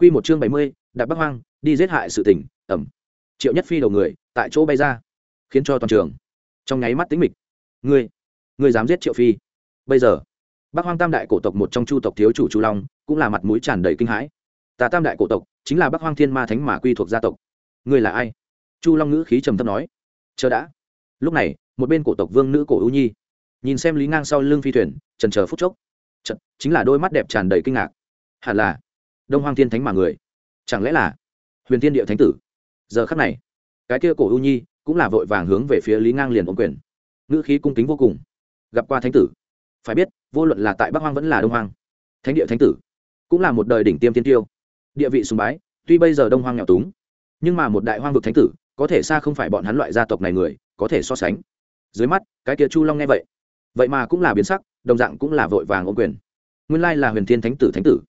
Quy một chương bảy mươi, đạp Bắc Hoang, đi giết hại sự tình, ầm Triệu Nhất Phi đầu người, tại chỗ bay ra, khiến cho toàn trường trong nháy mắt tĩnh mịch. Ngươi, ngươi dám giết Triệu Phi? Bây giờ, Bắc Hoang Tam đại cổ tộc một trong Chu tộc thiếu chủ Chu Long, cũng là mặt mũi tràn đầy kinh hãi. Ta Tam đại cổ tộc, chính là Bắc Hoang Thiên Ma Thánh mà quy thuộc gia tộc. Ngươi là ai? Chu Long ngữ khí trầm thấp nói. Chờ đã. Lúc này, một bên cổ tộc vương nữ cổ ưu nhi, nhìn xem Lý Ngang sau lưng phi thuyền, chần chờ phút chốc. Chợt, chính là đôi mắt đẹp tràn đầy kinh ngạc. Hẳn là đông hoang thiên thánh mà người. Chẳng lẽ là huyền thiên địa thánh tử? Giờ khắc này, cái kia cổ u nhi cũng là vội vàng hướng về phía lý ngang liền ôm quyền. Ngữ khí cung kính vô cùng. Gặp qua thánh tử. Phải biết, vô luận là tại bắc hoang vẫn là đông hoang, thánh địa thánh tử cũng là một đời đỉnh tiêm tiên tiêu. Địa vị sùng bái, tuy bây giờ đông hoang nghèo túng, nhưng mà một đại hoang vực thánh tử, có thể xa không phải bọn hắn loại gia tộc này người, có thể so sánh. Dưới mắt, cái kia chu long nghe vậy vậy mà cũng là biến sắc, đồng dạng cũng là vội vàng ôm quyền. Nguyên lai là huyền thiên thánh tử thánh tử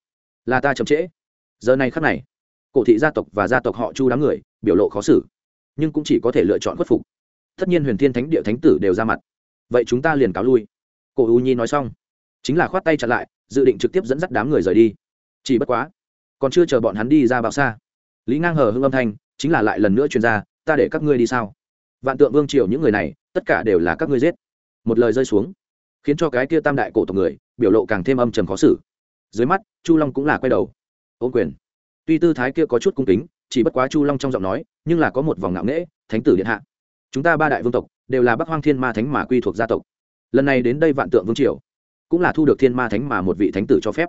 là ta chậm trễ. Giờ này khắc này, cổ thị gia tộc và gia tộc họ chu đám người biểu lộ khó xử, nhưng cũng chỉ có thể lựa chọn khuất phục. Tất nhiên huyền thiên thánh địa thánh tử đều ra mặt. Vậy chúng ta liền cáo lui. Cổ u nhi nói xong, chính là khoát tay chặn lại, dự định trực tiếp dẫn dắt đám người rời đi. Chỉ bất quá, còn chưa chờ bọn hắn đi ra bao xa, lý ngang hờ hưng âm thanh, chính là lại lần nữa chuyên gia ta để các ngươi đi sao? Vạn tượng vương triều những người này, tất cả đều là các ngươi giết. Một lời rơi xuống, khiến cho cái kia tam đại cổ tộc người, biểu lộ càng thêm âm trầm khó xử dưới mắt, chu long cũng là quay đầu. Ôm quyền. Tuy tư thái kia có chút cung kính, chỉ bất quá chu long trong giọng nói, nhưng là có một vòng ngạo nghễ, thánh tử điện hạ. Chúng ta ba đại vương tộc, đều là bắc hoang thiên ma thánh mà quy thuộc gia tộc. Lần này đến đây vạn tượng vương triều, cũng là thu được thiên ma thánh mà một vị thánh tử cho phép.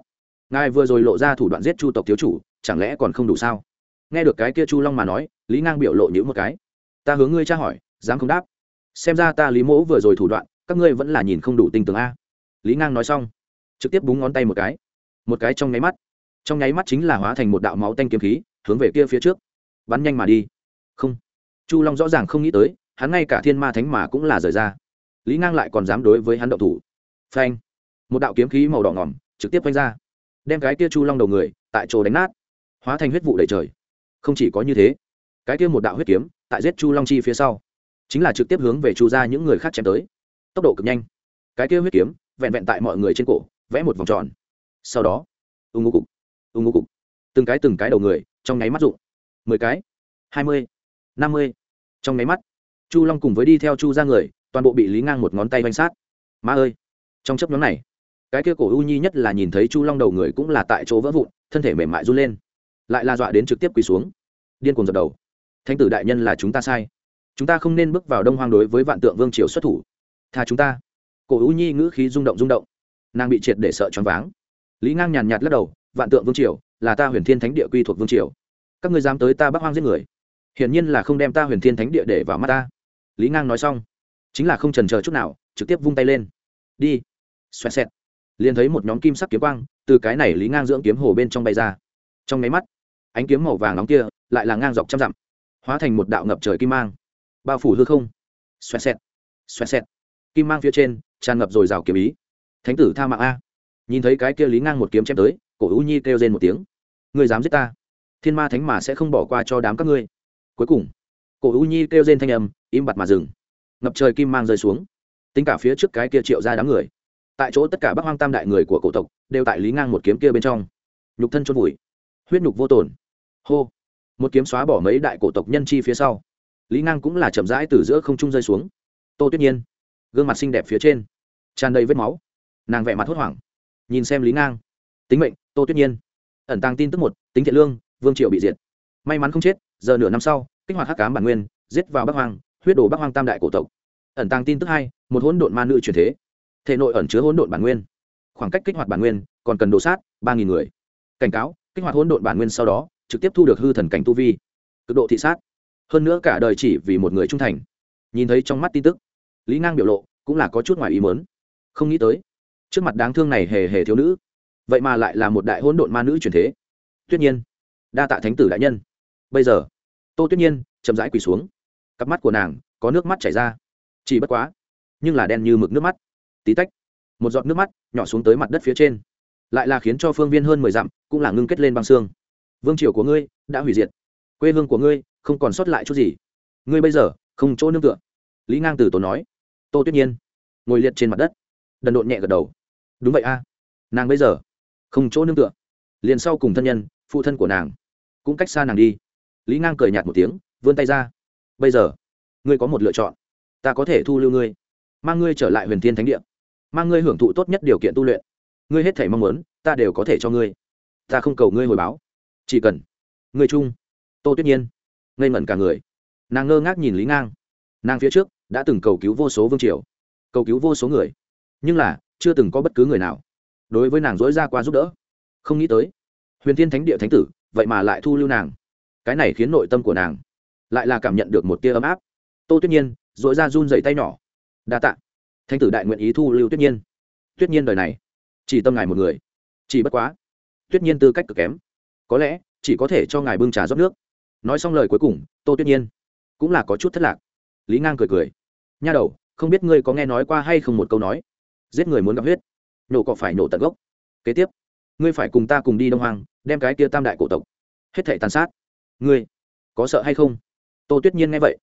Ngài vừa rồi lộ ra thủ đoạn giết chu tộc thiếu chủ, chẳng lẽ còn không đủ sao? Nghe được cái kia chu long mà nói, lý ngang biểu lộ nhữ một cái. Ta hướng ngươi tra hỏi, dám không đáp? Xem ra ta lý mỗ vừa rồi thủ đoạn, các ngươi vẫn là nhìn không đủ tinh tường a. Lý ngang nói xong, trực tiếp búng ngón tay một cái một cái trong nháy mắt. Trong nháy mắt chính là hóa thành một đạo máu tanh kiếm khí, hướng về kia phía trước. Bắn nhanh mà đi. Không. Chu long rõ ràng không nghĩ tới, hắn ngay cả thiên ma thánh mà cũng là rời ra. Lý ngang lại còn dám đối với hắn động thủ. Phanh. Một đạo kiếm khí màu đỏ ngỏm, trực tiếp phanh ra. Đem cái kia chu long đầu người, tại chỗ đánh nát. Hóa thành huyết vụ đầy trời. Không chỉ có như thế, cái kia một đạo huyết kiếm, tại giết chu long chi phía sau, chính là trực tiếp hướng về chu ra những người khác chém tới. Tốc độ cực nhanh. Cái kia huyết kiếm, vẹn vẹn tại mọi người trên cổ, vẽ một vòng tròn sau đó ưng ngô cục ưng ngô cục. Từng cái từng cái đầu người, trong nháy mắt dụng mười cái, hai mươi, năm mươi. Trong nháy mắt, chu long cùng với đi theo chu ra người, toàn bộ bị lý ngang một ngón tay vanh sát. Ma ơi! Trong chấp nhóm này, cái kia cổ u nhi nhất là nhìn thấy chu long đầu người cũng là tại chỗ vỡ vụn, thân thể mềm mại run lên. Lại la dọa đến trực tiếp quỳ xuống. Điên cuồng dập đầu. Thanh tử đại nhân là chúng ta sai. Chúng ta không nên bước vào đông hoang đối với vạn tượng vương triều xuất thủ. Tha chúng ta. Cổ u nhi ngữ khí rung động rung động. Nàng bị triệt để sợ choáng váng lý ngang nhàn nhạt lắc đầu, vạn tượng vương triều là ta huyền thiên thánh địa quy thuộc vương triều. Các ngươi dám tới ta bắc hoang giết người. Hiển nhiên là không đem ta huyền thiên thánh địa để vào mắt ta. Lý ngang nói xong, chính là không trần chờ chút nào, trực tiếp vung tay lên. Đi. Xoẹt xẹt, liền thấy một nhóm kim sắc kiếm quang từ cái này lý ngang dưỡng kiếm hồ bên trong bay ra. Trong máy mắt, ánh kiếm màu vàng nóng kia lại là ngang dọc trăm dặm, hóa thành một đạo ngập trời kim mang, bao phủ hư không. Xoẹt xẹt xoẹt xẹt, kim mang phía trên tràn ngập rồi rào kiếm ý. Thánh tử tha mạng a nhìn thấy cái kia lý ngang một kiếm chém tới, cổ u nhi kêu lên một tiếng. Người dám giết ta? Thiên ma thánh mà sẽ không bỏ qua cho đám các ngươi. Cuối cùng, cổ u nhi kêu lên thanh âm, im bặt mà dừng. Ngập trời kim mang rơi xuống. Tính cả phía trước cái kia triệu ra đám người. Tại chỗ tất cả bắc hoang tam đại người của cổ tộc đều tại lý ngang một kiếm kia bên trong. Nhục thân chôn vùi, huyết nhục vô tổn hô! Một kiếm xóa bỏ mấy đại cổ tộc nhân chi phía sau. Lý ngang cũng là chậm rãi từ giữa không trung rơi xuống. Tô tuyết nhiên, gương mặt xinh đẹp phía trên, tràn đầy vết máu. Nàng vẹ mặt hốt hoảng nhìn xem lý ngang tính mệnh tô tuyết nhiên ẩn tàng tin tức một tính thiện lương vương triệu bị diệt may mắn không chết giờ nửa năm sau kích hoạt hắc cám bản nguyên giết vào bắc hoàng huyết đổ bắc hoàng tam đại cổ tộc ẩn tàng tin tức hai một hỗn độn ma nữ truyền thế thể nội ẩn chứa hỗn độn bản nguyên khoảng cách kích hoạt bản nguyên còn cần đổ sát ba nghìn người cảnh cáo kích hoạt hỗn độn bản nguyên sau đó trực tiếp thu được hư thần cảnh tu vi cực độ thị sát hơn nữa cả đời chỉ vì một người trung thành nhìn thấy trong mắt tin tức lý ngang biểu lộ cũng là có chút ngoài ý mớn không nghĩ tới trước mặt đáng thương này hề hề thiếu nữ. Vậy mà lại là một đại hỗn độn ma nữ truyền thế. Tuyết nhiên, đa tạ thánh tử đại nhân. Bây giờ, tô tuyết nhiên chậm rãi quỳ xuống. Cặp mắt của nàng có nước mắt chảy ra. Chỉ bất quá, nhưng là đen như mực nước mắt. Tí tách, một giọt nước mắt nhỏ xuống tới mặt đất phía trên. Lại là khiến cho phương viên hơn mười dặm cũng là ngưng kết lên băng xương. Vương triều của ngươi đã hủy diệt. Quê hương của ngươi không còn sót lại chút gì. Ngươi bây giờ không chỗ nương tựa. Lý ngang từ tốn nói. Tô tuyết nhiên ngồi liệt trên mặt đất. Đần độn nhẹ gật đầu đúng vậy a. Nàng bây giờ không chỗ nương tựa. Liền sau cùng thân nhân, phụ thân của nàng cũng cách xa nàng đi. Lý ngang cười nhạt một tiếng, vươn tay ra. Bây giờ, ngươi có một lựa chọn. Ta có thể thu lưu ngươi, mang ngươi trở lại huyền thiên thánh địa, mang ngươi hưởng thụ tốt nhất điều kiện tu luyện. Ngươi hết thể mong muốn, ta đều có thể cho ngươi. Ta không cầu ngươi hồi báo, chỉ cần ngươi chung. Tô tuyết nhiên ngây ngẩn cả người. Nàng ngơ ngác nhìn lý ngang. Nàng phía trước đã từng cầu cứu vô số vương triều, cầu cứu vô số người. Nhưng là chưa từng có bất cứ người nào. Đối với nàng dối ra qua giúp đỡ. Không nghĩ tới, huyền thiên thánh địa thánh tử, vậy mà lại thu lưu nàng. Cái này khiến nội tâm của nàng lại là cảm nhận được một tia ấm áp. Tô tuyết nhiên dội ra run dậy tay nhỏ. Đa t ạ thánh tử đại nguyện ý thu lưu tuyết nhiên. Tuyết nhiên đời này, chỉ tâm ngài một người. Chỉ bất quá, tuyết nhiên tư cách cực kém. Có lẽ, chỉ có thể cho ngài bưng trà rót nước. Nói xong lời cuối cùng, tô tuyết nhiên cũng là có chút thất lạc. Lý ngang cười cười. Nha đầu, không biết ngươi có nghe nói qua hay không một câu nói giết người muốn gặp huyết. Nổ cọ phải nổ tận gốc. Kế tiếp, ngươi phải cùng ta cùng đi đông hoàng đem cái kia tam đại cổ tộc, hết thể tàn sát. Ngươi, có sợ hay không? Tô tuyết nhiên nghe vậy,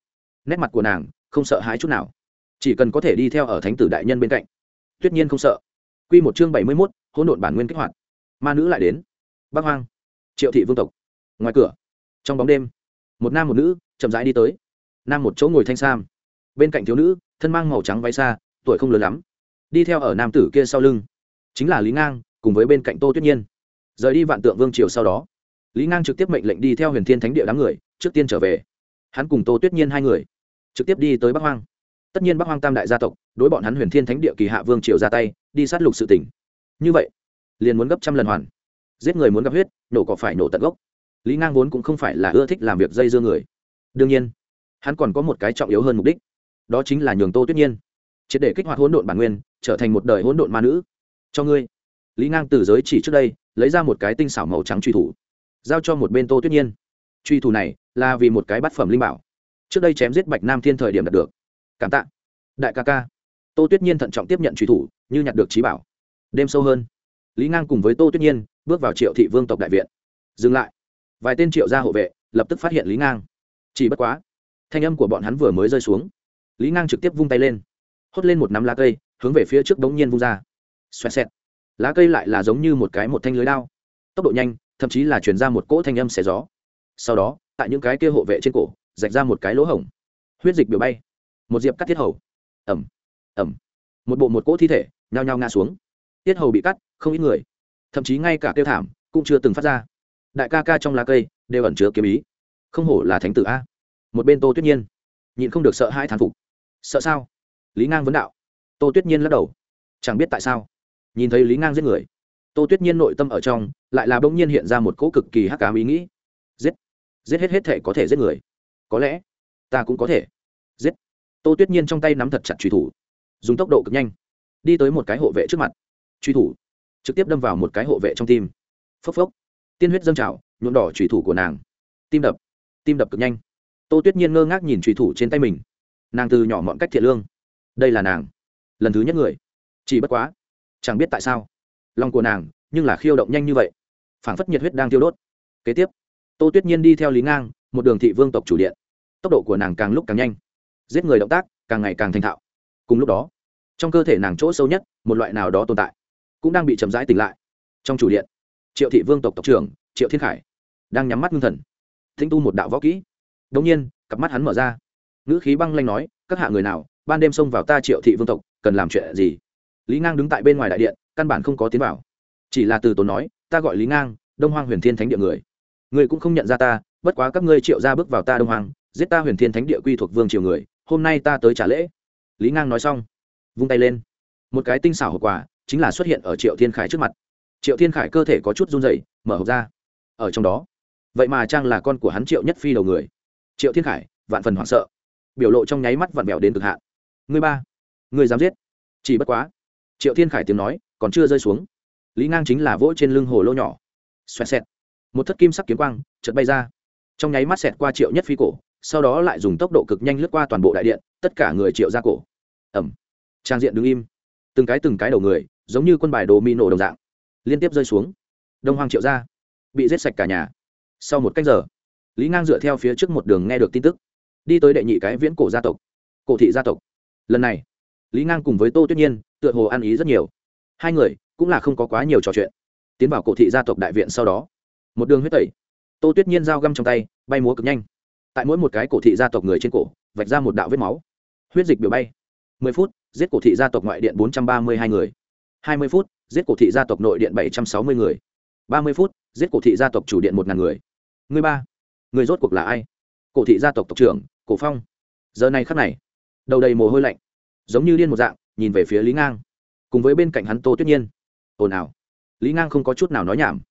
nét mặt của nàng không sợ hãi chút nào. Chỉ cần có thể đi theo ở thánh tử đại nhân bên cạnh, tuyết nhiên không sợ. Q một chương bảy mươi mốt, hỗn độn bản nguyên kích hoạt. Ma nữ lại đến. Bắc hoang, triệu thị vương tộc. Ngoài cửa, trong bóng đêm, một nam một nữ chậm rãi đi tới. Nam một chỗ ngồi thanh sam. Bên cạnh thiếu nữ, thân mang màu trắng váy xa tuổi không lớn lắm đi theo ở nam tử kia sau lưng, chính là lý ngang, cùng với bên cạnh tô tuyết nhiên. Rời đi vạn tượng vương triều sau đó, lý ngang trực tiếp mệnh lệnh đi theo huyền thiên thánh địa đám người, trước tiên trở về. Hắn cùng tô tuyết nhiên hai người, trực tiếp đi tới bắc hoang. Tất nhiên bắc hoang tam đại gia tộc, đối bọn hắn huyền thiên thánh địa kỳ hạ vương triều ra tay, đi sát lục sự tỉnh như vậy, liền muốn gấp trăm lần hoàn. Giết người muốn gặp huyết, nổ cỏ phải nổ tận gốc. Lý ngang vốn cũng không phải là ưa thích làm việc dây dưa người. Đương nhiên, hắn còn có một cái trọng yếu hơn mục đích, đó chính là nhường tô tuyết nhiên triệt để kích hoạt hỗn độn bản nguyên, trở thành một đời hỗn độn ma nữ. Cho ngươi. Lý ngang từ giới chỉ trước đây, lấy ra một cái tinh xảo màu trắng truy thủ, giao cho một bên tô tuyết nhiên. Truy thủ này là vì một cái bát phẩm linh bảo. Trước đây chém giết bạch nam thiên thời điểm đạt được. Cảm tạ. Đại ca ca. Tô tuyết nhiên thận trọng tiếp nhận truy thủ, như nhặt được trí bảo. Đêm sâu hơn, lý ngang cùng với tô tuyết nhiên bước vào triệu thị vương tộc đại viện. Dừng lại. Vài tên triệu gia hộ vệ lập tức phát hiện lý ngang. Chỉ bất quá, thanh âm của bọn hắn vừa mới rơi xuống. Lý ngang trực tiếp vung tay lên hốt lên một nắm lá cây, hướng về phía trước bỗng nhiên vung ra. Xoẹt xẹt. Lá cây lại là giống như một cái một thanh lưới đao. Tốc độ nhanh, thậm chí là chuyển ra một cỗ thanh âm xẻ gió. Sau đó, tại những cái kia hộ vệ trên cổ, rạch ra một cái lỗ hổng. Huyết dịch biểu bay. Một diệp cắt tiết hầu. Ẩm ẩm một bộ một cỗ thi thể, nhao nhao ngã xuống. Tiết hầu bị cắt, không ít người. Thậm chí ngay cả kêu thảm, cũng chưa từng phát ra. Đại ca ca trong lá cây, đều ẩn chứa kiếm ý. Không hổ là thánh tử a. Một bên tô tuyết nhiên. Nhịn không được sợ hai thán phục. Sợ sao? Lý ngang vấn đạo. Tô tuyết nhiên lắc đầu. Chẳng biết tại sao. Nhìn thấy lý ngang giết người, tô tuyết nhiên nội tâm ở trong lại là bỗng nhiên hiện ra một cỗ cực kỳ hắc cám ý nghĩ. Giết. Giết hết hết thể có thể giết người. Có lẽ, ta cũng có thể. Giết. Tô tuyết nhiên trong tay nắm thật chặt truy thủ. Dùng tốc độ cực nhanh. Đi tới một cái hộ vệ trước mặt. Truy thủ. Trực tiếp đâm vào một cái hộ vệ trong tim. Phốc phốc. Tiên huyết dâng trào, nhuộm đỏ truy thủ của nàng. Tim đập. Tim đập cực nhanh. Tô tuyết nhiên ngơ ngác nhìn truy thủ trên tay mình. Nàng từ nhỏ mọn cách thiện lương đây là nàng. Lần thứ nhất người. Chỉ bất quá. Chẳng biết tại sao. Lòng của nàng, nhưng là khiêu động nhanh như vậy. Phảng phất nhiệt huyết đang tiêu đốt. Kế tiếp, tô tuyết nhiên đi theo lý ngang, một đường thị vương tộc chủ điện. Tốc độ của nàng càng lúc càng nhanh. Giết người động tác càng ngày càng thành thạo. Cùng lúc đó, trong cơ thể nàng chỗ sâu nhất, một loại nào đó tồn tại cũng đang bị chậm rãi tỉnh lại. Trong chủ điện, triệu thị vương tộc tộc trưởng, triệu thiên khải, đang nhắm mắt ngưng thần. Thinh tu một đạo võ kỹ. Đông nhiên, cặp mắt hắn mở ra. Ngữ khí băng lanh nói, các hạ người nào ban đêm xông vào ta triệu thị vương tộc, cần làm chuyện gì? Lý ngang đứng tại bên ngoài đại điện, căn bản không có tiến vào. Chỉ là từ tốn nói, ta gọi lý ngang, đông hoang huyền thiên thánh địa người. Người cũng không nhận ra ta, bất quá các ngươi triệu ra bước vào ta đông hoang, giết ta huyền thiên thánh địa quy thuộc vương triều người, hôm nay ta tới trả lễ. Lý ngang nói xong, vung tay lên. Một cái tinh xảo hộp quà, chính là xuất hiện ở triệu thiên khải trước mặt. Triệu thiên khải cơ thể có chút run rẩy, mở hộp ra. Ở trong đó, vậy mà trang là con của hắn triệu nhất phi đầu người. Triệu thiên khải, vạn phần hoảng sợ. Biểu lộ trong nháy mắt vặn vẹo đến cực hạn người ba. Ngươi dám giết. Chỉ bất quá. Triệu thiên khải tiếng nói còn chưa rơi xuống. Lý ngang chính là vỗ trên lưng hồ lô nhỏ. Xoẹt xẹt. Một thất kim sắc kiếm quang chợt bay ra. Trong nháy mắt xẹt qua triệu nhất phi cổ, sau đó lại dùng tốc độ cực nhanh lướt qua toàn bộ đại điện, tất cả người triệu ra cổ. Ẩm trang diện đứng im. Từng cái từng cái đầu người, giống như quân bài đồ mi nổ đồng dạng, liên tiếp rơi xuống. Đông hoàng triệu ra. Bị giết sạch cả nhà. Sau một cách giờ, lý ngang dựa theo phía trước một đường nghe được tin tức. Đi tới đệ nhị cái viễn cổ gia tộc. Cổ thị gia tộc lần này, lý ngang cùng với tô tuyết nhiên tựa hồ ăn ý rất nhiều. Hai người cũng là không có quá nhiều trò chuyện. Tiến vào cổ thị gia tộc đại viện sau đó, một đường huyết tẩy, tô tuyết nhiên dao găm trong tay, bay múa cực nhanh. Tại mỗi một cái cổ thị gia tộc người trên cổ, vạch ra một đạo vết máu. Huyết dịch biểu bay. Mười phút, giết cổ thị gia tộc ngoại điện bốn trăm ba mươi hai người. Hai mươi phút, giết cổ thị gia tộc nội điện bảy trăm sáu mươi người. Ba mươi phút, giết cổ thị gia tộc chủ điện một ngàn người. Người ba, người rốt cuộc là ai? Cổ thị gia tộc tộc trưởng, cổ phong. Giờ này khắc này đầu đầy mồ hôi lạnh, giống như điên một dạng, nhìn về phía lý ngang. Cùng với bên cạnh hắn tô tuyết nhiên. Ồn ào. Lý ngang không có chút nào nói nhảm.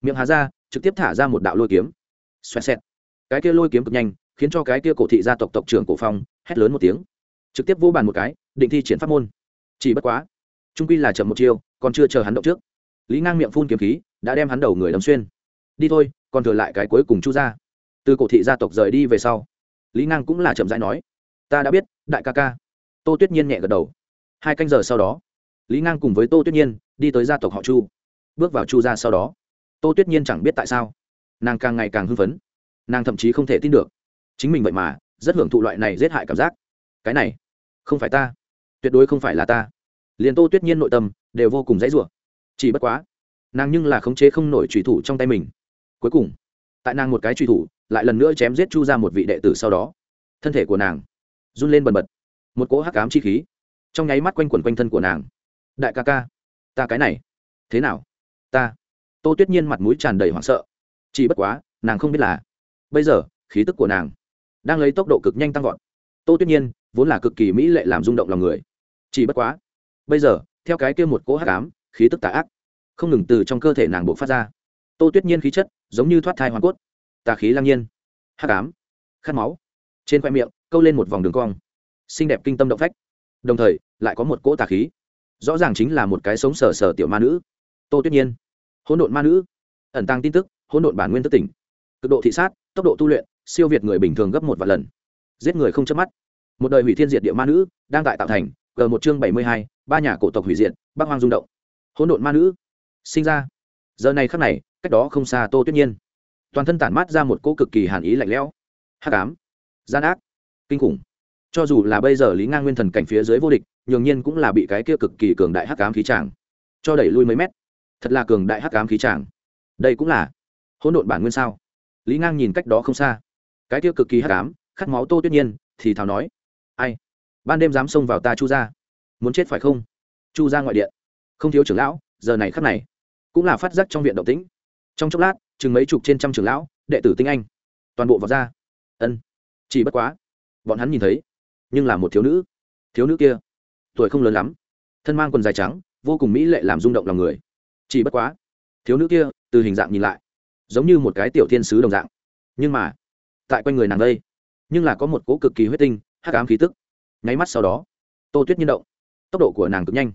Miệng hà ra, trực tiếp thả ra một đạo lôi kiếm. Xoẹt xẹt. Cái kia lôi kiếm cực nhanh, khiến cho cái kia cổ thị gia tộc tộc trưởng cổ phong, hét lớn một tiếng. Trực tiếp vô bàn một cái, định thi triển pháp môn. Chỉ bất quá, trung quy là chậm một chiêu, còn chưa chờ hắn động trước. Lý ngang miệng phun kiếm khí, đã đem hắn đầu người đâm xuyên. Đi thôi, còn thừa lại cái cuối cùng chu ra. Từ cổ thị gia tộc rời đi về sau, lý ngang cũng là chậm rãi nói. Ta đã biết đại ca ca. Tô tuyết nhiên nhẹ gật đầu. Hai canh giờ sau đó, lý ngang cùng với tô tuyết nhiên đi tới gia tộc họ chu. Bước vào chu ra sau đó, tô tuyết nhiên chẳng biết tại sao, nàng càng ngày càng hưng phấn. Nàng thậm chí không thể tin được. Chính mình vậy mà, rất hưởng thụ loại này giết hại cảm giác. Cái này, không phải ta. Tuyệt đối không phải là ta. Liền tô tuyết nhiên nội tâm, đều vô cùng dãy rủa. Chỉ bất quá, nàng nhưng là khống chế không nổi trùy thủ trong tay mình. Cuối cùng, tại nàng một cái truy thủ, lại lần nữa chém giết chu ra một vị đệ tử sau đó. Thân thể của nàng run lên bần bật. Một cỗ hắc cám chi khí trong nháy mắt quanh quẩn quanh thân của nàng. Đại ca ca, ta cái này, thế nào? Ta. Tô tuyết nhiên mặt mũi tràn đầy hoảng sợ. Chỉ bất quá, nàng không biết là bây giờ, khí tức của nàng đang lấy tốc độ cực nhanh tăng vọt. Tô tuyết nhiên vốn là cực kỳ mỹ lệ làm rung động lòng người. Chỉ bất quá, bây giờ, theo cái kia một cỗ hắc ám, khí tức tà ác không ngừng từ trong cơ thể nàng bộ phát ra. Tô tuyết nhiên khí chất giống như thoát thai hoàn cốt, tà khí lang nhiên, hắc ám, khát máu trên khoe miệng câu lên một vòng đường cong. Xinh đẹp kinh tâm động phách. Đồng thời, lại có một cỗ tà khí. Rõ ràng chính là một cái sống sờ sờ tiểu ma nữ. Tô tuyết nhiên. Hỗn độn ma nữ. Ẩn tăng tin tức, hỗn độn bản nguyên tức tỉnh. Cực độ thị sát, tốc độ tu luyện, siêu việt người bình thường gấp một vài lần. Giết người không chớp mắt. Một đời hủy thiên diệt địa ma nữ, đang tại tạo thành, g một chương bảy mươi hai, ba nhà cổ tộc hủy diệt bắc hoang rung động. Hỗn độn ma nữ. Sinh ra. Giờ này khắc này, cách đó không xa tô tuyết nhiên. Toàn thân tản mát ra một cỗ cực kỳ hàn ý lạnh lẽo. Hắc ám. Gian ác kinh khủng. Cho dù là bây giờ lý ngang nguyên thần cảnh phía dưới vô địch, nhường nhiên cũng là bị cái kia cực kỳ cường đại hắc ám khí tràng. Cho đẩy lui mấy mét. Thật là cường đại hắc ám khí tràng. Đây cũng là hỗn độn bản nguyên sao? Lý ngang nhìn cách đó không xa. Cái kia cực kỳ hắc ám, khát máu tô tuyết nhiên, thì thào nói, ai? Ban đêm dám xông vào ta chu ra muốn chết phải không? Chu ra ngoại điện. Không thiếu trưởng lão, giờ này khắc này, cũng là phát giác trong viện động tĩnh. Trong chốc lát, chừng mấy chục trên trăm trưởng lão, đệ tử tinh anh, toàn bộ vào ra. Ân, chỉ bất quá bọn hắn nhìn thấy, nhưng là một thiếu nữ. Thiếu nữ kia, tuổi không lớn lắm, thân mang quần dài trắng, vô cùng mỹ lệ làm rung động lòng người. Chỉ bất quá, thiếu nữ kia, từ hình dạng nhìn lại, giống như một cái tiểu thiên sứ đồng dạng. Nhưng mà, tại quanh người nàng đây, nhưng là có một cỗ cực kỳ huyết tinh, hắc ám khí tức. Nháy mắt sau đó, tô tuyết nhiên động. Tốc độ của nàng cực nhanh.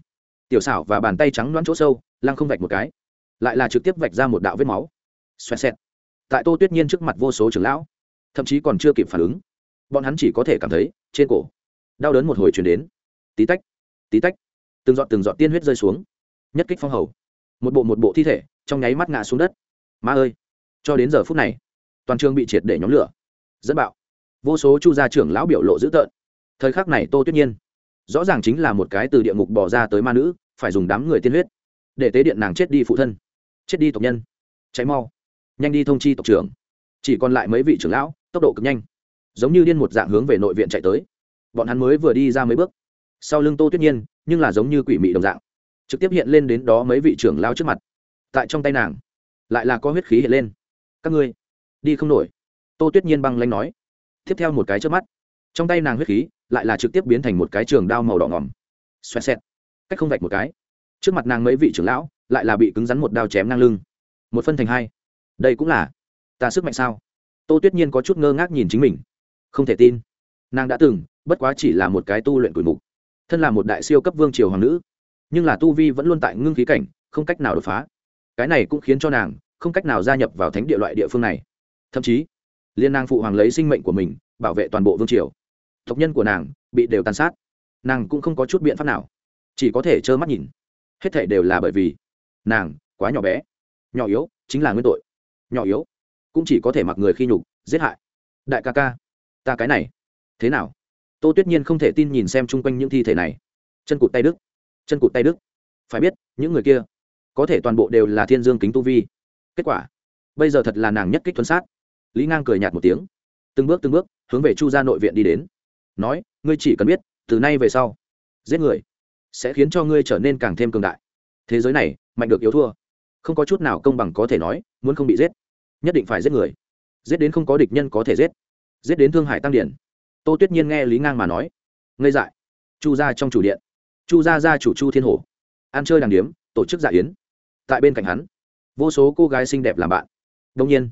Tiểu xảo và bàn tay trắng loãng chỗ sâu, lăng không vạch một cái. Lại là trực tiếp vạch ra một đạo vết máu. Xoẹt xẹt. Tại tô tuyết nhiên trước mặt vô số trưởng lão, thậm chí còn chưa kịp phản ứng bọn hắn chỉ có thể cảm thấy, trên cổ, đau đớn một hồi chuyển đến. Tí tách tí tách, từng giọt từng giọt tiên huyết rơi xuống. Nhất kích phong hầu. Một bộ một bộ thi thể, trong nháy mắt ngã xuống đất. Ma ơi! Cho đến giờ phút này, toàn trường bị triệt để nhóm lửa. Dẫn bạo. Vô số chu gia trưởng lão biểu lộ dữ tợn. Thời khắc này tô tuyết nhiên, rõ ràng chính là một cái từ địa ngục bỏ ra tới ma nữ, phải dùng đám người tiên huyết, để tế điện nàng chết đi phụ thân, chết đi tộc nhân. Cháy mau. Nhanh đi thông chi tộc trưởng. Chỉ còn lại mấy vị trưởng lão, tốc độ cực nhanh giống như điên một dạng hướng về nội viện chạy tới. Bọn hắn mới vừa đi ra mấy bước. Sau lưng tô tuyết nhiên, nhưng là giống như quỷ mị đồng dạng, trực tiếp hiện lên đến đó mấy vị trưởng lao trước mặt. Tại trong tay nàng, lại là có huyết khí hiện lên. Các ngươi, đi không nổi. Tô tuyết nhiên băng lanh nói. Tiếp theo một cái trước mắt, trong tay nàng huyết khí lại là trực tiếp biến thành một cái trường đao màu đỏ ngỏm xoẹt xẹt, cách không vạch một cái. Trước mặt nàng mấy vị trưởng lão lại là bị cứng rắn một đao chém ngang lưng. Một phân thành hai. Đây cũng là ta sức mạnh sao? Tô tuyết nhiên có chút ngơ ngác nhìn chính mình không thể tin. Nàng đã từng, bất quá chỉ là một cái tu luyện tuổi mục. Thân là một đại siêu cấp vương triều hoàng nữ, nhưng là tu vi vẫn luôn tại ngưng khí cảnh, không cách nào đột phá. Cái này cũng khiến cho nàng không cách nào gia nhập vào thánh địa loại địa phương này. Thậm chí, liên nàng phụ hoàng lấy sinh mệnh của mình bảo vệ toàn bộ vương triều. Tộc nhân của nàng bị đều tàn sát. Nàng cũng không có chút biện pháp nào. Chỉ có thể trơ mắt nhìn. Hết thể đều là bởi vì nàng quá nhỏ bé. Nhỏ yếu chính là nguyên tội. Nhỏ yếu cũng chỉ có thể mặc người khi nhục, giết hại. Đại ca ca ta cái này. Thế nào? Tô tuyết nhiên không thể tin nhìn xem chung quanh những thi thể này. Chân cụt tay đức chân cụt tay đức phải biết, những người kia có thể toàn bộ đều là thiên dương kính tu vi. Kết quả, bây giờ thật là nàng nhất kích tuấn sát. Lý ngang cười nhạt một tiếng. Từng bước từng bước, hướng về chu gia nội viện đi đến. Nói, ngươi chỉ cần biết, từ nay về sau, giết người sẽ khiến cho ngươi trở nên càng thêm cường đại. Thế giới này, mạnh được yếu thua. Không có chút nào công bằng có thể nói, muốn không bị giết, nhất định phải giết người. Giết đến không có địch nhân có thể giết giết đến thương hải tăng điển tô tuyết nhiên nghe lý ngang mà nói, ngây dại, chu gia trong chủ điện, chu gia gia chủ chu thiên hổ, ăn chơi đàng điếm, tổ chức dạ yến. Tại bên cạnh hắn, vô số cô gái xinh đẹp làm bạn. Đông nhiên,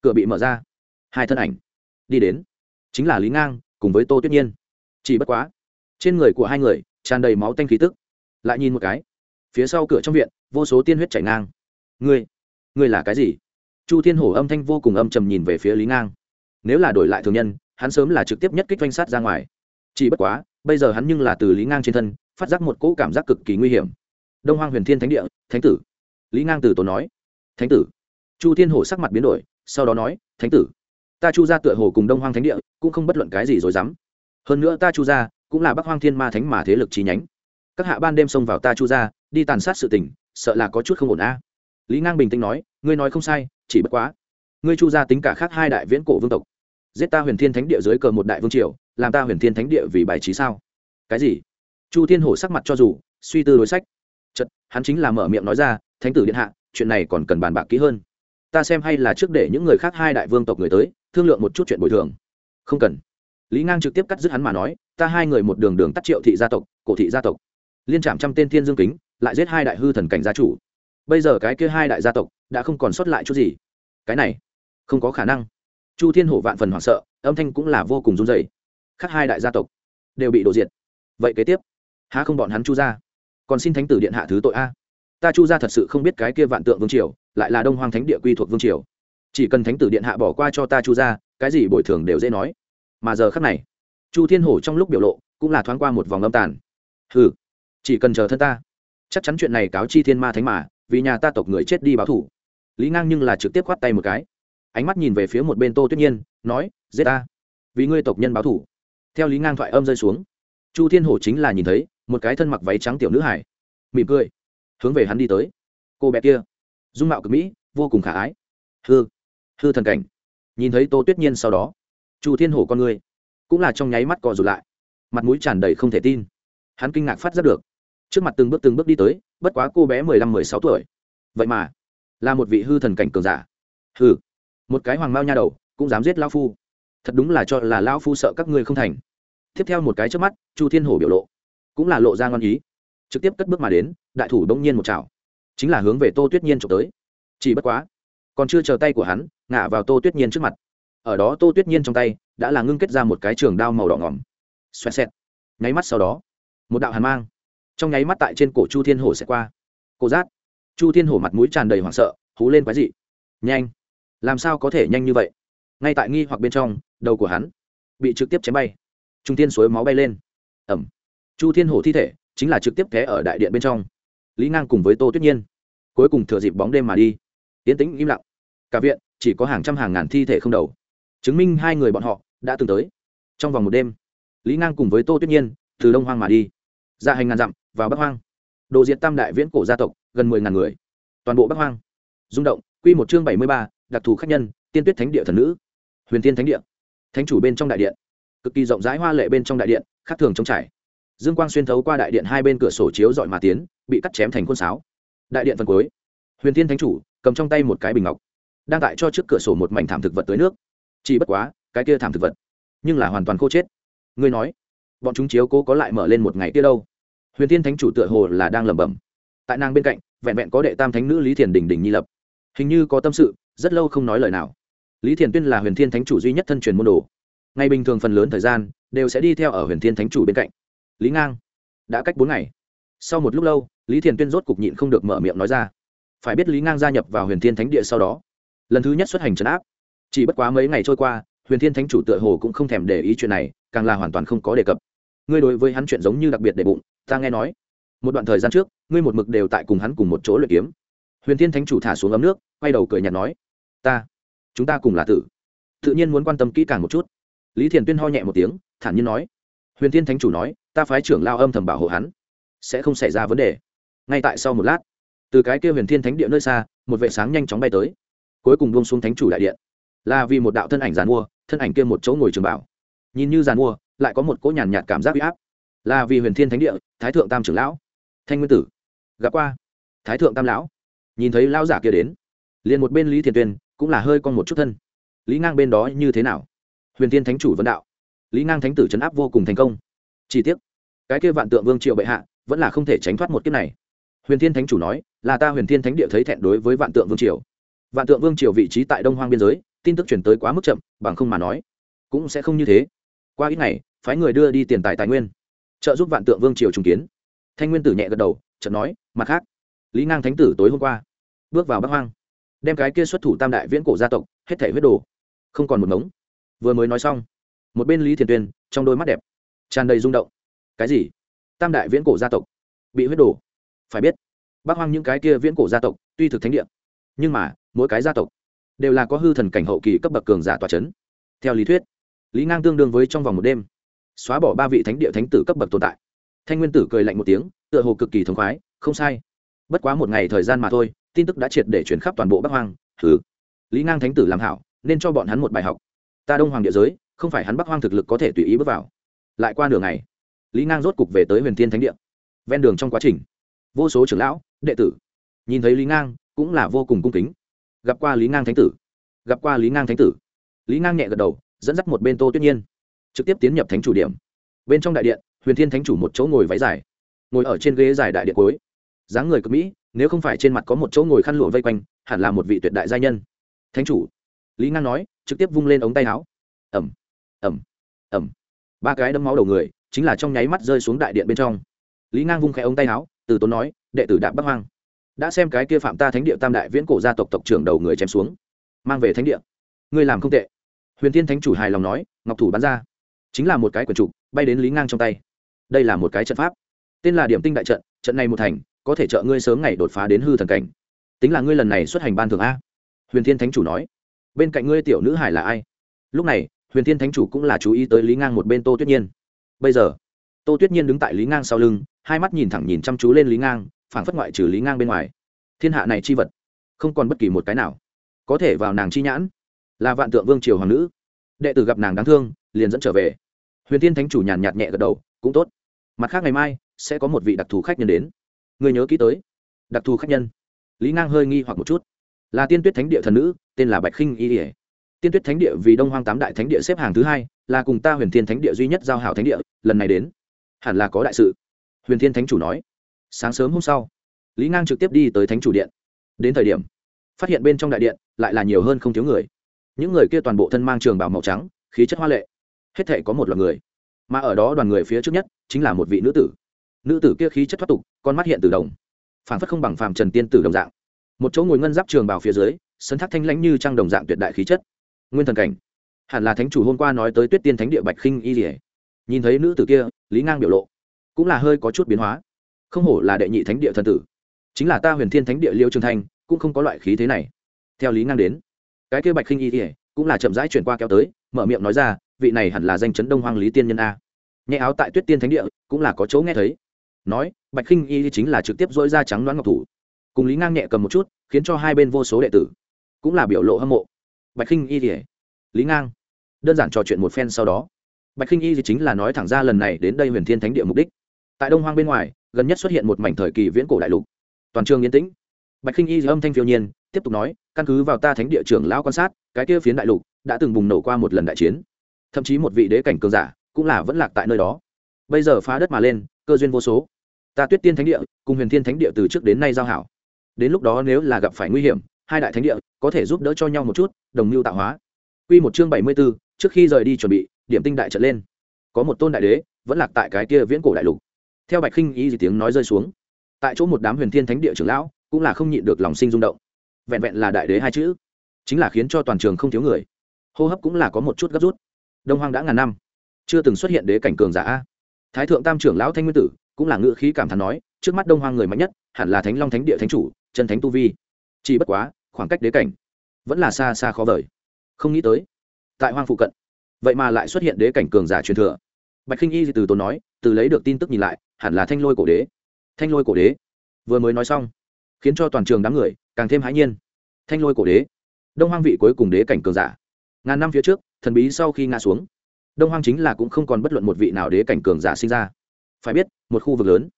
cửa bị mở ra, hai thân ảnh đi đến. Chính là lý ngang cùng với tô tuyết nhiên. Chỉ bất quá, trên người của hai người tràn đầy máu tanh khí tức. Lại nhìn một cái, phía sau cửa trong viện, vô số tiên huyết chảy ngang. Ngươi ngươi là cái gì? Chu thiên hổ âm thanh vô cùng âm trầm nhìn về phía lý ngang nếu là đổi lại thường nhân, hắn sớm là trực tiếp nhất kích doanh sát ra ngoài. Chỉ bất quá, bây giờ hắn nhưng là từ lý ngang trên thân, phát giác một cỗ cảm giác cực kỳ nguy hiểm. Đông hoang huyền thiên thánh địa, thánh tử. Lý ngang từ tốn nói, thánh tử. Chu thiên hổ sắc mặt biến đổi, sau đó nói, thánh tử, ta chu ra tựa hồ cùng đông hoang thánh địa, cũng không bất luận cái gì rồi dám. Hơn nữa ta chu ra cũng là bắc hoang thiên ma thánh mà thế lực trí nhánh. Các hạ ban đêm xông vào ta chu ra đi tàn sát sự tình, sợ là có chút không ổn a. Lý ngang bình tĩnh nói, ngươi nói không sai, chỉ bất quá, ngươi chu ra tính cả khác hai đại viễn cổ vương tộc giết ta huyền thiên thánh địa dưới cờ một đại vương triều, làm ta huyền thiên thánh địa vì bài trí sao? Cái gì? Chu thiên hổ sắc mặt cho dù, suy tư đối sách. Chật hắn chính là mở miệng nói ra, thánh tử điện hạ, chuyện này còn cần bàn bạc kỹ hơn. Ta xem hay là trước để những người khác hai đại vương tộc người tới, thương lượng một chút chuyện bồi thường. Không cần. Lý ngang trực tiếp cắt dứt hắn mà nói, ta hai người một đường đường tắt triệu thị gia tộc, cổ thị gia tộc. Liên trạm trăm tên thiên dương kính, lại giết hai đại hư thần cảnh gia chủ. Bây giờ cái kia hai đại gia tộc đã không còn sót lại chút gì. Cái này không có khả năng chu thiên hổ vạn phần hoảng sợ, âm thanh cũng là vô cùng run dày khác hai đại gia tộc đều bị đổ diệt. Vậy kế tiếp, há không bọn hắn chu ra còn xin thánh tử điện hạ thứ tội a. Ta chu ra thật sự không biết cái kia vạn tượng vương triều, lại là đông hoàng thánh địa quy thuộc vương triều. Chỉ cần thánh tử điện hạ bỏ qua cho ta chu ra cái gì bồi thường đều dễ nói. Mà giờ khắc này, chu thiên hổ trong lúc biểu lộ cũng là thoáng qua một vòng âm tàn. Ừ chỉ cần chờ thân ta. Chắc chắn chuyện này cáo chi thiên ma thánh mà, vì nhà ta tộc người chết đi báo thủ. Lý ngang nhưng là trực tiếp khoát tay một cái ánh mắt nhìn về phía một bên tô tuyết nhiên, nói, giết ta, vì ngươi tộc nhân báo thủ theo lý ngang thoại âm rơi xuống, chu thiên hổ chính là nhìn thấy một cái thân mặc váy trắng tiểu nữ hải mỉm cười, hướng về hắn đi tới. Cô bé kia, dung mạo cực mỹ, vô cùng khả ái. Hư hư thần cảnh. Nhìn thấy tô tuyết nhiên sau đó, chu thiên hổ con người cũng là trong nháy mắt cò rụt lại, mặt mũi tràn đầy không thể tin. Hắn kinh ngạc phát giác được, trước mặt từng bước từng bước đi tới, bất quá cô bé mười lăm, mười sáu tuổi. Vậy mà là một vị hư thần cảnh cường giả. Hư một cái hoàng mao nha đầu, cũng dám giết lao phu. Thật đúng là cho là lao phu sợ các ngươi không thành. Tiếp theo một cái trước mắt, chu thiên hổ biểu lộ, cũng là lộ ra ngon ý. Trực tiếp cất bước mà đến, đại thủ đông nhiên một chảo. Chính là hướng về tô tuyết nhiên trộm tới. Chỉ bất quá, còn chưa chờ tay của hắn, ngả vào tô tuyết nhiên trước mặt. Ở đó tô tuyết nhiên trong tay, đã là ngưng kết ra một cái trường đao màu đỏ ngỏm. Xoẹt xẹt. Nháy mắt sau đó, một đạo hàn mang. Trong nháy mắt tại trên cổ chu thiên hổ sẽ qua. Cô giác. Chu thiên hổ mặt mũi tràn đầy hoảng sợ, hú lên quái dị. Nhanh làm sao có thể nhanh như vậy? Ngay tại nghi hoặc bên trong, đầu của hắn bị trực tiếp chém bay. Trung tiên suối máu bay lên. Ẩm. Chu thiên hổ thi thể chính là trực tiếp té ở đại điện bên trong. Lý ngang cùng với tô tuyết nhiên cuối cùng thừa dịp bóng đêm mà đi. Tiến tĩnh im lặng. Cả viện chỉ có hàng trăm hàng ngàn thi thể không đầu. Chứng minh hai người bọn họ đã từng tới. Trong vòng một đêm, lý ngang cùng với tô tuyết nhiên từ đông hoang mà đi. Ra hành ngàn dặm vào bắc hoang. Đồ diệt tam đại viễn cổ gia tộc, gần mười ngàn người. Toàn bộ bắc hoang rung động. Q một chương bảy mươi ba đặc thù khách nhân, tiên tuyết thánh địa thần nữ, huyền tiên thánh địa, thánh chủ bên trong đại điện, cực kỳ rộng rãi hoa lệ bên trong đại điện, khác thường trống trải. Dương quang xuyên thấu qua đại điện hai bên cửa sổ chiếu dọi mà tiến, bị cắt chém thành khuôn sáo. Đại điện phần cuối, huyền tiên thánh chủ, cầm trong tay một cái bình ngọc, đang tại cho trước cửa sổ một mảnh thảm thực vật tới nước. Chỉ bất quá, cái kia thảm thực vật, nhưng là hoàn toàn khô chết. Ngươi nói, bọn chúng chiếu cố có lại mở lên một ngày kia đâu? Huyền tiên thánh chủ tựa hồ là đang lẩm bẩm. Tại nàng bên cạnh, vẹn vẹn có đệ tam thánh nữ lý thiền đình đình nhi lập. Hình như có tâm sự rất lâu không nói lời nào. Lý thiền tuyên là huyền thiên thánh chủ duy nhất thân truyền môn đồ. Ngày bình thường phần lớn thời gian, đều sẽ đi theo ở huyền thiên thánh chủ bên cạnh. Lý ngang, đã cách bốn ngày. Sau một lúc lâu, lý thiền tuyên rốt cục nhịn không được mở miệng nói ra. Phải biết lý ngang gia nhập vào huyền thiên thánh địa sau đó, lần thứ nhất xuất hành trấn áp. Chỉ bất quá mấy ngày trôi qua, huyền thiên thánh chủ tựa hồ cũng không thèm để ý chuyện này, càng là hoàn toàn không có đề cập. Ngươi đối với hắn chuyện giống như đặc biệt để bụng, ta nghe nói. Một đoạn thời gian trước, ngươi một mực đều tại cùng hắn cùng một chỗ luyện kiếm. Huyền thiên thánh chủ thả xuống ấm nước, quay đầu cười nhạt nói ta, chúng ta cùng là tử. Tự nhiên muốn quan tâm kỹ càng một chút. Lý thiền tuyên ho nhẹ một tiếng, thản nhiên nói. Huyền thiên thánh chủ nói, ta phái trưởng lao âm thầm bảo hộ hắn. Sẽ không xảy ra vấn đề. Ngay tại sau một lát, từ cái kia huyền thiên thánh địa nơi xa, một vệ sáng nhanh chóng bay tới. Cuối cùng buông xuống thánh chủ đại điện. Là vì một đạo thân ảnh giàn mua, thân ảnh kia một chỗ ngồi trường bảo. Nhìn như giàn mua, lại có một cỗ nhàn nhạt cảm giác bị áp. Là vì huyền thiên thánh địa, thái thượng tam trưởng lão. Thanh nguyên tử. Gặp qua. Thái thượng tam lão. Nhìn thấy lão giả kia đến, liền một bên lý thiền tuyên cũng là hơi con một chút thân. Lý ngang bên đó như thế nào? Huyền thiên thánh chủ vấn đạo. Lý ngang thánh tử chấn áp vô cùng thành công. Chi tiết cái kia vạn tượng vương triệu bệ hạ vẫn là không thể tránh thoát một kiếp này. Huyền thiên thánh chủ nói, là ta huyền thiên thánh địa thấy thẹn đối với vạn tượng vương triều. Vạn tượng vương triều vị trí tại đông hoang biên giới, tin tức chuyển tới quá mức chậm, bằng không mà nói, cũng sẽ không như thế. Qua ít ngày, phái người đưa đi tiền tài tài nguyên, trợ giúp vạn tượng vương triều trùng kiến. Thanh nguyên tử nhẹ gật đầu, chợt nói, mặt khác, lý ngang thánh tử tối hôm qua, bước vào bắc hoang đem cái kia xuất thủ tam đại viễn cổ gia tộc, hết thể huyết đồ, không còn một ngống. Vừa mới nói xong, một bên lý thiền tuyên trong đôi mắt đẹp, tràn đầy rung động. Cái gì? Tam đại viễn cổ gia tộc bị huyết đồ? Phải biết bác hoang những cái kia viễn cổ gia tộc tuy thực thánh địa, nhưng mà, mỗi cái gia tộc đều là có hư thần cảnh hậu kỳ cấp bậc cường giả tòa c h ấ n theo lý thuyết, lý ngang tương đương với trong vòng một đêm, xóa bỏ ba vị thánh địa thánh tử cấp bậc tồn tại. Thanh nguyên tử cười lạnh một tiếng, tựa hồ cực kỳ thống khoái, không sai. Bất quá một ngày thời gian mà thôi tin tức đã triệt để chuyển khắp toàn bộ bắc hoang thứ lý ngang thánh tử làm hảo, nên cho bọn hắn một bài học. Ta đông hoàng địa giới, không phải hắn bắc hoang thực lực có thể tùy ý bước vào. Lại qua nửa ngày, lý ngang rốt cục về tới huyền thiên thánh địa. Ven đường trong quá trình, vô số trưởng lão, đệ tử, nhìn thấy lý ngang cũng là vô cùng cung kính. Gặp qua lý ngang thánh tử, gặp qua lý ngang thánh tử. Lý ngang nhẹ gật đầu, dẫn dắt một bên tô tuyết nhiên, trực tiếp tiến nhập thánh chủ điểm. Bên trong đại điện, huyền thiên thánh chủ một chỗ ngồi váy dài, ngồi ở trên ghế dài đại điện cuối, dáng người cực mỹ nếu không phải trên mặt có một chỗ ngồi khăn lụa vây quanh, hẳn là một vị tuyệt đại gia nhân. Thánh chủ, lý ngang nói, trực tiếp vung lên ống tay áo. Ẩm ẩm ẩm ba cái đấm máu đầu người chính là trong nháy mắt rơi xuống đại điện bên trong. Lý ngang vung khẽ ống tay áo, từ tốn nói, đệ tử đạp bắc hoang, đã xem cái kia phạm ta thánh địa tam đại viễn cổ gia tộc tộc trưởng đầu người chém xuống, mang về thánh địa. Ngươi làm không tệ. Huyền thiên thánh chủ hài lòng nói, ngọc thủ bắn ra, chính là một cái quần trục bay đến lý ngang trong tay. Đây là một cái trận pháp. Tên là điểm tinh đại trận trận này một thành có thể trợ ngươi sớm ngày đột phá đến hư thần cảnh. Tính là ngươi lần này xuất hành ban thường a. Huyền thiên thánh chủ nói. Bên cạnh ngươi tiểu nữ hải là ai? Lúc này, huyền thiên thánh chủ cũng là chú ý tới lý ngang một bên tô tuyết nhiên. Bây giờ, tô tuyết nhiên đứng tại lý ngang sau lưng, hai mắt nhìn thẳng nhìn chăm chú lên lý ngang, phảng phất ngoại trừ lý ngang bên ngoài. Thiên hạ này chi vật, không còn bất kỳ một cái nào. Có thể vào nàng chi nhãn, là vạn tượng vương triều hoàng nữ. Đệ tử gặp nàng đáng thương, liền dẫn trở về. Huyền tiên thánh chủ nhàn nhạt nhẹ gật đầu, cũng tốt. Mặt khác ngày mai, sẽ có một vị đặc thù khách nhân đến người nhớ kỹ tới. Đặc thù khách nhân. Lý ngang hơi nghi hoặc một chút. Là tiên tuyết thánh địa thần nữ, tên là bạch khinh y ỉa tiên tuyết thánh địa vì đông hoang tám đại thánh địa xếp hàng thứ hai, là cùng ta huyền thiên thánh địa duy nhất giao hảo thánh địa, lần này đến. Hẳn là có đại sự. Huyền thiên thánh chủ nói. Sáng sớm hôm sau, lý ngang trực tiếp đi tới thánh chủ điện. Đến thời điểm, phát hiện bên trong đại điện lại là nhiều hơn không thiếu người. Những người kia toàn bộ thân mang trường bảo màu trắng, khí chất hoa lệ. Hết thể có một loạt người. Mà ở đó đoàn người phía trước nhất chính là một vị nữ tử nữ tử kia khí chất thoát tục, con mắt hiện từ đồng. Phản phất không bằng phàm trần tiên tử đồng dạng. Một chỗ ngồi ngân giáp trường bào phía dưới, sân thác thanh lãnh như trang đồng dạng tuyệt đại khí chất. Nguyên thần cảnh. Hẳn là thánh chủ hôm qua nói tới tuyết tiên thánh địa bạch khinh y rỉa nhìn thấy nữ tử kia, lý ngang biểu lộ cũng là hơi có chút biến hóa. Không hổ là đệ nhị thánh địa thần tử. Chính là ta huyền thiên thánh địa liêu trường thanh cũng không có loại khí thế này. Theo lý ngang đến, cái kia bạch khinh y ỉa cũng là chậm rãi chuyển qua kéo tới, mở miệng nói ra, vị này hẳn là danh chấn đông hoang lý tiên nhân a. Nhẹ áo tại tuyết tiên thánh địa cũng là có chỗ nghe thấy nói, bạch khinh y chính là trực tiếp dỗi da trắng đoán ngọc thủ. Cùng lý ngang nhẹ cầm một chút, khiến cho hai bên vô số đệ tử cũng là biểu lộ hâm mộ. Bạch khinh y thì lý ngang, đơn giản trò chuyện một phen sau đó. Bạch khinh y thì chính là nói thẳng ra lần này đến đây huyền thiên thánh địa mục đích. Tại đông hoang bên ngoài, gần nhất xuất hiện một mảnh thời kỳ viễn cổ đại lục. Toàn trường yên tĩnh. Bạch khinh y thì âm thanh phiêu nhiên, tiếp tục nói, căn cứ vào ta thánh địa trưởng lão quan sát, cái kia phiến đại lục đã từng bùng nổ qua một lần đại chiến. Thậm chí một vị đế cảnh cường giả cũng là vẫn lạc tại nơi đó. Bây giờ phá đất mà lên, cơ duyên vô số ta tuyết tiên thánh địa cùng huyền thiên thánh địa từ trước đến nay giao hảo đến lúc đó nếu là gặp phải nguy hiểm hai đại thánh địa có thể giúp đỡ cho nhau một chút đồng mưu tạo hóa Quy một chương bảy mươi 74, trước khi rời đi chuẩn bị, điểm tinh đại trận lên. Có một tôn đại đế, vẫn lạc tại cái kia viễn cổ đại lục. Theo Bạch Khinh Y gì tiếng nói rơi xuống, tại chỗ một đám huyền thiên thánh địa trưởng lão, cũng là không nhịn được lòng sinh rung động. Vẹn vẹn là đại đế hai chữ, chính là khiến cho toàn trường không thiếu người. Hô hấp cũng là có một chút gấp rút. Đông Hoang đã ngàn năm, chưa từng xuất hiện đế cảnh cường giả. Thái thượng tam trưởng lão Thanh Nguyên tử, cũng là ngữ khí cảm thán nói, trước mắt Đông Hoang người mạnh nhất, hẳn là Thánh Long Thánh Địa thánh chủ, chân thánh tu vi. Chỉ bất quá, khoảng cách đế cảnh vẫn là xa xa khó vời. Không nghĩ tới tại hoang phụ cận vậy mà lại xuất hiện đế cảnh cường giả truyền thừa. Bạch khinh y từ tốn nói từ lấy được tin tức nhìn lại hẳn là thanh lôi cổ đế. Thanh lôi cổ đế. Vừa mới nói xong khiến cho toàn trường đám người càng thêm hãi nhiên. Thanh lôi cổ đế. Đông hoang vị cuối cùng đế cảnh cường giả. Ngàn năm phía trước thần bí sau khi ngã xuống đông hoang chính là cũng không còn bất luận một vị nào đế cảnh cường giả sinh ra phải biết, một khu vực lớn,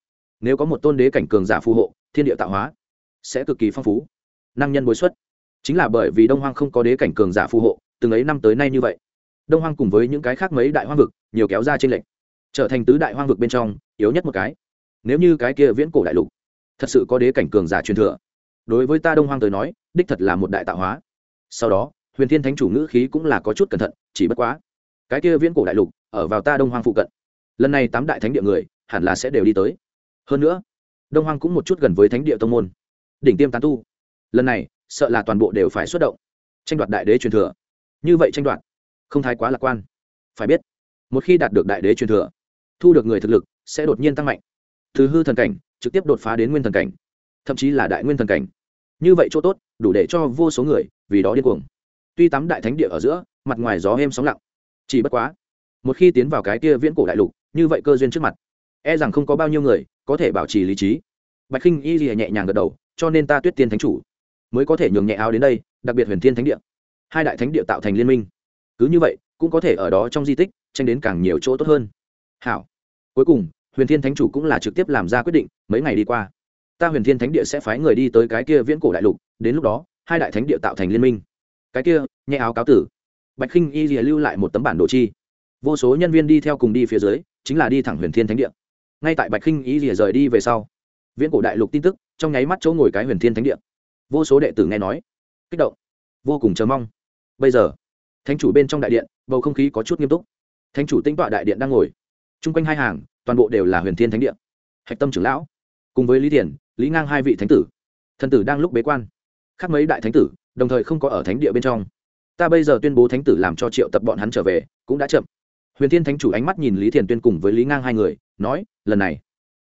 nếu có một tôn đế cảnh cường giả phù hộ, thiên địa tạo hóa, sẽ cực kỳ phong phú. Năng nhân bối xuất. Chính là bởi vì đông hoang không có đế cảnh cường giả phù hộ, từng ấy năm tới nay như vậy. Đông hoang cùng với những cái khác mấy đại hoang vực nhiều kéo ra trên lệnh trở thành tứ đại hoang vực bên trong, yếu nhất một cái. Nếu như cái kia viễn cổ đại lục thật sự có đế cảnh cường giả truyền thừa, đối với ta đông hoang tới nói, đích thật là một đại tạo hóa. Sau đó, huyền thiên thánh chủ ngữ khí cũng là có chút cẩn thận, chỉ bất quá, cái kia viễn cổ đại lục ở vào ta đông hoang phụ cận. Lần này tám đại thánh địa người hẳn là sẽ đều đi tới. Hơn nữa, đông hoang cũng một chút gần với thánh địa tông môn. Đỉnh tiêm tán tu. Lần này, sợ là toàn bộ đều phải xuất động. Tranh đoạt đại đế truyền thừa. Như vậy tranh đoạt, không thái quá lạc quan. Phải biết, một khi đạt được đại đế truyền thừa, thu được người thực lực sẽ đột nhiên tăng mạnh. Từ hư thần cảnh trực tiếp đột phá đến nguyên thần cảnh, thậm chí là đại nguyên thần cảnh. Như vậy chỗ tốt, đủ để cho vô số người vì đó điên cuồng. Tuy tắm đại thánh địa ở giữa, mặt ngoài gió êm sóng lặng, chỉ bất quá, một khi tiến vào cái kia viễn cổ đại lục, như vậy cơ duyên trước mặt e rằng không có bao nhiêu người có thể bảo trì lý trí. Bạch khinh y gì nhẹ nhàng gật đầu, cho nên ta tuyết tiên thánh chủ mới có thể nhường nhẹ áo đến đây, đặc biệt huyền thiên thánh địa. Hai đại thánh địa tạo thành liên minh. Cứ như vậy, cũng có thể ở đó trong di tích, tranh đến càng nhiều chỗ tốt hơn. Hảo. Cuối cùng, huyền thiên thánh chủ cũng là trực tiếp làm ra quyết định, mấy ngày đi qua, ta huyền thiên thánh địa sẽ phái người đi tới cái kia viễn cổ đại lục, đến lúc đó, hai đại thánh địa tạo thành liên minh. Cái kia, nhẹ áo cáo tử. Bạch khinh y rìa lưu lại một tấm bản đồ chi. Vô số nhân viên đi theo cùng đi phía dưới, chính là đi thẳng huyền thiên thánh địa ngay tại bạch khinh ý rìa rời đi về sau, viễn cổ đại lục tin tức trong nháy mắt chỗ ngồi cái huyền thiên thánh địa. Vô số đệ tử nghe nói, kích động, vô cùng chờ mong. Bây giờ, thánh chủ bên trong đại điện, bầu không khí có chút nghiêm túc. Thánh chủ tinh tọa đại điện đang ngồi. Chung quanh hai hàng, toàn bộ đều là huyền thiên thánh điện hạch tâm trưởng lão, cùng với lý thiền, lý ngang hai vị thánh tử, thần tử đang lúc bế quan. Khác mấy đại thánh tử, đồng thời không có ở thánh địa bên trong. Ta bây giờ tuyên bố thánh tử làm cho triệu tập bọn hắn trở về, cũng đã chậm huyền thiên thánh chủ ánh mắt nhìn lý thiền tuyên cùng với lý ngang hai người, nói, lần này,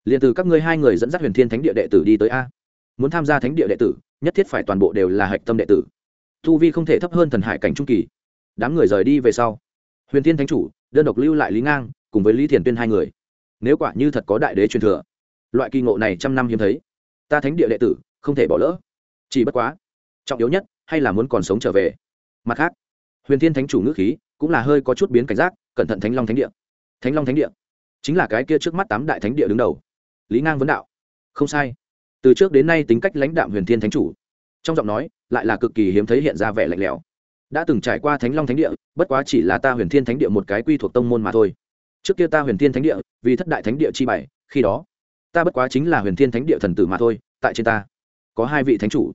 liền từ các ngươi hai người dẫn dắt huyền thiên thánh địa đệ tử đi tới a. Muốn tham gia thánh địa đệ tử, nhất thiết phải toàn bộ đều là hạch tâm đệ tử. Thu vi không thể thấp hơn thần hải cảnh trung kỳ. Đám người rời đi về sau. Huyền thiên thánh chủ, đơn độc lưu lại lý ngang, cùng với lý thiền tuyên hai người. Nếu quả như thật có đại đế truyền thừa, loại kỳ ngộ này trăm năm hiếm thấy, ta thánh địa đệ tử, không thể bỏ lỡ. Chỉ bất quá, trọng yếu nhất, hay là muốn còn sống trở về. Mặt khác, huyền thiên thánh chủ ngữ khí cũng là hơi có chút biến cảnh giác cẩn thận thánh long thánh địa. Thánh long thánh địa chính là cái kia trước mắt tám đại thánh địa đứng đầu. Lý ngang vấn đạo. Không sai. Từ trước đến nay tính cách lãnh đạm huyền thiên thánh chủ. Trong giọng nói, lại là cực kỳ hiếm thấy hiện ra vẻ lạnh lẽo. Đã từng trải qua thánh long thánh địa, bất quá chỉ là ta huyền thiên thánh địa một cái quy thuộc tông môn mà thôi. Trước kia ta huyền thiên thánh địa, vì thất đại thánh địa chi bảy khi đó, ta bất quá chính là huyền thiên thánh địa thần tử mà thôi, tại trên ta, có hai vị thánh chủ,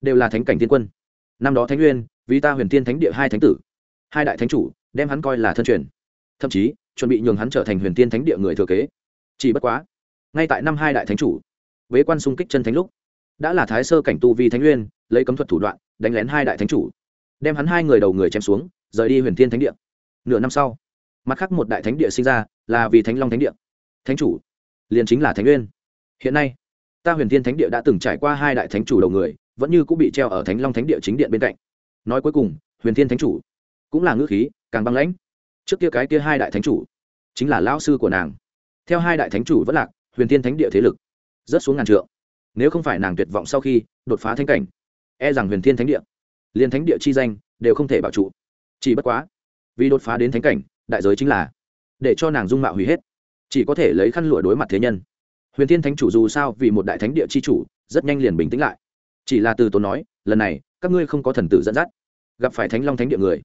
đều là thánh cảnh thiên quân. Năm đó thánh nguyên, vì ta huyền thiên thánh địa hai thánh tử, hai đại thánh chủ, đem hắn coi là thân truyền thậm chí chuẩn bị nhường hắn trở thành huyền thiên thánh địa người thừa kế. Chỉ bất quá, ngay tại năm hai đại thánh chủ vế quan xung kích chân thánh lúc, đã là thái sơ cảnh tu vi thánh nguyên, lấy cấm thuật thủ đoạn, đánh lén hai đại thánh chủ, đem hắn hai người đầu người chém xuống, rời đi huyền thiên thánh địa. Nửa năm sau, mặt khác một đại thánh địa sinh ra là vì thánh long thánh địa. Thánh chủ liền chính là thánh nguyên. Hiện nay, ta huyền thiên thánh địa đã từng trải qua hai đại thánh chủ đầu người, vẫn như cũng bị treo ở thánh long thánh địa chính điện bên cạnh. Nói cuối cùng, huyền thiên thánh chủ cũng là ngữ khí càng băng lãnh trước kia cái kia hai đại thánh chủ, chính là lão sư của nàng. Theo hai đại thánh chủ vẫn lạc, huyền thiên thánh địa thế lực rất xuống ngàn trượng. Nếu không phải nàng tuyệt vọng sau khi đột phá thánh cảnh e rằng huyền thiên thánh địa, liền thánh địa chi danh đều không thể bảo trụ. Chỉ bất quá, vì đột phá đến thánh cảnh, đại giới chính là để cho nàng dung mạo hủy hết. Chỉ có thể lấy khăn lụa đối mặt thế nhân. Huyền thiên thánh chủ dù sao vì một đại thánh địa chi chủ, rất nhanh liền bình tĩnh lại. Chỉ là từ tốn nói, lần này, các ngươi không có thần tử dẫn dắt. Gặp phải thánh long thánh địa người,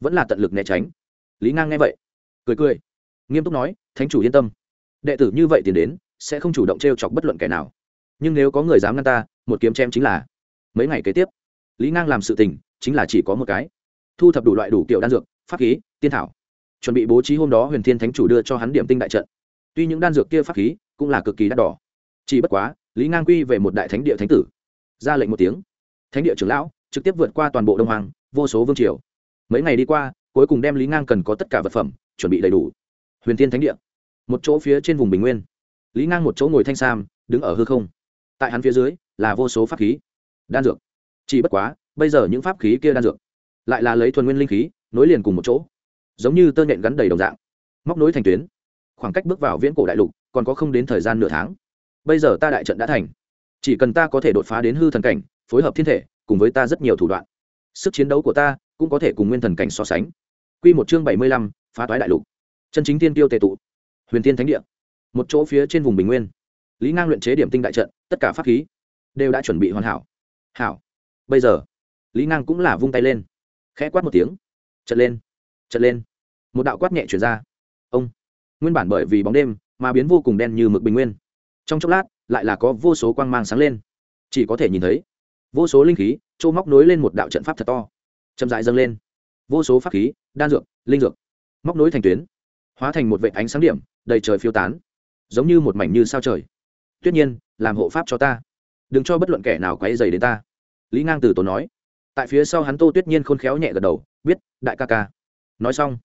vẫn là tận lực né tránh lý ngang nghe vậy, cười cười, nghiêm túc nói, thánh chủ yên tâm, đệ tử như vậy tiền đến, sẽ không chủ động t r e o chọc bất luận kẻ nào. Nhưng nếu có người dám ngăn ta, một kiếm chém chính là mấy ngày kế tiếp. Lý ngang làm sự tình, chính là chỉ có một cái. Thu thập đủ loại đủ kiểu đan dược, pháp khí, tiên thảo. Chuẩn bị bố trí hôm đó huyền thiên thánh chủ đưa cho hắn điểm tinh đại trận. Tuy những đan dược kia pháp khí cũng là cực kỳ đắt đỏ. Chỉ bất quá, lý ngang quy về một đại thánh địa thánh tử. Ra lệnh một tiếng. Thánh địa trưởng lão trực tiếp vượt qua toàn bộ đông hoàng vô số vương triều. Mấy ngày đi qua cuối cùng đem lý ngang cần có tất cả vật phẩm chuẩn bị đầy đủ. Huyền thiên thánh địa, một chỗ phía trên vùng bình nguyên. Lý ngang một chỗ ngồi thanh sam, đứng ở hư không. Tại hắn phía dưới là vô số pháp khí. Đan dược. Chỉ bất quá, bây giờ những pháp khí kia đan dược lại là lấy thuần nguyên linh khí, nối liền cùng một chỗ. Giống như tơ nhện gắn đầy đồng dạng. Móc nối thành tuyến. Khoảng cách bước vào viễn cổ đại lục còn có không đến thời gian nửa tháng. Bây giờ ta đại trận đã thành. Chỉ cần ta có thể đột phá đến hư thần cảnh, phối hợp thiên thể, cùng với ta rất nhiều thủ đoạn. Sức chiến đấu của ta cũng có thể cùng nguyên thần cảnh so sánh. Q một chương bảy mươi lăm, phá toái đại lục. Chân chính tiên tiêu tề tụ. Huyền tiên thánh địa. Một chỗ phía trên vùng bình nguyên. Lý ngang luyện chế điểm tinh đại trận, tất cả pháp khí đều đã chuẩn bị hoàn hảo. Hảo. Bây giờ, lý ngang cũng là vung tay lên, khẽ quát một tiếng. Trận lên trận lên. Một đạo quát nhẹ chuyển ra. Ông. Nguyên bản bởi vì bóng đêm mà biến vô cùng đen như mực bình nguyên. Trong chốc lát, lại là có vô số quang mang sáng lên. Chỉ có thể nhìn thấy, vô số linh khí trô móc nối lên một đạo trận pháp thật to chậm dại dâng lên. Vô số pháp khí, đan dược, linh dược, móc nối thành tuyến, hóa thành một vệ ánh sáng điểm, đầy trời phiêu tán, giống như một mảnh như sao trời. Tuyết nhiên, làm hộ pháp cho ta. Đừng cho bất luận kẻ nào quấy dày đến ta. Lý ngang từ tốn nói. Tại phía sau hắn tô tuyết nhiên khôn khéo nhẹ gật đầu, biết, đại ca ca. Nói xong,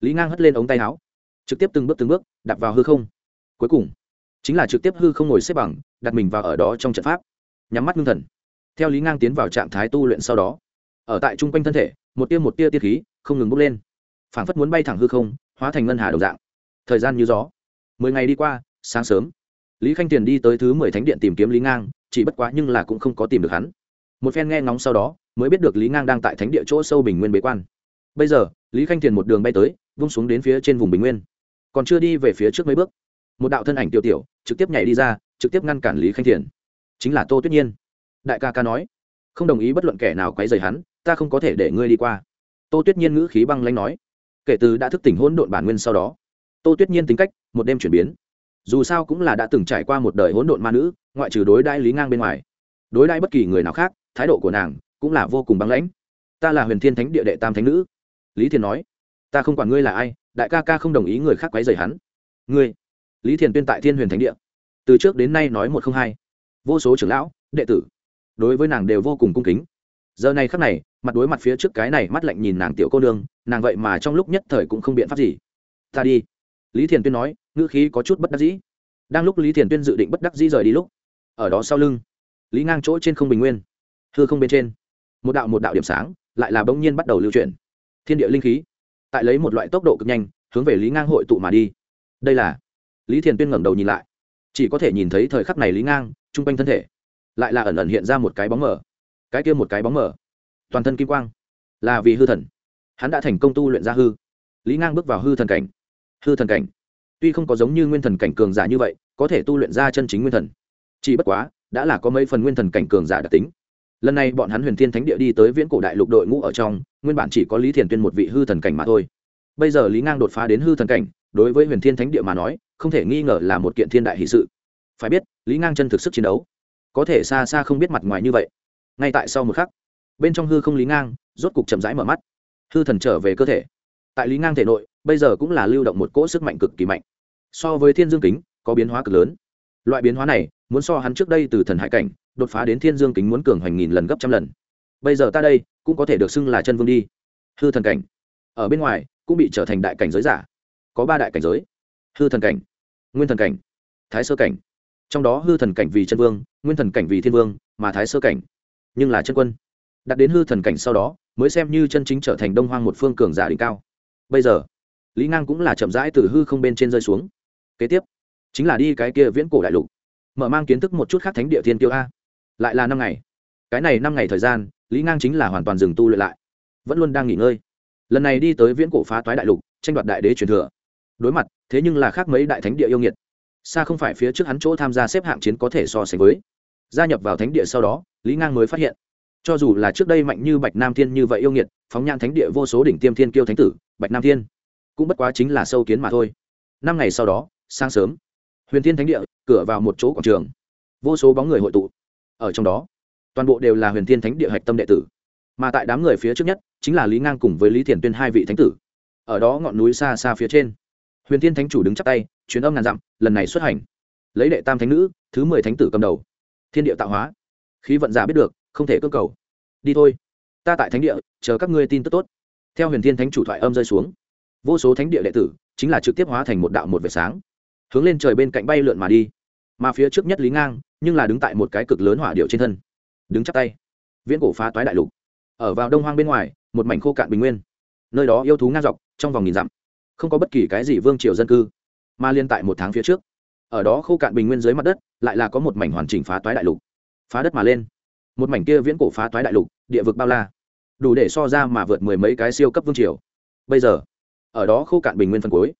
lý ngang hất lên ống tay áo, trực tiếp từng bước từng bước đặt vào hư không. Cuối cùng, chính là trực tiếp hư không ngồi xếp bằng, đặt mình vào ở đó trong trận pháp. Nhắm mắt ngưng thần. Theo lý ngang tiến vào trạng thái tu luyện sau đó ở tại chung quanh thân thể, một tia một tia tiết khí không ngừng bốc lên. Phảng phất muốn bay thẳng hư không, hóa thành ngân hà đồng dạng. Thời gian như gió. Mười ngày đi qua, sáng sớm. Lý khanh tiền đi tới thứ mười thánh điện tìm kiếm lý ngang, chỉ bất quá nhưng là cũng không có tìm được hắn. Một phen nghe ngóng sau đó, mới biết được lý ngang đang tại thánh địa chỗ sâu bình nguyên bế quan. Bây giờ, lý khanh tiền một đường bay tới, vung xuống đến phía trên vùng bình nguyên. Còn chưa đi về phía trước mấy bước, một đạo thân ảnh tiểu tiểu trực tiếp nhảy đi ra, trực tiếp ngăn cản lý khanh thiền chính là tô tuyết nhiên. Đại ca ca nói. Không đồng ý bất luận kẻ nào quấy rầy hắn ta không có thể để ngươi đi qua. Tô tuyết nhiên ngữ khí băng lanh nói. Kể từ đã thức tỉnh hỗn độn bản nguyên sau đó, tô tuyết nhiên tính cách một đêm chuyển biến. Dù sao cũng là đã từng trải qua một đời hỗn độn ma nữ, ngoại trừ đối đãi lý ngang bên ngoài. Đối đãi bất kỳ người nào khác, thái độ của nàng cũng là vô cùng băng lãnh. Ta là huyền thiên thánh địa đệ tam thánh nữ. Lý thiền nói. Ta không quản ngươi là ai, đại ca ca không đồng ý người khác quấy rầy hắn. Ngươi, lý thiền tuyên tại thiên huyền thánh địa. Từ trước đến nay nói một không hai. Vô số trưởng lão, đệ tử, đối với nàng đều vô cùng cung kính. Giờ này khắc này mặt đối mặt phía trước cái này mắt lạnh nhìn nàng tiểu cô nương, nàng vậy mà trong lúc nhất thời cũng không biện pháp gì. Ta đi. Lý thiền tuyên nói, ngữ khí có chút bất đắc dĩ. Đang lúc lý thiền tuyên dự định bất đắc dĩ rời đi lúc, ở đó sau lưng, lý ngang chỗ trên không bình nguyên thưa không bên trên, một đạo một đạo điểm sáng lại là bỗng nhiên bắt đầu lưu chuyển. Thiên địa linh khí, tại lấy một loại tốc độ cực nhanh, hướng về lý ngang hội tụ mà đi. Đây là, lý thiền tuyên ngẩng đầu nhìn lại, chỉ có thể nhìn thấy thời khắc này lý ngang t r u n g quanh thân thể, lại là ẩn ẩn hiện ra một cái bóng mờ. Cái kia một cái bóng mờ toàn thân kim quang, là vì hư thần. Hắn đã thành công tu luyện ra hư. Lý ngang bước vào hư thần cảnh. Hư thần cảnh? Tuy không có giống như nguyên thần cảnh cường giả như vậy, có thể tu luyện ra chân chính nguyên thần. Chỉ bất quá, đã là có mấy phần nguyên thần cảnh cường giả đặc tính. Lần này bọn hắn huyền thiên thánh địa đi tới viễn cổ đại lục đội ngũ ở trong, nguyên bản chỉ có lý thiền tuyên một vị hư thần cảnh mà thôi. Bây giờ lý ngang đột phá đến hư thần cảnh, đối với huyền thiên thánh địa mà nói, không thể nghi ngờ là một kiện thiên đại hì sự. Phải biết, lý ngang chân thực sức chiến đấu, có thể xa xa không biết mặt ngoài như vậy. Ngay tại sau một khắc bên trong hư không lý ngang, rốt cục chậm rãi mở mắt. Hư thần trở về cơ thể. Tại lý ngang thể nội, bây giờ cũng là lưu động một cỗ sức mạnh cực kỳ mạnh. So với thiên dương kính, có biến hóa cực lớn. Loại biến hóa này, muốn so hắn trước đây từ thần hải cảnh, đột phá đến thiên dương kính muốn cường hoành nghìn lần gấp trăm lần. Bây giờ ta đây, cũng có thể được xưng là chân vương đi. Hư thần cảnh. Ở bên ngoài, cũng bị trở thành đại cảnh giới giả. Có ba đại cảnh giới. Hư thần cảnh, nguyên thần cảnh, thái sơ cảnh. Trong đó hư thần cảnh vì chân vương, nguyên thần cảnh vì thiên vương, mà thái sơ cảnh, nhưng là chân quân đặt đến hư thần cảnh sau đó, mới xem như chân chính trở thành đông hoang một phương cường giả đỉnh cao. Bây giờ, lý ngang cũng là chậm rãi từ hư không bên trên rơi xuống. Kế tiếp, chính là đi cái kia viễn cổ đại lục. Mở mang kiến thức một chút khác thánh địa thiên tiêu a. Lại là năm ngày. Cái này năm ngày thời gian, lý ngang chính là hoàn toàn dừng tu luyện lại. Vẫn luôn đang nghỉ ngơi. Lần này đi tới viễn cổ phá toái đại lục, tranh đoạt đại đế truyền thừa. Đối mặt, thế nhưng là khác mấy đại thánh địa yêu nghiệt. Xa không phải phía trước hắn chỗ tham gia xếp hạng chiến có thể so sánh với. Gia nhập vào thánh địa sau đó, lý ngang mới phát hiện cho dù là trước đây mạnh như bạch nam thiên như vậy yêu nghiệt, phóng nhan thánh địa vô số đỉnh tiêm thiên kiêu thánh tử, bạch nam thiên cũng bất quá chính là sâu kiến mà thôi. Năm ngày sau đó, sáng sớm, huyền thiên thánh địa, cửa vào một chỗ quảng trường. Vô số bóng người hội tụ. Ở trong đó, toàn bộ đều là huyền thiên thánh địa hạch tâm đệ tử. Mà tại đám người phía trước nhất, chính là lý ngang cùng với lý thiền tuyên hai vị thánh tử. Ở đó ngọn núi xa xa phía trên, huyền thiên thánh chủ đứng chắp tay chuyến âm ngàn dặm, lần này xuất hành. Lấy đệ tam thánh nữ, thứ mười thánh tử cầm đầu. Thiên địa tạo hóa. Khí vận giả biết được không thể cơ cầu. Đi thôi. Ta tại thánh địa, chờ các ngươi tin tức tốt. Theo huyền thiên thánh chủ thoại âm rơi xuống, vô số thánh địa đệ tử chính là trực tiếp hóa thành một đạo một vệt sáng, hướng lên trời bên cạnh bay lượn mà đi. Mà phía trước nhất lý ngang, nhưng là đứng tại một cái cực lớn hỏa điệu trên thân, đứng chắp tay, viễn cổ phá toái đại lục. Ở vào đông hoang bên ngoài, một mảnh khô cạn bình nguyên, nơi đó yêu thú ngang dọc, trong vòng nghìn dặm, không có bất kỳ cái gì vương triều dân cư, mà liên tại một tháng phía trước, ở đó khô cạn bình nguyên dưới mặt đất, lại là có một mảnh hoàn chỉnh phá toái đại lục, phá đất mà lên một mảnh kia viễn cổ phá toái đại lục, địa vực bao la. Đủ để so ra mà vượt mười mấy cái siêu cấp vương triều. Bây giờ, ở đó khô cạn bình nguyên phần cuối.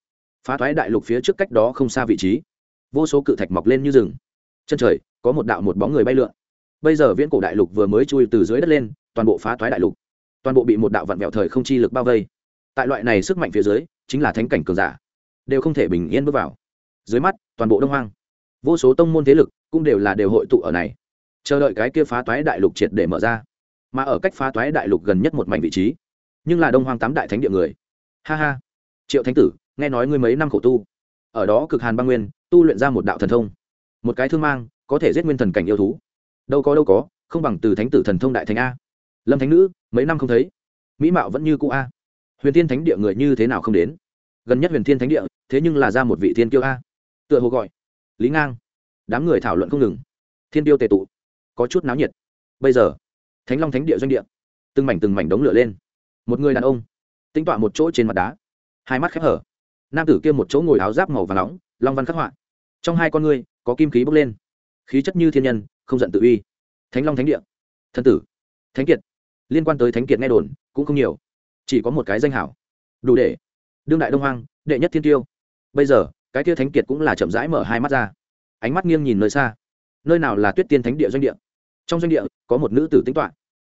Phá thoái đại lục phía trước cách đó không xa vị trí. Vô số cự thạch mọc lên như rừng. Chân trời, có một đạo một bóng người bay lượn. Bây giờ viễn cổ đại lục vừa mới chui từ dưới đất lên, toàn bộ phá thoái đại lục. Toàn bộ bị một đạo vặn vẹo thời không chi lực bao vây. Tại loại này sức mạnh phía dưới, chính là thánh cảnh cường giả. Đều không thể bình yên bước vào. Dưới mắt, toàn bộ đông hoang. Vô số tông môn thế lực cũng đều là đều hội tụ ở này chờ đợi cái kia phá toái đại lục triệt để mở ra. Mà ở cách phá toái đại lục gần nhất một mảnh vị trí, nhưng là đông hoang tám đại thánh địa người. Ha ha. Triệu thánh tử, nghe nói ngươi mấy năm khổ tu. Ở đó cực hàn băng nguyên, tu luyện ra một đạo thần thông. Một cái thương mang, có thể giết nguyên thần cảnh yêu thú. Đâu có đâu có, không bằng từ thánh tử thần thông đại thánh a. Lâm thánh nữ, mấy năm không thấy. Mỹ mạo vẫn như cũ a. Huyền thiên thánh địa người như thế nào không đến? Gần nhất huyền thiên thánh địa, thế nhưng là ra một vị thiên kiêu a. Tựa hồ gọi, lý ngang. Đám người thảo luận không ngừng. Thiên tiêu tề tụ có chút náo nhiệt. Bây giờ, thánh long thánh địa doanh địa, từng mảnh từng mảnh đống lửa lên. Một người đàn ông tính tọa một chỗ trên mặt đá, hai mắt khép hở. Nam tử kia một chỗ ngồi áo giáp màu và nóng, long văn khắc họa. Trong hai con ngươi, có kim khí bốc lên. Khí chất như thiên nhân, không giận tự uy. Thánh long thánh địa. Thân tử, thánh kiệt. Liên quan tới thánh kiệt nghe đồn, cũng không nhiều. Chỉ có một cái danh hảo. Đủ để, đương đại đông hoang, đệ nhất thiên tiêu. Bây giờ, cái kia thánh kiệt cũng là chậm rãi mở hai mắt ra. Ánh mắt nghiêng nhìn nơi xa. Nơi nào là tuyết tiên thánh địa doanh địa? Trong doanh địa, có một nữ tử tính toạ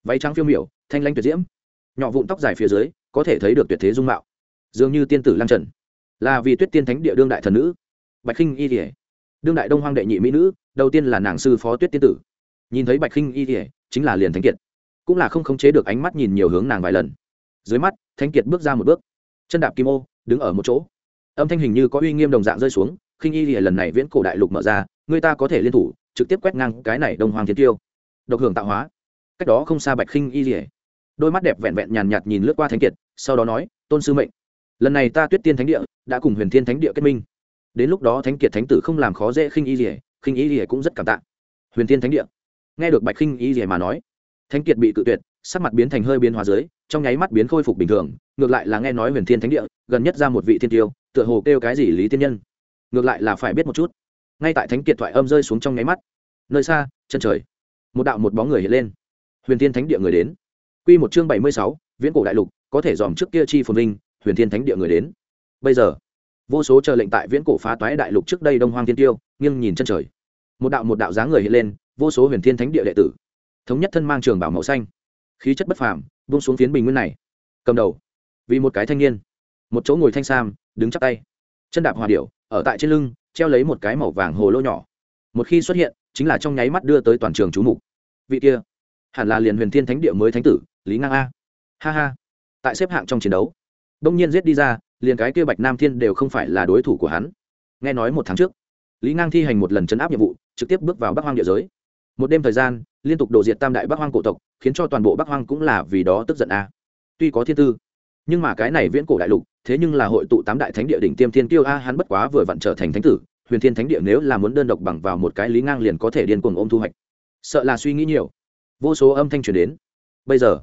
váy trắng phiêu miểu, thanh lanh tuyệt diễm. Nhỏ vụn tóc dài phía dưới, có thể thấy được tuyệt thế dung mạo. Dường như tiên tử lang trần. Là vì tuyết tiên thánh địa đương đại thần nữ. Bạch khinh y thể đương đại đông hoang đệ nhị mỹ nữ, đầu tiên là nàng sư phó tuyết tiên tử. Nhìn thấy bạch khinh y thể chính là liền thánh kiệt. Cũng là không khống chế được ánh mắt nhìn nhiều hướng nàng vài lần. Dưới mắt, thánh kiệt bước ra một bước. Chân đạp kim ô, đứng ở một chỗ. Âm thanh hình như có uy nghiêm đồng dạng rơi xuống, khinh y thì lần này viễn cổ đại lục mở ra, người ta có thể liên thủ, trực tiếp quét ngang cái này đông hoàng thiên tiêu độc hưởng tạo hóa. Cách đó không xa bạch khinh y rỉa đôi mắt đẹp vẹn vẹn nhàn nhạt nhìn lướt qua thánh kiệt, sau đó nói, tôn sư mệnh, lần này ta tuyết tiên thánh địa đã cùng huyền thiên thánh địa kết minh. Đến lúc đó thánh kiệt thánh tử không làm khó dễ khinh y rỉa khinh y rỉa cũng rất cảm tạ. Huyền thiên thánh địa. Nghe được bạch khinh y rỉa mà nói, thánh kiệt bị cự tuyệt, sắc mặt biến thành hơi biến hóa dưới, trong nháy mắt biến khôi phục bình thường, ngược lại là nghe nói huyền thiên thánh địa gần nhất ra một vị thiên tiêu, tựa hồ kêu cái gì lý tiên nhân. Ngược lại là phải biết một chút. Ngay tại thánh kiệt thoại âm rơi xuống trong nháy mắt, nơi xa, chân trời một đạo một bóng người hiện lên. Huyền thiên thánh địa người đến. Q một chương bảy mươi sáu, viễn cổ đại lục, có thể dòm trước kia chi phồn vinh, huyền thiên thánh địa người đến. Bây giờ, vô số chờ lệnh tại viễn cổ phá toái đại lục trước đây đông hoang thiên tiêu, nghiêng nhìn chân trời. Một đạo một đạo dáng người hiện lên, vô số huyền thiên thánh địa đệ tử. Thống nhất thân mang trường bảo màu xanh. Khí chất bất phàm bung xuống phiến bình nguyên này. Cầm đầu, vì một cái thanh niên. Một chỗ ngồi thanh sam, đứng chắp tay. Chân đạp hòa điệu ở tại trên lưng, treo lấy một cái màu vàng hồ lô nhỏ một khi xuất hiện, chính là trong nháy mắt đưa tới toàn trường chú mục. Vị kia, hẳn là liền huyền thiên thánh địa mới thánh tử, lý ngang a. Ha ha. Tại xếp hạng trong chiến đấu đông nhiên giết đi ra, liền cái kia bạch nam thiên đều không phải là đối thủ của hắn. Nghe nói một tháng trước, lý ngang thi hành một lần chấn áp nhiệm vụ, trực tiếp bước vào bắc hoang địa giới. Một đêm thời gian, liên tục đổ diệt tam đại bắc hoang cổ tộc, khiến cho toàn bộ bắc hoang cũng là vì đó tức giận a. Tuy có thiên tư, nhưng mà cái này viễn cổ đại lục, thế nhưng là hội tụ tám đại thánh địa đỉnh tiêm thiên tiêu a, hắn bất quá vừa vặn trở thành thánh tử huyền thiên thánh địa nếu là muốn đơn độc bằng vào một cái lý ngang liền có thể điên cuồng ôm thu hoạch. Sợ là suy nghĩ nhiều. Vô số âm thanh truyền đến. Bây giờ,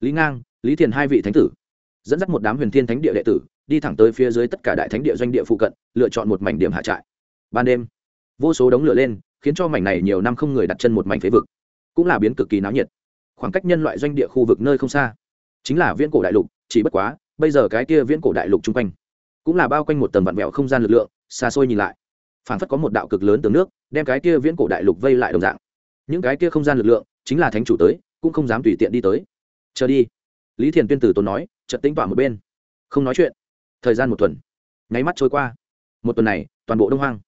lý ngang, lý thiền hai vị thánh tử, dẫn dắt một đám huyền thiên thánh địa đệ tử, đi thẳng tới phía dưới tất cả đại thánh địa doanh địa phụ cận, lựa chọn một mảnh điểm hạ trại. Ban đêm, vô số đống lửa lên, khiến cho mảnh này nhiều năm không người đặt chân một mảnh phế vực, cũng là biến cực kỳ náo nhiệt. Khoảng cách nhân loại doanh địa khu vực nơi không xa, chính là viễn cổ đại lục, chỉ bất quá, bây giờ cái kia viễn cổ đại lục chung quanh, cũng là bao quanh một tầng vặn vẹo không gian lực lượng, xa xôi nhìn lại phản phất có một đạo cực lớn tường nước, đem cái kia viễn cổ đại lục vây lại đồng dạng. Những cái kia không gian lực lượng, chính là thánh chủ tới, cũng không dám tùy tiện đi tới. Chờ đi. Lý thiền tuyên tử tốn nói, chợt tính tỏa một bên. Không nói chuyện. Thời gian một tuần. Nháy mắt trôi qua. Một tuần này, toàn bộ đông hoang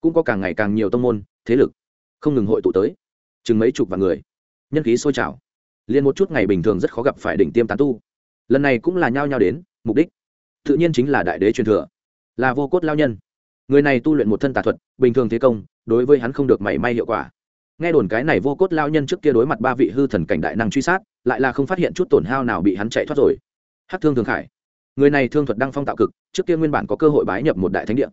cũng có càng ngày càng nhiều tông môn, thế lực không ngừng hội tụ tới. Chừng mấy chục vạn người. Nhân khí sôi trào. Liền một chút ngày bình thường rất khó gặp phải đỉnh tiêm tán tu. Lần này cũng là nhao nhao đến, mục đích tự nhiên chính là đại đế truyền thừa. Là vô cốt lao nhân người này tu luyện một thân tà thuật, bình thường thế công, đối với hắn không được mảy may hiệu quả. Nghe đồn cái này vô cốt lao nhân trước kia đối mặt ba vị hư thần cảnh đại năng truy sát, lại là không phát hiện chút tổn hao nào bị hắn chạy thoát rồi. Hát thương thường khải, người này thương thuật đăng phong tạo cực, trước kia nguyên bản có cơ hội bái nhập một đại thánh địa.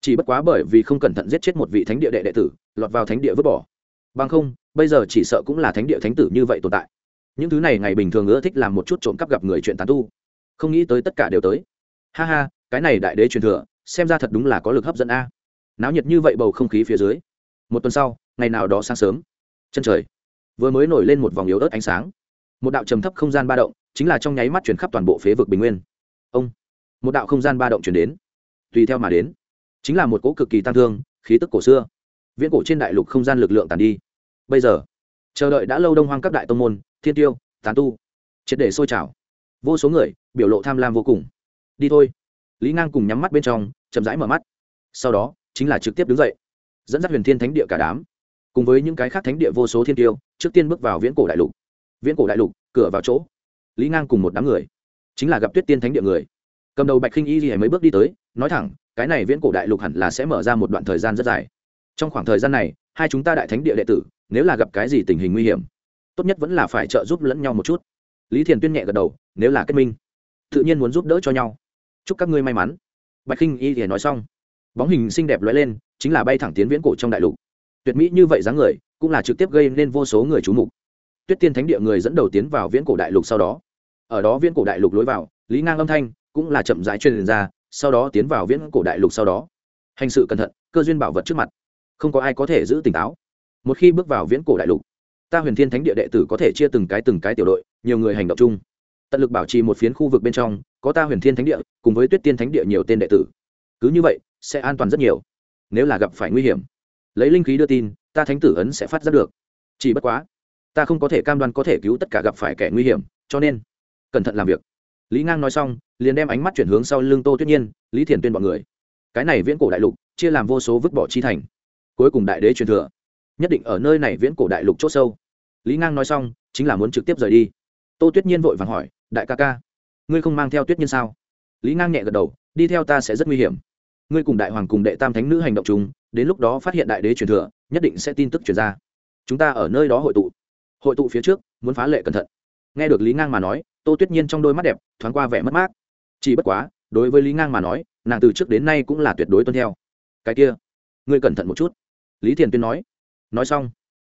Chỉ bất quá bởi vì không cẩn thận giết chết một vị thánh địa đệ đệ tử, lọt vào thánh địa vứt bỏ. Bằng không, bây giờ chỉ sợ cũng là thánh địa thánh tử như vậy tồn tại. Những thứ này ngày bình thường ưa thích làm một chút trộm cắp gặp người chuyện tán tu. Không nghĩ tới tất cả đều tới. Ha ha, cái này đại đế truyền thừa xem ra thật đúng là có lực hấp dẫn a. Náo nhiệt như vậy bầu không khí phía dưới, một tuần sau, ngày nào đó sáng sớm, chân trời vừa mới nổi lên một vòng yếu ớt ánh sáng. Một đạo trầm thấp không gian ba động, chính là trong nháy mắt chuyển khắp toàn bộ phế vực bình nguyên. Ông, một đạo không gian ba động chuyển đến, tùy theo mà đến, chính là một cỗ cực kỳ tăng thương, khí tức cổ xưa. Viễn cổ trên đại lục không gian lực lượng tàn đi. Bây giờ, chờ đợi đã lâu đông hoang các đại tông môn, thiên tiêu, tán tu, triệt để sôi trào. Vô số người biểu lộ tham lam vô cùng. Đi thôi lý ngang cùng nhắm mắt bên trong, chậm rãi mở mắt. Sau đó, chính là trực tiếp đứng dậy, dẫn dắt huyền thiên thánh địa cả đám, cùng với những cái khác thánh địa vô số thiên tiêu, trước tiên bước vào viễn cổ đại lục. Viễn cổ đại lục, cửa vào chỗ. Lý ngang cùng một đám người, chính là gặp tuyết tiên thánh địa người. Cầm đầu bạch khinh y gì mấy bước đi tới, nói thẳng, cái này viễn cổ đại lục hẳn là sẽ mở ra một đoạn thời gian rất dài. Trong khoảng thời gian này, hai chúng ta đại thánh địa đệ tử, nếu là gặp cái gì tình hình nguy hiểm, tốt nhất vẫn là phải trợ giúp lẫn nhau một chút. Lý thiền tuyên nhẹ gật đầu, nếu là kết minh, tự nhiên muốn giúp đỡ cho nhau chúc các ngươi may mắn. Bạch khinh y thì nói xong, bóng hình xinh đẹp lóe lên, chính là bay thẳng tiến viễn cổ trong đại lục. Tuyệt mỹ như vậy dáng người, cũng là trực tiếp gây nên vô số người trú mục. Tuyết tiên thánh địa người dẫn đầu tiến vào viễn cổ đại lục sau đó. Ở đó viễn cổ đại lục lối vào, lý ngang âm thanh cũng là chậm rãi truyền ra, sau đó tiến vào viễn cổ đại lục sau đó. Hành sự cẩn thận, cơ duyên bảo vật trước mặt. Không có ai có thể giữ tỉnh táo. Một khi bước vào viễn cổ đại lục, ta huyền thiên thánh địa đệ tử có thể chia từng cái từng cái tiểu đội, nhiều người hành động chung. Tận lực bảo trì một phiến khu vực bên trong có ta huyền thiên thánh địa, cùng với tuyết tiên thánh địa nhiều tên đệ tử. Cứ như vậy, sẽ an toàn rất nhiều. Nếu là gặp phải nguy hiểm, lấy linh khí đưa tin, ta thánh tử ấn sẽ phát ra được. Chỉ bất quá, ta không có thể cam đoan có thể cứu tất cả gặp phải kẻ nguy hiểm, cho nên, cẩn thận làm việc. Lý ngang nói xong, liền đem ánh mắt chuyển hướng sau lưng tô tuyết nhiên, lý thiền tuyên b ọ n người. Cái này viễn cổ đại lục, chia làm vô số vứt bỏ chi thành. Cuối cùng đại đế truyền thừa. Nhất định ở nơi này viễn cổ đại lục c h ỗ sâu. Lý ngang nói xong, chính là muốn trực tiếp rời đi. Tô tuyết nhiên vội vàng hỏi, đại ca ca ngươi không mang theo tuyết nhiên sao? Lý ngang nhẹ gật đầu, đi theo ta sẽ rất nguy hiểm. Ngươi cùng đại hoàng cùng đệ tam thánh nữ hành động chung, đến lúc đó phát hiện đại đế truyền thừa, nhất định sẽ tin tức truyền ra. Chúng ta ở nơi đó hội tụ. Hội tụ phía trước, muốn phá lệ cẩn thận. Nghe được lý ngang mà nói, tô tuyết nhiên trong đôi mắt đẹp, thoáng qua vẻ mất mát. Chỉ bất quá, đối với lý ngang mà nói, nàng từ trước đến nay cũng là tuyệt đối tuân theo. Cái kia, ngươi cẩn thận một chút. Lý thiền tuyên nói. Nói xong,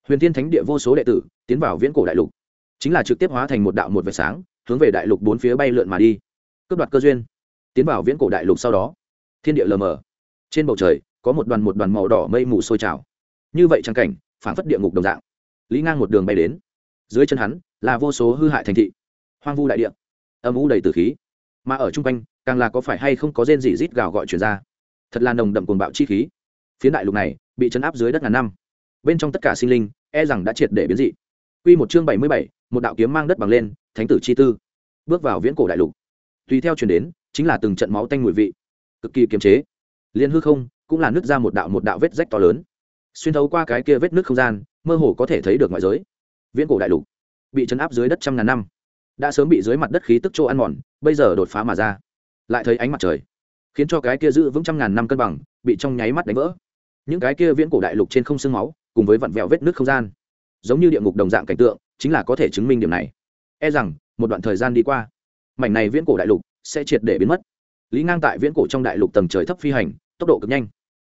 huyền thiên thánh địa vô số đệ tử tiến vào viễn cổ đại lục. Chính là trực tiếp hóa thành một đạo một vệt sáng hướng về đại lục bốn phía bay lượn mà đi. Cướp đoạt cơ duyên. Tiến vào viễn cổ đại lục sau đó thiên địa lờ mờ. Trên bầu trời có một đoàn một đoàn màu đỏ mây mù sôi trào. Như vậy trang cảnh phản phất địa ngục đồng dạng. Lý ngang một đường bay đến. Dưới chân hắn là vô số hư hại thành thị. Hoang vu đại địa. Âm u đầy tử khí. Mà ở chung quanh càng là có phải hay không có rên gì rít gào gọi chuyển ra. Thật là nồng đậm cuồng bạo chi khí. Phía đại lục này bị chấn áp dưới đất ngàn năm. Bên trong tất cả sinh linh e rằng đã triệt để biến dị. Quy một chương bảy mươi bảy, một đạo kiếm mang đất bằng lên, thánh tử chi tư. Bước vào viễn cổ đại lục. Tùy theo truyền đến, chính là từng trận máu tanh mùi vị, cực kỳ kiềm chế. Liên hư không, cũng là nứt ra một đạo một đạo vết rách to lớn. Xuyên thấu qua cái kia vết nước không gian, mơ hồ có thể thấy được ngoại giới. Viễn cổ đại lục bị chấn áp dưới đất trăm ngàn năm đã sớm bị dưới mặt đất khí tức chỗ ăn mòn bây giờ đột phá mà ra lại thấy ánh mặt trời khiến cho cái kia giữ vững trăm ngàn năm cân bằng bị trong nháy mắt đánh vỡ những cái kia viễn cổ đại lục trên không xương máu cùng với vặn vẹo vết nước không gian giống như địa ngục đồng dạng cảnh tượng chính là có thể chứng minh điểm này e rằng, một đoạn thời gian đi qua, mảnh này viễn cổ đại lục sẽ triệt để biến mất. Lý ngang tại viễn cổ trong đại lục tầng trời thấp phi hành, tốc độ cực nhanh.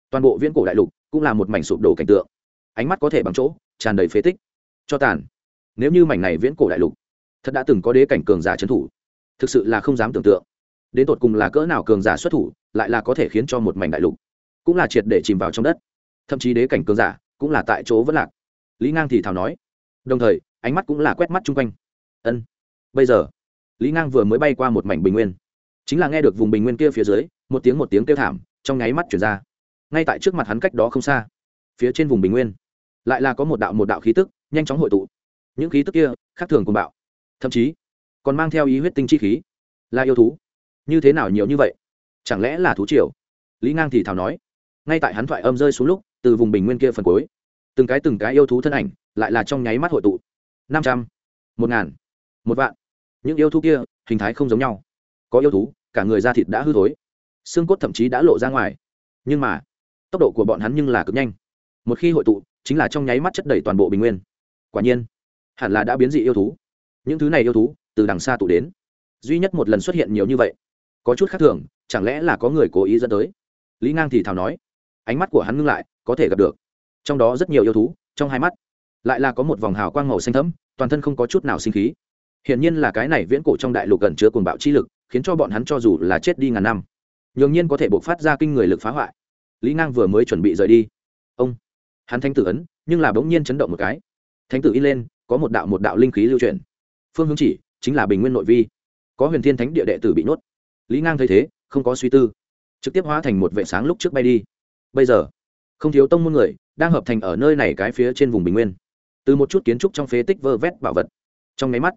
Toàn bộ viễn cổ đại lục cũng là một mảnh sụp đổ cảnh tượng. Ánh mắt có thể bằng chỗ, tràn đầy phế tích. Cho tàn. Nếu như mảnh này viễn cổ đại lục thật đã từng có đế cảnh cường giả trấn thủ, thực sự là không dám tưởng tượng. Đến tột cùng là cỡ nào cường giả xuất thủ, lại là có thể khiến cho một mảnh đại lục cũng là triệt để chìm vào trong đất. Thậm chí đế cảnh cường giả cũng là tại chỗ vẫn lạc. Lý ngang thì thào nói. Đồng thời, ánh mắt cũng là quét mắt chung quanh ân. Bây giờ, lý ngang vừa mới bay qua một mảnh bình nguyên. Chính là nghe được vùng bình nguyên kia phía dưới, một tiếng một tiếng kêu thảm, trong nháy mắt chuyển ra. Ngay tại trước mặt hắn cách đó không xa, phía trên vùng bình nguyên, lại là có một đạo một đạo khí tức, nhanh chóng hội tụ. Những khí tức kia, khác thường cùng bạo. Thậm chí, còn mang theo ý huyết tinh chi khí. Là yêu thú. Như thế nào nhiều như vậy? Chẳng lẽ là thú triều? Lý ngang thì thào nói. Ngay tại hắn thoại âm rơi xuống lúc, từ vùng bình nguyên kia phần cuối, từng cái từng cái yêu thú thân ảnh, lại là trong nháy mắt hội tụ. Năm trăm, một ngàn một vạn. Những yêu thú kia, hình thái không giống nhau. Có yêu thú, cả người da thịt đã hư thối. Xương cốt thậm chí đã lộ ra ngoài. Nhưng mà, tốc độ của bọn hắn nhưng là cực nhanh. Một khi hội tụ, chính là trong nháy mắt chất đầy toàn bộ bình nguyên. Quả nhiên, hẳn là đã biến dị yêu thú. Những thứ này yêu thú, từ đằng xa tụ đến. Duy nhất một lần xuất hiện nhiều như vậy. Có chút khác thường, chẳng lẽ là có người cố ý dẫn tới? Lý ngang thì thào nói. Ánh mắt của hắn ngưng lại, có thể gặp được. Trong đó rất nhiều yêu thú, trong hai mắt, lại là có một vòng hào quang màu xanh thẫm, toàn thân không có chút nào sinh khí hiển nhiên là cái này viễn cổ trong đại lục gần chứa cuồng bạo chi lực, khiến cho bọn hắn cho dù là chết đi ngàn năm, nhường nhiên có thể bộc phát ra kinh người lực phá hoại. Lý ngang vừa mới chuẩn bị rời đi. Ông, hắn thanh tử ấn, nhưng là bỗng nhiên chấn động một cái. Thánh tử in lên, có một đạo một đạo linh khí lưu truyền phương hướng chỉ chính là bình nguyên nội vi. Có huyền thiên thánh địa đệ tử bị nhốt. Lý ngang thấy thế, không có suy tư, trực tiếp hóa thành một vệ sáng lúc trước bay đi. Bây giờ, không thiếu tông môn người đang hợp thành ở nơi này cái phía trên vùng bình nguyên. Từ một chút kiến trúc trong phế tích vơ vét bảo vật. Trong máy mắt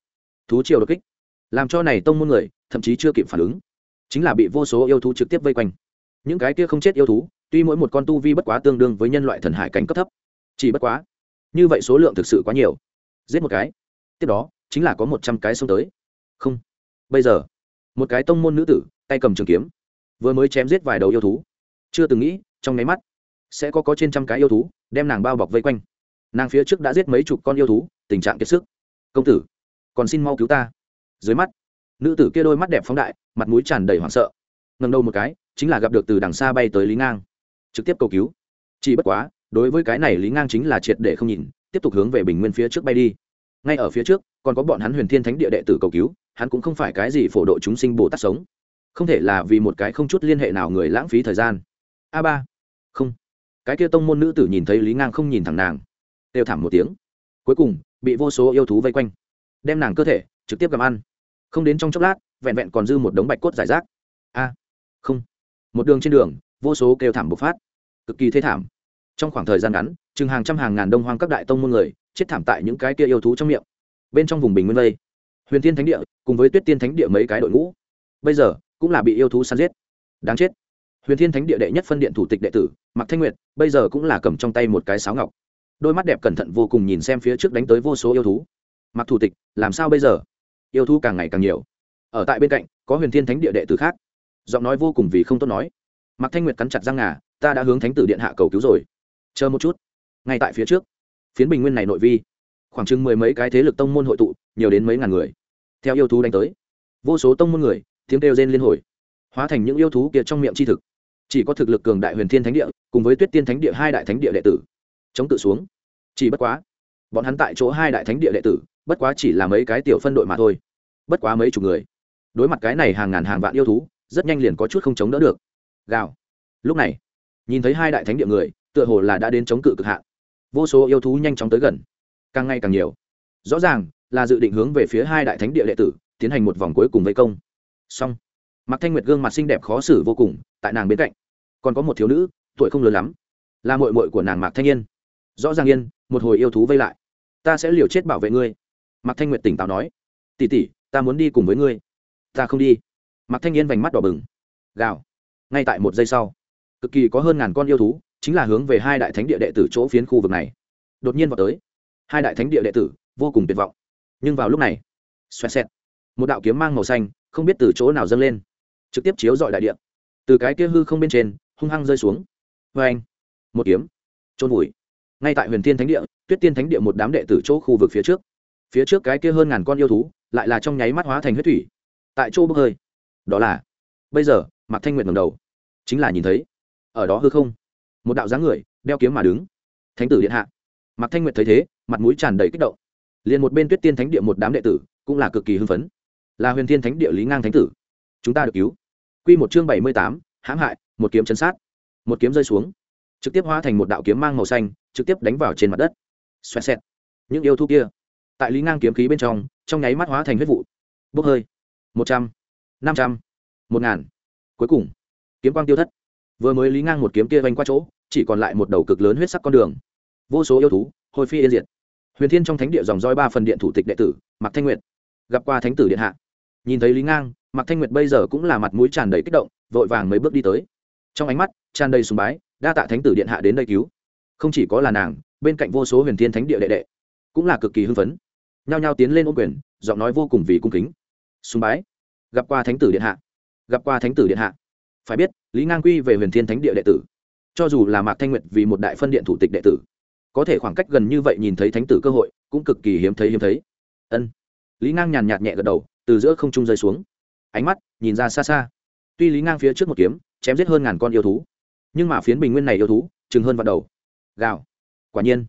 thú triều đột kích. Làm cho này tông môn người, thậm chí chưa kịp phản ứng. Chính là bị vô số yêu thú trực tiếp vây quanh. Những cái kia không chết yêu thú, tuy mỗi một con tu vi bất quá tương đương với nhân loại thần hải cảnh cấp thấp, chỉ bất quá, như vậy số lượng thực sự quá nhiều. Giết một cái, tiếp đó, chính là có một trăm cái xông tới. Không. Bây giờ, một cái tông môn nữ tử, tay cầm trường kiếm, vừa mới chém giết vài đầu yêu thú. Chưa từng nghĩ, trong nháy mắt, sẽ có có trên trăm cái yêu thú, đem nàng bao bọc vây quanh. Nàng phía trước đã giết mấy chục con yêu thú, tình trạng kiệt sức. Công tử còn xin mau cứu ta. Dưới mắt, nữ tử kia đôi mắt đẹp phóng đại, mặt mũi tràn đầy hoảng sợ. Ngầm đầu một cái, chính là gặp được từ đằng xa bay tới lý ngang. Trực tiếp cầu cứu. Chỉ bất quá, đối với cái này lý ngang chính là triệt để không nhìn, tiếp tục hướng về bình nguyên phía trước bay đi. Ngay ở phía trước, còn có bọn hắn huyền thiên thánh địa đệ tử cầu cứu, hắn cũng không phải cái gì phổ độ chúng sinh bồ tát sống. Không thể là vì một cái không chút liên hệ nào người lãng phí thời gian. A ba. Không. Cái kia tông môn nữ tử nhìn thấy lý ngang không nhìn thẳng nàng đều thảm một tiếng. Cuối cùng, bị vô số yêu thú vây quanh đem nàng cơ thể trực tiếp gặm ăn. Không đến trong chốc lát, vẹn vẹn còn dư một đống bạch cốt giải rác. A, không. Một đường trên đường, vô số kêu thảm bộc phát. Cực kỳ thê thảm. Trong khoảng thời gian ngắn, chừng hàng trăm hàng ngàn đông hoang các đại tông môn người chết thảm tại những cái kia yêu thú trong miệng. Bên trong vùng bình nguyên vây, huyền thiên thánh địa cùng với tuyết tiên thánh địa mấy cái đội ngũ. Bây giờ, cũng là bị yêu thú săn giết. Đáng chết. Huyền thiên thánh địa đệ nhất phân điện thủ tịch đệ tử mặc thanh nguyệt, bây giờ cũng là cầm trong tay một cái sáo ngọc. Đôi mắt đẹp cẩn thận vô cùng nhìn xem phía trước đánh tới vô số yêu thú mặc thủ tịch, làm sao bây giờ? Yêu thú càng ngày càng nhiều. Ở tại bên cạnh, có huyền thiên thánh địa đệ tử khác. Giọng nói vô cùng vì không tốt nói. Mặc thanh nguyệt cắn chặt răng ngà, ta đã hướng thánh tử điện hạ cầu cứu rồi. Chờ một chút. Ngay tại phía trước. Phiến bình nguyên này nội vi. Khoảng chừng mười mấy cái thế lực tông môn hội tụ, nhiều đến mấy ngàn người. Theo yêu thú đánh tới, vô số tông môn người, tiếng kêu rên liên hồi, hóa thành những yêu thú kia trong miệng c h i thực. Chỉ có thực lực cường đại huyền thiên thánh địa, cùng với tuyết tiên thánh địa hai đại thánh địa đệ tử, chống tự xuống. Chỉ bất quá, bọn hắn tại chỗ hai đại thánh địa đệ tử bất quá chỉ là mấy cái tiểu phân đội mà thôi. Bất quá mấy chục người. Đối mặt cái này hàng ngàn hàng vạn yêu thú, rất nhanh liền có chút không chống đỡ được. Gào. Lúc này, nhìn thấy hai đại thánh địa người, tựa hồ là đã đến chống cự cực hạn. Vô số yêu thú nhanh chóng tới gần. Càng ngày càng nhiều. Rõ ràng là dự định hướng về phía hai đại thánh địa đệ tử, tiến hành một vòng cuối cùng vây công. Xong. Mặc thanh nguyệt gương mặt xinh đẹp khó xử vô cùng, tại nàng bên cạnh. Còn có một thiếu nữ, tuổi không lớn lắm. Là mội mội của nàng mạc thanh yên. Rõ ràng yên, một hồi yêu thú vây lại. Ta sẽ liều chết bảo vệ ngươi mạc thanh nguyệt tỉnh táo nói tỉ tỉ ta muốn đi cùng với ngươi. Ta không đi. Mạc thanh yên vành mắt đỏ bừng. Gào. Ngay tại một giây sau, cực kỳ có hơn ngàn con yêu thú, chính là hướng về hai đại thánh địa đệ tử chỗ phiến khu vực này, đột nhiên vào tới. Hai đại thánh địa đệ tử, vô cùng tuyệt vọng. Nhưng vào lúc này, xoẹt xẹt, một đạo kiếm mang màu xanh, không biết từ chỗ nào dâng lên, trực tiếp chiếu dọi đại địa. Từ cái kia hư không bên trên, hung hăng rơi xuống. Vê anh một kiếm trôn vùi. Ngay tại huyền thiên thánh địa, tuyết tiên thánh địa một đám đệ tử chỗ khu vực phía trước phía trước cái kia hơn ngàn con yêu thú, lại là trong nháy mắt hóa thành huyết thủy. Tại chỗ bốc hơi. Đó là, bây giờ, mạc thanh nguyệt ngầm đầu, chính là nhìn thấy, ở đó hư không, một đạo dáng người, đeo kiếm mà đứng. Thánh tử điện hạ. Mạc thanh nguyệt thấy thế, mặt mũi tràn đầy kích động. Liền một bên tuyết tiên thánh địa một đám đệ tử, cũng là cực kỳ hưng phấn. Là huyền thiên thánh địa lý ngang thánh tử. Chúng ta được cứu. Q một chương bảy mươi tám, hãm hại, một kiếm chấn sát. Một kiếm rơi xuống. Trực tiếp hóa thành một đạo kiếm mang màu xanh, trực tiếp đánh vào trên mặt đất. Xoẹt xẹt. Những yêu thú kia tại lý ngang kiếm khí bên trong trong nháy mắt hóa thành huyết vụ. Bốc hơi. Một trăm, năm trăm, một ngàn. Cuối cùng, kiếm quang tiêu thất. Vừa mới lý ngang một kiếm kia vanh qua chỗ, chỉ còn lại một đầu cực lớn huyết sắc con đường. Vô số yêu thú, hồi phi yên diệt. Huyền thiên trong thánh địa dòng roi ba phần điện thủ tịch đệ tử, mạc thanh nguyệt. Gặp qua thánh tử điện hạ. Nhìn thấy lý ngang, mạc thanh nguyệt bây giờ cũng là mặt mũi tràn đầy kích động, vội vàng mấy bước đi tới. Trong ánh mắt, tràn đầy sùng bái, đa tạ thánh tử điện hạ đến đây cứu. Không chỉ có là nàng, bên cạnh vô số huyền thiên thánh địa đệ đệ, cũng là cực kỳ hưng phấn nhao nhao tiến lên ôm quyền, giọng nói vô cùng vì cung kính. Sùng bái. Gặp qua thánh tử điện hạ. Gặp qua thánh tử điện hạ. Phải biết, lý ngang quy về huyền thiên thánh địa đệ tử. Cho dù là mạc thanh nguyệt vì một đại phân điện thủ tịch đệ tử, có thể khoảng cách gần như vậy nhìn thấy thánh tử cơ hội, cũng cực kỳ hiếm thấy hiếm thấy. Ân. Lý ngang nhàn nhạt nhẹ gật đầu, từ giữa không trung rơi xuống. Ánh mắt nhìn ra xa xa. Tuy lý ngang phía trước một kiếm, chém giết hơn ngàn con yêu thú, nhưng mà phiến bình nguyên này yêu thú, chừng hơn vào đầu. Gào. Quả nhiên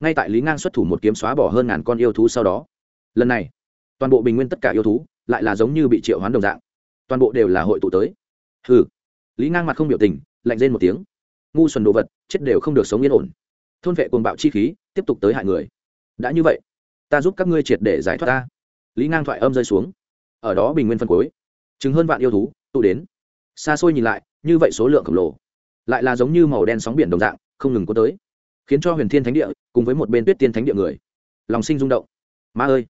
ngay tại lý ngang xuất thủ một kiếm xóa bỏ hơn ngàn con yêu thú sau đó, lần này, toàn bộ bình nguyên tất cả yêu thú lại là giống như bị triệu hoán đồng dạng. Toàn bộ đều là hội tụ tới. Hừ. Lý ngang mặt không biểu tình, lạnh rên một tiếng. Ngu xuẩn đồ vật, chết đều không được sống yên ổn. Thôn vệ cuồng bạo chi khí, tiếp tục tới hại người. Đã như vậy, ta giúp các ngươi triệt để giải thoát ta. Lý ngang thoại âm rơi xuống. Ở đó bình nguyên phân cuối chứng hơn vạn yêu thú tụ đến. Xa xôi nhìn lại, như vậy số lượng khổng lồ, lại là giống như màu đen sóng biển đồng dạng, không ngừng có tới khiến cho huyền thiên thánh địa cùng với một bên tuyết tiên thánh địa người lòng sinh rung động. Ma ơi,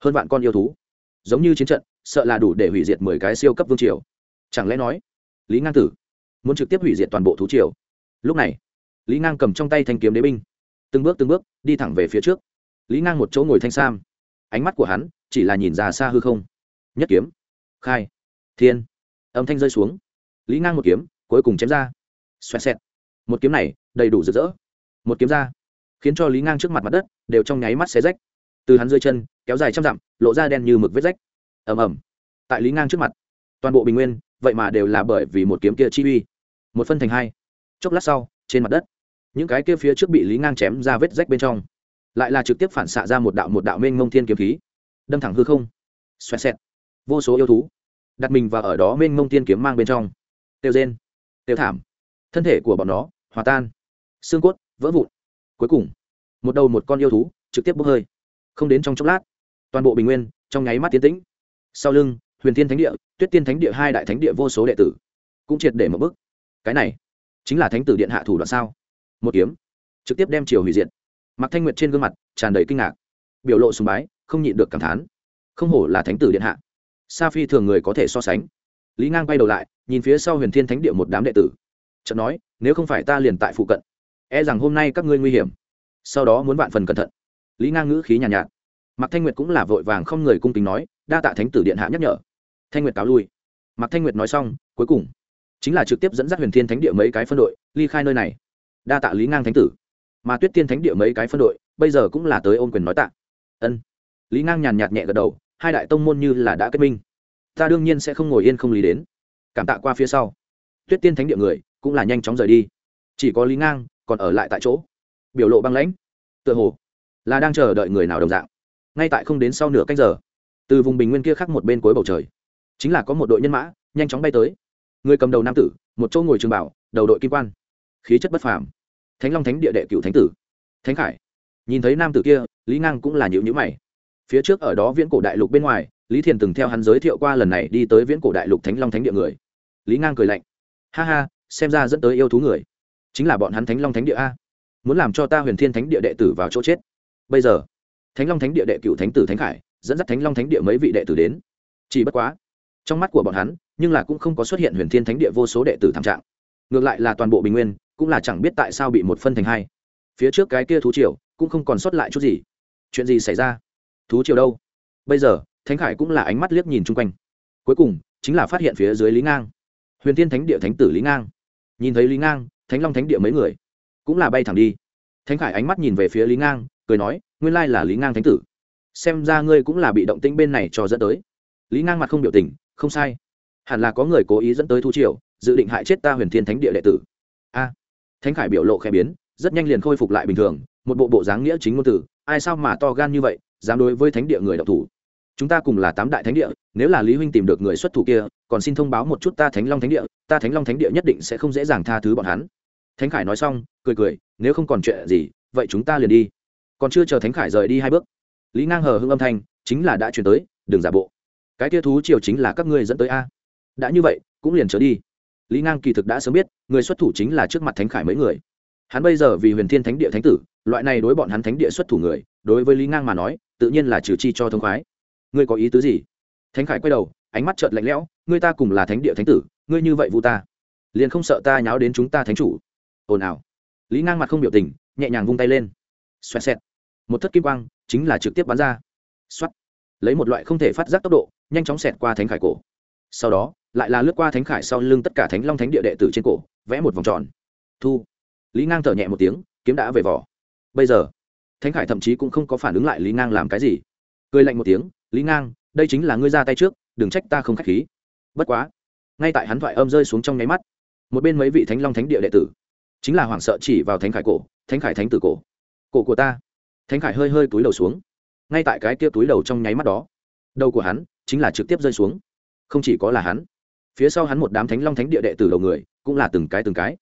hơn vạn con yêu thú, giống như chiến trận, sợ là đủ để hủy diệt mười cái siêu cấp vương triều. Chẳng lẽ nói, lý ngang tử muốn trực tiếp hủy diệt toàn bộ thú triều? Lúc này, lý ngang cầm trong tay thanh kiếm đế binh, từng bước từng bước đi thẳng về phía trước. Lý ngang một chỗ ngồi thanh sam. Ánh mắt của hắn chỉ là nhìn ra xa hư không. Nhất kiếm, khai, thiên, âm thanh rơi xuống. Lý ngang một kiếm, cuối cùng chém ra. Xoẹt xẹt. Một kiếm này đầy đủ rực rỡ một kiếm ra, khiến cho lý ngang trước mặt mặt đất đều trong nháy mắt xé rách. Từ hắn dưới chân, kéo dài trăm dặm, lộ ra đen như mực vết rách. Ầm ầm. Tại lý ngang trước mặt, toàn bộ bình nguyên, vậy mà đều là bởi vì một kiếm kia chi uy. Một phân thành hai. Chốc lát sau, trên mặt đất, những cái kia phía trước bị lý ngang chém ra vết rách bên trong, lại là trực tiếp phản xạ ra một đạo một đạo mênh mông thiên kiếm khí. Đâm thẳng hư không. Xoẹt xẹt. Vô số yêu thú đặt mình vào ở đó mênh mông thiên kiếm mang bên trong. Tiêu rên. Tiêu thảm. Thân thể của bọn nó hòa tan. Xương cốt vỡ vụn. Cuối cùng, một đầu một con yêu thú trực tiếp bốc hơi. Không đến trong chốc lát, toàn bộ bình nguyên trong nháy mắt tiến tĩnh. Sau lưng, huyền thiên thánh địa, tuyết tiên thánh địa hai đại thánh địa vô số đệ tử cũng triệt để một bức. Cái này chính là thánh tử điện hạ thủ đoạn sao? Một kiếm trực tiếp đem chiều hủy diệt. Mặc thanh nguyệt trên gương mặt tràn đầy kinh ngạc, biểu lộ sùng bái, không nhịn được cảm thán. Không hổ là thánh tử điện hạ. Sa phi thường người có thể so sánh. Lý ngang bay đầu lại, nhìn phía sau huyền thiên thánh địa một đám đệ tử. Chợt nói, nếu không phải ta liền tại phụ cận e rằng hôm nay các ngươi nguy hiểm. Sau đó muốn vạn phần cẩn thận. Lý ngang ngữ khí nhàn nhạt, nhạt. Mạc thanh nguyệt cũng là vội vàng không người cung kính nói đa tạ thánh tử điện hạ nhắc nhở. Thanh nguyệt cáo lui. Mạc thanh nguyệt nói xong cuối cùng chính là trực tiếp dẫn dắt huyền thiên thánh địa mấy cái phân đội ly khai nơi này. Đa tạ lý ngang thánh tử. Mà tuyết tiên thánh địa mấy cái phân đội bây giờ cũng là tới ôm quyền nói tạ. Ân. Lý ngang nhàn nhạt nhẹ gật đầu hai đại tông môn như là đã kết minh. Ta đương nhiên sẽ không ngồi yên không lý đến. Cảm tạ qua phía sau. Tuyết tiên thánh địa người cũng là nhanh chóng rời đi. Chỉ có lý ngang còn ở lại tại chỗ. Biểu lộ băng lãnh. Tựa hồ là đang chờ đợi người nào đồng dạng. Ngay tại không đến sau nửa cách giờ, từ vùng bình nguyên kia khác một bên cuối bầu trời, chính là có một đội nhân mã nhanh chóng bay tới. Người cầm đầu nam tử, một chỗ ngồi trường bảo, đầu đội kim quan. Khí chất bất phàm. Thánh long thánh địa đệ cựu thánh tử. Thánh khải. Nhìn thấy nam tử kia, lý ngang cũng là nhịu nhữ mày. Phía trước ở đó viễn cổ đại lục bên ngoài, lý thiền từng theo hắn giới thiệu qua lần này đi tới viễn cổ đại lục thánh long thánh địa người. Lý ngang cười lạnh. Ha ha, xem ra dẫn tới yêu thú người chính là bọn hắn thánh long thánh địa a. Muốn làm cho ta huyền thiên thánh địa đệ tử vào chỗ chết. Bây giờ, thánh long thánh địa đệ cựu thánh tử thánh khải dẫn dắt thánh long thánh địa mấy vị đệ tử đến. Chỉ bất quá, trong mắt của bọn hắn, nhưng là cũng không có xuất hiện huyền thiên thánh địa vô số đệ tử thảm trạng. Ngược lại là toàn bộ bình nguyên, cũng là chẳng biết tại sao bị một phân thành hai. Phía trước cái kia thú triều, cũng không còn sót lại chút gì. Chuyện gì xảy ra? Thú triều đâu? Bây giờ, thánh khải cũng là ánh mắt liếc nhìn chung quanh. Cuối cùng, chính là phát hiện phía dưới lý ngang. Huyền thiên thánh địa thánh tử lý ngang. Nhìn thấy lý ngang thánh long thánh địa mấy người cũng là bay thẳng đi thánh khải ánh mắt nhìn về phía lý ngang cười nói nguyên lai là lý ngang thánh tử xem ra ngươi cũng là bị động tĩnh bên này cho dẫn tới lý ngang mặt không biểu tình không sai hẳn là có người cố ý dẫn tới thu triều dự định hại chết ta huyền thiên thánh địa đệ tử a thánh khải biểu lộ khẽ biến rất nhanh liền khôi phục lại bình thường một bộ bộ dáng nghĩa chính ngôn tử, ai sao mà to gan như vậy dám đối với thánh địa người độc thủ chúng ta cùng là tám đại thánh địa, nếu là lý huynh tìm được người xuất thủ kia, còn xin thông báo một chút ta thánh long thánh địa, ta thánh long thánh địa nhất định sẽ không dễ dàng tha thứ bọn hắn. Thánh khải nói xong, cười cười, nếu không còn chuyện gì, vậy chúng ta liền đi. Còn chưa chờ thánh khải rời đi hai bước, lý ngang hờ hưng âm thanh, chính là đã chuyển tới, đừng giả bộ. Cái tia thú triều chính là các ngươi dẫn tới a. Đã như vậy, cũng liền trở đi. Lý ngang kỳ thực đã sớm biết, người xuất thủ chính là trước mặt thánh khải mấy người. Hắn bây giờ vì huyền thiên thánh địa thánh tử, loại này đối bọn hắn thánh địa xuất thủ người, đối với lý ngang mà nói, tự nhiên là trừ chi cho thông khoái ngươi có ý tứ gì? Thánh khải quay đầu, ánh mắt trợt lạnh lẽo, ngươi ta cùng là thánh địa thánh tử, ngươi như vậy vu ta, liền không sợ ta nháo đến chúng ta thánh chủ. Ồn ào. Lý ngang mặt không biểu tình, nhẹ nhàng vung tay lên. Xoẹt xẹt. Một thất kim quang chính là trực tiếp bắn ra. Xoắt lấy một loại không thể phát giác tốc độ, nhanh chóng xẹt qua thánh khải cổ. Sau đó, lại là lướt qua thánh khải sau lưng tất cả thánh long thánh địa đệ tử trên cổ, vẽ một vòng tròn. Thu. Lý ngang thở nhẹ một tiếng, kiếm đã về vỏ. Bây giờ, thánh khải thậm chí cũng không có phản ứng lại lý ngang làm cái gì. Cười lạnh một tiếng lý ngang, đây chính là ngươi ra tay trước, đừng trách ta không k h á c h khí. Bất quá, ngay tại hắn thoại âm rơi xuống trong nháy mắt, một bên mấy vị thánh long thánh địa đệ tử, chính là hoảng sợ chỉ vào thánh khải cổ, thánh khải thánh tử cổ cổ của ta. Thánh khải hơi hơi túi đầu xuống, ngay tại cái kia túi đầu trong nháy mắt đó, đầu của hắn chính là trực tiếp rơi xuống. Không chỉ có là hắn, phía sau hắn một đám thánh long thánh địa đệ tử đầu người cũng là từng cái từng cái,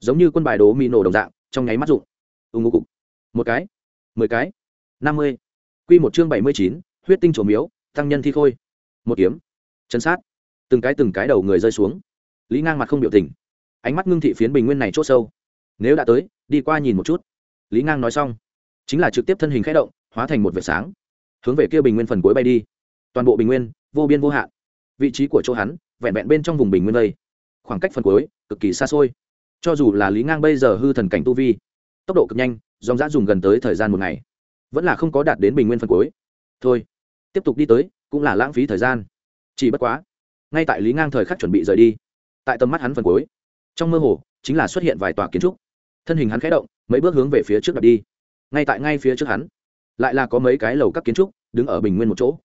giống như quân bài đố mì nổ đồng dạng, trong nháy mắt rụng. ưng ngô cục, một cái, mười cái, năm mươi. Q một chương bảy mươi chín huyết tinh trổ miếu tăng nhân thi khôi. Một kiếm. Chân sát. Từng cái từng cái đầu người rơi xuống. Lý ngang mặt không biểu tình. Ánh mắt ngưng thị phiến bình nguyên này chỗ sâu. Nếu đã tới đi qua nhìn một chút. Lý ngang nói xong. Chính là trực tiếp thân hình khẽ động hóa thành một vệt sáng. Hướng về kia bình nguyên phần cuối bay đi. Toàn bộ bình nguyên vô biên vô hạn. Vị trí của chỗ hắn vẹn vẹn bên trong vùng bình nguyên đây, khoảng cách phần cuối cực kỳ xa xôi. Cho dù là lý ngang bây giờ hư thần cảnh tu vi tốc độ cực nhanh dòng dã dùng gần tới thời gian một ngày. Vẫn là không có đạt đến bình nguyên phần cuối. Thôi tiếp tục đi tới, cũng là lãng phí thời gian. Chỉ bất quá, ngay tại lý ngang thời khắc chuẩn bị rời đi, tại tầm mắt hắn phần cuối, trong mơ hồ, chính là xuất hiện vài tòa kiến trúc. Thân hình hắn khẽ động, mấy bước hướng về phía trước đặt đi. Ngay tại ngay phía trước hắn, lại là có mấy cái lầu các kiến trúc đứng ở bình nguyên một chỗ.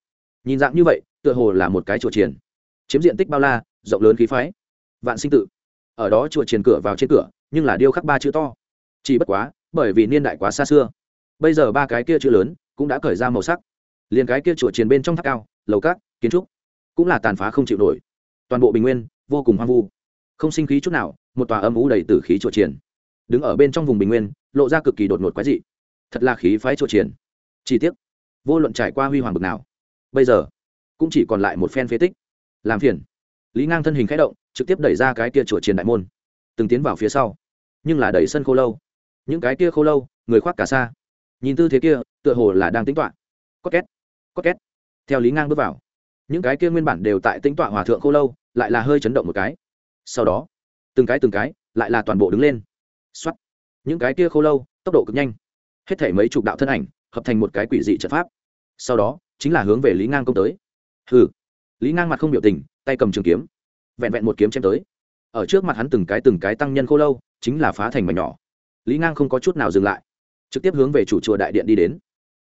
Nhìn dạng như vậy, tựa hồ là một cái chùa triển chiếm diện tích bao la, rộng lớn khí phái, vạn sinh tự. Ở đó chùa triển cửa vào trên cửa, nhưng là điêu khắc ba chữ to. Chỉ bất quá, bởi vì niên đại quá xa xưa, bây giờ ba cái kia chữ lớn cũng đã cởi ra màu sắc liền cái kia chùa triển bên trong tháp cao, lầu cát kiến trúc, cũng là tàn phá không chịu nổi. Toàn bộ bình nguyên, vô cùng hoang vu. Không sinh khí chút nào, một tòa âm ú đầy t khí chùa triển đứng ở bên trong vùng bình nguyên, lộ ra cực kỳ đột ngột quái dị. Thật là khí phái chùa triển chi tiết vô luận trải qua huy hoàng bực nào, bây giờ, cũng chỉ còn lại một phen phế tích. Làm phiền. Lý ngang thân hình k h ẽ động, trực tiếp đẩy ra cái kia chùa triển đại môn. Từng tiến vào phía sau, nhưng là đẩy sân khô lâu. Những cái kia khô lâu, người khoác cả xa nhìn tư thế kia, tựa hồ là đang tính toạ có két có két. Theo lý ngang bước vào. Những cái kia nguyên bản đều tại tính tọa hòa thượng khô lâu, lại là hơi chấn động một cái. Sau đó, từng cái từng cái, lại là toàn bộ đứng lên. X o á t những cái kia khô lâu, tốc độ cực nhanh. Hết thể mấy chục đạo thân ảnh, hợp thành một cái quỷ dị trận pháp. Sau đó, chính là hướng về lý ngang công tới. Hừ. Lý ngang mặt không biểu tình, tay cầm trường kiếm. Vẹn vẹn một kiếm chém tới. Ở trước mặt hắn từng cái từng cái tăng nhân khô lâu, chính là phá thành mảnh nhỏ. Lý ngang không có chút nào dừng lại. Trực tiếp hướng về chủ chùa đại điện đi đến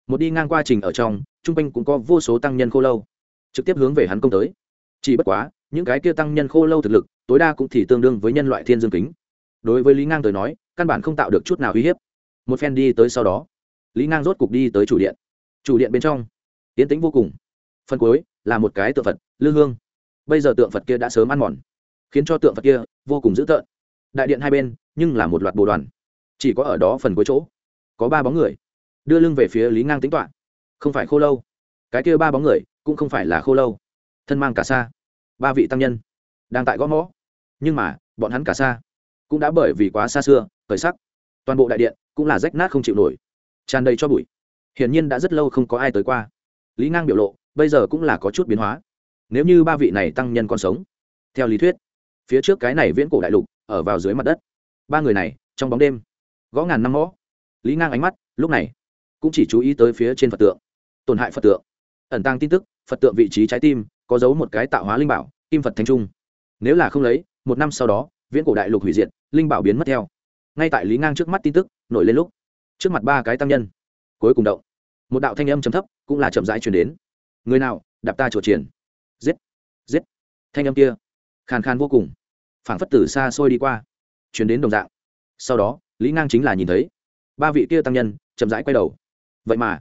một đi ngang qua trình ở trong, trung quanh cũng có vô số tăng nhân khô lâu. Trực tiếp hướng về hắn công tới. Chỉ bất quá, những cái kia tăng nhân khô lâu thực lực, tối đa cũng thì tương đương với nhân loại thiên dương kính. Đối với lý ngang tới nói, căn bản không tạo được chút nào uy hiếp. Một phen đi tới sau đó, lý ngang rốt cục đi tới chủ điện. Chủ điện bên trong tiến tĩnh vô cùng. Phần cuối, là một cái tượng phật, lư hương. Bây giờ tượng phật kia đã sớm ăn mòn, khiến cho tượng phật kia vô cùng dữ tợn. Đại điện hai bên, nhưng là một loạt bồ đoàn. Chỉ có ở đó phần cuối chỗ, có ba bóng người đưa lưng về phía lý ngang tính toạ không phải khô lâu. Cái kia ba bóng người, cũng không phải là khô lâu. Thân mang cả xa ba vị tăng nhân. Đang tại gõ mõ. Nhưng mà, bọn hắn cả xa cũng đã bởi vì quá xa xưa khởi sắc. Toàn bộ đại điện cũng là rách nát không chịu nổi. Tràn đầy cho bụi. Hiển nhiên đã rất lâu không có ai tới qua. Lý ngang biểu lộ, bây giờ cũng là có chút biến hóa. Nếu như ba vị này tăng nhân còn sống, theo lý thuyết, phía trước cái này viễn cổ đại lục, ở vào dưới mặt đất. Ba người này, trong bóng đêm, gõ ngàn năm mõ. Lý ngang ánh mắt, lúc này cũng chỉ chú ý tới phía trên phật tượng. Tổn hại phật tượng. Ẩn tăng tin tức, phật tượng vị trí trái tim, có dấu một cái tạo hóa linh bảo, kim phật thanh trung. Nếu là không lấy, một năm sau đó, viễn cổ đại lục hủy diệt, linh bảo biến mất theo. Ngay tại lý ngang trước mắt tin tức nổi lên lúc, trước mặt ba cái tăng nhân cuối cùng động. Một đạo thanh âm chấm thấp cũng là chậm rãi chuyển đến. Người nào, đạp ta trổ triển. Giết giết. Thanh âm kia, khàn khàn vô cùng. Phảng phất tử xa xôi đi qua chuyển đến đồng dạng. Sau đó, lý ngang chính là nhìn thấy, ba vị kia tăng nhân chậm rãi quay đầu vậy mà,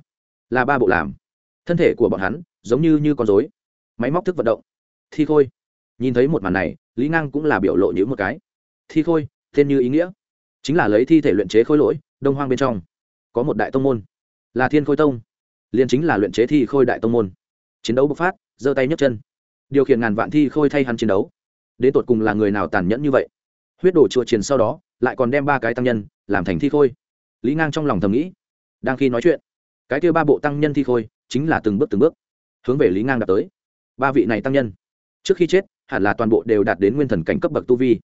là ba bộ làm. Thân thể của bọn hắn giống như như con dối máy móc thức vận động. Thi khôi. Nhìn thấy một màn này, lý ngang cũng là biểu lộ như một cái. Thi khôi, tên như ý nghĩa. Chính là lấy thi thể luyện chế khôi lỗi, đông hoang bên trong. Có một đại tông môn. Là thiên khôi tông. Liền chính là luyện chế thi khôi đại tông môn. Chiến đấu bộc phát, giơ tay nhấc chân. Điều khiển ngàn vạn thi khôi thay hắn chiến đấu. Đến tột cùng là người nào tàn nhẫn như vậy? Huyết đổ chùa chiến sau đó, lại còn đem ba cái tăng nhân làm thành thi khôi. Lý ngang trong lòng thầm nghĩ. Đang khi nói chuyện cái kia ba bộ tăng nhân thi khôi, chính là từng bước từng bước, hướng về lý ngang đạt tới. Ba vị này tăng nhân, trước khi chết, hẳn là toàn bộ đều đạt đến nguyên thần cảnh cấp bậc tu vi.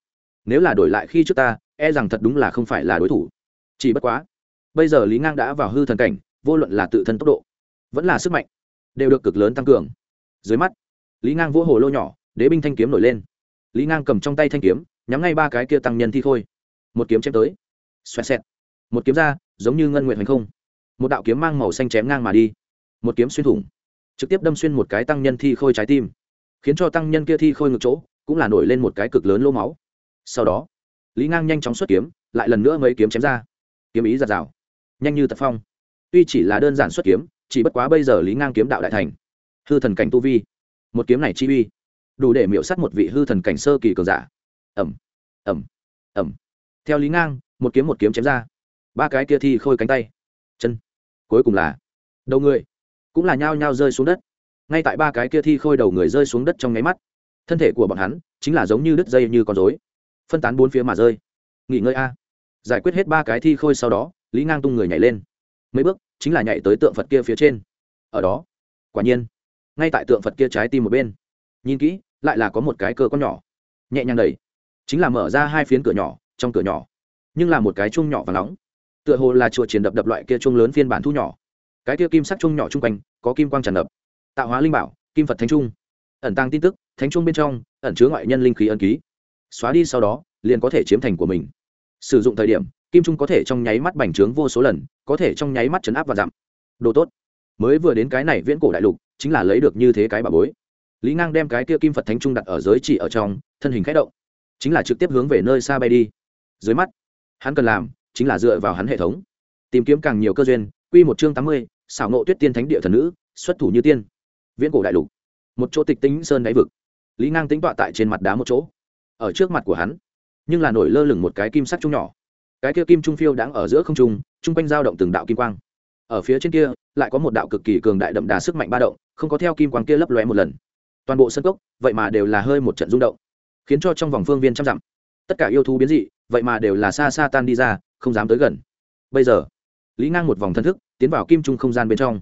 Nếu là đổi lại khi trước ta e rằng thật đúng là không phải là đối thủ. Chỉ bất quá, bây giờ lý ngang đã vào hư thần cảnh, vô luận là tự thân tốc độ, vẫn là sức mạnh, đều được cực lớn tăng cường. Dưới mắt, lý ngang vỗ hồ lô nhỏ, đế binh thanh kiếm nổi lên. Lý ngang cầm trong tay thanh kiếm, nhắm ngay ba cái kia tăng nhân thi khôi. Một kiếm chém tới. Xoẹt xẹt. Một kiếm ra, giống như ngân nguyện hành không một đạo kiếm mang màu xanh chém ngang mà đi. Một kiếm xuyên thủng, trực tiếp đâm xuyên một cái tăng nhân thi khôi trái tim, khiến cho tăng nhân kia thi khôi ngược chỗ cũng là nổi lên một cái cực lớn lô máu. Sau đó, lý ngang nhanh chóng xuất kiếm, lại lần nữa mấy kiếm chém ra. Kiếm ý giạt rào, nhanh như tật phong. Tuy chỉ là đơn giản xuất kiếm, chỉ bất quá bây giờ lý ngang kiếm đạo đại thành, hư thần cảnh tu vi, một kiếm này chi uy, đủ để miễu s á t một vị hư thần cảnh sơ kỳ cường giả. Ẩm ẩm ẩm theo lý ngang, một kiếm một kiếm chém ra. Ba cái kia thi khôi cánh tay, chân cuối cùng là đầu người, cũng là nhao nhao rơi xuống đất. Ngay tại ba cái kia thi khôi đầu người rơi xuống đất trong nháy mắt, thân thể của bọn hắn chính là giống như đứt dây như con rối, phân tán bốn phía mà rơi. Nghỉ ngơi a. Giải quyết hết ba cái thi khôi sau đó, lý ngang tung người nhảy lên. Mấy bước, chính là nhảy tới tượng phật kia phía trên. Ở đó, quả nhiên, ngay tại tượng phật kia trái tim một bên. Nhìn kỹ, lại là có một cái cơ con nhỏ, nhẹ nhàng đẩy. Chính là mở ra hai phiến cửa nhỏ, trong cửa nhỏ, nhưng là một cái chung nhỏ và nóng tựa hồ là chùa triển đập đập loại kia chuông lớn phiên bản thu nhỏ. Cái kia kim sắc chuông nhỏ chung quanh, có kim quang tràn đập tạo hóa linh bảo, kim phật thánh trung. Ẩn tăng tin tức, thánh trung bên trong, ẩn chứa ngoại nhân linh khí ân ký. Xóa đi sau đó, liền có thể chiếm thành của mình. Sử dụng thời điểm, kim trung có thể trong nháy mắt bành trướng vô số lần, có thể trong nháy mắt chấn áp và giảm. Đồ tốt. Mới vừa đến cái này viễn cổ đại lục, chính là lấy được như thế cái bà bối. Lý ngang đem cái kia kim phật thánh trung đặt ở giới chỉ ở trong, thân hình k h ẽ động. Chính là trực tiếp hướng về nơi xa bay đi. Dưới mắt, hắn cần làm chính là dựa vào hắn hệ thống. Tìm kiếm càng nhiều cơ duyên q một chương tám mươi, xảo nộ tuyết tiên thánh địa thần nữ, xuất thủ như tiên. Viễn cổ đại lục. Một chỗ tịch tính sơn đáy vực. Lý ngang tính tọa tại trên mặt đá một chỗ. Ở trước mặt của hắn, nhưng là nổi lơ lửng một cái kim sắc trung nhỏ. Cái kia kim trung phiêu đang ở giữa không trung, chung quanh dao động từng đạo kim quang. Ở phía trên kia, lại có một đạo cực kỳ cường đại đậm đà sức mạnh ba động, không có theo kim quang kia lấp lóe một lần. Toàn bộ sân cốc, vậy mà đều là hơi một trận rung động, khiến cho trong vòng phương viên trăm dặm, tất cả yêu thú biến dị, vậy mà đều là xa xa tan đi ra không dám tới gần. Bây giờ, lý ngang một vòng thân thức tiến vào kim trung không gian bên trong,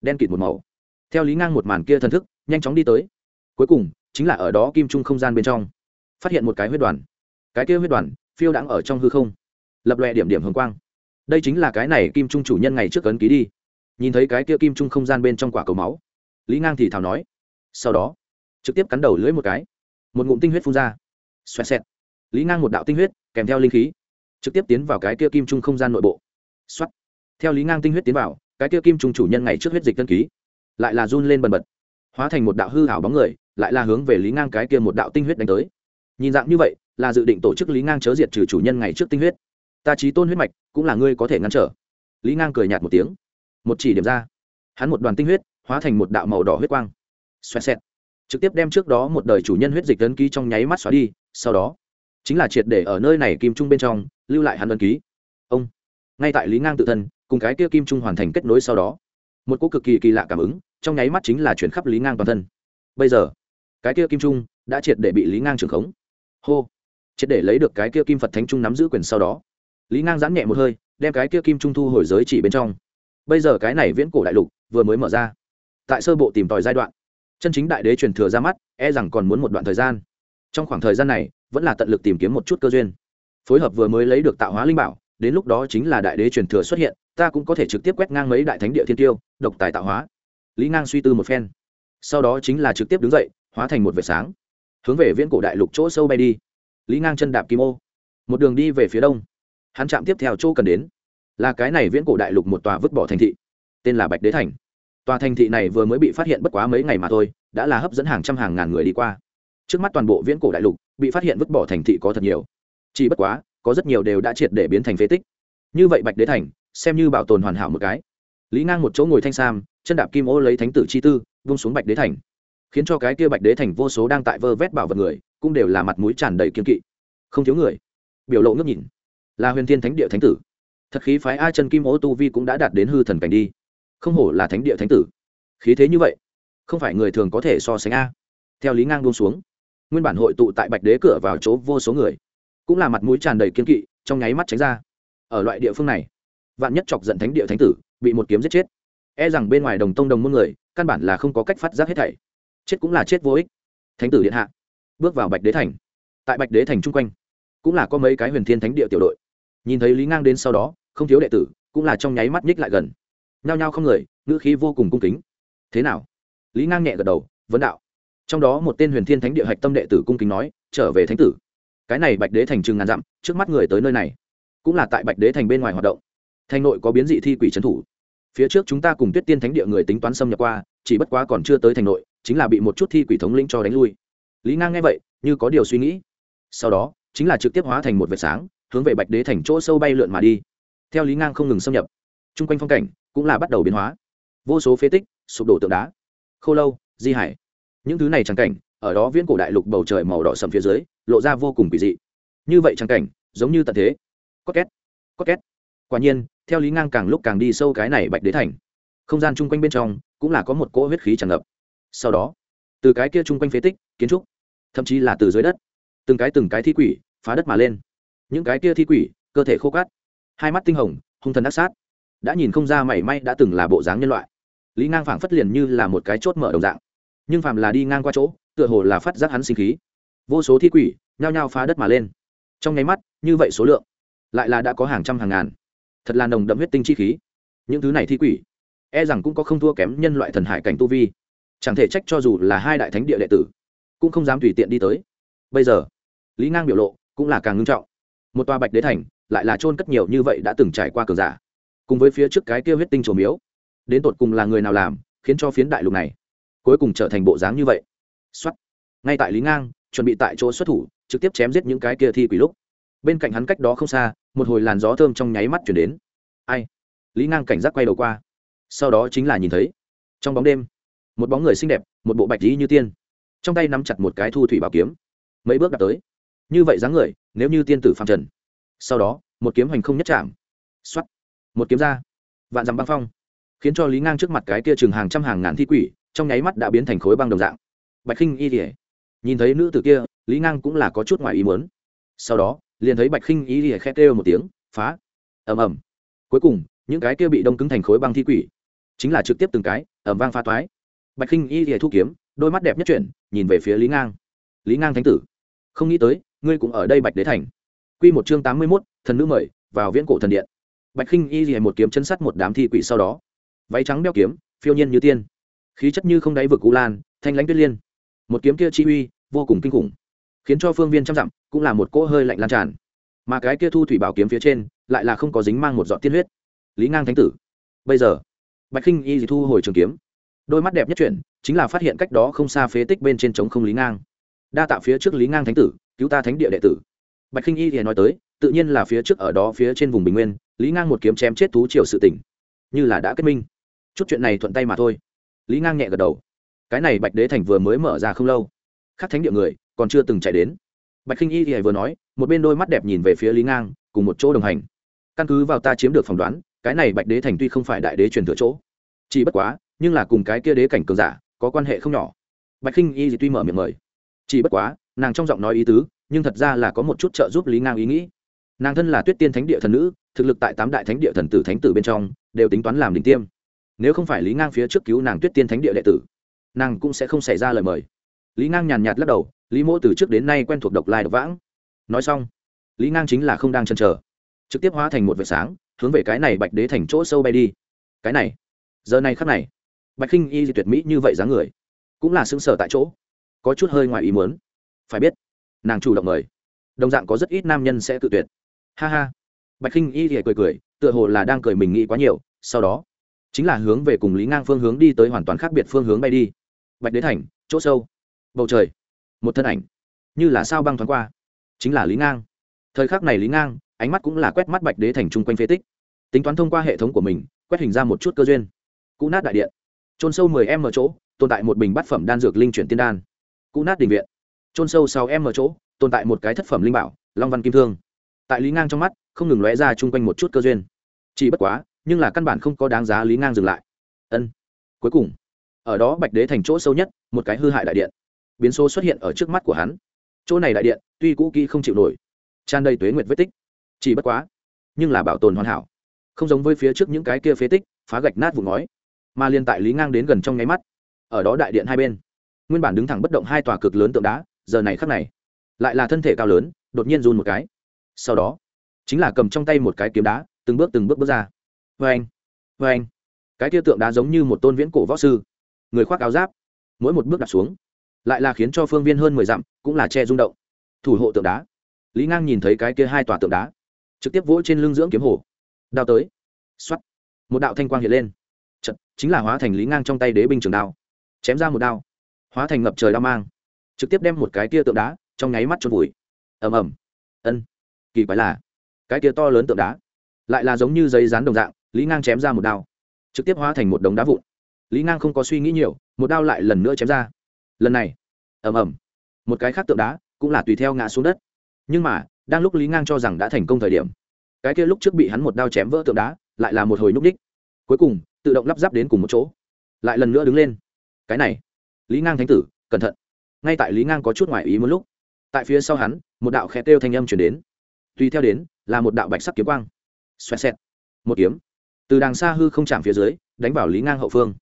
đen kịt một màu. Theo lý ngang một màn kia thân thức, nhanh chóng đi tới. Cuối cùng, chính là ở đó kim trung không gian bên trong, phát hiện một cái huyết đoàn. Cái kia huyết đoàn, phiêu đang ở trong hư không, lập lòe điểm điểm hồng quang. Đây chính là cái này kim trung chủ nhân ngày trước ấn ký đi. Nhìn thấy cái kia kim trung không gian bên trong quả cầu máu, lý ngang thì thào nói. Sau đó, trực tiếp cắn đầu lưỡi một cái, một ngụm tinh huyết phun ra. Xoẹt xẹt. Lý ngang một đạo tinh huyết kèm theo linh khí trực tiếp tiến vào cái kia kim trung không gian nội bộ. Xuất theo lý ngang tinh huyết tiến vào, cái kia kim trung chủ nhân ngày trước huyết dịch tân ký, lại là run lên bần bật, hóa thành một đạo hư hảo bóng người, lại là hướng về lý ngang cái kia một đạo tinh huyết đánh tới. Nhìn dạng như vậy, là dự định tổ chức lý ngang chớ diệt trừ chủ nhân ngày trước tinh huyết. Ta trí tôn huyết mạch, cũng là ngươi có thể ngăn trở. Lý ngang cười nhạt một tiếng. Một chỉ điểm ra, hắn một đoàn tinh huyết, hóa thành một đạo màu đỏ huyết quang. Xoẹt xẹt. Trực tiếp đem trước đó một đời chủ nhân huyết dịch tấn ký trong nháy mắt xóa đi, sau đó chính là triệt để ở nơi này kim trung bên trong, lưu lại hắn đơn ký. Ông, ngay tại lý ngang tự thân, cùng cái kia kim trung hoàn thành kết nối sau đó, một cô cực kỳ kỳ lạ cảm ứng, trong nháy mắt chính là chuyển khắp lý ngang toàn thân. Bây giờ, cái kia kim trung đã triệt để bị lý ngang trưởng khống. Hô, triệt để lấy được cái kia kim phật thánh trung nắm giữ quyền sau đó, lý ngang giãn nhẹ một hơi, đem cái kia kim trung thu hồi giới chỉ bên trong. Bây giờ cái này viễn cổ đại lục vừa mới mở ra, tại sơ bộ tìm tòi giai đoạn, chân chính đại đế truyền thừa ra mắt e rằng còn muốn một đoạn thời gian. Trong khoảng thời gian này vẫn là tận lực tìm kiếm một chút cơ duyên. Phối hợp vừa mới lấy được tạo hóa linh bảo, đến lúc đó chính là đại đế truyền thừa xuất hiện, ta cũng có thể trực tiếp quét ngang mấy đại thánh địa thiên tiêu, độc tài tạo hóa. Lý ngang suy tư một phen. Sau đó chính là trực tiếp đứng dậy, hóa thành một vệt sáng. Hướng về viễn cổ đại lục chỗ sâu bay đi. Lý ngang chân đạp kim ô. Một đường đi về phía đông. Hắn chạm tiếp theo chỗ cần đến. Là cái này viễn cổ đại lục một tòa vứt bỏ thành thị. Tên là bạch đế thành. Tòa thành thị này vừa mới bị phát hiện bất quá mấy ngày mà thôi, đã là hấp dẫn hàng trăm hàng ngàn người đi qua. Trước mắt toàn bộ viễn cổ đại lục bị phát hiện vứt bỏ thành thị có thật nhiều. Chỉ bất quá, có rất nhiều đều đã triệt để biến thành phế tích. Như vậy bạch đế thành, xem như bảo tồn hoàn hảo một cái. Lý ngang một chỗ ngồi thanh sam, chân đạp kim ô lấy thánh tử chi tư, vung xuống bạch đế thành. Khiến cho cái kia bạch đế thành vô số đang tại vơ vét bảo vật người, cũng đều là mặt mũi tràn đầy kiên kỵ. Không thiếu người. Biểu lộ ngước nhìn. Là huyền thiên thánh địa thánh tử. Thật khí phái a chân kim ô tu vi cũng đã đạt đến hư thần cảnh đi. Không hổ là thánh địa thánh tử. Khí thế như vậy, không phải người thường có thể so sánh a. Theo lý ngang buông xuống nguyên bản hội tụ tại bạch đế cửa vào chỗ vô số người, cũng là mặt mũi tràn đầy kiên kỵ, trong nháy mắt tránh ra. Ở loại địa phương này, vạn nhất chọc giận thánh địa thánh tử, bị một kiếm giết chết. E rằng bên ngoài đồng tông đồng môn người, căn bản là không có cách phát giác hết thảy. Chết cũng là chết vô ích. Thánh tử điện hạ, bước vào bạch đế thành. Tại bạch đế thành chung quanh, cũng là có mấy cái huyền thiên thánh địa tiểu đội. Nhìn thấy lý ngang đến sau đó, không thiếu đệ tử, cũng là trong nháy mắt nhích lại gần. Nhao nhao không người, ngữ khí vô cùng cung kính. Thế nào? Lý ngang nhẹ gật đầu, vấn đạo trong đó một tên huyền thiên thánh địa hạch tâm đệ tử cung kính nói, trở về thánh tử. Cái này bạch đế thành chừng ngàn dặm, trước mắt người tới nơi này, cũng là tại bạch đế thành bên ngoài hoạt động. Thành nội có biến dị thi quỷ trấn thủ. Phía trước chúng ta cùng tuyết tiên thánh địa người tính toán xâm nhập qua, chỉ bất quá còn chưa tới thành nội, chính là bị một chút thi quỷ thống lĩnh cho đánh lui. Lý ngang nghe vậy, như có điều suy nghĩ. Sau đó, chính là trực tiếp hóa thành một vệt sáng, hướng về bạch đế thành chỗ sâu bay lượn mà đi. Theo lý ngang không ngừng xâm nhập, chung quanh phong cảnh cũng là bắt đầu biến hóa. Vô số phế tích, sụp đổ tượng đá. Khô lâu, di hải những thứ này trắng cảnh, ở đó viễn cổ đại lục bầu trời màu đỏ sầm phía dưới, lộ ra vô cùng kỳ dị. Như vậy trắng cảnh, giống như tận thế. Có két có két. Quả nhiên, theo lý ngang càng lúc càng đi sâu cái này bạch đế thành. Không gian chung quanh bên trong, cũng là có một cỗ huyết khí tràn ngập. Sau đó, từ cái kia chung quanh phế tích, kiến trúc, thậm chí là từ dưới đất, từng cái từng cái thi quỷ, phá đất mà lên. Những cái kia thi quỷ, cơ thể khô cát, hai mắt tinh hồng, hung thần ác sát, đã nhìn không ra mảy may đã từng là bộ dáng nhân loại. Lý ngang phảng phất liền như là một cái chốt mở đồng dạng nhưng phàm là đi ngang qua chỗ, tựa hồ là phát giác hắn sinh khí. Vô số thi quỷ, nhao nhao phá đất mà lên. Trong nháy mắt, như vậy số lượng, lại là đã có hàng trăm hàng ngàn. Thật là nồng đậm huyết tinh chi khí. Những thứ này thi quỷ e rằng cũng có không thua kém nhân loại thần hải cảnh tu vi. Chẳng thể trách cho dù là hai đại thánh địa đệ tử, cũng không dám tùy tiện đi tới. Bây giờ, lý ngang biểu lộ cũng là càng ngưng trọng. Một tòa bạch đế thành, lại là trôn cất nhiều như vậy đã từng trải qua cường giả. Cùng với phía trước cái kia huyết tinh trổ miếu, đến tột cùng là người nào làm, khiến cho phiến đại lục này cuối cùng trở thành bộ dáng như vậy. Xuất ngay tại lý ngang, chuẩn bị tại chỗ xuất thủ, trực tiếp chém giết những cái kia thi quỷ lúc. Bên cạnh hắn cách đó không xa, một hồi làn gió thơm trong nháy mắt chuyển đến. Ai? Lý ngang cảnh giác quay đầu qua. Sau đó chính là nhìn thấy, trong bóng đêm, một bóng người xinh đẹp, một bộ bạch lý như tiên. Trong tay nắm chặt một cái thu thủy bảo kiếm. Mấy bước đặt tới. Như vậy dáng người, nếu như tiên tử phạm trần. Sau đó, một kiếm hành không nhất chạm. X o á t một kiếm ra. Vạn dằm băng phong. Khiến cho lý ngang trước mặt cái kia chừng hàng trăm hàng ngàn thi quỷ trong nháy mắt đã biến thành khối băng đồng dạng. Bạch khinh y thì nhìn thấy nữ tử kia, lý ngang cũng là có chút ngoài ý muốn. Sau đó, liền thấy bạch khinh y thì khét kêu một tiếng, phá! Ầm ầm. Cuối cùng, những cái kia bị đông cứng thành khối băng thi quỷ, chính là trực tiếp từng cái ẩm vang pha toái. Bạch khinh y thì thu kiếm, đôi mắt đẹp nhất chuyển, nhìn về phía lý ngang. Lý ngang thánh tử, không nghĩ tới, ngươi cũng ở đây bạch đế thành. Q một chương tám mươi mốt, thần nữ mời, vào viễn cổ thần điện. Bạch khinh y thì một kiếm chân sắt một đám thi quỷ sau đó. Váy trắng đeo kiếm, phiêu nhiên như tiên khí chất như không đáy vực cú lan, thanh lãnh tuyết liên. Một kiếm kia chi uy, vô cùng kinh khủng, khiến cho phương viên trăm dặm cũng là một cỗ hơi lạnh lan tràn. Mà cái kia thu thủy bảo kiếm phía trên lại là không có dính mang một giọt tiên huyết. Lý ngang thánh tử, bây giờ, bạch khinh y thì thu hồi trường kiếm. Đôi mắt đẹp nhất chuyển, chính là phát hiện cách đó không xa phế tích bên trên trống không lý ngang. Đa tạo phía trước lý ngang thánh tử, cứu ta thánh địa đệ tử. Bạch khinh y thì nói tới, tự nhiên là phía trước ở đó phía trên vùng bình nguyên, lý ngang một kiếm chém chết thú triều sự tỉnh. Như là đã kết minh. Chút chuyện này thuận tay mà thôi lý ngang nhẹ gật đầu. Cái này bạch đế thành vừa mới mở ra không lâu. Khắc thánh địa người, còn chưa từng chạy đến. Bạch khinh y thì vừa nói, một bên đôi mắt đẹp nhìn về phía lý ngang, cùng một chỗ đồng hành. Căn cứ vào ta chiếm được phỏng đoán, cái này bạch đế thành tuy không phải đại đế truyền thừa chỗ, chỉ bất quá, nhưng là cùng cái kia đế cảnh cường giả, có quan hệ không nhỏ. Bạch khinh y thì tuy mở miệng mời, chỉ bất quá, nàng trong giọng nói ý tứ, nhưng thật ra là có một chút trợ giúp lý ngang ý nghĩ. Nàng thân là tuyết tiên thánh địa thần nữ, thực lực tại tám đại thánh địa thần tử thánh tử bên trong, đều tính toán làm đỉnh tiêm nếu không phải lý ngang phía trước cứu nàng tuyết tiên thánh địa đệ tử, nàng cũng sẽ không xảy ra lời mời. Lý ngang nhàn nhạt lắc đầu, lý mỗ từ trước đến nay quen thuộc độc lai độc vãng. Nói xong, lý ngang chính là không đang chần chờ, trực tiếp hóa thành một vệt sáng, hướng về cái này bạch đế thành chỗ sâu bay đi. Cái này, giờ này khắc này, bạch khinh y tuyệt mỹ như vậy dáng người, cũng là xứng sở tại chỗ, có chút hơi ngoài ý muốn. Phải biết, nàng chủ động mời, đồng dạng có rất ít nam nhân sẽ tự tuyệt. Ha ha, bạch khinh y thì cười cười, tựa hồ là đang cười mình nghĩ quá nhiều, sau đó chính là hướng về cùng lý ngang phương hướng đi tới hoàn toàn khác biệt phương hướng bay đi. Bạch đế thành, chỗ sâu. Bầu trời. Một thân ảnh. Như là sao băng thoáng qua. Chính là lý ngang. Thời khắc này lý ngang, ánh mắt cũng là quét mắt bạch đế thành chung quanh phế tích. Tính toán thông qua hệ thống của mình, quét hình ra một chút cơ duyên. Cụ nát đại điện. Trôn sâu mười em ở chỗ, tồn tại một bình bát phẩm đan dược linh chuyển tiên đan. Cụ nát đình viện. Trôn sâu sáu em ở chỗ, tồn tại một cái thất phẩm linh bảo, long văn kim thương. Tại lý ngang trong mắt, không ngừng lóe ra chung quanh một chút cơ duyên. Chỉ bất quá nhưng là căn bản không có đáng giá lý ngang dừng lại. Ân. Cuối cùng, ở đó bạch đế thành chỗ sâu nhất, một cái hư hại đại điện. Biến số xuất hiện ở trước mắt của hắn. Chỗ này đại điện, tuy cũ kỹ không chịu nổi, tràn đầy tuế nguyệt vết tích. Chỉ bất quá, nhưng là bảo tồn hoàn hảo. Không giống với phía trước những cái kia phế tích, phá gạch nát vụ ngói, mà liên tại lý ngang đến gần trong nháy mắt. Ở đó đại điện hai bên, nguyên bản đứng thẳng bất động hai tòa cực lớn tượng đá, giờ này khắc này, lại là thân thể cao lớn, đột nhiên run một cái. Sau đó, chính là cầm trong tay một cái kiếm đá, từng bước từng bước bước ra vê anh vê anh. Cái kia tượng đá giống như một tôn viễn cổ võ sư. Người khoác áo giáp mỗi một bước đặt xuống. Lại là khiến cho phương viên hơn mười dặm cũng là che rung động. Thủ hộ tượng đá. Lý ngang nhìn thấy cái kia hai tòa tượng đá. Trực tiếp vỗ trên lưng dưỡng kiếm hồ. Đao tới. X o á t một đạo thanh quang hiện lên. Chật, chính là hóa thành lý ngang trong tay đế binh trường đao. Chém ra một đao. Hóa thành ngập trời đao mang. Trực tiếp đem một cái kia tượng đá trong nháy mắt trôn vùi. Ầm ầm. Ân. Kỳ quái là cái kia to lớn tượng đá lại là giống như giấy rán đồng dạng lý ngang chém ra một đao, trực tiếp hóa thành một đống đá vụn. Lý ngang không có suy nghĩ nhiều, một đao lại lần nữa chém ra. Lần này, ầm ầm, một cái khác tượng đá cũng là tùy theo ngã xuống đất. Nhưng mà, đang lúc lý ngang cho rằng đã thành công thời điểm, cái kia lúc trước bị hắn một đao chém vỡ tượng đá lại là một hồi núp đích cuối cùng, tự động lắp ráp đến cùng một chỗ, lại lần nữa đứng lên. Cái này, lý ngang thánh tử, cẩn thận. Ngay tại lý ngang có chút ngoại ý một lúc, tại phía sau hắn, một đạo khe kêu thanh âm chuyển đến. Tùy theo đến, là một đạo bạch sắc kiếm quang. Xoẹt xẹt. Một kiếm từ đàng xa hư không chạm phía dưới, đánh vào lý ngang hậu phương.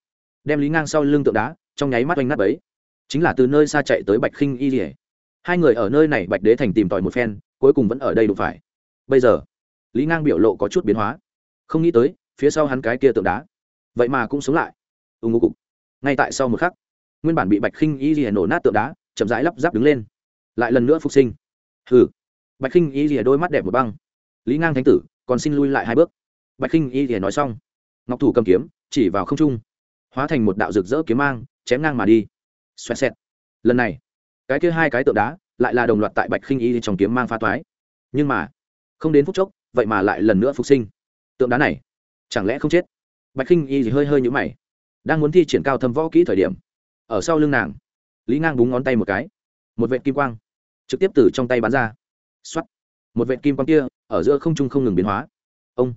Đem lý ngang sau lưng tượng đá, trong nháy mắt oanh nát ấy chính là từ nơi xa chạy tới bạch khinh y rỉa hai người ở nơi này bạch đế thành tìm tòi một phen, cuối cùng vẫn ở đây đụng phải. Bây giờ, lý ngang biểu lộ có chút biến hóa. Không nghĩ tới, phía sau hắn cái kia tượng đá. Vậy mà cũng sống lại. Ưng ngô cục. Ngay tại sau một khắc, nguyên bản bị bạch khinh y rỉa nổ nát tượng đá, chậm rãi lắp ráp đứng lên. Lại lần nữa phục sinh. Hừ. Bạch khinh y rỉa đôi mắt đẹp một băng. Lý ngang thánh tử, còn xin lui lại hai bước bạch khinh y thì nói xong. Ngọc thủ cầm kiếm, chỉ vào không trung. Hóa thành một đạo rực rỡ kiếm mang, chém ngang mà đi. Xoẹt xẹt. Lần này, cái kia hai cái tượng đá lại là đồng loạt tại bạch khinh y trong kiếm mang pha toái. Nhưng mà, không đến phút chốc, vậy mà lại lần nữa phục sinh. Tượng đá này, chẳng lẽ không chết? Bạch khinh y thì hơi hơi nhũ mày. Đang muốn thi triển cao thâm võ kỹ thời điểm, ở sau lưng nàng, lý ngang búng ngón tay một cái. Một vệ kim quang, trực tiếp từ trong tay bắn ra. X o á t một vệ kim quang kia, ở giữa không trung không ngừng biến hóa. Ông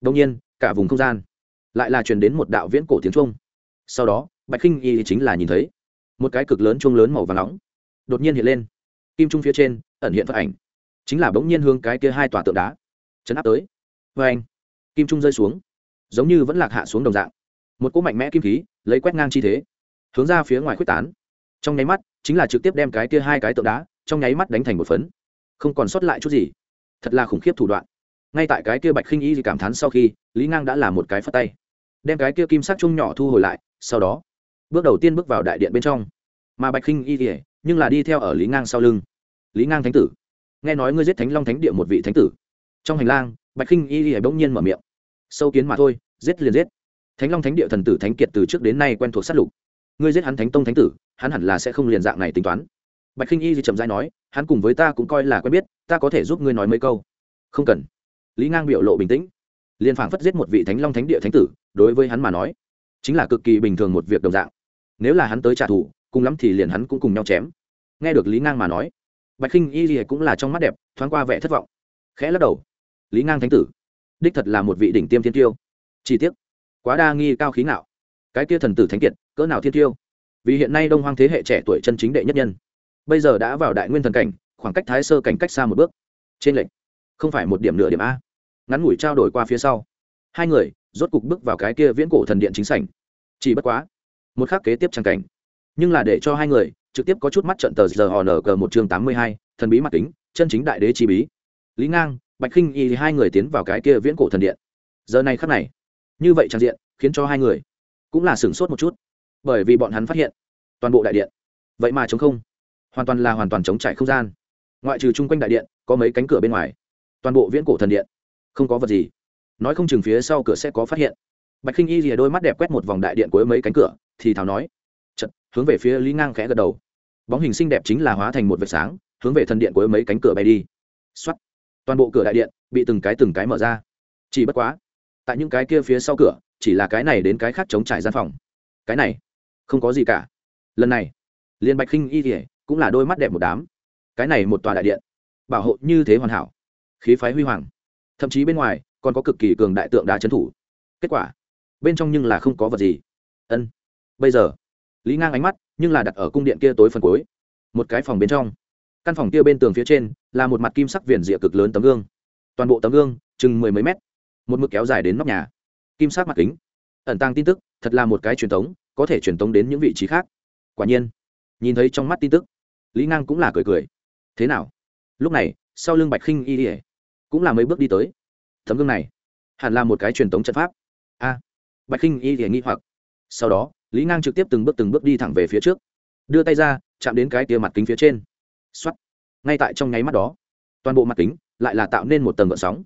đông nhiên, cả vùng không gian lại là truyền đến một đạo viễn cổ tiếng trung sau đó, bạch khinh y chính là nhìn thấy một cái cực lớn chung lớn màu và nóng đột nhiên hiện lên. Kim trung phía trên ẩn hiện phật ảnh, chính là bỗng nhiên hướng cái kia hai tòa tượng đá chấn áp tới. Vê anh, kim trung rơi xuống, giống như vẫn lạc hạ xuống đồng dạng. Một cỗ mạnh mẽ kim khí lấy quét ngang chi thế, hướng ra phía ngoài quyết tán. Trong nháy mắt, chính là trực tiếp đem cái kia hai cái tượng đá trong nháy mắt đánh thành một phấn, không còn sót lại chút gì. Thật là khủng khiếp thủ đoạn ngay tại cái kia bạch khinh y thì cảm thán sau khi, lý ngang đã làm một cái phất tay. Đem cái kia kim sắc chung nhỏ thu hồi lại, sau đó, bước đầu tiên bước vào đại điện bên trong. Mà bạch khinh y thì, nhưng là đi theo ở lý ngang sau lưng. Lý ngang thánh tử. Nghe nói ngươi giết thánh long thánh địa một vị thánh tử. Trong hành lang, bạch khinh y thì bỗng nhiên mở miệng. Sâu kiến mà thôi, giết liền giết. Thánh long thánh địa thần tử thánh kiệt từ trước đến nay quen thuộc sát lục. Ngươi giết hắn thánh tông thánh tử, hắn hẳn là sẽ không liền dạng này tính toán. Bạch khinh y thì chậm dai nói, hắn cùng với ta cũng coi là quen biết, ta có thể giúp ngươi nói mấy câu. Không cần lý ngang biểu lộ bình tĩnh. Liền phảng phất giết một vị thánh long thánh địa thánh tử đối với hắn mà nói chính là cực kỳ bình thường một việc đồng dạng. Nếu là hắn tới trả thù cùng lắm thì liền hắn cũng cùng nhau chém. Nghe được lý ngang mà nói bạch khinh y thì cũng là trong mắt đẹp thoáng qua vẻ thất vọng. Khẽ lắc đầu lý ngang thánh tử đích thật là một vị đỉnh tiêm thiên tiêu. Chi tiết quá đa nghi cao khí não, cái kia thần tử thánh kiệt cỡ nào thiên tiêu? Vì hiện nay đông hoang thế hệ trẻ tuổi chân chính đệ nhất nhân. Bây giờ đã vào đại nguyên thần cảnh khoảng cách thái sơ cảnh cách xa một bước. Trên lệnh không phải một điểm nửa điểm a ngắn ngủi trao đổi qua phía sau. Hai người rốt cục bước vào cái kia viễn cổ thần điện chính sảnh. Chỉ bất quá, một khắc kế tiếp trang cảnh. Nhưng là để cho hai người trực tiếp có chút mắt trận tờ giờ hò nở cờ một chương tám mươi hai, thần bí mặt kính, chân chính đại đế chi bí. Lý ngang, bạch khinh y hai người tiến vào cái kia viễn cổ thần điện. Giờ này khắc này, như vậy trang diện, khiến cho hai người cũng là sửng sốt một chút. Bởi vì bọn hắn phát hiện, toàn bộ đại điện, vậy mà chống không. Hoàn toàn là hoàn toàn chống trải không gian. Ngoại trừ chung quanh đại điện, có mấy cánh cửa bên ngoài. Toàn bộ viễn cổ thần điện không có vật gì. Nói không chừng phía sau cửa sẽ có phát hiện. Bạch khinh y rìa đôi mắt đẹp quét một vòng đại điện cuối mấy cánh cửa, thì thảo nói chật hướng về phía lý ngang khẽ gật đầu. Bóng hình xinh đẹp chính là hóa thành một vệt sáng, hướng về thần điện cuối mấy cánh cửa bay đi. X toàn bộ cửa đại điện bị từng cái từng cái mở ra. Chỉ bất quá, tại những cái kia phía sau cửa, chỉ là cái này đến cái khác chống trải gian phòng. Cái này, không có gì cả. Lần này liên bạch khinh y rìa cũng là đôi mắt đẹp một đám. Cái này một tòa đại điện, bảo hộ như thế hoàn hảo. Khí phái huy hoàng thậm chí bên ngoài còn có cực kỳ cường đại tượng đá trấn thủ. Kết quả, bên trong nhưng là không có vật gì. Ân, bây giờ, lý ngang ánh mắt nhưng là đặt ở cung điện kia tối phần cuối. Một cái phòng bên trong, căn phòng kia bên tường phía trên là một mặt kim sắc viền rịa cực lớn tấm gương. Toàn bộ tấm gương chừng mười mấy mét, một mực kéo dài đến nóc nhà. Kim sắc mặt kính, ẩn tăng tin tức, thật là một cái truyền thống, có thể truyền thống đến những vị trí khác. Quả nhiên, nhìn thấy trong mắt tin tức, lý ngang cũng là cười cười. Thế nào? Lúc này, sau lưng bạch khinh y ỉa cũng là mấy bước đi tới. Tấm gương này, hẳn là một cái truyền thống trận pháp. A, bạch khinh y thì nghi hoặc. Sau đó, lý ngang trực tiếp từng bước từng bước đi thẳng về phía trước. Đưa tay ra, chạm đến cái tia mặt kính phía trên. X o á t ngay tại trong nháy mắt đó, toàn bộ mặt kính lại là tạo nên một tầng gợn sóng.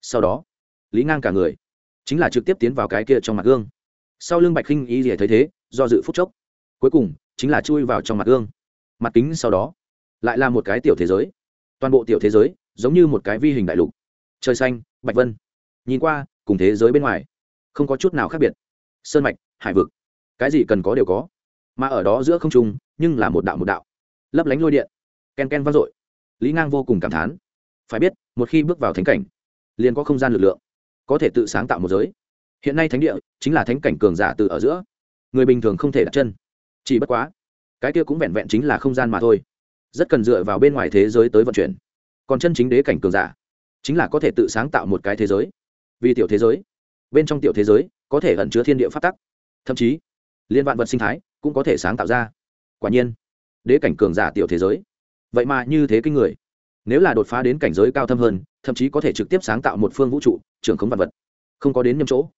Sau đó, lý ngang cả người chính là trực tiếp tiến vào cái kia trong mặt gương. Sau lưng bạch khinh y thì thấy thế, do dự phút chốc. Cuối cùng, chính là chui vào trong mặt gương. Mặt kính sau đó, lại là một cái tiểu thế giới. Toàn bộ tiểu thế giới giống như một cái vi hình đại lục. Trời xanh, bạch vân. Nhìn qua, cùng thế giới bên ngoài, không có chút nào khác biệt. Sơn mạch, hải vực, cái gì cần có đều có, mà ở đó giữa không trung, nhưng là một đạo một đạo. Lấp lánh lôi điện, ken ken vang dội. Lý ngang vô cùng cảm thán. Phải biết, một khi bước vào thánh cảnh, liền có không gian lực lượng, có thể tự sáng tạo một giới. Hiện nay thánh địa chính là thánh cảnh cường giả từ ở giữa. Người bình thường không thể đặt chân. Chỉ bất quá, cái kia cũng vẹn vẹn chính là không gian mà thôi. Rất cần dựa vào bên ngoài thế giới tới vận chuyển còn chân chính đế cảnh cường giả, chính là có thể tự sáng tạo một cái thế giới. Vì tiểu thế giới, bên trong tiểu thế giới có thể ẩn chứa thiên địa phát tắc, thậm chí, liên vạn vật sinh thái cũng có thể sáng tạo ra. Quả nhiên, đế cảnh cường giả tiểu thế giới, vậy mà như thế kinh người. Nếu là đột phá đến cảnh giới cao thâm hơn, thậm chí có thể trực tiếp sáng tạo một phương vũ trụ trường khống vạn vật, không có đến nhầm chỗ.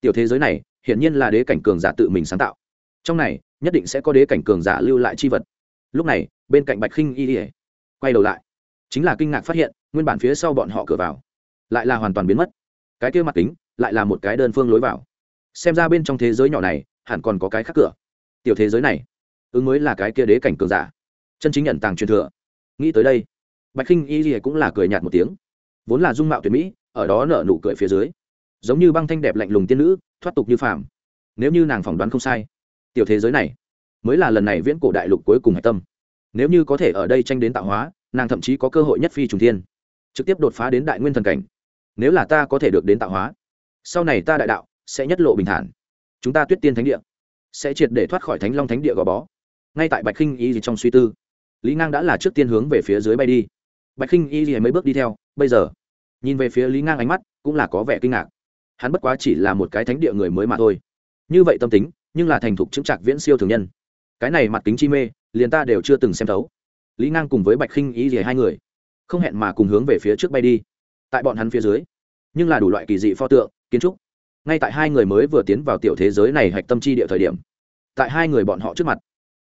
Tiểu thế giới này, hiển nhiên là đế cảnh cường giả tự mình sáng tạo. Trong này, nhất định sẽ có đế cảnh cường giả lưu lại chi vật. Lúc này, bên cạnh bạch khinh y ỉa quay đầu lại chính là kinh ngạc phát hiện, nguyên bản phía sau bọn họ cửa vào, lại là hoàn toàn biến mất. Cái kia mặt kính, lại là một cái đơn phương lối vào. Xem ra bên trong thế giới nhỏ này, hẳn còn có cái khác cửa. Tiểu thế giới này, ứng mới là cái kia đế cảnh cường giả. Chân chính nhận tàng truyền thừa. Nghĩ tới đây, bạch khinh y gì cũng là cười nhạt một tiếng. Vốn là dung mạo tuyệt mỹ, ở đó nở nụ cười phía dưới. Giống như băng thanh đẹp lạnh lùng tiên nữ, thoát tục như phàm. Nếu như nàng phỏng đoán không sai, tiểu thế giới này, mới là lần này viễn cổ đại lục cuối cùng hạch tâm. Nếu như có thể ở đây tranh đến tạo hóa nàng thậm chí có cơ hội nhất phi trùng thiên, trực tiếp đột phá đến đại nguyên thần cảnh. Nếu là ta có thể được đến tạo hóa, sau này ta đại đạo sẽ nhất lộ bình thản. Chúng ta tuyết tiên thánh địa sẽ triệt để thoát khỏi thánh long thánh địa gò bó. Ngay tại bạch khinh y trong suy tư, lý ngang đã là trước tiên hướng về phía dưới bay đi. Bạch khinh y gì mấy bước đi theo, bây giờ, nhìn về phía lý ngang ánh mắt cũng là có vẻ kinh ngạc. Hắn bất quá chỉ là một cái thánh địa người mới mà thôi. Như vậy tâm tính, nhưng là thành thục chứng trạc viễn siêu thường nhân. Cái này mặt kính chi mê, liền ta đều chưa từng xem thấu lý ngang cùng với bạch khinh ý gì hai người, không hẹn mà cùng hướng về phía trước bay đi. Tại bọn hắn phía dưới, nhưng là đủ loại kỳ dị pho tượng, kiến trúc. Ngay tại hai người mới vừa tiến vào tiểu thế giới này hạch tâm chi địa thời điểm, tại hai người bọn họ trước mặt,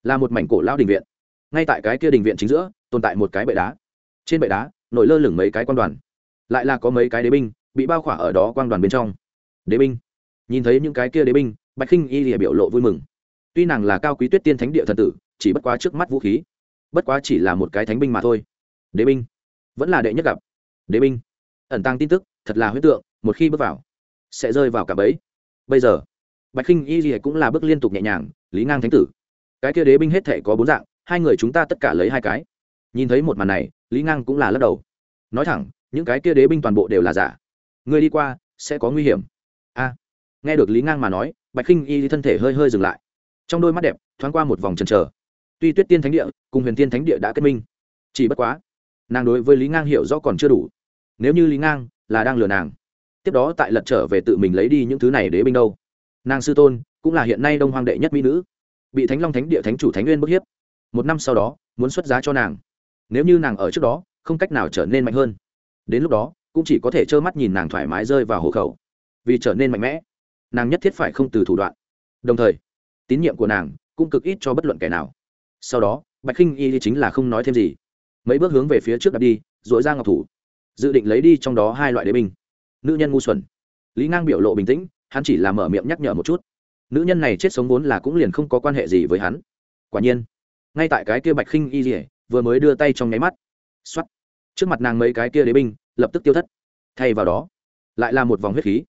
là một mảnh cổ lao đình viện. Ngay tại cái kia đình viện chính giữa, tồn tại một cái bệ đá. Trên bệ đá, nổi lơ lửng mấy cái quan đoàn. Lại là có mấy cái đế binh, bị bao khỏa ở đó quang đoàn bên trong. Đế binh. Nhìn thấy những cái kia đế binh, bạch khinh y lìa biểu lộ vui mừng. Tuy nàng là cao quý tuyết tiên thánh địa thần tử, chỉ bất quá trước mắt vũ khí bất quá chỉ là một cái thánh binh mà thôi. Đế binh? Vẫn là đệ nhất gặp. Đế binh? Ẩn tăng tin tức, thật là huyết tượng, một khi bước vào, sẽ rơi vào cả bẫy. Bây giờ, bạch khinh y gì cũng là bước liên tục nhẹ nhàng, lý ngang thánh tử. Cái kia đế binh hết thể có bốn dạng, hai người chúng ta tất cả lấy hai cái. Nhìn thấy một màn này, lý ngang cũng là lắc đầu. Nói thẳng, những cái kia đế binh toàn bộ đều là giả. Người đi qua, sẽ có nguy hiểm. A. Nghe được lý ngang mà nói, bạch khinh y thân thể hơi hơi dừng lại. Trong đôi mắt đẹp, thoáng qua một vòng trần trờ tuy tuyết tiên thánh địa cùng huyền tiên thánh địa đã kết minh, chỉ bất quá, nàng đối với lý ngang hiểu rõ còn chưa đủ. Nếu như lý ngang là đang lừa nàng, tiếp đó tại lật trở về tự mình lấy đi những thứ này đế binh đâu? Nàng sư tôn cũng là hiện nay đông hoàng đệ nhất mỹ nữ, bị thánh long thánh địa thánh chủ thánh nguyên bức hiếp. Một năm sau đó, muốn xuất giá cho nàng. Nếu như nàng ở trước đó, không cách nào trở nên mạnh hơn. Đến lúc đó, cũng chỉ có thể trơ mắt nhìn nàng thoải mái rơi vào hộ khẩu. Vì trở nên mạnh mẽ, nàng nhất thiết phải không từ thủ đoạn. Đồng thời, tín nhiệm của nàng cũng cực ít cho bất luận kẻ nào sau đó, bạch khinh y chính là không nói thêm gì. Mấy bước hướng về phía trước đặt đi dội ra ngọc thủ. Dự định lấy đi trong đó hai loại đế binh. Nữ nhân ngu xuẩn. Lý ngang biểu lộ bình tĩnh, hắn chỉ là mở miệng nhắc nhở một chút. Nữ nhân này chết sống vốn là cũng liền không có quan hệ gì với hắn. Quả nhiên, ngay tại cái kia bạch khinh y rỉa vừa mới đưa tay trong nháy mắt. X o á t trước mặt nàng mấy cái kia đế binh, lập tức tiêu thất. Thay vào đó, lại là một vòng huyết khí.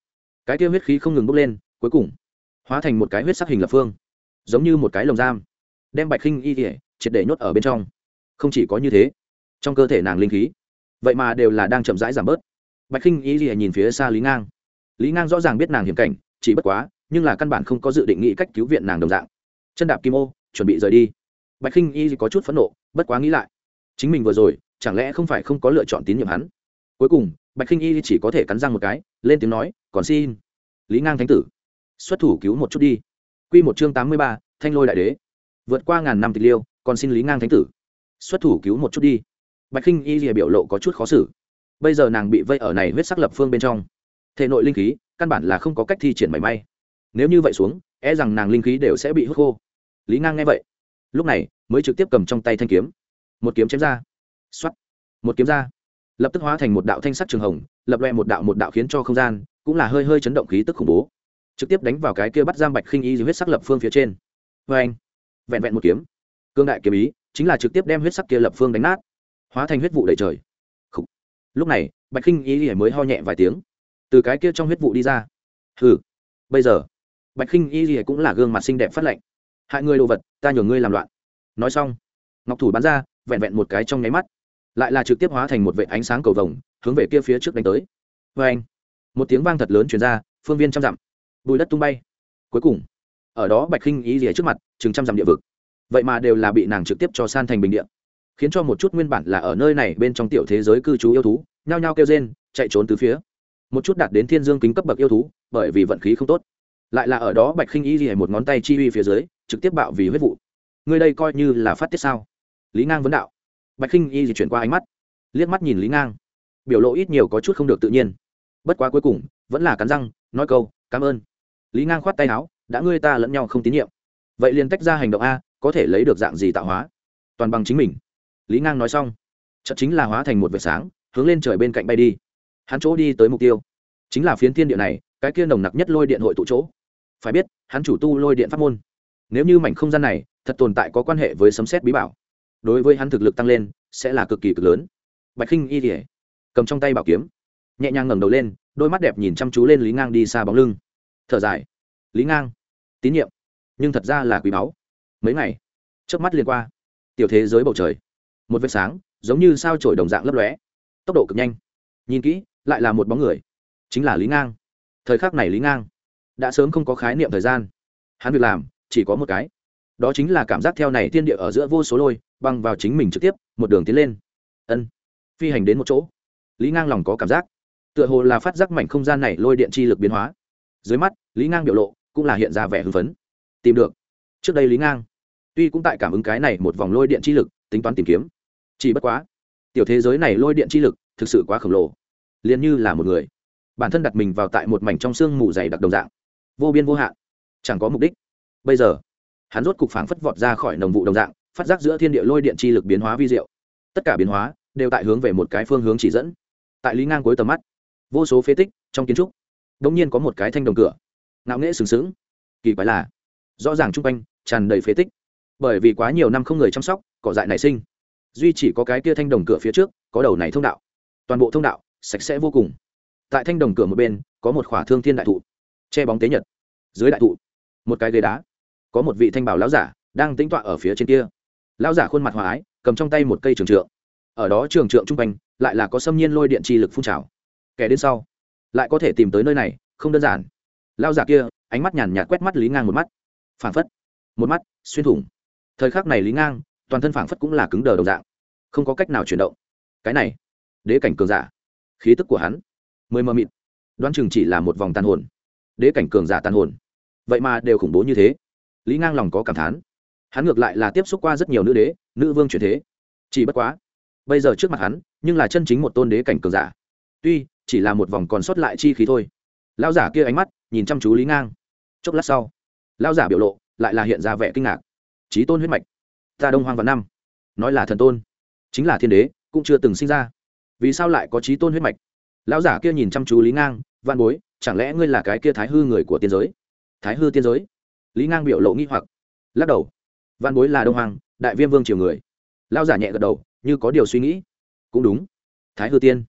Cái kia huyết khí không ngừng bốc lên, cuối cùng, hóa thành một cái huyết sắc hình lập phương. Giống như một cái lồng giam đem bạch khinh y ỉa triệt để nhốt ở bên trong. Không chỉ có như thế, trong cơ thể nàng linh khí, vậy mà đều là đang chậm rãi giảm bớt. Bạch khinh y ỉa nhìn phía xa lý ngang. Lý ngang rõ ràng biết nàng hiểm cảnh, chỉ bất quá, nhưng là căn bản không có dự định nghĩ cách cứu viện nàng đồng dạng. Chân đạp kim ô, chuẩn bị rời đi. Bạch khinh y có chút phẫn nộ, bất quá nghĩ lại. Chính mình vừa rồi, chẳng lẽ không phải không có lựa chọn tín nhiệm hắn? Cuối cùng, bạch khinh y chỉ có thể cắn răng một cái, lên tiếng nói, còn xin. Lý ngang thánh tử, xuất thủ cứu một chút đi. Q một chương tám mươi ba, thanh lôi đại đế vượt qua ngàn năm tịch liêu, còn xin lý ngang thánh tử. Xuất thủ cứu một chút đi. Bạch khinh y rìa biểu lộ có chút khó xử. Bây giờ nàng bị vây ở này huyết sắc lập phương bên trong. Thể nội linh khí, căn bản là không có cách thi triển mảy may. Nếu như vậy xuống e rằng nàng linh khí đều sẽ bị hút khô. Lý ngang nghe vậy, lúc này mới trực tiếp cầm trong tay thanh kiếm. Một kiếm chém ra. X o á t một kiếm ra. Lập tức hóa thành một đạo thanh sắc trường hồng, lập loẹ một đạo một đạo khiến cho không gian cũng là hơi hơi chấn động khí tức khủng bố. Trực tiếp đánh vào cái kia bắt giam bạch khinh y huyết sắc lập phương phía trên. Vê anh vẹn vẹn một kiếm. Cương đại kiếm ý chính là trực tiếp đem huyết sắc kia lập phương đánh nát hóa thành huyết vụ đầy trời. Lúc này bạch khinh y mới ho nhẹ vài tiếng. Từ cái kia trong huyết vụ đi ra. Hừ. Bây giờ bạch khinh y cũng là gương mặt xinh đẹp phát lạnh, hại người đồ vật ta nhường ngươi làm loạn. Nói xong ngọc thủ bắn ra vẹn vẹn một cái trong nháy mắt. Lại là trực tiếp hóa thành một vệ ánh sáng cầu vồng hướng về kia phía trước đánh tới. Vê anh một tiếng vang thật lớn chuyển ra phương viên trăm dặm. Bùi đất tung bay. Cuối cùng ở đó bạch khinh ý rìa trước mặt, chừng trăm dặm địa vực. Vậy mà đều là bị nàng trực tiếp cho san thành bình địa. Khiến cho một chút nguyên bản là ở nơi này bên trong tiểu thế giới cư trú yêu thú, nhao nhao kêu rên, chạy trốn từ phía. Một chút đạt đến thiên dương kính cấp bậc yêu thú, bởi vì vận khí không tốt. Lại là ở đó bạch khinh y rìa một ngón tay chi uy phía dưới, trực tiếp bạo vì huyết vụ. Người đây coi như là phát tiết sao? Lý ngang vấn đạo. Bạch khinh y gì chuyển qua ánh mắt, liếc mắt nhìn lý ngang. Biểu lộ ít nhiều có chút không được tự nhiên. Bất quá cuối cùng, vẫn là cắn răng, nói câu, cảm ơn. Lý ngang khoát tay áo đã ngươi ta lẫn nhau không tín nhiệm. Vậy liền tách ra hành động a, có thể lấy được dạng gì tạo hóa? Toàn bằng chính mình. Lý ngang nói xong, chợt chính là hóa thành một vệt sáng, hướng lên trời bên cạnh bay đi. Hắn chỗ đi tới mục tiêu, chính là phiến thiên địa này, cái kia nồng nặc nhất lôi điện hội tụ chỗ. Phải biết, hắn chủ tu lôi điện pháp môn. Nếu như mảnh không gian này, thật tồn tại có quan hệ với sấm xét bí bảo, đối với hắn thực lực tăng lên, sẽ là cực kỳ cực lớn. Bạch khinh y thể cầm trong tay bảo kiếm, nhẹ nhàng ngẩng đầu lên, đôi mắt đẹp nhìn chăm chú lên lý ngang đi xa bóng lưng. Thở dài. Lý ngang tín nhiệm. Nhưng thật ra là quý báu. Mấy ngày trước mắt liền qua. Tiểu thế giới bầu trời. Một vệt sáng, giống như sao trổi đồng dạng lấp lóe. Tốc độ cực nhanh. Nhìn kỹ, lại là một bóng người. Chính là lý ngang. Thời khắc này lý ngang đã sớm không có khái niệm thời gian. Hắn việc làm, chỉ có một cái. Đó chính là cảm giác theo này thiên địa ở giữa vô số lôi, băng vào chính mình trực tiếp, một đường tiến lên. Ân. Phi hành đến một chỗ. Lý ngang lòng có cảm giác. Tựa hồ là phát giác mảnh không gian này lôi điện chi lực biến hóa. Dưới mắt, lý ngang biểu lộ cũng là hiện ra vẻ hưng phấn. Tìm được. Trước đây lý ngang, tuy cũng tại cảm ứng cái này một vòng lôi điện chi lực, tính toán tìm kiếm. Chỉ bất quá, tiểu thế giới này lôi điện chi lực thực sự quá khổng lồ. Liền như là một người. Bản thân đặt mình vào tại một mảnh trong xương mù dày đặc đồng dạng. Vô biên vô hạn. Chẳng có mục đích. Bây giờ, hắn rốt cục phảng phất vọt ra khỏi nồng vụ đồng dạng, phát giác giữa thiên địa lôi điện chi lực biến hóa vi diệu. Tất cả biến hóa đều tại hướng về một cái phương hướng chỉ dẫn. Tại lý ngang cuối tầm mắt, vô số phế tích trong kiến trúc đ ỗ n g nhiên có một cái thanh đồng cửa ngạo nghễ sừng sững. Kỳ quái là, rõ ràng chung quanh tràn đầy phế tích. Bởi vì quá nhiều năm không người chăm sóc, cỏ dại nảy sinh. Duy chỉ có cái kia thanh đồng cửa phía trước có đầu này thông đạo. Toàn bộ thông đạo sạch sẽ vô cùng. Tại thanh đồng cửa một bên có một khỏa thương thiên đại thụ, che bóng tế nhật. Dưới đại thụ, một cái ghế đá, có một vị thanh bảo lão giả đang tính tọa ở phía trên kia. Lão giả khuôn mặt hòa ái, cầm trong tay một cây trường trượng. Ở đó trường trượng trung quanh lại là có xâm nhiên lôi điện chi lực phun trào. Kẻ đến sau lại có thể tìm tới nơi này, không đơn giản lão giả kia, ánh mắt nhàn nhạt quét mắt lý ngang một mắt. Phảng phất, một mắt, xuyên thủng. Thời khắc này lý ngang, toàn thân phảng phất cũng là cứng đờ đồng dạng. Không có cách nào chuyển động. Cái này, đế cảnh cường giả. Khí tức của hắn, mười mờ mịt. Đoán chừng chỉ là một vòng tàn hồn. Đế cảnh cường giả tàn hồn. Vậy mà đều khủng bố như thế. Lý ngang lòng có cảm thán. Hắn ngược lại là tiếp xúc qua rất nhiều nữ đế, nữ vương truyền thế. Chỉ bất quá, bây giờ trước mặt hắn, nhưng là chân chính một tôn đế cảnh cường giả. Tuy, chỉ là một vòng còn sót lại chi khí thôi lao giả kia ánh mắt nhìn chăm chú lý ngang. Chốc lát sau lao giả biểu lộ lại là hiện ra vẻ kinh ngạc. Trí tôn huyết mạch, ta đông hoang vạn năm, nói là thần tôn, chính là thiên đế, cũng chưa từng sinh ra. Vì sao lại có trí tôn huyết mạch? Lão giả kia nhìn chăm chú lý ngang văn bối, chẳng lẽ ngươi là cái kia thái hư người của tiên giới? Thái hư tiên giới? Lý ngang biểu lộ nghi hoặc, lắc đầu. Văn bối là đông hoàng đại viêm vương triều người. Lao giả nhẹ gật đầu, như có điều suy nghĩ. Cũng đúng. Thái hư tiên,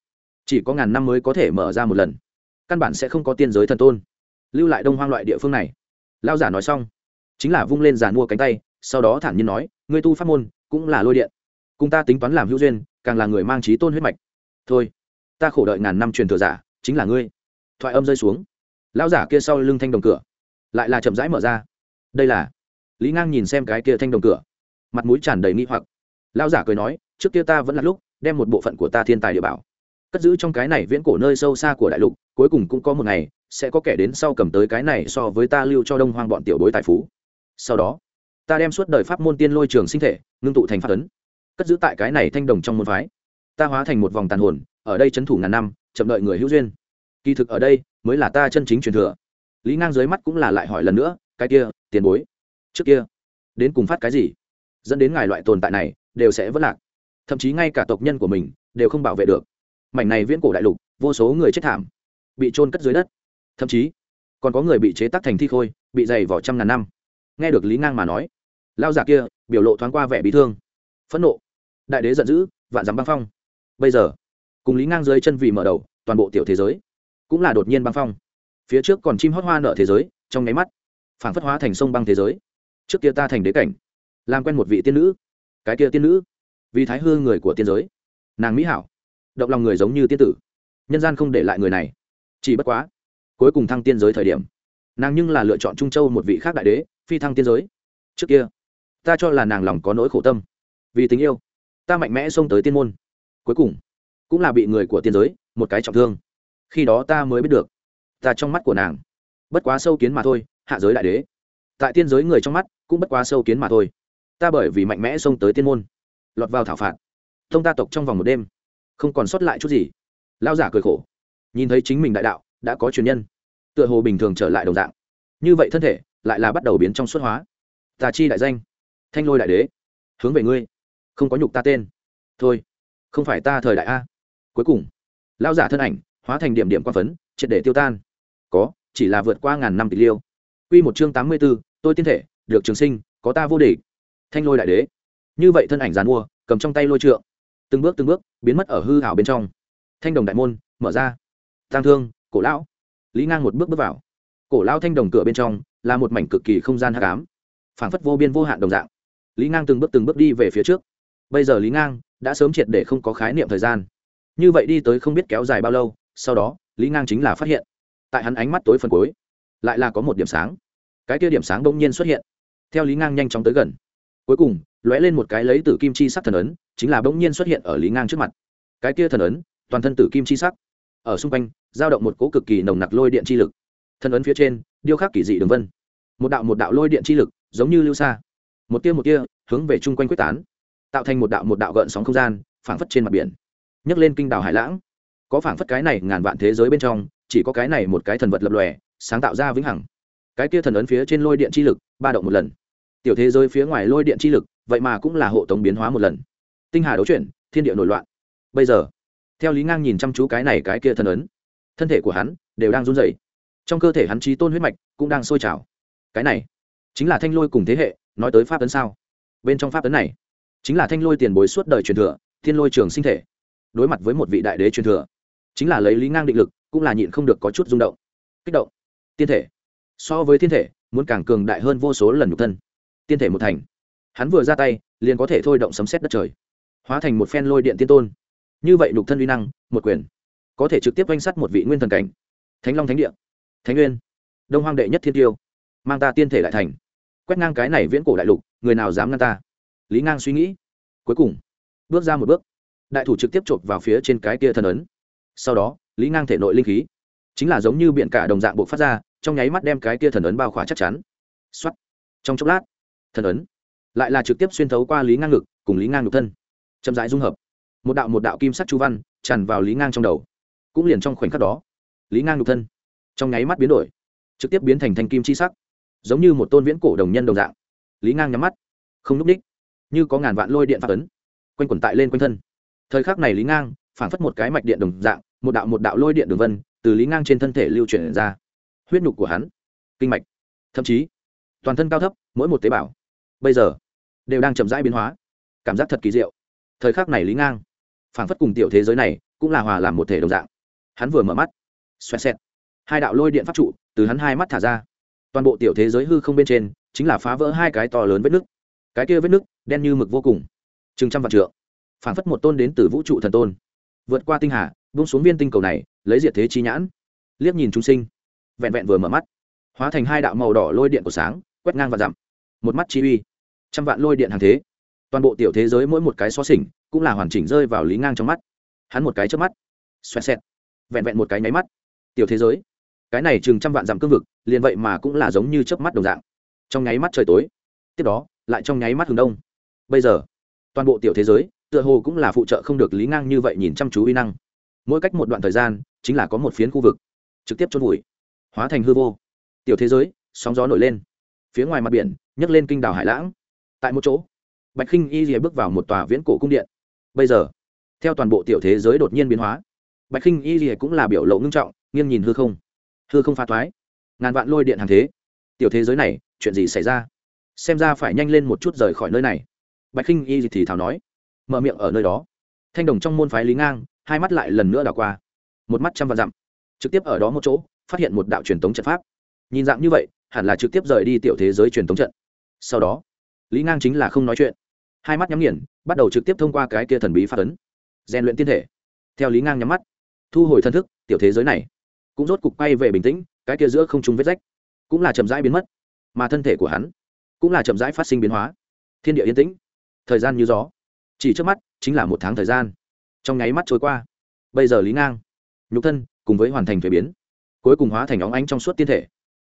chỉ có ngàn năm mới có thể mở ra một lần căn bản sẽ không có tiên giới thần tôn. Lưu lại đông hoang loại địa phương này. Lao giả nói xong, chính là vung lên giàn mua cánh tay, sau đó thản nhiên nói, ngươi tu pháp môn cũng là lôi điện. Cùng ta tính toán làm hữu duyên, càng là người mang trí tôn huyết mạch. Thôi, ta khổ đợi ngàn năm truyền thừa giả, chính là ngươi. Thoại âm rơi xuống. Lão giả kia sau lưng thanh đồng cửa, lại là chậm rãi mở ra. Đây là lý ngang nhìn xem cái kia thanh đồng cửa, mặt mũi tràn đầy nghi hoặc. Lão giả cười nói, trước kia ta vẫn là lúc, đem một bộ phận của ta thiên tài địa bảo cất giữ trong cái này viễn cổ nơi sâu xa của đại lục, cuối cùng cũng có một ngày, sẽ có kẻ đến sau cầm tới cái này so với ta lưu cho đông hoang bọn tiểu bối tài phú. Sau đó, ta đem suốt đời pháp môn tiên lôi trường sinh thể, ngưng tụ thành pháp ấn, cất giữ tại cái này thanh đồng trong môn phái. Ta hóa thành một vòng tàn hồn, ở đây c h ấ n thủ ngàn năm, chậm đợi người hữu duyên. Kỳ thực ở đây, mới là ta chân chính truyền thừa. Lý ngang dưới mắt cũng là lại hỏi lần nữa, cái kia, tiền bối, trước kia đến cùng phát cái gì? Dẫn đến ngài loại tồn tại này, đều sẽ vất lạc. Thậm chí ngay cả tộc nhân của mình, đều không bảo vệ được mảnh này viễn cổ đại lục, vô số người chết thảm, bị trôn cất dưới đất. Thậm chí, còn có người bị chế tắc thành thi khôi, bị dày vỏ trăm ngàn năm. Nghe được lý ngang mà nói lao giả kia biểu lộ thoáng qua vẻ bị thương, phẫn nộ. Đại đế giận dữ, vạn dám băng phong. Bây giờ, cùng lý ngang dưới chân vì mở đầu, toàn bộ tiểu thế giới cũng là đột nhiên băng phong. Phía trước còn chim hót hoa nở thế giới, trong nháy mắt phản phất hóa thành sông băng thế giới. Trước kia ta thành đế cảnh, làm quen một vị tiên nữ, cái kia tiên nữ, vì thái hư người của tiên giới. Nàng mỹ hảo động lòng người giống như tiên tử. Nhân gian không để lại người này. Chỉ bất quá, cuối cùng thăng tiên giới thời điểm, nàng nhưng là lựa chọn trung châu một vị khác đại đế, phi thăng tiên giới. Trước kia, ta cho là nàng lòng có nỗi khổ tâm, vì tình yêu, ta mạnh mẽ xông tới tiên môn. Cuối cùng, cũng là bị người của tiên giới một cái trọng thương. Khi đó ta mới biết được, ta trong mắt của nàng, bất quá sâu kiến mà thôi, hạ giới đại đế. Tại tiên giới người trong mắt, cũng bất quá sâu kiến mà thôi. Ta bởi vì mạnh mẽ xông tới tiên môn, lọt vào thảo phạt. Thông ta tộc trong vòng một đêm không còn sót lại chút gì. Lao giả cười khổ nhìn thấy chính mình đại đạo đã có truyền nhân tựa hồ bình thường trở lại đồng dạng. Như vậy thân thể lại là bắt đầu biến trong xuất hóa. Tà chi đại danh thanh lôi đại đế hướng về ngươi không có nhục ta tên. Thôi không phải ta thời đại a. Cuối cùng lao giả thân ảnh hóa thành điểm điểm quan phấn triệt để tiêu tan. Có chỉ là vượt qua ngàn năm tỷ liêu. Quy một chương tám mươi 84, tôi tiên thể, được trường sinh, có ta vô địch. Thanh lôi đại đế. Như vậy thân ảnh giàn mua, cầm trong tay lôi trượng, từng bước từng bước biến mất ở hư ảo bên trong. Thanh đồng đại môn mở ra. Tang thương, cổ lão. Lý Ngang một bước bước vào. Cổ lão thanh đồng cửa bên trong là một mảnh cực kỳ không gian hắc ám, phảng phất vô biên vô hạn đồng dạng. Lý Ngang từng bước từng bước đi về phía trước. Bây giờ Lý Ngang đã sớm triệt để không có khái niệm thời gian. Như vậy đi tới không biết kéo dài bao lâu, sau đó, Lý Ngang chính là phát hiện, tại hắn ánh mắt tối phần cuối, lại là có một điểm sáng cái kia điểm sáng đông nhiên xuất hiện theo lý ngang nhanh chóng tới gần cuối cùng lóe lên một cái lấy tử kim chi sắc thần ấn chính là bỗng nhiên xuất hiện ở lý ngang trước mặt. Cái kia thần ấn, toàn thân tử kim chi sắc. Ở xung quanh giao động một cố cực kỳ nồng nặc lôi điện chi lực. Thần ấn phía trên, điêu khắc kỳ dị đường vân. Một đạo một đạo lôi điện chi lực, giống như lưu xa. Một tia một tia, hướng về chung quanh quyết tán. Tạo thành một đạo một đạo gợn sóng không gian, phảng phất trên mặt biển. Nhấc lên kinh đảo hải lãng. Có phảng phất cái này ngàn vạn thế giới bên trong, chỉ có cái này một cái thần vật lập lòe, sáng tạo ra vĩnh hằng. Cái kia thần ấn phía trên lôi điện chi lực, ba động một lần. Tiểu thế giới phía ngoài lôi điện chi lực, vậy mà cũng là hộ tống biến hóa một lần tinh hà đấu chuyển, thiên địa nổi loạn. Bây giờ, theo lý ngang nhìn chăm chú cái này cái kia thần ấn, thân thể của hắn đều đang run rẩy. Trong cơ thể hắn trí tôn huyết mạch cũng đang sôi trào. Cái này chính là thanh lôi cùng thế hệ, nói tới pháp ấn sao? Bên trong pháp ấn này chính là thanh lôi tiền bối suốt đời truyền thừa, thiên lôi trường sinh thể. Đối mặt với một vị đại đế truyền thừa, chính là lấy lý ngang định lực, cũng là nhịn không được có chút rung động. Kích động. Tiên thể. So với thiên thể, muốn càng cường đại hơn vô số lần nhục thân. Tiên thể một thành. Hắn vừa ra tay, liền có thể thôi động sấm xét đất trời hóa thành một phen lôi điện tiên tôn. Như vậy nhục thân uy năng, một quyền, có thể trực tiếp oanh sắt một vị nguyên thần cảnh. Thánh long thánh địa, thánh nguyên, đông hoang đệ nhất thiên tiêu, mang ta tiên thể lại thành. Quét ngang cái này viễn cổ đại lục, người nào dám ngăn ta? Lý ngang suy nghĩ. Cuối cùng, bước ra một bước, đại thủ trực tiếp chộp vào phía trên cái kia thần ấn. Sau đó, lý ngang thể nội linh khí, chính là giống như biện cả đồng dạng bộ phát ra, trong nháy mắt đem cái kia thần ấn bao khóa chắc chắn. Xuất trong chốc lát, thần ấn lại là trực tiếp xuyên thấu qua lý ngang ngực, cùng lý ngang ngực thân chậm rãi dung hợp. Một đạo một đạo kim sắc chu văn tràn vào lý ngang trong đầu. Cũng liền trong khoảnh khắc đó, lý ngang nhục thân trong nháy mắt biến đổi, trực tiếp biến thành thanh kim chi sắc, giống như một tôn viễn cổ đồng nhân đồng dạng. Lý ngang nhắm mắt, không n ú c đích như có ngàn vạn lôi điện phát ấn quanh quẩn tại lên quanh thân. Thời khắc này lý ngang phản phất một cái mạch điện đồng dạng, một đạo một đạo lôi điện đường vân từ lý ngang trên thân thể lưu chuyển ra. Huyết nhục của hắn, kinh mạch, thậm chí, toàn thân cao thấp, mỗi một tế bào, bây giờ, đều đang chậm rãi biến hóa. Cảm giác thật kỳ diệu thời khắc này lý ngang, phảng phất cùng tiểu thế giới này cũng là hòa làm một thể đồng dạng. Hắn vừa mở mắt, xoẹt xẹt, hai đạo lôi điện pháp trụ từ hắn hai mắt thả ra. Toàn bộ tiểu thế giới hư không bên trên chính là phá vỡ hai cái to lớn vết nứt. Cái kia vết nứt đen như mực vô cùng, chừng trăm vạn trượng, phảng phất một tôn đến từ vũ trụ thần tôn. Vượt qua tinh hà bung xuống viên tinh cầu này, lấy diệt thế chi nhãn. Liếc nhìn chúng sinh, vẹn vẹn vừa mở mắt, hóa thành hai đạo màu đỏ lôi điện của sáng, quét ngang và dặm. Một mắt chi uy, trăm vạn lôi điện hàng thế toàn bộ tiểu thế giới mỗi một cái xó xỉnh cũng là hoàn chỉnh rơi vào lý ngang trong mắt. Hắn một cái trước mắt, xoẹt xẹt, vẹn vẹn một cái nháy mắt. Tiểu thế giới, cái này chừng trăm vạn dặm cương vực, liền vậy mà cũng là giống như chớp mắt đồng dạng. Trong nháy mắt trời tối, tiếp đó, lại trong nháy mắt hướng đông. Bây giờ, toàn bộ tiểu thế giới, tựa hồ cũng là phụ trợ không được lý ngang như vậy nhìn chăm chú uy năng. Mỗi cách một đoạn thời gian, chính là có một phiến khu vực trực tiếp chôn vùi, hóa thành hư vô. Tiểu thế giới, sóng gió nổi lên, phía ngoài mặt biển, nhấc lên kinh đảo hải lãng. Tại một chỗ bạch khinh y rìa bước vào một tòa viễn cổ cung điện. Bây giờ, theo toàn bộ tiểu thế giới đột nhiên biến hóa, bạch khinh y rìa cũng là biểu lộ ngưng trọng, nghiêng nhìn hư không. Hư không pha thoái, ngàn vạn lôi điện hàng thế. Tiểu thế giới này, chuyện gì xảy ra? Xem ra phải nhanh lên một chút rời khỏi nơi này. Bạch khinh y thì thào nói, mở miệng ở nơi đó. Thanh đồng trong môn phái lý ngang, hai mắt lại lần nữa đảo qua. Một mắt trăm vạn dặm, trực tiếp ở đó một chỗ, phát hiện một đạo truyền thống trận pháp. Nhìn dạng như vậy, hẳn là trực tiếp rời đi tiểu thế giới truyền thống trận. Sau đó, lý ngang chính là không nói chuyện hai mắt nhắm nghiền, bắt đầu trực tiếp thông qua cái kia thần bí phát ấn. Rèn luyện tiên thể. Theo lý ngang nhắm mắt, thu hồi thân thức, tiểu thế giới này cũng rốt cục bay về bình tĩnh, cái kia giữa không trung vết rách cũng là chậm rãi biến mất, mà thân thể của hắn cũng là chậm rãi phát sinh biến hóa. Thiên địa yên tĩnh, thời gian như gió. Chỉ trước mắt chính là một tháng thời gian. Trong nháy mắt trôi qua, bây giờ lý ngang, nhục thân cùng với hoàn thành thuế biến, cuối cùng hóa thành óng ánh trong suốt tiên thể.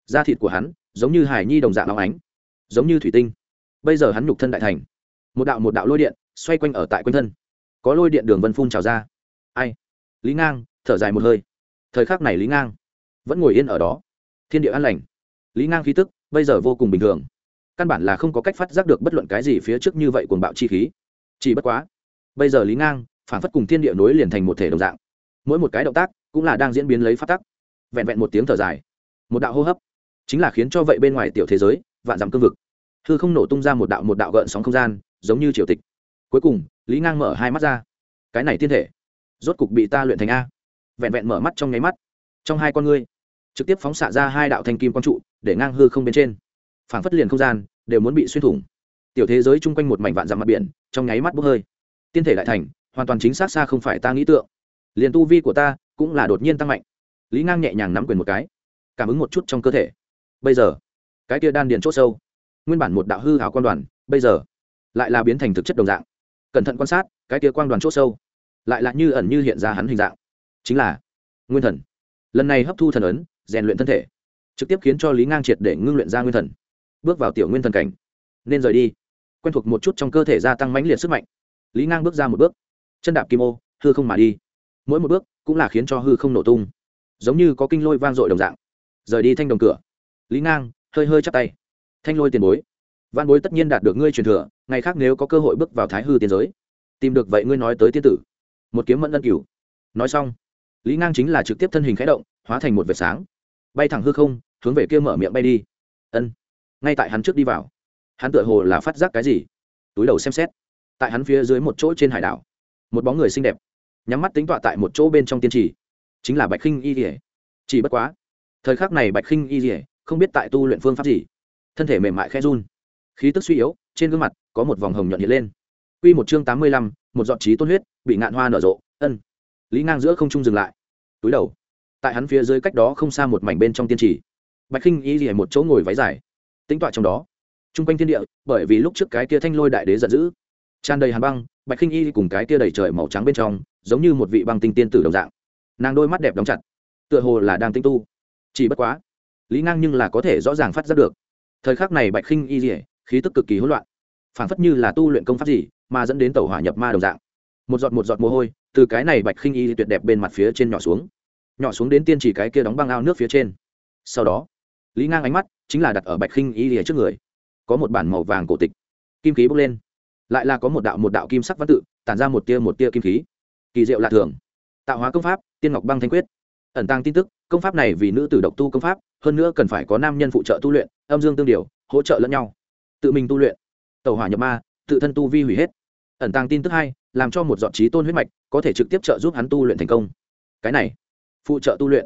Da thịt của hắn giống như hải nhi đồng dạng óng ánh, giống như thủy tinh. Bây giờ hắn nhục thân đại thành một đạo một đạo lôi điện xoay quanh ở tại quanh thân. Có lôi điện đường vân phun trào ra. Ai? Lý ngang, thở dài một hơi. Thời khắc này lý ngang vẫn ngồi yên ở đó. Thiên địa an lành. Lý ngang khí tức bây giờ vô cùng bình thường. Căn bản là không có cách phát giác được bất luận cái gì phía trước như vậy cuồng bạo chi khí. Chỉ bất quá, bây giờ lý ngang phản phất cùng thiên địa nối liền thành một thể đồng dạng. Mỗi một cái động tác cũng là đang diễn biến lấy phát tắc. Vẹn vẹn một tiếng thở dài, một đạo hô hấp chính là khiến cho vậy bên ngoài tiểu thế giới vạn dặm cương vực. Hư không nổ tung ra một đạo một đạo gợn sóng không gian giống như triều tịch. Cuối cùng, lý ngang mở hai mắt ra. Cái này thiên thể, rốt cục bị ta luyện thành a. Vẹn vẹn mở mắt trong nháy mắt, trong hai con ngươi, trực tiếp phóng xạ ra hai đạo thanh kim quang trụ, để ngang hư không bên trên. Phảng phất liền không gian, đều muốn bị xuyên thủng. Tiểu thế giới chung quanh một mảnh vạn dặm mặt biển, trong nháy mắt bốc hơi. Tiên thể đại thành, hoàn toàn chính xác xa không phải ta nghĩ tượng. Liền tu vi của ta cũng là đột nhiên tăng mạnh. Lý ngang nhẹ nhàng nắm quyền một cái, cảm ứng một chút trong cơ thể. Bây giờ, cái kia đan điện chốt sâu, nguyên bản một đạo hư hảo quan đoàn, bây giờ lại là biến thành thực chất đồng dạng. Cẩn thận quan sát, cái kia quang đoàn chốt sâu, lại là như ẩn như hiện ra hắn hình dạng. Chính là nguyên thần. Lần này hấp thu thần ấn, rèn luyện thân thể, trực tiếp khiến cho lý ngang triệt để ngưng luyện ra nguyên thần. Bước vào tiểu nguyên thần cảnh, nên rời đi. Quen thuộc một chút trong cơ thể gia tăng mãnh liệt sức mạnh. Lý ngang bước ra một bước. Chân đạp kim ô, hư không mà đi. Mỗi một bước cũng là khiến cho hư không nổ tung. Giống như có kinh lôi vang dội đồng dạng. Rời đi thanh đồng cửa. Lý ngang hơi hơi chắp tay. Thanh lôi tiền bối. Văn bối tất nhiên đạt được ngươi truyền thừa ngày khác nếu có cơ hội bước vào thái hư tiên giới, tìm được vậy ngươi nói tới tiên tử. Một kiếm mẫn ân cửu. Nói xong, lý ngang chính là trực tiếp thân hình khẽ động, hóa thành một vệt sáng. Bay thẳng hư không, hướng về kia mở miệng bay đi. Ân. Ngay tại hắn trước đi vào, hắn tựa hồ là phát giác cái gì? Túi đầu xem xét. Tại hắn phía dưới một chỗ trên hải đảo, một bóng người xinh đẹp, nhắm mắt tính tọa tại một chỗ bên trong tiên trì, chính là bạch khinh y rỉa chỉ bất quá, thời khắc này bạch khinh y rỉa không biết tại tu luyện phương pháp gì, thân thể mềm mại khẽ run, khí tức suy yếu, trên gương mặt có một vòng hồng nhuận hiện lên Quy một chương tám mươi lăm, một giọt trí tôn huyết, bị ngạn hoa nở rộ, ân. Lý Ngang giữa không trung dừng lại. Túi đầu. Tại hắn phía dưới cách đó không xa một mảnh bên trong tiên trì. Bạch Khinh Y liễu một chỗ ngồi váy dài, tính tọa trong đó. Trung quanh thiên địa, bởi vì lúc trước cái kia thanh lôi đại đế giận dữ, tràn đầy hàn băng, Bạch Khinh Y cùng cái kia đầy trời màu trắng bên trong, giống như một vị băng tinh tiên tử đồng dạng. Nàng đôi mắt đẹp đóng chặt, tựa hồ là đang tinh tu. Chỉ bất quá, Lý Ngang nhưng là có thể rõ ràng phát giác được. Thời khắc này Bạch Khinh Y liễu, khí tức cực kỳ hỗn loạn, phảng phất như là tu luyện công pháp gì, mà dẫn đến tàu hỏa nhập ma đồng dạng. Một giọt một giọt mồ hôi từ cái này bạch khinh y tuyệt đẹp bên mặt phía trên nhỏ xuống. Nhỏ xuống đến tiên chỉ cái kia đóng băng ao nước phía trên. Sau đó lý ngang ánh mắt chính là đặt ở bạch khinh y lìa trước người. Có một bản màu vàng cổ tịch. Kim khí bốc lên. Lại là có một đạo một đạo kim sắc văn tự tản ra một tia một tia kim khí. Kỳ diệu lạ thường. Tạo hóa công pháp tiên ngọc băng thanh quyết. Ẩn tăng tin tức công pháp này vì nữ tử độc tu công pháp hơn nữa cần phải có nam nhân phụ trợ tu luyện âm dương tương điều hỗ trợ lẫn nhau. Tự mình tu luyện tàu hỏa nhập ma, tự thân tu vi hủy hết. Ẩn tàng tin tức hai, làm cho một dọn trí tôn huyết mạch có thể trực tiếp trợ giúp hắn tu luyện thành công. Cái này, phụ trợ tu luyện.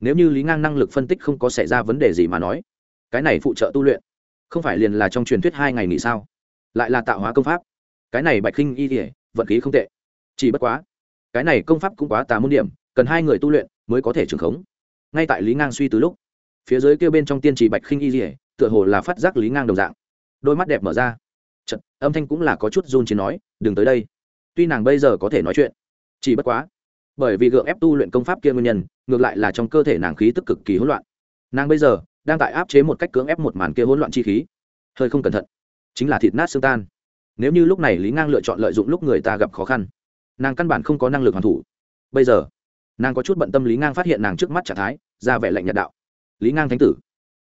Nếu như lý ngang năng lực phân tích không có xảy ra vấn đề gì mà nói, cái này phụ trợ tu luyện không phải liền là trong truyền thuyết hai ngày nghỉ sao? Lại là tạo hóa công pháp. Cái này bạch khinh y thể vận khí không tệ. Chỉ bất quá, cái này công pháp cũng quá tà môn điểm, cần hai người tu luyện mới có thể trưởng khống. Ngay tại lý ngang suy từ lúc, phía dưới kêu bên trong tiên trì bạch khinh y thể tựa hồ là phát giác lý ngang đồng dạng. Đôi mắt đẹp mở ra. Chật, âm thanh cũng là có chút run chỉ nói, đừng tới đây. Tuy nàng bây giờ có thể nói chuyện, chỉ bất quá, bởi vì gượng ép tu luyện công pháp kia nguyên nhân, ngược lại là trong cơ thể nàng khí tức cực kỳ hỗn loạn. Nàng bây giờ đang tại áp chế một cách cưỡng ép một màn kia hỗn loạn chi khí. Hơi không cẩn thận, chính là thịt nát xương tan. Nếu như lúc này Lý Ngang lựa chọn lợi dụng lúc người ta gặp khó khăn, nàng căn bản không có năng lực hoàn thủ. Bây giờ, nàng có chút bận tâm Lý Ngang phát hiện nàng trước mắt trạng thái, ra vẻ lạnh nhạt đạo. Lý Ngang thánh tử,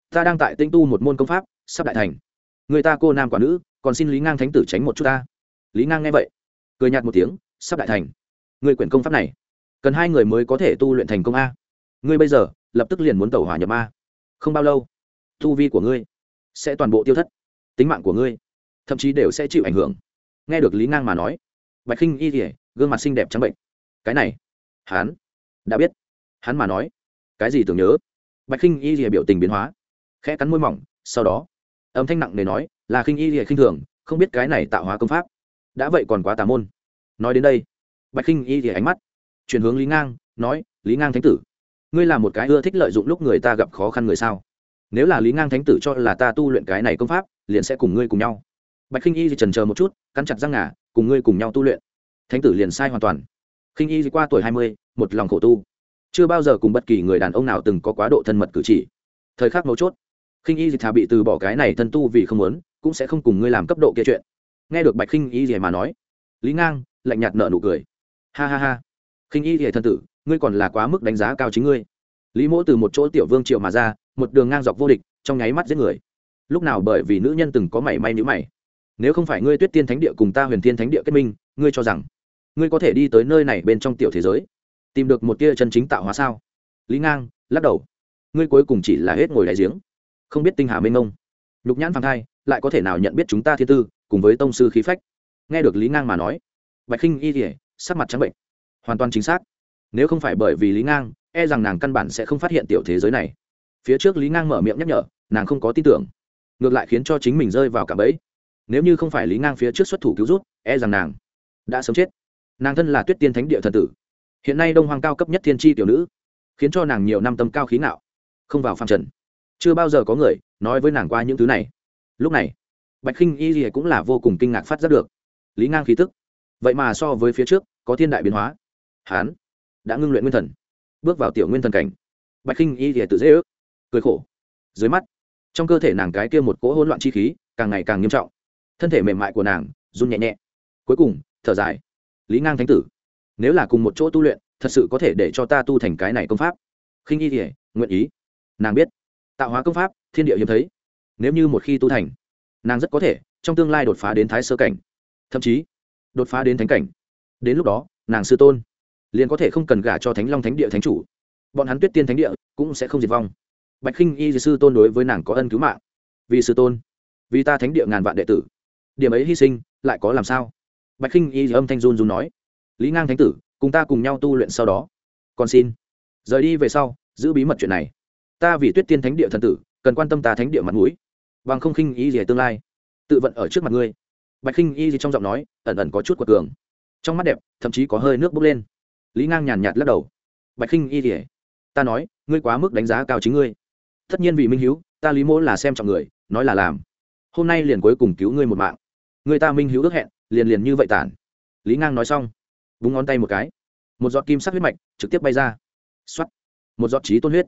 ta đang tại tinh tu một môn công pháp, sắp đại thành. Người ta cô nam quả nữ, còn xin lý ngang thánh tử tránh một chút ta. Lý ngang nghe vậy, cười nhạt một tiếng, sắp đại thành. Người quyển công pháp này, cần hai người mới có thể tu luyện thành công a. Ngươi bây giờ, lập tức liền muốn tẩu hỏa nhập a không bao lâu, tu vi của ngươi sẽ toàn bộ tiêu thất, tính mạng của ngươi thậm chí đều sẽ chịu ảnh hưởng. Nghe được lý ngang mà nói, bạch khinh y thể gương mặt xinh đẹp trắng bệnh. Cái này, hắn đã biết. Hắn mà nói, cái gì tưởng nhớ? Bạch khinh y thể biểu tình biến hóa, khẽ cắn môi mỏng, sau đó, âm thanh nặng nề nói là khinh y hệ khinh thường, không biết cái này tạo hóa công pháp. Đã vậy còn quá tà môn. Nói đến đây, bạch khinh y thì ánh mắt, chuyển hướng lý ngang, nói, lý ngang thánh tử, ngươi là một cái ưa thích lợi dụng lúc người ta gặp khó khăn người sao? Nếu là lý ngang thánh tử cho là ta tu luyện cái này công pháp, liền sẽ cùng ngươi cùng nhau. Bạch khinh y thì trần chờ một chút, cắn chặt răng ngà, cùng ngươi cùng nhau tu luyện. Thánh tử liền sai hoàn toàn. Khinh y thì qua tuổi hai mươi, một lòng khổ tu. Chưa bao giờ cùng bất kỳ người đàn ông nào từng có quá độ thân mật cử chỉ. Thời khắc mấu chốt, khinh y thì thà bị từ bỏ cái này thân tu vì không muốn cũng sẽ không cùng ngươi làm cấp độ kia chuyện. Nghe được bạch khinh y gì mà nói, lý ngang lạnh nhạt nợ nụ cười. Ha ha ha. Khinh y thì thân tử, ngươi còn là quá mức đánh giá cao chính ngươi. Lý mỗ từ một chỗ tiểu vương triệu mà ra, một đường ngang dọc vô địch, trong nháy mắt giết người. Lúc nào bởi vì nữ nhân từng có mảy may nữ mày. Nếu không phải ngươi tuyết tiên thánh địa cùng ta huyền tiên thánh địa kết minh, ngươi cho rằng ngươi có thể đi tới nơi này bên trong tiểu thế giới, tìm được một tia chân chính tạo hóa sao? Lý ngang lắc đầu. Ngươi cuối cùng chỉ là hết ngồi đại giếng, không biết tinh hà mênh mông. Nhục nhãn phàng thai lại có thể nào nhận biết chúng ta thiên tư, cùng với tông sư khí phách? Nghe được lý ngang mà nói, bạch khinh y thì sắc mặt trắng bệnh. Hoàn toàn chính xác. Nếu không phải bởi vì lý ngang e rằng nàng căn bản sẽ không phát hiện tiểu thế giới này. Phía trước lý ngang mở miệng nhắc nhở, nàng không có tin tưởng. Ngược lại khiến cho chính mình rơi vào cả bẫy. Nếu như không phải lý ngang phía trước xuất thủ cứu rút e rằng nàng đã sớm chết. Nàng thân là tuyết tiên thánh địa thần tử. Hiện nay đông hoàng cao cấp nhất thiên tri tiểu nữ, khiến cho nàng nhiều năm tâm cao khí não không vào phạm trần. Chưa bao giờ có người nói với nàng qua những thứ này lúc này, bạch khinh y gì cũng là vô cùng kinh ngạc phát giác được. Lý ngang khí tức, vậy mà so với phía trước, có thiên đại biến hóa. Hán, đã ngưng luyện nguyên thần, bước vào tiểu nguyên thần cảnh. Bạch khinh y thì tự dễ ước, cười khổ. Dưới mắt, trong cơ thể nàng cái kia một cỗ hỗn loạn chi khí, càng ngày càng nghiêm trọng. Thân thể mềm mại của nàng, run nhẹ nhẹ. Cuối cùng, thở dài. Lý ngang thánh tử, nếu là cùng một chỗ tu luyện, thật sự có thể để cho ta tu thành cái này công pháp. Khinh y thì nguyện ý. Nàng biết, tạo hóa công pháp, thiên địa hiếm thấy nếu như một khi tu thành, nàng rất có thể trong tương lai đột phá đến thái sơ cảnh, thậm chí đột phá đến thánh cảnh. Đến lúc đó, nàng sư tôn liền có thể không cần gả cho thánh long thánh địa thánh chủ. Bọn hắn tuyết tiên thánh địa cũng sẽ không diệt vong. Bạch khinh y sư tôn đối với nàng có ân cứu mạng. Vì sư tôn, vì ta thánh địa ngàn vạn đệ tử, điểm ấy hy sinh lại có làm sao? Bạch khinh y âm thanh run run nói, lý ngang thánh tử, cùng ta cùng nhau tu luyện sau đó, còn xin rời đi về sau, giữ bí mật chuyện này. Ta vì tuyết tiên thánh địa thần tử, cần quan tâm ta thánh địa mặt mũi bằng không khinh ý gì tương lai. Tự vận ở trước mặt ngươi. Bạch khinh y gì trong giọng nói ẩn ẩn có chút quật cường. Trong mắt đẹp thậm chí có hơi nước bốc lên. Lý ngang nhàn nhạt lắc đầu. Bạch khinh y gì, ta nói ngươi quá mức đánh giá cao chính ngươi. Tất nhiên vì minh hiếu ta lý mỗ là xem trọng người nói là làm. Hôm nay liền cuối cùng cứu ngươi một mạng. Người ta minh hiếu ước hẹn liền liền như vậy tản. Lý ngang nói xong búng ngón tay một cái. Một giọt kim sắc huyết mạch trực tiếp bay ra. X o á t một giọt trí tôn huyết.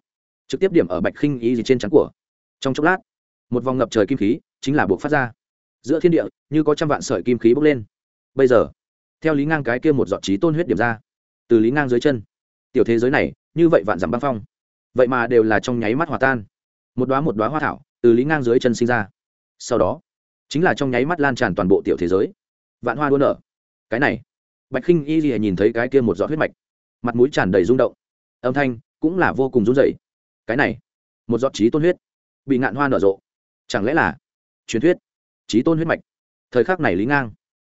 Trực tiếp điểm ở bạch khinh y gì trên trắng của. Trong chốc lát một vòng ngập trời kim khí, chính là buộc phát ra. Giữa thiên địa, như có trăm vạn sợi kim khí bốc lên. Bây giờ, theo lý ngang cái kia một giọt trí tôn huyết điểm ra, từ lý ngang dưới chân, tiểu thế giới này, như vậy vạn dặm băng phong. Vậy mà đều là trong nháy mắt hòa tan. Một đoá một đoá hoa thảo, từ lý ngang dưới chân sinh ra. Sau đó, chính là trong nháy mắt lan tràn toàn bộ tiểu thế giới. Vạn hoa đua nở. Cái này, bạch khinh y lìa nhìn thấy cái kia một giọt huyết mạch, mặt mũi tràn đầy rung động. Âm thanh cũng là vô cùng run rẩy. Cái này, một giọt trí tôn huyết, bị ngạn hoa nở rộ chẳng lẽ là truyền thuyết? Trí tôn huyết mạch. Thời khắc này lý ngang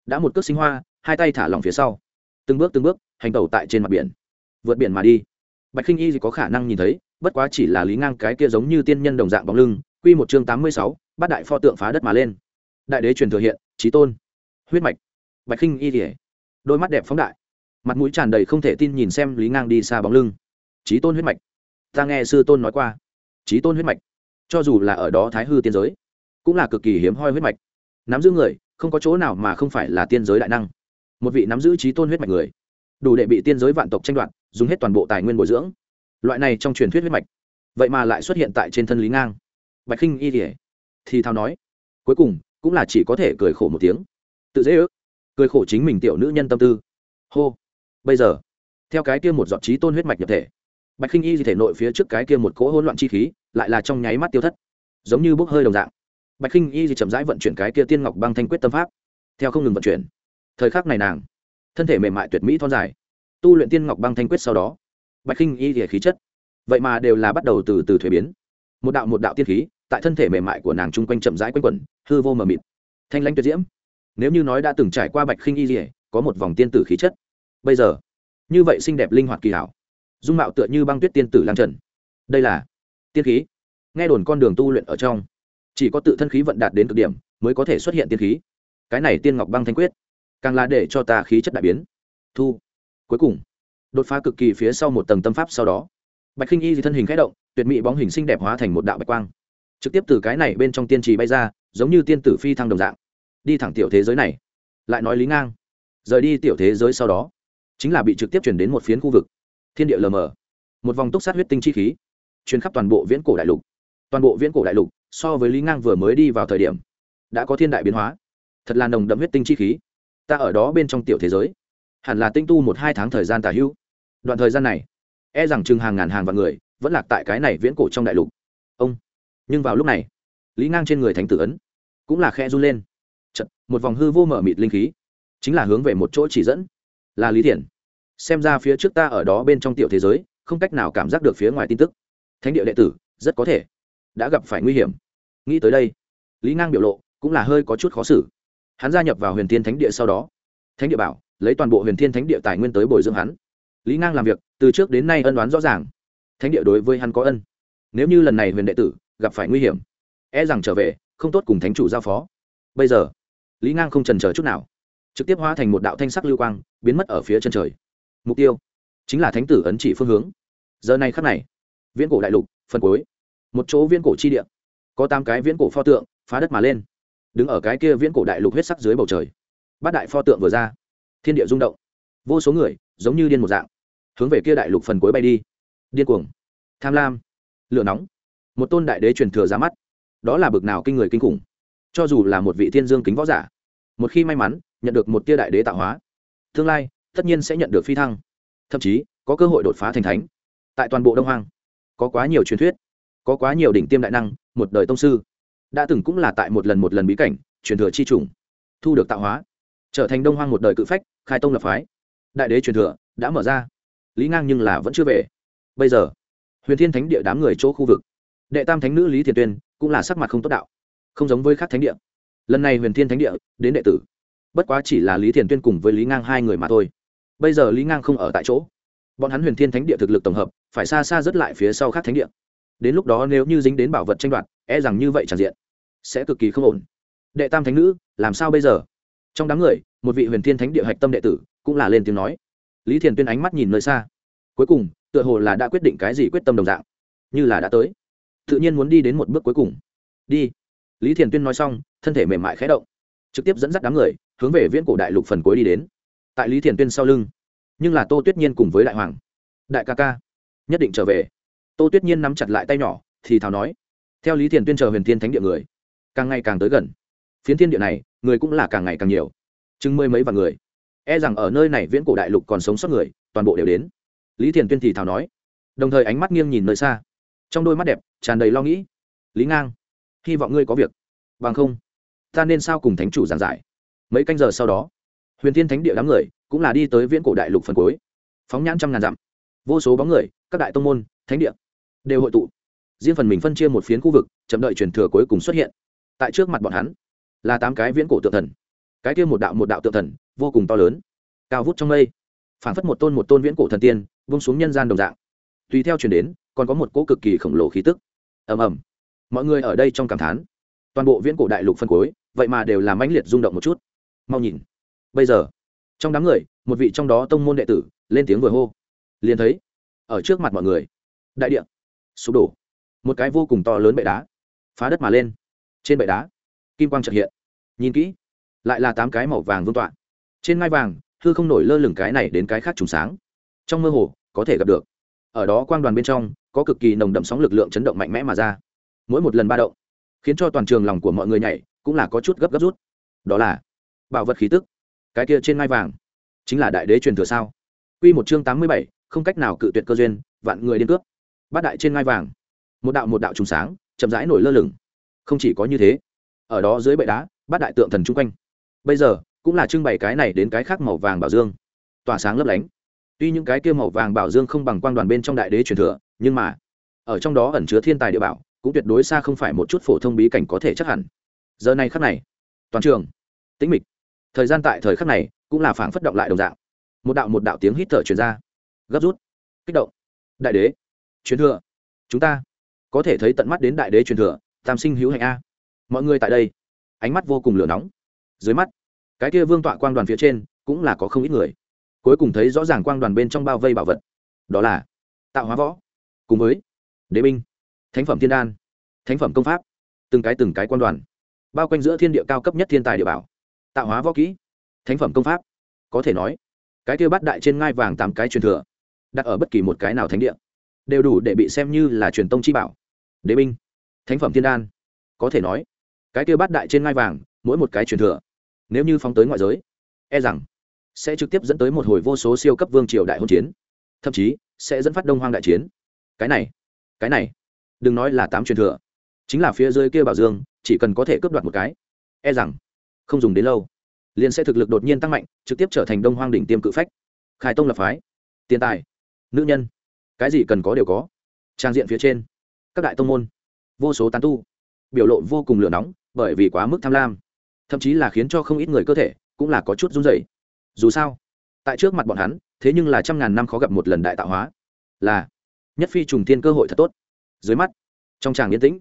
đã một cước sinh hoa, hai tay thả lỏng phía sau. Từng bước từng bước, hành tẩu tại trên mặt biển. Vượt biển mà đi. Bạch khinh y thì có khả năng nhìn thấy, bất quá chỉ là lý ngang cái kia giống như tiên nhân đồng dạng bóng lưng q một chương tám mươi sáu bát đại pho tượng phá đất mà lên. Đại đế truyền thừa hiện trí tôn. Huyết mạch. Bạch khinh y thì đôi mắt đẹp phóng đại. Mặt mũi tràn đầy không thể tin nhìn xem lý ngang đi xa bóng lưng. Trí tôn huyết mạch. Ta nghe sư tôn nói qua. Trí tôn huyết mạch cho dù là ở đó thái hư tiên giới, cũng là cực kỳ hiếm hoi huyết mạch. Nắm giữ người, không có chỗ nào mà không phải là tiên giới đại năng. Một vị nắm giữ trí tôn huyết mạch người, đủ để bị tiên giới vạn tộc tranh đoạt, dùng hết toàn bộ tài nguyên bồi dưỡng. Loại này trong truyền thuyết huyết mạch, vậy mà lại xuất hiện tại trên thân lý ngang. Bạch khinh y thì thì thao nói, cuối cùng, cũng là chỉ có thể cười khổ một tiếng. Tự dễ ước, cười khổ chính mình tiểu nữ nhân tâm tư. Hô, bây giờ, theo cái kia một giọt trí tôn huyết mạch nhập thể bạch khinh y di thể nội phía trước cái kia một cỗ hỗn loạn chi khí, lại là trong nháy mắt tiêu thất, giống như bốc hơi đồng dạng. Bạch khinh y di chậm rãi vận chuyển cái kia tiên ngọc băng thanh quyết tâm pháp, theo không ngừng vận chuyển. Thời khắc này nàng, thân thể mềm mại tuyệt mỹ thon dài, tu luyện tiên ngọc băng thanh quyết sau đó, bạch khinh y địa khí chất, vậy mà đều là bắt đầu từ từ thuế biến. Một đạo một đạo tiên khí, tại thân thể mềm mại của nàng chung quanh chậm rãi quanh quẩn, hư vô mờ mịt. Thanh lãnh tuyệt diễm. Nếu như nói đã từng trải qua bạch khinh y dỉa có một vòng tiên tử khí chất. Bây giờ, như vậy xinh đẹp linh hoạt kỳ hảo dung mạo tựa như băng tuyết tiên tử lang trần. Đây là tiên khí. Nghe đồn con đường tu luyện ở trong, chỉ có tự thân khí vận đạt đến cực điểm mới có thể xuất hiện tiên khí. Cái này tiên ngọc băng thanh quyết, càng là để cho ta khí chất đại biến. Thu. Cuối cùng, đột phá cực kỳ phía sau một tầng tâm pháp sau đó, bạch khinh y thì thân hình k h ẽ động, tuyệt mỹ bóng hình sinh đẹp hóa thành một đạo bạch quang. Trực tiếp từ cái này bên trong tiên trì bay ra, giống như tiên tử phi thăng đồng dạng. Đi thẳng tiểu thế giới này. Lại nói lý ngang. Rời đi tiểu thế giới sau đó, chính là bị trực tiếp chuyển đến một phiến khu vực thiên địa lờ mờ. Một vòng túc sát huyết tinh chi khí chuyến khắp toàn bộ viễn cổ đại lục. Toàn bộ viễn cổ đại lục so với lý ngang vừa mới đi vào thời điểm đã có thiên đại biến hóa. Thật là nồng đậm huyết tinh chi khí. Ta ở đó bên trong tiểu thế giới hẳn là tinh tu một hai tháng thời gian tà hữu. Đoạn thời gian này e rằng chừng hàng ngàn hàng vạn người vẫn lạc tại cái này viễn cổ trong đại lục. Ông nhưng vào lúc này lý ngang trên người thánh tử ấn cũng là khe run lên. Chật, một vòng hư vô mở mịt linh khí chính là hướng về một chỗ chỉ dẫn là lý thiện xem ra phía trước ta ở đó bên trong tiểu thế giới, không cách nào cảm giác được phía ngoài tin tức. Thánh địa đệ tử, rất có thể đã gặp phải nguy hiểm. Nghĩ tới đây, lý ngang biểu lộ cũng là hơi có chút khó xử. Hắn gia nhập vào huyền thiên thánh địa sau đó, thánh địa bảo, lấy toàn bộ huyền thiên thánh địa tài nguyên tới bồi dưỡng hắn. Lý ngang làm việc, từ trước đến nay ân đoán rõ ràng. Thánh địa đối với hắn có ân. Nếu như lần này huyền đệ tử gặp phải nguy hiểm e rằng trở về, không tốt cùng thánh chủ giao phó. Bây giờ, lý ngang không trần c h ờ chút nào, trực tiếp hóa thành một đạo thanh sắc lưu quang, biến mất ở phía chân trời mục tiêu chính là thánh tử ấn chỉ phương hướng. Giờ này khắc này, viễn cổ đại lục, phần cuối, một chỗ viễn cổ chi địa, có tám cái viễn cổ pho tượng phá đất mà lên, đứng ở cái kia viễn cổ đại lục huyết sắc dưới bầu trời. Bát đại pho tượng vừa ra, thiên địa rung động, vô số người giống như điên một dạng, hướng về kia đại lục phần cuối bay đi. Điên cuồng, tham lam, lửa nóng, một tôn đại đế truyền thừa ra mắt, đó là bực nào kinh người kinh khủng. Cho dù là một vị thiên dương kính võ giả, một khi may mắn, nhận được một tia đại đế tạo hóa, tương lai tất nhiên sẽ nhận được phi thăng. Thậm chí, có cơ hội đột phá thành thánh. Tại toàn bộ đông hoang, có quá nhiều truyền thuyết, có quá nhiều đỉnh tiêm đại năng, một đời tông sư. Đã từng cũng là tại một lần một lần bí cảnh, truyền thừa chi chủng, thu được tạo hóa, trở thành đông hoang một đời cự phách, khai tông lập phái. Đại đế truyền thừa đã mở ra. Lý ngang nhưng là vẫn chưa về. Bây giờ, huyền thiên thánh địa đám người chỗ khu vực, đệ tam thánh nữ lý thiền tuyên cũng là sắc mặt không tốt đạo. Không giống với các thánh địa. Lần này huyền thiên thánh địa đến đệ tử, bất quá chỉ là lý thiền tuyên cùng với lý ngang hai người mà thôi bây giờ lý ngang không ở tại chỗ bọn hắn huyền thiên thánh địa thực lực tổng hợp phải xa xa rất lại phía sau khác thánh địa đến lúc đó nếu như dính đến bảo vật tranh đoạt e rằng như vậy tràn diện sẽ cực kỳ không ổn đệ tam thánh nữ làm sao bây giờ trong đám người một vị huyền thiên thánh địa hạch tâm đệ tử cũng là lên tiếng nói lý thiền tuyên ánh mắt nhìn nơi xa cuối cùng tựa hồ là đã quyết định cái gì quyết tâm đồng dạng như là đã tới tự nhiên muốn đi đến một bước cuối cùng đi lý thiền tuyên nói xong thân thể mềm mại khẽ động trực tiếp dẫn dắt đám người hướng về viễn cổ đại lục phần cuối đi đến tại lý thiền tuyên sau lưng nhưng là tô tuyết nhiên cùng với đại hoàng đại ca ca nhất định trở về tô tuyết nhiên nắm chặt lại tay nhỏ thì thào nói theo lý thiền tuyên chờ huyền thiên thánh địa người càng ngày càng tới gần phiến thiên địa này người cũng là càng ngày càng nhiều chừng mười mấy vạn người e rằng ở nơi này viễn cổ đại lục còn sống sót người toàn bộ đều đến lý thiền tuyên thì thào nói đồng thời ánh mắt nghiêng nhìn nơi xa trong đôi mắt đẹp tràn đầy lo nghĩ lý ngang hy vọng ngươi có việc bằng không ta nên sao cùng thánh chủ giảng giải mấy canh giờ sau đó huyền thiên thánh địa đám người cũng là đi tới viễn cổ đại lục phần cuối. Phóng nhãn trăm ngàn dặm, vô số bóng người, các đại tông môn, thánh địa đều hội tụ. Riêng phần mình phân chia một phiến khu vực, chậm đợi truyền thừa cuối cùng xuất hiện. Tại trước mặt bọn hắn là tám cái viễn cổ tượng thần. Cái kia một đạo một đạo tượng thần, vô cùng to lớn, cao vút trong mây, phảng phất một tôn một tôn viễn cổ thần tiên vung xuống nhân gian đồng dạng. Tùy theo chuyển đến, còn có một cỗ cực kỳ khổng lồ khí tức. Ầm ầm. Mọi người ở đây trong cảm thán. Toàn bộ viễn cổ đại lục phân cuối, vậy mà đều làm mãnh liệt rung động một chút. Mau nhìn bây giờ. Trong đám người, một vị trong đó tông môn đệ tử lên tiếng vừa hô. Liền thấy, ở trước mặt mọi người, đại địa, sụp đổ. Một cái vô cùng to lớn bệ đá, phá đất mà lên. Trên bệ đá, kim quang trật hiện. Nhìn kỹ, lại là tám cái màu vàng vương tọa. Trên ngai vàng, hư không nổi lơ lửng cái này đến cái khác trùng sáng. Trong mơ hồ, có thể gặp được. Ở đó quang đoàn bên trong, có cực kỳ nồng đậm sóng lực lượng chấn động mạnh mẽ mà ra. Mỗi một lần ba động, khiến cho toàn trường lòng của mọi người nhảy, cũng là có chút gấp gấp rút. Đó là bảo vật khí tức cái kia trên ngai vàng. Chính là đại đế truyền thừa sao? Quy một chương tám mươi bảy, không cách nào cự tuyệt cơ duyên, vạn người điên cướp. Bát đại trên ngai vàng. Một đạo một đạo trùng sáng, chậm rãi nổi lơ lửng. Không chỉ có như thế, ở đó dưới bệ đá, bát đại tượng thần chung quanh. Bây giờ, cũng là trưng bày cái này đến cái khác màu vàng bảo dương. Tỏa sáng lấp lánh. Tuy những cái kia màu vàng bảo dương không bằng quang đoàn bên trong đại đế truyền thừa, nhưng mà, ở trong đó ẩn chứa thiên tài địa bảo, cũng tuyệt đối xa không phải một chút phổ thông bí cảnh có thể chắc hẳn. Giờ này khắc này, toàn trường, tĩnh mịch thời gian tại thời khắc này cũng là phảng phất động lại đồng dạng. Một đạo một đạo tiếng hít thở truyền ra. Gấp rút. Kích động. Đại đế. Truyền thừa. Chúng ta. Có thể thấy tận mắt đến đại đế truyền thừa, tam sinh hữu hạnh a. Mọi người tại đây. Ánh mắt vô cùng lửa nóng. Dưới mắt, cái kia vương tọa quang đoàn phía trên cũng là có không ít người. Cuối cùng thấy rõ ràng quang đoàn bên trong bao vây bảo vật. Đó là tạo hóa võ, cùng với đế binh, thánh phẩm thiên đan, thánh phẩm công pháp, từng cái từng cái quan đoàn, bao quanh giữa thiên địa cao cấp nhất thiên tài địa bảo tạo hóa võ kỹ, thánh phẩm công pháp. Có thể nói, cái kia bát đại trên ngai vàng tám cái truyền thừa, đặt ở bất kỳ một cái nào thánh địa, đều đủ để bị xem như là truyền tông chi bảo. Đế binh, thánh phẩm thiên đan. Có thể nói, cái kia bát đại trên ngai vàng, mỗi một cái truyền thừa, nếu như phóng tới ngoại giới e rằng sẽ trực tiếp dẫn tới một hồi vô số siêu cấp vương triều đại hôn chiến, thậm chí sẽ dẫn phát đông hoang đại chiến. Cái này cái này, đừng nói là tám truyền thừa, chính là phía dưới kia bảo dương, chỉ cần có thể cướp đoạt một cái e rằng không dùng đến lâu, liền sẽ thực lực đột nhiên tăng mạnh, trực tiếp trở thành đông hoang đỉnh tiêm cự phách. Khai tông lập phái, tiền tài, nữ nhân, cái gì cần có đều có. Trang diện phía trên, các đại tông môn, vô số tán tu, biểu lộ vô cùng lửa nóng, bởi vì quá mức tham lam, thậm chí là khiến cho không ít người cơ thể cũng là có chút run rẩy. Dù sao, tại trước mặt bọn hắn, thế nhưng là trăm ngàn năm khó gặp một lần đại tạo hóa, là nhất phi trùng tiên cơ hội thật tốt. Dưới mắt, trong tràng yên tĩnh,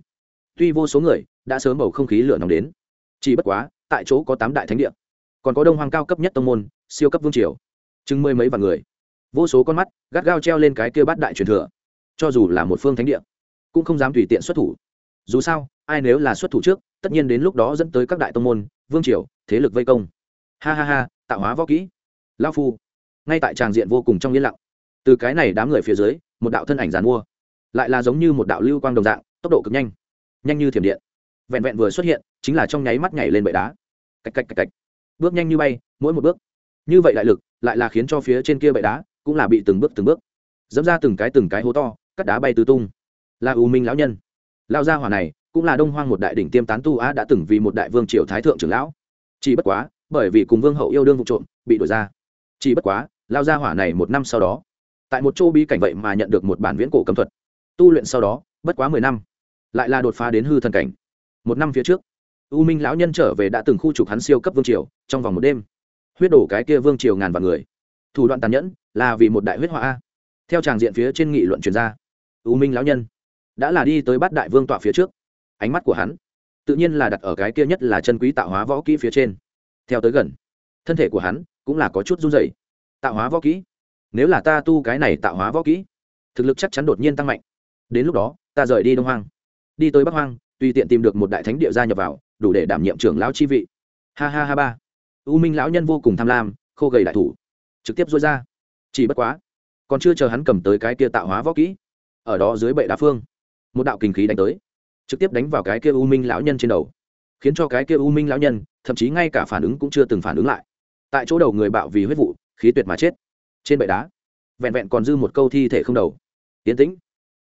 tuy vô số người đã sớm bầu không khí lửa nóng đến, chỉ bất quá tại chỗ có tám đại thánh địa. Còn có đông hoàng cao cấp nhất tông môn, siêu cấp vương triều. Chừng mười mấy vạn người. Vô số con mắt gắt gao treo lên cái kia bát đại truyền thừa. Cho dù là một phương thánh địa, cũng không dám tùy tiện xuất thủ. Dù sao, ai nếu là xuất thủ trước, tất nhiên đến lúc đó dẫn tới các đại tông môn, vương triều, thế lực vây công. Ha ha ha, tạo hóa võ kỹ. Lao phu. Ngay tại tràng diện vô cùng trong yên lặng. Từ cái này đám người phía dưới, một đạo thân ảnh dàn mua. Lại là giống như một đạo lưu quang đồng dạng, tốc độ cực nhanh. Nhanh như thiểm điện. Vẹn vẹn vừa xuất hiện chính là trong nháy mắt nhảy lên bệ đá. Cạch cạch cạch cạch, bước nhanh như bay mỗi một bước. Như vậy đại lực lại là khiến cho phía trên kia bệ đá cũng là bị từng bước từng bước dẫm ra từng cái từng cái hố to cắt đá bay tứ tung. Là u minh lão nhân. Lao gia hỏa này cũng là đông hoang một đại đỉnh tiêm tán tu á đã từng vì một đại vương triều thái thượng trưởng lão. Chỉ bất quá bởi vì cùng vương hậu yêu đương vụ trộm bị đổi ra. Chỉ bất quá lao gia hỏa này một năm sau đó tại một chỗ bí cảnh vậy mà nhận được một bản viễn cổ cầm thuật. Tu luyện sau đó bất quá mười năm lại là đột phá đến hư thần cảnh. Một năm phía trước u minh lão nhân trở về đã từng khu trục hắn siêu cấp vương triều, trong vòng một đêm. Huyết đổ cái kia vương triều ngàn vạn người. Thủ đoạn tàn nhẫn là vì một đại huyết họa theo tràng diện phía trên nghị luận truyền ra, u minh lão nhân đã là đi tới bát đại vương tọa phía trước. Ánh mắt của hắn tự nhiên là đặt ở cái kia nhất là chân quý tạo hóa võ kỹ phía trên. Theo tới gần, thân thể của hắn cũng là có chút run rẩy. Tạo hóa võ kỹ? Nếu là ta tu cái này tạo hóa võ kỹ, thực lực chắc chắn đột nhiên tăng mạnh. Đến lúc đó, ta rời đi đông hoang. Đi tới bắc hoang, tùy tiện tìm được một đại thánh địa gia nhập vào đủ để đảm nhiệm trưởng lão chi vị. Ha ha ha ba. U minh lão nhân vô cùng tham lam, khô gầy đại thủ. Trực tiếp dối ra. Chỉ bất quá, còn chưa chờ hắn cầm tới cái kia tạo hóa võ kỹ. Ở đó dưới bệ đá phương, một đạo kinh khí đánh tới. Trực tiếp đánh vào cái kia u minh lão nhân trên đầu. Khiến cho cái kia u minh lão nhân, thậm chí ngay cả phản ứng cũng chưa từng phản ứng lại. Tại chỗ đầu người bạo vì huyết vụ, khí tuyệt mà chết. Trên bệ đá, vẹn vẹn còn dư một câu thi thể không đầu. Tiến tĩnh.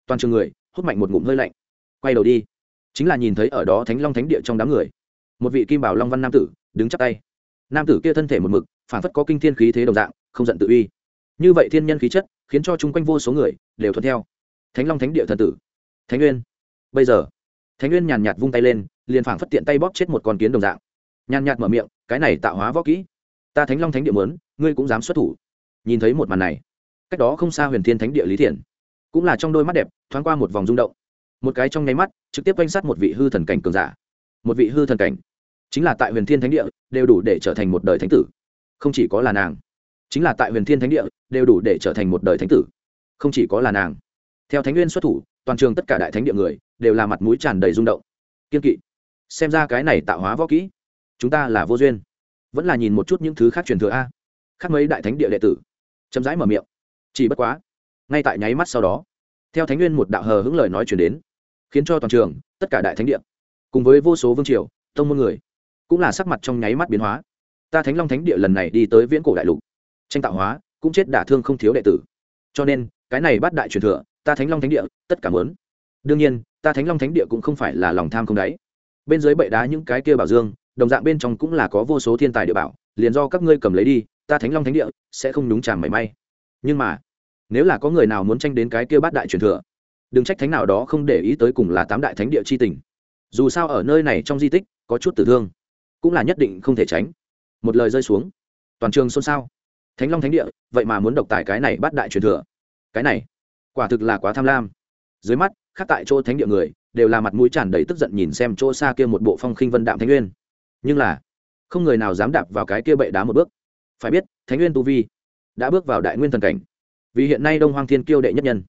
Toàn trường người, hút mạnh một ngụm hơi lạnh. Quay đầu đi chính là nhìn thấy ở đó thánh long thánh địa trong đám người một vị kim bảo long văn nam tử đứng chắp tay nam tử kia thân thể một mực phản phất có kinh thiên khí thế đồng dạng không giận tự uy như vậy thiên nhân khí chất khiến cho chung quanh vô số người đều thuận theo thánh long thánh địa thần tử thánh nguyên bây giờ thánh nguyên nhàn nhạt vung tay lên liền phảng phất tiện tay bóp chết một con kiến đồng dạng nhàn nhạt mở miệng cái này tạo hóa võ kỹ ta thánh long thánh địa mớn ngươi cũng dám xuất thủ nhìn thấy một màn này cách đó không xa huyền thiên thánh địa lý thiền cũng là trong đôi mắt đẹp thoáng qua một vòng rung động một cái trong nháy mắt, trực tiếp quanh sát một vị hư thần cảnh cường giả. Một vị hư thần cảnh. Chính là tại huyền thiên thánh địa, đều đủ để trở thành một đời thánh tử. Không chỉ có là nàng. Chính là tại huyền thiên thánh địa, đều đủ để trở thành một đời thánh tử. Không chỉ có là nàng. Theo thánh nguyên xuất thủ, toàn trường tất cả đại thánh địa người, đều là mặt mũi tràn đầy rung động. Kiên kỵ. Xem ra cái này tạo hóa võ kỹ, chúng ta là vô duyên. Vẫn là nhìn một chút những thứ khác truyền thừa a. Khác mấy đại thánh địa đệ tử. Chậm rãi mở miệng. Chỉ bất quá, ngay tại nháy mắt sau đó, theo thánh nguyên một đạo hờ hững lời nói chuyển đến khiến cho toàn trường, tất cả đại thánh địa, cùng với vô số vương triều, tông môn người, cũng là sắc mặt trong nháy mắt biến hóa. Ta thánh long thánh địa lần này đi tới viễn cổ đại lục, tranh tạo hóa, cũng chết đả thương không thiếu đệ tử. Cho nên, cái này bắt đại truyền thừa, ta thánh long thánh địa, tất cả mớn đương nhiên, ta thánh long thánh địa cũng không phải là lòng tham không đáy. Bên dưới bệ đá những cái kia bảo dương, đồng dạng bên trong cũng là có vô số thiên tài địa bảo, liền do các ngươi cầm lấy đi, ta thánh long thánh địa sẽ không đúng chàng mảy may. Nhưng mà, nếu là có người nào muốn tranh đến cái kia bát đại truyền thừa đừng trách thánh nào đó không để ý tới cùng là tám đại thánh địa chi tình. Dù sao ở nơi này trong di tích, có chút tử thương, cũng là nhất định không thể tránh. Một lời rơi xuống. Toàn trường xôn xao. Thánh long thánh địa, vậy mà muốn độc tài cái này bắt đại truyền thừa. Cái này, quả thực là quá tham lam. Dưới mắt khác tại chỗ thánh địa người, đều là mặt mũi tràn đầy tức giận nhìn xem chỗ xa kia một bộ phong khinh vân đạm thánh nguyên. Nhưng là, không người nào dám đạp vào cái kia bệ đá một bước. Phải biết, thánh nguyên tu vi đã bước vào đại nguyên thần cảnh. Vì hiện nay đông hoang thiên kiêu đệ nhất nhân.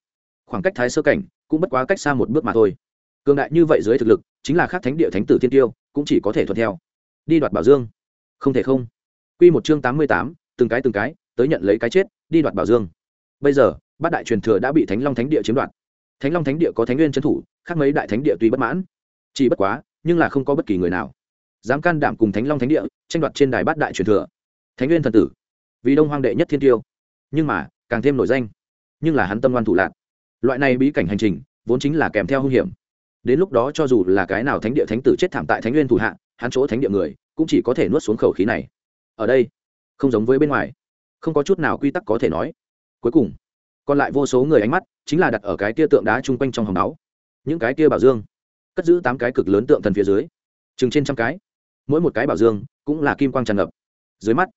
Khoảng cách thái sơ cảnh cũng bất quá cách xa một bước mà thôi. Cường đại như vậy dưới thực lực, chính là khác thánh địa thánh tử thiên tiêu, cũng chỉ có thể thuận theo. Đi đoạt bảo dương. Không thể không. Quy một chương tám mươi tám, từng cái từng cái, tới nhận lấy cái chết, đi đoạt bảo dương. Bây giờ, bát đại truyền thừa đã bị thánh long thánh địa chiếm đoạt. Thánh long thánh địa có thánh nguyên trấn thủ, khác mấy đại thánh địa tuy bất mãn. Chỉ bất quá, nhưng là không có bất kỳ người nào. Dám can đảm cùng thánh long thánh địa tranh đoạt trên đài bát đại truyền thừa. Thánh nguyên thần tử. Vì đông hoang đệ nhất thiên tiêu. Nhưng mà, càng thêm nổi danh. Nhưng là hắn tâm ngoan thủ lạc loại này bí cảnh hành trình, vốn chính là kèm theo hung hiểm. Đến lúc đó cho dù là cái nào thánh địa thánh tử chết thảm tại thánh nguyên thủ hạ, hắn chỗ thánh địa người, cũng chỉ có thể nuốt xuống khẩu khí này. Ở đây, không giống với bên ngoài, không có chút nào quy tắc có thể nói. Cuối cùng, còn lại vô số người ánh mắt chính là đặt ở cái kia tượng đá chung quanh trong hòng máu. Những cái kia bảo dương, cất giữ tám cái cực lớn tượng thần phía dưới, chừng trên trăm cái. Mỗi một cái bảo dương cũng là kim quang tràn ngập. Dưới mắt,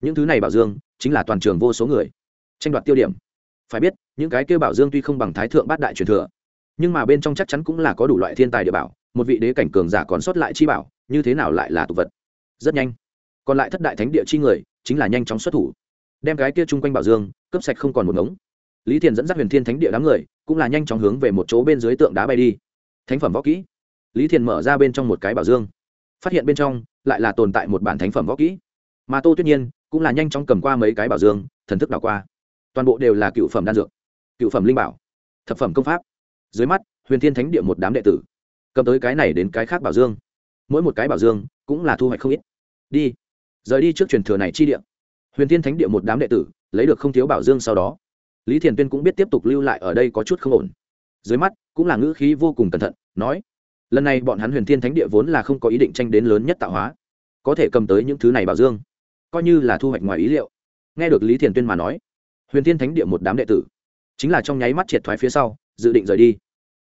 những thứ này bảo dương chính là toàn trường vô số người tranh đoạt tiêu điểm phải biết, những cái kia bảo dương tuy không bằng thái thượng bát đại truyền thừa, nhưng mà bên trong chắc chắn cũng là có đủ loại thiên tài địa bảo, một vị đế cảnh cường giả còn sót lại chi bảo, như thế nào lại là tục vật? Rất nhanh. Còn lại thất đại thánh địa chi người, chính là nhanh chóng xuất thủ. Đem cái kia chung quanh bảo dương, cướp sạch không còn một ngống. Lý thiền dẫn dắt huyền thiên thánh địa đám người, cũng là nhanh chóng hướng về một chỗ bên dưới tượng đá bay đi. Thánh phẩm võ kỹ. Lý thiền mở ra bên trong một cái bảo dương. Phát hiện bên trong, lại là tồn tại một bản thánh phẩm võ kỹ. Mà tô tuyết nhiên, cũng là nhanh chóng cầm qua mấy cái bảo dương, thần thức đảo qua toàn bộ đều là cựu phẩm đan dược, cựu phẩm linh bảo, thập phẩm công pháp. Dưới mắt, huyền thiên thánh địa một đám đệ tử, cầm tới cái này đến cái khác bảo dương. Mỗi một cái bảo dương cũng là thu hoạch không ít. Đi, rời đi trước truyền thừa này chi địa. Huyền thiên thánh địa một đám đệ tử, lấy được không thiếu bảo dương sau đó. Lý thiền tuyên cũng biết tiếp tục lưu lại ở đây có chút không ổn. Dưới mắt, cũng là ngữ khí vô cùng cẩn thận, nói, lần này bọn hắn huyền thiên thánh địa vốn là không có ý định tranh đến lớn nhất tạo hóa, có thể cầm tới những thứ này bảo dương, coi như là thu hoạch ngoài ý liệu. Nghe được lý thiền tuyên mà nói huyền thiên thánh địa một đám đệ tử, chính là trong nháy mắt triệt thoái phía sau, dự định rời đi.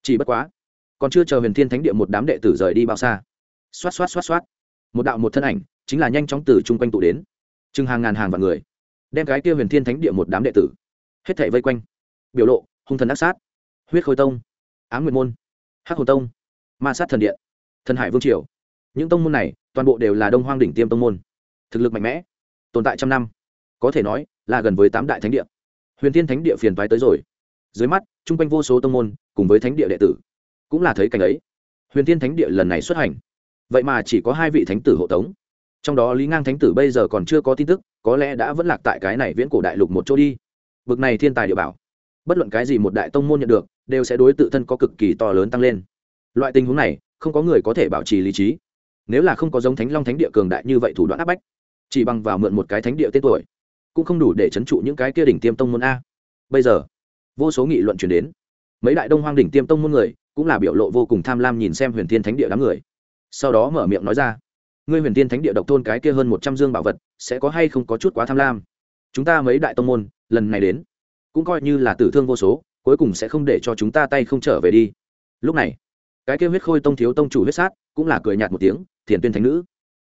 Chỉ bất quá, còn chưa chờ huyền thiên thánh địa một đám đệ tử rời đi bao xa. Xoát xoát xoát xoát. Một đạo một thân ảnh, chính là nhanh chóng từ chung quanh tụ đến. Chừng hàng ngàn hàng vạn người, đem cái kia huyền thiên thánh địa một đám đệ tử, hết thảy vây quanh. Biểu lộ, hung thần ác sát. Huyết khôi tông, ám nguyệt môn, hắc hồ tông, ma sát thần điện, thần hải vương triều. Những tông môn này, toàn bộ đều là đông hoang đỉnh tiêm tông môn. Thực lực mạnh mẽ, tồn tại trăm năm. Có thể nói là gần với tám đại thánh địa. Huyền thiên thánh địa phiền toái tới rồi. Dưới mắt, chung quanh vô số tông môn, cùng với thánh địa đệ tử, cũng là thấy cảnh ấy. Huyền thiên thánh địa lần này xuất hành. Vậy mà chỉ có hai vị thánh tử hộ tống. Trong đó lý ngang thánh tử bây giờ còn chưa có tin tức, có lẽ đã vẫn lạc tại cái này viễn cổ đại lục một chỗ đi. Bực này thiên tài địa bảo. Bất luận cái gì một đại tông môn nhận được, đều sẽ đối tự thân có cực kỳ to lớn tăng lên. Loại tình huống này, không có người có thể bảo trì lý trí. Nếu là không có giống thánh long thánh địa cường đại như vậy thủ đoạn áp bách, chỉ bằng vào mượn một cái thánh địa tên tuổi cũng không đủ để c h ấ n trụ những cái kia đỉnh tiêm tông môn a. Bây giờ, vô số nghị luận chuyển đến. Mấy đại đông hoang đỉnh tiêm tông môn người cũng là biểu lộ vô cùng tham lam nhìn xem huyền thiên thánh địa đám người. Sau đó mở miệng nói ra, ngươi huyền thiên thánh địa độc thôn cái kia hơn một trăm dương bảo vật, sẽ có hay không có chút quá tham lam? Chúng ta mấy đại tông môn, lần này đến, cũng coi như là tử thương vô số, cuối cùng sẽ không để cho chúng ta tay không trở về đi. Lúc này, cái kia huyết khôi tông thiếu tông chủ huyết sát cũng là cười nhạt một tiếng, thiền tuyên thánh nữ,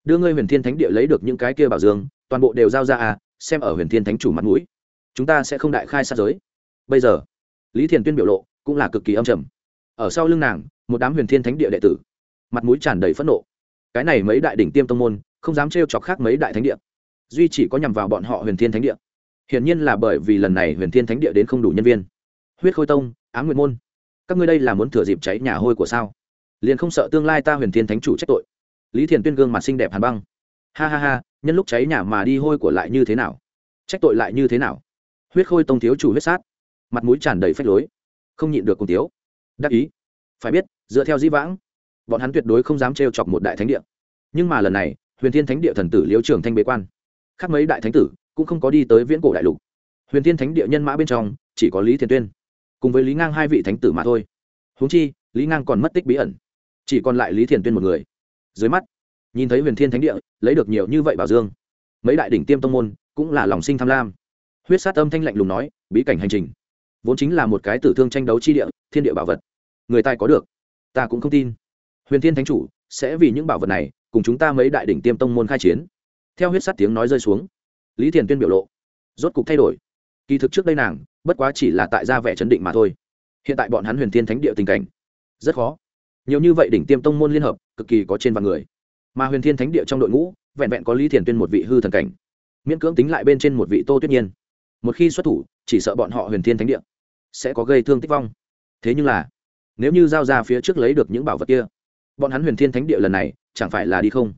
đưa ngươi huyền thiên thánh địa lấy được những cái kia bảo dương, toàn bộ đều giao ra à xem ở huyền thiên thánh chủ mặt mũi. Chúng ta sẽ không đại khai sát giới. Bây giờ, lý thiền tuyên biểu lộ cũng là cực kỳ âm trầm. Ở sau lưng nàng, một đám huyền thiên thánh địa đệ tử. Mặt mũi tràn đầy phẫn nộ. Cái này mấy đại đỉnh tiêm tông môn, không dám trêu chọc khác mấy đại thánh địa. Duy chỉ có nhằm vào bọn họ huyền thiên thánh địa. Hiển nhiên là bởi vì lần này huyền thiên thánh địa đến không đủ nhân viên. Huyết khôi tông, ám nguyện môn. Các ngươi đây là muốn thừa dịp cháy nhà hôi của sao? Liền không sợ tương lai ta huyền thiên thánh chủ trách tội. Lý thiền tuyên gương mặt xinh đẹp hàn băng. Ha ha ha nhân lúc cháy nhà mà đi hôi của lại như thế nào? Trách tội lại như thế nào? Huyết khôi tông thiếu chủ huyết sát. Mặt mũi tràn đầy phách lối. Không nhịn được cùng tiếu đắc ý. Phải biết, dựa theo di vãng, bọn hắn tuyệt đối không dám trêu chọc một đại thánh địa. Nhưng mà lần này, huyền thiên thánh địa thần tử liễu trường thanh bế quan. Khác mấy đại thánh tử cũng không có đi tới viễn cổ đại lục. Huyền thiên thánh địa nhân mã bên trong chỉ có lý thiền tuyên, cùng với lý ngang hai vị thánh tử mà thôi. Húng chi, lý ngang còn mất tích bí ẩn. Chỉ còn lại lý thiền tuyên một người. Dưới mắt nhìn thấy huyền thiên thánh địa, lấy được nhiều như vậy bảo dương. Mấy đại đỉnh tiêm tông môn cũng là lòng sinh tham lam. Huyết sát âm thanh lạnh lùng nói, bí cảnh hành trình. Vốn chính là một cái tử thương tranh đấu chi địa, thiên địa bảo vật. Người tài có được, ta cũng không tin. Huyền thiên thánh chủ, sẽ vì những bảo vật này, cùng chúng ta mấy đại đỉnh tiêm tông môn khai chiến. Theo huyết sát tiếng nói rơi xuống, lý thiền tuyên biểu lộ, rốt cục thay đổi. Kỳ thực trước đây nàng, bất quá chỉ là tại gia vẻ chấn định mà thôi. Hiện tại bọn hắn huyền thiên thánh địa tình cảnh, rất khó. Nhiều như vậy đỉnh tiêm tông môn liên hợp, cực kỳ có trên vạn người mà huyền thiên thánh địa trong đội ngũ, vẹn vẹn có lý thiền tuyên một vị hư thần cảnh. Miễn cưỡng tính lại bên trên một vị tô tuyết nhiên. Một khi xuất thủ, chỉ sợ bọn họ huyền thiên thánh địa sẽ có gây thương tích vong. Thế nhưng là, nếu như giao ra phía trước lấy được những bảo vật kia, bọn hắn huyền thiên thánh địa lần này chẳng phải là đi không?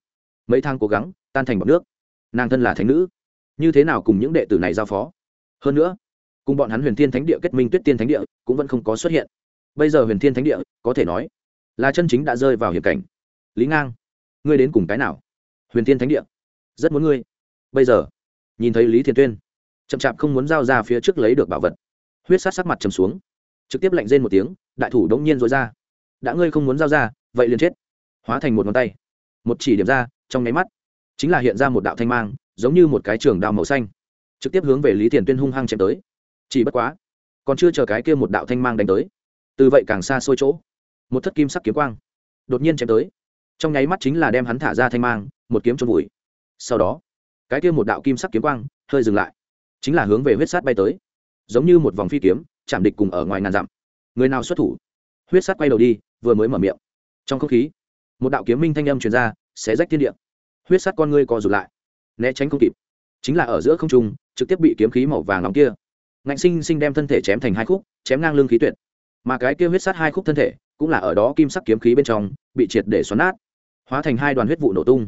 Mấy thang cố gắng, tan thành bọn nước. Nàng thân là thánh nữ. Như thế nào cùng những đệ tử này giao phó? Hơn nữa, cùng bọn hắn huyền thiên thánh địa kết minh tuyết tiên thánh địa cũng vẫn không có xuất hiện. Bây giờ huyền thiên thánh địa có thể nói là chân chính đã rơi vào hiểm cảnh. Lý ngang ngươi đến cùng cái nào? Huyền thiên thánh địa. Rất muốn ngươi. Bây giờ, nhìn thấy lý thiên tuyên, chậm chạp không muốn giao ra phía trước lấy được bảo vật. Huyết sát sắc mặt trầm xuống. Trực tiếp lạnh rên một tiếng, đại thủ đống nhiên dối ra. Đã ngươi không muốn giao ra, vậy liền chết. Hóa thành một ngón tay. Một chỉ điểm ra, trong nháy mắt, chính là hiện ra một đạo thanh mang, giống như một cái trường đao màu xanh. Trực tiếp hướng về lý thiền tuyên hung hăng chém tới. Chỉ bất quá, còn chưa chờ cái kia một đạo thanh mang đánh tới. Từ vậy càng xa xôi chỗ, một thất kim sắc kiếm quang đột nhiên chém tới trong nháy mắt chính là đem hắn thả ra thanh mang, một kiếm trôn vùi. Sau đó, cái kia một đạo kim sắc kiếm quang hơi dừng lại, chính là hướng về huyết sát bay tới. Giống như một vòng phi kiếm, chạm địch cùng ở ngoài ngàn dặm. Người nào xuất thủ? Huyết sát quay đầu đi, vừa mới mở miệng. Trong không khí, một đạo kiếm minh thanh âm truyền ra sẽ rách thiên địa. Huyết sát con ngươi co rụt lại, né tránh không kịp. Chính là ở giữa không trung, trực tiếp bị kiếm khí màu vàng nóng kia. Ngạnh sinh sinh đem thân thể chém thành hai khúc, chém ngang lưng khí tuyệt. Mà cái kia huyết sát hai khúc thân thể, cũng là ở đó kim sắc kiếm khí bên trong, bị triệt để xoắn nát hóa thành hai đoàn huyết vụ nổ tung.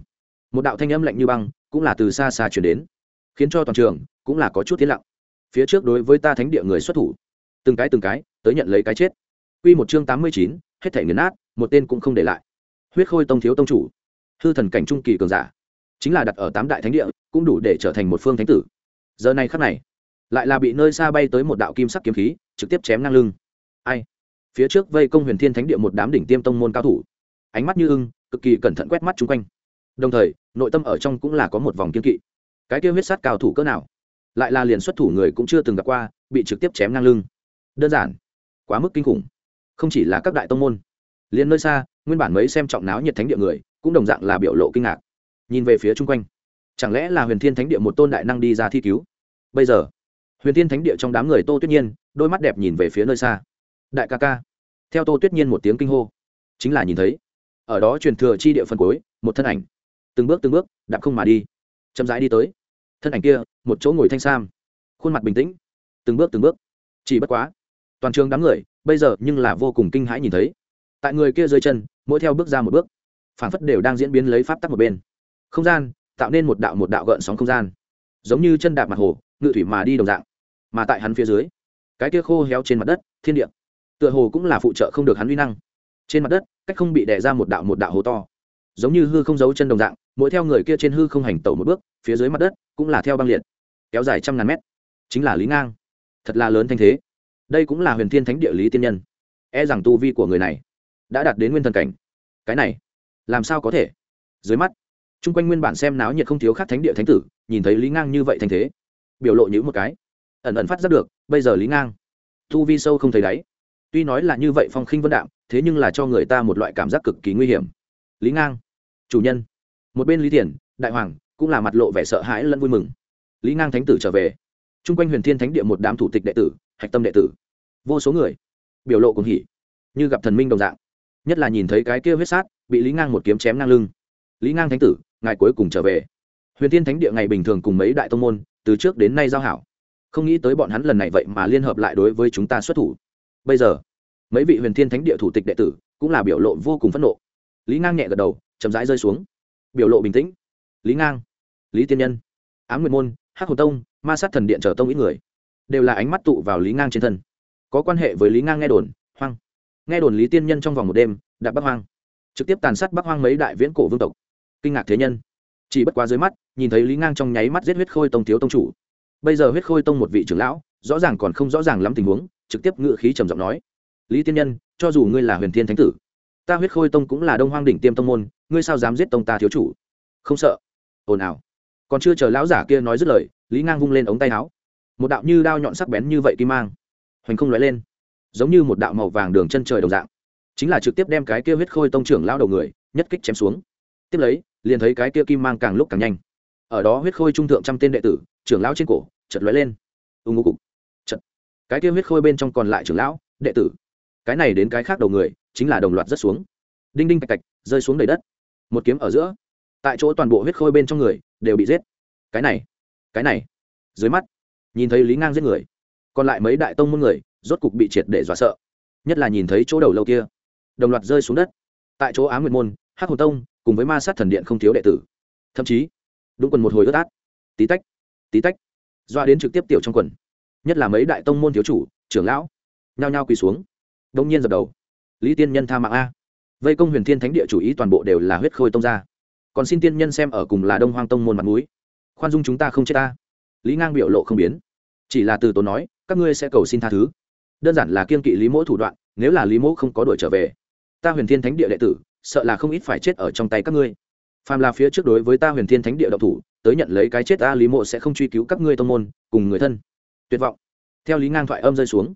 Một đạo thanh âm lạnh như băng cũng là từ xa xa chuyển đến, khiến cho toàn trường cũng là có chút tiến lặng. Phía trước đối với ta thánh địa người xuất thủ, từng cái từng cái, tới nhận lấy cái chết. Quy một chương tám mươi chín, hết thể nghiền nát, một tên cũng không để lại. Huyết khôi tông thiếu tông chủ, hư thần cảnh trung kỳ cường giả, chính là đặt ở tám đại thánh địa, cũng đủ để trở thành một phương thánh tử. Giờ này khắc này, lại là bị nơi xa bay tới một đạo kim sắc kiếm khí, trực tiếp chém ngang lưng. Ai? Phía trước vây công huyền thiên thánh địa một đám đỉnh tiêm tông môn cao thủ. Ánh mắt như ưng cực kỳ cẩn thận quét mắt chung quanh. Đồng thời, nội tâm ở trong cũng là có một vòng kiên kỵ. Cái kêu huyết sát cao thủ cỡ nào? Lại là liền xuất thủ người cũng chưa từng gặp qua, bị trực tiếp chém ngang lưng. Đơn giản, quá mức kinh khủng. Không chỉ là các đại tông môn, liền nơi xa, nguyên bản mấy xem trọng náo nhiệt thánh địa người, cũng đồng dạng là biểu lộ kinh ngạc. Nhìn về phía chung quanh, chẳng lẽ là huyền thiên thánh địa một tôn đại năng đi ra thi cứu? Bây giờ, huyền thiên thánh địa trong đám người tô tuyết nhiên, đôi mắt đẹp nhìn về phía nơi xa. Đại ca ca, theo tô tuyết nhiên một tiếng kinh hô, chính là nhìn thấy ở đó truyền thừa chi địa phân cuối, một thân ảnh. Từng bước từng bước, đạp không mà đi. Chậm rãi đi tới. Thân ảnh kia, một chỗ ngồi thanh sam. Khuôn mặt bình tĩnh. Từng bước từng bước. Chỉ bất quá, toàn trường đám người, bây giờ nhưng là vô cùng kinh hãi nhìn thấy. Tại người kia dưới chân, mỗi theo bước ra một bước phản phất đều đang diễn biến lấy pháp tắc một bên. Không gian, tạo nên một đạo một đạo gợn sóng không gian. Giống như chân đạp mặt hồ, ngự thủy mà đi đồng dạng. Mà tại hắn phía dưới, cái kia khô héo trên mặt đất, thiên địa. Tựa hồ cũng là phụ trợ không được hắn uy năng trên mặt đất, cách không bị đè ra một đạo một đạo hồ to. Giống như hư không giấu chân đồng dạng, mỗi theo người kia trên hư không hành tẩu một bước, phía dưới mặt đất cũng là theo băng liệt, kéo dài trăm ngàn mét. Chính là lý ngang. Thật là lớn thanh thế. Đây cũng là huyền thiên thánh địa lý tiên nhân. E rằng tu vi của người này đã đạt đến nguyên thần cảnh. Cái này, làm sao có thể? Dưới mắt, chung quanh nguyên bản xem náo nhiệt không thiếu khác thánh địa thánh tử, nhìn thấy lý ngang như vậy thanh thế, biểu lộ như một cái, ẩn ẩn phát giác được, bây giờ lý ngang, tu vi sâu không thấy đáy. Tuy nói là như vậy phong khinh vân đạm thế nhưng là cho người ta một loại cảm giác cực kỳ nguy hiểm. Lý ngang, chủ nhân. Một bên lý thiền đại hoàng, cũng là mặt lộ vẻ sợ hãi lẫn vui mừng. Lý ngang thánh tử trở về. Trung quanh huyền thiên thánh địa một đám thủ tịch đệ tử, hạch tâm đệ tử. Vô số người. Biểu lộ cùng hỉ. Như gặp thần minh đồng dạng. Nhất là nhìn thấy cái kia huyết sát, bị lý ngang một kiếm chém ngang lưng. Lý ngang thánh tử, ngài cuối cùng trở về. Huyền thiên thánh địa ngày bình thường cùng mấy đại tông môn, từ trước đến nay giao hảo. Không nghĩ tới bọn hắn lần này vậy mà liên hợp lại đối với chúng ta xuất thủ. Bây giờ mấy vị huyền thiên thánh địa thủ tịch đệ tử cũng là biểu lộ vô cùng phẫn nộ. Lý ngang nhẹ gật đầu, chậm rãi rơi xuống. Biểu lộ bình tĩnh. Lý ngang, lý tiên nhân, ám nguyệt môn, hắc hồ tông, ma sát thần điện trở tông ít người, đều là ánh mắt tụ vào lý ngang trên thân. Có quan hệ với lý ngang nghe đồn, hoang. Nghe đồn lý tiên nhân trong vòng một đêm, đạp bắc hoang. Trực tiếp tàn sát bắc hoang mấy đại viễn cổ vương tộc. Kinh ngạc thế nhân. Chỉ bất quá dưới mắt, nhìn thấy lý ngang trong nháy mắt giết huyết khôi tông thiếu tông chủ. Bây giờ huyết khôi tông một vị trưởng lão, rõ ràng còn không rõ ràng lắm tình huống, trực tiếp ngự khí trầm giọng nói lý tiên nhân, cho dù ngươi là huyền thiên thánh tử, ta huyết khôi tông cũng là đông hoang đỉnh tiêm tông môn, ngươi sao dám giết tông ta thiếu chủ? Không sợ. Ồn ào. Còn chưa chờ lão giả kia nói dứt lời, lý ngang vung lên ống tay áo. Một đạo như đao nhọn sắc bén như vậy kim mang, hoành không lóe lên, giống như một đạo màu vàng đường chân trời đồng dạng. Chính là trực tiếp đem cái kia huyết khôi tông trưởng lao đầu người, nhất kích chém xuống. Tiếp lấy, liền thấy cái kia kim mang càng lúc càng nhanh. Ở đó huyết khôi trung thượng trăm tên đệ tử, trưởng lão trên cổ chật lóe lên. Ưng ngô cục. Chật cái kia huyết khôi bên trong còn lại trưởng lão, đệ tử cái này đến cái khác đầu người, chính là đồng loạt rất xuống. Đinh đinh cạch cạch, rơi xuống đầy đất. Một kiếm ở giữa, tại chỗ toàn bộ huyết khôi bên trong người đều bị giết. Cái này cái này, dưới mắt, nhìn thấy lý ngang giết người, còn lại mấy đại tông môn người rốt cục bị triệt để dọa sợ. Nhất là nhìn thấy chỗ đầu lâu kia, đồng loạt rơi xuống đất. Tại chỗ á nguyệt môn, hắc hồ tông cùng với ma sát thần điện không thiếu đệ tử. Thậm chí, đúng quần một hồi ướt át. Tí tách tí tách doa đến trực tiếp tiểu trong quần. Nhất là mấy đại tông môn thiếu chủ, trưởng lão, nhao nhao quỳ xuống đông nhiên dập đầu. Lý tiên nhân tha mạng a. Vây công huyền thiên thánh địa chủ ý toàn bộ đều là huyết khôi tông ra còn xin tiên nhân xem ở cùng là đông hoang tông môn mặt núi khoan dung chúng ta không chết ta lý ngang biểu lộ không biến. Chỉ là từ tốn nói, các ngươi sẽ cầu xin tha thứ. Đơn giản là kiên kỵ lý mỗ thủ đoạn, nếu là lý mỗ không có đuổi trở về, ta huyền thiên thánh địa đệ tử, sợ là không ít phải chết ở trong tay các ngươi. Phàm là phía trước đối với ta huyền thiên thánh địa độc thủ, tới nhận lấy cái chết ta lý mộ sẽ không truy cứu các ngươi tông môn, cùng người thân. Tuyệt vọng. Theo lý ngang thoại âm rơi xuống,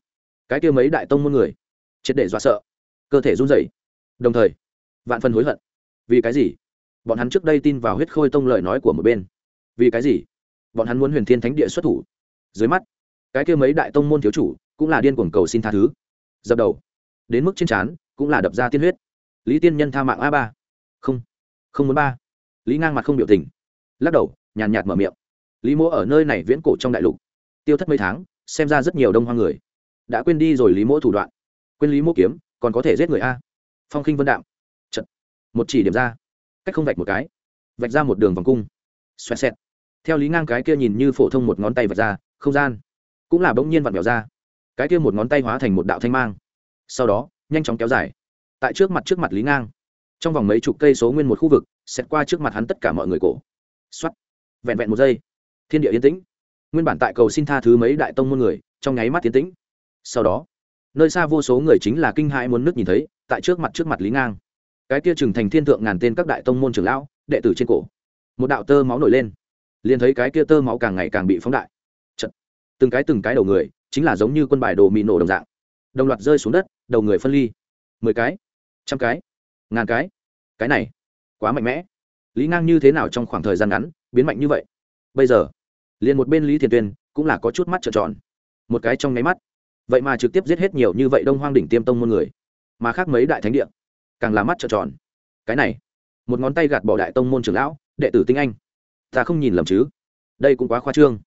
cái kia mấy đại tông môn người triệt để dọa sợ, cơ thể run rẩy. Đồng thời, vạn phần hối hận. Vì cái gì? Bọn hắn trước đây tin vào huyết khôi tông lời nói của một bên. Vì cái gì? Bọn hắn muốn huyền thiên thánh địa xuất thủ. Dưới mắt, cái kia mấy đại tông môn thiếu chủ cũng là điên cuồng cầu xin tha thứ. Dập đầu. Đến mức trên trán cũng là đập ra tiên huyết. Lý tiên nhân tha mạng a ba. Không. Không muốn ba. Lý ngang mặt không biểu tình. Lắc đầu, nhàn nhạt mở miệng. Lý mỗ ở nơi này viễn cổ trong đại lục. Tiêu thất mấy tháng, xem ra rất nhiều đông hoa người. Đã quên đi rồi lý mỗ thủ đoạn quên lý mô kiếm, còn có thể giết người a. Phong khinh vân đạm. Chật. một chỉ điểm ra. Cách không vạch một cái. Vạch ra một đường vòng cung. Xoẹt xẹt. Theo lý ngang cái kia nhìn như phổ thông một ngón tay vạch ra, không gian cũng là bỗng nhiên vặn vẹo ra. Cái kia một ngón tay hóa thành một đạo thanh mang. Sau đó, nhanh chóng kéo dài. Tại trước mặt trước mặt lý ngang, trong vòng mấy chục cây số nguyên một khu vực xét qua trước mặt hắn tất cả mọi người cổ. Xoắt vẹn vẹn một giây, thiên địa yên tĩnh. Nguyên bản tại cầu xin tha thứ mấy đại tông môn người, trong nháy mắt tiến tĩnh. Sau đó nơi xa vô số người chính là kinh hãi muốn nước nhìn thấy, tại trước mặt trước mặt lý ngang. Cái kia trừng thành thiên thượng ngàn tên các đại tông môn trưởng lão, đệ tử trên cổ. Một đạo tơ máu nổi lên. Liền thấy cái kia tơ máu càng ngày càng bị phóng đại. Chật. từng cái từng cái đầu người, chính là giống như quân bài đồ mị nổ đồng dạng. Đồng loạt rơi xuống đất, đầu người phân ly. Mười cái, trăm cái, ngàn cái. Cái này, quá mạnh mẽ. Lý ngang như thế nào trong khoảng thời gian ngắn, biến mạnh như vậy? Bây giờ, liền một bên lý thiền tuyên cũng là có chút mắt trợn tròn. Một cái trong nháy mắt vậy mà trực tiếp giết hết nhiều như vậy đông hoang đỉnh tiêm tông môn người, mà khác mấy đại thánh địa, càng là mắt trợn tròn. Cái này, một ngón tay gạt bỏ đại tông môn trưởng lão, đệ tử tinh anh. Ta không nhìn lầm chứ? Đây cũng quá khoa trương.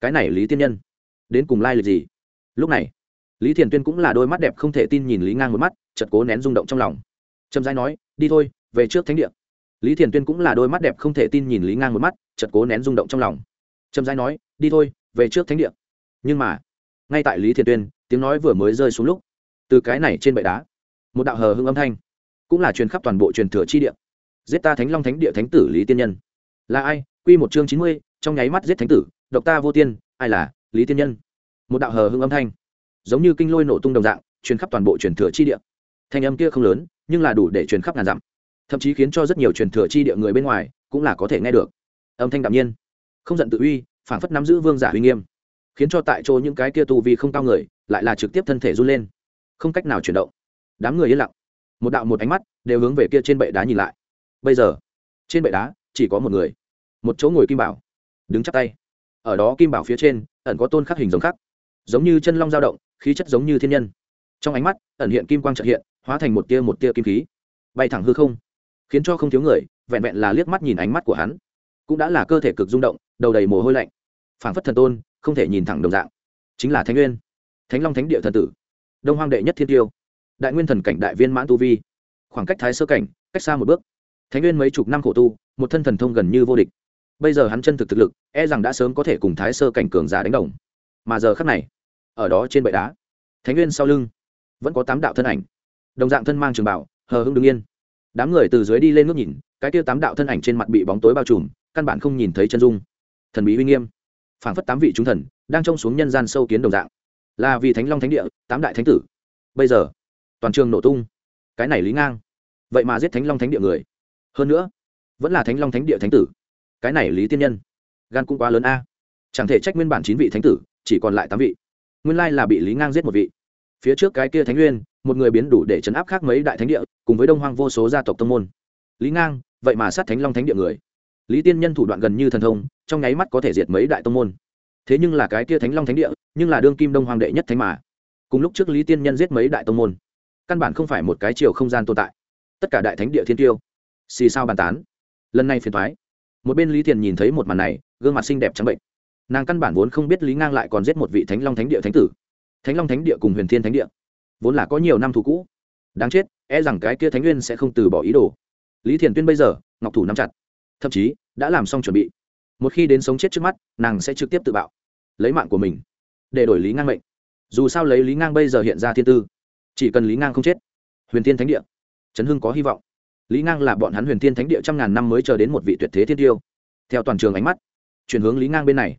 Cái này lý tiên nhân, đến cùng lai lịch gì? Lúc này, lý thiền tuyên cũng là đôi mắt đẹp không thể tin nhìn lý ngang một mắt chật cố nén rung động trong lòng. Trầm giai nói, đi thôi, về trước thánh địa. Lý thiền tuyên cũng là đôi mắt đẹp không thể tin nhìn lý ngang một mắt chật cố nén rung động trong lòng. Trầm giai nói, đi thôi, về trước thánh địa. Nhưng mà ngay tại lý thiện tuyên, tiếng nói vừa mới rơi xuống lúc, từ cái này trên bệ đá, một đạo hờ hưng âm thanh, cũng là truyền khắp toàn bộ truyền thừa chi địa. Giết ta thánh long thánh địa thánh tử lý tiên nhân. Là ai? Quy một chương chín mươi, trong nháy mắt giết thánh tử, độc ta vô tiên, ai là? Lý tiên nhân. Một đạo hờ hưng âm thanh, giống như kinh lôi nổ tung đồng dạng, truyền khắp toàn bộ truyền thừa chi địa. Thanh âm kia không lớn, nhưng là đủ để truyền khắp ngàn dặm. Thậm chí khiến cho rất nhiều truyền thừa chi địa người bên ngoài cũng là có thể nghe được. Âm thanh đạm nhiên, không giận tự uy phản phất nắm giữ vương giả uy nghiêm khiến cho tại chỗ những cái kia tu vi không cao người, lại là trực tiếp thân thể run lên. Không cách nào chuyển động. Đám người yên lặng. Một đạo một ánh mắt đều hướng về kia trên bệ đá nhìn lại. Bây giờ, trên bệ đá chỉ có một người. Một chỗ ngồi kim bảo. Đứng chắp tay. Ở đó kim bảo phía trên, ẩn có tôn khắc hình giống khắc. Giống như chân long dao động, khí chất giống như thiên nhân. Trong ánh mắt, ẩn hiện kim quang trợ hiện, hóa thành một tia một tia kim khí. Bay thẳng hư không. Khiến cho không thiếu người, vẹn vẹn là liếc mắt nhìn ánh mắt của hắn. Cũng đã là cơ thể cực rung động, đầu đầy mồ hôi lạnh. Phảng phất thần tôn không thể nhìn thẳng đồng dạng. Chính là thánh nguyên. Thánh long thánh địa thần tử. Đông hoang đệ nhất thiên tiêu. Đại nguyên thần cảnh đại viên mãn tu vi. Khoảng cách thái sơ cảnh, cách xa một bước. Thánh nguyên mấy chục năm khổ tu, một thân thần thông gần như vô địch. Bây giờ hắn chân thực thực lực e rằng đã sớm có thể cùng thái sơ cảnh cường giả đánh đồng. Mà giờ khắc này, ở đó trên bệ đá, thánh nguyên sau lưng, vẫn có tám đạo thân ảnh. Đồng dạng thân mang trường bảo, hờ hưng đứng yên. Đám người từ dưới đi lên ngước nhìn, cái tiêu tám đạo thân ảnh trên mặt bị bóng tối bao trùm, căn bản không nhìn thấy chân dung. Thần bí uy nghiêm phảng phất tám vị chúng thần, đang trông xuống nhân gian sâu kiến đồng dạng. Là vì thánh long thánh địa, tám đại thánh tử. Bây giờ, toàn trường nổ tung. Cái này lý ngang. Vậy mà giết thánh long thánh địa người. Hơn nữa, vẫn là thánh long thánh địa thánh tử. Cái này lý tiên nhân. Gan cũng quá lớn a. Chẳng thể trách nguyên bản chín vị thánh tử, chỉ còn lại tám vị. Nguyên lai là bị lý ngang giết một vị. Phía trước cái kia thánh nguyên, một người biến đủ để chấn áp khác mấy đại thánh địa, cùng với đông hoang vô số gia tộc tông môn. Lý ngang, vậy mà sát thánh long thánh địa người lý tiên nhân thủ đoạn gần như thần thông, trong nháy mắt có thể diệt mấy đại tông môn. Thế nhưng là cái kia thánh long thánh địa, nhưng là đương kim đông hoàng đệ nhất thánh mà. Cùng lúc trước lý tiên nhân giết mấy đại tông môn, căn bản không phải một cái chiều không gian tồn tại. Tất cả đại thánh địa thiên tiêu, xì sao bàn tán. Lần này phiền thoái một bên lý thiền nhìn thấy một màn này, gương mặt xinh đẹp trắng bệnh nàng căn bản vốn không biết lý ngang lại còn giết một vị thánh long thánh địa thánh tử. Thánh long thánh địa cùng huyền thiên thánh địa, vốn là có nhiều năm thù cũ. Đáng chết e rằng cái kia thánh nguyên sẽ không từ bỏ ý đồ. Lý thiền tuyên bây giờ, ngọc thủ nắm chặt thậm chí đã làm xong chuẩn bị. Một khi đến sống chết trước mắt, nàng sẽ trực tiếp tự bạo. Lấy mạng của mình để đổi lý ngang mệnh. Dù sao lấy lý ngang bây giờ hiện ra thiên tư, chỉ cần lý ngang không chết, huyền tiên thánh địa trấn hưng có hy vọng. Lý ngang là bọn hắn huyền tiên thánh địa trăm ngàn năm mới chờ đến một vị tuyệt thế thiên tiêu. Theo toàn trường ánh mắt, chuyển hướng lý ngang bên này.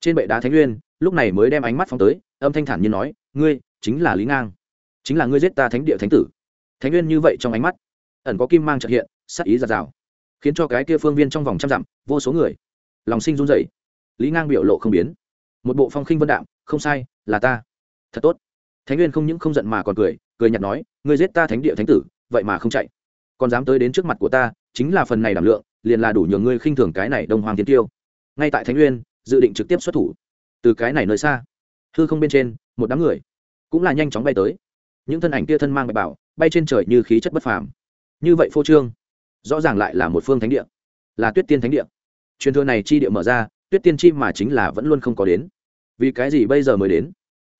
Trên bệ đá thánh nguyên, lúc này mới đem ánh mắt phóng tới, âm thanh thản như nói, ngươi chính là lý ngang. Chính là ngươi giết ta thánh địa thánh tử. Thánh nguyên như vậy trong ánh mắt, ẩn có kim mang trợ hiện sắc ý giạt rào khiến cho cái kia phương viên trong vòng trăm dặm, vô số người. Lòng sinh run rẩy. Lý ngang biểu lộ không biến. Một bộ phong khinh vân đạm, không sai, là ta. Thật tốt. Thánh nguyên không những không giận mà còn cười cười nhạt nói, ngươi giết ta thánh địa thánh tử, vậy mà không chạy. Còn dám tới đến trước mặt của ta, chính là phần này đảm lượng, liền là đủ nhường ngươi khinh thường cái này đông hoàng tiến tiêu ngay tại thánh nguyên, dự định trực tiếp xuất thủ. Từ cái này nơi xa, hư không bên trên, một đám người cũng là nhanh chóng bay tới. Những thân ảnh kia thân mang bạch bảo, bay trên trời như khí chất bất phàm. Như vậy phô trương rõ ràng lại là một phương thánh địa, là tuyết tiên thánh địa. Truyền thừa này chi địa mở ra, tuyết tiên chi mà chính là vẫn luôn không có đến. Vì cái gì bây giờ mới đến?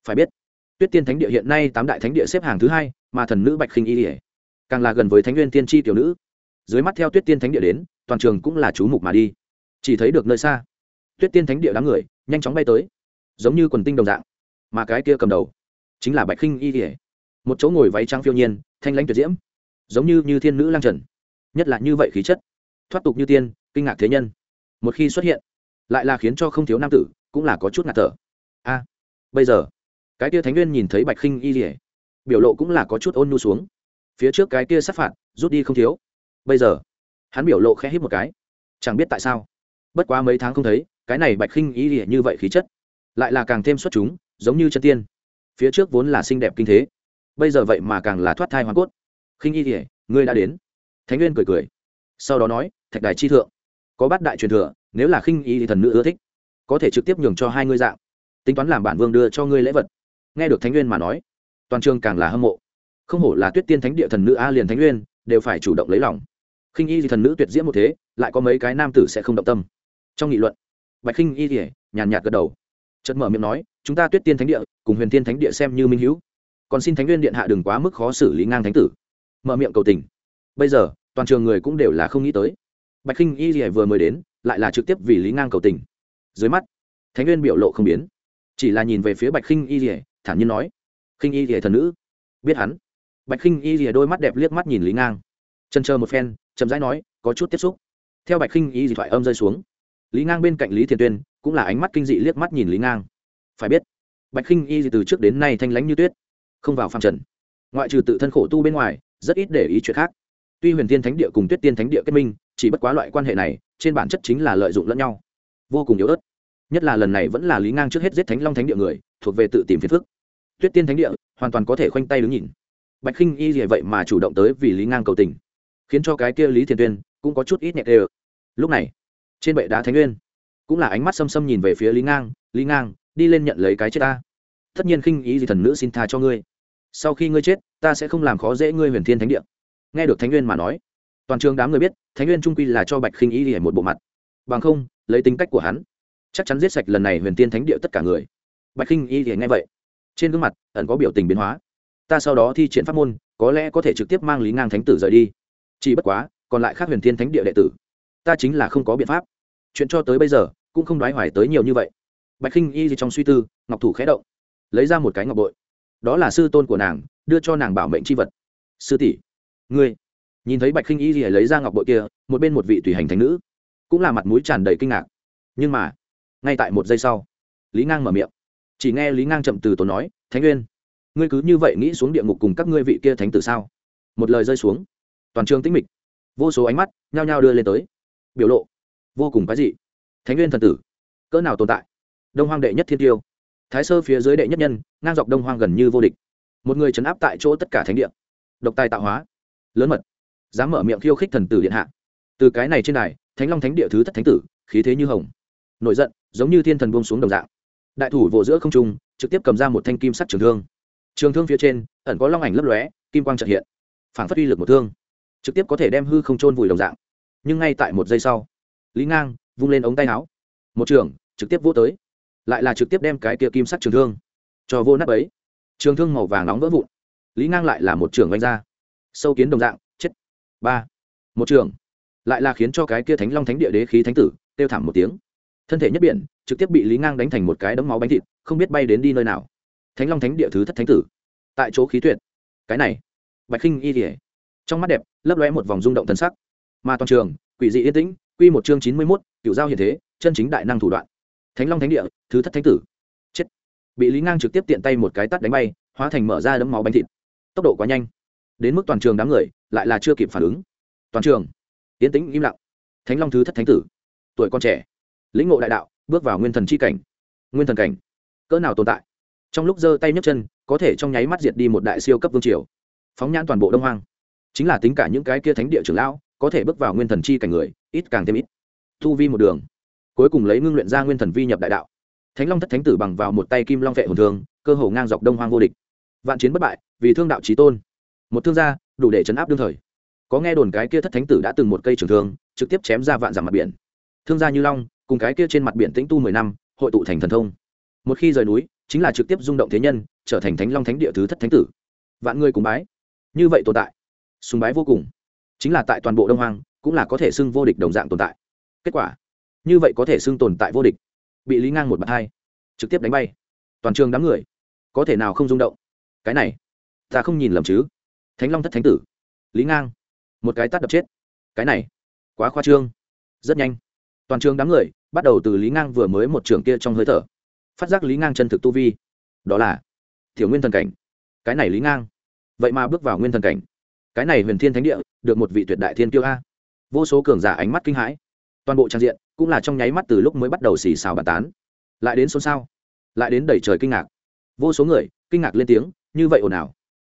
Phải biết, tuyết tiên thánh địa hiện nay tám đại thánh địa xếp hàng thứ hai, mà thần nữ bạch khinh y ỉa càng là gần với thánh nguyên tiên tri tiểu nữ. Dưới mắt theo tuyết tiên thánh địa đến, toàn trường cũng là chú mục mà đi. Chỉ thấy được nơi xa, tuyết tiên thánh địa đám người nhanh chóng bay tới, giống như quần tinh đồng dạng, mà cái kia cầm đầu chính là bạch khinh y ỉa một chỗ ngồi váy trắng phiêu nhiên, thanh lãnh tuyệt diễm, giống như như thiên nữ lang trần nhất là như vậy khí chất. Thoát tục như tiên kinh ngạc thế nhân. Một khi xuất hiện lại là khiến cho không thiếu nam tử cũng là có chút ngạt thở. A bây giờ cái kia thánh nguyên nhìn thấy bạch khinh y lìa biểu lộ cũng là có chút ôn nhu xuống. Phía trước cái kia sát phạt rút đi không thiếu. Bây giờ hắn biểu lộ khẽ hít một cái. Chẳng biết tại sao bất quá mấy tháng không thấy cái này bạch khinh y lìa như vậy khí chất lại là càng thêm xuất chúng giống như chân tiên. Phía trước vốn là xinh đẹp kinh thế bây giờ vậy mà càng là thoát thai hoa cốt. Khinh y lìa, ngươi đã đến thánh nguyên cười cười. Sau đó nói, thạch đài chi thượng, có bát đại truyền thừa, nếu là khinh y thì thần nữ ưa thích, có thể trực tiếp nhường cho hai ngươi dạng, tính toán làm bản vương đưa cho ngươi lễ vật. Nghe được thánh nguyên mà nói, toàn trường càng là hâm mộ. Không hổ là tuyết tiên thánh địa thần nữ a liền thánh nguyên, đều phải chủ động lấy lòng. Khinh y thì thần nữ tuyệt diễm một thế, lại có mấy cái nam tử sẽ không động tâm. Trong nghị luận, bạch khinh y thì nhàn nhạt gật đầu, chợt mở miệng nói, chúng ta tuyết tiên thánh địa cùng huyền tiên thánh địa xem như minh hữu, còn xin thánh nguyên điện hạ đừng quá mức khó xử lý ngang thánh tử. Mở miệng cầu tình bây giờ, toàn trường người cũng đều là không nghĩ tới. Bạch khinh y thì vừa mới đến, lại là trực tiếp vì lý ngang cầu tình. Dưới mắt, thánh nguyên biểu lộ không biến. Chỉ là nhìn về phía bạch khinh y rỉa thản nhiên nói khinh y rỉa thần nữ, biết hắn. Bạch khinh y rỉa đôi mắt đẹp liếc mắt nhìn lý ngang. Chân chờ một phen, chậm rãi nói, có chút tiếp xúc. Theo bạch khinh y rỉa thoại âm rơi xuống, lý ngang bên cạnh lý thiền tuyên cũng là ánh mắt kinh dị liếc mắt nhìn lý ngang. Phải biết, bạch khinh y từ trước đến nay thanh lãnh như tuyết, không vào phạm trần. Ngoại trừ tự thân khổ tu bên ngoài, rất ít để ý chuyện khác tuy huyền tiên thánh địa cùng tuyết tiên thánh địa kết minh, chỉ bất quá loại quan hệ này, trên bản chất chính là lợi dụng lẫn nhau. Vô cùng yếu ớt. Nhất là lần này vẫn là lý ngang trước hết giết thánh long thánh địa người, thuộc về tự tìm phiền phức. Tuyết tiên thánh địa hoàn toàn có thể khoanh tay đứng nhìn. Bạch khinh y gì vậy mà chủ động tới vì lý ngang cầu tình, khiến cho cái kia lý thiền tuyên cũng có chút ít nhẹ đều lúc này, trên bệ đá thánh nguyên, cũng là ánh mắt xâm xâm nhìn về phía lý ngang lý ngang, đi lên nhận lấy cái chết ta. Tất nhiên khinh ý gì thần nữ xin tha cho ngươi. Sau khi ngươi chết, ta sẽ không làm khó dễ ngươi huyền thiên thánh địa nghe được thánh nguyên mà nói, toàn trường đám người biết, thánh nguyên trung quy là cho bạch khinh ý để một bộ mặt. Bằng không, lấy tính cách của hắn, chắc chắn giết sạch lần này huyền tiên thánh địa tất cả người. Bạch khinh y thì nghe vậy, trên gương mặt ẩn có biểu tình biến hóa. Ta sau đó thi triển pháp môn, có lẽ có thể trực tiếp mang lý ngang thánh tử rời đi. Chỉ bất quá, còn lại khác huyền tiên thánh địa đệ tử, ta chính là không có biện pháp. Chuyện cho tới bây giờ, cũng không đoái hoài tới nhiều như vậy. Bạch khinh y thì trong suy tư, ngọc thủ khẽ động, lấy ra một cái ngọc bội. Đó là sư tôn của nàng, đưa cho nàng bảo mệnh c h i vật. Sư tỷ ngươi. Nhìn thấy bạch khinh y lìa lấy ra ngọc bội kia, một bên một vị tùy hành thánh nữ, cũng là mặt mũi tràn đầy kinh ngạc. Nhưng mà, ngay tại một giây sau, lý ngang mở miệng. Chỉ nghe lý ngang chậm từ tốn nói, thánh nguyên ngươi cứ như vậy nghĩ xuống địa ngục cùng các ngươi vị kia thánh tử sao? Một lời rơi xuống, toàn trường tĩnh mịch. Vô số ánh mắt nhao nhao đưa lên tới. Biểu lộ vô cùng cái gì thánh nguyên thần tử, cỡ nào tồn tại? Đông hoang đệ nhất thiên tiêu. Thái sơ phía dưới đệ nhất nhân, ngang dọc đông hoang gần như vô địch. Một người chấn áp tại chỗ tất cả thánh địa. Độc tài tạo hóa lớn mật. Dám mở miệng khiêu khích thần tử điện hạ. Từ cái này trên này thánh long thánh địa thứ thất thánh tử, khí thế như hồng. Nổi giận, giống như thiên thần buông xuống đồng dạng. Đại thủ vỗ giữa không trung, trực tiếp cầm ra một thanh kim sắt trường thương. Trường thương phía trên, ẩn có long ảnh lấp lóe, kim quang trợ hiện. Phản phát uy lực một thương. Trực tiếp có thể đem hư không trôn vùi đồng dạng. Nhưng ngay tại một giây sau, lý ngang vung lên ống tay áo. Một trường, trực tiếp vỗ tới. Lại là trực tiếp đem cái kia kim sắt trường thương cho vô nắp ấy trường thương màu vàng nóng vỡ vụn. Lý ngang lại là một trường oanh ra sâu kiến đồng dạng, chết. Ba. Một trường. Lại là khiến cho cái kia thánh long thánh địa đế khí thánh tử tiêu thảm một tiếng. Thân thể nhất biển, trực tiếp bị lý ngang đánh thành một cái đấm máu bánh thịt, không biết bay đến đi nơi nào. Thánh long thánh địa thứ thất thánh tử. Tại chỗ khí tuyệt. Cái này. Bạch khinh y thể trong mắt đẹp, lấp lóe một vòng rung động thân sắc. Mà toàn trường, quỷ dị yên tĩnh, quy một chương chín mươi mốt cựu giao hiện thế, chân chính đại năng thủ đoạn. Thánh long thánh địa, thứ thất thánh tử. Chết. Bị lý ngang trực tiếp tiện tay một cái tắt đánh bay, hóa thành mở ra đấm máu bánh thịt. Tốc độ quá nhanh đến mức toàn trường đám người lại là chưa kịp phản ứng. Toàn trường tiến tĩnh im lặng. Thánh long thứ thất thánh tử, tuổi con trẻ, lĩnh ngộ đại đạo, bước vào nguyên thần c h i cảnh. Nguyên thần cảnh, cỡ nào tồn tại? Trong lúc giơ tay nhấc chân, có thể trong nháy mắt diệt đi một đại siêu cấp vương triều. Phóng nhãn toàn bộ đông hoang. Chính là tính cả những cái kia thánh địa trưởng lão, có thể bước vào nguyên thần chi cảnh người, ít càng thêm ít. Thu vi một đường, cuối cùng lấy ngưng luyện ra nguyên thần vi nhập đại đạo. Thánh long thất thánh tử bằng vào một tay kim long vệ hồn thường cơ hồ ngang dọc đông hoang vô địch. Vạn chiến bất bại, vì thương đạo trí tôn một thương gia, đủ để chấn áp đương thời. Có nghe đồn cái kia thất thánh tử đã từng một cây trường thương, trực tiếp chém ra vạn dặm mặt biển. Thương gia như long, cùng cái kia trên mặt biển tĩnh tu mười năm, hội tụ thành thần thông. Một khi rời núi, chính là trực tiếp rung động thế nhân, trở thành thánh long thánh địa thứ thất thánh tử. Vạn người cùng bái. Như vậy tồn tại, sùng bái vô cùng. Chính là tại toàn bộ đông hoàng cũng là có thể xưng vô địch đồng dạng tồn tại. Kết quả, như vậy có thể xưng tồn tại vô địch. Bị lý ngang một bậc hai, trực tiếp đánh bay. Toàn trường đám người, có thể nào không rung động? Cái này, ta không nhìn lầm chứ? Thánh long thất thánh tử. Lý ngang. Một cái tắt đập chết. Cái này, quá khoa trương. Rất nhanh. Toàn trường đám người, bắt đầu từ lý ngang vừa mới một trường kia trong hơi thở. Phát giác lý ngang chân thực tu vi. Đó là, thiểu nguyên thần cảnh. Cái này lý ngang. Vậy mà bước vào nguyên thần cảnh. Cái này huyền thiên thánh địa, được một vị tuyệt đại thiên tiêu a. Vô số cường giả ánh mắt kinh hãi. Toàn bộ trang diện, cũng là trong nháy mắt từ lúc mới bắt đầu xì xào bàn tán. Lại đến xôn xao. Lại đến đẩy trời kinh ngạc. Vô số người, kinh ngạc lên tiếng, như vậy ồn ào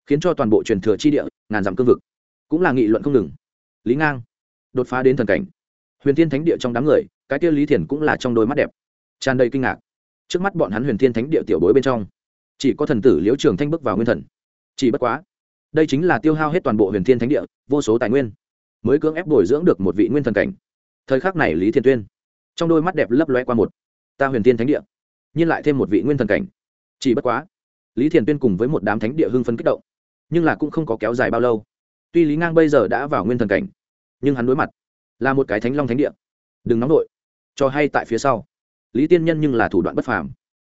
khiến cho toàn bộ truyền thừa chi địa ngàn dặm cương vực. Cũng là nghị luận không ngừng. Lý ngang, đột phá đến thần cảnh. Huyền thiên thánh địa trong đám người, cái kia lý thiền cũng là trong đôi mắt đẹp. Tràn đầy kinh ngạc. Trước mắt bọn hắn huyền thiên thánh địa tiểu bối bên trong, chỉ có thần tử liễu trường thanh bước vào nguyên thần. Chỉ bất quá, đây chính là tiêu hao hết toàn bộ huyền thiên thánh địa, vô số tài nguyên, mới cưỡng ép bồi dưỡng được một vị nguyên thần cảnh. Thời khắc này lý thiên tuyên, trong đôi mắt đẹp lấp loe qua một, ta huyền thiên thánh địa nhiên lại thêm một vị nguyên thần cảnh. Chỉ bất quá, lý thiền tuyên cùng với một đám thánh địa hưng phấn kích động nhưng là cũng không có kéo dài bao lâu. Tuy lý ngang bây giờ đã vào nguyên thần cảnh, nhưng hắn đối mặt là một cái thánh long thánh địa. Đừng nóng đội cho hay tại phía sau. Lý tiên nhân nhưng là thủ đoạn bất phàm.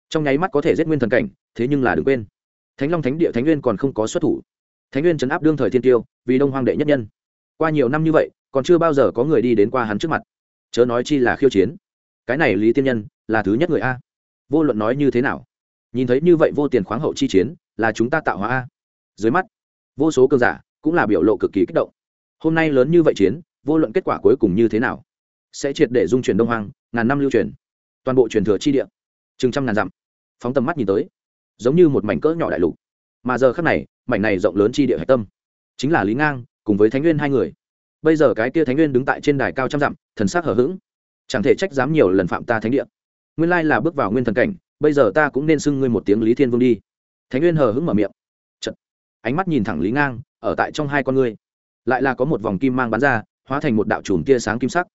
Trong nháy mắt có thể giết nguyên thần cảnh, thế nhưng là đừng quên. Thánh long thánh địa thánh nguyên còn không có xuất thủ. Thánh nguyên chấn áp đương thời thiên tiêu, vì đông hoang đệ nhất nhân. Qua nhiều năm như vậy, còn chưa bao giờ có người đi đến qua hắn trước mặt. Chớ nói chi là khiêu chiến. Cái này lý tiên nhân là thứ nhất người a. Vô luận nói như thế nào, nhìn thấy như vậy vô tiền khoáng hậu chi chiến, là chúng ta tạo hóa a dưới mắt, vô số cường giả cũng là biểu lộ cực kỳ kích động. Hôm nay lớn như vậy chiến, vô luận kết quả cuối cùng như thế nào, sẽ triệt để dung chuyển đông hoang, ngàn năm lưu truyền, toàn bộ truyền thừa chi địa, chừng trăm ngàn dặm. Phóng tầm mắt nhìn tới, giống như một mảnh cỡ nhỏ đại lục. Mà giờ khác này, mảnh này rộng lớn chi địa hạch tâm, chính là lý ngang cùng với thánh nguyên hai người. Bây giờ cái kia thánh nguyên đứng tại trên đài cao trăm dặm, thần sắc hở h ữ g chẳng thể trách dám nhiều lần phạm ta thánh địa. Nguyên lai là bước vào nguyên thần cảnh, bây giờ ta cũng nên xưng ngươi một tiếng lý thiên vương đi. Thánh nguyên hờ hững mở miệng ánh mắt nhìn thẳng lý ngang, ở tại trong hai con ngươi. Lại là có một vòng kim mang bắn ra, hóa thành một đạo chùm tia sáng kim sắc.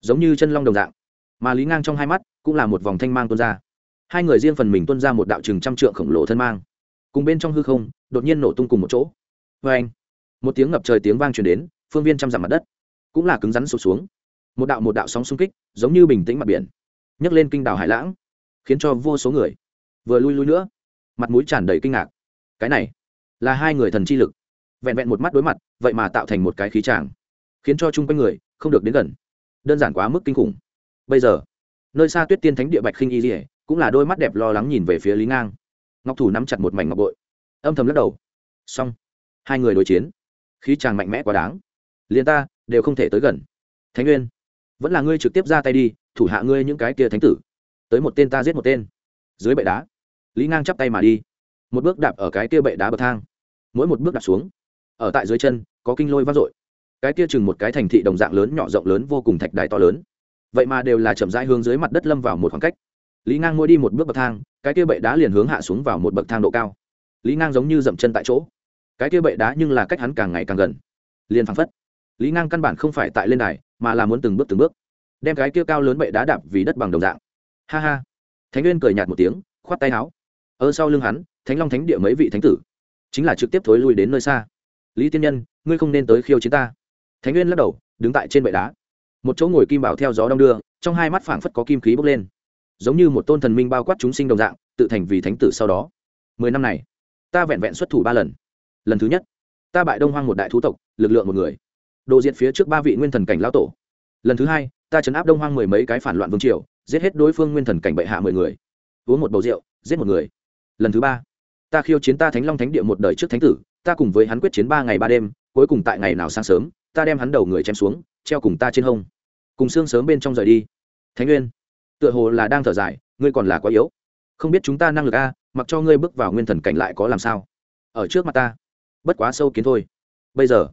Giống như chân long đồng dạng. Mà lý ngang trong hai mắt, cũng là một vòng thanh mang tuôn ra. Hai người riêng phần mình tuôn ra một đạo chừng trăm trượng khổng lồ thân mang. Cùng bên trong hư không, đột nhiên nổ tung cùng một chỗ. Vê anh, một tiếng ngập trời tiếng vang truyền đến, phương viên trăm dặm mặt đất, cũng là cứng rắn sụt xuống. Một đạo một đạo sóng xung kích, giống như bình tĩnh mặt biển, nhấc lên kinh đảo hải lãng, khiến cho vô số người vừa lui lui nữa, mặt mũi tràn đầy kinh ngạc. Cái này là hai người thần chi lực. Vẹn vẹn một mắt đối mặt, vậy mà tạo thành một cái khí tràng, khiến cho chung quanh người không được đến gần. Đơn giản quá mức kinh khủng. Bây giờ, nơi xa tuyết tiên thánh địa bạch khinh y dỉa cũng là đôi mắt đẹp lo lắng nhìn về phía lý ngang. Ngọc thủ nắm chặt một mảnh ngọc bội, âm thầm lắc đầu. Xong, hai người đối chiến. Khí tràng mạnh mẽ quá đáng. Liền ta đều không thể tới gần. Thánh nguyên, vẫn là ngươi trực tiếp ra tay đi, thủ hạ ngươi những cái kia thánh tử. Tới một tên ta giết một tên. Dưới bệ đá, lý ngang chắp tay mà đi. Một bước đạp ở cái kia bệ đá bậc thang mỗi một bước đặt xuống. Ở tại dưới chân, có kinh lôi vang dội. Cái kia chừng một cái thành thị đồng dạng lớn nhỏ rộng lớn vô cùng thạch đài to lớn. Vậy mà đều là chậm rãi hướng dưới mặt đất lâm vào một khoảng cách. Lý ngang mỗi đi một bước bậc thang, cái kia bệ đá liền hướng hạ xuống vào một bậc thang độ cao. Lý ngang giống như dậm chân tại chỗ. Cái kia bệ đá nhưng là cách hắn càng ngày càng gần. Liền phăng phất. Lý ngang căn bản không phải tại lên đài, mà là muốn từng bước từng bước. Đem cái kia cao lớn bệ đá đạp vì đất bằng đồng dạng. Ha ha. Thánh nguyên cười nhạt một tiếng, khoát tay áo. Ở sau lưng hắn, thánh long thánh địa mấy vị thánh tử chính là trực tiếp thối lui đến nơi xa. Lý tiên nhân, ngươi không nên tới khiêu chiến ta. Thánh nguyên lắc đầu, đứng tại trên bệ đá. Một chỗ ngồi kim bảo theo gió đong đưa, trong hai mắt phảng phất có kim khí bốc lên. Giống như một tôn thần minh bao quát chúng sinh đồng dạng, tự thành vì thánh tử sau đó. Mười năm này, ta vẹn vẹn xuất thủ ba lần. Lần thứ nhất, ta bại đông hoang một đại thú tộc, lực lượng một người. Đồ diện phía trước ba vị nguyên thần cảnh lão tổ. Lần thứ hai, ta chấn áp đông hoang mười mấy cái phản loạn vương triều, giết hết đối phương nguyên thần cảnh bệ hạ mười người. Uống một bầu rượu, giết một người. Lần thứ ba ta khiêu chiến ta thánh long thánh địa một đời trước thánh tử, ta cùng với hắn quyết chiến ba ngày ba đêm, cuối cùng tại ngày nào sáng sớm, ta đem hắn đầu người chém xuống, treo cùng ta trên hông. Cùng xương sớm bên trong rời đi. Thánh nguyên, tựa hồ là đang thở dài, ngươi còn là quá yếu. Không biết chúng ta năng lực a, mặc cho ngươi bước vào nguyên thần cảnh lại có làm sao? Ở trước mặt ta, bất quá sâu kiến thôi. Bây giờ,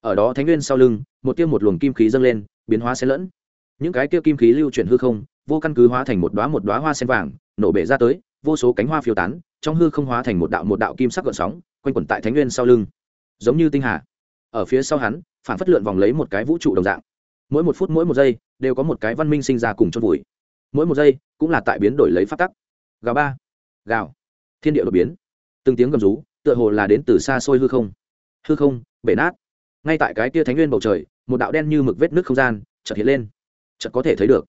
ở đó thánh nguyên sau lưng, một tiêu một luồng kim khí dâng lên, biến hóa xen lẫn. Những cái tiêu kim khí lưu chuyển hư không, vô căn cứ hóa thành một đoá một đoá hoa sen vàng, nổ bể ra tới, vô số cánh hoa phiêu tán trong hư không hóa thành một đạo một đạo kim sắc gợn sóng, quanh quẩn tại thánh nguyên sau lưng. Giống như tinh hà. Ở phía sau hắn, phản phất lượn vòng lấy một cái vũ trụ đồng dạng. Mỗi một phút mỗi một giây, đều có một cái văn minh sinh ra cùng chôn vùi. Mỗi một giây, cũng là tại biến đổi lấy phát tắc. Gào ba. Gào. Thiên địa đột biến. Từng tiếng gầm rú, tựa hồ là đến từ xa xôi hư không. Hư không, bể nát. Ngay tại cái tia thánh nguyên bầu trời, một đạo đen như mực vết nước không gian chợt hiện lên. Chợt có thể thấy được.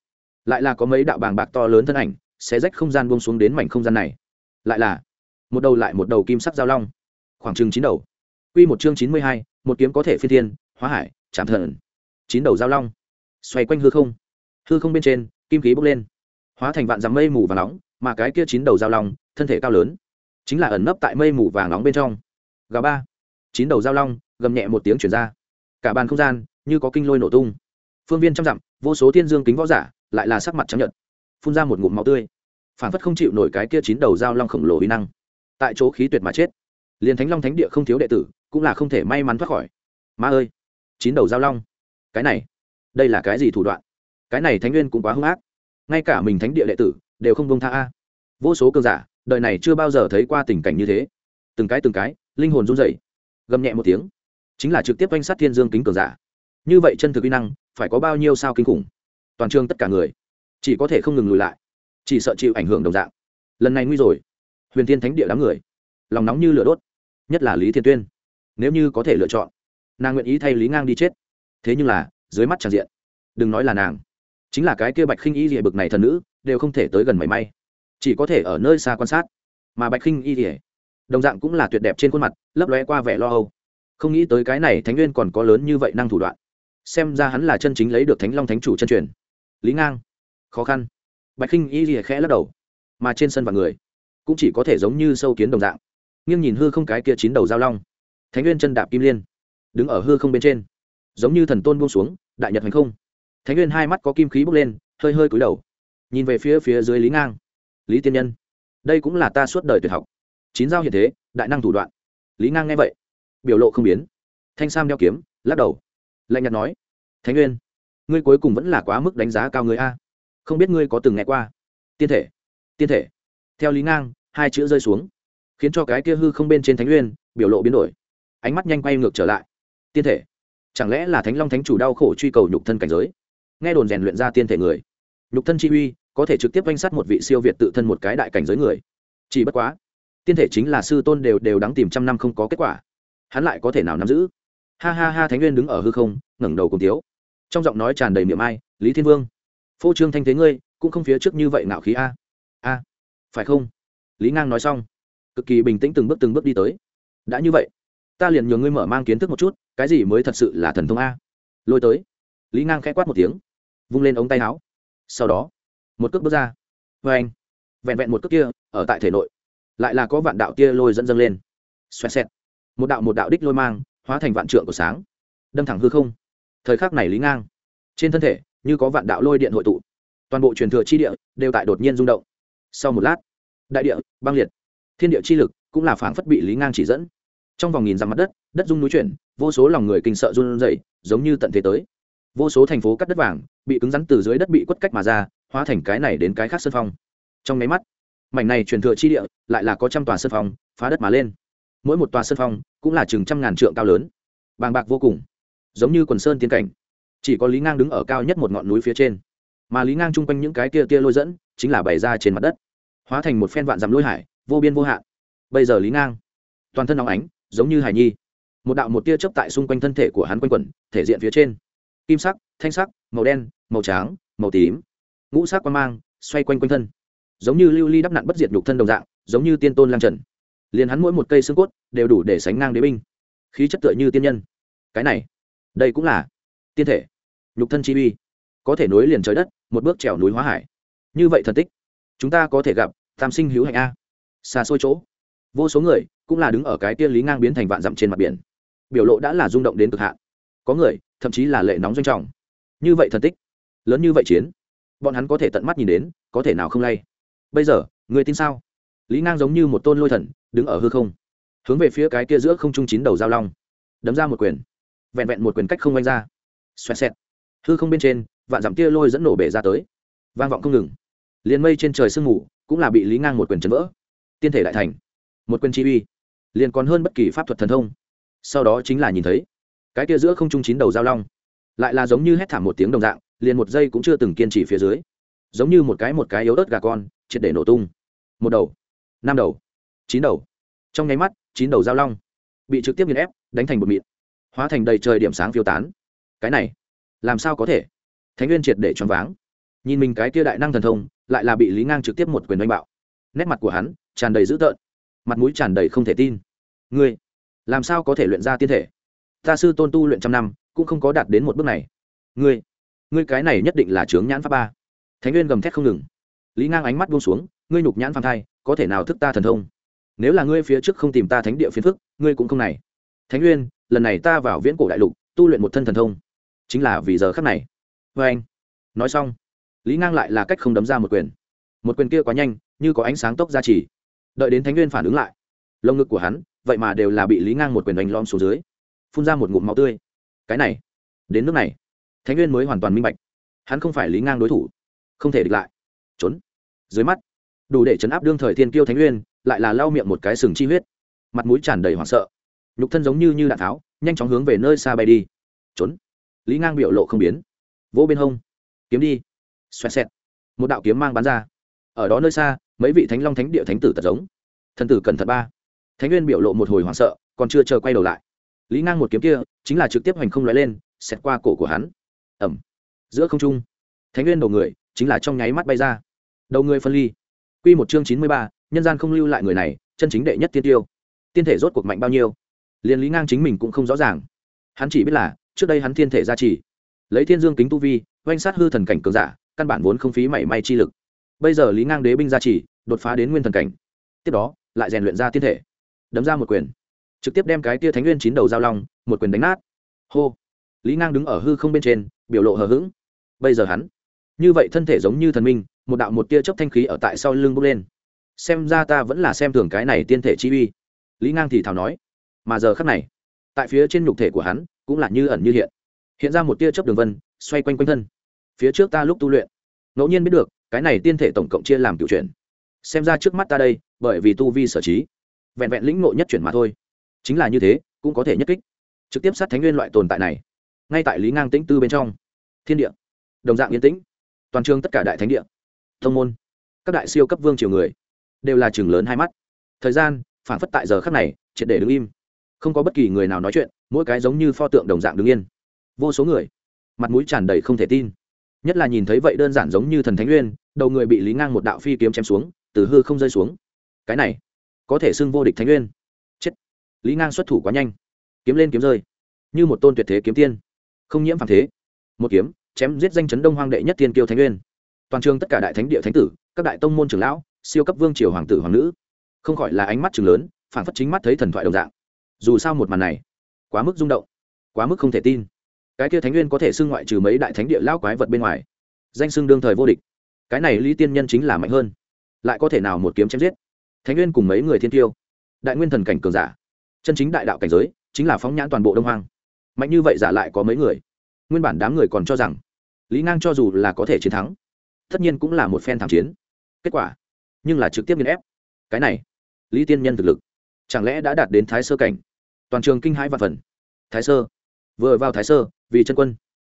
Lại là có mấy đạo bàng bạc to lớn thân ảnh sẽ rách không gian buông xuống đến mảnh không gian này lại là, một đầu lại một đầu kim sắc giao long. Khoảng chừng chín đầu. Quy một chương chín mươi hai, một kiếm có thể phi thiên, hóa hải, chạm thần. Chín đầu giao long. Xoay quanh hư không. Hư không bên trên, kim khí bốc lên. Hóa thành vạn dặm mây mù và nóng, mà cái kia chín đầu giao long, thân thể cao lớn. Chính là ẩn nấp tại mây mù vàng nóng bên trong. Gà ba. Chín đầu giao long, gầm nhẹ một tiếng chuyển ra. Cả bàn không gian, như có kinh lôi nổ tung. Phương viên trăm dặm, vô số thiên dương kính võ giả, lại là sắc mặt trắng nhợt. Phun ra một ngụm máu tươi phản phất không chịu nổi cái kia chín đầu dao long khổng lồ uy năng. Tại chỗ khí tuyệt mà chết. Liền thánh long thánh địa không thiếu đệ tử, cũng là không thể may mắn thoát khỏi. Ma ơi! Chín đầu dao long. Cái này, đây là cái gì thủ đoạn? Cái này thánh nguyên cũng quá hung ác. Ngay cả mình thánh địa đệ tử, đều không bông tha a. Vô số cơn giả, đời này chưa bao giờ thấy qua tình cảnh như thế. Từng cái từng cái, linh hồn run rẩy. Gầm nhẹ một tiếng. Chính là trực tiếp oanh sát thiên dương kính cường giả. Như vậy chân thực kỹ năng, phải có bao nhiêu sao kinh khủng? Toàn trường tất cả người, chỉ có thể không ngừng lùi lại chỉ sợ chịu ảnh hưởng đồng dạng. Lần này nguy rồi. Huyền thiên thánh địa đám người. Lòng nóng như lửa đốt. Nhất là lý thiên tuyên. Nếu như có thể lựa chọn, nàng nguyện ý thay lý ngang đi chết. Thế nhưng là, dưới mắt tràn diện, đừng nói là nàng, chính là cái kia bạch khinh y địa bực này thần nữ, đều không thể tới gần mảy may. Chỉ có thể ở nơi xa quan sát. Mà bạch khinh y địa đồng dạng cũng là tuyệt đẹp trên khuôn mặt, lấp lóe qua vẻ lo âu. Không nghĩ tới cái này thánh nguyên còn có lớn như vậy năng thủ đoạn. Xem ra hắn là chân chính lấy được thánh long thánh chủ chân truyền. Lý ngang, khó khăn bạch khinh y rìa khẽ lắc đầu. Mà trên sân và người, cũng chỉ có thể giống như sâu kiến đồng dạng. Nghiêng nhìn hư không cái kia chín đầu giao long. Thánh nguyên chân đạp kim liên, đứng ở hư không bên trên. Giống như thần tôn buông xuống, đại nhật hành không. Thánh nguyên hai mắt có kim khí bốc lên, hơi hơi cúi đầu. Nhìn về phía phía dưới lý ngang. Lý tiên nhân, đây cũng là ta suốt đời tuyệt học. Chín giao hiện thế, đại năng thủ đoạn. Lý ngang nghe vậy, biểu lộ không biến. Thanh sam đeo kiếm, lắc đầu. Lạnh nhạt nói, thánh nguyên, ngươi cuối cùng vẫn là quá mức đánh giá cao người a không biết ngươi có từng nghe qua? Tiên thể tiên thể. Theo lý ngang, hai chữ rơi xuống, khiến cho cái kia hư không bên trên thánh nguyên biểu lộ biến đổi. Ánh mắt nhanh quay ngược trở lại. Tiên thể, chẳng lẽ là thánh long thánh chủ đau khổ truy cầu nhục thân cảnh giới? Nghe đồn rèn luyện ra tiên thể người, nhục thân chi uy có thể trực tiếp oanh sát một vị siêu việt tự thân một cái đại cảnh giới người. Chỉ bất quá, tiên thể chính là sư tôn đều đều đáng tìm trăm năm không có kết quả. Hắn lại có thể nào nắm giữ? Ha ha ha, thánh nguyên đứng ở hư không, ngẩng đầu cùng tiếu trong giọng nói tràn đầy miệng ai, lý thiên vương phô trương thanh thế ngươi, cũng không phía trước như vậy ngạo khí a. A, phải không? Lý ngang nói xong, cực kỳ bình tĩnh từng bước từng bước đi tới. Đã như vậy, ta liền nhường ngươi mở mang kiến thức một chút, cái gì mới thật sự là thần thông a? Lôi tới, lý ngang khẽ quát một tiếng, vung lên ống tay áo. Sau đó, một cước bước ra. Vê anh vẹn vẹn một cước kia, ở tại thể nội, lại là có vạn đạo tia lôi dẫn dâng lên. Xoẹt xẹt, một đạo một đạo đích lôi mang, hóa thành vạn trượng của sáng, đâm thẳng hư không. Thời khắc này lý ngang, trên thân thể như có vạn đạo lôi điện hội tụ. Toàn bộ truyền thừa chi địa đều tại đột nhiên rung động. Sau một lát, đại địa, băng liệt, thiên địa chi lực cũng là phảng phất bị lý ngang chỉ dẫn. Trong vòng nghìn dặm mặt đất đất rung núi chuyển, vô số lòng người kinh sợ run rẩy, giống như tận thế tới. Vô số thành phố cắt đất vàng bị cứng rắn từ dưới đất bị quất cách mà ra, hóa thành cái này đến cái khác sân phong. Trong máy mắt, mảnh này truyền thừa chi địa lại là có trăm tòa sân phong phá đất mà lên. Mỗi một tòa sân phong cũng là chừng trăm ngàn trượng cao lớn, bàng bạc vô cùng, giống như quần sơn tiến cảnh chỉ có lý ngang đứng ở cao nhất một ngọn núi phía trên mà lý ngang chung quanh những cái kia kia lôi dẫn chính là bày ra trên mặt đất hóa thành một phen vạn dằm lôi hải vô biên vô hạn bây giờ lý ngang toàn thân nóng ánh giống như hải nhi một đạo một tia chớp tại xung quanh thân thể của hắn quanh quẩn thể diện phía trên kim sắc thanh sắc màu đen màu trắng màu tím ngũ sắc quan mang xoay quanh quanh thân giống như lưu ly đắp nặn bất diệt nhục thân đồng dạng giống như tiên tôn lang trần liền hắn mỗi một cây xương cốt đều đủ để sánh ngang đế binh khí chất tựa như tiên nhân cái này đây cũng là tiên thể nhục thân chi uy, có thể nối liền trời đất, một bước trèo núi hóa hải. Như vậy thần tích, chúng ta có thể gặp tam sinh hữu hạnh a. Xa xôi chỗ, vô số người cũng là đứng ở cái tia lý ngang biến thành vạn dặm trên mặt biển. Biểu lộ đã là rung động đến cực hạn. Có người, thậm chí là lệ nóng doanh trọng. Như vậy thần tích, lớn như vậy chiến, bọn hắn có thể tận mắt nhìn đến, có thể nào không lay? Bây giờ, người tin sao? Lý ngang giống như một tôn lôi thần, đứng ở hư không, hướng về phía cái kia giữa không trung chín đầu giao long, đấm ra một quyền, vẹn vẹn một quyền cách không oanh ra. Xoẹt xẹt hư không bên trên, vạn dặm tia lôi dẫn nổ bể ra tới. Vang vọng không ngừng. Liền mây trên trời sương mù cũng là bị lý ngang một quyền chấn vỡ. Tiên thể đại thành. Một quyền chi uy. Liền còn hơn bất kỳ pháp thuật thần thông. Sau đó chính là nhìn thấy, cái tia giữa không trung chín đầu giao long, lại là giống như hét thảm một tiếng đồng dạng, liền một giây cũng chưa từng kiên trì phía dưới. Giống như một cái một cái yếu ớt gà con, triệt để nổ tung. Một đầu, năm đầu, chín đầu. Trong nháy mắt, chín đầu giao long bị trực tiếp nghiền ép, đánh thành bột mịn, hóa thành đầy trời điểm sáng phiêu tán. Cái này làm sao có thể? Thánh nguyên triệt để choáng váng. Nhìn mình cái kia đại năng thần thông, lại là bị lý ngang trực tiếp một quyền đánh bạo. Nét mặt của hắn tràn đầy dữ tợn, mặt mũi tràn đầy không thể tin. Ngươi, làm sao có thể luyện ra tiên thể? Ta sư tôn tu luyện trăm năm, cũng không có đạt đến một bước này. Ngươi ngươi cái này nhất định là trướng nhãn pháp ba. Thánh nguyên gầm thét không ngừng. Lý ngang ánh mắt buông xuống, ngươi nhục nhãn phàm thai, có thể nào thức ta thần thông? Nếu là ngươi phía trước không tìm ta thánh địa phiến phức, ngươi cũng không này. Thánh nguyên, lần này ta vào viễn cổ đại lục, tu luyện một thân thần thông chính là vì giờ khắc này. Vê anh. Nói xong, lý ngang lại là cách không đấm ra một quyền. Một quyền kia quá nhanh, như có ánh sáng tốc ra chỉ đợi đến thánh nguyên phản ứng lại, lồng ngực của hắn, vậy mà đều là bị lý ngang một quyền đánh lom xuống dưới, phun ra một ngụm máu tươi. Cái này, đến nước này, thánh nguyên mới hoàn toàn minh bạch, hắn không phải lý ngang đối thủ, không thể địch lại. Trốn. Dưới mắt, đủ để chấn áp đương thời thiên kiêu thánh nguyên, lại là lau miệng một cái sừng chi huyết. Mặt mũi tràn đầy hoảng sợ. Nhục thân giống như như đạn tháo, nhanh chóng hướng về nơi xa bay đi. Trốn lý ngang biểu lộ không biến. Vỗ bên hông. Kiếm đi. Xoẹt xẹt. Một đạo kiếm mang bắn ra. Ở đó nơi xa, mấy vị thánh long thánh địa thánh tử tật giống. Thần tử cần thật ba. Thánh nguyên biểu lộ một hồi hoảng sợ, còn chưa chờ quay đầu lại. Lý ngang một kiếm kia, chính là trực tiếp hoành không lóe lên, xẹt qua cổ của hắn. Ẩm. Giữa không trung, thánh nguyên đầu người, chính là trong nháy mắt bay ra. Đầu người phân ly. Q một chương chín mươi ba, nhân gian không lưu lại người này, chân chính đệ nhất tiên tiêu. Tiên thể rốt cuộc mạnh bao nhiêu? Liền lý ngang chính mình cũng không rõ ràng. Hắn chỉ biết là trước đây hắn thiên thể gia trì, lấy thiên dương kính tu vi, oanh sát hư thần cảnh cường giả, căn bản vốn không phí mảy may chi lực. Bây giờ lý ngang đế binh gia trì, đột phá đến nguyên thần cảnh. Tiếp đó, lại rèn luyện ra thiên thể, đấm ra một quyền, trực tiếp đem cái tia thánh nguyên chín đầu giao long, một quyền đánh nát. Hô! Lý ngang đứng ở hư không bên trên, biểu lộ hờ hững. Bây giờ hắn, như vậy thân thể giống như thần minh, một đạo một tia chớp thanh khí ở tại sau lưng bốc lên. Xem ra ta vẫn là xem thường cái này tiên thể chi uy. Lý ngang thì thào nói, mà giờ khắc này, tại phía trên nhục thể của hắn cũng là như ẩn như hiện. Hiện ra một tia chớp đường vân, xoay quanh quanh thân. Phía trước ta lúc tu luyện, ngẫu nhiên biết được, cái này tiên thể tổng cộng chia làm cựu chuyển. Xem ra trước mắt ta đây, bởi vì tu vi sở trí, vẹn vẹn lĩnh ngộ nhất chuyển mà thôi. Chính là như thế, cũng có thể nhất kích. Trực tiếp sát thánh nguyên loại tồn tại này, ngay tại lý ngang tĩnh tư bên trong. Thiên địa, đồng dạng yên tĩnh. Toàn trường tất cả đại thánh địa, thông môn, các đại siêu cấp vương triều người, đều là chừng lớn hai mắt. Thời gian, phản phất tại giờ khắc này, triệt để đứng im. Không có bất kỳ người nào nói chuyện mỗi cái giống như pho tượng đồng dạng đứng yên. Vô số người, mặt mũi tràn đầy không thể tin. Nhất là nhìn thấy vậy đơn giản giống như thần thánh nguyên đầu người bị lý ngang một đạo phi kiếm chém xuống, từ hư không rơi xuống. Cái này, có thể xưng vô địch thánh nguyên chết. Lý ngang xuất thủ quá nhanh. Kiếm lên kiếm rơi. Như một tôn tuyệt thế kiếm tiên. Không nhiễm phàm thế. Một kiếm, chém giết danh chấn đông hoang đệ nhất tiên kiêu thánh nguyên toàn trường tất cả đại thánh địa thánh tử, các đại tông môn trưởng lão, siêu cấp vương triều hoàng tử hoàng nữ. Không khỏi là ánh mắt trường lớn phản phất chính mắt thấy thần thoại đồng dạng. Dù sao một màn này quá mức rung động, quá mức không thể tin. Cái kia thánh nguyên có thể xưng ngoại trừ mấy đại thánh địa lao quái vật bên ngoài, danh xưng đương thời vô địch. Cái này lý tiên nhân chính là mạnh hơn, lại có thể nào một kiếm chém giết? Thánh nguyên cùng mấy người thiên tiêu, đại nguyên thần cảnh cường giả, chân chính đại đạo cảnh giới, chính là phóng nhãn toàn bộ đông hoang. Mạnh như vậy giả lại có mấy người? Nguyên bản đám người còn cho rằng, lý ngang cho dù là có thể chiến thắng, tất nhiên cũng là một phen thảm chiến. Kết quả, nhưng là trực tiếp nghiền ép. Cái này, lý tiên nhân thực lực, chẳng lẽ đã đạt đến thái sơ cảnh? Toàn trường kinh hãi và phần. Thái sơ. Vừa vào thái sơ, vì chân quân.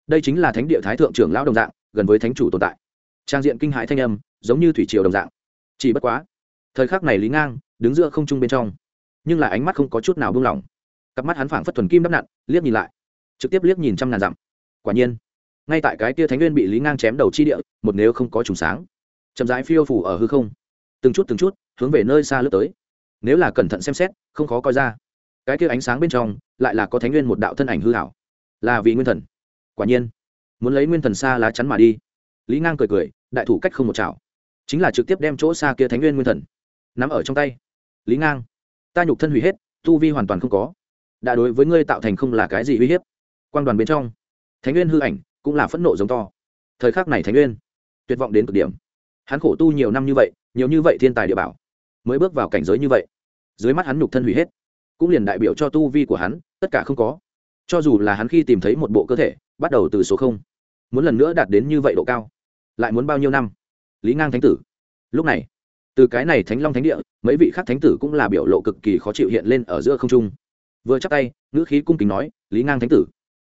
Đây chính là thánh địa thái thượng trưởng lão đồng dạng, gần với thánh chủ tồn tại. Trang diện kinh hãi thanh âm, giống như thủy triều đồng dạng. Chỉ bất quá, thời khắc này lý ngang đứng giữa không trung bên trong, nhưng là ánh mắt không có chút nào buông lỏng. Cặp mắt hắn phảng phất thuần kim đắp nặn, liếc nhìn lại. Trực tiếp liếc nhìn trăm ngàn dặm. Quả nhiên, ngay tại cái kia thánh nguyên bị lý ngang chém đầu chi địa, một nếu không có trùng sáng. Chậm rãi phiêu phủ ở hư không. Từng chút từng chút, hướng về nơi xa lướt tới. Nếu là cẩn thận xem xét, không khó coi ra cái kia ánh sáng bên trong lại là có thánh nguyên một đạo thân ảnh hư hảo. Là vì nguyên thần. Quả nhiên, muốn lấy nguyên thần xa lá chắn mà đi. Lý ngang cười cười, đại thủ cách không một chảo. Chính là trực tiếp đem chỗ xa kia thánh nguyên nguyên thần nắm ở trong tay. Lý ngang, ta nhục thân hủy hết, tu vi hoàn toàn không có. Đã đối với ngươi tạo thành không là cái gì uy hiếp. Quan đoàn bên trong, thánh nguyên hư ảnh cũng là phẫn nộ giống to. Thời khắc này thánh nguyên, tuyệt vọng đến cực điểm. Hắn khổ tu nhiều năm như vậy, nhiều như vậy thiên tài địa bảo, mới bước vào cảnh giới như vậy. Dưới mắt hắn nhục thân hủy hết cũng liền đại biểu cho tu vi của hắn, tất cả không có. Cho dù là hắn khi tìm thấy một bộ cơ thể, bắt đầu từ số không, muốn lần nữa đạt đến như vậy độ cao, lại muốn bao nhiêu năm? Lý ngang thánh tử. Lúc này, từ cái này thánh long thánh địa, mấy vị khác thánh tử cũng là biểu lộ cực kỳ khó chịu hiện lên ở giữa không trung. Vừa chắc tay, ngữ khí cung kính nói, lý ngang thánh tử,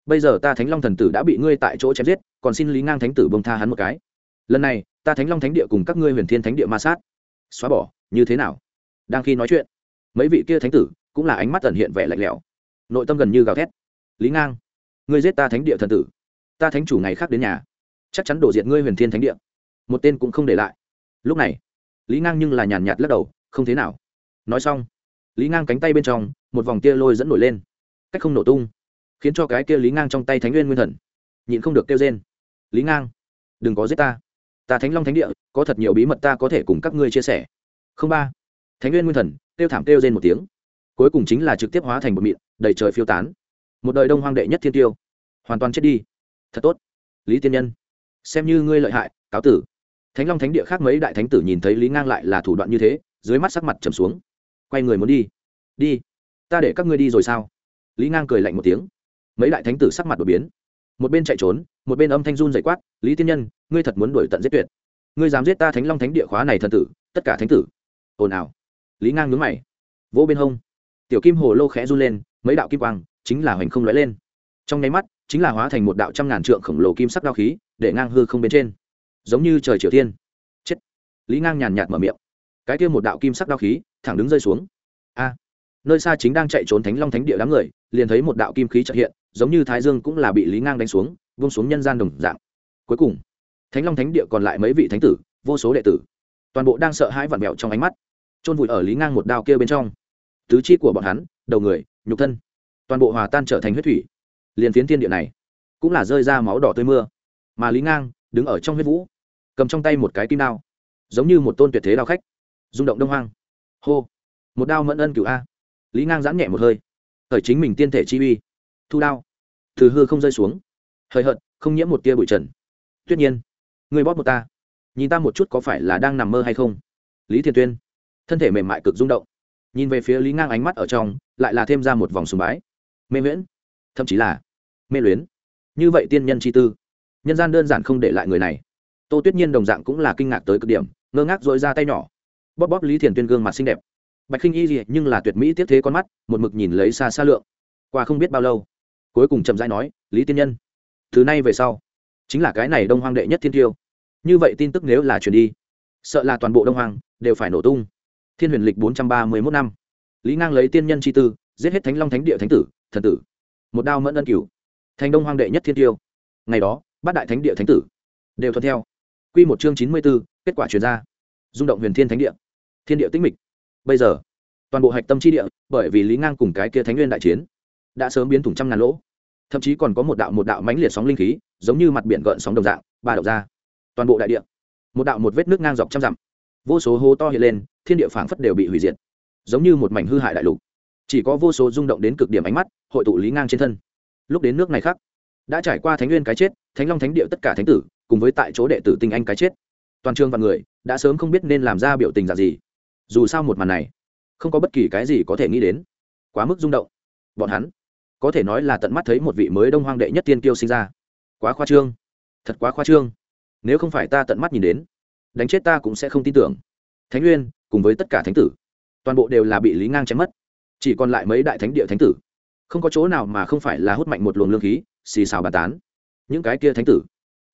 bây giờ ta thánh long thần tử đã bị ngươi tại chỗ chém giết, còn xin lý ngang thánh tử bông tha hắn một cái. Lần này, ta thánh long thánh địa cùng các ngươi huyền thiên thánh địa ma sát. Xóa bỏ, như thế nào? Đang khi nói chuyện, mấy vị kia thánh tử cũng là ánh mắt tần hiện vẻ lạnh lẽo. Nội tâm gần như gào thét. Lý ngang, ngươi giết ta thánh địa thần tử. Ta thánh chủ ngày khác đến nhà. Chắc chắn đổ diệt ngươi huyền thiên thánh địa. Một tên cũng không để lại. Lúc này, lý ngang nhưng là nhàn nhạt lắc đầu, không thế nào. Nói xong, lý ngang cánh tay bên trong, một vòng tia lôi dẫn nổi lên. Cách không nổ tung, khiến cho cái kia lý ngang trong tay thánh nguyên nguyên thần, nhịn không được kêu trên lý ngang, đừng có giết ta. Ta thánh long thánh địa, có thật nhiều bí mật ta có thể cùng các ngươi chia sẻ. Không ba. Thánh nguyên nguyên thần, kêu thảm kêu trên một tiếng cuối cùng chính là trực tiếp hóa thành một mịn, đầy trời phiêu tán. Một đời đông hoang đệ nhất thiên tiêu. Hoàn toàn chết đi. Thật tốt. Lý tiên nhân, xem như ngươi lợi hại, cáo tử. Thánh long thánh địa khác mấy đại thánh tử nhìn thấy lý ngang lại là thủ đoạn như thế, dưới mắt sắc mặt trầm xuống. Quay người muốn đi. Đi. Ta để các ngươi đi rồi sao? Lý ngang cười lạnh một tiếng. Mấy đại thánh tử sắc mặt đột biến. Một bên chạy trốn, một bên âm thanh run dày quát, lý tiên nhân, ngươi thật muốn đuổi tận giết tuyệt. Ngươi dám giết ta thánh long thánh địa khóa này thần tử, tất cả thánh tử. Ồn ào. Lý ngang nhướng mày. Vỗ bên hông tiểu kim hồ lô khẽ run lên, mấy đạo kim quang chính là hoành không lóe lên. Trong nháy mắt, chính là hóa thành một đạo trăm ngàn trượng khổng lồ kim sắc đao khí, để ngang hư không bên trên. Giống như trời triều tiên chết. Lý ngang nhàn nhạt mở miệng. Cái kia một đạo kim sắc đao khí thẳng đứng rơi xuống. A. Nơi xa chính đang chạy trốn thánh long thánh địa đám người, liền thấy một đạo kim khí trợ hiện, giống như thái dương cũng là bị lý ngang đánh xuống vung xuống nhân gian đồng dạng. Cuối cùng, thánh long thánh địa còn lại mấy vị thánh tử, vô số đệ tử, toàn bộ đang sợ hãi vặn mẹo trong ánh mắt trôn vùi ở lý ngang một đao kia bên trong tứ chi của bọn hắn, đầu người, nhục thân, toàn bộ hòa tan trở thành huyết thủy. Liền phiến thiên địa này cũng là rơi ra máu đỏ tươi mưa. Mà lý ngang đứng ở trong huyết vũ, cầm trong tay một cái kim đao, giống như một tôn tuyệt thế đao khách, rung động đông hoang. Hô, một đao mẫn ân cửu a. Lý ngang giãn nhẹ một hơi thời chính mình tiên thể chi uy, thu đao, từ hư không rơi xuống. Hời hợt, không nhiễm một tia bụi trần. Tuyết nhiên người bóp một ta, nhìn ta một chút có phải là đang nằm mơ hay không? Lý thiền tuyên, thân thể mềm mại cực rung động nhìn về phía lý ngang ánh mắt ở trong, lại là thêm ra một vòng sùng bái. Mê miễn thậm chí là mê luyến. Như vậy tiên nhân chi tư, nhân gian đơn giản không để lại người này. Tô tuyết nhiên đồng dạng cũng là kinh ngạc tới cực điểm, ngơ ngác dội ra tay nhỏ. Bóp bóp lý thiền tuyên gương mặt xinh đẹp. Bạch khinh y gì nhưng là tuyệt mỹ tiếp thế con mắt, một mực nhìn lấy xa xa lượng. Qua không biết bao lâu, cuối cùng chậm rãi nói, lý tiên nhân thứ này về sau, chính là cái này đông hoang đệ nhất thiên tiêu. Như vậy tin tức nếu là truyền đi, sợ là toàn bộ đông hoang đều phải nổ tung thiên huyền lịch bốn trăm ba mươi mốt năm. Lý ngang lấy tiên nhân chi tư, giết hết thánh long thánh địa thánh tử, thần tử. Một đao mẫn ân cửu. Thành đông hoang đệ nhất thiên tiêu. Ngày đó, bát đại thánh địa thánh tử. Đều thuận theo. Q một chương chín mươi b ố kết quả truyền ra. Rung động huyền thiên thánh địa. Thiên địa tĩnh mịch. Bây giờ, toàn bộ hạch tâm chi địa, bởi vì lý ngang cùng cái kia thánh nguyên đại chiến, đã sớm biến thủng trăm ngàn lỗ. Thậm chí còn có một đạo một đạo mãnh liệt sóng linh khí, giống như mặt biển gợn sóng đồng dạng, ba đậu ra. Toàn bộ đại địa. Một đạo một vết nước ngang dọc trăm dặm vô số hố to hiện lên, thiên địa phảng phất đều bị hủy diệt, giống như một mảnh hư hại đại lục. Chỉ có vô số rung động đến cực điểm ánh mắt, hội tụ lý ngang trên thân. Lúc đến nước này khác, đã trải qua thánh nguyên cái chết, thánh long thánh địa tất cả thánh tử, cùng với tại chỗ đệ tử tinh anh cái chết. Toàn trường và người, đã sớm không biết nên làm ra biểu tình giả gì. Dù sao một màn này, không có bất kỳ cái gì có thể nghĩ đến. Quá mức rung động. Bọn hắn, có thể nói là tận mắt thấy một vị mới đông hoang đệ nhất tiên kiêu sinh ra. Quá khoa trương. Thật quá khoa trương. Nếu không phải ta tận mắt nhìn đến đánh chết ta cũng sẽ không tin tưởng. Thánh nguyên, cùng với tất cả thánh tử, toàn bộ đều là bị lý ngang chém mất. Chỉ còn lại mấy đại thánh địa thánh tử. Không có chỗ nào mà không phải là hút mạnh một luồng lương khí, xì xào bàn tán. Những cái kia thánh tử,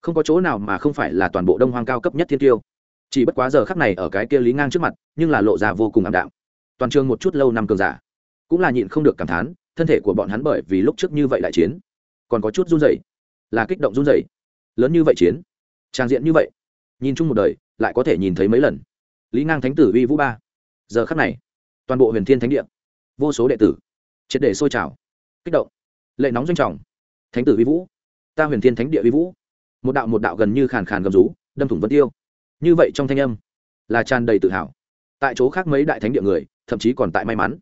không có chỗ nào mà không phải là toàn bộ đông hoang cao cấp nhất thiên tiêu chỉ bất quá giờ khắc này ở cái kia lý ngang trước mặt, nhưng là lộ ra vô cùng ảm đạm. Toàn trường một chút lâu năm cường giả, cũng là nhịn không được cảm thán, thân thể của bọn hắn bởi vì lúc trước như vậy đại chiến, còn có chút run rẩy. Là kích động run rẩy. Lớn như vậy chiến, trang diện như vậy, nhìn chung một đời lại có thể nhìn thấy mấy lần. Lý ngang thánh tử uy vũ ba. Giờ khắc này, toàn bộ huyền thiên thánh địa, vô số đệ tử, triệt để sôi trào, kích động, lệ nóng doanh trọng. Thánh tử uy vũ, ta huyền thiên thánh địa uy vũ. Một đạo một đạo gần như khàn khàn gầm rú, đâm thủng vân tiêu. Như vậy trong thanh âm là tràn đầy tự hào. Tại chỗ khác mấy đại thánh địa người, thậm chí còn tại may mắn.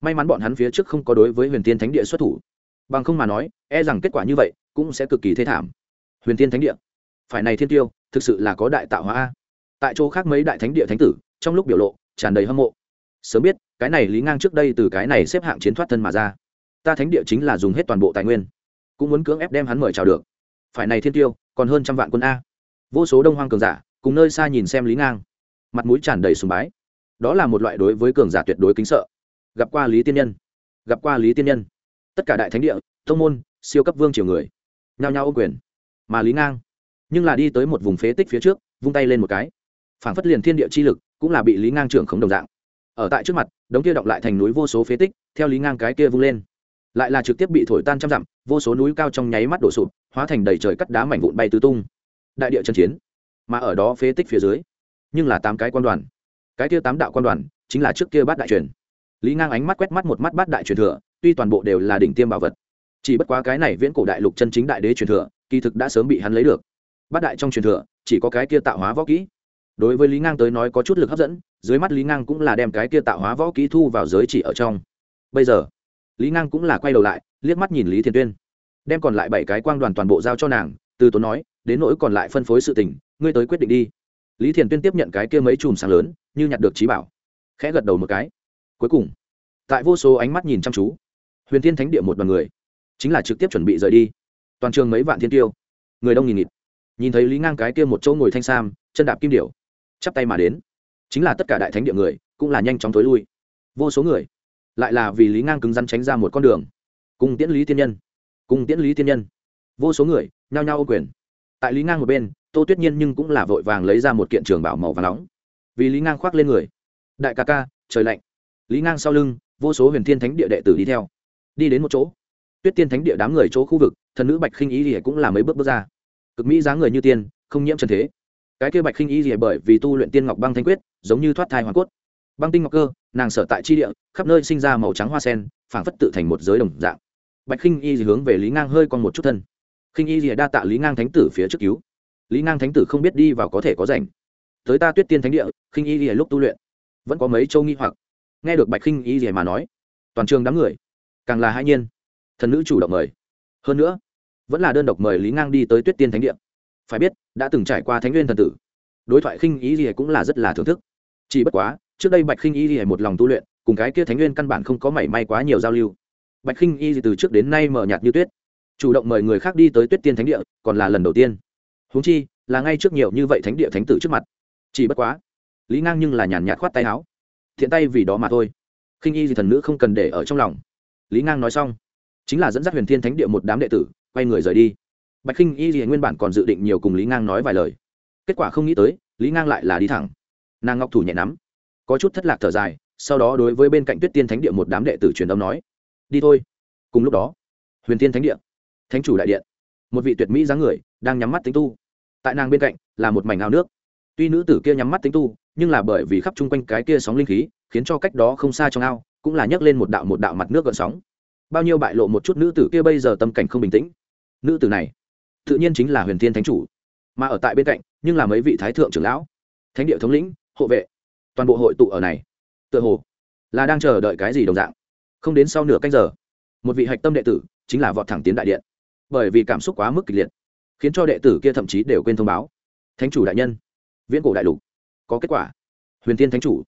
May mắn bọn hắn phía trước không có đối với huyền tiên thánh địa xuất thủ. Bằng không mà nói e rằng kết quả như vậy cũng sẽ cực kỳ thê thảm. Huyền tiên thánh địa, phải này thiên tiêu, thực sự là có đại tạo hóa tại chỗ khác mấy đại thánh địa thánh tử, trong lúc biểu lộ, tràn đầy hâm mộ. Sớm biết, cái này lý ngang trước đây từ cái này xếp hạng chiến thoát thân mà ra. Ta thánh địa chính là dùng hết toàn bộ tài nguyên, cũng muốn cưỡng ép đem hắn mời chào được. Phải này thiên tiêu, còn hơn trăm vạn quân a. Vô số đông hoang cường giả, cùng nơi xa nhìn xem lý ngang. Mặt mũi tràn đầy sùng bái. Đó là một loại đối với cường giả tuyệt đối kính sợ. Gặp qua lý tiên nhân. Gặp qua lý tiên nhân. Tất cả đại thánh địa thông môn, siêu cấp vương triều người. Nhao nhao ô quyền. Mà lý ngang, nhưng là đi tới một vùng phế tích phía trước, vung tay lên một cái phảng phất liền thiên địa chi lực cũng là bị lý ngang trưởng khống đồng dạng. Ở tại trước mặt, đống kia động lại thành núi vô số phế tích, theo lý ngang cái kia vung lên. Lại là trực tiếp bị thổi tan trăm dặm, vô số núi cao trong nháy mắt đổ sụp, hóa thành đầy trời cắt đá mảnh vụn bay tứ tung. Đại địa chân chiến, mà ở đó phế tích phía dưới, nhưng là tám cái quan đoàn. Cái kia tám đạo quan đoàn chính là trước kia bát đại truyền. Lý ngang ánh mắt quét mắt một mắt bát đại truyền thừa, tuy toàn bộ đều là đỉnh tiêm bảo vật, chỉ bất quá cái này viễn cổ đại lục chân chính đại đế truyền thừa, kỳ thực đã sớm bị hắn lấy được. Bát đại trong truyền thừa, chỉ có cái kia tạo hóa võ kỹ đối với lý ngang tới nói có chút lực hấp dẫn, dưới mắt lý ngang cũng là đem cái kia tạo hóa võ kỹ thu vào giới chỉ ở trong. Bây giờ, lý ngang cũng là quay đầu lại, liếc mắt nhìn lý thiền tuyên, đem còn lại bảy cái quang đoàn toàn bộ giao cho nàng, từ tốn nói, đến nỗi còn lại phân phối sự tình, ngươi tới quyết định đi. Lý thiền tuyên tiếp nhận cái kia mấy chùm sáng lớn, như nhặt được trí bảo, khẽ gật đầu một cái. Cuối cùng, tại vô số ánh mắt nhìn chăm chú, huyền thiên thánh địa một đoàn người, chính là trực tiếp chuẩn bị rời đi. Toàn trường mấy vạn thiên tiêu, người đông nghìn nghịt. Nhìn thấy lý ngang cái kia một chỗ ngồi thanh sam, chân đạp kim điểu chắp tay mà đến. Chính là tất cả đại thánh địa người, cũng là nhanh chóng thối lui. Vô số người, lại là vì lý ngang cứng rắn tránh ra một con đường. Cùng tiễn lý tiên nhân, cùng tiễn lý tiên nhân. Vô số người, nhao nhao ô quyền. Tại lý ngang một bên, tô tuyết nhiên nhưng cũng là vội vàng lấy ra một kiện trường bảo màu và nóng. Vì lý ngang khoác lên người. Đại ca ca, trời lạnh. Lý ngang sau lưng, vô số huyền thiên thánh địa đệ tử đi theo. Đi đến một chỗ. Tuyết tiên thánh địa đám người chỗ khu vực, thần nữ bạch khinh ý thì cũng là mấy bước bước ra. Cực mỹ dáng người như tiên, không nhiễm trần thế cái kia bạch khinh y gì bởi vì tu luyện tiên ngọc băng thanh quyết, giống như thoát thai hoàn cốt. Băng tinh ngọc cơ, nàng sở tại chi địa, khắp nơi sinh ra màu trắng hoa sen, phảng phất tự thành một giới đồng dạng. Bạch khinh y gì hướng về lý ngang hơi còn một chút thân. Khinh y gì đa tạ lý ngang thánh tử phía trước cứu. Lý ngang thánh tử không biết đi vào có thể có rảnh. Tới ta tuyết tiên thánh địa, khinh y gì lúc tu luyện, vẫn có mấy châu nghi hoặc. Nghe được bạch khinh y gì mà nói, toàn trường đám người, càng là hai nhiên. Thần nữ chủ động mời. Hơn nữa, vẫn là đơn độc mời lý ngang đi tới tuyết tiên thánh địa phải biết, đã từng trải qua thánh nguyên thần tử. Đối thoại khinh ý gì cũng là rất là thưởng thức. Chỉ bất quá, trước đây bạch khinh y gì một lòng tu luyện, cùng cái kia thánh nguyên căn bản không có mảy may quá nhiều giao lưu. Bạch khinh y gì từ trước đến nay mở nhạt như tuyết. Chủ động mời người khác đi tới tuyết tiên thánh địa, còn là lần đầu tiên. Húng chi, là ngay trước nhiều như vậy thánh địa thánh tử trước mặt. Chỉ bất quá, lý ngang nhưng là nhàn nhạt khoát tay áo. Thiện tay vì đó mà thôi. Khinh y gì thần nữ không cần để ở trong lòng. Lý ngang nói xong, chính là dẫn dắt huyền thiên thánh địa một đám đệ tử, quay người rời đi bạch khinh y gì nguyên bản còn dự định nhiều cùng lý ngang nói vài lời. Kết quả không nghĩ tới, lý ngang lại là đi thẳng. Nàng ngọc thủ nhẹ nắm, có chút thất lạc thở dài, sau đó đối với bên cạnh tuyết tiên thánh địa một đám đệ tử truyền âm nói, đi thôi. Cùng lúc đó, huyền tiên thánh địa, thánh chủ đại điện, một vị tuyệt mỹ dáng người, đang nhắm mắt tính tu. Tại nàng bên cạnh là một mảnh ao nước. Tuy nữ tử kia nhắm mắt tính tu, nhưng là bởi vì khắp chung quanh cái kia sóng linh khí, khiến cho cách đó không xa trong ao, cũng là nhấc lên một đạo một đạo mặt nước gợn sóng. Bao nhiêu bại lộ một chút nữ tử kia bây giờ tâm cảnh không bình tĩnh. Nữ tử này tự nhiên chính là huyền thiên thánh chủ. Mà ở tại bên cạnh, nhưng là mấy vị thái thượng trưởng lão, thánh địa thống lĩnh, hộ vệ. Toàn bộ hội tụ ở này. Tựa hồ là đang chờ đợi cái gì đồng dạng. Không đến sau nửa canh giờ, một vị hạch tâm đệ tử chính là vọt thẳng tiến đại điện. Bởi vì cảm xúc quá mức kịch liệt, khiến cho đệ tử kia thậm chí đều quên thông báo. Thánh chủ đại nhân, viễn cổ đại lục, có kết quả. Huyền tiên thánh chủ.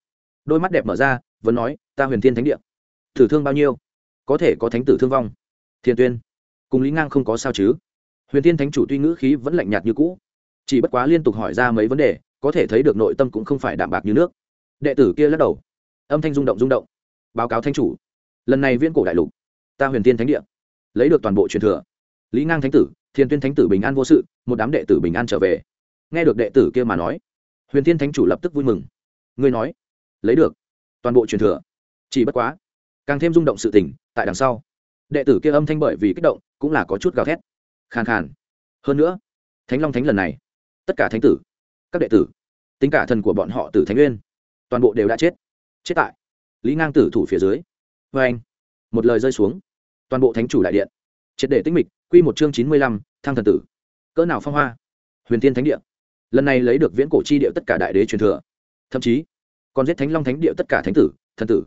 Đôi mắt đẹp mở ra, vẫn nói, ta huyền tiên thánh địa thử thương bao nhiêu? Có thể có thánh tử thương vong. Thiên tuyên, cùng lý ngang không có sao chứ? Huyền Thiên thánh chủ tuy ngữ khí vẫn lạnh nhạt như cũ, chỉ bất quá liên tục hỏi ra mấy vấn đề, có thể thấy được nội tâm cũng không phải đạm bạc như nước. Đệ tử kia lắc đầu, âm thanh rung động rung động. Báo cáo Thánh chủ, lần này viên cổ đại lục, ta huyền tiên thánh địa, lấy được toàn bộ truyền thừa. Lý ngang thánh tử, thiên tuyên thánh tử bình an vô sự, một đám đệ tử bình an trở về. Nghe được đệ tử kia mà nói, huyền tiên thánh chủ lập tức vui mừng. Ngươi nói, lấy được toàn bộ truyền thừa. Chỉ bất quá, càng thêm rung động sự tình, tại đằng sau, đệ tử kia âm thanh bởi vì kích động, cũng là có chút gào thét khàn khàn. Hơn nữa, thánh long thánh lần này, tất cả thánh tử, các đệ tử, tính cả thần của bọn họ tử thánh nguyên, toàn bộ đều đã chết. Chết tại lý ngang tử thủ phía dưới. Vê anh, một lời rơi xuống, toàn bộ thánh chủ đại điện, triệt để tinh mịch. Quy một chương chín mươi lăm thang thần tử. Cỡ nào phong hoa. Huyền tiên thánh địa. Lần này lấy được viễn cổ chi địa tất cả đại đế truyền thừa. Thậm chí, còn giết thánh long thánh địa tất cả thánh tử, thần tử,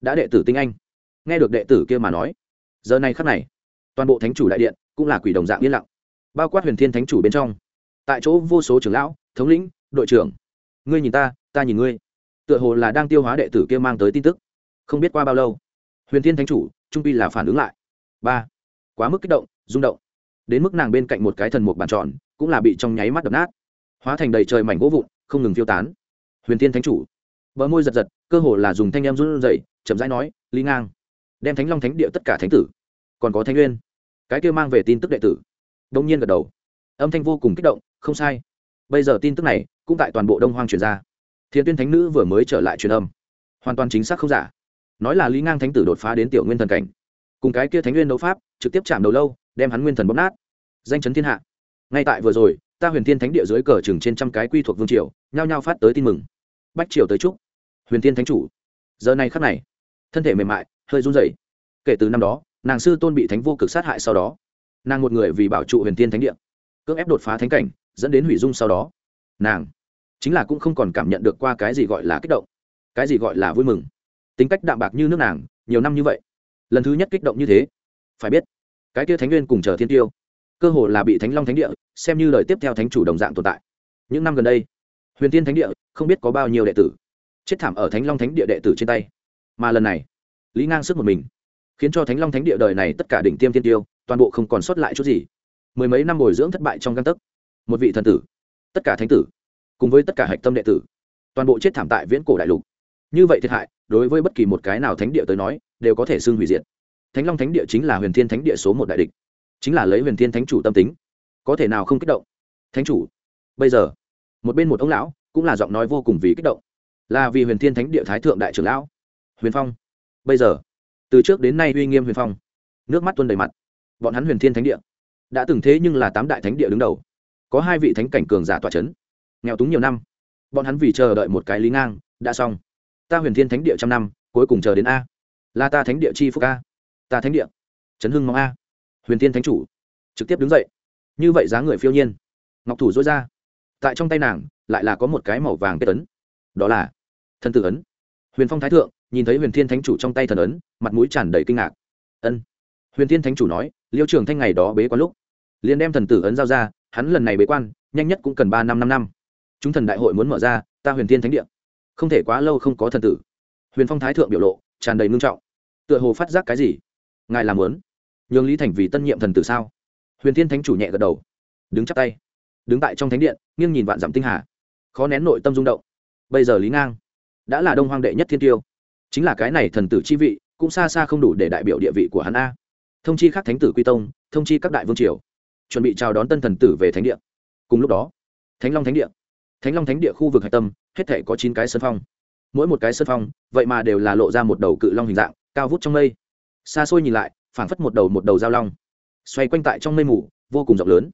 đã đệ tử tinh anh. Nghe được đệ tử kia mà nói, giờ này khắc này, toàn bộ thánh chủ đại điện cũng là quỷ đồng dạng yên lặng. Bao quát huyền thiên thánh chủ bên trong. Tại chỗ vô số trưởng lão, thống lĩnh, đội trưởng. Ngươi nhìn ta ta nhìn ngươi. Tựa hồ là đang tiêu hóa đệ tử kia mang tới tin tức. Không biết qua bao lâu, huyền thiên thánh chủ, trung pi là phản ứng lại. Ba. Quá mức kích động, rung động. Đến mức nàng bên cạnh một cái thần mục bàn tròn, cũng là bị trong nháy mắt đập nát. Hóa thành đầy trời mảnh gỗ vụn, không ngừng phiêu tán. Huyền thiên thánh chủ. Bờ môi giật giật, cơ hồ là dùng thanh em run rẩy, chậm rãi nói, lý ngang, đem thánh long thánh địa tất cả thánh tử, còn có thánh nguyên cái kia mang về tin tức đệ tử. Đông nhiên gật đầu. Âm thanh vô cùng kích động, không sai. Bây giờ tin tức này cũng tại toàn bộ đông hoang truyền ra. Thiên tuyên thánh nữ vừa mới trở lại truyền âm. Hoàn toàn chính xác không giả. Nói là lý ngang thánh tử đột phá đến tiểu nguyên thần cảnh. Cùng cái kia thánh nguyên đấu pháp, trực tiếp chạm đầu lâu, đem hắn nguyên thần bóp nát. Danh chấn thiên hạ. Ngay tại vừa rồi, ta huyền thiên thánh địa dưới cờ chừng trên trăm cái quy thuộc vương triều, nhao nhao phát tới tin mừng. Bách triều tới chúc. Huyền thiên thánh chủ. Giờ này khắc này, thân thể mềm mại, hơi run rẩy. Kể từ năm đó nàng sư tôn bị thánh vô cực sát hại sau đó. Nàng một người vì bảo trụ huyền thiên thánh địa, cưỡng ép đột phá thánh cảnh, dẫn đến hủy dung sau đó. Nàng chính là cũng không còn cảm nhận được qua cái gì gọi là kích động, cái gì gọi là vui mừng. Tính cách đạm bạc như nước nàng, nhiều năm như vậy, lần thứ nhất kích động như thế. Phải biết, cái kia thánh nguyên cùng chờ thiên tiêu, cơ hồ là bị thánh long thánh địa, xem như lời tiếp theo thánh chủ đồng dạng tồn tại. Những năm gần đây, huyền tiên thánh địa không biết có bao nhiêu đệ tử chết thảm ở thánh long thánh địa đệ tử trên tay. Mà lần này, lý ngang sức một mình khiến cho thánh long thánh địa đời này tất cả đỉnh tiêm thiên tiêu, toàn bộ không còn sót lại chút gì. Mười mấy năm bồi dưỡng thất bại trong găng tấc. Một vị thần tử, tất cả thánh tử, cùng với tất cả hạch tâm đệ tử, toàn bộ chết thảm tại viễn cổ đại lục. Như vậy thiệt hại, đối với bất kỳ một cái nào thánh địa tới nói, đều có thể xưng hủy diệt. Thánh long thánh địa chính là huyền thiên thánh địa số một đại địch, chính là lấy huyền thiên thánh chủ tâm tính, có thể nào không kích động? Thánh chủ, bây giờ, một bên một ông lão cũng là giọng nói vô cùng vì kích động. Là vì huyền thiên thánh địa thái thượng đại trưởng lão, huyền phong, bây giờ từ trước đến nay uy nghiêm huyền phong, nước mắt tuôn đầy mặt. Bọn hắn huyền thiên thánh địa, đã từng thế nhưng là tám đại thánh địa đứng đầu. Có hai vị thánh cảnh cường giả tọa c h ấ n nghèo túng nhiều năm. Bọn hắn vì chờ đợi một cái lý ngang, đã xong. Ta huyền thiên thánh địa trăm năm, cuối cùng chờ đến a. Là ta thánh địa chi phúc a. Ta thánh địa, chấn hưng mong a. Huyền thiên thánh chủ, trực tiếp đứng dậy. Như vậy giá người phiêu nhiên. Ngọc thủ dối ra. Tại trong tay nàng, lại là có một cái màu vàng kết ấn. Đó là thân tử ấn. Huyền phong thái thượng nhìn thấy huyền thiên thánh chủ trong tay thần ấn, mặt mũi tràn đầy kinh ngạc. Ân. Huyền thiên thánh chủ nói, liêu trường thanh ngày đó bế quan lúc, liền đem thần tử ấn giao ra, hắn lần này bế quan, nhanh nhất cũng cần ba năm năm năm. Chúng thần đại hội muốn mở ra, ta huyền thiên thánh địa. Không thể quá lâu không có thần tử. Huyền phong thái thượng biểu lộ tràn đầy ngưng trọng. Tựa hồ phát giác cái gì? Ngài làm lớn nhường lý thành vì tân nhiệm thần tử sao? Huyền thiên thánh chủ nhẹ gật đầu. Đứng chắp tay. Đứng tại trong thánh điện, nghiêng nhìn vạn dặm tinh hà. Khó nén nội tâm rung động. Bây giờ lý ngang đã là đông hoang đệ nhất thiên tiêu chính là cái này thần tử chi vị, cũng xa xa không đủ để đại biểu địa vị của hắn a. Thông chi các thánh tử quy tông, thông chi các đại vương triều, chuẩn bị chào đón tân thần tử về thánh địa. Cùng lúc đó, thánh long thánh địa. Thánh long thánh địa khu vực hạch tâm, hết thể có chín cái sân phong. Mỗi một cái sân phong, vậy mà đều là lộ ra một đầu cự long hình dạng, cao vút trong mây. Xa xôi nhìn lại, phảng phất một đầu một đầu giao long. Xoay quanh tại trong mây mù, vô cùng rộng lớn.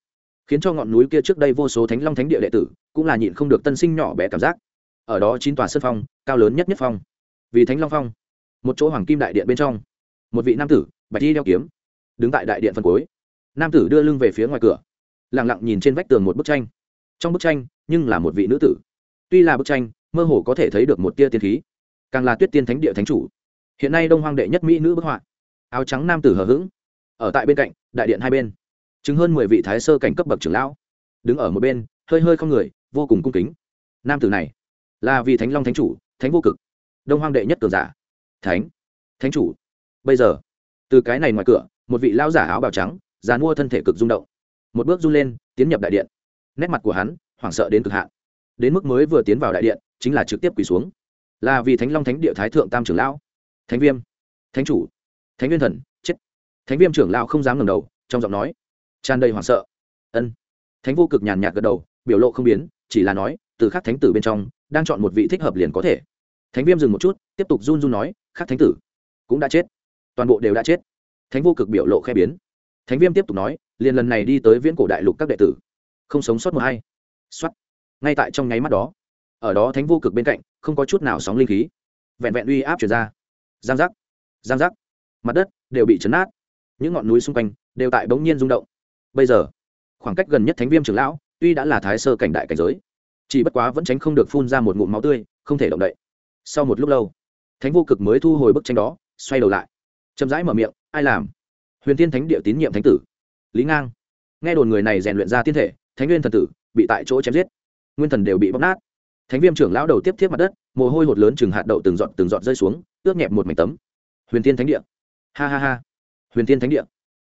Khiến cho ngọn núi kia trước đây vô số thánh long thánh địa đệ tử, cũng là nhịn không được tân sinh nhỏ bé cảm giác. Ở đó chín tòa sân phong, cao lớn nhất nhất phong vì thánh long phong. Một chỗ hoàng kim đại điện bên trong, một vị nam tử, bạch đi đeo kiếm, đứng tại đại điện phân cuối. Nam tử đưa lưng về phía ngoài cửa lẳng lặng nhìn trên vách tường một bức tranh. Trong bức tranh, nhưng là một vị nữ tử. Tuy là bức tranh, mơ hồ có thể thấy được một tia tiên khí, càng là tuyết tiên thánh địa thánh chủ. Hiện nay đông hoang đệ nhất mỹ nữ bức họa, áo trắng nam tử hờ hững, ở tại bên cạnh, đại điện hai bên, chứng hơn mười vị thái sơ cảnh cấp bậc trưởng lão, đứng ở một bên, hơi hơi không người, vô cùng cung kính. Nam tử này là vì thánh long thánh chủ, thánh vô cực đông hoang đệ nhất cường giả. Thánh thánh chủ. Bây giờ, từ cái này ngoài cửa, một vị lão giả áo bào trắng dàn mua thân thể cực rung động. Một bước run lên, tiến nhập đại điện. Nét mặt của hắn, hoảng sợ đến cực hạn. Đến mức mới vừa tiến vào đại điện, chính là trực tiếp quỳ xuống. Là vì thánh long thánh địa thái thượng tam trưởng lão. Thánh viêm, thánh chủ, thánh viên thần, chết. Thánh viêm trưởng lão không dám ngẩng đầu, trong giọng nói, tràn đầy hoảng sợ. Ân. Thánh vô cực nhàn nhạt gật đầu, biểu lộ không biến, chỉ là nói, từ khắc thánh tử bên trong, đang chọn một vị thích hợp liền có thể thánh viêm dừng một chút, tiếp tục run run nói, khắc thánh tử, cũng đã chết. Toàn bộ đều đã chết. Thánh vô cực biểu lộ khe biến. Thánh viêm tiếp tục nói, liền lần này đi tới viễn cổ đại lục các đệ tử, không sống sót một hay xuất ngay tại trong nháy mắt đó, ở đó thánh vô cực bên cạnh, không có chút nào sóng linh khí. Vẹn vẹn uy áp chuyển ra. Giang giác. Giang giác. Mặt đất đều bị chấn nát những ngọn núi xung quanh đều tại bỗng nhiên rung động. Bây giờ, khoảng cách gần nhất thánh viêm trưởng lão tuy đã là thái sơ cảnh đại cảnh giới, chỉ bất quá vẫn tránh không được phun ra một ngụm máu tươi, không thể động đậy sau một lúc lâu, thánh vô cực mới thu hồi bức tranh đó, xoay đầu lại. Chậm rãi mở miệng, ai làm? Huyền tiên thánh địa tín nhiệm thánh tử. Lý ngang. Nghe đồn người này rèn luyện ra tiên thể, thánh nguyên thần tử, bị tại chỗ chém giết. Nguyên thần đều bị bóc nát. Thánh viêm trưởng lão đầu tiếp tiếp mặt đất, mồ hôi hột lớn chừng hạt đậu từng giọt từng giọt rơi xuống, ướt nhẹp một mảnh tấm. Huyền tiên thánh địa. Ha ha ha. Huyền tiên thánh địa.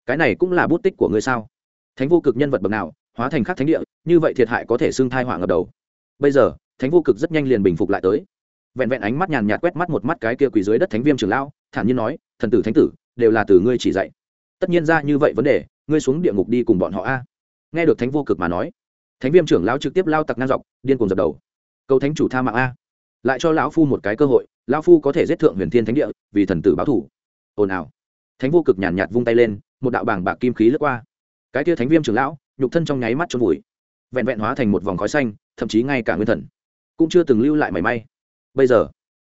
Cái này cũng là bút tích của ngươi sao? Thánh vô cực nhân vật bậc nào, hóa thành khắc thánh địa, như vậy thiệt hại có thể xưng thai họa ngập đầu. Bây giờ, thánh vô cực rất nhanh liền bình phục lại tới vẹn vẹn ánh mắt nhàn nhạt quét mắt một mắt cái kia quỳ dưới đất thánh viêm trưởng lão thản nhiên nói thần tử thánh tử đều là từ ngươi chỉ dạy. Tất nhiên ra như vậy vấn đề ngươi xuống địa ngục đi cùng bọn họ a. Nghe được thánh vô cực mà nói thánh viêm trưởng lão trực tiếp lao tặc ngang dọc điên cùng dập đầu. Cầu thánh chủ tha mạng a. Lại cho lão phu một cái cơ hội lão phu có thể giết thượng huyền thiên thánh địa vì thần tử báo thủ ồn ào. Thánh vô cực nhàn nhạt, vung tay lên một đạo bảng bạc kim khí lướt qua. Cái kia thánh viêm trưởng lão nhục thân trong nháy mắt trôn vùi vẹn vẹn hóa thành một vòng khói xanh thậm chí ngay cả nguyên thần cũng chưa từng lưu lại mảy may bây giờ,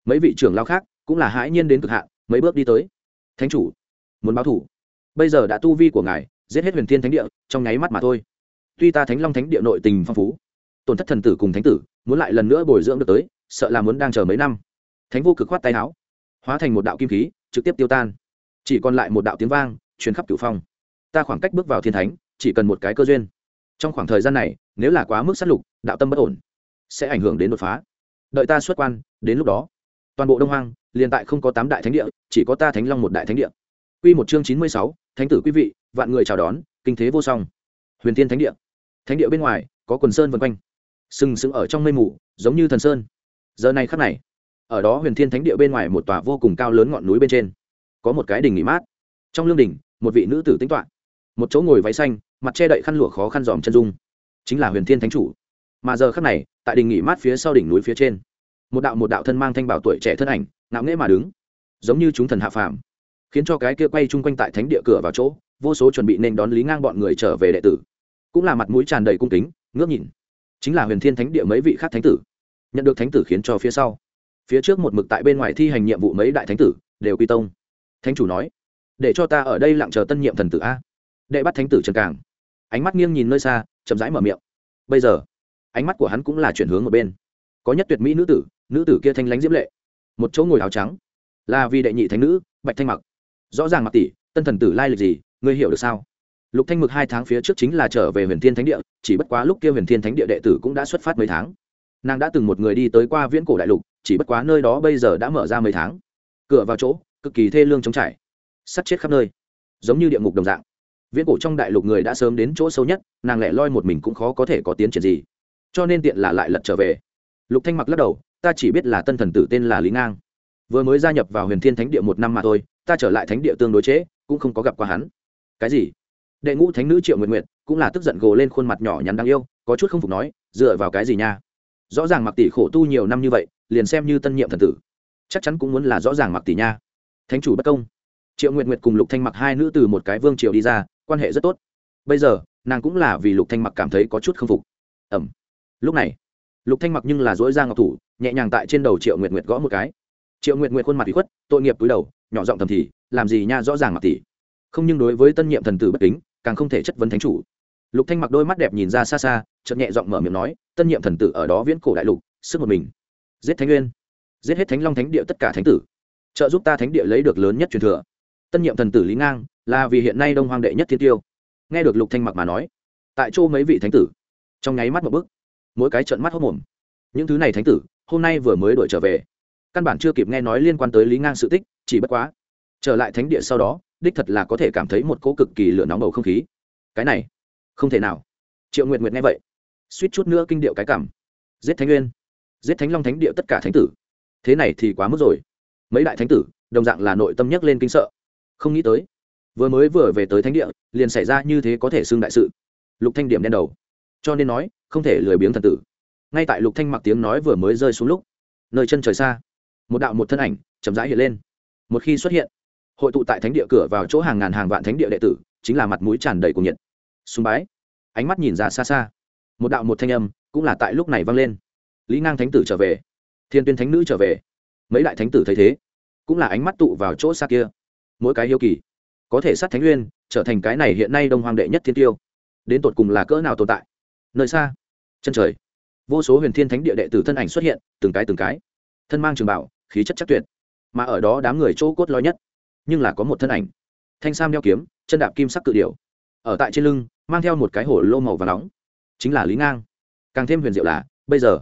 mấy vị trưởng lão khác cũng là hãi nhiên đến cực hạn, mấy bước đi tới. Thánh chủ, muốn báo thủ. Bây giờ đã tu vi của ngài, giết hết huyền thiên thánh địa, trong nháy mắt mà thôi. Tuy ta thánh long thánh địa nội tình phong phú, tổn thất thần tử cùng thánh tử, muốn lại lần nữa bồi dưỡng được tới, sợ là muốn đang chờ mấy năm. Thánh vô cực khoát tay áo, hóa thành một đạo kim khí, trực tiếp tiêu tan. Chỉ còn lại một đạo tiếng vang chuyến khắp cửu phong. Ta khoảng cách bước vào thiên thánh, chỉ cần một cái cơ duyên. Trong khoảng thời gian này, nếu là quá mức sát lục, đạo tâm bất ổn, sẽ ảnh hưởng đến đột phá đợi ta xuất quan, đến lúc đó, toàn bộ đông hoang liền tại không có tám đại thánh địa, chỉ có ta thánh long một đại thánh địa. Quy một chương chín mươi sáu, thánh tử quý vị, vạn người chào đón, kinh thế vô song. Huyền tiên thánh địa. Thánh địa bên ngoài, có quần sơn vân quanh. Sừng sững ở trong mây mù, giống như thần sơn. Giờ này khắc này, ở đó huyền thiên thánh địa bên ngoài một tòa vô cùng cao lớn ngọn núi bên trên, có một cái đình nghỉ mát. Trong lương đình một vị nữ tử tính toạ một chỗ ngồi váy xanh, mặt che đậy khăn lụa khó khăn dòm chân dung. Chính là huyền thiên thánh chủ. Mà giờ khắc này tại đình nghỉ mát phía sau đỉnh núi phía trên. Một đạo một đạo thân mang thanh bảo tuổi trẻ thân ảnh, ngạo nghễ mà đứng, giống như chúng thần hạ phàm, khiến cho cái kia quay chung quanh tại thánh địa cửa vào chỗ, vô số chuẩn bị nên đón lý ngang bọn người trở về đệ tử. Cũng là mặt mũi tràn đầy cung kính, ngước nhìn. Chính là huyền thiên thánh địa mấy vị khác thánh tử. Nhận được thánh tử khiến cho phía sau, phía trước một mực tại bên ngoài thi hành nhiệm vụ mấy đại thánh tử, đều quy tông. Thánh chủ nói, để cho ta ở đây lặng chờ tân nhiệm thần tử a. Đệ bắt thánh tử trần càng ánh mắt nghiêng nhìn nơi xa, chậm rãi mở miệng. Bây giờ ánh mắt của hắn cũng là chuyển hướng một bên. Có nhất tuyệt mỹ nữ tử nữ tử kia thanh lánh diễm lệ. Một chỗ ngồi áo trắng. Là vì đệ nhị thánh nữ, bạch thanh mặc. Rõ ràng mặc tỷ, tân thần tử lai lịch gì, ngươi hiểu được sao? Lục thanh mực hai tháng phía trước chính là trở về huyền thiên thánh địa, chỉ bất quá lúc kia huyền thiên thánh địa đệ tử cũng đã xuất phát mấy tháng. Nàng đã từng một người đi tới qua viễn cổ đại lục, chỉ bất quá nơi đó bây giờ đã mở ra mấy tháng. Cửa vào chỗ, cực kỳ thê lương chống trải. Sắt chết khắp nơi. Giống như địa ngục đồng dạng. Viễn cổ trong đại lục người đã sớm đến chỗ sâu nhất, nàng lẻ loi một mình cũng khó có thể có tiến triển gì cho nên tiện là lại lật trở về. Lục thanh mặc lắc đầu ta chỉ biết là tân thần tử tên là lý ngang. Vừa mới gia nhập vào huyền thiên thánh địa một năm mà thôi ta trở lại thánh địa tương đối chế, cũng không có gặp qua hắn. Cái gì? Đệ ngũ thánh nữ triệu nguyện nguyện cũng là tức giận gồ lên khuôn mặt nhỏ nhắn đáng yêu có chút không phục nói dựa vào cái gì nha? Rõ ràng mặc tỷ khổ tu nhiều năm như vậy liền xem như tân nhiệm thần tử chắc chắn cũng muốn là rõ ràng mặc tỷ nha. Thánh chủ bất công. Triệu nguyện nguyện cùng lục thanh mặc hai nữ từ một cái vương triều đi ra quan hệ rất tốt. Bây giờ nàng cũng là vì lục thanh mặc cảm thấy có chút không phục. Ẩm lúc này, lục thanh mặc nhưng là dỗi ra ngọc thủ, nhẹ nhàng tại trên đầu triệu nguyệt nguyệt gõ một cái. Triệu nguyệt nguyệt khuôn mặt bị khuất, tội nghiệp túi đầu, nhỏ giọng thầm thì, làm gì nha, rõ ràng mặc tỷ không nhưng đối với tân nhiệm thần tử bất kính, càng không thể chất vấn thánh chủ. Lục thanh mặc đôi mắt đẹp nhìn ra xa xa, chợt nhẹ giọng mở miệng nói, tân nhiệm thần tử ở đó viễn cổ đại lục, sức một mình. Giết thánh nguyên. Giết hết thánh long thánh địa tất cả thánh tử. Trợ giúp ta thánh địa lấy được lớn nhất truyền thừa. Tân nhiệm thần tử lý ngang, là vì hiện nay đông hoàng đệ nhất thiên tiêu. Nghe được lục thanh mặc mà nói, tại chỗ mấy vị thánh tử, trong nháy mắt một bước mỗi cái trận mắt hốc mồm. Những thứ này thánh tử, hôm nay vừa mới đuổi trở về. Căn bản chưa kịp nghe nói liên quan tới lý ngang sự tích, chỉ bất quá. Trở lại thánh địa sau đó, đích thật là có thể cảm thấy một cỗ cực kỳ lửa nóng bầu không khí. Cái này, không thể nào. Triệu nguyệt nguyệt nghe vậy, suýt chút nữa kinh điệu cái cảm. Giết thánh nguyên, giết thánh long thánh địa tất cả thánh tử. Thế này thì quá mức rồi. Mấy đại thánh tử, đồng dạng là nội tâm nhắc lên kinh sợ. Không nghĩ tới, vừa mới vừa về tới thánh địa, liền xảy ra như thế có thể xưng đại sự. Lục thanh điểm đen đầu. Cho nên nói không thể lười biếng thần tử. Ngay tại lục thanh mặc tiếng nói vừa mới rơi xuống lúc, nơi chân trời xa, một đạo một thân ảnh chậm rãi hiện lên. Một khi xuất hiện, hội tụ tại thánh địa cửa vào chỗ hàng ngàn hàng vạn thánh địa đệ tử, chính là mặt mũi tràn đầy của nhiệt. Sùng bái, ánh mắt nhìn ra xa xa, một đạo một thanh âm cũng là tại lúc này vang lên. Lý ngang thánh tử trở về, thiên tuyên thánh nữ trở về, mấy đại thánh tử thấy thế, cũng là ánh mắt tụ vào chỗ xa kia. Mỗi cái yêu kỳ, có thể sát thánh uyên, trở thành cái này hiện nay đông hoàng đệ nhất thiên tiêu, đến tột cùng là cỡ nào tồn tại? Nơi xa. Chân trời. Vô số huyền thiên thánh địa đệ tử thân ảnh xuất hiện, từng cái từng cái. Thân mang trường bảo, khí chất chắc tuyệt. Mà ở đó đám người chỗ cốt lõi nhất, nhưng là có một thân ảnh. Thanh sam đeo kiếm, chân đạp kim sắc cự điệu ở tại trên lưng, mang theo một cái hổ lô màu và nóng. Chính là lý ngang. Càng thêm huyền diệu là, bây giờ,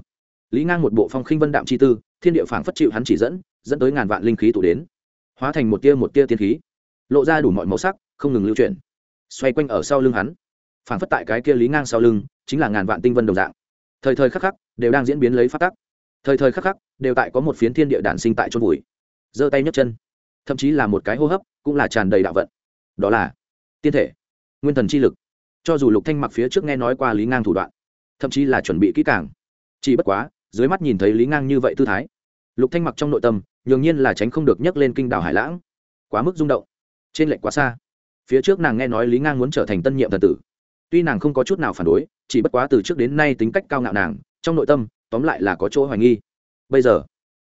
lý ngang một bộ phong khinh vân đạm chi tư, thiên địa phảng phất chịu hắn chỉ dẫn dẫn tới ngàn vạn linh khí tụ đến. Hóa thành một tia một tia tiên khí. Lộ ra đủ mọi màu sắc, không ngừng lưu chuyển. Xoay quanh ở sau lưng hắn. Phản phất tại cái kia lý ngang sau lưng, chính là ngàn vạn tinh vân đồng dạng. Thời thời khắc khắc, đều đang diễn biến lấy phát tắc. Thời thời khắc khắc, đều tại có một phiến thiên địa đản sinh tại chôn vùi. Giơ tay nhấc chân. Thậm chí là một cái hô hấp, cũng là tràn đầy đạo vận. Đó là tiên thể, nguyên thần chi lực. Cho dù lục thanh mặc phía trước nghe nói qua lý ngang thủ đoạn, thậm chí là chuẩn bị kỹ càng, chỉ bất quá, dưới mắt nhìn thấy lý ngang như vậy tư thái, lục thanh mặc trong nội tâm, nhường nhiên là tránh không được nhấc lên kinh đảo hải lãng. Quá mức rung động, trên lệnh quá xa. Phía trước nàng nghe nói lý ngang muốn trở thành tân nhiệm thần tử tuy nàng không có chút nào phản đối, chỉ bất quá từ trước đến nay tính cách cao ngạo nàng, trong nội tâm, tóm lại là có chỗ hoài nghi. Bây giờ,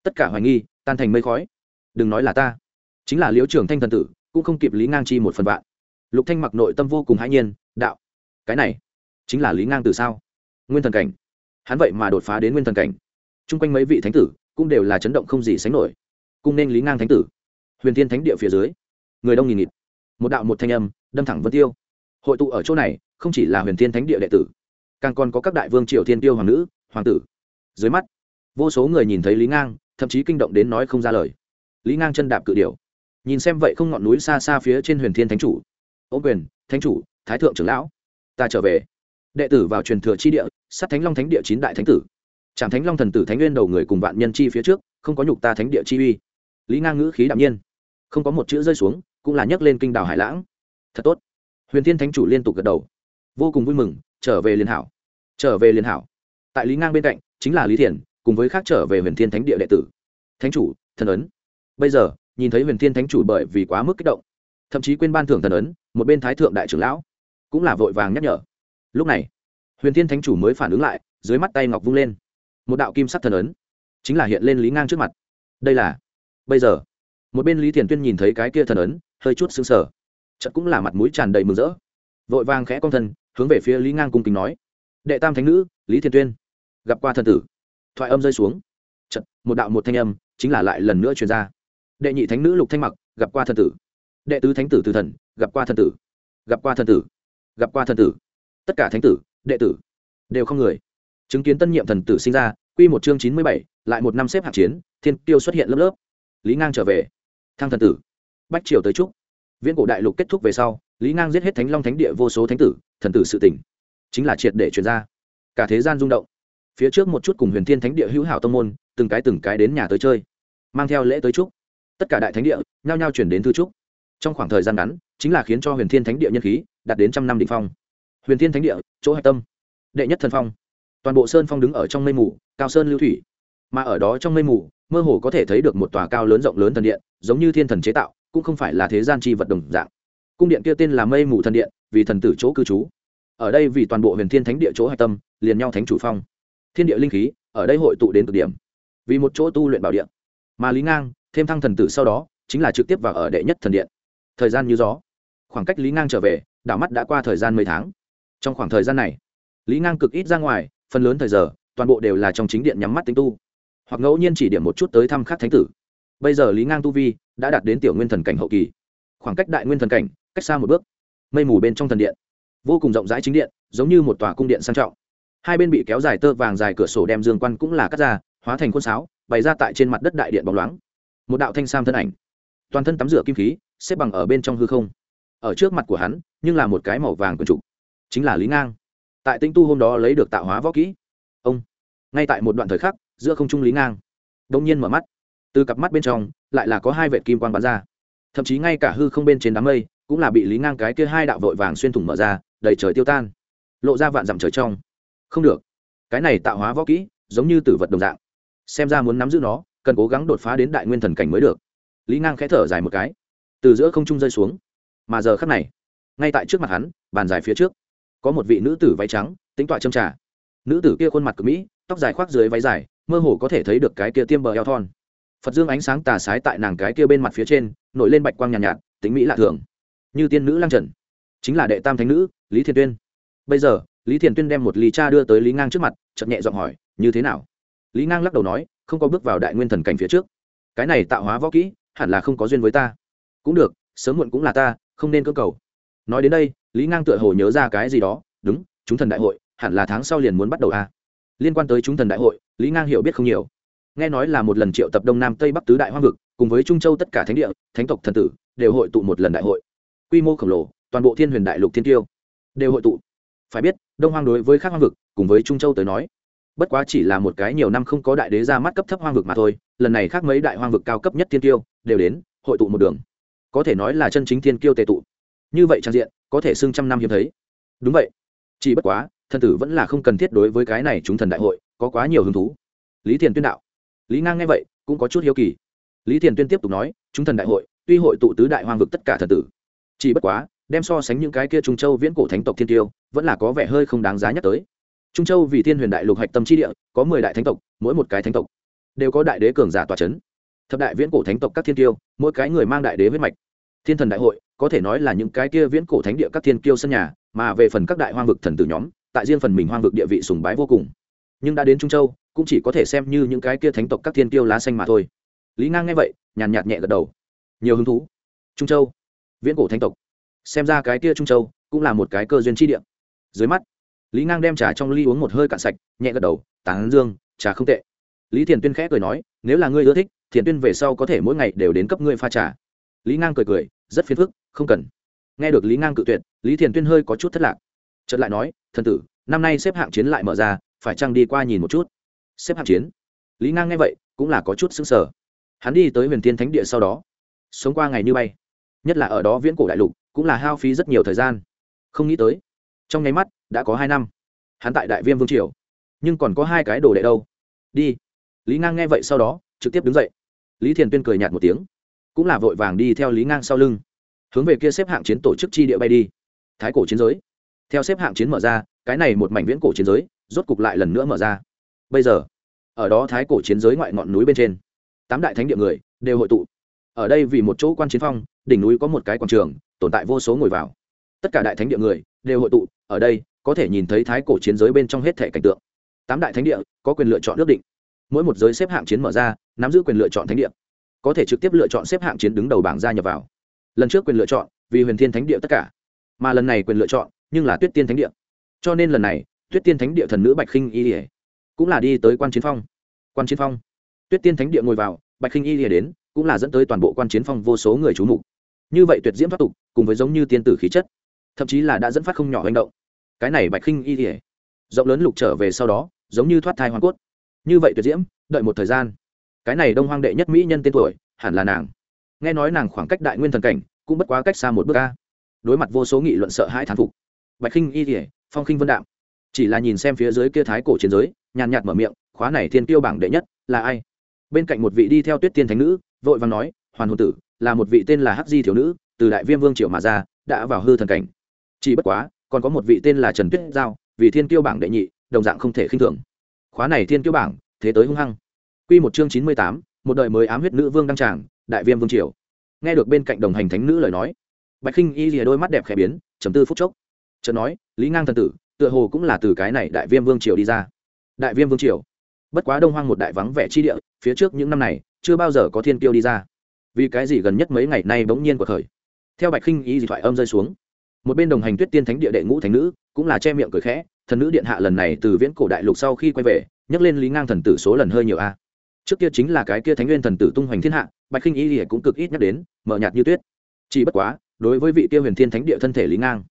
tất cả hoài nghi, tan thành mây khói. Đừng nói là ta, chính là liễu trưởng thanh thần tử, cũng không kịp lý ngang chi một phần vạn. Lục thanh mặc nội tâm vô cùng hãi nhiên, đạo, cái này, chính là lý ngang từ sao? Nguyên thần cảnh. Hắn vậy mà đột phá đến nguyên thần cảnh. Chung quanh mấy vị thánh tử, cũng đều là chấn động không gì sánh nổi. Cung nên lý ngang thánh tử. Huyền thiên thánh địa phía dưới. Người đông nghìn nghịt. Một đạo một thanh âm, đâm thẳng vân tiêu. Hội tụ ở chỗ này không chỉ là huyền thiên thánh địa đệ tử, càng còn có các đại vương triều thiên tiêu hoàng nữ, hoàng tử. Dưới mắt, vô số người nhìn thấy lý ngang, thậm chí kinh động đến nói không ra lời. Lý ngang chân đạp cự điều nhìn xem vậy không ngọn núi xa xa phía trên huyền thiên thánh chủ. Ô quyền, thánh chủ, thái thượng trưởng lão, ta trở về. Đệ tử vào truyền thừa chi địa, sát thánh long thánh địa chín đại thánh tử. Trạm thánh long thần tử thánh nguyên đầu người cùng vạn nhân chi phía trước, không có nhục ta thánh địa chi uy. Lý ngang ngữ khí đạm nhiên, không có một chữ rơi xuống, cũng là nhấc lên kinh đào hải lãng. Thật tốt. Huyền thiên thánh chủ liên tục gật đầu vô cùng vui mừng, trở về liên hảo. Trở về liên hảo. Tại lý ngang bên cạnh, chính là lý thiền, cùng với khác trở về huyền thiên thánh địa đệ tử. Thánh chủ, thần ấn. Bây giờ, nhìn thấy huyền thiên thánh chủ bởi vì quá mức kích động, thậm chí quên ban thưởng thần ấn, một bên thái thượng đại trưởng lão cũng là vội vàng nhắc nhở. Lúc này, huyền thiên thánh chủ mới phản ứng lại, dưới mắt tay ngọc vung lên. Một đạo kim sắc thần ấn chính là hiện lên lý ngang trước mặt. Đây là, bây giờ, một bên lý thiền tuyên nhìn thấy cái kia thần ấn, hơi chút xứng sở chợt cũng là mặt mũi tràn đầy mừng rỡ. Vội vàng khẽ con thân hướng về phía lý ngang cung kính nói, đệ tam thánh nữ, lý Thiên tuyên, gặp qua thần tử. Thoại âm rơi xuống. Chật một đạo một thanh âm chính là lại lần nữa truyền ra. Đệ nhị thánh nữ lục thanh mặc, gặp qua thần tử. Đệ tứ thánh tử từ thần, gặp qua thần tử. Gặp qua thần tử. Gặp qua thần tử. Tất cả thánh tử, đệ tử đều không người. Chứng kiến tân nhiệm thần tử sinh ra, quy một chương chín mươi bảy, lại một năm xếp hạng chiến, thiên tiêu xuất hiện lớp lớp. Lý ngang trở về. Thăng thần tử. Bách triều tới trúc viễn cổ đại lục kết thúc về sau lý ngang giết hết thánh long thánh địa vô số thánh tử, thần tử sự tỉnh chính là triệt để truyền ra. Cả thế gian rung động. Phía trước một chút cùng huyền thiên thánh địa hữu hảo tông môn, từng cái từng cái đến nhà tới chơi. Mang theo lễ tới trúc tất cả đại thánh địa, nhao nhao chuyển đến thư trúc trong khoảng thời gian ngắn, chính là khiến cho huyền thiên thánh địa nhân khí đạt đến trăm năm định phong. Huyền thiên thánh địa, chỗ hạch tâm. Đệ nhất thần phong. Toàn bộ sơn phong đứng ở trong mây mù, cao sơn lưu thủy. Mà ở đó trong mây mù, mơ hồ có thể thấy được một tòa cao lớn rộng lớn thần điện, giống như thiên thần chế tạo, cũng không phải là thế gian chi vật đồng dạng cung điện kia tên là mây mù thần điện, vì thần tử chỗ cư trú. Ở đây vì toàn bộ huyền thiên thánh địa chỗ hạch tâm, liền nhau thánh chủ phong. Thiên địa linh khí, ở đây hội tụ đến cực điểm. Vì một chỗ tu luyện bảo điện. Mà lý ngang, thêm thăng thần tử sau đó, chính là trực tiếp vào ở đệ nhất thần điện. Thời gian như gió. Khoảng cách lý ngang trở về, đảo mắt đã qua thời gian mấy tháng. Trong khoảng thời gian này, lý ngang cực ít ra ngoài, phần lớn thời giờ, toàn bộ đều là trong chính điện nhắm mắt tính tu. Hoặc ngẫu nhiên chỉ điểm một chút tới thăm khắc thánh tử. Bây giờ lý ngang tu vi đã đạt đến tiểu nguyên thần cảnh hậu kỳ khoảng cách đại nguyên thần cảnh, cách xa một bước. Mây mù bên trong thần điện, vô cùng rộng rãi chính điện, giống như một tòa cung điện sang trọng. Hai bên bị kéo dài tơ vàng dài cửa sổ đem dương quan cũng là cắt ra, hóa thành khuôn sáo, bày ra tại trên mặt đất đại điện bóng loáng. Một đạo thanh sam thân ảnh. Toàn thân tắm rửa kim khí, xếp bằng ở bên trong hư không. Ở trước mặt của hắn, nhưng là một cái màu vàng quần trục. Chính là lý ngang. Tại tinh tu hôm đó lấy được tạo hóa võ kỹ. Ông. Ngay tại một đoạn thời khắc, giữa không trung lý ngang đông nhiên mở mắt. Từ cặp mắt bên trong, lại là có hai vệt kim quan bắn ra thậm chí ngay cả hư không bên trên đám mây cũng là bị lý ngang cái kia hai đạo vội vàng xuyên thủng mở ra, đầy trời tiêu tan, lộ ra vạn dặm trời trong. Không được, cái này tạo hóa võ kỹ giống như tử vật đồng dạng. Xem ra muốn nắm giữ nó, cần cố gắng đột phá đến đại nguyên thần cảnh mới được. Lý ngang khẽ thở dài một cái, từ giữa không trung rơi xuống. Mà giờ khắc này, ngay tại trước mặt hắn, bàn dài phía trước, có một vị nữ tử váy trắng, tính tọa châm trà. Nữ tử kia khuôn mặt cực mỹ tóc dài khoác dưới váy dài, mơ hồ có thể thấy được cái kia tiêm bờ eo thon phật dương ánh sáng tà sái tại nàng cái kia bên mặt phía trên nổi lên bạch quang nhàn nhạt, nhạt tính mỹ lạ thường. Như tiên nữ lang trần. Chính là đệ tam thánh nữ lý thiền tuyên. Bây giờ lý thiền tuyên đem một ly cha đưa tới lý ngang trước mặt chậm nhẹ giọng hỏi như thế nào? Lý ngang lắc đầu nói không có bước vào đại nguyên thần cảnh phía trước. Cái này tạo hóa võ kỹ hẳn là không có duyên với ta. Cũng được sớm muộn cũng là ta không nên cơ cầu. Nói đến đây lý ngang tựa hồ nhớ ra cái gì đó đúng chúng thần đại hội hẳn là tháng sau liền muốn bắt đầu a à? liên quan tới chúng thần đại hội lý ngang hiểu biết không nhiều nghe nói là một lần triệu tập đông nam tây bắc tứ đại hoang vực, cùng với trung châu tất cả thánh địa, thánh tộc thần tử, đều hội tụ một lần đại hội. Quy mô khổng lồ, toàn bộ thiên huyền đại lục thiên tiêu, đều hội tụ. Phải biết, đông hoang đối với các hoang vực, cùng với trung châu tới nói, bất quá chỉ là một cái nhiều năm không có đại đế ra mắt cấp thấp hoang vực mà thôi, lần này khác mấy đại hoang vực cao cấp nhất thiên tiêu, đều đến, hội tụ một đường. Có thể nói là chân chính thiên kiêu tề tụ. Như vậy trang diện, có thể xưng trăm năm hiếm thấy. Đúng vậy. Chỉ bất quá, thần tử vẫn là không cần thiết đối với cái này chúng thần đại hội, có quá nhiều hứng thú. Lý thiền tuyên đạo lý ngang nghe vậy, cũng có chút hiếu kỳ. Lý thiền tuyên tiếp tục nói, chúng thần đại hội, tuy hội tụ tứ đại hoang vực tất cả thần tử, chỉ bất quá, đem so sánh những cái kia trung châu viễn cổ thánh tộc thiên tiêu, vẫn là có vẻ hơi không đáng giá nhắc tới. Trung châu vì thiên huyền đại lục hạch tâm tri địa, có mười đại thánh tộc, mỗi một cái thánh tộc đều có đại đế cường giả tòa c h ấ n thập đại viễn cổ thánh tộc các thiên tiêu, mỗi cái người mang đại đế huyết mạch. Thiên thần đại hội, có thể nói là những cái kia viễn cổ thánh địa các thiên kiêu sân nhà, mà về phần các đại hoang vực thần tử nhóm, tại riêng phần mình hoang vực địa vị sùng bái vô cùng. Nhưng đã đến trung châu cũng chỉ có thể xem như những cái kia thánh tộc các thiên tiêu lá xanh mà thôi. Lý ngang nghe vậy, nhàn nhạt nhẹ gật đầu. Nhiều hứng thú. Trung châu, viễn cổ thánh tộc. Xem ra cái kia trung châu cũng là một cái cơ duyên chi địa. Dưới mắt, lý ngang đem trà trong ly uống một hơi cạn sạch, nhẹ gật đầu, tán dương, trà không tệ. Lý thiền tuyên khẽ cười nói, nếu là ngươi ưa thích, thiền tuyên về sau có thể mỗi ngày đều đến cấp ngươi pha trà. Lý ngang cười cười, rất phiền phức, không cần. Nghe được lý ngang cự tuyệt, lý thiền tuyên hơi có chút thất lạc. Trật lại nói, thần tử, năm nay xếp hạng chiến lại mở ra, phải chăng đi qua nhìn một chút? Xếp hạng chiến. Lý ngang nghe vậy, cũng là có chút xứng sở hắn đi tới huyền thiên thánh địa sau đó, sống qua ngày như bay. Nhất là ở đó viễn cổ đại lục, cũng là hao phí rất nhiều thời gian. Không nghĩ tới, trong nháy mắt, đã có hai năm. Hắn tại đại viêm vương triều. Nhưng còn có hai cái đồ đệ đâu. Đi. Lý ngang nghe vậy sau đó, trực tiếp đứng dậy. Lý thiền tuyên cười nhạt một tiếng. Cũng là vội vàng đi theo lý ngang sau lưng. Hướng về kia xếp hạng chiến tổ chức chi địa bay đi. Thái cổ chiến giới. Theo xếp hạng chiến mở ra, cái này một mảnh viễn cổ chiến giới, rốt cục lại lần nữa mở ra bây giờ, ở đó thái cổ chiến giới ngoại ngọn núi bên trên, tám đại thánh địa người đều hội tụ. Ở đây vì một chỗ quan chiến phong, đỉnh núi có một cái quảng trường, tồn tại vô số ngồi vào. Tất cả đại thánh địa người đều hội tụ, ở đây có thể nhìn thấy thái cổ chiến giới bên trong hết thể cảnh tượng. Tám đại thánh địa có quyền lựa chọn ước định. Mỗi một giới xếp hạng chiến mở ra, nắm giữ quyền lựa chọn thánh địa. Có thể trực tiếp lựa chọn xếp hạng chiến đứng đầu bảng gia nhập vào. Lần trước quyền lựa chọn, vì huyền thiên thánh địa tất cả. Mà lần này quyền lựa chọn, nhưng là tuyết tiên thánh địa. Cho nên lần này, tuyết tiên thánh địa thần nữ bạch khinh y ỉa cũng là đi tới quan chiến phong. Quan chiến phong. Tuyết tiên thánh địa ngồi vào bạch khinh y lìa đến cũng là dẫn tới toàn bộ quan chiến phong vô số người trú mục. Như vậy tuyệt diễm thoát tục cùng với giống như tiên tử khí chất thậm chí là đã dẫn phát không nhỏ hành động. Cái này bạch khinh y lìa rộng lớn lục trở về sau đó giống như thoát thai hoa cốt. Như vậy tuyệt diễm đợi một thời gian. Cái này đông hoang đệ nhất mỹ nhân tên tuổi hẳn là nàng. Nghe nói nàng khoảng cách đại nguyên thần cảnh cũng bất quá cách xa một bước ca đối mặt vô số nghị luận sợ hãi thán phục bạch khinh y lìa, phong khinh vân đạm chỉ là nhìn xem phía dưới kia thái cổ chiến giới, nhàn nhạt mở miệng, khóa này thiên tiêu bảng đệ nhất, là ai? Bên cạnh một vị đi theo tuyết tiên thánh nữ, vội vàng nói, hoàn hồn tử, là một vị tên là hắc di thiếu nữ, từ đại viêm vương triệu mà ra, đã vào hư thần cảnh. Chỉ bất quá, còn có một vị tên là trần tuyết giao, vì thiên tiêu bảng đệ nhị, đồng dạng không thể khinh thường. Khóa này thiên tiêu bảng, thế tới hung hăng. Quy một chương chín mươi tám, một đời mới ám huyết nữ vương đăng tràng, đại viêm vương triều. Nghe được bên cạnh đồng hành thánh nữ lời nói, bạch khinh y lìa đôi mắt đẹp khẽ biến chấm tư phút chốc. Chợt nói, lý ngang thần tử tựa hồ cũng là từ cái này đại viêm vương triều đi ra. Đại viêm vương triều. Bất quá đông hoang một đại vắng vẻ chi địa, phía trước những năm này, chưa bao giờ có thiên kiêu đi ra. Vì cái gì gần nhất mấy ngày nay bỗng nhiên của khởi? Theo bạch khinh y dị thoại âm rơi xuống, một bên đồng hành tuyết tiên thánh địa đệ ngũ thánh nữ cũng là che miệng cười khẽ, thần nữ điện hạ lần này từ viễn cổ đại lục sau khi quay về, nhắc lên lý ngang thần tử số lần hơi nhiều a. Trước kia chính là cái kia thánh nguyên thần tử tung hoành thiên hạ, bạch khinh y thì cũng cực ít nhắc đến, mở nhạt như tuyết. Chỉ bất quá, đối với vị kia huyền thiên thánh địa thân thể lý ngang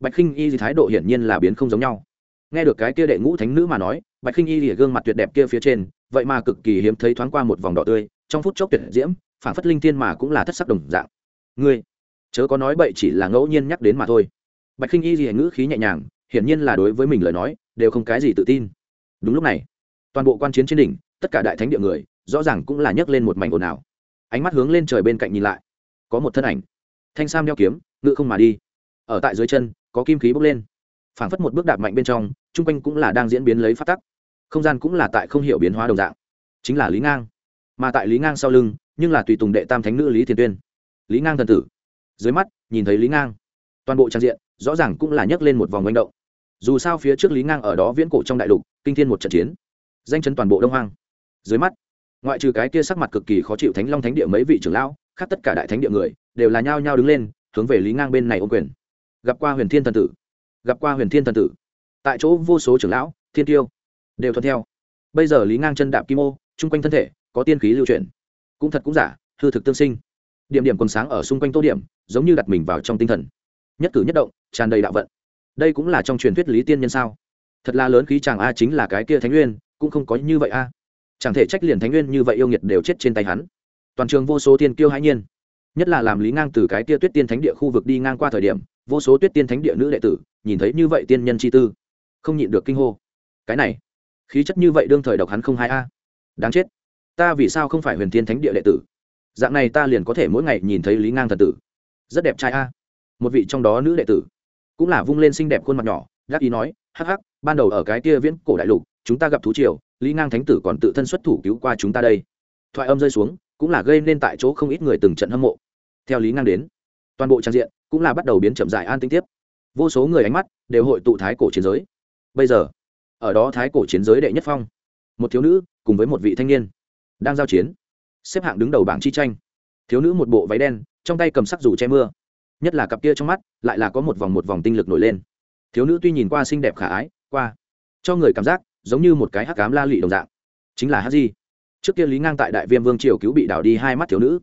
bạch khinh y thì thái độ hiển nhiên là biến không giống nhau. Nghe được cái kia đệ ngũ thánh nữ mà nói, bạch khinh y thì gương mặt tuyệt đẹp kia phía trên, vậy mà cực kỳ hiếm thấy thoáng qua một vòng đỏ tươi, trong phút chốc tuyệt diễm phản phất linh tiên mà cũng là thất sắc đồng dạng. Ngươi, chớ có nói bậy chỉ là ngẫu nhiên nhắc đến mà thôi. Bạch khinh y thì ngữ khí nhẹ nhàng, hiển nhiên là đối với mình lời nói, đều không cái gì tự tin. Đúng lúc này, toàn bộ quan chiến trên đỉnh, tất cả đại thánh địa người, rõ ràng cũng là nhấc lên một mảnh ồn ào. Ánh mắt hướng lên trời bên cạnh nhìn lại, có một thân ảnh. Thanh sam đeo kiếm, ngự không mà đi. Ở tại dưới chân có kim khí bốc lên. Phảng phất một bước đạp mạnh bên trong, chung quanh cũng là đang diễn biến lấy phát tắc. Không gian cũng là tại không hiểu biến hóa đồng dạng. Chính là lý ngang. Mà tại lý ngang sau lưng, nhưng là tùy tùng đệ tam thánh nữ lý thiền tuyên. Lý ngang thần tử. Dưới mắt, nhìn thấy lý ngang. Toàn bộ trang diện, rõ ràng cũng là nhấc lên một vòng manh động. Dù sao phía trước lý ngang ở đó viễn cổ trong đại lục, kinh thiên một trận chiến. Danh chấn toàn bộ đông hoang. Dưới mắt, ngoại trừ cái kia sắc mặt cực kỳ khó chịu thánh long thánh địa mấy vị trưởng lão, khác tất cả đại thánh địa người, đều là nhao nhao đứng lên, hướng về lý ngang bên này ô quyền gặp qua huyền thiên thần tử, gặp qua huyền thiên thần tử. Tại chỗ vô số trưởng lão, thiên tiêu đều thuận theo. Bây giờ lý ngang chân đạp kim ô, chung quanh thân thể có tiên khí lưu truyền cũng thật cũng giả, hư thực tương sinh. Điểm điểm còn sáng ở xung quanh tô điểm, giống như đặt mình vào trong tinh thần. Nhất cử nhất động, tràn đầy đạo vận. Đây cũng là trong truyền thuyết lý tiên nhân sao? Thật là lớn khí chàng a chính là cái kia thánh nguyên, cũng không có như vậy a. Chẳng thể trách liền thánh nguyên như vậy yêu nghiệt đều chết trên tay hắn. Toàn trường vô số tiên kiêu hãi nhiên. Nhất là làm lý ngang từ cái kia tuyết tiên thánh địa khu vực đi ngang qua thời điểm vô số tuyết tiên thánh địa nữ đệ tử, nhìn thấy như vậy tiên nhân chi tư, không nhịn được kinh hô. Cái này, khí chất như vậy đương thời độc hắn không hai a. Đáng chết. Ta vì sao không phải huyền tiên thánh địa đệ tử? Dạng này ta liền có thể mỗi ngày nhìn thấy lý ngang thần tử. Rất đẹp trai a. Một vị trong đó nữ đệ tử, cũng là vung lên xinh đẹp khuôn mặt nhỏ, gác ý nói, hắc hắc, ban đầu ở cái kia viễn cổ đại lục, chúng ta gặp thú triều, lý ngang thánh tử còn tự thân xuất thủ cứu qua chúng ta đây. Thoại âm rơi xuống, cũng là gây nên tại chỗ không ít người từng trận hâm mộ. Theo lý ngang đến, toàn bộ trang diện cũng là bắt đầu biến chậm dài an tinh tiếp. Vô số người ánh mắt đều hội tụ thái cổ chiến giới. Bây giờ, ở đó thái cổ chiến giới đệ nhất phong, một thiếu nữ cùng với một vị thanh niên đang giao chiến, xếp hạng đứng đầu bảng chi tranh. Thiếu nữ một bộ váy đen, trong tay cầm sắc dù che mưa, nhất là cặp kia trong mắt lại là có một vòng một vòng tinh lực nổi lên. Thiếu nữ tuy nhìn qua xinh đẹp khả ái, qua, cho người cảm giác giống như một cái hắc cám la lụy đồng dạng. Chính là hát di. Trước kia lý ngang tại đại viêm vương triều cứu bị đảo đi hai mắt thiếu nữ.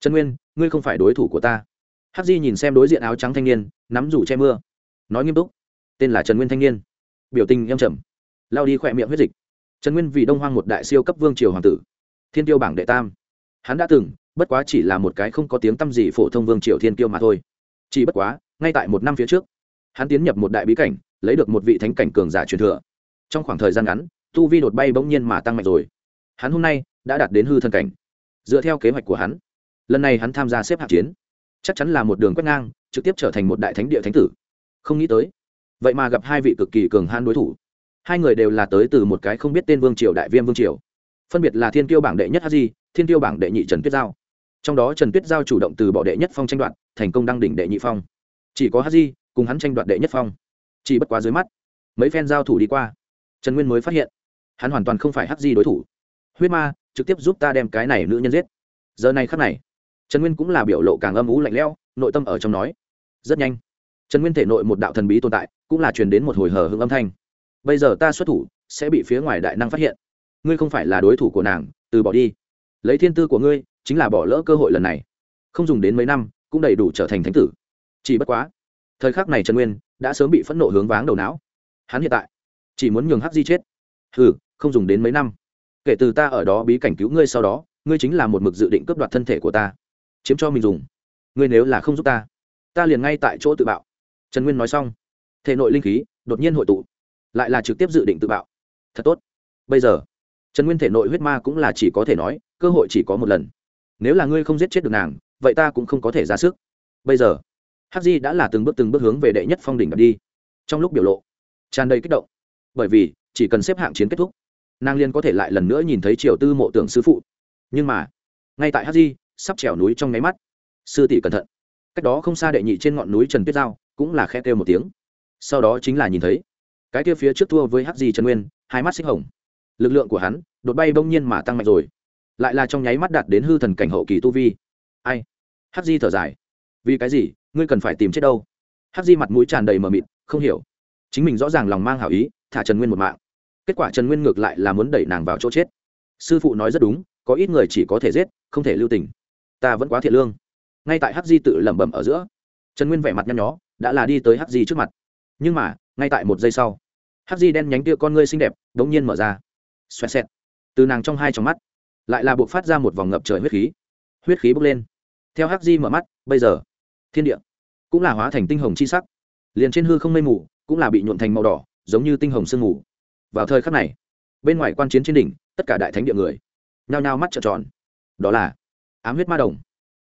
Trần nguyên, ngươi không phải đối thủ của ta. Hắc di nhìn xem đối diện áo trắng thanh niên, nắm rủ che mưa. Nói nghiêm túc, tên là trần nguyên thanh niên. Biểu tình em trầm, lao đi khỏe miệng huyết dịch. Trần nguyên vì đông hoang một đại siêu cấp vương triều hoàng tử, thiên tiêu bảng đệ tam. Hắn đã từng, bất quá chỉ là một cái không có tiếng t â m gì phổ thông vương triều thiên tiêu mà thôi. Chỉ bất quá, ngay tại một năm phía trước, hắn tiến nhập một đại bí cảnh, lấy được một vị thánh cảnh cường giả truyền thừa. Trong khoảng thời gian ngắn, tu vi đột bay bỗng nhiên mà tăng mạnh rồi. Hắn hôm nay đã đạt đến hư thân cảnh, dựa theo kế hoạch của hắn. Lần này hắn tham gia xếp hạng chiến chắc chắn là một đường quét ngang, trực tiếp trở thành một đại thánh địa thánh tử. Không nghĩ tới, vậy mà gặp hai vị cực kỳ cường han đối thủ. Hai người đều là tới từ một cái không biết tên vương triều đại viêm vương triều. Phân biệt là thiên tiêu bảng đệ nhất hát di, thiên tiêu bảng đệ nhị trần tuyết giao. Trong đó trần tuyết giao chủ động từ bỏ đệ nhất phong tranh đoạt, thành công đăng đỉnh đệ nhị phong. Chỉ có hát di cùng hắn tranh đoạt đệ nhất phong. Chỉ bất quá dưới mắt, mấy phen giao thủ đi qua, trần nguyên mới phát hiện, hắn hoàn toàn không phải hắc di đối thủ. Huyết ma trực tiếp giúp ta đem cái này nữ nhân giết. Giờ này khắc này trần nguyên cũng là biểu lộ càng âm ú lạnh lẽo, nội tâm ở trong nói, rất nhanh. Trần nguyên thể nội một đạo thần bí tồn tại, cũng là truyền đến một hồi hờ hưng âm thanh. Bây giờ ta xuất thủ, sẽ bị phía ngoài đại năng phát hiện. Ngươi không phải là đối thủ của nàng, từ bỏ đi. Lấy thiên tư của ngươi, chính là bỏ lỡ cơ hội lần này. Không dùng đến mấy năm, cũng đầy đủ trở thành thánh tử. Chỉ bất quá, thời khắc này trần nguyên đã sớm bị phẫn nộ hướng váng đầu não. Hắn hiện tại chỉ muốn nhường hắc di chết. Ừ không dùng đến mấy năm. Kể từ ta ở đó bí cảnh cứu ngươi sau đó, ngươi chính là một mực dự định cướp đoạt thân thể của ta chiếm cho mình dùng. Ngươi nếu là không giúp ta ta liền ngay tại chỗ tự bạo. Trần nguyên nói xong, thể nội linh khí đột nhiên hội tụ, lại là trực tiếp dự định tự bạo. Thật tốt. Bây giờ, trần nguyên thể nội huyết ma cũng là chỉ có thể nói, cơ hội chỉ có một lần. Nếu là ngươi không giết chết được nàng, vậy ta cũng không có thể ra sức. Bây giờ, hắc di đã là từng bước từng bước hướng về đệ nhất phong đỉnh đi. Trong lúc biểu lộ, tràn đầy kích động. Bởi vì, chỉ cần xếp hạng chiến kết thúc, nàng liên có thể lại lần nữa nhìn thấy triều tư mộ tưởng sư phụ. Nhưng mà, ngay tại Hắc di sắp trèo núi trong nháy mắt. Sư tỷ cẩn thận. Cách đó không xa đệ nhị trên ngọn núi trần tuyết giao, cũng là khe kêu một tiếng. Sau đó chính là nhìn thấy, cái kia phía trước thua với Hắc di trần nguyên, hai mắt xích hồng. Lực lượng của hắn đột bay bông nhiên mà tăng mạnh rồi. Lại là trong nháy mắt đạt đến hư thần cảnh hậu kỳ tu vi. Ai? Hắc di thở dài. Vì cái gì? Ngươi cần phải tìm chết đâu? Hắc di mặt mũi tràn đầy mờ mịt, không hiểu. Chính mình rõ ràng lòng mang hảo ý, thả trần nguyên một mạng. Kết quả trần nguyên ngược lại là muốn đẩy nàng vào chỗ chết. Sư phụ nói rất đúng, có ít người chỉ có thể giết, không thể lưu tình ta vẫn quá thiện lương. Ngay tại hắc di tự lẩm bẩm ở giữa, trần nguyên vẻ mặt nhăn nhó, đã là đi tới hắc di trước mặt. Nhưng mà, ngay tại một giây sau, hắc di đen nhánh tia con ngươi xinh đẹp đ ố n g nhiên mở ra. Xoẹt xẹt. Từ nàng trong hai trong mắt, lại là buộc phát ra một vòng ngập trời huyết khí. Huyết khí bốc lên. Theo hắc di mở mắt, bây giờ, thiên địa cũng là hóa thành tinh hồng chi sắc. Liền trên hư không mây mù cũng là bị nhuộn thành màu đỏ, giống như tinh hồng sương mù. Vào thời khắc này, bên ngoài quan chiến trên đỉnh, tất cả đại thánh địa người nhao nhao mắt trợn tròn. Đó là ám huyết ma đồng.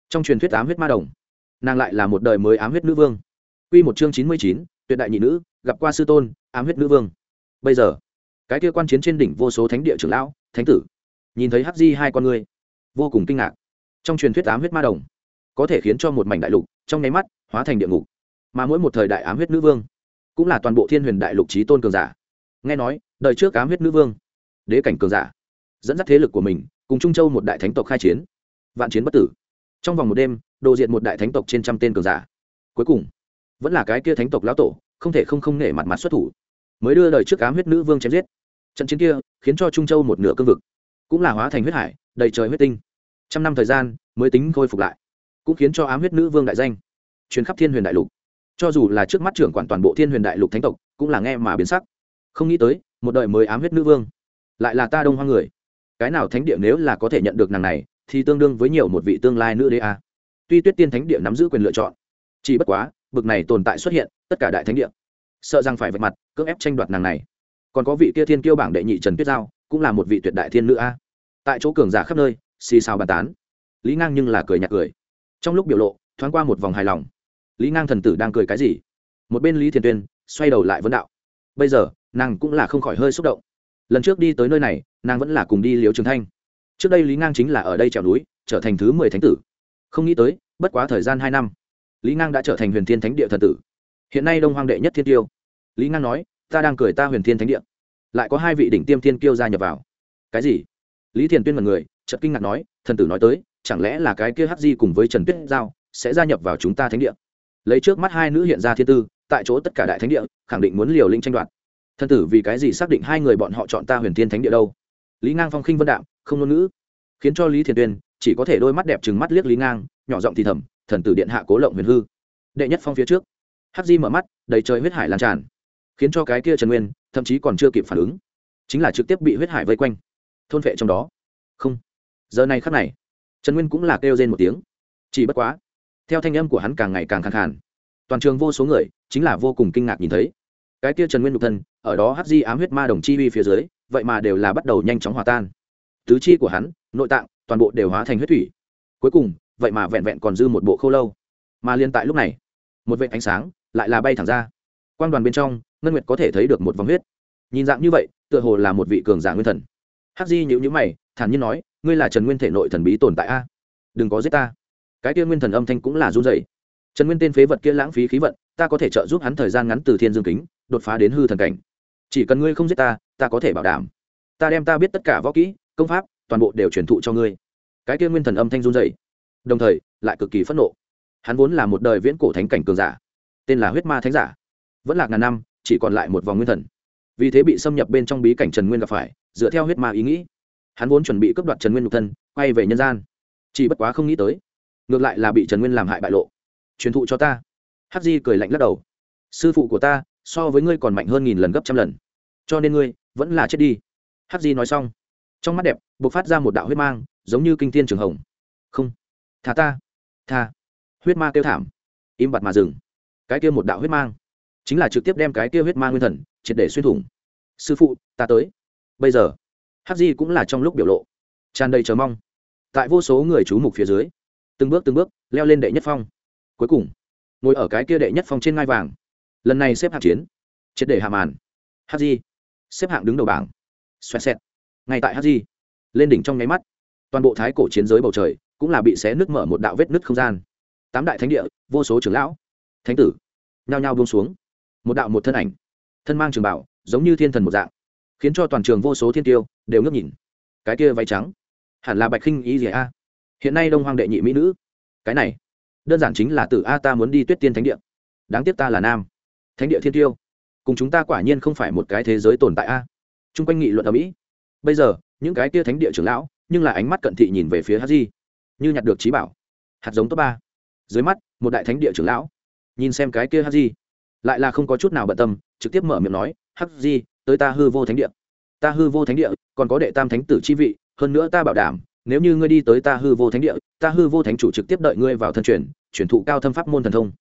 Trong truyền thuyết ám huyết ma đồng, nàng lại là một đời mới ám huyết nữ vương. Quy một chương chín mươi chín, tuyệt đại nhị nữ, gặp qua sư tôn, ám huyết nữ vương. Bây giờ, cái kia quan chiến trên đỉnh vô số thánh địa trưởng lão, thánh tử, nhìn thấy hắc di hai con người, vô cùng kinh ngạc. Trong truyền thuyết ám huyết ma đồng, có thể khiến cho một mảnh đại lục trong nháy mắt hóa thành địa ngục. Mà mỗi một thời đại ám huyết nữ vương, cũng là toàn bộ thiên huyền đại lục trí tôn cường giả. Nghe nói, đời trước ám huyết nữ vương, đế cảnh cường giả, dẫn dắt thế lực của mình, cùng trung châu một đại thánh tộc khai chiến vạn chiến bất tử. Trong vòng một đêm, đồ diện một đại thánh tộc trên trăm tên cường giả. Cuối cùng, vẫn là cái kia thánh tộc lão tổ, không thể không không nể mặt mặt xuất thủ, mới đưa đời trước ám huyết nữ vương chém giết. Trận chiến kia khiến cho trung châu một nửa cương vực cũng là hóa thành huyết hải, đầy trời huyết tinh. Trăm năm thời gian mới tính khôi phục lại, cũng khiến cho ám huyết nữ vương đại danh chuyến khắp thiên huyền đại lục. Cho dù là trước mắt trưởng quản toàn bộ thiên huyền đại lục thánh tộc, cũng là nghe mà biến sắc. Không nghĩ tới, một đời mới ám huyết nữ vương lại là ta đông hoa người. Cái nào thánh địa nếu là có thể nhận được nàng này thì tương đương với nhiều một vị tương lai nữ đế a. Tuy tuyết tiên thánh địa nắm giữ quyền lựa chọn, chỉ bất quá, bực này tồn tại xuất hiện, tất cả đại thánh địa, sợ rằng phải vạch mặt, cưỡng ép tranh đoạt nàng này. Còn có vị kia thiên kiêu bảng đệ nhị trần tuyết giao, cũng là một vị tuyệt đại thiên nữ a. Tại chỗ cường giả khắp nơi, xì xào bàn tán. Lý ngang nhưng là cười nhạt cười. Trong lúc biểu lộ, thoáng qua một vòng hài lòng. Lý ngang thần tử đang cười cái gì? Một bên lý thiền tuyên xoay đầu lại vấn đạo. Bây giờ, nàng cũng là không khỏi hơi xúc động. Lần trước đi tới nơi này, nàng vẫn là cùng đi liều trường thanh trước đây lý ngang chính là ở đây trèo núi, trở thành thứ mười thánh tử. Không nghĩ tới, bất quá thời gian hai năm, lý ngang đã trở thành huyền thiên thánh địa thần tử. Hiện nay đông hoang đệ nhất thiên tiêu. Lý ngang nói, ta đang cười ta huyền thiên thánh địa. Lại có hai vị đỉnh tiêm thiên kiêu gia nhập vào. Cái gì? Lý thiền tuyên mật người, chợt kinh ngạc nói, thần tử nói tới, chẳng lẽ là cái kia hắc di cùng với trần tuyết giao sẽ gia nhập vào chúng ta thánh địa? Lấy trước mắt hai nữ hiện ra thiên tư, tại chỗ tất cả đại thánh địa, khẳng định muốn liều linh tranh đoạt. Thần tử vì cái gì xác định hai người bọn họ chọn ta huyền thiên thánh địa đâu? Lý ngang phong khinh vân đạm, không ngôn ngữ. Khiến cho lý thiền tuyên chỉ có thể đôi mắt đẹp trừng mắt liếc lý ngang, nhỏ giọng thì thầm, thần tử điện hạ cố lộng huyền hư. Đệ nhất phong phía trước. Hắc di mở mắt, đầy trời huyết hải lan tràn. Khiến cho cái kia trần nguyên, thậm chí còn chưa kịp phản ứng. Chính là trực tiếp bị huyết hải vây quanh. Thôn vệ trong đó. Không. Giờ này khắc này, trần nguyên cũng là kêu rên một tiếng. Chỉ bất quá, theo thanh âm của hắn càng ngày càng khẳng khàn. Toàn trường vô số người, chính là vô cùng kinh ngạc nhìn thấy. Cái kia trần nguyên nhục thân, ở đó hắc di ám huyết ma đồng chi uy phía dưới vậy mà đều là bắt đầu nhanh chóng hòa tan. Tứ chi của hắn, nội tạng, toàn bộ đều hóa thành huyết thủy. Cuối cùng, vậy mà vẹn vẹn còn dư một bộ khô lâu. Mà liên tại lúc này, một vệ ánh sáng lại là bay thẳng ra. Quan đoàn bên trong, ngân nguyệt có thể thấy được một vòng huyết. Nhìn dạng như vậy, tựa hồ là một vị cường giả nguyên thần. Hắc di nhữ nhữ mày, thản nhiên nói, ngươi là trần nguyên thể nội thần bí tồn tại a? Đừng có giết ta. Cái kia nguyên thần âm thanh cũng là run dày trần nguyên tên phế vật kia lãng phí khí vận, ta có thể trợ giúp hắn thời gian ngắn từ thiên dương kính, đột phá đến hư thần cảnh chỉ cần ngươi không giết ta ta có thể bảo đảm. Ta đem ta biết tất cả võ kỹ, công pháp, toàn bộ đều truyền thụ cho ngươi. Cái kia nguyên thần âm thanh run dày đồng thời lại cực kỳ phẫn nộ. Hắn vốn là một đời viễn cổ thánh cảnh cường giả, tên là huyết ma thánh giả, vẫn là ngàn năm, chỉ còn lại một vòng nguyên thần. Vì thế bị xâm nhập bên trong bí cảnh trần nguyên gặp phải, dựa theo huyết ma ý nghĩ, hắn vốn chuẩn bị cướp đoạt trần nguyên nhục thân, quay về nhân gian. Chỉ bất quá không nghĩ tới, ngược lại là bị trần nguyên làm hại bại lộ. Truyền thụ cho ta. Hắc di cười lạnh lắc đầu. Sư phụ của ta so với ngươi còn mạnh hơn nghìn lần gấp trăm lần. Cho nên ngươi vẫn là chết đi. Hắc di nói xong, trong mắt đẹp b ộ c phát ra một đạo huyết mang, giống như kinh thiên trường hồng. Không, thả ta, tha. Huyết ma kêu thảm, im bặt mà dừng. Cái kia một đạo huyết mang chính là trực tiếp đem cái kia huyết mang nguyên thần triệt để xuyên thủng. Sư phụ, ta tới. Bây giờ, hắc di cũng là trong lúc biểu lộ, tràn đầy chờ mong. Tại vô số người chú mục phía dưới, từng bước từng bước leo lên đệ nhất phong. Cuối cùng, ngồi ở cái kia đệ nhất phong trên ngai vàng lần này xếp hạng chiến. Triệt để hạ màn. Hg xếp hạng đứng đầu bảng. Xoẹt xẹt. Ngay tại hg lên đỉnh trong nháy mắt. Toàn bộ thái cổ chiến giới bầu trời cũng là bị xé nứt mở một đạo vết nứt không gian. Tám đại thánh địa, vô số trưởng lão, thánh tử nhao nhao buông xuống. Một đạo một thân ảnh, thân mang trường bảo, giống như thiên thần một dạng, khiến cho toàn trường vô số thiên tiêu đều ngước nhìn. Cái kia váy trắng, hẳn là bạch khinh ý gì a. Hiện nay đông hoàng đệ nhị mỹ nữ. Cái này, đơn giản chính là tử a ta muốn đi tuyết tiên thánh địa. Đáng tiếc ta là nam thánh địa thiên tiêu. Cùng chúng ta quả nhiên không phải một cái thế giới tồn tại a. Chung quanh nghị luận ở mỹ. Bây giờ, những cái kia thánh địa trưởng lão, nhưng là ánh mắt cận thị nhìn về phía hát di. Như nhặt được trí bảo. Hạt giống top ba. Dưới mắt, một đại thánh địa trưởng lão. Nhìn xem cái kia hát di. Lại là không có chút nào bận tâm, trực tiếp mở miệng nói, hắc di, tới ta hư vô thánh địa. Ta hư vô thánh địa, còn có đệ tam thánh tử chi vị, hơn nữa ta bảo đảm, nếu như ngươi đi tới ta hư vô thánh địa, ta hư vô thánh chủ trực tiếp đợi ngươi vào thân truyền chuyển thụ cao thâm pháp môn thần thông.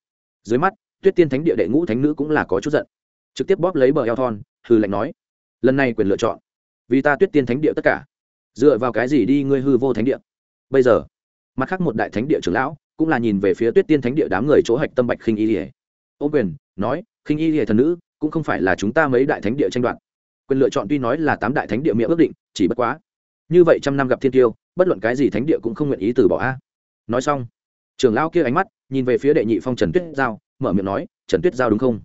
Dưới mắt tuyết tiên thánh địa đệ ngũ thánh nữ cũng là có chút giận. Trực tiếp bóp lấy bờ eo thon hư lệnh nói, lần này quyền lựa chọn, vì ta tuyết tiên thánh địa tất cả, dựa vào cái gì đi ngươi hư vô thánh địa? Bây giờ, mặt khác một đại thánh địa trưởng lão cũng là nhìn về phía tuyết tiên thánh địa đám người chỗ hạch tâm bạch khinh y lìa. Ô quyền, nói, khinh y lìa thần nữ, cũng không phải là chúng ta mấy đại thánh địa tranh đoạt. Quyền lựa chọn tuy nói là tám đại thánh địa miệng ước định, chỉ bất quá, như vậy trăm năm gặp thiên tiêu, bất luận cái gì thánh địa cũng không nguyện ý từ bỏ a. Nói xong, trưởng lão kia ánh mắt nhìn về phía đệ nhị phong trần tuyết giao mở miệng nói, trần tuyết giao đúng không?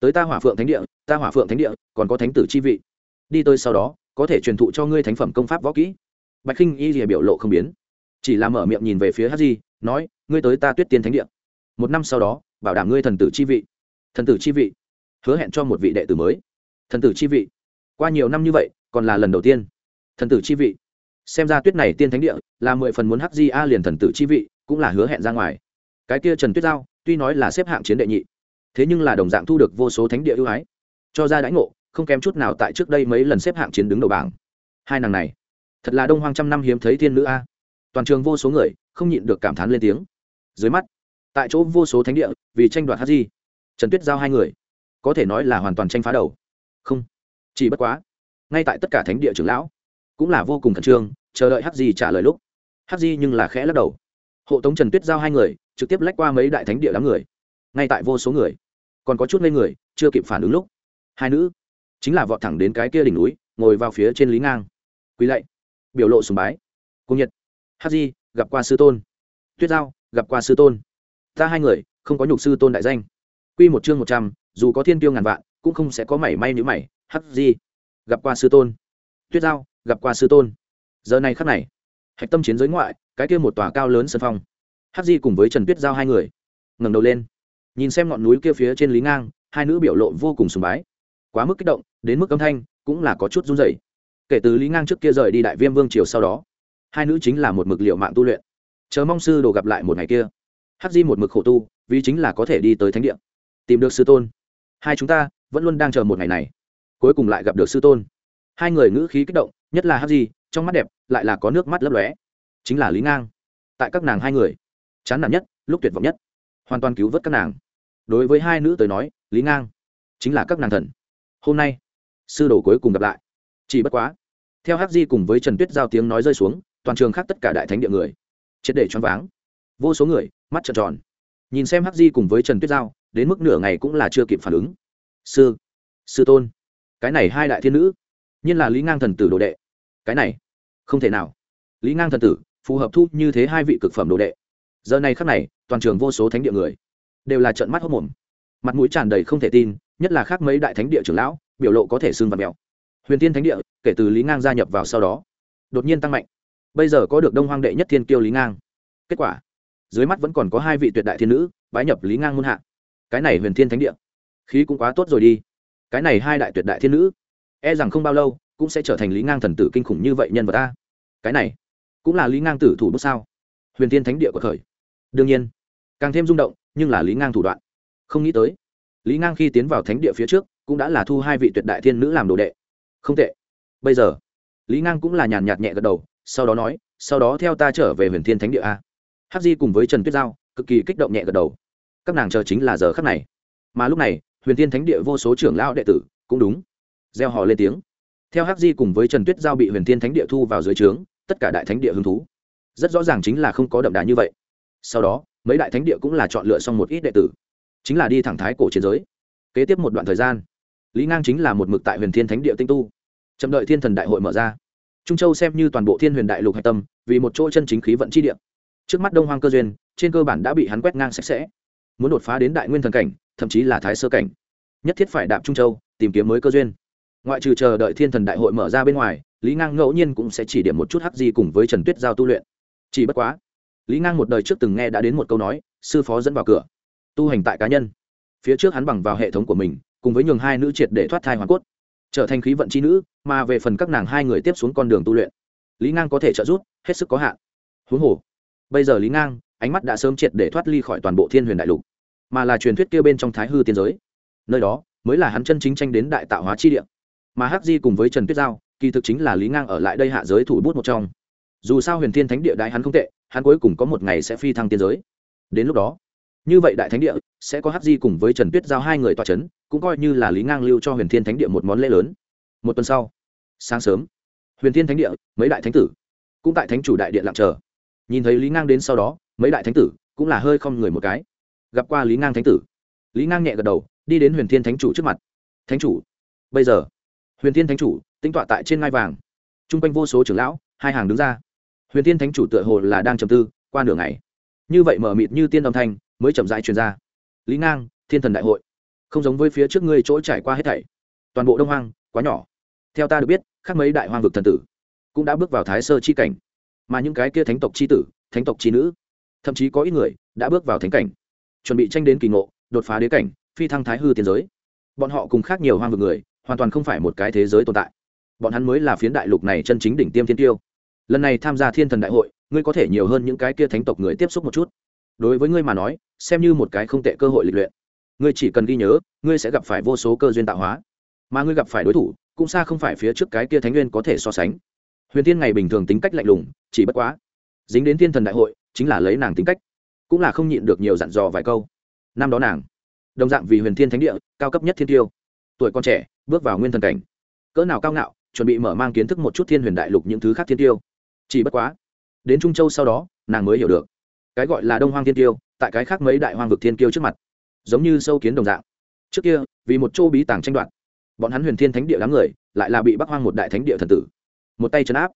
Tới ta hỏa phượng thánh địa, ta hỏa phượng thánh địa, còn có thánh tử chi vị. Đi tới sau đó, có thể truyền thụ cho ngươi thánh phẩm công pháp võ kỹ. Bạch khinh y rìa biểu lộ không biến, chỉ là mở miệng nhìn về phía hát di, nói, ngươi tới ta tuyết tiên thánh địa. Một năm sau đó, bảo đảm ngươi thần tử chi vị. Thần tử chi vị, hứa hẹn cho một vị đệ tử mới. Thần tử chi vị, qua nhiều năm như vậy, còn là lần đầu tiên. Thần tử chi vị, xem ra tuyết này tiên thánh địa là mười phần muốn hắc di a liền thần tử chi vị cũng là hứa hẹn ra ngoài. Cái kia trần tuyết giao tuy nói là xếp hạng chiến đệ nhị, thế nhưng là đồng dạng thu được vô số thánh địa ưu ái. Cho ra đãi ngộ, không kém chút nào tại trước đây mấy lần xếp hạng chiến đứng đầu bảng. Hai nàng này, thật là đông hoang trăm năm hiếm thấy thiên nữ a. Toàn trường vô số người, không nhịn được cảm thán lên tiếng. Dưới mắt, tại chỗ vô số thánh địa, vì tranh đoạt hát di, trần tuyết giao hai người, có thể nói là hoàn toàn tranh phá đầu. Không, chỉ bất quá, ngay tại tất cả thánh địa trưởng lão, cũng là vô cùng khẩn trương, chờ đợi hát di trả lời lúc. Hát di nhưng là khẽ lắc đầu. Hộ tống trần tuyết giao hai người trực tiếp lách qua mấy đại thánh địa đám người. Ngay tại vô số người, còn có chút ngây người, chưa kịp phản ứng lúc, hai nữ chính là vọt thẳng đến cái kia đỉnh núi, ngồi vào phía trên lý ngang. Quý lạy, biểu lộ sùng bái. Cung nhật hát di, gặp qua sư tôn. Tuyết giao, gặp qua sư tôn. Ta hai người, không có nhục sư tôn đại danh. Q một chương một trăm, dù có thiên tiêu ngàn vạn, cũng không sẽ có mảy may nhữ mảy hát di, gặp qua sư tôn. Tuyết giao, gặp qua sư tôn. Giờ này khắc này, hạch tâm chiến giới ngoại, cái kia một tòa cao lớn sân phong. Hắc di cùng với trần tuyết giao hai người. Ngẩng đầu lên, nhìn xem ngọn núi kia phía trên lý ngang, hai nữ biểu lộ vô cùng sùng bái. Quá mức kích động, đến mức âm thanh cũng là có chút run rẩy. Kể từ lý ngang trước kia rời đi đại viêm vương triều sau đó, hai nữ chính là một mực liệu mạng tu luyện. Chờ mong sư đồ gặp lại một ngày kia, hắc di một mực khổ tu, vì chính là có thể đi tới thánh địa, tìm được sư tôn. Hai chúng ta vẫn luôn đang chờ một ngày này, cuối cùng lại gặp được sư tôn. Hai người ngữ khí kích động, nhất là hắc di, trong mắt đẹp lại là có nước mắt lấp lóe. Chính là lý ngang, tại các nàng hai người chán nản nhất, lúc tuyệt vọng nhất. Hoàn toàn cứu vớt các nàng. Đối với hai nữ tới nói, lý ngang chính là các nàng thần. Hôm nay, sư đồ cuối cùng gặp lại. Chỉ bất quá, theo hắc di cùng với trần tuyết giao tiếng nói rơi xuống, toàn trường khác tất cả đại thánh địa người, triệt để choáng váng. Vô số người, mắt trợn tròn. Nhìn xem hắc di cùng với trần tuyết giao, đến mức nửa ngày cũng là chưa kịp phản ứng. Sư sư tôn, cái này hai đại thiên nữ, nhiên là lý ngang thần tử đồ đệ. Cái này, không thể nào. Lý ngang thần tử, phù hợp thu như thế hai vị cực phẩm đồ đệ giờ này khắc này, toàn trường vô số thánh địa người đều là trận mắt hốc mồm. Mặt mũi tràn đầy không thể tin, nhất là khác mấy đại thánh địa trưởng lão, biểu lộ có thể xương và mèo. Huyền tiên thánh địa, kể từ lý ngang gia nhập vào sau đó, đột nhiên tăng mạnh. Bây giờ có được đông hoang đệ nhất thiên kiêu lý ngang. Kết quả, dưới mắt vẫn còn có hai vị tuyệt đại thiên nữ bái nhập lý ngang muôn hạ. Cái này huyền thiên thánh địa, khí cũng quá tốt rồi đi. Cái này hai đại tuyệt đại thiên nữ e rằng không bao lâu cũng sẽ trở thành lý ngang thần tử kinh khủng như vậy nhân vật ta cái này, cũng là lý ngang tử thủ bút sao? Huyền thiên thánh địa của khởi đương nhiên, càng thêm rung động, nhưng là lý ngang thủ đoạn. Không nghĩ tới, lý ngang khi tiến vào thánh địa phía trước, cũng đã là thu hai vị tuyệt đại thiên nữ làm đồ đệ. Không tệ. Bây giờ, lý ngang cũng là nhàn nhạt nhẹ gật đầu, sau đó nói, sau đó theo ta trở về huyền thiên thánh địa a. Hắc di cùng với trần tuyết giao, cực kỳ kích động nhẹ gật đầu. Các nàng chờ chính là giờ khắc này. Mà lúc này, huyền thiên thánh địa vô số trưởng lão đệ tử cũng đúng gieo hò lên tiếng. Theo hắc di cùng với trần tuyết giao bị huyền thiên thánh địa thu vào dưới trướng, tất cả đại thánh địa hứng thú. Rất rõ ràng chính là không có đậm đà như vậy sau đó, mấy đại thánh địa cũng là chọn lựa xong một ít đệ tử. Chính là đi thẳng thái cổ chiến giới. Kế tiếp một đoạn thời gian, lý ngang chính là một mực tại huyền thiên thánh địa tinh tu. Chậm đợi thiên thần đại hội mở ra. Trung châu xem như toàn bộ thiên huyền đại lục hạch tâm, vì một chỗ chân chính khí vận chi địa. Trước mắt đông hoang cơ duyên, trên cơ bản đã bị hắn quét ngang sạch sẽ. Muốn đột phá đến đại nguyên thần cảnh, thậm chí là thái sơ cảnh, nhất thiết phải đạp trung châu, tìm kiếm mới cơ duyên. Ngoại trừ chờ đợi thiên thần đại hội mở ra bên ngoài, lý ngang ngẫu nhiên cũng sẽ chỉ điểm một chút hắc di cùng với trần tuyết giao tu luyện. Chỉ bất quá lý ngang một đời trước từng nghe đã đến một câu nói, sư phó dẫn vào cửa. Tu hành tại cá nhân. Phía trước hắn bằng vào hệ thống của mình, cùng với nhường hai nữ triệt để thoát thai hoàn cốt. Trở thành khí vận chi nữ, mà về phần các nàng hai người tiếp xuống con đường tu luyện. Lý ngang có thể trợ giúp, hết sức có hạn. Huống hồ, bây giờ lý ngang, ánh mắt đã sớm triệt để thoát ly khỏi toàn bộ thiên huyền đại lục, mà là truyền thuyết kia bên trong thái hư tiên giới. Nơi đó, mới là hắn chân chính tranh đến đại tạo hóa chi địa. Mà hắc di cùng với trần tuyết giao, kỳ thực chính là lý ngang ở lại đây hạ giới thủ bút một trong dù sao huyền thiên thánh địa đại hắn không tệ, hắn cuối cùng có một ngày sẽ phi thăng tiên giới. Đến lúc đó, như vậy đại thánh địa sẽ có hắc di cùng với trần tuyết giao hai người tòa c h ấ n cũng coi như là lý ngang lưu cho huyền thiên thánh địa một món lễ lớn. Một tuần sau, sáng sớm, huyền thiên thánh địa, mấy đại thánh tử, cũng tại thánh chủ đại điện lặng chờ. Nhìn thấy lý ngang đến sau đó, mấy đại thánh tử cũng là hơi không người một cái. Gặp qua lý ngang thánh tử, lý ngang nhẹ gật đầu, đi đến huyền thiên thánh chủ trước mặt. Thánh chủ, bây giờ, huyền thiên thánh chủ tinh tọa tại trên ngai vàng. T r u n g quanh vô số trưởng lão, hai hàng đứng ra huyền thiên thánh chủ tựa hồ là đang trầm tư, qua nửa ngày. Như vậy mở mịt như tiên âm thanh, mới chậm rãi truyền ra. Lý ngang, thiên thần đại hội. Không giống với phía trước ngươi chỗ trải qua hết thảy. Toàn bộ đông hoang, quá nhỏ. Theo ta được biết, khác mấy đại hoang vực thần tử cũng đã bước vào thái sơ chi cảnh. Mà những cái kia thánh tộc chi tử, thánh tộc chi nữ, thậm chí có ít người đã bước vào thánh cảnh. Chuẩn bị tranh đến kỳ ngộ, đột phá đế cảnh, phi thăng thái hư tiến giới. Bọn họ cùng khác nhiều hoang vực người, hoàn toàn không phải một cái thế giới tồn tại. Bọn hắn mới là phiến đại lục này chân chính đỉnh tiêm thiên tiêu lần này tham gia thiên thần đại hội, ngươi có thể nhiều hơn những cái kia thánh tộc người tiếp xúc một chút. Đối với ngươi mà nói, xem như một cái không tệ cơ hội lịch luyện. Ngươi chỉ cần ghi nhớ, ngươi sẽ gặp phải vô số cơ duyên tạo hóa. Mà ngươi gặp phải đối thủ, cũng xa không phải phía trước cái kia thánh nguyên có thể so sánh. Huyền tiên ngày bình thường tính cách lạnh lùng, chỉ bất quá, dính đến thiên thần đại hội, chính là lấy nàng tính cách, cũng là không nhịn được nhiều dặn dò vài câu. Năm đó nàng, đồng dạng vì huyền thiên thánh địa, cao cấp nhất thiên tiêu. Tuổi con trẻ, bước vào nguyên thần cảnh. Cỡ nào cao ngạo, chuẩn bị mở mang kiến thức một chút thiên huyền đại lục những thứ khác thiên tiêu chỉ bất quá, đến trung châu sau đó, nàng mới hiểu được. Cái gọi là đông hoang thiên tiêu tại cái khác mấy đại hoang vực thiên tiêu trước mặt, giống như sâu kiến đồng dạng. Trước kia, vì một châu bí tàng tranh đoạt, bọn hắn huyền thiên thánh địa đám người lại là bị bắc hoang một đại thánh địa thần tử, một tay chấn áp.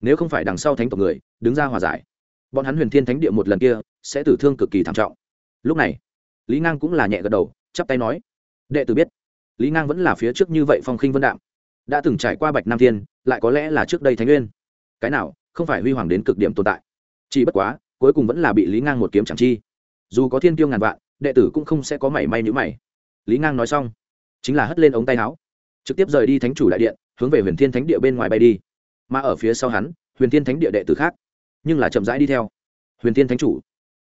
Nếu không phải đằng sau thánh tộc người, đứng ra hòa giải, bọn hắn huyền thiên thánh địa một lần kia sẽ tử thương cực kỳ thảm trọng. Lúc này, lý ngang cũng là nhẹ gật đầu, chắp tay nói, đệ tử biết, lý ngang vẫn là phía trước như vậy phong khinh vân đạm, đã từng trải qua bạch nam thiên, lại có lẽ là trước đây thánh nguyên. Cái nào không phải huy hoàng đến cực điểm tồn tại. Chỉ bất quá, cuối cùng vẫn là bị lý ngang một kiếm chẳng chi. Dù có thiên tiêu ngàn vạn, đệ tử cũng không sẽ có mảy may nhữ mày. Lý ngang nói xong, chính là hất lên ống tay áo, trực tiếp rời đi thánh chủ đại điện, hướng về huyền thiên thánh địa bên ngoài bay đi. Mà ở phía sau hắn, huyền thiên thánh địa đệ tử khác, nhưng là chậm rãi đi theo. Huyền thiên thánh chủ,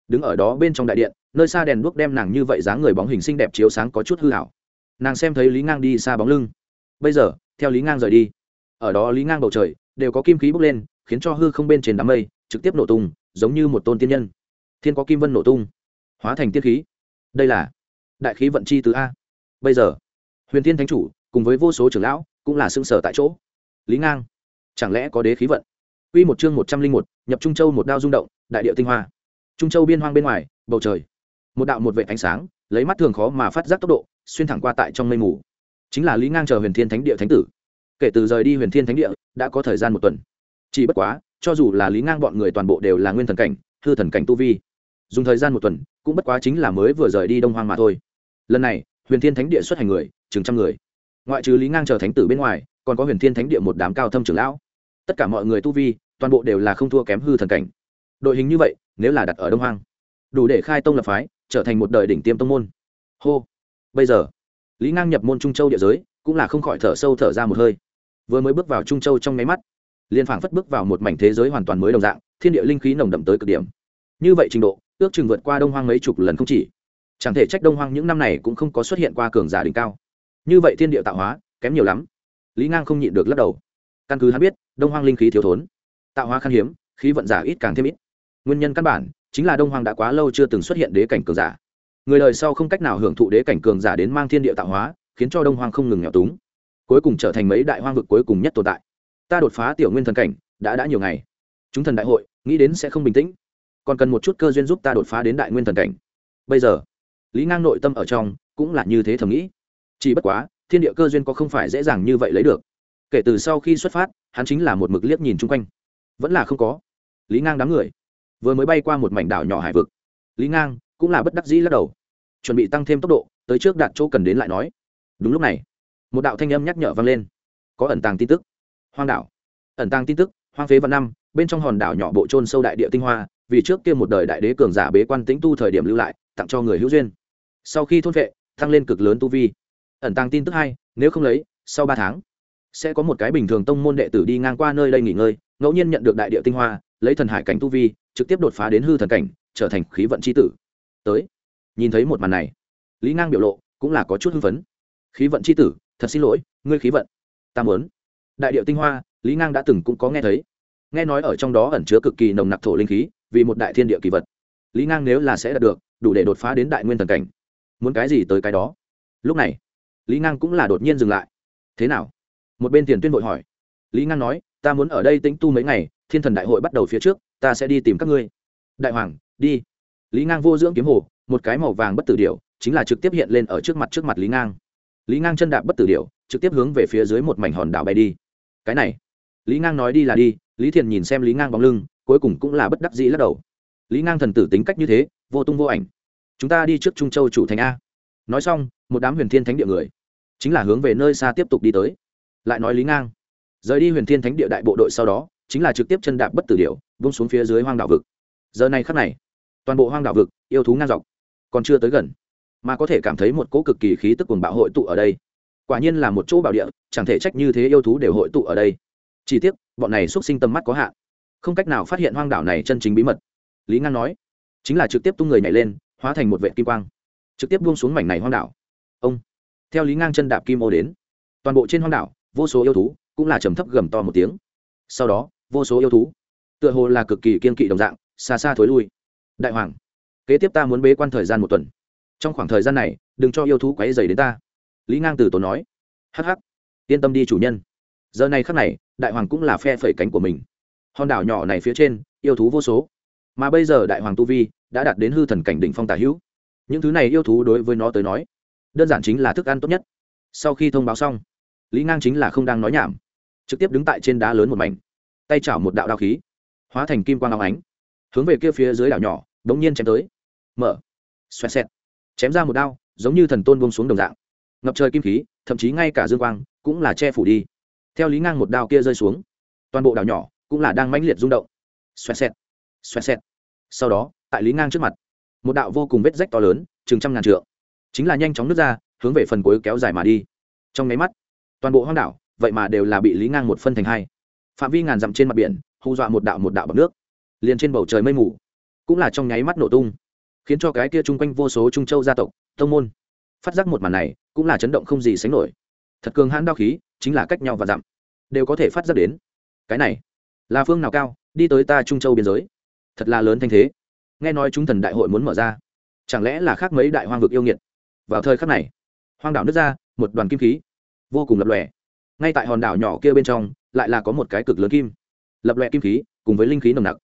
đứng ở đó bên trong đại điện, nơi xa đèn đuốc đem nàng như vậy dáng người bóng hình xinh đẹp chiếu sáng có chút hư hảo nàng xem thấy lý ngang đi xa bóng lưng. Bây giờ, theo lý ngang rời đi, ở đó lý ngang bầu trời, đều có kim khí bốc lên khiến cho hư không bên trên đám mây trực tiếp nổ tung giống như một tôn tiên nhân thiên có kim vân nổ tung hóa thành tiết khí đây là đại khí vận chi tứ a bây giờ huyền thiên thánh chủ cùng với vô số trưởng lão cũng là xương sở tại chỗ lý ngang chẳng lẽ có đế khí vận Quy một chương một trăm linh một, nhập Trung Châu một đao rung động, đại địa tinh hoa. Trung Châu biên hoang bên ngoài, bầu trời. Một đạo một vệt ánh sáng, lấy mắt thường khó mà phát giác tốc độ, xuyên thẳng qua tại trong mây mù. Chính là Lý Ngang chờ Huyền Thiên Thánh địa thánh tử. Kể từ rời đi Huyền Thiên Thánh địa, đã có thời gian một tuần. Chỉ bất quá, cho dù là Lý Ngang bọn người toàn bộ đều là nguyên thần cảnh, hư thần cảnh tu vi. Dùng thời gian một tuần, cũng bất quá chính là mới vừa rời đi Đông Hoang mà thôi. Lần này, Huyền Thiên Thánh địa xuất hành người, chừng trăm người. Ngoại trừ Lý Ngang chờ thánh tử bên ngoài, còn có Huyền Thiên Thánh địa một đám cao thâm trưởng lão tất cả mọi người tu vi toàn bộ đều là không thua kém hư thần cảnh đội hình như vậy nếu là đặt ở đông hoang đủ để khai tông lập phái trở thành một đời đỉnh tiêm tông môn hô bây giờ lý ngang nhập môn trung châu địa giới cũng là không khỏi thở sâu thở ra một hơi vừa mới bước vào trung châu trong nháy mắt liền phảng phất bước vào một mảnh thế giới hoàn toàn mới đồng dạng, thiên địa linh khí nồng đậm tới cực điểm. Như vậy trình độ, ước chừng vượt qua đông hoang mấy chục lần không chỉ. Chẳng thể trách đông hoang những năm này cũng không có xuất hiện qua cường giả đỉnh cao. Như vậy thiên địa tạo hóa, kém nhiều lắm. Lý ngang không nhịn được lắc đầu. Căn cứ hắn biết, đông hoang linh khí thiếu thốn. Tạo hóa khan hiếm, khí vận giả ít càng thêm ít. Nguyên nhân căn bản chính là đông hoang đã quá lâu chưa từng xuất hiện đế cảnh cường giả. Người đời sau không cách nào hưởng thụ đế cảnh cường giả đến mang thiên địa tạo hóa, khiến cho đông hoang không ngừng nghèo túng. Cuối cùng trở thành mấy đại hoang vực cuối cùng nhất tồn tại ta đột phá tiểu nguyên thần cảnh, đã đã nhiều ngày. Chúng thần đại hội, nghĩ đến sẽ không bình tĩnh. Còn cần một chút cơ duyên giúp ta đột phá đến đại nguyên thần cảnh. Bây giờ, lý ngang nội tâm ở trong cũng là như thế thầm nghĩ. Chỉ bất quá, thiên địa cơ duyên có không phải dễ dàng như vậy lấy được. Kể từ sau khi xuất phát, hắn chính là một mực liếc nhìn chung quanh. Vẫn là không có. Lý ngang đám người, vừa mới bay qua một mảnh đảo nhỏ hải vực. Lý ngang cũng là bất đắc dĩ lắc đầu. Chuẩn bị tăng thêm tốc độ, tới trước đạt chỗ cần đến lại nói. Đúng lúc này, một đạo thanh âm nhắc nhở vang lên. Có ẩn tàng tin tức hoang đảo. Ẩn tàng tin tức, hoang phế văn năm, bên trong hòn đảo nhỏ bộ trôn sâu đại địa tinh hoa, vì trước kia một đời đại đế cường giả bế quan tĩnh tu thời điểm lưu lại, tặng cho người hữu duyên. Sau khi thôn vệ, tăng lên cực lớn tu vi. Ẩn tàng tin tức hai, nếu không lấy, sau ba tháng, sẽ có một cái bình thường tông môn đệ tử đi ngang qua nơi đây nghỉ ngơi, ngẫu nhiên nhận được đại địa tinh hoa, lấy thần hải cảnh tu vi, trực tiếp đột phá đến hư thần cảnh, trở thành khí vận c h i tử. Tới, nhìn thấy một màn này, lý ngang biểu lộ cũng là có chút hưng phấn. Khí vận c h i tử, thật xin lỗi, ngươi khí vận, ta muốn đại điệu tinh hoa, lý ngang đã từng cũng có nghe thấy. Nghe nói ở trong đó ẩn chứa cực kỳ nồng nặc thổ linh khí, vì một đại thiên địa kỳ vật. Lý ngang nếu là sẽ đạt được, đủ để đột phá đến đại nguyên thần cảnh. Muốn cái gì tới cái đó? Lúc này, lý ngang cũng là đột nhiên dừng lại. Thế nào? Một bên tiền tuyên vội hỏi. Lý ngang nói, ta muốn ở đây tĩnh tu mấy ngày, thiên thần đại hội bắt đầu phía trước, ta sẽ đi tìm các ngươi. Đại hoàng, đi. Lý ngang vô dưỡng kiếm hồ, một cái màu vàng bất tử điệu chính là trực tiếp hiện lên ở trước mặt trước mặt lý ngang. Lý ngang chân đạp bất tử điệu trực tiếp hướng về phía dưới một mảnh hòn đảo bay đi cái này. Lý ngang nói đi là đi, lý thiền nhìn xem lý ngang bóng lưng, cuối cùng cũng là bất đắc dĩ lắc đầu. Lý ngang thần tử tính cách như thế, vô tung vô ảnh. Chúng ta đi trước trung châu chủ thành a. Nói xong, một đám huyền thiên thánh địa người, chính là hướng về nơi xa tiếp tục đi tới. Lại nói lý ngang, rời đi huyền thiên thánh địa đại bộ đội sau đó, chính là trực tiếp chân đạp bất tử điệu vung xuống phía dưới hoang đảo vực. Giờ này khắc này, toàn bộ hoang đảo vực, yêu thú ngang dọc, còn chưa tới gần, mà có thể cảm thấy một cỗ cực kỳ khí tức cuồng bạo hội tụ ở đây quả nhiên là một chỗ bảo địa, chẳng thể trách như thế yêu thú đều hội tụ ở đây. Chỉ tiếc, bọn này xuất sinh tầm mắt có hạn. Không cách nào phát hiện hoang đảo này chân chính bí mật. Lý ngang nói, chính là trực tiếp tung người nhảy lên, hóa thành một vệ kim quang. Trực tiếp buông xuống mảnh này hoang đảo. Ông, theo lý ngang chân đạp kim ô đến, toàn bộ trên hoang đảo, vô số yêu thú, cũng là trầm thấp gầm to một tiếng. Sau đó, vô số yêu thú, tựa hồ là cực kỳ kiên kỵ đồng dạng, xa xa thối lui. Đại hoàng, kế tiếp ta muốn bế quan thời gian một tuần. Trong khoảng thời gian này, đừng cho yêu thú quấy dày đến ta lý ngang từ tốn nói, hắc hắc, yên tâm đi chủ nhân. Giờ này khắc này, đại hoàng cũng là phe phẩy cánh của mình. Hòn đảo nhỏ này phía trên, yêu thú vô số. Mà bây giờ đại hoàng tu vi đã đạt đến hư thần cảnh đỉnh phong tả hữu. Những thứ này yêu thú đối với nó tới nói, đơn giản chính là thức ăn tốt nhất. Sau khi thông báo xong, lý ngang chính là không đang nói nhảm, trực tiếp đứng tại trên đá lớn một mảnh, tay chảo một đạo đao khí, hóa thành kim quang áo ánh, hướng về kia phía dưới đảo nhỏ đ ố n g nhiên chém tới. Mở, xoẹt xẹt, chém ra một đao, giống như thần tôn buông xuống đồng dạng ngập trời kim khí, thậm chí ngay cả dương quang cũng là che phủ đi. Theo lý ngang một đao kia rơi xuống, toàn bộ đảo nhỏ cũng là đang mãnh liệt rung động. Xoẹt xẹt xoẹt xẹt. Sau đó, tại lý ngang trước mặt, một đạo vô cùng vết rách to lớn, chừng trăm ngàn trượng, chính là nhanh chóng nước ra, hướng về phần cuối kéo dài mà đi. Trong nháy mắt, toàn bộ hoang đảo, vậy mà đều là bị lý ngang một phân thành hai. Phạm vi ngàn dặm trên mặt biển, hù dọa một đạo một đạo bằng nước, liền trên bầu trời mây mù, cũng là trong nháy mắt nổ tung, khiến cho cái kia chung quanh vô số trung châu gia tộc, tông môn phát giác một màn này, cũng là chấn động không gì sánh nổi. Thật cường hãn đao khí, chính là cách nhau và dặm, đều có thể phát giác đến. Cái này, là phương nào cao, đi tới ta trung châu biên giới. Thật là lớn thanh thế. Nghe nói chúng thần đại hội muốn mở ra, chẳng lẽ là khác mấy đại hoang vực yêu nghiệt? Vào thời khắc này, hoang đảo nước ra, một đoàn kim khí, vô cùng lập lòe. Ngay tại hòn đảo nhỏ kia bên trong, lại là có một cái cực lớn kim. Lập lòe kim khí, cùng với linh khí nồng nặc.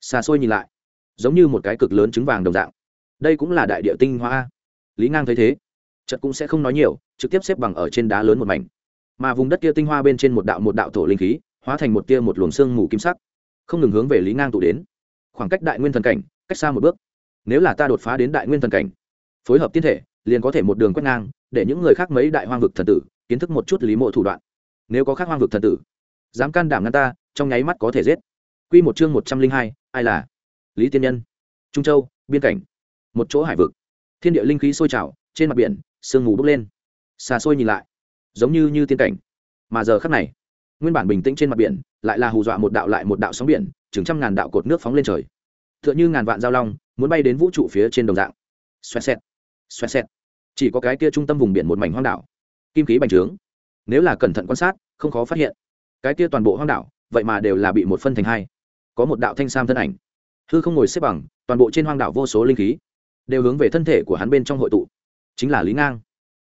Xa xôi nhìn lại, giống như một cái cực lớn trứng vàng đồng dạng. Đây cũng là đại địa tinh hoa. Lý ngang thấy thế chật cũng sẽ không nói nhiều, trực tiếp xếp bằng ở trên đá lớn một mảnh. Mà vùng đất kia tinh hoa bên trên một đạo một đạo thổ linh khí, hóa thành một tia một luồng xương mù kim sắc, không ngừng hướng về lý ngang tụ đến. Khoảng cách đại nguyên thần cảnh, cách xa một bước. Nếu là ta đột phá đến đại nguyên thần cảnh, phối hợp tiên thể, liền có thể một đường quét ngang, để những người khác mấy đại hoang vực thần tử kiến thức một chút lý mộ thủ đoạn. Nếu có khác hoang vực thần tử, dám can đảm ngăn ta, trong nháy mắt có thể giết. Quy một chương một trăm linh hai, ai là? Lý tiên nhân. Trung châu, biên cảnh. Một chỗ hải vực. Thiên địa linh khí sôi trào, trên mặt biển sương mù bốc lên. Xa xôi nhìn lại, giống như như tiên cảnh. Mà giờ khắc này, nguyên bản bình tĩnh trên mặt biển, lại là hù dọa một đạo lại một đạo sóng biển, chừng trăm ngàn đạo cột nước phóng lên trời. T h ư ợ n h ư ngàn vạn giao long, muốn bay đến vũ trụ phía trên đồng dạng. Xoẹ xẹt xoẹ xẹt. Chỉ có cái kia trung tâm vùng biển một mảnh hoang đảo. Kim khí bành trướng. Nếu là cẩn thận quan sát, không khó phát hiện. Cái kia toàn bộ hoang đảo, vậy mà đều là bị một phân thành hai. Có một đạo thanh sam thân ảnh. Hư không ngồi xếp bằng, toàn bộ trên hoang đảo vô số linh khí, đều hướng về thân thể của hắn bên trong hội tụ chính là lý ngang.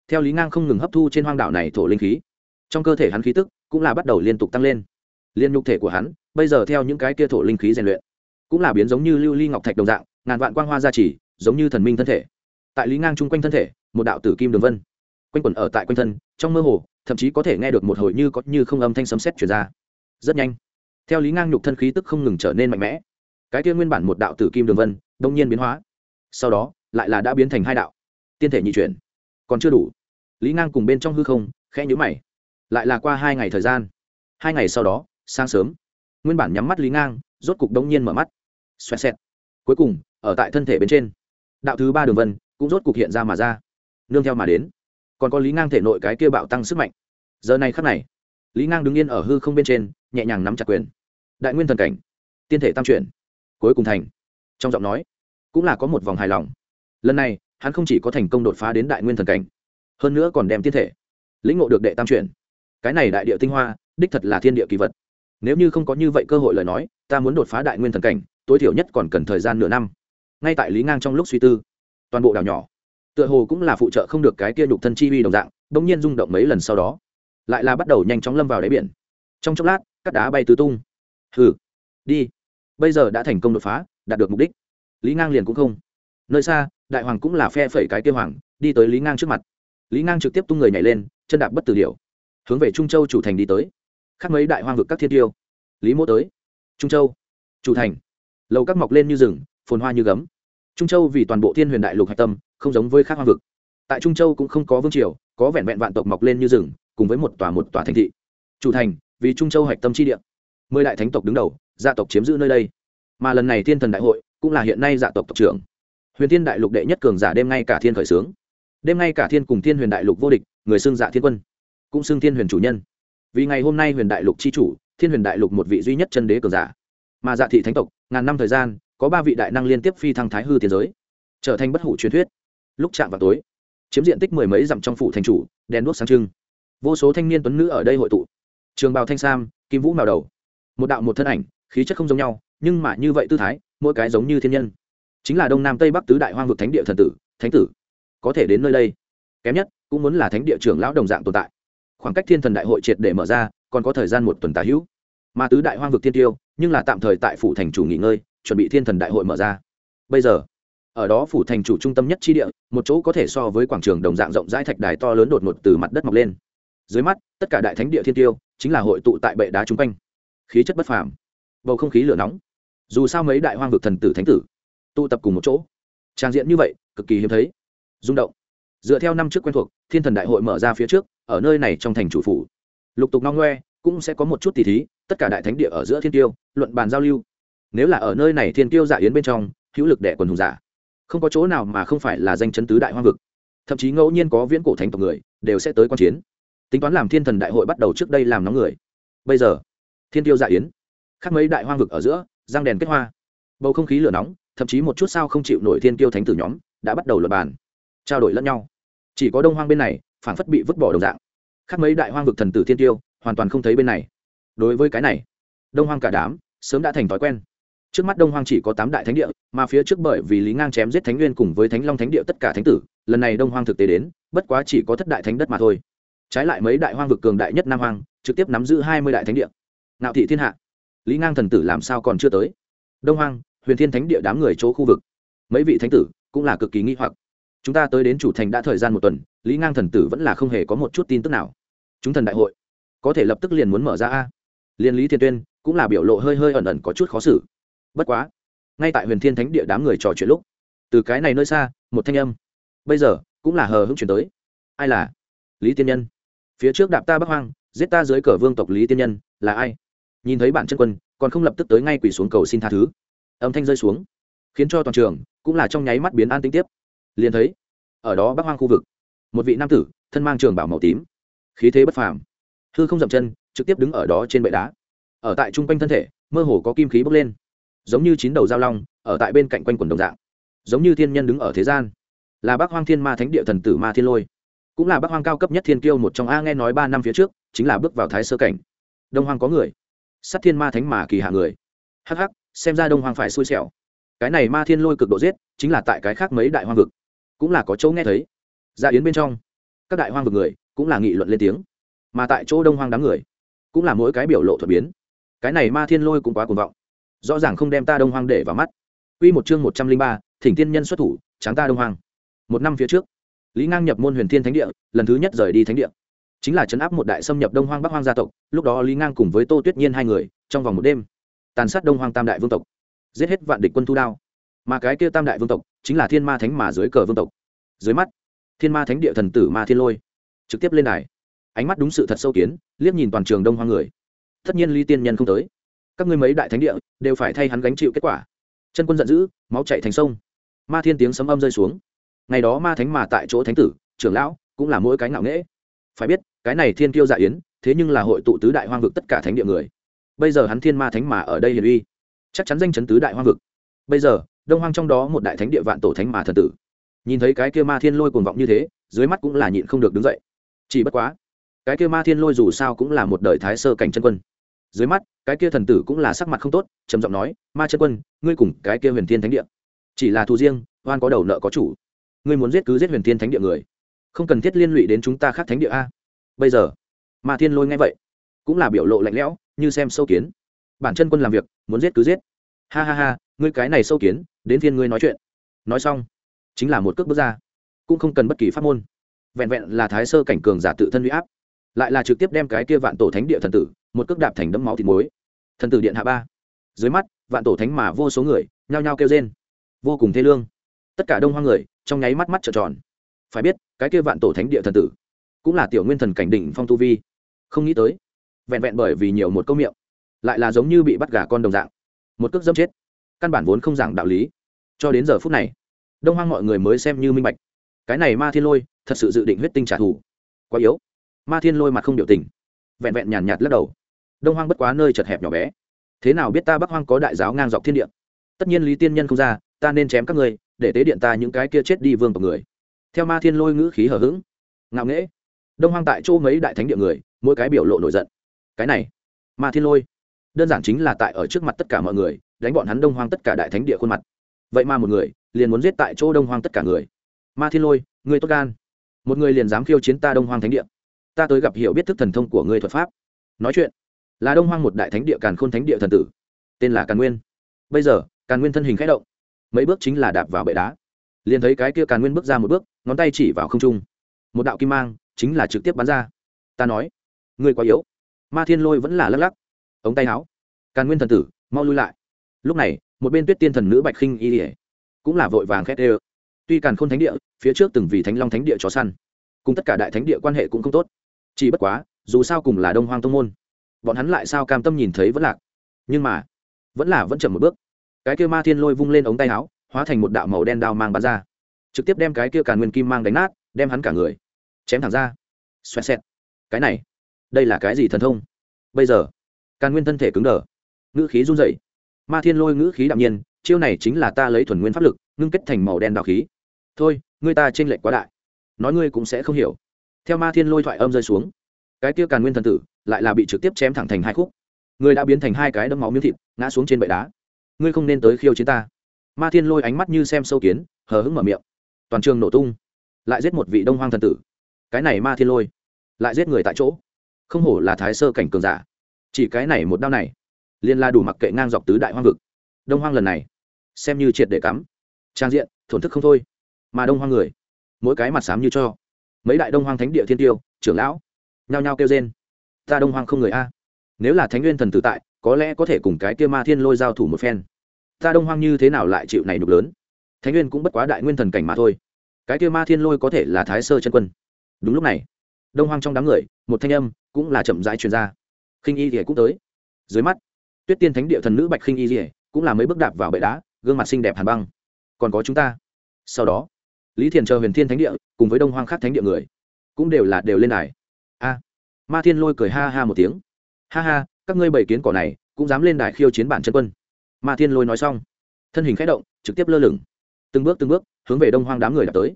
Theo lý ngang không ngừng hấp thu trên hoang đảo này thổ linh khí, trong cơ thể hắn khí tức cũng là bắt đầu liên tục tăng lên. Liên nhục thể của hắn, bây giờ theo những cái kia thổ linh khí rèn luyện, cũng là biến giống như lưu ly ngọc thạch đồng dạng, ngàn vạn quang hoa gia trì, giống như thần minh thân thể. Tại lý ngang chung quanh thân thể, một đạo tử kim đường vân, quanh quẩn ở tại quanh thân, trong mơ hồ, thậm chí có thể nghe được một hồi như có như không âm thanh sấm sét chuyển ra. Rất nhanh, theo lý ngang nhục thân khí tức không ngừng trở nên mạnh mẽ, cái kia nguyên bản một đạo tử kim đường vân đông nhiên biến hóa. Sau đó, lại là đã biến thành hai đạo tiên thể nhị chuyển. Còn chưa đủ. Lý ngang cùng bên trong hư không, khẽ nhữ mày. Lại là qua hai ngày thời gian. Hai ngày sau đó, sáng sớm, nguyên bản nhắm mắt lý ngang, rốt cục đông nhiên mở mắt. Xoẹt xẹt. Cuối cùng, ở tại thân thể bên trên. Đạo thứ ba đường vân cũng rốt cục hiện ra mà ra. Nương theo mà đến. Còn có lý ngang thể nội cái kia bạo tăng sức mạnh. Giờ này khắc này, lý ngang đứng yên ở hư không bên trên, nhẹ nhàng nắm chặt quyền. Đại nguyên thần cảnh. Tiên thể tam chuyển. Cuối cùng thành. Trong giọng nói, cũng là có một vòng hài lòng. Lần này hắn không chỉ có thành công đột phá đến đại nguyên thần cảnh, hơn nữa còn đem tiên thể, lĩnh ngộ được đệ tam chuyển. Cái này đại địa tinh hoa, đích thật là thiên địa kỳ vật. Nếu như không có như vậy cơ hội lời nói, ta muốn đột phá đại nguyên thần cảnh, tối thiểu nhất còn cần thời gian nửa năm. Ngay tại lý ngang trong lúc suy tư, toàn bộ đảo nhỏ, tựa hồ cũng là phụ trợ không được cái kia nhục thân chi uy đồng dạng, bỗng nhiên rung động mấy lần sau đó, lại là bắt đầu nhanh chóng lâm vào đáy biển. Trong chốc lát cắt đá bay tứ tung. Hừ, đi. Bây giờ đã thành công đột phá, đạt được mục đích. Lý ngang liền cũng không. Nơi xa đại hoàng cũng là phe phẩy cái kia hoàng, đi tới lý ngang trước mặt. Lý ngang trực tiếp tung người nhảy lên, chân đạp bất tử điều hướng về trung châu chủ thành đi tới. Khác mấy đại hoang vực các thiên tiêu, lý mô tới. Trung châu chủ thành, lầu các mọc lên như rừng, phồn hoa như gấm. Trung châu vì toàn bộ thiên huyền đại lục hạch tâm, không giống với khác hoang vực. Tại trung châu cũng không có vương triều, có vẹn vẹn vạn tộc mọc lên như rừng, cùng với một tòa một tòa thành thị. Chủ thành, vì trung châu hạch tâm chi địa. Mười đại thánh tộc đứng đầu, gia tộc chiếm giữ nơi đây. Mà lần này thiên thần đại hội, cũng là hiện nay gia tộc tộc trưởng huyền thiên đại lục đệ nhất cường giả đêm ngay cả thiên khởi sướng, đêm ngay cả thiên cùng thiên huyền đại lục vô địch người xưng dạ thiên quân cũng xưng thiên huyền chủ nhân. Vì ngày hôm nay huyền đại lục c h i chủ thiên huyền đại lục một vị duy nhất chân đế cường giả. Mà dạ thị thánh tộc ngàn năm thời gian có ba vị đại năng liên tiếp phi thăng thái hư tiến giới trở thành bất hủ truyền thuyết. Lúc chạm vào tối chiếm diện tích mười mấy dặm trong phủ thành chủ đèn đuốc sáng trưng. Vô số thanh niên tuấn nữ ở đây hội tụ. Trường bào thanh sam kim vũ màu đầu. Một đạo một thân ảnh khí chất không giống nhau nhưng mà như vậy tư thái mỗi cái giống như thiên nhân chính là đông nam tây bắc tứ đại hoang vực thánh địa thần tử, thánh tử. Có thể đến nơi đây, kém nhất, cũng muốn là thánh địa trưởng lão đồng dạng tồn tại. Khoảng cách thiên thần đại hội triệt để mở ra, còn có thời gian một tuần tả hữu. Mà tứ đại hoang vực thiên tiêu, nhưng là tạm thời tại phủ thành chủ nghỉ ngơi, chuẩn bị thiên thần đại hội mở ra. Bây giờ, ở đó phủ thành chủ trung tâm nhất chi địa, một chỗ có thể so với quảng trường đồng dạng rộng rãi thạch đài to lớn đột ngột từ mặt đất mọc lên. Dưới mắt, tất cả đại thánh địa thiên tiêu, chính là hội tụ tại bệ đá chung quanh. Khí chất bất phàm, bầu không khí lửa nóng. Dù sao mấy đại hoang vực thần tử thánh tử tụ tập cùng một chỗ. Trang diện như vậy, cực kỳ hiếm thấy. Rung động. Dựa theo năm trước quen thuộc, thiên thần đại hội mở ra phía trước, ở nơi này trong thành chủ phủ. Lục tục no ngoe, cũng sẽ có một chút tỉ thí, tất cả đại thánh địa ở giữa thiên tiêu luận bàn giao lưu. Nếu là ở nơi này thiên tiêu giả yến bên trong, hữu lực đệ quần hùng giả. Không có chỗ nào mà không phải là danh chấn tứ đại hoang vực. Thậm chí ngẫu nhiên có viễn cổ thánh tộc người, đều sẽ tới quan chiến. Tính toán làm thiên thần đại hội bắt đầu trước đây làm nóng người. Bây giờ, thiên tiêu dạ yến, khác mấy đại hoang vực ở giữa, răng đèn kết hoa. Bầu không khí lửa nóng thậm chí một chút sao không chịu nổi thiên tiêu thánh tử nhóm, đã bắt đầu lập bàn, trao đổi lẫn nhau. Chỉ có đông hoang bên này, phản phất bị vứt bỏ đồng dạng. Khác mấy đại hoang vực thần tử thiên tiêu hoàn toàn không thấy bên này. Đối với cái này, đông hoang cả đám, sớm đã thành thói quen. Trước mắt đông hoang chỉ có tám đại thánh địa, mà phía trước bởi vì lý ngang chém giết thánh nguyên cùng với thánh long thánh địa tất cả thánh tử, lần này đông hoang thực tế đến, bất quá chỉ có thất đại thánh đất mà thôi. Trái lại mấy đại hoang vực cường đại nhất nam hoang, trực tiếp nắm giữ hai mươi đại thánh địa. Nạo thị thiên hạ, lý ngang thần tử làm sao còn chưa tới? Đông hoang huyền thiên thánh địa đám người chỗ khu vực. Mấy vị thánh tử cũng là cực kỳ nghi hoặc. Chúng ta tới đến chủ thành đã thời gian một tuần, lý ngang thần tử vẫn là không hề có một chút tin tức nào. Chúng thần đại hội, có thể lập tức liền muốn mở ra a. Liên lý thiên tuyên cũng là biểu lộ hơi hơi ẩn ẩn có chút khó xử. Bất quá, ngay tại huyền thiên thánh địa đám người trò chuyện lúc, từ cái này nơi xa, một thanh âm. Bây giờ cũng là hờ hững chuyển tới. Ai là? Lý tiên nhân. Phía trước đạp ta bắc hoang, giết ta dưới cờ vương tộc lý tiên nhân, là ai? Nhìn thấy bạn chân quân, còn không lập tức tới ngay quỳ xuống cầu xin tha thứ âm thanh rơi xuống, khiến cho toàn trường cũng là trong nháy mắt biến an tinh tiếp. Liền thấy, ở đó bắc hoang khu vực, một vị nam tử, thân mang trường bảo màu tím, khí thế bất phàm, hư không dậm chân, trực tiếp đứng ở đó trên bệ đá. Ở tại trung quanh thân thể, mơ hồ có kim khí bốc lên, giống như chín đầu giao long, ở tại bên cạnh quanh quần đồng dạng, giống như thiên nhân đứng ở thế gian. Là bác hoang thiên ma thánh địa thần tử ma thiên lôi, cũng là bác hoang cao cấp nhất thiên kiêu một trong a nghe nói ba năm phía trước, chính là bước vào thái sơ cảnh. Đông hoang có người, sát thiên ma thánh mà kỳ hạ người. Hắc hắc xem ra đông hoang phải xui xẻo. Cái này ma thiên lôi cực độ giết chính là tại cái khác mấy đại hoang vực. Cũng là có chỗ nghe thấy. Dạ yến bên trong các đại hoang vực người cũng là nghị luận lên tiếng. Mà tại chỗ đông hoang đám người cũng là mỗi cái biểu lộ thuật biến. Cái này ma thiên lôi cũng quá cuồng vọng. Rõ ràng không đem ta đông hoang để vào mắt. Quy một chương một trăm linh ba, Thỉnh Tiên Nhân xuất thủ, tráng ta Đông Hoang. Một năm phía trước, Lý Ngang nhập môn Huyền Thiên Thánh Địa, lần thứ nhất rời đi thánh địa, chính là trấn áp một đại xâm nhập Đông Hoang Bắc Hoang gia tộc, lúc đó Lý Ngang cùng với Tô Tuyết Nhiên hai người, trong vòng một đêm, tàn sát Đông Hoang Tam đại vương tộc, giết hết vạn địch quân thu đao. Mà cái kia Tam đại vương tộc, chính là Thiên Ma Thánh mà dưới cờ vương tộc. Dưới mắt, Thiên Ma Thánh Địa thần tử Ma Thiên Lôi, trực tiếp lên đài. Ánh mắt đúng sự thật sâu kiến, liếc nhìn toàn trường Đông Hoang người. Tất nhiên ly Tiên Nhân không tới các ngươi mấy đại thánh địa đều phải thay hắn gánh chịu kết quả chân quân giận dữ máu chạy thành sông ma thiên tiếng sấm âm rơi xuống ngày đó ma thánh mà tại chỗ thánh tử trưởng lão cũng là mỗi cái ngạo nghễ phải biết cái này thiên kiêu dạ yến thế nhưng là hội tụ tứ đại hoang vực tất cả thánh địa người bây giờ hắn thiên ma thánh mà ở đây hiền uy. Chắc chắn danh chấn tứ đại hoang vực. Bây giờ, đông hoang trong đó một đại thánh địa vạn tổ thánh mà thần tử. Nhìn thấy cái kia ma thiên lôi cuồng vọng như thế, dưới mắt cũng là nhịn không được đứng dậy. Chỉ bất quá, cái kia ma thiên lôi dù sao cũng là một đời thái sơ cảnh chân quân. Dưới mắt, cái kia thần tử cũng là sắc mặt không tốt, trầm giọng nói, ma chân quân, ngươi cùng cái kia huyền thiên thánh địa, chỉ là thù riêng, oan có đầu nợ có chủ. Ngươi muốn giết cứ giết huyền thiên thánh địa người. Không cần thiết liên lụy đến chúng ta khác thánh địa a. Bây giờ, ma thiên lôi ngay vậy, cũng là biểu lộ lạnh lẽo như xem sâu kiến. Bản chân quân làm việc, muốn giết cứ giết. Ha ha ha, ngươi cái này sâu kiến, đến phiên ngươi nói chuyện. Nói xong, chính là một cước bước ra. Cũng không cần bất kỳ pháp môn. Vẹn vẹn là thái sơ cảnh cường giả tự thân huy áp, lại là trực tiếp đem cái kia vạn tổ thánh địa thần tử, một cước đạp thành đấm máu thịt muối. Thần tử điện hạ ba. Dưới mắt, vạn tổ thánh mà vô số người, nhao nhao kêu rên. Vô cùng thê lương. Tất cả đông hoang người, trong nháy mắt mắt trợn tròn. Phải biết, cái kia vạn tổ thánh địa thần tử, cũng là tiểu nguyên thần cảnh đỉnh phong tu vi. Không nghĩ tới vẹn vẹn bởi vì nhiều một câu miệng, lại là giống như bị bắt gà con đồng dạng. Một cước dâm chết. Căn bản vốn không giảng đạo lý. Cho đến giờ phút này, đông hoang mọi người mới xem như minh bạch. Cái này ma thiên lôi, thật sự dự định huyết tinh trả thù. Quá yếu. Ma thiên lôi mặt không biểu tình. Vẹn vẹn nhàn nhạt lắc đầu. Đông hoang bất quá nơi chật hẹp nhỏ bé. Thế nào biết ta bắc hoang có đại giáo ngang dọc thiên địa? Tất nhiên lý tiên nhân không ra, ta nên chém các ngươi, để tế điện ta những cái kia chết đi vương tộc người. Theo ma thiên lôi ngữ khí hở h ữ g ngạo nghễ, đông hoang tại chỗ mấy đại thánh địa người, mỗi cái biểu lộ nổi giận cái này, ma thiên lôi, đơn giản chính là tại ở trước mặt tất cả mọi người, đánh bọn hắn đông hoang tất cả đại thánh địa khuôn mặt. Vậy mà một người liền muốn giết tại chỗ đông hoang tất cả người. Ma thiên lôi người tốt gan. Một người liền dám khiêu chiến ta đông hoang thánh địa. Ta tới gặp hiểu biết thức thần thông của người thuật pháp. Nói chuyện, là đông hoang một đại thánh địa càn khôn thánh địa thần tử, tên là càn nguyên. Bây giờ, càn nguyên thân hình k h ẽ động, mấy bước chính là đạp vào bệ đá. Liền thấy cái kia càn nguyên bước ra một bước, ngón tay chỉ vào không trung. Một đạo kim mang chính là trực tiếp bắn ra. Ta nói, ngươi quá yếu ma thiên lôi vẫn là lắc lắc. Ống tay áo. Càn nguyên thần tử, mau lui lại. Lúc này, một bên tuyết tiên thần nữ bạch khinh y ỉa cũng là vội vàng khét ê tuy càn khôn thánh địa, phía trước từng vì thánh long thánh địa chó săn, cùng tất cả đại thánh địa quan hệ cũng không tốt. Chỉ bất quá, dù sao cùng là đông hoang tông môn, bọn hắn lại sao cam tâm nhìn thấy vẫn lạc. Nhưng mà, vẫn là vẫn chậm một bước. Cái kia ma thiên lôi vung lên ống tay áo, hóa thành một đạo màu đen đao mang bắn ra. Trực tiếp đem cái kia càn nguyên kim mang đánh nát, đem hắn cả người chém thẳng ra. Xoẹt xẹt. Cái này đây là cái gì thần thông? Bây giờ, càn nguyên thân thể cứng đờ, ngữ khí run rẩy. Ma thiên lôi ngữ khí đạm nhiên, chiêu này chính là ta lấy thuần nguyên pháp lực, ngưng kết thành màu đen đạo khí. Thôi ngươi ta chênh lệch quá đại. Nói ngươi cũng sẽ không hiểu. Theo ma thiên lôi thoại âm rơi xuống, cái kia càn nguyên thần tử lại là bị trực tiếp chém thẳng thành hai khúc. Ngươi đã biến thành hai cái đấm máu miếng thịt, ngã xuống trên bệ đá. Ngươi không nên tới khiêu chiến ta. Ma thiên lôi ánh mắt như xem sâu kiến, hờ hững mở miệng. Toàn trường nổ tung. Lại giết một vị đông hoang thần tử. Cái này ma thiên lôi, lại giết người tại chỗ không hổ là thái sơ cảnh cường giả. Chỉ cái này một đao này, liên la đủ mặc kệ ngang dọc tứ đại hoang vực. Đông hoang lần này, xem như triệt để cắm. Trang diện, thổn thức không thôi. Mà đông hoang người, mỗi cái mặt xám như cho. Mấy đại đông hoang thánh địa thiên tiêu, trưởng lão, nhao nhao kêu trên ta đông hoang không người a. Nếu là thánh nguyên thần tử tại, có lẽ có thể cùng cái kia ma thiên lôi giao thủ một phen. Ta đông hoang như thế nào lại chịu này nục lớn? Thánh nguyên cũng bất quá đại nguyên thần cảnh mà thôi. Cái kia ma thiên lôi có thể là thái sơ chân quân. Đúng lúc này, đông hoang trong đám người, một thanh âm cũng là chậm rãi truyền ra. Khinh y rỉa cũng tới. Dưới mắt, tuyết tiên thánh địa thần nữ bạch khinh y rỉa cũng là mấy bước đạp vào bệ đá, gương mặt xinh đẹp hàn băng. Còn có chúng ta. Sau đó, lý thiền chờ huyền thiên thánh địa cùng với đông hoang khắc thánh địa người cũng đều là đều lên đài. A, ma thiên lôi cười ha ha một tiếng. Ha ha, các ngươi bảy kiến cỏ này cũng dám lên đài khiêu chiến bản chân quân. Ma thiên lôi nói xong, thân hình k h ẽ động, trực tiếp lơ lửng. Từng bước từng bước hướng về đông hoang đám người lập tới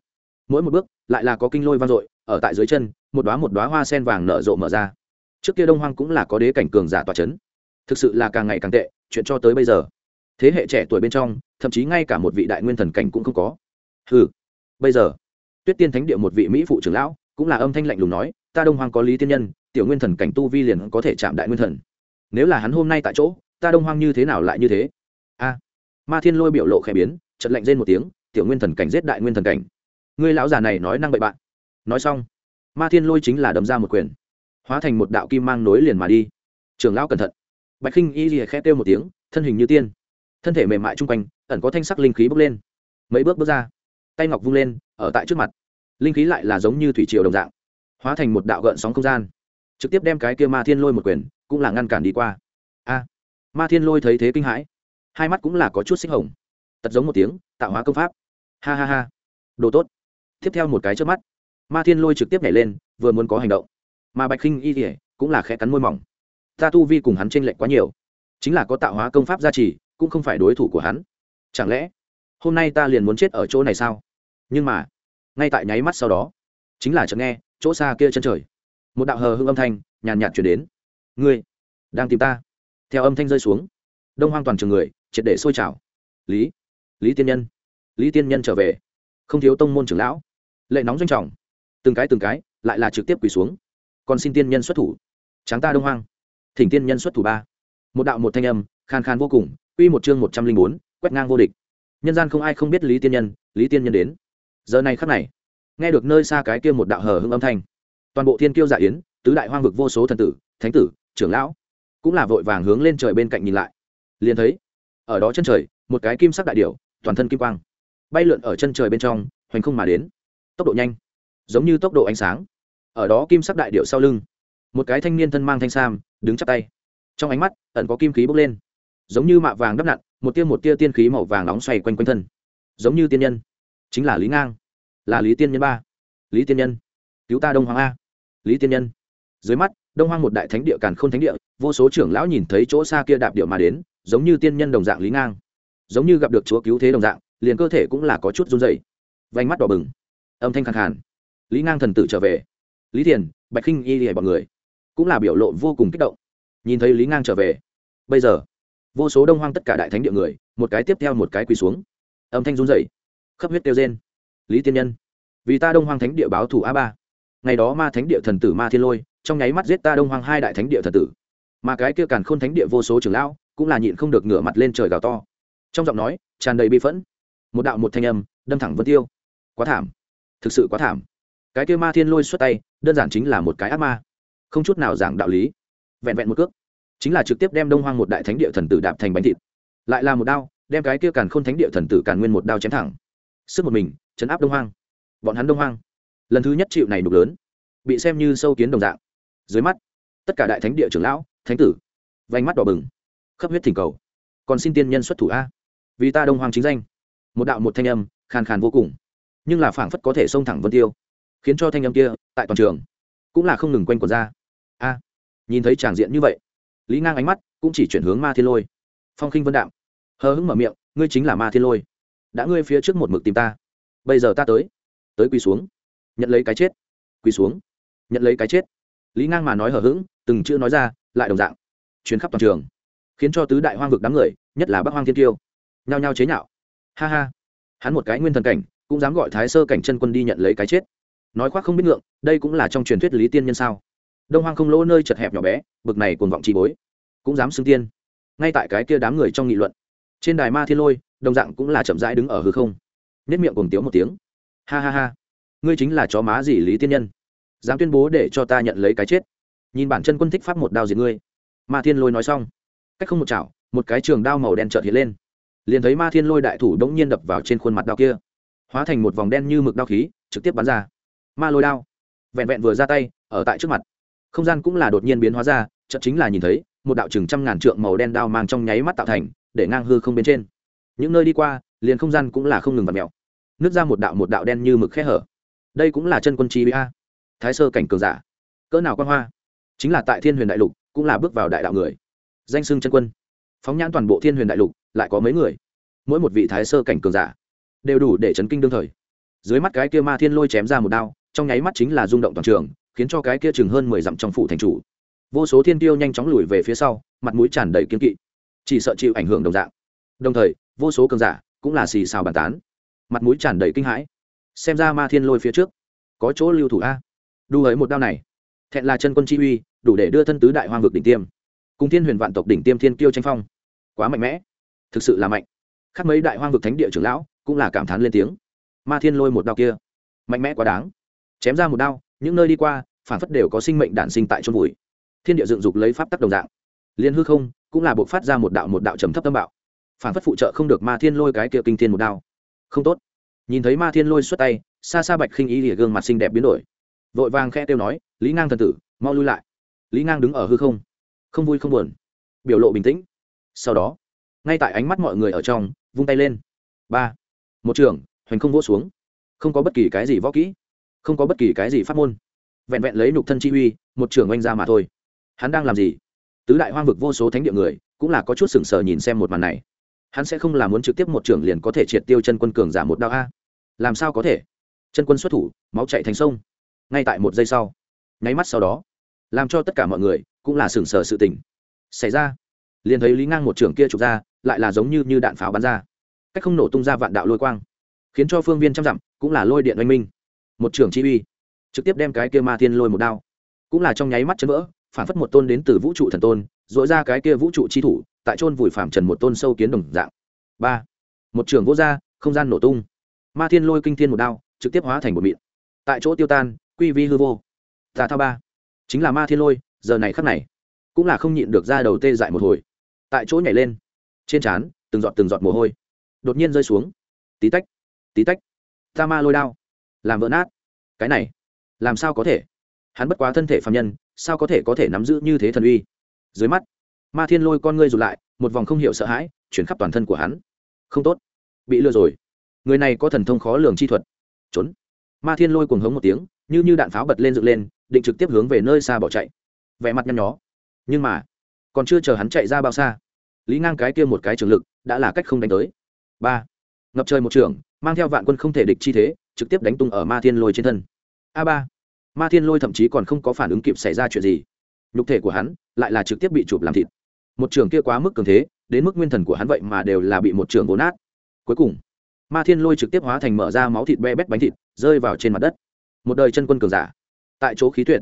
mỗi một bước lại là có kinh lôi vang dội, ở tại dưới chân, một đoá một đoá hoa sen vàng nở rộ mở ra. Trước kia đông hoang cũng là có đế cảnh cường giả tòa c h ấ n thực sự là càng ngày càng tệ, chuyện cho tới bây giờ, thế hệ trẻ tuổi bên trong, thậm chí ngay cả một vị đại nguyên thần cảnh cũng không có. Ừ bây giờ, tuyết tiên thánh địa một vị mỹ phụ trưởng lão, cũng là âm thanh lạnh lùng nói, ta đông hoang có lý tiên nhân, tiểu nguyên thần cảnh tu vi liền có thể chạm đại nguyên thần. Nếu là hắn hôm nay tại chỗ, ta đông hoang như thế nào lại như thế? A, ma thiên lôi biểu lộ khẽ biến trận lạnh rên một tiếng, tiểu nguyên thần cảnh giết đại nguyên thần cảnh ngươi lão già này nói năng bậy bạn. Nói xong, ma thiên lôi chính là đấm ra một quyền, hóa thành một đạo kim mang nối liền mà đi. Trường lão cẩn thận. Bạch khinh y lìa khẽ kêu một tiếng, thân hình như tiên. Thân thể mềm mại chung quanh, ẩn có thanh sắc linh khí bốc lên. Mấy bước bước ra, tay ngọc vung lên, ở tại trước mặt. Linh khí lại là giống như thủy triều đồng dạng, hóa thành một đạo gợn sóng không gian. Trực tiếp đem cái kia ma thiên lôi một quyền, cũng là ngăn cản đi qua. A, ma thiên lôi thấy thế kinh hãi, hai mắt cũng là có chút xích hồng. Tật giống một tiếng, tạo hóa công pháp. Ha ha ha. Đồ tốt tiếp theo một cái trước mắt. Ma thiên lôi trực tiếp nhảy lên, vừa muốn có hành động, mà bạch khinh y kỉa cũng là khẽ cắn môi mỏng. Ta tu vi cùng hắn t r ê n lệch quá nhiều, chính là có tạo hóa công pháp gia trì, cũng không phải đối thủ của hắn. Chẳng lẽ, hôm nay ta liền muốn chết ở chỗ này sao? Nhưng mà, ngay tại nháy mắt sau đó, chính là chợt nghe, chỗ xa kia chân trời, một đạo hờ hưng âm thanh nhàn nhạt chuyển đến. Ngươi, đang tìm ta. Theo âm thanh rơi xuống, đông hoang toàn trường người, triệt để sôi trào. Lý lý tiên nhân, lý tiên nhân trở về. Không thiếu tông môn trưởng lão lệ nóng doanh trọng. Từng cái từng cái, lại là trực tiếp quỳ xuống. Còn xin tiên nhân xuất thủ. Tráng ta đông hoang. Thỉnh tiên nhân xuất thủ ba. Một đạo một thanh âm khan khan vô cùng uy một chương một trăm linh bốn, quét ngang vô địch. Nhân gian không ai không biết lý tiên nhân, lý tiên nhân đến. Giờ này khắc này, nghe được nơi xa cái kia một đạo hờ hưng âm thanh, toàn bộ thiên kiêu giả yến, tứ đại hoang vực vô số thần tử, thánh tử, trưởng lão, cũng là vội vàng hướng lên trời bên cạnh nhìn lại. Liền thấy, ở đó chân trời, một cái kim sắc đại điểu, toàn thân kim quang, bay lượn ở chân trời bên trong, hoành không mà đến tốc độ nhanh, giống như tốc độ ánh sáng, ở đó kim sắc đại điệu sau lưng, một cái thanh niên thân mang thanh sam, đứng chắp tay, trong ánh mắt ẩn có kim khí bốc lên, giống như mạ vàng đắp nặn, một tia một tia tiên khí màu vàng nóng xoay quanh quanh thân, giống như tiên nhân, chính là lý ngang, là lý tiên nhân ba, lý tiên nhân, cứu ta đông hoàng a, lý tiên nhân, dưới mắt, đông hoang một đại thánh địa càn k h ô n thánh địa, vô số trưởng lão nhìn thấy chỗ xa kia đạp điệu mà đến, giống như tiên nhân đồng dạng lý ngang, giống như gặp được chúa cứu thế đồng dạng, liền cơ thể cũng là có chút run dày vánh mắt đỏ bừng âm thanh khàn khàn. Lý ngang thần tử trở về. Lý thiền bạch khinh y hề bọn người. Cũng là biểu lộ vô cùng kích động. Nhìn thấy lý ngang trở về bây giờ vô số đông hoang tất cả đại thánh địa người một cái tiếp theo một cái quỳ xuống. Âm thanh run rẩy, khắp huyết kêu trên lý tiên nhân vì ta đông hoang thánh địa báo thủ a ba. Ngày đó ma thánh địa thần tử ma thiên lôi trong nháy mắt giết ta đông hoang hai đại thánh địa thần tử. Mà cái kia càn khôn thánh địa vô số trưởng lão cũng là nhịn không được ngửa mặt lên trời gào to. Trong giọng nói tràn đầy bi phẫn. Một đạo một thanh âm đâm thẳng vân tiêu. Quá thảm thực sự quá thảm. Cái kia ma thiên lôi xuất tay, đơn giản chính là một cái ác ma. Không chút nào giảng đạo lý. Vẹn vẹn một cước. Chính là trực tiếp đem đông hoang một đại thánh địa thần tử đạp thành bánh thịt. Lại là một đao, đem cái kia càn khôn thánh địa thần tử càn nguyên một đao chém thẳng. Sức một mình, chấn áp đông hoang. Bọn hắn đông hoang. Lần thứ nhất chịu này đục lớn. Bị xem như sâu kiến đồng dạng. Dưới mắt, tất cả đại thánh địa trưởng lão, thánh tử, vành mắt đỏ bừng. Khắp huyết thỉnh cầu. Còn xin tiên nhân xuất thủ a. Vì ta đông hoàng chính danh. Một đạo một thanh âm, khàn khàn vô cùng nhưng là phảng phất có thể xông thẳng vân tiêu, khiến cho thanh âm kia tại toàn trường cũng là không ngừng quanh quần ra. A, nhìn thấy tràng diện như vậy, lý ngang ánh mắt cũng chỉ chuyển hướng ma thiên lôi. Phong khinh vân đạm, hờ hững mở miệng, ngươi chính là ma thiên lôi. Đã ngươi phía trước một mực tìm ta, bây giờ ta tới tới quỳ xuống, nhận lấy cái chết, quỳ xuống, nhận lấy cái chết. Lý ngang mà nói hờ hững, từng chữ nói ra, lại đồng dạng chuyến khắp toàn trường, khiến cho tứ đại hoang vực đám người, nhất là bác hoang thiên tiêu nhao nhao chế nhạo. Ha ha, hắn một cái nguyên thần cảnh cũng dám gọi thái sơ cảnh chân quân đi nhận lấy cái chết. Nói khoác không biết ngượng, đây cũng là trong truyền thuyết lý tiên nhân sao? Đông hoang không lỗ nơi chật hẹp nhỏ bé, bực này cuồng vọng trí bối. Cũng dám xưng tiên. Ngay tại cái kia đám người trong nghị luận, trên đài ma thiên lôi, đồng dạng cũng là chậm rãi đứng ở hư không. Nếp miệng cùng tiếng một tiếng. Ha ha ha. Ngươi chính là chó má gì lý tiên nhân? Dám tuyên bố để cho ta nhận lấy cái chết. Nhìn bản chân quân thích pháp một đao diệt ngươi. Ma thiên lôi nói xong, cách không một chảo, một cái trường đao màu đen trợt hiện lên. Liền thấy ma thiên lôi đại thủ đống nhiên đập vào trên khuôn mặt đao kia hóa thành một vòng đen như mực đao khí, trực tiếp bắn ra. Ma lôi đao. Vẹn vẹn vừa ra tay, ở tại trước mặt. Không gian cũng là đột nhiên biến hóa ra, chợt chính là nhìn thấy, một đạo chừng trăm ngàn trượng màu đen đao mang trong nháy mắt tạo thành, để ngang hư không bên trên. Những nơi đi qua, liền không gian cũng là không ngừng vặt mèo. Nước ra một đạo một đạo đen như mực khe hở. Đây cũng là chân quân chi a. Thái sơ cảnh cường giả. Cỡ nào quan hoa. Chính là tại thiên huyền đại lục, cũng là bước vào đại đạo người. Danh xưng chân quân. Phóng nhãn toàn bộ thiên huyền đại lục, lại có mấy người? Mỗi một vị thái sơ cảnh cường giả đều đủ để chấn kinh đương thời. Dưới mắt cái kia ma thiên lôi chém ra một đao, trong nháy mắt chính là rung động toàn trường, khiến cho cái kia chừng hơn mười dặm trong phủ thành chủ. Vô số thiên tiêu nhanh chóng lùi về phía sau, mặt mũi tràn đầy kiên kỵ. Chỉ sợ chịu ảnh hưởng đồng dạng. Đồng thời, vô số cường giả cũng là xì xào bàn tán. Mặt mũi tràn đầy kinh hãi. Xem ra ma thiên lôi phía trước có chỗ lưu thủ a. Đu hới một đao này, thẹn là chân quân chi uy, đủ để đưa thân tứ đại hoang vực đỉnh tiêm. Cùng thiên huyền vạn tộc đỉnh tiêm thiên kiêu tranh phong. Quá mạnh mẽ. Thực sự là mạnh. Khác mấy đại hoang vực thánh địa trưởng lão cũng là cảm thán lên tiếng. Ma thiên lôi một đao kia, mạnh mẽ quá đáng. Chém ra một đao, những nơi đi qua, phản phất đều có sinh mệnh đản sinh tại chôn vùi. Thiên địa dựng dục lấy pháp tắc đồng dạng. Liên hư không cũng là buộc phát ra một đạo một đạo trầm thấp tâm bạo. Phản phất phụ trợ không được ma thiên lôi cái kia kinh thiên một đao. Không tốt. Nhìn thấy ma thiên lôi xuất tay, xa xa bạch khinh ý lìa gương mặt xinh đẹp biến đổi. Vội vàng khe tiêu nói, lý ngang thần tử, mau lui lại. Lý ngang đứng ở hư không không vui không buồn, biểu lộ bình tĩnh. Sau đó, ngay tại ánh mắt mọi người ở trong, vung tay lên. Ba một trường, hoành không vỗ xuống. Không có bất kỳ cái gì võ kỹ, không có bất kỳ cái gì phát môn. Vẹn vẹn lấy nục thân chi uy, một trường oanh ra mà thôi. Hắn đang làm gì? Tứ đại hoang vực vô số thánh địa người, cũng là có chút sừng sờ nhìn xem một màn này. Hắn sẽ không là muốn trực tiếp một trường liền có thể triệt tiêu chân quân cường giả một đao a? Làm sao có thể? Chân quân xuất thủ, máu chạy thành sông. Ngay tại một giây sau, nháy mắt sau đó, làm cho tất cả mọi người cũng là sừng sờ sự tình xảy ra, liền thấy lý ngang một trường kia trục ra, lại là giống như như đạn pháo bắn ra cách không nổ tung ra vạn đạo lôi quang, khiến cho phương viên trăm dặm cũng là lôi điện oanh minh. Một trưởng chi uy, trực tiếp đem cái kia ma thiên lôi một đao, cũng là trong nháy mắt chấn vỡ, phản phất một tôn đến từ vũ trụ thần tôn dội ra cái kia vũ trụ chi thủ, tại chôn vùi phạm trần một tôn sâu kiến đồng dạng. Ba, một trưởng vô r không gian nổ tung. Ma thiên lôi kinh thiên một đao, trực tiếp hóa thành một mịn. Tại chỗ tiêu tan, quy vi hư vô. Tà thao ba, chính là ma thiên lôi, giờ này khắc này, cũng là không nhịn được ra đầu tê dại một hồi. Tại chỗ nhảy lên, trên trán, từng giọt từng giọt mồ hôi đột nhiên rơi xuống. Tí tách tí tách. Ta ma lôi đao. Làm vỡ nát. Cái này, làm sao có thể? Hắn bất quá thân thể phạm nhân, sao có thể có thể nắm giữ như thế thần uy? Dưới mắt, ma thiên lôi con ngươi rụt lại, một vòng không hiểu sợ hãi, chuyển khắp toàn thân của hắn. Không tốt. Bị lừa rồi. Người này có thần thông khó lường chi thuật. Trốn. Ma thiên lôi cuồng hống một tiếng, như như đạn pháo bật lên dựng lên, định trực tiếp hướng về nơi xa bỏ chạy. Vẻ mặt nhăn nhó. Nhưng mà, còn chưa chờ hắn chạy ra bao xa, lý ngang cái kia một cái trường lực, đã là cách không đánh tới ba ngập trời một trường, mang theo vạn quân không thể địch chi thế, trực tiếp đánh tung ở ma thiên lôi trên thân. A ba, ma thiên lôi thậm chí còn không có phản ứng kịp xảy ra chuyện gì. Nhục thể của hắn lại là trực tiếp bị chụp làm thịt. Một trường kia quá mức cường thế, đến mức nguyên thần của hắn vậy mà đều là bị một trường vốn nát. Cuối cùng, ma thiên lôi trực tiếp hóa thành mở ra máu thịt be bét bánh thịt, rơi vào trên mặt đất. Một đời chân quân cường giả, tại chỗ khí tuyệt,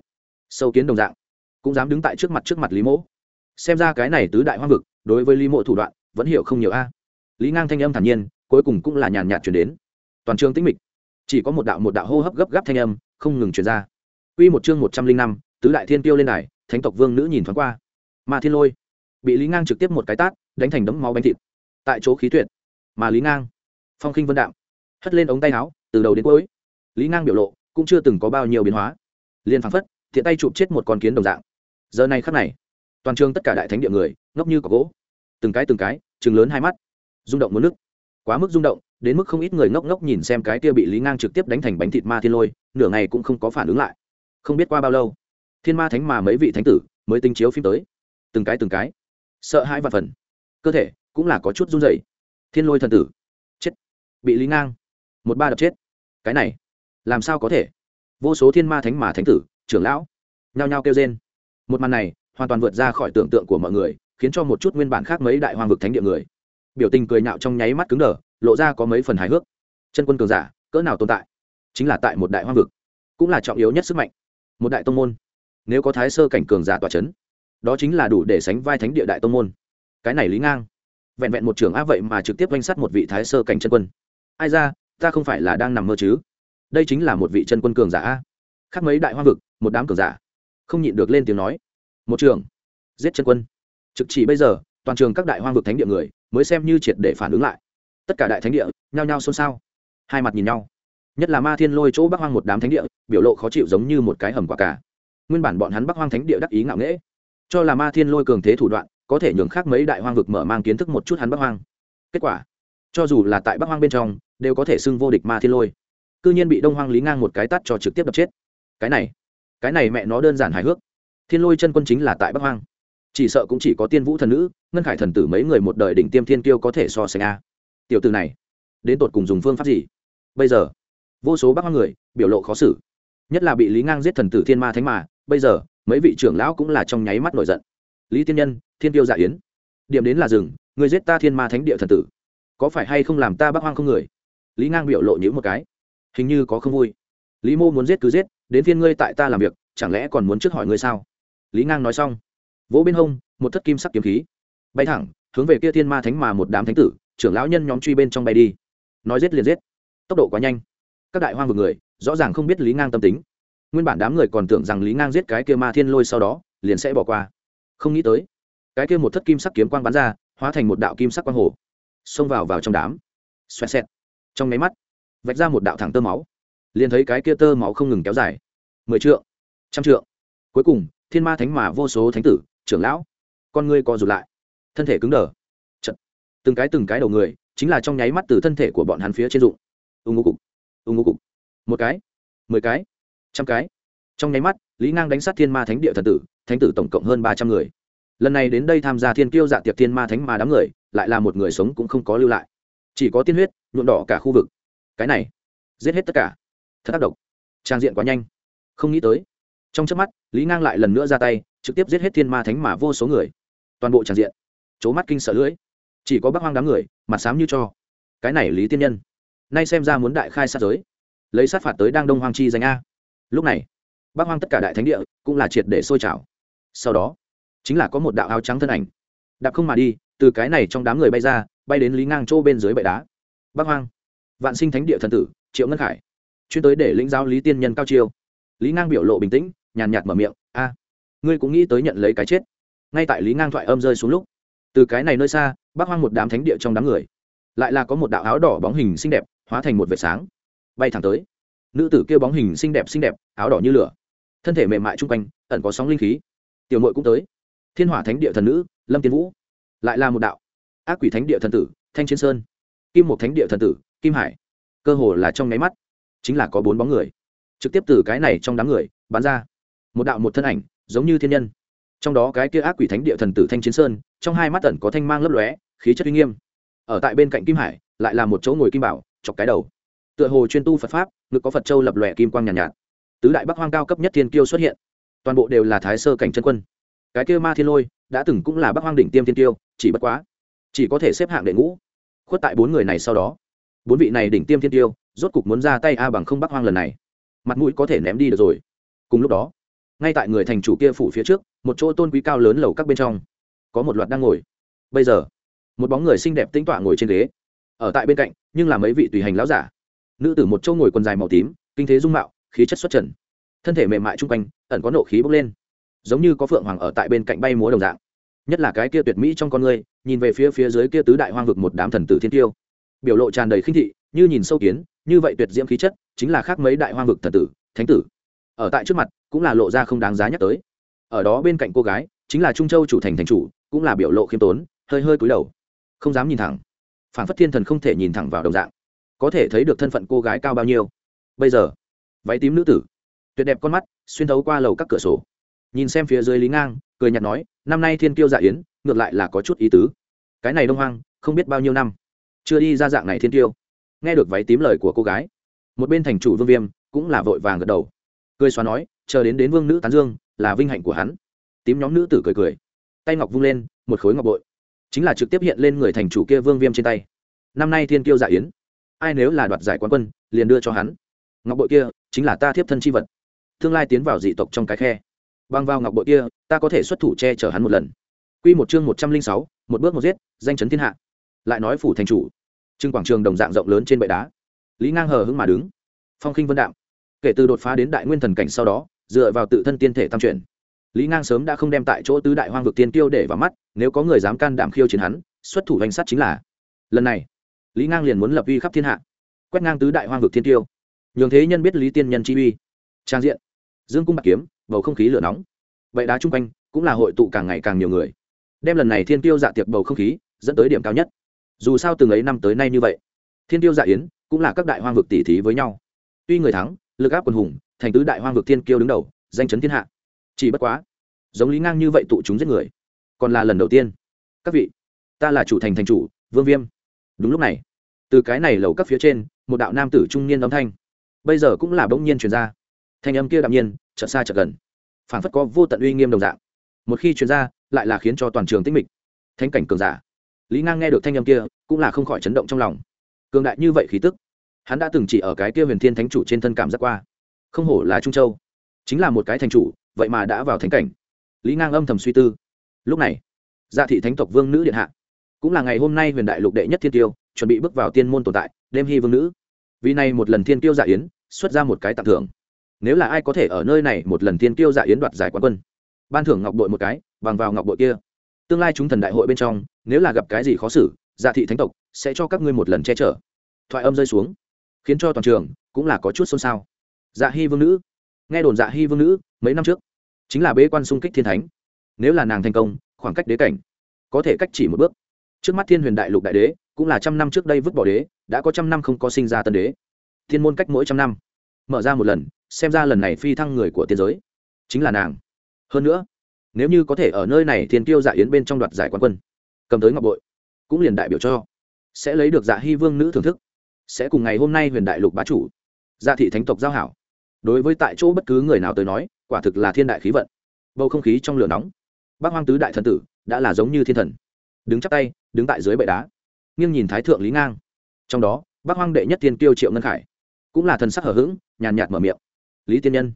sâu kiến đồng dạng, cũng dám đứng tại trước mặt trước mặt lý mỗ. Xem ra cái này tứ đại hoang vực, đối với lý mộ thủ đoạn, vẫn hiểu không nhiều a lý ngang thanh âm thản nhiên, cuối cùng cũng là nhàn nhạt chuyển đến. Toàn trường tĩnh mịch. Chỉ có một đạo một đạo hô hấp gấp gáp thanh âm không ngừng chuyển ra. Quy một chương một trăm linh năm, tứ đại thiên tiêu lên đài, thánh tộc vương nữ nhìn thoáng qua. Mà thiên lôi. Bị lý ngang trực tiếp một cái tát, đánh thành đấm máu bánh thịt. Tại chỗ khí tuyệt. Mà lý ngang, phong khinh vân đạm, hất lên ống tay áo, từ đầu đến cuối. Lý ngang biểu lộ cũng chưa từng có bao nhiêu biến hóa. Liền phảng phất, thiện tay chụp chết một con kiến đồng dạng. Giờ này khắc này, toàn trường tất cả đại thánh địa người, ngốc như cọc gỗ. Từng cái từng cái chừng lớn hai mắt rung động muốn nước. Quá mức rung động, đến mức không ít người ngốc ngốc nhìn xem cái kia bị lý ngang trực tiếp đánh thành bánh thịt ma thiên lôi, nửa ngày cũng không có phản ứng lại. Không biết qua bao lâu, thiên ma thánh mà mấy vị thánh tử mới tinh chiếu phim tới. Từng cái từng cái. Sợ hãi và phần. Cơ thể cũng là có chút run rẩy. Thiên lôi thần tử. Chết. Bị lý ngang. Một ba đập chết. Cái này, làm sao có thể? Vô số thiên ma thánh mà thánh tử, trưởng lão, nhao nhao kêu rên. Một màn này hoàn toàn vượt ra khỏi tưởng tượng của mọi người, khiến cho một chút nguyên bản khác mấy đại hoàng vực thánh địa người biểu tình cười nhạo trong nháy mắt cứng đờ, lộ ra có mấy phần hài hước. Chân quân cường giả, cỡ nào tồn tại? Chính là tại một đại hoang vực, cũng là trọng yếu nhất sức mạnh. Một đại tông môn. Nếu có thái sơ cảnh cường giả tòa c h ấ n đó chính là đủ để sánh vai thánh địa đại tông môn. Cái này lý ngang. Vẹn vẹn một trưởng á vậy mà trực tiếp oanh sắt một vị thái sơ cảnh chân quân. Ai ra, ta không phải là đang nằm mơ chứ? Đây chính là một vị chân quân cường giả a khác mấy đại hoa vực, một đám cường giả. Không nhịn được lên tiếng nói. Một trường giết chân quân. Trực chỉ bây giờ, toàn trường các đại hoa vực thánh địa người mới xem như triệt để phản ứng lại. Tất cả đại thánh địa, nhao nhao xôn xao. Hai mặt nhìn nhau. Nhất là ma thiên lôi chỗ bắc hoang một đám thánh địa, biểu lộ khó chịu giống như một cái hầm quả cả nguyên bản bọn hắn bắc hoang thánh địa đắc ý ngạo nghễ. Cho là ma thiên lôi cường thế thủ đoạn, có thể nhường khác mấy đại hoang vực mở mang kiến thức một chút hắn bắc hoang. Kết quả, cho dù là tại bắc hoang bên trong, đều có thể xưng vô địch ma thiên lôi. Cư nhiên bị đông hoang lý ngang một cái tắt cho trực tiếp đập chết. Cái này cái này mẹ nó đơn giản hài hước. Thiên lôi chân quân chính là tại bắc hoang. Chỉ sợ cũng chỉ có tiên vũ thần nữ ngân khải thần tử mấy người một đời đỉnh tiêm thiên kiêu có thể so sánh a. Tiểu từ này, đến tột cùng dùng phương pháp gì? Bây giờ, vô số bác hoa người biểu lộ khó xử. Nhất là bị lý ngang giết thần tử thiên ma thánh mà bây giờ, mấy vị trưởng lão cũng là trong nháy mắt nổi giận. Lý tiên nhân, thiên tiêu dạ yến. Điểm đến là rừng người giết ta thiên ma thánh địa thần tử. Có phải hay không làm ta bác hoang không người? Lý ngang biểu lộ nhữ một cái. Hình như có không vui. Lý mô muốn giết cứ giết, đến phiên ngươi tại ta làm việc, chẳng lẽ còn muốn trước hỏi ngươi sao? Lý ngang nói xong. Vỗ bên hông, một thất kim sắc kiếm khí bay thẳng, hướng về kia thiên ma thánh mà một đám thánh tử, trưởng lão nhân nhóm truy bên trong bay đi. Nói giết liền giết. Tốc độ quá nhanh. Các đại hoang vực người, rõ ràng không biết lý ngang tâm tính. Nguyên bản đám người còn tưởng rằng lý ngang giết cái kia ma thiên lôi sau đó, liền sẽ bỏ qua. Không nghĩ tới, cái kia một thất kim sắc kiếm quang bắn ra, hóa thành một đạo kim sắc quang hồ, xông vào vào trong đám. Xoẹt xẹt. Trong máy mắt, vạch ra một đạo thẳng tơ máu. Liền thấy cái kia tơ máu không ngừng kéo dài. Mười trượng, trăm trượng. Cuối cùng, thiên ma thánh mà vô số thánh tử, trưởng lão, con ngươi co rụt lại thân thể cứng đờ. Chật. từng cái từng cái đầu người, chính là trong nháy mắt từ thân thể của bọn hắn phía trên dụng ưng ngô cục ưng ngô cục. Một cái, mười cái, trăm cái. Trong nháy mắt, lý ngang đánh sát thiên ma thánh địa thần tử, thánh tử tổng cộng hơn ba trăm người. Lần này đến đây tham gia thiên kiêu dạ tiệc thiên ma thánh mà đám người, lại là một người sống cũng không có lưu lại. Chỉ có tiên huyết, nhuộm đỏ cả khu vực. Cái này, giết hết tất cả. Thật tác động trang diện quá nhanh. Không nghĩ tới. Trong trước mắt, lý ngang lại lần nữa ra tay, trực tiếp giết hết thiên ma thánh mà vô số người. Toàn bộ trang diện c mắt kinh sợ lưỡi. Chỉ có bác hoang đám người, mặt sám như cho. Cái này lý tiên nhân. Nay xem ra muốn đại khai sát giới. Lấy sát phạt tới đang đông hoang chi danh a. Lúc này, bác hoang tất cả đại thánh địa cũng là triệt để sôi trào. Sau đó, chính là có một đạo áo trắng thân ảnh. Đạp không mà đi, từ cái này trong đám người bay ra, bay đến lý ngang chỗ bên dưới bệ đá. Bác hoang, vạn sinh thánh địa thần tử, triệu ngân khải. Chuyên tới để lĩnh giáo lý tiên nhân cao chiêu. Lý ngang biểu lộ bình tĩnh, nhàn nhạt mở miệng, a, ngươi cũng nghĩ tới nhận lấy cái chết. Ngay tại lý ngang thoại âm rơi xuống lúc từ cái này nơi xa, bác hoang một đám thánh địa trong đám người. Lại là có một đạo áo đỏ bóng hình xinh đẹp, hóa thành một vệt sáng. Bay thẳng tới. Nữ tử kêu bóng hình xinh đẹp xinh đẹp, áo đỏ như lửa. Thân thể mềm mại chung quanh, ẩn có sóng linh khí. Tiểu mội cũng tới. Thiên hỏa thánh địa thần nữ, lâm tiến vũ. Lại là một đạo ác quỷ thánh địa thần tử, thanh chiến sơn. Kim một thánh địa thần tử, kim hải. Cơ hồ là trong nháy mắt, chính là có bốn bóng người. Trực tiếp từ cái này trong đám người, bắn ra. Một đạo một thân ảnh, giống như thiên nhân trong đó cái kia ác quỷ thánh địa thần tử thanh chiến sơn trong hai mắt tẩn có thanh mang lấp lóe khí chất uy nghiêm. Ở tại bên cạnh kim hải lại là một chỗ ngồi kim bảo chọc cái đầu. Tựa hồ chuyên tu phật pháp ngực có phật châu lập lòe kim quang nhàn nhạt, nhạt. Tứ đại bắc hoang cao cấp nhất thiên kiêu xuất hiện. Toàn bộ đều là thái sơ cảnh chân quân. Cái kia ma thiên lôi đã từng cũng là bắc hoang đỉnh tiêm thiên kiêu chỉ bất quá chỉ có thể xếp hạng đệ ngũ. Khuất tại bốn người này sau đó bốn vị này đỉnh tiêm thiên tiêu rốt cục muốn ra tay a bằng không bắc hoang lần này. Mặt mũi có thể ném đi được rồi. Cùng lúc đó ngay tại người thành chủ kia phủ phía trước, một chỗ tôn quý cao lớn lầu các bên trong. Có một loạt đang ngồi. Bây giờ, một bóng người xinh đẹp tĩnh tọa ngồi trên ghế. Ở tại bên cạnh, nhưng là mấy vị tùy hành lão giả. Nữ tử một châu ngồi quần dài màu tím, kinh thế dung mạo, khí chất xuất trần. Thân thể mềm mại chung quanh, ẩn có nộ khí bốc lên. Giống như có phượng hoàng ở tại bên cạnh bay múa đồng dạng. Nhất là cái kia tuyệt mỹ trong con người, nhìn về phía phía dưới kia tứ đại hoang vực một đám thần tử thiên tiêu. Biểu lộ tràn đầy khinh thị, như nhìn sâu kiến, như vậy tuyệt diễm khí chất, chính là khác mấy đại hoang vực thần tử, thánh tử ở tại trước mặt, cũng là lộ ra không đáng giá nhắc tới. Ở đó bên cạnh cô gái, chính là trung châu chủ thành thành chủ, cũng là biểu lộ khiêm tốn, hơi hơi cúi đầu. Không dám nhìn thẳng. Phản phất thiên thần không thể nhìn thẳng vào đồng dạng. Có thể thấy được thân phận cô gái cao bao nhiêu. Bây giờ, váy tím nữ tử. Tuyệt đẹp con mắt, xuyên thấu qua lầu các cửa sổ. Nhìn xem phía dưới lý ngang, cười nhạt nói, năm nay thiên kiêu dạ yến, ngược lại là có chút ý tứ. Cái này đông hoang, không biết bao nhiêu năm. Chưa đi ra dạng này thiên tiêu nghe được váy tím lời của cô gái, một bên thành chủ vương viêm cũng là vội vàng gật đầu cười xóa nói, chờ đến đến vương nữ tán dương, là vinh hạnh của hắn. Tím nhóm nữ tử cười cười. Tay ngọc vung lên, một khối ngọc bội. Chính là trực tiếp hiện lên người thành chủ kia vương viêm trên tay. Năm nay thiên kiêu dạ yến. Ai nếu là đoạt giải quán quân, liền đưa cho hắn. Ngọc bội kia, chính là ta thiếp thân c h i vật. Tương lai tiến vào dị tộc trong cái khe. Băng vào ngọc bội kia, ta có thể xuất thủ che chở hắn một lần. Q một chương một trăm linh sáu, một bước một giết, danh chấn thiên hạ. Lại nói phủ thành chủ. Trưng quảng trường đồng dạng rộng lớn trên bệ đá. Lý ngang hờ hững mà đứng. Phong khinh vân đạm kể từ đột phá đến đại nguyên thần cảnh sau đó, dựa vào tự thân tiên thể tam chuyển. Lý ngang sớm đã không đem tại chỗ tứ đại hoang vực tiên tiêu để vào mắt, nếu có người dám can đảm khiêu chiến hắn, xuất thủ danh sát chính là. Lần này, lý ngang liền muốn lập uy khắp thiên hạ, quét ngang tứ đại hoang vực thiên tiêu nhường thế nhân biết lý tiên nhân chi uy. Trang diện, dương cung bạc kiếm, bầu không khí lửa nóng. Vậy đá chung quanh cũng là hội tụ càng ngày càng nhiều người. Đem lần này thiên tiêu dạ tiệc bầu không khí dẫn tới điểm cao nhất. Dù sao từng ấy năm tới nay như vậy, thiên tiêu dạ yến cũng là các đại hoang vực tỉ thí với nhau. Tuy người thắng lực áp quần hùng, thành tứ đại hoang vực thiên kiêu đứng đầu, danh chấn thiên hạ. Chỉ bất quá, giống lý ngang như vậy tụ chúng giết người, còn là lần đầu tiên. Các vị, ta là chủ thành thành chủ, vương viêm. Đúng lúc này, từ cái này lầu các phía trên, một đạo nam tử trung niên âm thanh, bây giờ cũng là bỗng nhiên truyền ra. Thanh âm kia đạm nhiên, chợt xa chợt gần, phảng phất có vô tận uy nghiêm đồng dạng. Một khi truyền ra, lại là khiến cho toàn trường tích mịch. Thánh cảnh cường giả. Lý ngang nghe được thanh âm kia, cũng là không khỏi chấn động trong lòng. Cường đại như vậy khí tức hắn đã từng chỉ ở cái kia huyền thiên thánh chủ trên thân cảm giác qua. Không hổ là trung châu. Chính là một cái thành chủ, vậy mà đã vào thánh cảnh. Lý ngang âm thầm suy tư. Lúc này gia thị thánh tộc vương nữ điện hạ. Cũng là ngày hôm nay huyền đại lục đệ nhất thiên tiêu, chuẩn bị bước vào tiên môn tồn tại, đêm hy vương nữ. Vì này một lần thiên tiêu dạ yến, xuất ra một cái tặng thưởng. Nếu là ai có thể ở nơi này một lần thiên tiêu dạ yến đoạt giải quán quân, ban thưởng ngọc bội một cái, bằng vào ngọc bội kia. Tương lai chúng thần đại hội bên trong, nếu là gặp cái gì khó xử dạ thị thánh tộc sẽ cho các ngươi một lần che chở. Thoại âm rơi xuống khiến cho toàn trường cũng là có chút xôn xao. Dạ hy vương nữ. Nghe đồn dạ hy vương nữ, mấy năm trước, chính là bế quan xung kích thiên thánh. Nếu là nàng thành công, khoảng cách đế cảnh có thể cách chỉ một bước. Trước mắt thiên huyền đại lục đại đế, cũng là trăm năm trước đây vứt bỏ đế, đã có trăm năm không có sinh ra tân đế. Thiên môn cách mỗi trăm năm. Mở ra một lần, xem ra lần này phi thăng người của tiên giới, chính là nàng. Hơn nữa, nếu như có thể ở nơi này thiên tiêu dạ yến bên trong đoạt giải quán quân, cầm tới ngọc bội, cũng liền đại biểu cho, sẽ lấy được dạ hy vương nữ thưởng thức sẽ cùng ngày hôm nay huyền đại lục bá chủ gia thị thánh tộc giao hảo. Đối với tại chỗ bất cứ người nào tới nói, quả thực là thiên đại khí vận. Bầu không khí trong lửa nóng. Bác hoang tứ đại thần tử đã là giống như thiên thần. Đứng chắp tay, đứng tại dưới bệ đá. Nghiêng nhìn thái thượng lý ngang. Trong đó, bác hoang đệ nhất tiên tiêu triệu ngân khải, cũng là thần sắc hở h ữ g nhàn nhạt mở miệng. Lý tiên nhân,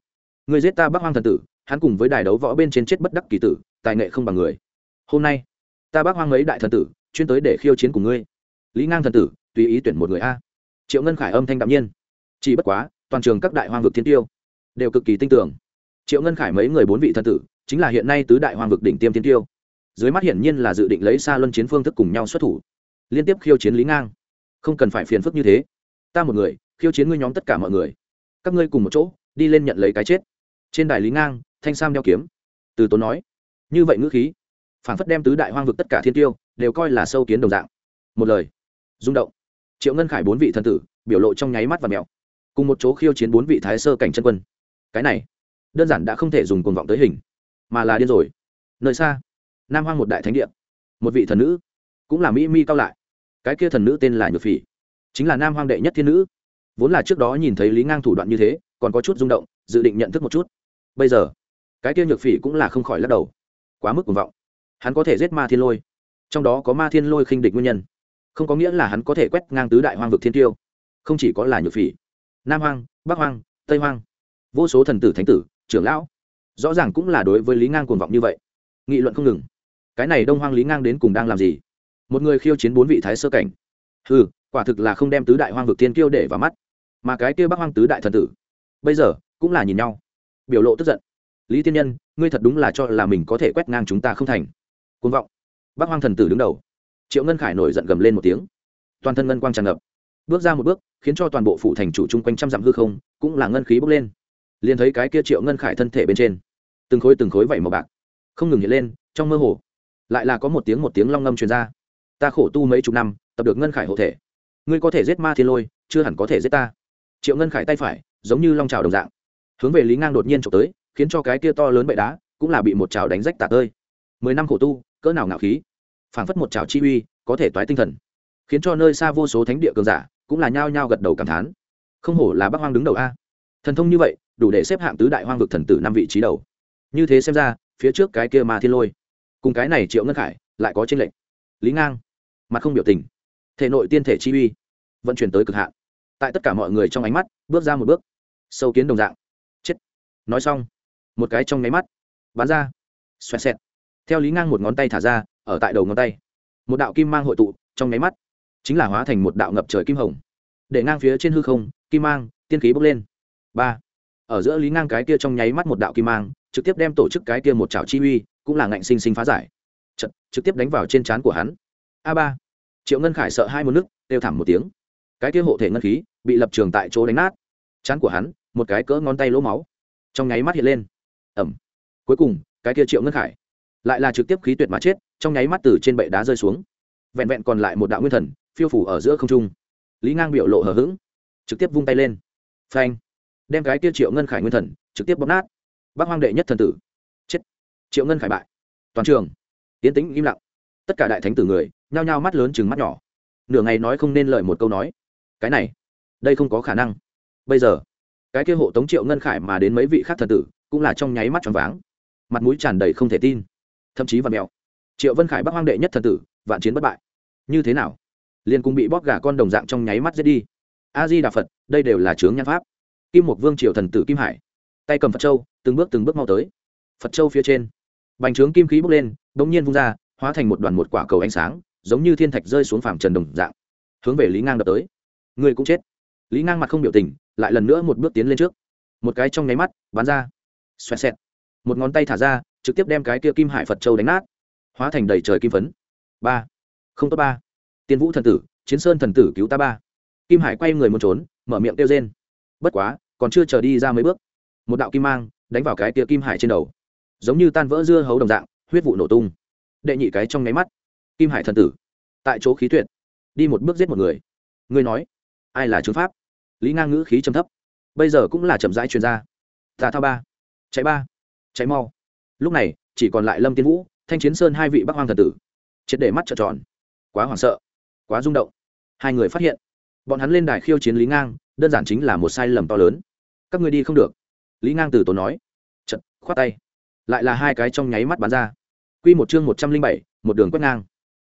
người giết ta bác hoang thần tử, hắn cùng với đài đấu võ bên trên chết bất đắc kỳ tử, tài nghệ không bằng người. Hôm nay, ta bác hoang mấy đại thần tử, chuyên tới để khiêu chiến cùng ngươi. Lý ngang thần tử, tùy ý tuyển một người a triệu ngân khải âm thanh đạm nhiên. Chỉ bất quá, toàn trường các đại hoang vực thiên tiêu đều cực kỳ tin tưởng triệu ngân khải mấy người bốn vị thân tử, chính là hiện nay tứ đại hoàng vực đỉnh tiêm thiên tiêu. Dưới mắt hiển nhiên là dự định lấy xa luân chiến phương thức cùng nhau xuất thủ, liên tiếp khiêu chiến lý ngang. Không cần phải phiền phức như thế. Ta một người, khiêu chiến ngươi nhóm tất cả mọi người. Các ngươi cùng một chỗ, đi lên nhận lấy cái chết. Trên đài lý ngang, thanh sam đeo kiếm. Từ tốn nói, như vậy ngữ khí phản phất đem tứ đại hoang vực tất cả thiên tiêu đều coi là sâu kiến đồng dạng. Một lời, rung động triệu ngân khải bốn vị thần tử biểu lộ trong nháy mắt và mèo cùng một chỗ khiêu chiến bốn vị thái sơ cảnh chân quân. Cái này, đơn giản đã không thể dùng cuồng vọng tới hình, mà là điên rồi. Nơi xa, nam hoang một đại thánh địa, một vị thần nữ, cũng là mỹ mi cao lại. Cái kia thần nữ tên là nhược phỉ, chính là nam hoang đệ nhất thiên nữ. Vốn là trước đó nhìn thấy lý ngang thủ đoạn như thế, còn có chút rung động, dự định nhận thức một chút. Bây giờ, cái kia nhược phỉ cũng là không khỏi lắc đầu, quá mức cuồng vọng. Hắn có thể giết ma thiên lôi, trong đó có ma thiên lôi khinh địch nguyên nhân không có nghĩa là hắn có thể quét ngang tứ đại hoang vực thiên tiêu. Không chỉ có là nhược phỉ, nam hoang, bắc hoang, tây hoang, vô số thần tử thánh tử, trưởng lão. Rõ ràng cũng là đối với lý ngang cuồng vọng như vậy. Nghị luận không ngừng. Cái này đông hoang lý ngang đến cùng đang làm gì? Một người khiêu chiến bốn vị thái sơ cảnh. Ừ quả thực là không đem tứ đại hoang vực thiên kiêu để vào mắt. Mà cái kia bắc hoang tứ đại thần tử, bây giờ cũng là nhìn nhau, biểu lộ tức giận. Lý tiên nhân, ngươi thật đúng là cho là mình có thể quét ngang chúng ta không thành. Côn vọng. Bắc hoang thần tử đứng đầu triệu ngân khải nổi giận gầm lên một tiếng. Toàn thân ngân quang tràn ngập. Bước ra một bước, khiến cho toàn bộ phủ thành chủ chung quanh trăm dặm hư không, cũng là ngân khí bốc lên. Liền thấy cái kia triệu ngân khải thân thể bên trên, từng khối từng khối vẩy màu bạc, không ngừng hiện lên, trong mơ hồ, lại là có một tiếng một tiếng long ngâm truyền ra. Ta khổ tu mấy chục năm, tập được ngân khải hộ thể. Ngươi có thể giết ma thiên lôi, chưa hẳn có thể giết ta. Triệu ngân khải tay phải, giống như long trào đồng dạng, hướng về lý ngang đột nhiên trộm tới, khiến cho cái kia to lớn bệ đá cũng là bị một trào đánh rách tạc tơi. mười năm khổ tu, cỡ nào ngạo khí phảng phất một trào chi uy, có thể toái tinh thần, khiến cho nơi xa vô số thánh địa cường giả cũng là nhao nhao gật đầu cảm thán. Không hổ là bắc hoang đứng đầu a. Thần thông như vậy, đủ để xếp hạng tứ đại hoang vực thần tử năm vị trí đầu. Như thế xem ra, phía trước cái kia ma thiên lôi, cùng cái này triệu ngân khải lại có tranh lệnh lý ngang, mặt không biểu tình. Thể nội tiên thể chi uy vận chuyển tới cực hạn. Tại tất cả mọi người trong ánh mắt, bước ra một bước. Sâu kiến đồng dạng. Chết. Nói xong, một cái trong nháy mắt, bắn ra. Xoẹt xẹt. Theo lý ngang một ngón tay thả ra ở tại đầu ngón tay. Một đạo kim mang hội tụ trong nháy mắt chính là hóa thành một đạo ngập trời kim hồng. Để ngang phía trên hư không kim mang tiên khí bốc lên. Ba. Ở giữa lý ngang cái kia trong nháy mắt một đạo kim mang trực tiếp đem tổ chức cái kia một chảo chi uy cũng là ngạnh sinh sinh phá giải. Chật, trực tiếp đánh vào trên trán của hắn. A ba. Triệu ngân khải sợ hai một nước đều thảm một tiếng. Cái kia hộ thể ngân khí bị lập trường tại chỗ đánh nát. Chán của hắn một cái cỡ ngón tay lỗ máu. Trong nháy mắt hiện lên. Ẩm. Cuối cùng cái kia triệu ngân khải lại là trực tiếp khí tuyệt mà chết, trong nháy mắt từ trên bệ đá rơi xuống. Vẹn vẹn còn lại một đạo nguyên thần, phiêu phủ ở giữa không trung. Lý ngang biểu lộ hờ hững, trực tiếp vung tay lên. Phanh! Đem cái kia triệu ngân khải nguyên thần, trực tiếp bóp nát. Bác hoang đệ nhất thần tử. Chết! Triệu ngân khải bại. Toàn trường. Tiến tĩnh im lặng. Tất cả đại thánh tử người, nhao nhao mắt lớn chừng mắt nhỏ. Nửa ngày nói không nên lời một câu nói. Cái này, đây không có khả năng. Bây giờ, cái kia hộ tống triệu ngân khải mà đến mấy vị khác thần tử, cũng là trong nháy mắt tròn váng. Mặt mũi tràn đầy không thể tin thậm chí và mèo. Triệu vân khải bắc hoang đệ nhất thần tử, vạn chiến bất bại. Như thế nào? Liền cùng bị bóp gà con đồng dạng trong nháy mắt giết đi. A di đà phật, đây đều là chướng nhan pháp. Kim một vương triều thần tử kim hải. Tay cầm phật châu, từng bước từng bước mau tới. Phật châu phía trên, bành trướng kim khí bốc lên đ ỗ n g nhiên vung ra, hóa thành một đoàn một quả cầu ánh sáng, giống như thiên thạch rơi xuống phàm trần đồng dạng, hướng về lý ngang đập tới. Người cũng chết. Lý ngang mặt không biểu tình, lại lần nữa một bước tiến lên trước. Một cái trong nháy mắt, bắn ra. Xoẹt xẹt. Một ngón tay thả ra trực tiếp đem cái kia kim hải phật châu đánh nát, hóa thành đầy trời kim phấn. Ba. Không tốt ba. Tiên vũ thần tử, chiến sơn thần tử cứu ta ba. Kim hải quay người muốn trốn, mở miệng kêu rên. Bất quá, còn chưa chờ đi ra mấy bước, một đạo kim mang đánh vào cái kia kim hải trên đầu, giống như tan vỡ dưa hấu đồng dạng, huyết vụ nổ tung. Đệ nhị cái trong nháy mắt, kim hải thần tử, tại chỗ khí tuyệt, đi một bước giết một người. Ngươi nói, ai là chứng pháp? Lý ngang ngữ khí trầm thấp, bây giờ cũng là chậm rãi chuyên gia tà thao ba cháy ba cháy mau lúc này, chỉ còn lại lâm tiên vũ, thanh chiến sơn hai vị bắc hoang thần tử. Triệt để mắt trợn tròn. Quá hoảng sợ, quá rung động. Hai người phát hiện, bọn hắn lên đài khiêu chiến lý ngang, đơn giản chính là một sai lầm to lớn. Các người đi không được. Lý ngang từ tốn nói. Chật khoát tay. Lại là hai cái trong nháy mắt bắn ra. Quy một chương một trăm linh bảy, một đường quét ngang.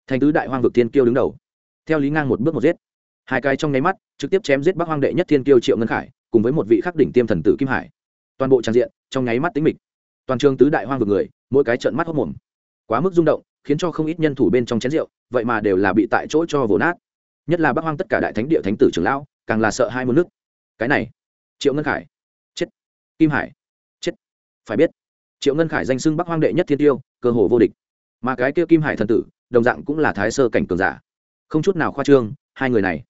Thành tứ đại hoang vực tiên kiêu đứng đầu. Theo lý ngang một bước một giết. Hai cái trong nháy mắt, trực tiếp chém giết bắc hoang đệ nhất thiên kiêu triệu ngân khải, cùng với một vị khắc đỉnh tiêm thần tử kim hải. Toàn bộ trang diện, trong nháy mắt tính mịch toàn trường tứ đại hoang vực người, mỗi cái trận mắt hốc mồm. Quá mức rung động, khiến cho không ít nhân thủ bên trong chén rượu, vậy mà đều là bị tại chỗ cho vồ nát. Nhất là bắc hoang tất cả đại thánh địa thánh tử trưởng lão, càng là sợ hai môn nước. Cái này, triệu ngân khải. Chết. Kim hải. Chết. Phải biết, triệu ngân khải danh xưng bắc hoang đệ nhất thiên tiêu, cơ hồ vô địch. Mà cái kia kim hải thần tử, đồng dạng cũng là thái sơ cảnh cường giả. Không chút nào khoa trương, hai người này,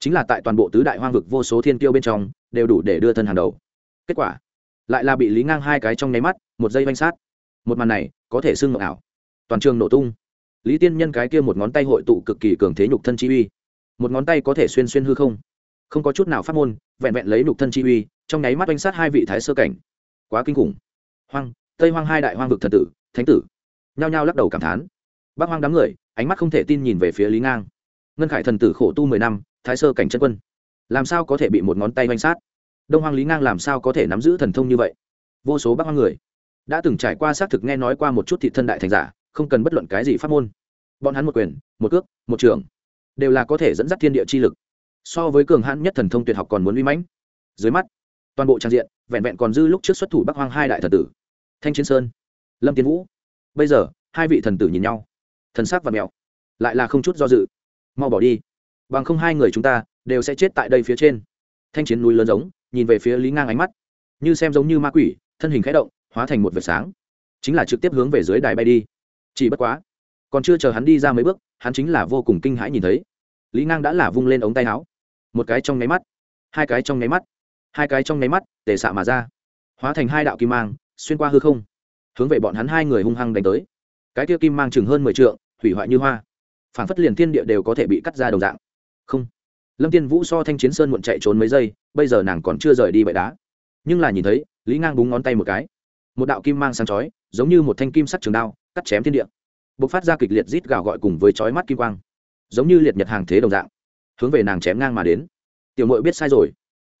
chính là tại toàn bộ tứ đại hoang vực vô số thiên tiêu bên trong, đều đủ để đưa thân hàng đầu. Kết quả lại là bị lý ngang hai cái trong nháy mắt, một giây vanh sát. Một màn này, có thể xưng ngọc ảo. Toàn trường nổ tung. Lý tiên nhân cái kia một ngón tay hội tụ cực kỳ cường thế nhục thân chi uy. Một ngón tay có thể xuyên xuyên hư không. Không có chút nào phát môn, vẹn vẹn lấy nhục thân chi uy, trong nháy mắt oanh sát hai vị thái sơ cảnh. Quá kinh khủng. Hoang, tây hoang hai đại hoang vực thần tử, thánh tử. Nhao nhao lắc đầu cảm thán. Bác hoang đám người, ánh mắt không thể tin nhìn về phía lý ngang. Ngân khải thần tử khổ tu mười năm, thái sơ cảnh chân quân. Làm sao có thể bị một ngón tay oanh sát? Đông hoang lý ngang làm sao có thể nắm giữ thần thông như vậy? Vô số bác hoang người đã từng trải qua xác thực nghe nói qua một chút thị thân đại thành giả, không cần bất luận cái gì pháp môn. Bọn hắn một quyền, một cước, một trường đều là có thể dẫn dắt thiên địa chi lực. So với cường hãn nhất thần thông tuyệt học còn muốn uy mãnh. Dưới mắt, toàn bộ trang diện, vẹn vẹn còn dư lúc trước xuất thủ bắc hoang hai đại thần tử. Thanh chiến sơn, lâm tiến vũ. Bây giờ, hai vị thần tử nhìn nhau. Thần sắc và mẹo lại là không chút do dự. Mau bỏ đi, bằng không hai người chúng ta đều sẽ chết tại đây phía trên. Thanh chiến núi lớn giống nhìn về phía lý ngang ánh mắt, như xem giống như ma quỷ, thân hình khẽ động, hóa thành một vệt sáng, chính là trực tiếp hướng về dưới đài bay đi. Chỉ bất quá, còn chưa chờ hắn đi ra mấy bước, hắn chính là vô cùng kinh hãi nhìn thấy, lý ngang đã là vung lên ống tay áo, một cái trong nháy mắt, hai cái trong nháy mắt, hai cái trong nháy mắt, tề xạ mà ra, hóa thành hai đạo kim mang, xuyên qua hư không, hướng về bọn hắn hai người hung hăng đánh tới. Cái kia kim mang chừng hơn mười t hủy hoại như hoa phản phất liền thiên địa đều có thể bị cắt ra đồng dạng. Không, lâm tiên vũ so thanh chiến sơn muộn chạy trốn mấy giây bây giờ nàng còn chưa rời đi bậy đá. Nhưng là nhìn thấy, lý ngang búng ngón tay một cái. Một đạo kim mang sáng chói, giống như một thanh kim sắt trường đao, cắt chém thiên địa. B ộ c phát ra kịch liệt rít gào gọi cùng với chói mắt kim quang. Giống như liệt nhật hàng thế đồng dạng. Hướng về nàng chém ngang mà đến. Tiểu mội biết sai rồi.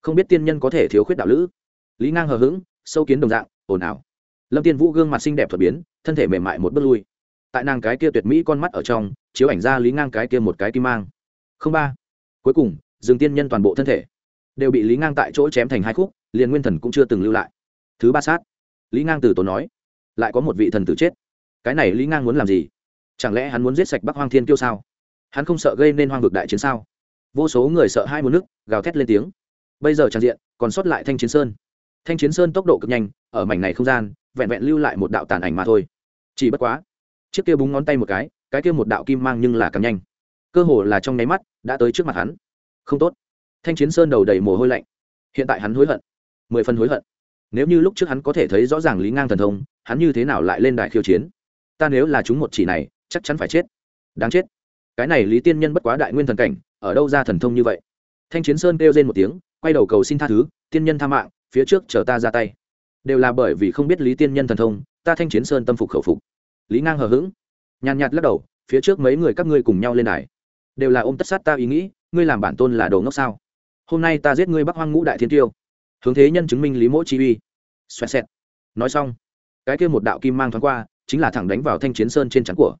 Không biết tiên nhân có thể thiếu khuyết đạo lữ. Lý ngang hờ hững, sâu kiến đồng dạng, ồn ào. Lâm tiên vũ gương mặt xinh đẹp thuật biến, thân thể mềm mại một bước lui. Tại nàng cái kia tuyệt mỹ con mắt ở trong, chiếu ảnh ra lý ngang cái kia một cái kim mang. Không ba. Cuối cùng, dừng tiên nhân toàn bộ thân thể đều bị lý ngang tại chỗ chém thành hai khúc liền nguyên thần cũng chưa từng lưu lại thứ ba sát lý ngang từ tốn nói lại có một vị thần tử chết cái này lý ngang muốn làm gì chẳng lẽ hắn muốn giết sạch bắc hoang thiên kiêu sao hắn không sợ gây nên hoang vực đại chiến sao vô số người sợ hai một nước gào thét lên tiếng bây giờ tràn diện còn sót lại thanh chiến sơn thanh chiến sơn tốc độ cực nhanh ở mảnh này không gian vẹn vẹn lưu lại một đạo tàn ảnh mà thôi chỉ bất quá chiếc kia búng ngón tay một cái cái kia một đạo kim mang nhưng là càng nhanh cơ hồ là trong nháy mắt đã tới trước mặt hắn không tốt thanh chiến sơn đầu đầy mồ hôi lạnh. Hiện tại hắn hối hận, mười phần hối hận. Nếu như lúc trước hắn có thể thấy rõ ràng lý ngang thần thông, hắn như thế nào lại lên đại khiêu chiến? Ta nếu là chúng một chỉ này, chắc chắn phải chết. Đáng chết. Cái này lý tiên nhân bất quá đại nguyên thần cảnh, ở đâu ra thần thông như vậy? Thanh chiến sơn kêu lên một tiếng, quay đầu cầu xin tha thứ, tiên nhân tha mạng, phía trước chờ ta ra tay. Đều là bởi vì không biết lý tiên nhân thần thông, ta thanh chiến sơn tâm phục khẩu phục. Lý ngang hờ hững, nhàn nhạt lắc đầu, phía trước mấy người các ngươi cùng nhau lên đài, đều là ôm tất sát ta ý nghĩ, ngươi làm bản tôn là đồ ngốc sao? Hôm nay ta giết ngươi bắc hoang ngũ đại thiên tiêu hướng thế nhân chứng minh lý mỗ chi uy xoẹt xẹt. Nói xong, cái kia một đạo kim mang thoáng qua, chính là thẳng đánh vào thanh chiến sơn trên trắng của.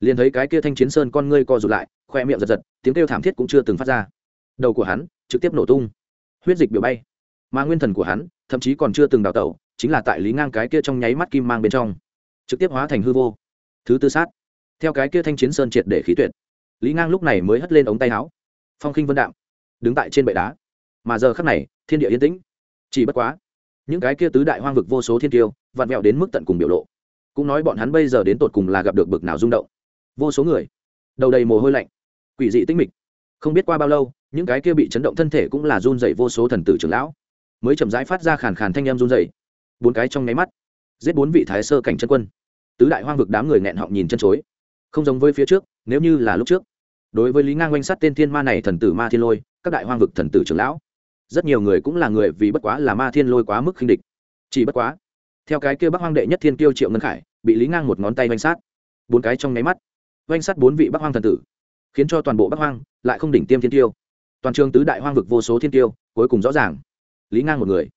Liền thấy cái kia thanh chiến sơn con ngươi co rụt lại, khoe miệng giật giật, tiếng kêu thảm thiết cũng chưa từng phát ra. Đầu của hắn trực tiếp nổ tung, huyết dịch biểu bay. Mà nguyên thần của hắn thậm chí còn chưa từng đào tẩu, chính là tại lý ngang cái kia trong nháy mắt kim mang bên trong, trực tiếp hóa thành hư vô. Thứ tư sát. Theo cái kia thanh chiến sơn triệt để khí tuyệt, lý ngang lúc này mới hất lên ống tay áo. Phong khinh vân đạm đứng tại trên bệ đá. Mà giờ khắc này, thiên địa yên tĩnh. Chỉ bất quá, những cái kia tứ đại hoang vực vô số thiên tiêu vặn vẹo đến mức tận cùng biểu lộ. Cũng nói bọn hắn bây giờ đến tột cùng là gặp được bực nào rung động. Vô số người, đầu đầy mồ hôi lạnh, quỷ dị tinh mịch. Không biết qua bao lâu, những cái kia bị chấn động thân thể cũng là run dậy vô số thần tử trưởng lão. Mới chậm rãi phát ra khàn khàn thanh em run dậy bốn cái trong nháy mắt, giết bốn vị thái sơ cảnh chân quân. Tứ đại hoang vực đám người nghẹn họng nhìn chân chối. Không giống với phía trước, nếu như là lúc trước đối với lý ngang oanh sát tên thiên ma này thần tử ma thiên lôi, các đại hoang vực thần tử trưởng lão, rất nhiều người cũng là người vì bất quá là ma thiên lôi quá mức khinh địch. Chỉ bất quá, theo cái kia bắc hoang đệ nhất thiên kiêu triệu ngân khải, bị lý ngang một ngón tay oanh sát. Bốn cái trong nháy mắt, oanh sát bốn vị bắc hoang thần tử, khiến cho toàn bộ bắc hoang lại không đỉnh tiêm thiên tiêu toàn trường tứ đại hoang vực vô số thiên tiêu cuối cùng rõ ràng, lý ngang một người,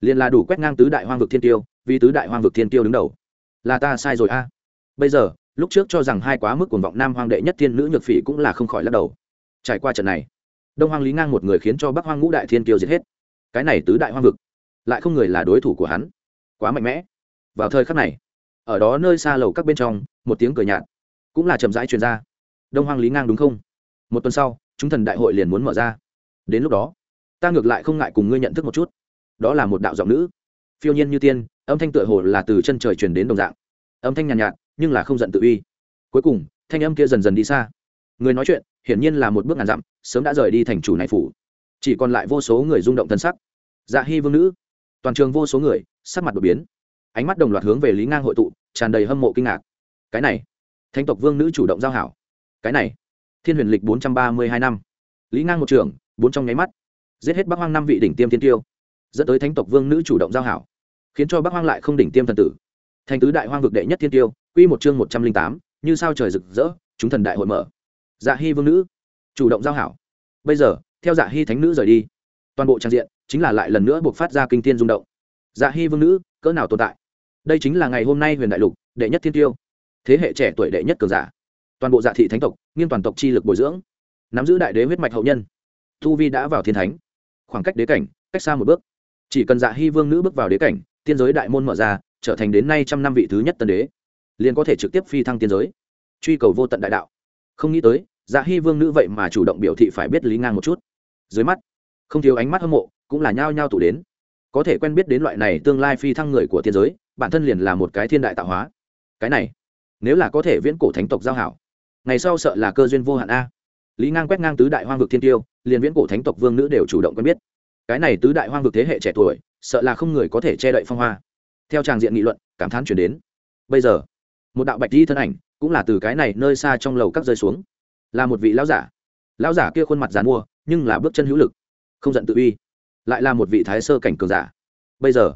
liền là đủ quét ngang tứ đại hoang vực thiên tiêu vì tứ đại hoang vực thiên tiêu đứng đầu. Là ta sai rồi a. Bây giờ lúc trước cho rằng hai quá mức cuồng vọng nam hoang đệ nhất thiên nữ nhược phỉ cũng là không khỏi lắc đầu. Trải qua trận này đông hoang lý ngang một người khiến cho bắc hoang ngũ đại thiên tiêu diệt hết. Cái này tứ đại hoang vực lại không người là đối thủ của hắn. Quá mạnh mẽ. Vào thời khắc này ở đó nơi xa lầu các bên trong một tiếng cười nhạt cũng là chậm rãi truyền ra. Đông hoang lý ngang đúng không? Một tuần sau chúng thần đại hội liền muốn mở ra. Đến lúc đó ta ngược lại không ngại cùng ngươi nhận thức một chút. Đó là một đạo giọng nữ. Phiêu nhiên như tiên âm thanh tựa hồ là từ chân trời truyền đến đồng dạng. Âm thanh nhàn nhạt, nhạt nhưng là không giận tự uy. Cuối cùng, thanh âm kia dần dần đi xa. Người nói chuyện, hiển nhiên là một bước ngàn dặm, sớm đã rời đi thành chủ này phủ. Chỉ còn lại vô số người rung động thân sắc. Dạ hy vương nữ. Toàn trường vô số người, sắc mặt đột biến. Ánh mắt đồng loạt hướng về lý ngang hội tụ, tràn đầy hâm mộ kinh ngạc. Cái này, thánh tộc vương nữ chủ động giao hảo. Cái này, thiên huyền lịch bốn trăm ba mươi hai năm. Lý ngang một trường, bốn trong nháy mắt. Giết hết bắc hoang năm vị đỉnh tiêm thiên tiêu. Dẫn tới thánh tộc vương nữ chủ động giao hảo. Khiến cho bắc hoang lại không đỉnh tiêm thần tử. Thành tứ đại hoang vực đệ nhất thiên tiêu quy một chương một trăm linh tám, như sao trời rực rỡ, chúng thần đại hội mở. Dạ hy vương nữ, chủ động giao hảo. Bây giờ, theo dạ hy thánh nữ rời đi, toàn bộ trang diện chính là lại lần nữa buộc phát ra kinh thiên rung động. Dạ hy vương nữ, cỡ nào tồn tại? Đây chính là ngày hôm nay huyền đại lục, đệ nhất thiên tiêu. Thế hệ trẻ tuổi đệ nhất cường giả. Toàn bộ dạ thị thánh tộc nghiên toàn tộc chi lực bồi dưỡng. Nắm giữ đại đế huyết mạch hậu nhân. Thu vi đã vào thiên thánh. Khoảng cách đế cảnh, cách xa một bước. Chỉ cần dạ hy vương nữ bước vào đế cảnh, tiên giới đại môn mở ra, trở thành đến nay trăm năm vị thứ nhất tân đế liền có thể trực tiếp phi thăng tiên giới. Truy cầu vô tận đại đạo. Không nghĩ tới dạ hy vương nữ vậy mà chủ động biểu thị phải biết lý ngang một chút. Dưới mắt, không thiếu ánh mắt hâm mộ cũng là nhao nhao tụ đến. Có thể quen biết đến loại này tương lai phi thăng người của tiên giới, bản thân liền là một cái thiên đại tạo hóa. Cái này, nếu là có thể viễn cổ thánh tộc giao hảo, ngày sau sợ là cơ duyên vô hạn a. Lý ngang quét ngang tứ đại hoang vực thiên tiêu, liền viễn cổ thánh tộc vương nữ đều chủ động quen biết. Cái này tứ đại hoang vực thế hệ trẻ tuổi, sợ là không người có thể che đậy phong hoa. Theo tràng diện nghị luận, cảm thán chuyển đến. Bây giờ một đạo bạch di thân ảnh cũng là từ cái này nơi xa trong lầu các rơi xuống. Là một vị lão giả. Lão giả kia khuôn mặt dàn mua, nhưng là bước chân hữu lực, không giận tự uy, lại là một vị thái sơ cảnh cường giả. Bây giờ,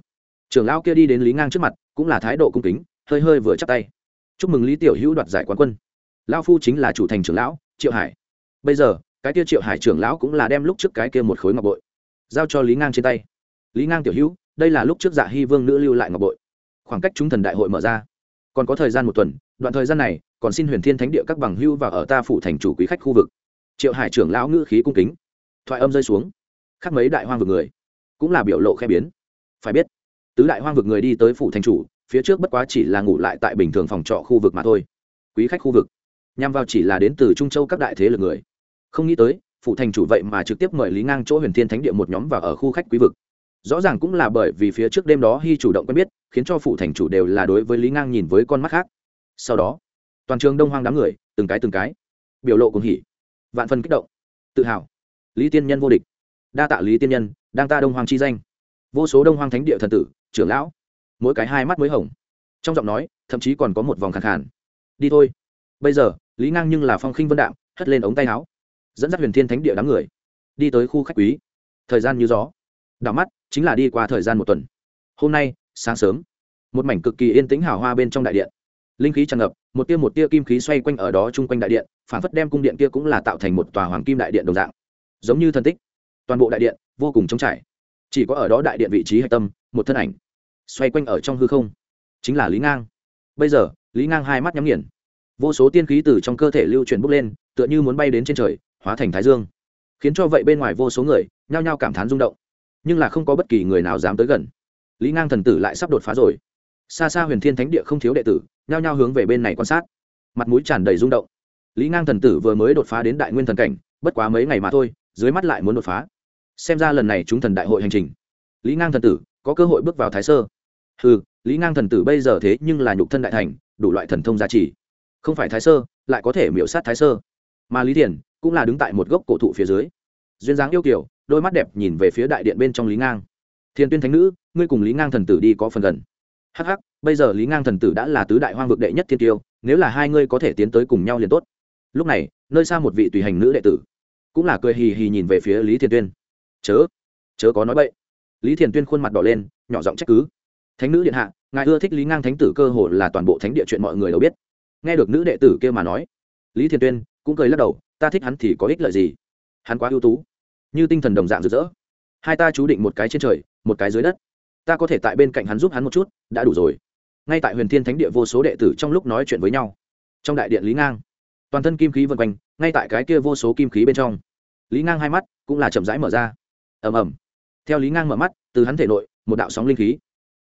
trưởng lão kia đi đến lý ngang trước mặt, cũng là thái độ cung kính, hơi hơi vừa chắp tay. Chúc mừng lý tiểu hữu đoạt giải quán quân. Lão phu chính là chủ thành trưởng lão, triệu hải. Bây giờ, cái kia triệu hải trưởng lão cũng là đem lúc trước cái kia một khối ngọc bội giao cho lý ngang trên tay. Lý ngang tiểu hữu, đây là lúc trước dạ hy vương nữ lưu lại ngọc bội. Khoảng cách chúng thần đại hội mở ra còn có thời gian một tuần, đoạn thời gian này, còn xin huyền thiên thánh địa các bằng hưu và ở ta phủ thành chủ quý khách khu vực. Triệu hải trưởng lão ngữ khí cung kính. Thoại âm rơi xuống. Khắc mấy đại hoang vực người. Cũng là biểu lộ khe biến. Phải biết, tứ đại hoang vực người đi tới phủ thành chủ, phía trước bất quá chỉ là ngủ lại tại bình thường phòng trọ khu vực mà thôi. Quý khách khu vực. Nhằm vào chỉ là đến từ trung châu các đại thế lực người. Không nghĩ tới, phủ thành chủ vậy mà trực tiếp mời lý ngang chỗ huyền thiên thánh địa một nhóm vào ở khu khách quý vực rõ ràng cũng là bởi vì phía trước đêm đó hy chủ động quen biết, khiến cho phủ thành chủ đều là đối với lý ngang nhìn với con mắt khác. Sau đó, toàn trường đông hoang đám người, từng cái từng cái, biểu lộ cùng hỉ, vạn phần kích động, tự hào. Lý tiên nhân vô địch. Đa tạ lý tiên nhân, đang ta đông hoang chi danh. Vô số đông hoang thánh địa thần tử, trưởng lão, mỗi cái hai mắt mới hồng. Trong giọng nói, thậm chí còn có một vòng khẳng khàn. Đi thôi. Bây giờ, lý ngang nhưng là phong khinh vân đạm, hất lên ống tay áo, dẫn dắt huyền thiên thánh địa đám người, đi tới khu khách quý. Thời gian như gió đảo mắt, chính là đi qua thời gian một tuần. Hôm nay, sáng sớm, một mảnh cực kỳ yên tĩnh hào hoa bên trong đại điện. Linh khí tràn ngập, một tia một tia kim khí xoay quanh ở đó chung quanh đại điện, phản phất đem cung điện kia cũng là tạo thành một tòa hoàng kim đại điện đồng dạng. Giống như thân tích, toàn bộ đại điện vô cùng trống trải. Chỉ có ở đó đại điện vị trí hạch tâm, một thân ảnh xoay quanh ở trong hư không, chính là lý ngang. Bây giờ, lý ngang hai mắt nhắm nghiền. Vô số tiên khí từ trong cơ thể lưu chuyển bốc lên, tựa như muốn bay đến trên trời, hóa thành thái dương. Khiến cho vậy bên ngoài vô số người nhao nhao cảm thán rung động nhưng là không có bất kỳ người nào dám tới gần. Lý ngang thần tử lại sắp đột phá rồi. Xa xa huyền thiên thánh địa không thiếu đệ tử, nhao nhao hướng về bên này quan sát. Mặt mũi tràn đầy rung động. Lý ngang thần tử vừa mới đột phá đến đại nguyên thần cảnh, bất quá mấy ngày mà thôi, dưới mắt lại muốn đột phá. Xem ra lần này chúng thần đại hội hành trình. Lý ngang thần tử, có cơ hội bước vào thái sơ. Ừ lý ngang thần tử bây giờ thế nhưng là nhục thân đại thành, đủ loại thần thông giá trị không phải thái sơ, lại có thể miễu sát thái sơ. Mà lý thiền cũng là đứng tại một gốc cổ thụ phía dưới. Duyên dáng yêu kiểu đôi mắt đẹp nhìn về phía đại điện bên trong lý ngang. Thiên tuyên thánh nữ, ngươi cùng lý ngang thần tử đi có phần gần. Hh bây giờ lý ngang thần tử đã là tứ đại hoang vực đệ nhất thiên tiêu, nếu là hai ngươi có thể tiến tới cùng nhau liền tốt. Lúc này, nơi xa một vị tùy hành nữ đệ tử, cũng là cười hì hì nhìn về phía lý thiên tuyên. Chớ chớ có nói b lý Thiên tuyên khuôn mặt đỏ lên, nhỏ giọng trách cứ. Thánh nữ điện hạ, ngài ưa thích lý ngang thánh tử cơ hồ là toàn bộ thánh địa chuyện mọi người đều biết. Nghe được nữ đệ tử kia mà nói, lý Thiên tuyên cũng cười lắc đầu, ta thích hắn thì có ích lợi gì? Hắn quá ưu tú như tinh thần đồng dạng rực rỡ. Hai ta chú định một cái trên trời, một cái dưới đất. Ta có thể tại bên cạnh hắn giúp hắn một chút, đã đủ rồi. Ngay tại huyền thiên thánh địa vô số đệ tử trong lúc nói chuyện với nhau. Trong đại điện lý ngang, toàn thân kim khí vân quanh, ngay tại cái kia vô số kim khí bên trong. Lý ngang hai mắt cũng là chậm rãi mở ra. Ầm ầm. Theo lý ngang mở mắt, từ hắn thể nội, một đạo sóng linh khí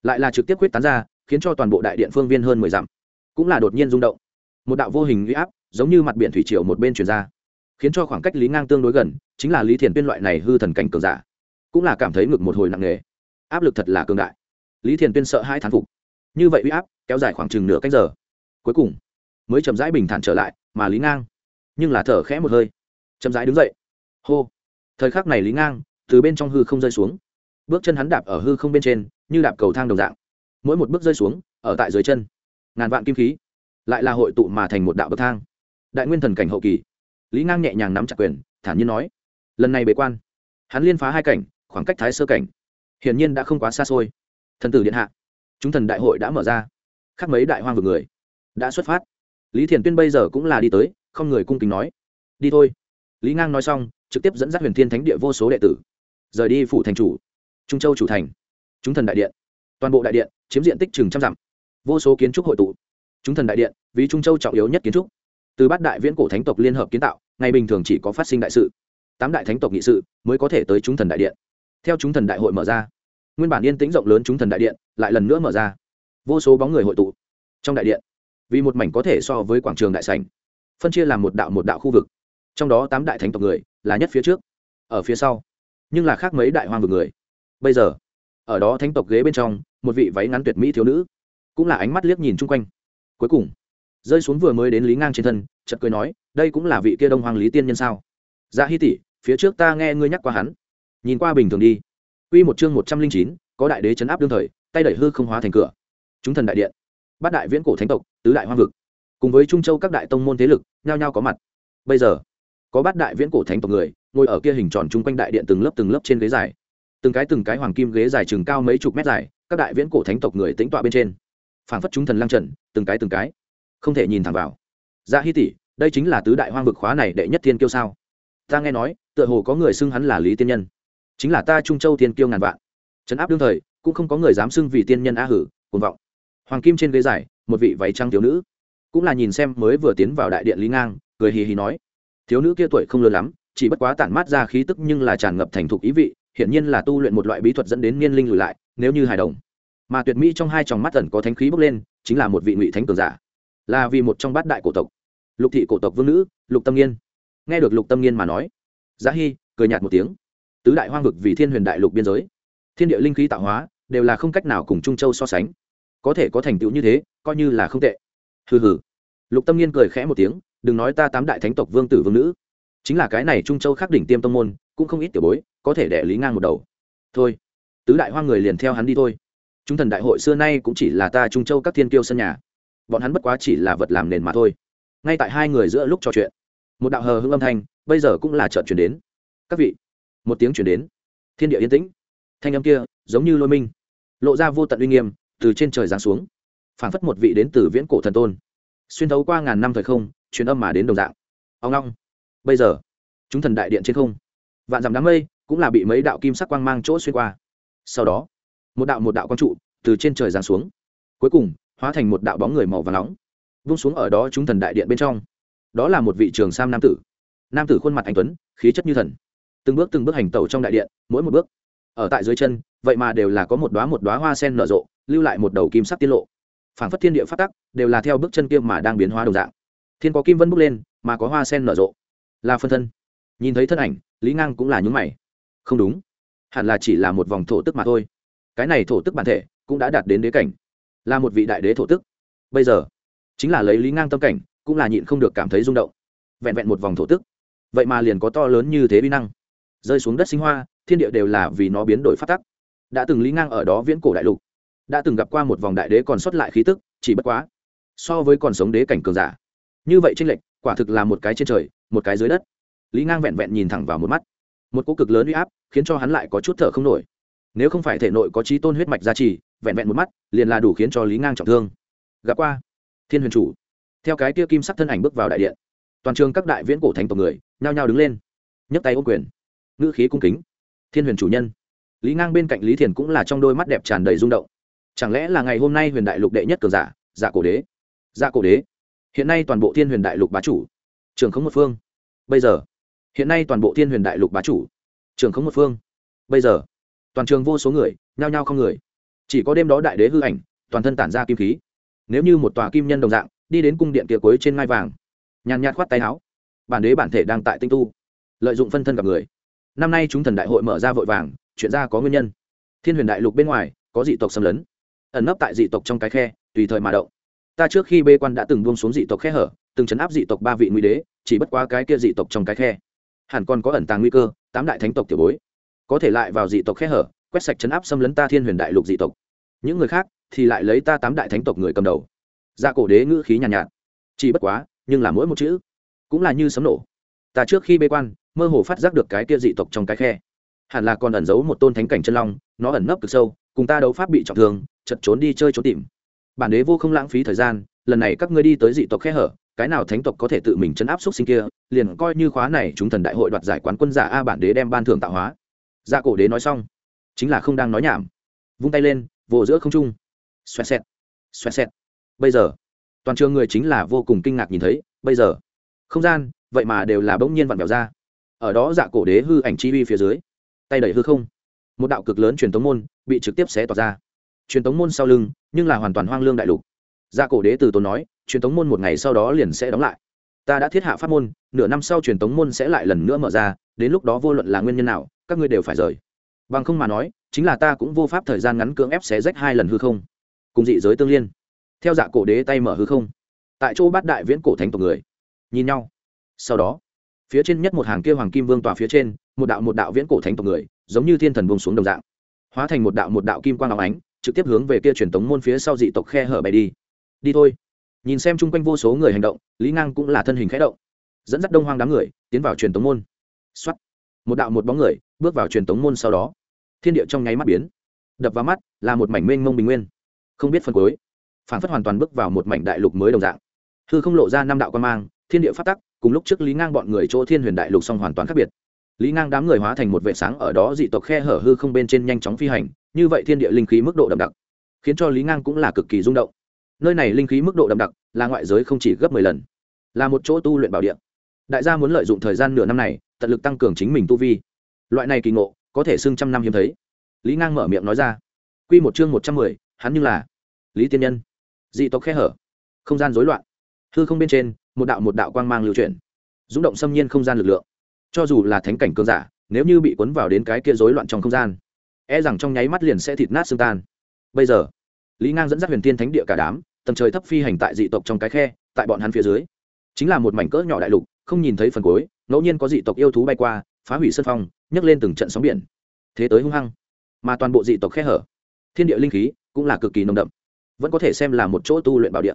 lại là trực tiếp quyết tán ra, khiến cho toàn bộ đại điện phương viên hơn mười dặm, cũng là đột nhiên rung động. Một đạo vô hình uy áp, giống như mặt biển thủy triều một bên chuyển ra khiến cho khoảng cách lý ngang tương đối gần, chính là lý thiền tuyên loại này hư thần cảnh cường giả, cũng là cảm thấy ngực một hồi nặng nề. Áp lực thật là cường đại. Lý thiền tuyên sợ hai thán phục. Như vậy uy áp, kéo dài khoảng chừng nửa cách giờ. Cuối cùng, mới chậm rãi bình thản trở lại, mà lý ngang, nhưng là thở khẽ một hơi. Chậm rãi đứng dậy. Hô. Thời khắc này lý ngang, từ bên trong hư không rơi xuống. Bước chân hắn đạp ở hư không bên trên, như đạp cầu thang đồng dạng. Mỗi một bước rơi xuống, ở tại dưới chân. Ngàn vạn kim khí, lại là hội tụ mà thành một đạo bậc thang. Đại nguyên thần cảnh hậu kỳ lý ngang nhẹ nhàng nắm chặt quyền, thản nhiên nói, lần này bế quan. Hắn liên phá hai cảnh, khoảng cách thái sơ cảnh, hiển nhiên đã không quá xa xôi. Thần tử điện hạ, chúng thần đại hội đã mở ra. Khác mấy đại hoang vực người đã xuất phát. Lý thiền tuyên bây giờ cũng là đi tới, không người cung kính nói, đi thôi. Lý ngang nói xong, trực tiếp dẫn dắt huyền thiên thánh địa vô số đệ tử, rời đi phủ thành chủ, trung châu chủ thành, chúng thần đại điện, toàn bộ đại điện chiếm diện tích chừng trăm dặm, vô số kiến trúc hội tụ. Chúng thần đại điện, vì trung châu trọng yếu nhất kiến trúc từ bát đại viễn cổ thánh tộc liên hợp kiến tạo, ngày bình thường chỉ có phát sinh đại sự. Tám đại thánh tộc nghị sự mới có thể tới chúng thần đại điện. Theo chúng thần đại hội mở ra, nguyên bản yên tĩnh rộng lớn chúng thần đại điện lại lần nữa mở ra. Vô số bóng người hội tụ trong đại điện, vì một mảnh có thể so với quảng trường đại sành phân chia làm một đạo một đạo khu vực. Trong đó tám đại thánh tộc người là nhất phía trước, ở phía sau, nhưng là khác mấy đại hoang vực người. Bây giờ, ở đó thánh tộc ghế bên trong, một vị váy ngắn tuyệt mỹ thiếu nữ, cũng là ánh mắt liếc nhìn chung quanh. Cuối cùng rơi xuống vừa mới đến lý ngang trên thân chợt cười nói đây cũng là vị kia đông hoàng lý tiên nhân sao dạ hi tỷ phía trước ta nghe ngươi nhắc qua hắn nhìn qua bình thường đi Quy một chương một trăm linh chín, có đại đế chấn áp đương thời, tay đẩy hư không hóa thành cửa. Chúng thần đại điện. Bát đại viễn cổ thánh tộc, tứ đại hoang vực. Cùng với trung châu các đại tông môn thế lực, nhao nhao có mặt. Bây giờ, có bát đại viễn cổ thánh tộc người, ngồi ở kia hình tròn chung quanh đại điện từng lớp từng lớp trên ghế dài. Từng cái từng cái hoàng kim ghế dài chừng cao mấy chục mét dài, các đại viễn cổ thánh tộc người tính tọa bên trên. Phảng phất chúng thần lang trần, từng cái từng cái không thể nhìn thẳng vào. Dạ hi tỷ, đây chính là tứ đại hoang vực khóa này đệ nhất thiên kiêu sao? Ta nghe nói, tựa hồ có người xưng hắn là lý tiên nhân. Chính là ta trung châu thiên kiêu ngàn vạn. Trấn áp đương thời, cũng không có người dám xưng vì tiên nhân a hử, cuồng vọng. Hoàng kim trên ghế dài, một vị váy trăng thiếu nữ. Cũng là nhìn xem mới vừa tiến vào đại điện lý ngang, cười hì hì nói. Thiếu nữ kia tuổi không lớn lắm, chỉ bất quá tản mát ra khí tức nhưng là tràn ngập thành thục ý vị, hiển nhiên là tu luyện một loại bí thuật dẫn đến niên linh lùi lại, nếu như hài đồng. Mà tuyệt mỹ trong hai tròng mắt tần có thánh khí bốc lên, chính là một vị ngụy thánh cường giả là vì một trong bát đại cổ tộc, lục thị cổ tộc vương nữ, lục tâm nghiên. Nghe được lục tâm nghiên mà nói, giá hy cười nhạt một tiếng. Tứ đại hoang vực vì thiên huyền đại lục biên giới, thiên địa linh khí tạo hóa đều là không cách nào cùng trung châu so sánh. Có thể có thành tựu như thế, coi như là không tệ. Hừ hừ. Lục tâm nghiên cười khẽ một tiếng, đừng nói ta tám đại thánh tộc vương tử vương nữ, chính là cái này trung châu khắc đỉnh tiêm tông môn, cũng không ít tiểu bối, có thể đẻ lý ngang một đầu. Thôi, tứ đại hoa người liền theo hắn đi thôi. Chúng thần đại hội xưa nay cũng chỉ là ta trung châu các thiên kiêu sân nhà bọn hắn bất quá chỉ là vật làm nền mà thôi. Ngay tại hai người giữa lúc trò chuyện, một đạo hờ hưng âm thanh, bây giờ cũng là chợt chuyển đến. Các vị, một tiếng chuyển đến. Thiên địa yên tĩnh. Thanh âm kia giống như lôi minh, lộ ra vô tận uy nghiêm, từ trên trời giáng xuống phảng phất một vị đến từ viễn cổ thần tôn, xuyên thấu qua ngàn năm thời không, truyền âm mà đến đồng dạng. Ông long bây giờ, chúng thần đại điện trên không, vạn dặm đám mây cũng là bị mấy đạo kim sắc quang mang chỗ xuyên qua. Sau đó, một đạo một đạo quang trụ từ trên trời giáng xuống. Cuối cùng hóa thành một đạo bóng người màu và nóng, vung xuống ở đó chúng thần đại điện bên trong. Đó là một vị trường sam nam tử. Nam tử khuôn mặt anh tuấn, khí chất như thần. Từng bước từng bước hành tẩu trong đại điện, mỗi một bước, ở tại dưới chân, vậy mà đều là có một đoá một đoá hoa sen nở rộ, lưu lại một đầu kim sắc tiết lộ. Phảng phất thiên địa phát tắc, đều là theo bước chân kia mà đang biến hóa đồng dạng. Thiên có kim vân bước lên, mà có hoa sen nở rộ. Là phân thân. Nhìn thấy thân ảnh, lý ngang cũng là nhúng mày. Không đúng. Hẳn là chỉ là một vòng thổ tức mà thôi. Cái này thổ tức bản thể cũng đã đạt đến đế cảnh là một vị đại đế thổ tức. Bây giờ, chính là lấy lý ngang tâm cảnh, cũng là nhịn không được cảm thấy rung động. Vẹn vẹn một vòng thổ tức, vậy mà liền có to lớn như thế vi năng. Rơi xuống đất sinh hoa, thiên địa đều là vì nó biến đổi phát tắc. Đã từng lý ngang ở đó viễn cổ đại lục, đã từng gặp qua một vòng đại đế còn sót lại khí tức, chỉ bất quá, so với còn sống đế cảnh cường giả, như vậy tranh lệch, quả thực là một cái trên trời, một cái dưới đất. Lý ngang vẹn vẹn nhìn thẳng vào một mắt. Một cỗ cực lớn uy áp, khiến cho hắn lại có chút thở không nổi. Nếu không phải thể nội có trí tôn huyết mạch gia trì vẹn vẹn một mắt, liền là đủ khiến cho lý ngang trọng thương. Gặp qua, thiên huyền chủ. Theo cái kia kim sắc thân ảnh bước vào đại điện, toàn trường các đại viễn cổ thánh tộc người nhao nhao đứng lên, nhấc tay ô quyền. Ngữ khí cung kính. Thiên huyền chủ nhân. Lý ngang bên cạnh lý thiền cũng là trong đôi mắt đẹp tràn đầy rung động. Chẳng lẽ là ngày hôm nay huyền đại lục đệ nhất cường giả giả cổ đế? Giả cổ đế. Hiện nay toàn bộ thiên huyền đại lục bá chủ trường không một phương. Bây giờ, hiện nay toàn bộ thiên huyền đại lục bá chủ trường không một phương. Bây giờ, toàn trường vô số người nhao nhao không người chỉ có đêm đó đại đế hư ảnh, toàn thân tản ra kim khí. Nếu như một tòa kim nhân đồng dạng, đi đến cung điện kia cuối trên ngai vàng, nhàn nhạt khoát tay áo. Bản đế bản thể đang tại tinh tu, lợi dụng phân thân gặp người. Năm nay chúng thần đại hội mở ra vội vàng, chuyện ra có nguyên nhân. Thiên huyền đại lục bên ngoài, có dị tộc xâm lấn. Ẩn nấp tại dị tộc trong cái khe, tùy thời mà động. Ta trước khi bê quan đã từng buông xuống dị tộc khe hở, từng chấn áp dị tộc ba vị nguy đế, chỉ bất quá cái kia dị tộc trong cái khe. Hẳn còn có ẩn tàng nguy cơ, tám đại thánh tộc tiểu bối. Có thể lại vào dị tộc khe hở quét sạch chấn áp xâm lấn ta thiên huyền đại lục dị tộc. Những người khác thì lại lấy ta tám đại thánh tộc người cầm đầu. Ra cổ đế ngữ khí nhàn nhạt, nhạt. Chỉ bất quá nhưng là mỗi một chữ cũng là như sấm nổ. Ta trước khi bê quan mơ hồ phát giác được cái kia dị tộc trong cái khe. Hẳn là còn ẩn giấu một tôn thánh cảnh chân long nó ẩn nấp cực sâu cùng ta đấu pháp bị trọng thương chật trốn đi chơi trốn tìm. Bản đế vô không lãng phí thời gian lần này các ngươi đi tới dị tộc khe hở cái nào thánh tộc có thể tự mình chấn áp xúc sinh kia liền coi như khóa này chúng thần đại hội đoạt giải quán quân giả a bản đế đem ban thưởng tạo hóa. Ra cổ đế nói xong chính là không đang nói nhảm. Vung tay lên vỗ giữa không trung. Xoẹt xẹt xoẹt xẹt. Bây giờ, toàn trường người chính là vô cùng kinh ngạc nhìn thấy, bây giờ, không gian, vậy mà đều là bỗng nhiên vặn vẹo ra. Ở đó dạ cổ đế hư ảnh chi uy phía dưới, tay đẩy hư không, một đạo cực lớn truyền tống môn bị trực tiếp xé tỏa ra. Truyền tống môn sau lưng, nhưng là hoàn toàn hoang lương đại lục. Dạ cổ đế từ tốn nói, truyền tống môn một ngày sau đó liền sẽ đóng lại. Ta đã thiết hạ pháp môn, nửa năm sau truyền tống môn sẽ lại lần nữa mở ra, đến lúc đó vô luận là nguyên nhân nào, các ngươi đều phải rời bằng không mà nói, chính là ta cũng vô pháp thời gian ngắn cưỡng ép xé rách hai lần hư không. Cùng dị giới tương liên. Theo dạ cổ đế tay mở hư không, tại chỗ bát đại viễn cổ thánh tộc người, nhìn nhau. Sau đó, phía trên nhất một hàng kia hoàng kim vương tòa phía trên, một đạo một đạo viễn cổ thánh tộc người, giống như thiên thần bông xuống đồng dạng, hóa thành một đạo một đạo kim quang áo ánh, trực tiếp hướng về kia truyền tống môn phía sau dị tộc khe hở bay đi. Đi thôi. Nhìn xem chung quanh vô số người hành động, lý ngang cũng là thân hình khẽ động, dẫn dắt đông hoang đám người, tiến vào truyền tống môn. Xuất một đạo một bóng người, bước vào truyền tống môn sau đó thiên địa trong nháy mắt biến. Đập vào mắt, là một mảnh mênh mông bình nguyên. Không biết phân cuối, phản phất hoàn toàn bước vào một mảnh đại lục mới đồng dạng. Hư không lộ ra năm đạo quan mang, thiên địa phát tắc, cùng lúc trước lý ngang bọn người chỗ thiên huyền đại lục song hoàn toàn khác biệt. Lý ngang đám người hóa thành một vệ sáng ở đó dị tộc khe hở hư không bên trên nhanh chóng phi hành, như vậy thiên địa linh khí mức độ đậm đặc, khiến cho lý ngang cũng là cực kỳ rung động. Nơi này linh khí mức độ đậm đặc, là ngoại giới không chỉ gấp mười lần, là một chỗ tu luyện bảo địa. Đại gia muốn lợi dụng thời gian nửa năm này, tận lực tăng cường chính mình tu vi. Loại này kỳ ngộ có thể xưng trăm năm hiếm thấy. Lý ngang mở miệng nói ra. Q một chương một trăm mười, hắn như là lý tiên nhân. Dị tộc khe hở, không gian rối loạn. Hư không bên trên, một đạo một đạo quang mang lưu chuyển. Rúng động xâm nhiên không gian lực lượng. Cho dù là thánh cảnh cường giả, nếu như bị cuốn vào đến cái kia rối loạn trong không gian e rằng trong nháy mắt liền sẽ thịt nát xương tan. Bây giờ, lý ngang dẫn dắt huyền tiên thánh địa cả đám, tầng trời thấp phi hành tại dị tộc trong cái khe, tại bọn hắn phía dưới. Chính là một mảnh cỡ nhỏ đại lục, không nhìn thấy phần cuối, ngẫu nhiên có dị tộc yêu thú bay qua, phá hủy sân phong nhấc lên từng trận sóng biển. Thế tới hung hăng, mà toàn bộ dị tộc khe hở, thiên địa linh khí cũng là cực kỳ nồng đậm, vẫn có thể xem là một chỗ tu luyện bảo địa.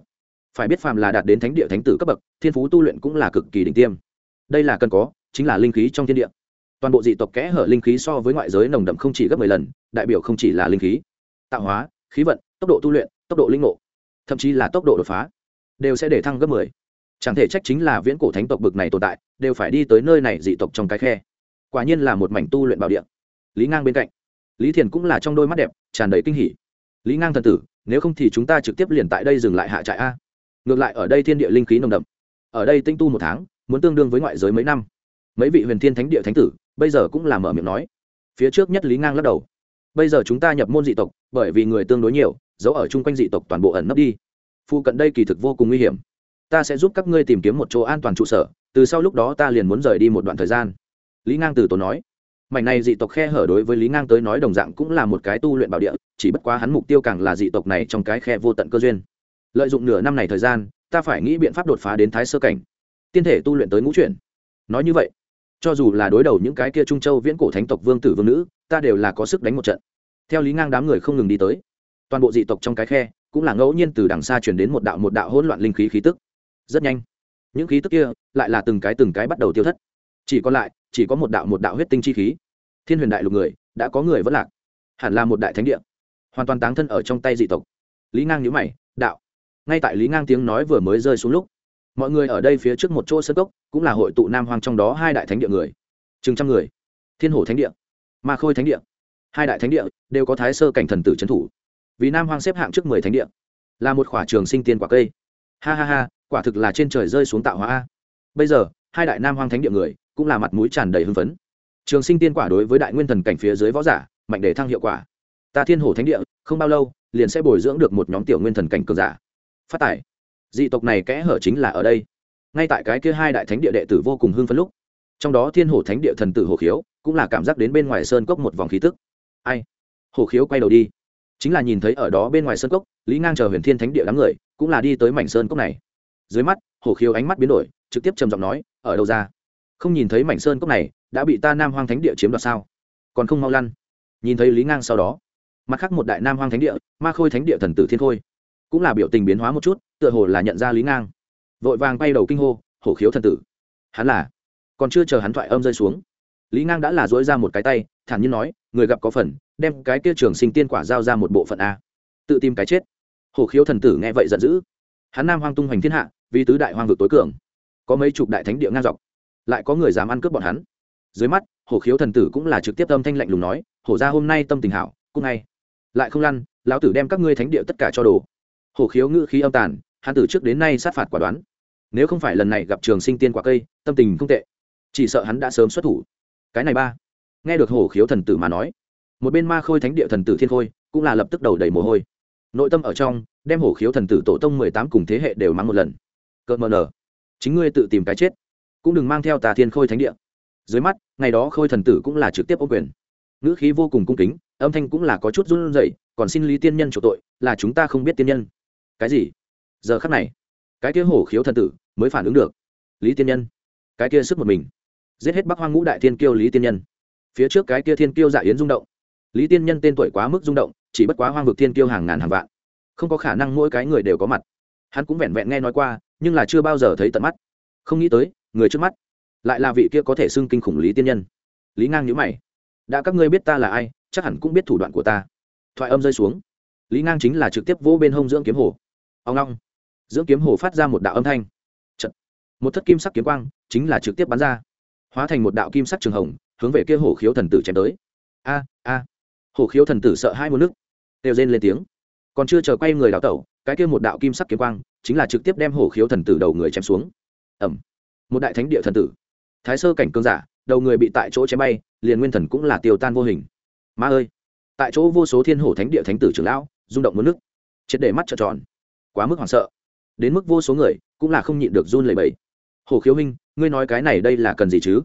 Phải biết phàm là đạt đến thánh địa thánh tử cấp bậc, thiên phú tu luyện cũng là cực kỳ đỉnh tiêm. Đây là cần có, chính là linh khí trong thiên địa. Toàn bộ dị tộc kẽ hở linh khí so với ngoại giới nồng đậm không chỉ gấp mười lần, đại biểu không chỉ là linh khí. Tạo hóa, khí vận, tốc độ tu luyện, tốc độ linh ngộ, thậm chí là tốc độ đột phá, đều sẽ để thăng gấp mười. Chẳng thể trách chính là viễn cổ thánh tộc bực này tồn tại, đều phải đi tới nơi này dị tộc trong cái khe quả nhiên là một mảnh tu luyện bảo địa. Lý ngang bên cạnh. Lý thiền cũng là trong đôi mắt đẹp, tràn đầy kinh hỉ. Lý ngang thần tử, nếu không thì chúng ta trực tiếp liền tại đây dừng lại hạ trại a. Ngược lại ở đây thiên địa linh khí nồng đậm. Ở đây tinh tu một tháng, muốn tương đương với ngoại giới mấy năm. Mấy vị huyền thiên thánh địa thánh tử, bây giờ cũng là mở miệng nói. Phía trước nhất lý ngang lắc đầu. Bây giờ chúng ta nhập môn dị tộc, bởi vì người tương đối nhiều, giấu ở chung quanh dị tộc toàn bộ ẩn nấp đi. Phụ cận đây kỳ thực vô cùng nguy hiểm. Ta sẽ giúp các ngươi tìm kiếm một chỗ an toàn trụ sở, từ sau lúc đó ta liền muốn rời đi một đoạn thời gian lý ngang từ tốn nói. Mảnh này dị tộc khe hở đối với lý ngang tới nói đồng dạng cũng là một cái tu luyện bảo địa, chỉ bất quá hắn mục tiêu càng là dị tộc này trong cái khe vô tận cơ duyên. Lợi dụng nửa năm này thời gian, ta phải nghĩ biện pháp đột phá đến thái sơ cảnh. Tiên thể tu luyện tới ngũ chuyển. Nói như vậy, cho dù là đối đầu những cái kia trung châu viễn cổ thánh tộc vương tử vương nữ, ta đều là có sức đánh một trận. Theo lý ngang đám người không ngừng đi tới, toàn bộ dị tộc trong cái khe cũng là ngẫu nhiên từ đằng xa chuyển đến một đạo một đạo hỗn loạn linh khí khí tức. Rất nhanh, những khí tức kia lại là từng cái từng cái bắt đầu tiêu thất chỉ còn lại, chỉ có một đạo một đạo huyết tinh chi khí. Thiên huyền đại lục người, đã có người vẫn lạc. Hẳn là một đại thánh địa. Hoàn toàn táng thân ở trong tay dị tộc. Lý ngang nhữ mày, đạo. Ngay tại lý ngang tiếng nói vừa mới rơi xuống lúc, mọi người ở đây phía trước một chỗ sơ cốc, cũng là hội tụ nam hoàng trong đó hai đại thánh địa người. Chừng trăm người. Thiên hổ thánh địa, ma khôi thánh địa. Hai đại thánh địa đều có thái sơ cảnh thần tử trấn thủ. Vì nam hoàng xếp hạng trước mười thánh địa, là một khỏa trường sinh tiên quả cây. Ha ha ha, quả thực là trên trời rơi xuống tạo hóa a. Bây giờ, hai đại nam hoàng thánh địa người cũng là mặt mũi tràn đầy hưng phấn. Trường sinh tiên quả đối với đại nguyên thần cảnh phía dưới võ giả, mạnh để thăng hiệu quả. Ta thiên hồ thánh địa, không bao lâu, liền sẽ bồi dưỡng được một nhóm tiểu nguyên thần cảnh cường giả. Phát tải dị tộc này kẽ hở chính là ở đây. Ngay tại cái kia hai đại thánh địa đệ tử vô cùng hưng phấn lúc, trong đó thiên hồ thánh địa thần tử hồ khiếu cũng là cảm giác đến bên ngoài sơn cốc một vòng khí tức. Ai? Hồ khiếu quay đầu đi. Chính là nhìn thấy ở đó bên ngoài sơn cốc, lý ngang chờ huyền thiên thánh địa đám người, cũng là đi tới mảnh sơn cốc này. Dưới mắt, hồ khiếu ánh mắt biến đổi, trực tiếp trầm giọng nói, ở đâu ra? Không nhìn thấy mảnh sơn cốc này, đã bị ta nam hoang thánh địa chiếm đoạt sao? Còn không mau lăn. Nhìn thấy lý ngang sau đó. Mặt khác một đại nam hoang thánh địa, ma khôi thánh địa thần tử thiên khôi. Cũng là biểu tình biến hóa một chút, tựa hồ là nhận ra lý ngang. Vội vàng bay đầu kinh hô, hổ khiếu thần tử. Hắn là. Còn chưa chờ hắn thoại âm rơi xuống, lý ngang đã là dối ra một cái tay, thản nhiên nói, người gặp có phần, đem cái kia trường sinh tiên quả giao ra một bộ phận a. Tự tìm cái chết. Hổ khiếu thần tử nghe vậy giận dữ. Hắn nam hoang tung hoành thiên hạ, vì tứ đại hoang vực tối cường. Có mấy chục đại thánh địa ngang dọc lại có người dám ăn cướp bọn hắn. Dưới mắt hổ khiếu thần tử cũng là trực tiếp tâm thanh lạnh lùng nói hổ ra hôm nay tâm tình hảo, cũng ngay. Lại không lăn, lão tử đem các ngươi thánh địa tất cả cho đồ. Hổ khiếu ngữ khí âm tàn, hắn từ trước đến nay sát phạt quả đoán. Nếu không phải lần này gặp trường sinh tiên quả cây, tâm tình không tệ. Chỉ sợ hắn đã sớm xuất thủ. Cái này ba. Nghe được hổ khiếu thần tử mà nói, một bên ma khôi thánh địa thần tử thiên khôi cũng là lập tức đầu đầy mồ hôi. Nội tâm ở trong, đem hổ khiếu thần tử tổ tông mười tám cùng thế hệ đều mang một lần. Cợt mờ nở. Chính ngươi tự tìm cái chết cũng đừng mang theo tà thiên khôi thánh địa. Dưới mắt, ngày đó khôi thần tử cũng là trực tiếp ô quyền. Ngữ khí vô cùng cung kính, âm thanh cũng là có chút run rẩy, còn xin lý tiên nhân chủ tội, là chúng ta không biết tiên nhân. Cái gì? Giờ khắc này, cái kia hổ khiếu thần tử mới phản ứng được. Lý tiên nhân, cái kia sức một mình. Giết hết bắc hoang ngũ đại thiên kiêu lý tiên nhân. Phía trước cái kia thiên kiêu dạ yến rung động. Lý tiên nhân tên tuổi quá mức rung động, chỉ bất quá hoang vực thiên kiêu hàng ngàn hàng vạn. Không có khả năng mỗi cái người đều có mặt. Hắn cũng vẹn vẹn nghe nói qua, nhưng là chưa bao giờ thấy tận mắt. Không nghĩ tới người trước mắt. Lại là vị kia có thể xưng kinh khủng lý tiên nhân. Lý ngang nhữ mày. Đã các ngươi biết ta là ai, chắc hẳn cũng biết thủ đoạn của ta. Thoại âm rơi xuống. Lý ngang chính là trực tiếp vỗ bên hông dưỡng kiếm hồ. Ông long dưỡng kiếm hồ phát ra một đạo âm thanh. Chật. một thất kim sắc kiếm quang chính là trực tiếp bắn ra. Hóa thành một đạo kim sắc trường hồng, hướng về kia hổ khiếu thần tử chém tới. A a. Hổ khiếu thần tử sợ hai một nước đều rên lên tiếng. Còn chưa chờ quay người đào tẩu, cái kia một đạo kim sắc kiếm quang chính là trực tiếp đem hổ khiếu thần tử đầu người chém xuống. Ẩm một đại thánh địa thần tử. Thái sơ cảnh cương giả, đầu người bị tại chỗ chém bay, liền nguyên thần cũng là tiêu tan vô hình. Ma ơi! Tại chỗ vô số thiên hổ thánh địa thánh tử trưởng lão, rung động muốn nước triệt để mắt trợn tròn. Quá mức hoảng sợ. Đến mức vô số người cũng là không nhịn được run lẩy bẩy. Hồ khiếu huynh, ngươi nói cái này đây là cần gì chứ?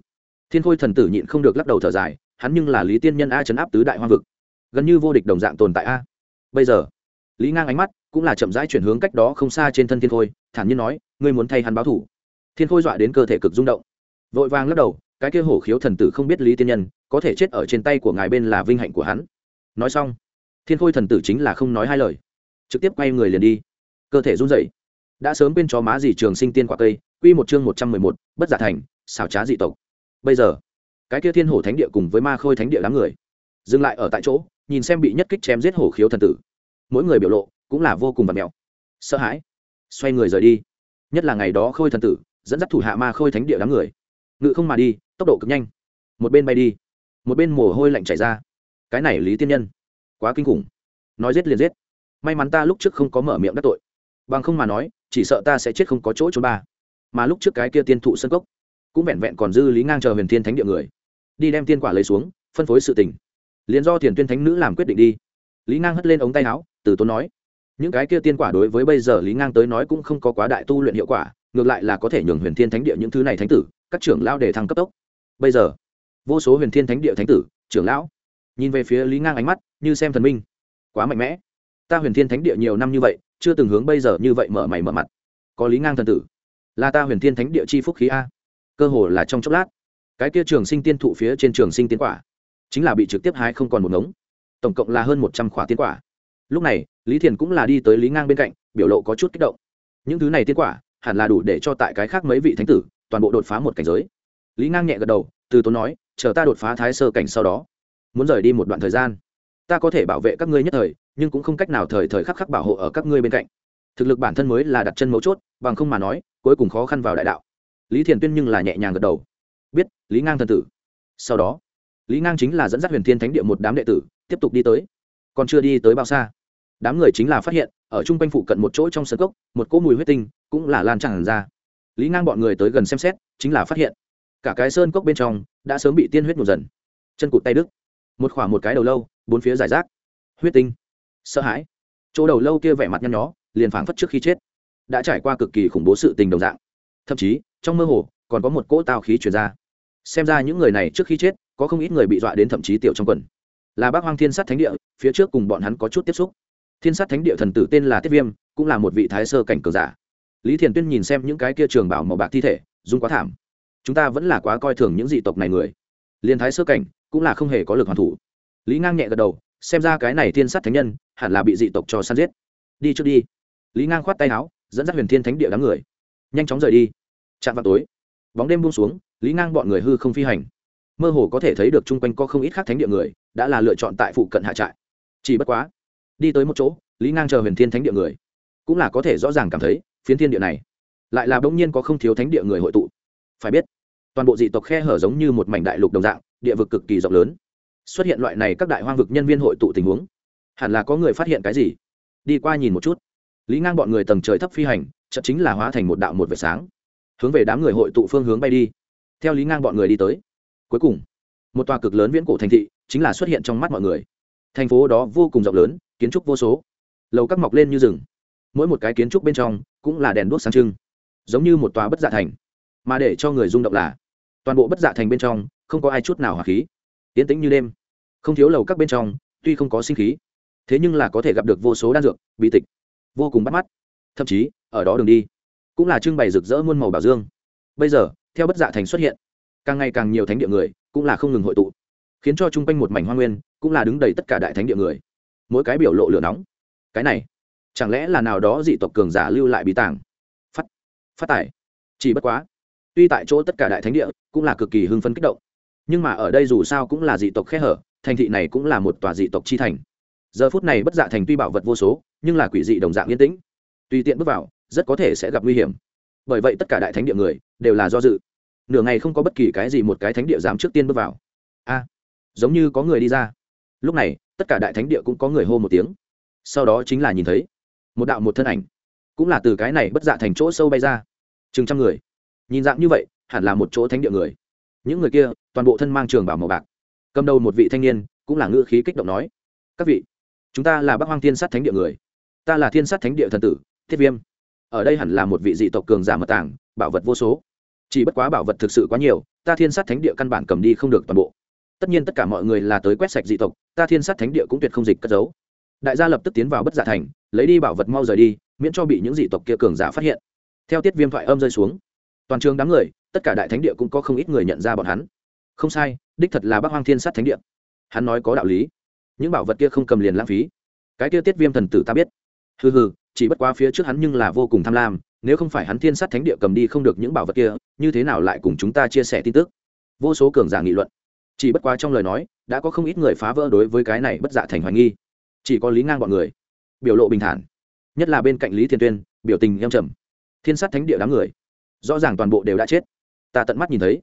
Thiên khôi thần tử nhịn không được lắc đầu thở dài, hắn nhưng là lý tiên nhân a chấn áp tứ đại hoa vực. Gần như vô địch đồng dạng tồn tại a. Bây giờ, lý ngang ánh mắt cũng là chậm rãi chuyển hướng cách đó không xa trên thân thiên khôi, thản nhiên nói, ngươi muốn thay hắn báo thủ thiên khôi dọa đến cơ thể cực rung động. Vội vàng lắc đầu, cái kia hổ khiếu thần tử không biết lý tiên nhân, có thể chết ở trên tay của ngài bên là vinh hạnh của hắn. Nói xong, thiên khôi thần tử chính là không nói hai lời. Trực tiếp quay người liền đi. Cơ thể run rẩy. Đã sớm bên chó má gì trường sinh tiên quả cây, quy một chương một trăm mười một, bất giả thành, xảo trá dị tộc. Bây giờ, cái kia thiên hổ thánh địa cùng với ma khôi thánh địa đám người, dừng lại ở tại chỗ, nhìn xem bị nhất kích chém giết hổ khiếu thần tử. Mỗi người biểu lộ cũng là vô cùng vật mèo sợ hãi. Xoay người rời đi. Nhất là ngày đó khôi thần tử dẫn dắt thủ hạ ma khôi thánh địa đám người. Ngự không mà đi, tốc độ cực nhanh. Một bên bay đi, một bên mồ hôi lạnh chảy ra. Cái này lý tiên nhân, quá kinh khủng. Nói giết liền giết. May mắn ta lúc trước không có mở miệng đắc tội. Bằng không mà nói, chỉ sợ ta sẽ chết không có chỗ trốn ba. Mà lúc trước cái kia tiên thụ sân cốc, cũng vẹn vẹn còn dư lý ngang chờ huyền thiên thánh địa người. Đi đem tiên quả lấy xuống, phân phối sự tình. Liền do thiền tuyên thánh nữ làm quyết định đi. Lý ngang hất lên ống tay áo, từ tốn nói, những cái kia tiên quả đối với bây giờ lý ngang tới nói cũng không có quá đại tu luyện hiệu quả ngược lại là có thể nhường huyền thiên thánh địa những thứ này thánh tử, các trưởng lao để thăng cấp tốc. Bây giờ, vô số huyền thiên thánh địa thánh tử, trưởng lão, nhìn về phía lý ngang ánh mắt như xem thần minh. Quá mạnh mẽ. Ta huyền thiên thánh địa nhiều năm như vậy, chưa từng hướng bây giờ như vậy mở mày mở mặt. Có lý ngang thần tử, là ta huyền thiên thánh địa chi phúc khí a. Cơ hồ là trong chốc lát, cái kia trường sinh tiên thụ phía trên trường sinh tiên quả, chính là bị trực tiếp hái không còn một ngống. Tổng cộng là hơn một trăm khỏa tiên quả. Lúc này, lý thiền cũng là đi tới lý ngang bên cạnh, biểu lộ có chút kích động. Những thứ này tiên quả hẳn là đủ để cho tại cái khác mấy vị thánh tử, toàn bộ đột phá một cảnh giới. Lý ngang nhẹ gật đầu, từ tốn nói, chờ ta đột phá thái sơ cảnh sau đó, muốn rời đi một đoạn thời gian. Ta có thể bảo vệ các ngươi nhất thời, nhưng cũng không cách nào thời thời khắc khắc bảo hộ ở các ngươi bên cạnh. Thực lực bản thân mới là đặt chân mấu chốt, bằng không mà nói, cuối cùng khó khăn vào đại đạo. Lý thiền tuyên nhưng là nhẹ nhàng gật đầu. Biết, lý ngang thần tử. Sau đó, lý ngang chính là dẫn dắt huyền thiên thánh địa một đám đệ tử, tiếp tục đi tới. Còn chưa đi tới bao xa, đám người chính là phát hiện ở trung quanh phụ cận một chỗ trong sân cốc một cỗ mùi huyết tinh cũng là lan tràn ra. Lý ngang bọn người tới gần xem xét chính là phát hiện cả cái sơn cốc bên trong đã sớm bị tiên huyết một dần. Chân cụt tay đứt, một khoảng một cái đầu lâu bốn phía giải rác. Huyết tinh. Sợ hãi. Chỗ đầu lâu kia vẻ mặt nhăn nhó liền phảng phất trước khi chết đã trải qua cực kỳ khủng bố sự tình đồng dạng. Thậm chí trong mơ hồ còn có một cỗ tào khí chuyển ra. Xem ra những người này trước khi chết có không ít người bị dọa đến thậm chí tiểu trong quần. Là bác hoang thiên sát thánh địa phía trước cùng bọn hắn có chút tiếp xúc thiên sát thánh địa thần tử tên là tiết viêm, cũng là một vị thái sơ cảnh cường giả. Lý thiền tuyên nhìn xem những cái kia trường bảo màu bạc thi thể dung quá thảm. Chúng ta vẫn là quá coi thường những dị tộc này người. Liên thái sơ cảnh cũng là không hề có lực hoàn thủ. Lý ngang nhẹ gật đầu, xem ra cái này thiên sát thánh nhân hẳn là bị dị tộc cho săn giết. Đi trước đi. Lý ngang khoát tay áo, dẫn dắt huyền thiên thánh địa đám người. Nhanh chóng rời đi. Chạm vào tối. Bóng đêm buông xuống, lý ngang bọn người hư không phi hành. Mơ hồ có thể thấy được chung quanh có không ít khác thánh địa người, đã là lựa chọn tại phụ cận hạ trại. Chỉ bất quá đi tới một chỗ, lý ngang chờ huyền thiên thánh địa người. Cũng là có thể rõ ràng cảm thấy, phiến thiên địa này, lại là bỗng nhiên có không thiếu thánh địa người hội tụ. Phải biết, toàn bộ dị tộc khe hở giống như một mảnh đại lục đồng dạng, địa vực cực kỳ rộng lớn. Xuất hiện loại này các đại hoang vực nhân viên hội tụ tình huống, hẳn là có người phát hiện cái gì? Đi qua nhìn một chút. Lý ngang bọn người tầng trời thấp phi hành chậm chính là hóa thành một đạo một vệt sáng, hướng về đám người hội tụ phương hướng bay đi. Theo lý ngang bọn người đi tới. Cuối cùng, một tòa cực lớn viễn cổ thành thị chính là xuất hiện trong mắt mọi người. Thành phố đó vô cùng rộng lớn kiến trúc vô số. Lầu các mọc lên như rừng. Mỗi một cái kiến trúc bên trong cũng là đèn đuốc sáng trưng, giống như một tòa bất dạ thành. Mà để cho người rung động là, toàn bộ bất dạ thành bên trong không có ai chút nào hỏa khí. Tiến tĩnh như đêm. Không thiếu lầu các bên trong, tuy không có sinh khí, thế nhưng là có thể gặp được vô số đan dược, bí tịch. Vô cùng bắt mắt. Thậm chí, ở đó đường đi, cũng là trưng bày rực rỡ muôn màu bảo dương. Bây giờ, theo bất dạ thành xuất hiện, càng ngày càng nhiều thánh địa người cũng là không ngừng hội tụ, khiến cho chung quanh một mảnh hoa nguyên cũng là đứng đầy tất cả đại thánh địa người mỗi cái biểu lộ lửa nóng. Cái này chẳng lẽ là nào đó dị tộc cường giả lưu lại bí tàng? Phát phát tài, chỉ bất quá tuy tại chỗ tất cả đại thánh địa cũng là cực kỳ hưng phấn kích động nhưng mà ở đây dù sao cũng là dị tộc khe hở thành thị này cũng là một tòa dị tộc chi thành. Giờ phút này bất dạ thành tuy bảo vật vô số nhưng là quỷ dị đồng dạng yên tĩnh. Tùy tiện bước vào rất có thể sẽ gặp nguy hiểm. Bởi vậy tất cả đại thánh địa người đều là do dự. Nửa ngày không có bất kỳ cái gì một cái thánh địa dám trước tiên bước vào. A giống như có người đi ra lúc này, tất cả đại thánh địa cũng có người hô một tiếng. Sau đó chính là nhìn thấy một đạo một thân ảnh, cũng là từ cái này bất dạ thành chỗ sâu bay ra. Chừng trăm người. Nhìn dạng như vậy, hẳn là một chỗ thánh địa người. Những người kia, toàn bộ thân mang trường bảo màu bạc, cầm đầu một vị thanh niên, cũng là ngữ khí kích động nói, các vị, chúng ta là bắc hoang thiên sát thánh địa người. Ta là thiên sát thánh địa thần tử, thiết viêm. Ở đây hẳn là một vị dị tộc cường giả mật tàng, bảo vật vô số. Chỉ bất quá bảo vật thực sự quá nhiều, ta thiên sát thánh địa căn bản cầm đi không được toàn bộ tất nhiên tất cả mọi người là tới quét sạch dị tộc, ta thiên sát thánh địa cũng tuyệt không dịch cất giấu. Đại gia lập tức tiến vào bất giả thành, lấy đi bảo vật mau rời đi, miễn cho bị những dị tộc kia cường giả phát hiện. Theo tiết viêm thoại âm rơi xuống, toàn trường đám người, tất cả đại thánh địa cũng có không ít người nhận ra bọn hắn. Không sai, đích thật là bác hoang thiên sát thánh địa. Hắn nói có đạo lý. Những bảo vật kia không cầm liền lãng phí. Cái kia tiết viêm thần tử ta biết. Hừ hừ, chỉ bất quá phía trước hắn nhưng là vô cùng tham lam, nếu không phải hắn thiên sát thánh địa cầm đi không được những bảo vật kia, như thế nào lại cùng chúng ta chia sẻ tin tức? Vô số cường giả nghị luận chỉ bất quá trong lời nói, đã có không ít người phá vỡ đối với cái này bất dạ thành hoài nghi. Chỉ có lý ngang bọn người. Biểu lộ bình thản. Nhất là bên cạnh lý thiên tuyên, biểu tình em trầm. Thiên sát thánh địa đám người. Rõ ràng toàn bộ đều đã chết. Ta tận mắt nhìn thấy.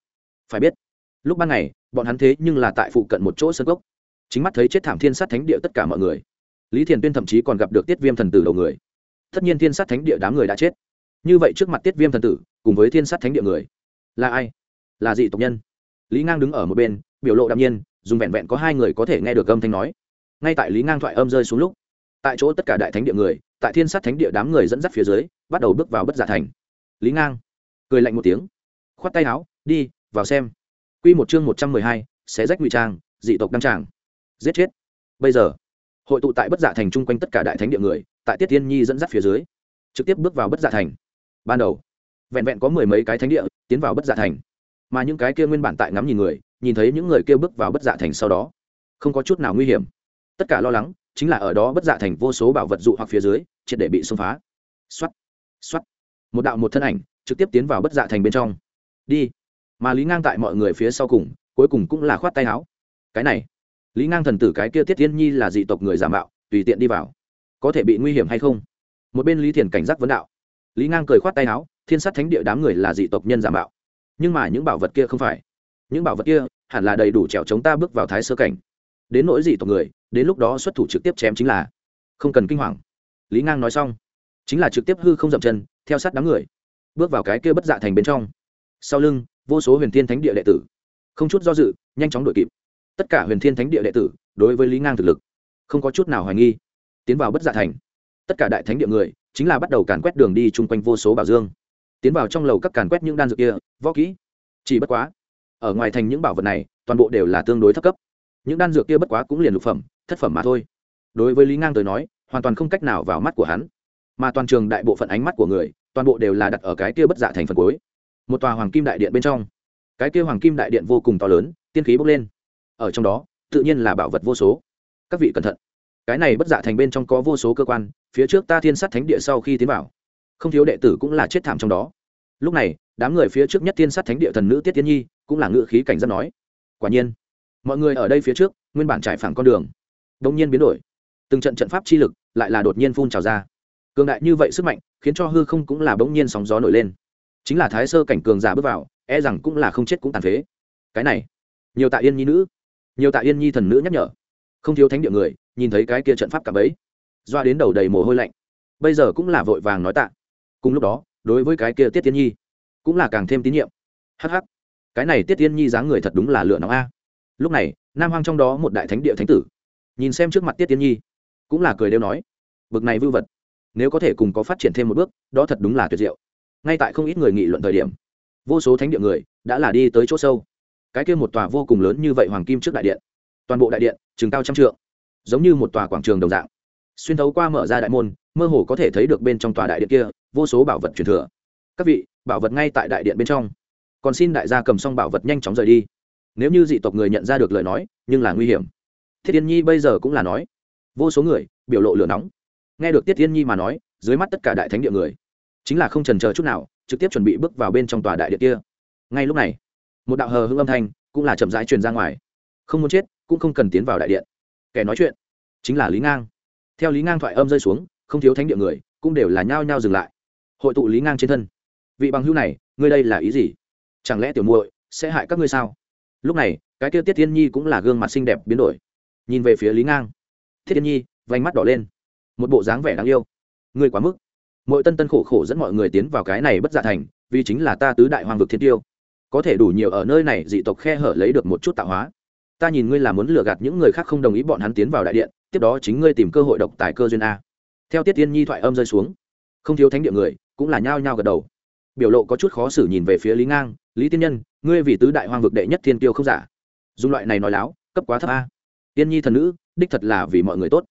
Phải biết, lúc ban ngày, bọn hắn thế nhưng là tại phụ cận một chỗ sân gốc chính mắt thấy chết thảm thiên sát thánh địa tất cả mọi người. Lý thiền tuyên thậm chí còn gặp được tiết viêm thần tử đầu người. Tất nhiên thiên sát thánh địa đám người đã chết. Như vậy trước mặt tiết viêm thần tử, cùng với thiên sát thánh địa người, là ai? Là dị tộc nhân. Lý ngang đứng ở một bên biểu lộ đạm nhiên, dùng vẹn vẹn có hai người có thể nghe được âm thanh nói. Ngay tại lý ngang thoại âm rơi xuống lúc, tại chỗ tất cả đại thánh địa người, tại thiên sát thánh địa đám người dẫn dắt phía dưới, bắt đầu bước vào bất giả thành. Lý ngang cười lạnh một tiếng, khoát tay áo, đi, vào xem. Quy một chương một trăm mười hai, xé rách ngụy trang, dị tộc đăng tràng. Giết chết. Bây giờ, hội tụ tại bất giả thành chung quanh tất cả đại thánh địa người, tại tiết tiên nhi dẫn dắt phía dưới, trực tiếp bước vào bất giả thành. Ban đầu, vẹn vẹn có mười mấy cái thánh địa tiến vào bất giả thành mà những cái kia nguyên bản tại ngắm nhìn người, nhìn thấy những người kia bước vào bất dạ thành sau đó, không có chút nào nguy hiểm. Tất cả lo lắng chính là ở đó bất dạ thành vô số bảo vật dụ hoặc phía dưới, triệt để bị xông phá. Xoắt xoắt một đạo một thân ảnh trực tiếp tiến vào bất dạ thành bên trong. Đi. Mà lý ngang tại mọi người phía sau cùng, cuối cùng cũng là khoát tay áo. Cái này, lý ngang thần tử cái kia tiết tiên nhi là dị tộc người giả mạo, tùy tiện đi vào. Có thể bị nguy hiểm hay không? Một bên lý thiền cảnh giác vấn đạo. Lý ngang cười khoát tay áo, thiên sát thánh địa đám người là dị tộc nhân giả mạo nhưng mà những bảo vật kia không phải. Những bảo vật kia hẳn là đầy đủ trèo chống ta bước vào thái sơ cảnh. Đến nỗi gì tộc người, đến lúc đó xuất thủ trực tiếp chém chính là không cần kinh hoàng. Lý ngang nói xong, chính là trực tiếp hư không dậm chân, theo sát đám người, bước vào cái kia bất dạ thành bên trong. Sau lưng, vô số huyền thiên thánh địa đệ tử. Không chút do dự, nhanh chóng đuổi kịp. Tất cả huyền thiên thánh địa đệ tử, đối với lý ngang thực lực, không có chút nào hoài nghi, tiến vào bất dạ thành. Tất cả đại thánh địa người, chính là bắt đầu càn quét đường đi chung quanh vô số bảo dương tiến vào trong lầu các càn quét những đan dược kia, võ kỹ. Chỉ bất quá, ở ngoài thành những bảo vật này, toàn bộ đều là tương đối thấp cấp. Những đan dược kia bất quá cũng liền lục phẩm, thất phẩm mà thôi. Đối với lý ngang tới nói, hoàn toàn không cách nào vào mắt của hắn. Mà toàn trường đại bộ phận ánh mắt của người, toàn bộ đều là đặt ở cái kia bất dạ thành phần cuối. Một tòa hoàng kim đại điện bên trong. Cái kia hoàng kim đại điện vô cùng to lớn, tiên khí bốc lên. Ở trong đó, tự nhiên là bảo vật vô số. Các vị cẩn thận. Cái này bất dạ thành bên trong có vô số cơ quan, phía trước ta thiên sát thánh địa sau khi tiến vào không thiếu đệ tử cũng là chết thảm trong đó. Lúc này, đám người phía trước nhất tiên sát thánh địa thần nữ tiết tiên nhi cũng là ngự khí cảnh giác nói, quả nhiên, mọi người ở đây phía trước, nguyên bản trải phẳng con đường đông nhiên biến đổi. Từng trận trận pháp chi lực lại là đột nhiên phun trào ra. Cường đại như vậy sức mạnh, khiến cho hư không cũng là bỗng nhiên sóng gió nổi lên. Chính là thái sơ cảnh cường giả bước vào e rằng cũng là không chết cũng tàn phế. Cái này, nhiều tạ yên nhi nữ, nhiều tạ yên nhi thần nữ nhắc nhở. Không thiếu thánh địa người, nhìn thấy cái kia trận pháp cả bấy, doa đến đầu đầy mồ hôi lạnh. Bây giờ cũng là vội vàng nói tạ cùng lúc đó, đối với cái kia tiết tiên nhi cũng là càng thêm tín nhiệm. Hh cái này tiết tiên nhi dáng người thật đúng là lựa nóng a. Lúc này, nam hoang trong đó một đại thánh địa thánh tử, nhìn xem trước mặt tiết tiên nhi, cũng là cười đều nói, bực này vưu vật, nếu có thể cùng có phát triển thêm một bước, đó thật đúng là tuyệt diệu. Ngay tại không ít người nghị luận thời điểm, vô số thánh địa người đã là đi tới chỗ sâu. Cái kia một tòa vô cùng lớn như vậy hoàng kim trước đại điện, toàn bộ đại điện chừng cao trăm trượng, giống như một tòa quảng trường đồng dạng, xuyên thấu qua mở ra đại môn, mơ hồ có thể thấy được bên trong tòa đại điện kia vô số bảo vật truyền thừa. Các vị, bảo vật ngay tại đại điện bên trong. Còn xin đại gia cầm xong bảo vật nhanh chóng rời đi. Nếu như dị tộc người nhận ra được lời nói, nhưng là nguy hiểm. Thiết tiên nhi bây giờ cũng là nói. Vô số người, biểu lộ lửa nóng. Nghe được tiết tiên nhi mà nói, dưới mắt tất cả đại thánh địa người, chính là không trần chờ chút nào, trực tiếp chuẩn bị bước vào bên trong tòa đại điện kia. Ngay lúc này, một đạo hờ hưng âm thanh cũng là chậm rãi truyền ra ngoài. Không muốn chết, cũng không cần tiến vào đại điện. Kẻ nói chuyện chính là lý ngang. Theo lý ngang thoại âm rơi xuống, không thiếu thánh địa người cũng đều là nhao nhao dừng lại hội tụ lý ngang trên thân. Vị bằng hữu này, ngươi đây là ý gì? Chẳng lẽ tiểu muội sẽ hại các ngươi sao? Lúc này, cái kia tiết Thiên nhi cũng là gương mặt xinh đẹp biến đổi. Nhìn về phía lý ngang. Thiết Thiên nhi, vành mắt đỏ lên. Một bộ dáng vẻ đáng yêu. Ngươi quá mức. Mỗi tân tân khổ khổ dẫn mọi người tiến vào cái này bất dạ thành, vì chính là ta tứ đại hoàng vực thiên tiêu. Có thể đủ nhiều ở nơi này dị tộc khe hở lấy được một chút tạo hóa. Ta nhìn ngươi là muốn lừa gạt những người khác không đồng ý bọn hắn tiến vào đại điện, tiếp đó chính ngươi tìm cơ hội độc tài cơ duyên a. Theo tiết tiên nhi thoại âm rơi xuống, không thiếu thánh địa người cũng là nhao nhao gật đầu. Biểu lộ có chút khó xử nhìn về phía lý ngang, lý tiên nhân, ngươi vì tứ đại hoang vực đệ nhất thiên tiêu không giả. Dùng loại này nói láo, cấp quá thấp a. Tiên nhi thần nữ, đích thật là vì mọi người tốt.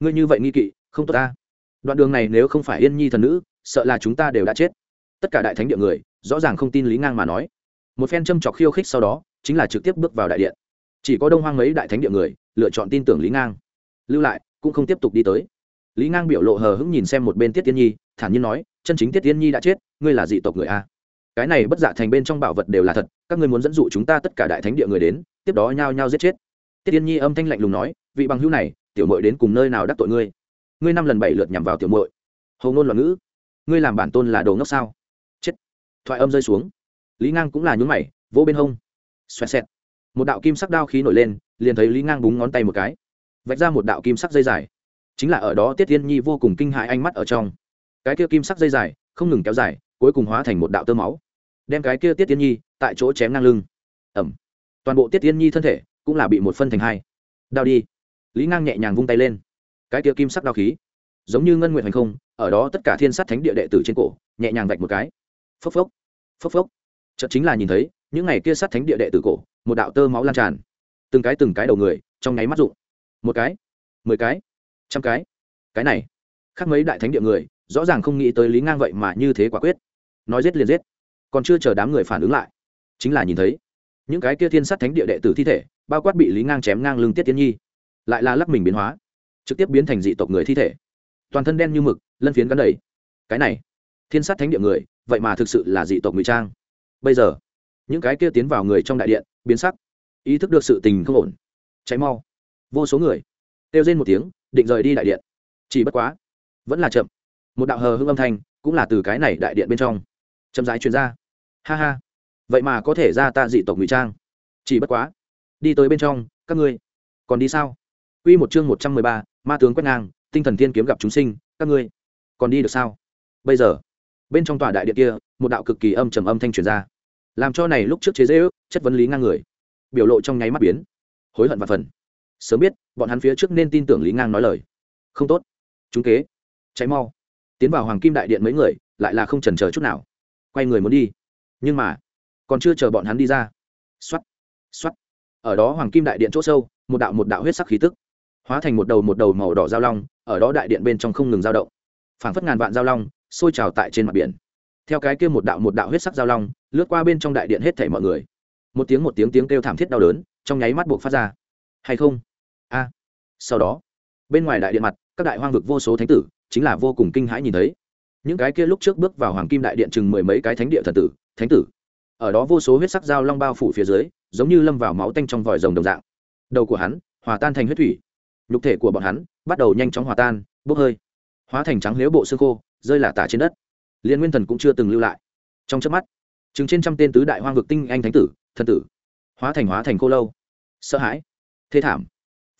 Ngươi như vậy nghi kỵ, không tốt ta đoạn đường này nếu không phải yên nhi thần nữ, sợ là chúng ta đều đã chết. Tất cả đại thánh địa người, rõ ràng không tin lý ngang mà nói. Một phen châm trọc khiêu khích sau đó, chính là trực tiếp bước vào đại điện. Chỉ có đông hoang mấy đại thánh địa người, lựa chọn tin tưởng lý ngang. Lưu lại, cũng không tiếp tục đi tới. Lý ngang biểu lộ hờ hững nhìn xem một bên tiết tiên nhi, thản nhiên nói chân chính tiết tiên nhi đã chết, ngươi là dị tộc người a. Cái này bất dạ thành bên trong bảo vật đều là thật, các ngươi muốn dẫn dụ chúng ta tất cả đại thánh địa người đến, tiếp đó nhao nhao giết chết. Tiết tiên nhi âm thanh lạnh lùng nói, vị bằng hữu này, tiểu mội đến cùng nơi nào đắc tội ngươi? Ngươi năm lần bảy lượt nhằm vào tiểu mội hầu ngôn loạn ngữ, ngươi làm bản tôn là đồ ngốc sao? Chết. Thoại âm rơi xuống. Lý ngang cũng là nhún mày, vỗ bên hông. Xoẹt xẹt. Một đạo kim sắc đao khí nổi lên, liền thấy lý ngang búng ngón tay một cái. Vạch ra một đạo kim sắc dây dài. Chính là ở đó tiết thiên nhi vô cùng kinh hại ánh mắt ở trong cái kia kim sắc dây dài không ngừng kéo dài, cuối cùng hóa thành một đạo tơ máu. Đem cái kia tiết thiên nhi tại chỗ chém ngang lưng. Ẩm toàn bộ tiết thiên nhi thân thể cũng là bị một phân thành hai. Đao đi. Lý ngang nhẹ nhàng vung tay lên. Cái kia kim sắc đao khí, giống như ngân nguyện hành không, ở đó tất cả thiên sát thánh địa đệ tử trên cổ, nhẹ nhàng vạch một cái. Phốc phốc phốc phốc. Chợt chính là nhìn thấy, những ngày kia sát thánh địa đệ tử cổ, một đạo tơ máu lan tràn. Từng cái từng cái đầu người, trong nháy mắt rụng. Một cái, mười cái, trăm cái. Cái này, khác mấy đại thánh địa người rõ ràng không nghĩ tới lý ngang vậy mà như thế quả quyết. Nói giết liền giết, còn chưa chờ đám người phản ứng lại, chính là nhìn thấy, những cái kia thiên sát thánh địa đệ tử thi thể, bao quát bị lý ngang chém ngang lưng tiết tiên nhi, lại là lắc mình biến hóa, trực tiếp biến thành dị tộc người thi thể. Toàn thân đen như mực, lân phiến gắn đầy. Cái này, thiên sát thánh địa người, vậy mà thực sự là dị tộc ngụy trang. Bây giờ, những cái kia tiến vào người trong đại điện, biến sắc, ý thức được sự tình không ổn, cháy mau. Vô số người, kêu rên một tiếng, định rời đi đại điện. Chỉ bất quá, vẫn là chậm một đạo hờ hưng âm thanh cũng là từ cái này đại điện bên trong chậm rãi chuyên ra. ha ha vậy mà có thể ra ta dị tộc ngụy trang chỉ bất quá đi tới bên trong các ngươi còn đi sao Quy một chương một trăm mười ba, ma tướng quét ngang, tinh thần thiên kiếm gặp chúng sinh, các ngươi còn đi được sao? Bây giờ, bên trong tòa đại điện kia, một đạo cực kỳ âm trầm âm thanh truyền ra, làm cho này lúc trước chế giễu, chất vấn lý ngang người, biểu lộ trong nháy mắt biến, hối hận và phần. Sớm biết, bọn hắn phía trước nên tin tưởng lý ngang nói lời. Không tốt, chúng kế, cháy mau. Tiến vào hoàng kim đại điện mấy người, lại là không chần chờ chút nào, quay người muốn đi. Nhưng mà, còn chưa chờ bọn hắn đi ra, xoát, xoát. Ở đó hoàng kim đại điện chỗ sâu, một đạo một đạo huyết sắc khí tức hóa thành một đầu một đầu màu đỏ giao long ở đó đại điện bên trong không ngừng giao động. Phảng phất ngàn vạn giao long sôi trào tại trên mặt biển. Theo cái kia một đạo một đạo huyết sắc giao long lướt qua bên trong đại điện hết thảy mọi người. Một tiếng một tiếng tiếng kêu thảm thiết đau đớn trong nháy mắt buộc phát ra. Hay không? A. Sau đó bên ngoài đại điện mặt các đại hoang vực vô số thánh tử chính là vô cùng kinh hãi nhìn thấy. Những cái kia lúc trước bước vào hoàng kim đại điện chừng mười mấy cái thánh địa thần tử, thánh tử. Ở đó vô số huyết sắc dao long bao phủ phía dưới, giống như lâm vào máu tanh trong vòi rồng đồng dạng. Đầu của hắn, hòa tan thành huyết thủy. Nhục thể của bọn hắn, bắt đầu nhanh chóng hòa tan, bốc hơi. Hóa thành trắng lếu bộ xương khô, rơi lả tả trên đất. Liên nguyên thần cũng chưa từng lưu lại. Trong chớp mắt, chừng trên trăm tên tứ đại hoang vực tinh anh thánh tử, thần tử, hóa thành hóa thành khô lâu. Sợ hãi, thê thảm.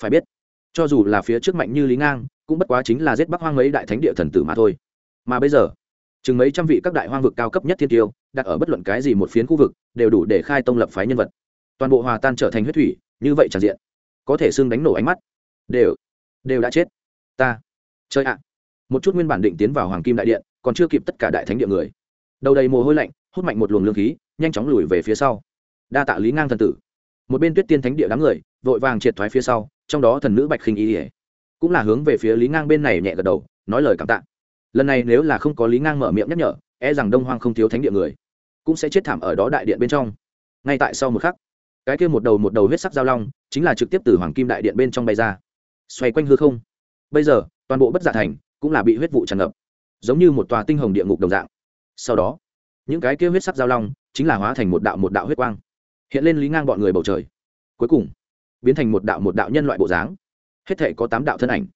Phải biết, cho dù là phía trước mạnh như lý ngang cũng bất quá chính là giết bắc hoang mấy đại thánh địa thần tử mà thôi. Mà bây giờ, chừng mấy trăm vị các đại hoang vực cao cấp nhất thiên tiêu, đặt ở bất luận cái gì một phiến khu vực, đều đủ để khai tông lập phái nhân vật. Toàn bộ hòa tan trở thành huyết thủy, như vậy tràn diện. Có thể xưng đánh nổ ánh mắt. Đều đều đã chết. Ta chơi ạ. Một chút nguyên bản định tiến vào hoàng kim đại điện, còn chưa kịp tất cả đại thánh địa người. Đầu đầy mồ hôi lạnh, hút mạnh một luồng lương khí, nhanh chóng lùi về phía sau. Đa tạ lý ngang thần tử. Một bên tuyết tiên thánh địa đám người, vội vàng triệt thoái phía sau, trong đó thần nữ bạch khinh ý ỉa cũng là hướng về phía lý ngang bên này nhẹ gật đầu, nói lời cảm tạ. Lần này nếu là không có lý ngang mở miệng nhắc nhở e rằng đông hoang không thiếu thánh địa người, cũng sẽ chết thảm ở đó đại điện bên trong. Ngay tại sau một khắc, cái kia một đầu một đầu huyết sắc giao long chính là trực tiếp từ hoàng kim đại điện bên trong bay ra, xoay quanh hư không. Bây giờ, toàn bộ bất giả thành cũng là bị huyết vụ tràn ngập, giống như một tòa tinh hồng địa ngục đồng dạng. Sau đó, những cái kia huyết sắc giao long chính là hóa thành một đạo một đạo huyết quang, hiện lên lý ngang bọn người bầu trời. Cuối cùng, biến thành một đạo một đạo nhân loại bộ dáng hết thể có tám đạo thân ảnh.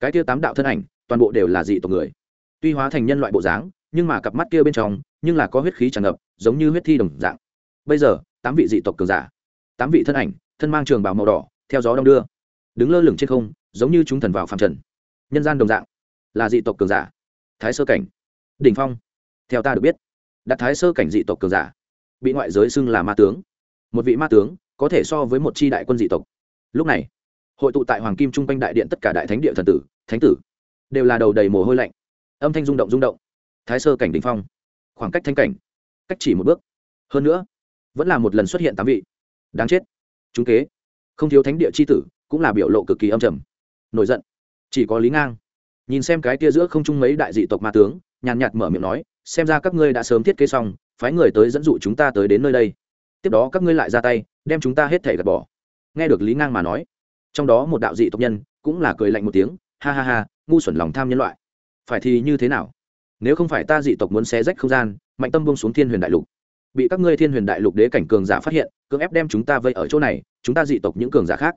Cái kia tám đạo thân ảnh, toàn bộ đều là dị tộc người. Tuy hóa thành nhân loại bộ dáng, nhưng mà cặp mắt kia bên trong, nhưng là có huyết khí tràn ngập, giống như huyết thi đồng dạng. Bây giờ, tám vị dị tộc cường giả, tám vị thân ảnh, thân mang trường bào màu đỏ, theo gió đông đưa, đứng lơ lửng trên không, giống như chúng thần vào phạm trần. Nhân gian đồng dạng, là dị tộc cường giả. Thái sơ cảnh, đỉnh phong, theo ta được biết, đặt thái sơ cảnh dị tộc cường giả, bị ngoại giới xưng là ma tướng. Một vị ma tướng, có thể so với một c h i đại quân dị tộc. Lúc này hội tụ tại hoàng kim Trung quanh đại điện tất cả đại thánh địa thần tử, thánh tử, đều là đầu đầy mồ hôi lạnh. Âm thanh rung động rung động. Thái sơ cảnh đình phong. Khoảng cách thanh cảnh, cách chỉ một bước. Hơn nữa, vẫn là một lần xuất hiện tám vị. Đáng chết. Chúng kế, không thiếu thánh địa c h i tử, cũng là biểu lộ cực kỳ âm trầm. Nổi giận. Chỉ có lý ngang. Nhìn xem cái tia giữa không trung mấy đại dị tộc ma tướng, nhàn nhạt mở miệng nói, xem ra các ngươi đã sớm thiết kế xong, phái người tới dẫn dụ chúng ta tới đến nơi đây. Tiếp đó các ngươi lại ra tay, đem chúng ta hết thể gạt bỏ. Nghe được lý ngang mà nói trong đó một đạo dị tộc nhân cũng là cười lạnh một tiếng, ha ha ha, ngu xuẩn lòng tham nhân loại. Phải thì như thế nào? Nếu không phải ta dị tộc muốn xé rách không gian, mạnh tâm bông xuống thiên huyền đại lục. Bị các ngươi thiên huyền đại lục đế cảnh cường giả phát hiện, cưỡng ép đem chúng ta vây ở chỗ này, chúng ta dị tộc những cường giả khác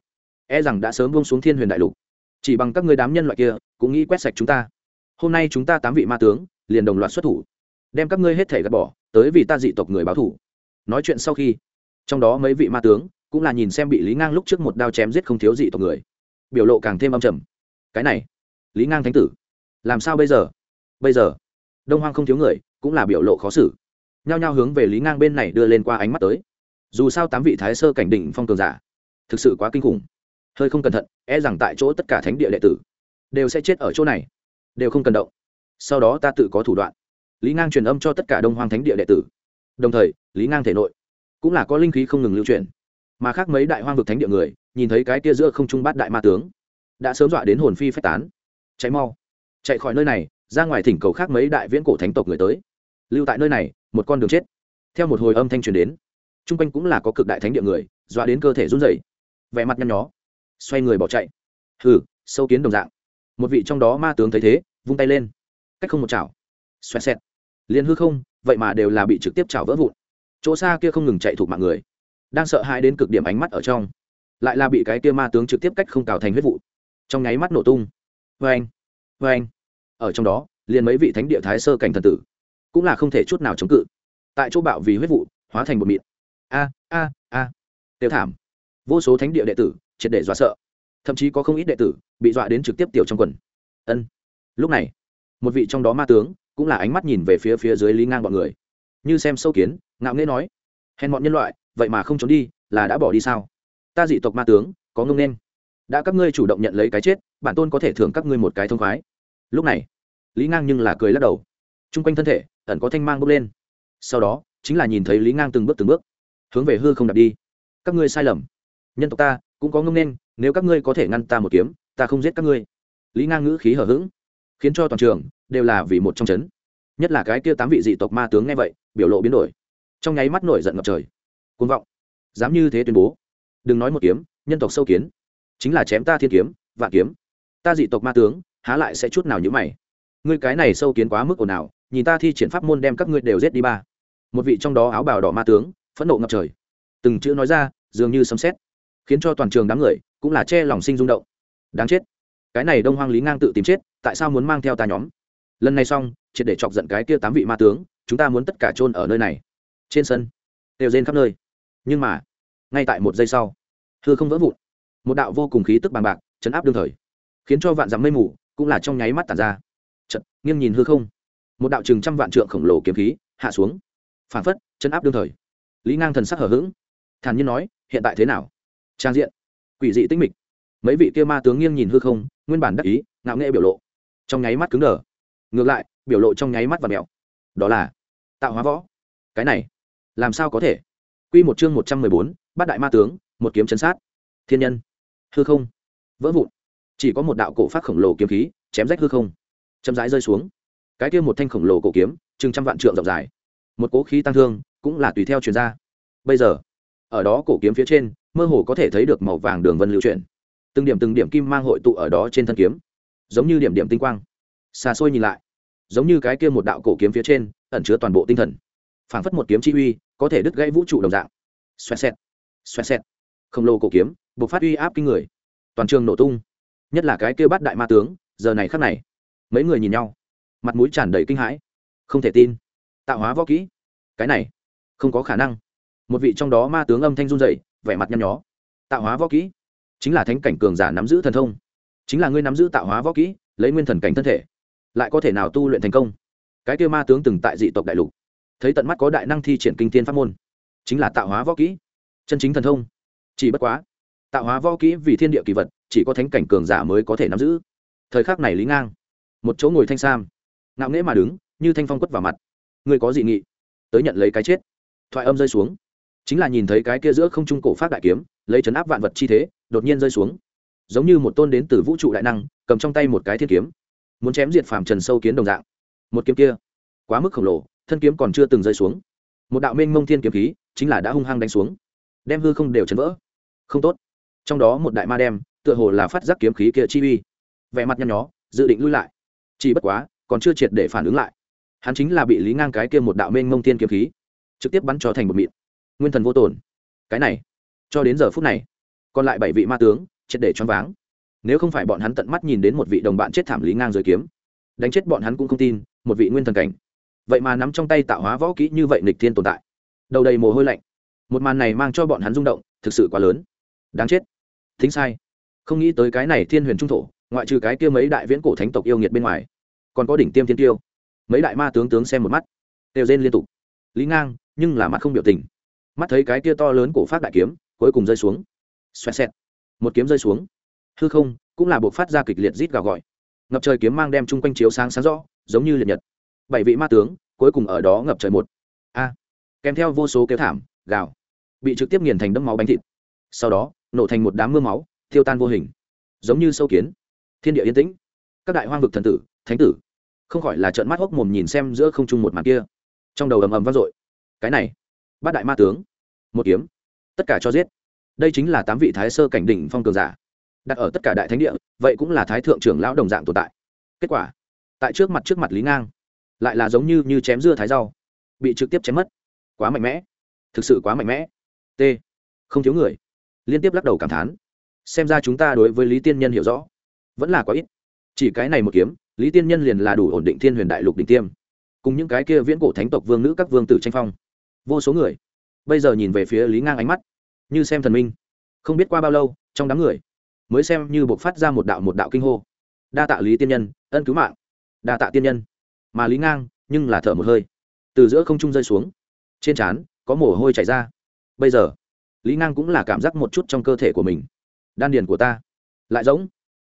e rằng đã sớm bông xuống thiên huyền đại lục. Chỉ bằng các ngươi đám nhân loại kia, cũng nghĩ quét sạch chúng ta. Hôm nay chúng ta tám vị ma tướng, liền đồng loạt xuất thủ, đem các ngươi hết thể gạt bỏ, tới vì ta dị tộc người báo thủ nói chuyện sau khi, trong đó mấy vị ma tướng cũng là nhìn xem bị lý ngang lúc trước một đao chém giết không thiếu dị tộc người biểu lộ càng thêm âm trầm cái này lý ngang thánh tử làm sao bây giờ bây giờ đông hoang không thiếu người cũng là biểu lộ khó xử nhao nhao hướng về lý ngang bên này đưa lên qua ánh mắt tới dù sao tám vị thái sơ cảnh đỉnh phong cường giả thực sự quá kinh khủng hơi không cẩn thận e rằng tại chỗ tất cả thánh địa đệ tử đều sẽ chết ở chỗ này đều không cần động sau đó ta tự có thủ đoạn lý ngang truyền âm cho tất cả đông hoang thánh địa đệ tử đồng thời lý ngang thể nội cũng là có linh khí không ngừng lưu truyền mà khác mấy đại hoang vực thánh địa người, nhìn thấy cái kia giữa không trung bát đại ma tướng, đã sớm dọa đến hồn phi phách tán. Cháy mau, chạy khỏi nơi này, ra ngoài thỉnh cầu khác mấy đại viễn cổ thánh tộc người tới. Lưu tại nơi này, một con đường chết. Theo một hồi âm thanh truyền đến t r u n g quanh cũng là có cực đại thánh địa người, dọa đến cơ thể run rẩy. Vẻ mặt nhăn nhó, xoay người bỏ chạy. Hừ, sâu kiến đồng dạng. Một vị trong đó ma tướng thấy thế, vung tay lên. Cách không một chảo. Xoẹt xẹt. Liền hư không, vậy mà đều là bị trực tiếp chảo vỡ vụn. Chỗ xa kia không ngừng chạy thuộc mạng người đang sợ hãi đến cực điểm ánh mắt ở trong. Lại là bị cái kia ma tướng trực tiếp cách không cào thành huyết vụ. Trong nháy mắt nổ tung. Vê anh vê anh ở trong đó, liền mấy vị thánh địa thái sơ cảnh thần tử cũng là không thể chút nào chống cự. Tại chỗ bạo vì huyết vụ, hóa thành một mịn. A a a. Tiêu thảm. Vô số thánh địa đệ tử triệt để dọa sợ. Thậm chí có không ít đệ tử bị dọa đến trực tiếp tiểu trong quần. Ân. Lúc này, một vị trong đó ma tướng cũng là ánh mắt nhìn về phía phía dưới lý ngang bọn người. Như xem sâu kiến, ngạo nghễ nói, hèn bọn nhân loại vậy mà không trốn đi, là đã bỏ đi sao? Ta dị tộc ma tướng, có ngông nên. Đã các ngươi chủ động nhận lấy cái chết, bản tôn có thể thưởng các ngươi một cái thông khoái. Lúc này, lý ngang nhưng là cười lắc đầu. T r u n g quanh thân thể, ẩn có thanh mang bốc lên. Sau đó, chính là nhìn thấy lý ngang từng bước từng bước, hướng về hư không đặt đi. Các ngươi sai lầm. Nhân tộc ta, cũng có ngông nên, nếu các ngươi có thể ngăn ta một kiếm, ta không giết các ngươi. Lý ngang ngữ khí hở h ữ g khiến cho toàn trường đều là vì một trong c h ấ n nhất là cái kia tám vị dị tộc ma tướng nghe vậy, biểu lộ biến đổi. Trong nháy mắt nổi giận ngập trời côn vọng. Dám như thế tuyên bố. Đừng nói một kiếm, nhân tộc sâu kiến. Chính là chém ta thiên kiếm, vạn kiếm. Ta dị tộc ma tướng, há lại sẽ chút nào nhữ mày? Ngươi cái này sâu kiến quá mức ồn ào, nhìn ta thi triển pháp môn đem các ngươi đều giết đi ba. Một vị trong đó áo bào đỏ ma tướng, phẫn nộ ngập trời. Từng chữ nói ra, dường như sấm xét khiến cho toàn trường đám người cũng là che lòng sinh rung động. Đáng chết. Cái này đông hoang lý ngang tự tìm chết, tại sao muốn mang theo ta nhóm? Lần này xong, triệt để chọc giận cái kia tám vị ma tướng, chúng ta muốn tất cả chôn ở nơi này. Trên sân đều rên khắp nơi nhưng mà ngay tại một giây sau hư không vỡ vụn. Một đạo vô cùng khí tức bằng bạc chấn áp đương thời khiến cho vạn dặm mây mù cũng là trong nháy mắt tàn ra. Chật, nghiêng nhìn hư không một đạo chừng trăm vạn trượng khổng lồ kiếm khí hạ xuống phản phất chấn áp đương thời. Lý ngang thần sắc hở h ữ g thản nhiên nói hiện tại thế nào? Trang diện quỷ dị tinh mịch. Mấy vị kia ma tướng nghiêng nhìn hư không nguyên bản đắc ý ngạo nghệ biểu lộ trong nháy mắt cứng đờ. Ngược lại biểu lộ trong nháy mắt và mèo đó là tạo hóa võ. Cái này làm sao có thể? Quy một chương một trăm mười bốn, bát đại ma tướng, một kiếm chấn sát. Thiên nhân. Hư không. Vỡ vụn. Chỉ có một đạo cổ pháp khổng lồ kiếm khí, chém rách hư không. Chậm rãi rơi xuống. Cái kia một thanh khổng lồ cổ kiếm, chừng trăm vạn trượng rộng dài một cố khí tăng thương, cũng là tùy theo truyền ra. Bây giờ, ở đó cổ kiếm phía trên, mơ hồ có thể thấy được màu vàng đường vân lưu chuyển. Từng điểm từng điểm kim mang hội tụ ở đó trên thân kiếm. Giống như điểm điểm tinh quang. Xa xôi nhìn lại. Giống như cái kia một đạo cổ kiếm phía trên, ẩn chứa toàn bộ tinh thần. Phảng phất một kiếm chi uy có thể đứt gãy vũ trụ đồng dạng. Xoẹt xẹt xoẹt xẹt. Khổng lồ cổ kiếm buộc phát uy áp kinh người. Toàn trường nổ tung. Nhất là cái kia bắt đại ma tướng, giờ này khắc này, mấy người nhìn nhau, mặt mũi tràn đầy kinh hãi. Không thể tin. Tạo hóa võ kỹ. Cái này, không có khả năng. Một vị trong đó ma tướng âm thanh run dậy vẻ mặt nhăn nhó. Tạo hóa võ kỹ? Chính là thánh cảnh cường giả nắm giữ thần thông. Chính là ngươi nắm giữ tạo hóa võ kỹ, lấy nguyên thần cảnh thân thể, lại có thể nào tu luyện thành công? Cái kia ma tướng từng tại dị tộc đại lục thấy tận mắt có đại năng thi triển kinh tiên pháp môn, chính là tạo hóa võ kỹ. Chân chính thần thông. Chỉ bất quá, tạo hóa võ kỹ vì thiên địa kỳ vật, chỉ có thánh cảnh cường giả mới có thể nắm giữ. Thời khắc này lý ngang, một chỗ ngồi thanh sam, ngạo nghễ mà đứng, như thanh phong quất vào mặt. Người có dị nghị, tới nhận lấy cái chết. Thoại âm rơi xuống, chính là nhìn thấy cái kia giữa không trung cổ phát đại kiếm, lấy chấn áp vạn vật chi thế, đột nhiên rơi xuống. Giống như một tôn đến từ vũ trụ đại năng, cầm trong tay một cái thiên kiếm, muốn chém diệt phàm trần sâu kiến đồng dạng. Một kiếm kia, quá mức khổng lồ thân kiếm còn chưa từng rơi xuống. Một đạo minh mông thiên kiếm khí chính là đã hung hăng đánh xuống. Đem hư không đều chấn vỡ. Không tốt. Trong đó một đại ma đem, tựa hồ là phát giác kiếm khí kia chi uy. Vẻ mặt nhăn nhó, dự định lui lại. Chỉ bất quá, còn chưa triệt để phản ứng lại. Hắn chính là bị lý ngang cái kia một đạo minh mông thiên kiếm khí, trực tiếp bắn cho thành một mịn. Nguyên thần vô tổn cái này, cho đến giờ phút này, còn lại bảy vị ma tướng triệt để choáng váng. Nếu không phải bọn hắn tận mắt nhìn đến một vị đồng bạn chết thảm lý ngang dưới kiếm, đánh chết bọn hắn cũng không tin, một vị nguyên thần cảnh vậy mà nắm trong tay tạo hóa võ kỹ như vậy nịch thiên tồn tại. Đầu đầy mồ hôi lạnh. Một màn này mang cho bọn hắn rung động, thực sự quá lớn. Đáng chết. Thính sai. Không nghĩ tới cái này thiên huyền trung thổ, ngoại trừ cái kia mấy đại viễn cổ thánh tộc yêu nghiệt bên ngoài, còn có đỉnh tiêm thiên tiêu. Mấy đại ma tướng tướng xem một mắt, đều rên liên tục. Lý ngang, nhưng là mặt không biểu tình. Mắt thấy cái kia to lớn cổ phát đại kiếm, cuối cùng rơi xuống. Xoẹt xẹt. Một kiếm rơi xuống. Hư không, cũng là buộc phát ra kịch liệt rít gào gọi. Ngập trời kiếm mang đem chung quanh chiếu sáng sáng rõ, giống như liệt nhật bảy vị ma tướng, cuối cùng ở đó ngập trời một. A, kèm theo vô số kêu thảm, gào, bị trực tiếp nghiền thành đấm máu bánh thịt. Sau đó, nổ thành một đám mưa máu, thiêu tan vô hình. Giống như sâu kiến. Thiên địa yên tĩnh. Các đại hoang vực thần tử, thánh tử, không khỏi là trợn mắt hốc mồm nhìn xem giữa không trung một màn kia. Trong đầu ầm ầm vang dội. Cái này, bát đại ma tướng, một kiếm, tất cả cho giết. Đây chính là tám vị thái sơ cảnh đỉnh phong cường giả. Đặt ở tất cả đại thánh địa, vậy cũng là thái thượng trưởng lão đồng dạng tồn tại. Kết quả, tại trước mặt trước mặt lý ngang lại là giống như như chém dưa thái rau, bị trực tiếp chém mất. Quá mạnh mẽ. Thực sự quá mạnh mẽ. T. Không thiếu người. Liên tiếp lắc đầu cảm thán. Xem ra chúng ta đối với lý tiên nhân hiểu rõ. Vẫn là quá ít. Chỉ cái này một kiếm, lý tiên nhân liền là đủ ổn định thiên huyền đại lục đỉnh tiêm. Cùng những cái kia viễn cổ thánh tộc vương nữ các vương tử tranh phong. Vô số người. Bây giờ nhìn về phía lý ngang ánh mắt, như xem thần minh. Không biết qua bao lâu, trong đám người, mới xem như buộc phát ra một đạo một đạo kinh hô. Đa tạ lý tiên nhân, ân cứu mạng. Đa tạ tiên nhân mà lý ngang, nhưng là thở một hơi. Từ giữa không trung rơi xuống. Trên trán, có mồ hôi chảy ra. Bây giờ, lý ngang cũng là cảm giác một chút trong cơ thể của mình. Đan điền của ta lại giống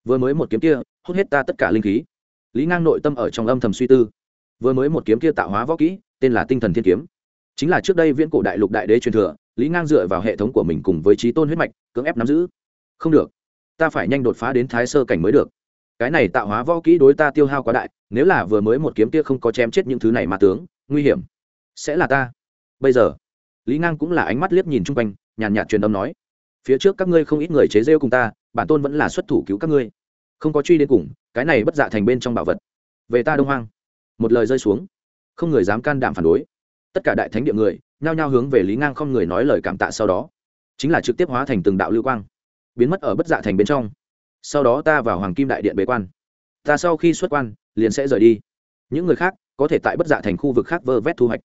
vừa mới một kiếm kia, hút hết ta tất cả linh khí. Lý ngang nội tâm ở trong âm thầm suy tư. Vừa mới một kiếm kia tạo hóa võ kỹ, tên là tinh thần thiên kiếm. Chính là trước đây viễn cổ đại lục đại đế truyền thừa, lý ngang dựa vào hệ thống của mình cùng với trí tôn huyết mạch, cưỡng ép nắm giữ. Không được. Ta phải nhanh đột phá đến thái sơ cảnh mới được cái này tạo hóa võ kỹ đối ta tiêu hao quá đại, nếu là vừa mới một kiếm kia không có chém chết những thứ này mà tướng, nguy hiểm. Sẽ là ta. Bây giờ, lý ngang cũng là ánh mắt liếc nhìn chung quanh, nhàn nhạt truyền âm nói, phía trước các ngươi không ít người chế rêu cùng ta, bản tôn vẫn là xuất thủ cứu các ngươi. Không có truy đến cùng, cái này bất dạ thành bên trong bảo vật. Về ta đông hoang. Một lời rơi xuống, không người dám can đảm phản đối. Tất cả đại thánh địa người, nhao nhao hướng về lý ngang không người nói lời cảm tạ sau đó. Chính là trực tiếp hóa thành từng đạo lưu quang, biến mất ở bất dạ thành bên trong sau đó ta vào hoàng kim đại điện bế quan. Ta sau khi xuất quan, liền sẽ rời đi. Những người khác, có thể tại bất dạ thành khu vực khác vơ vét thu hoạch.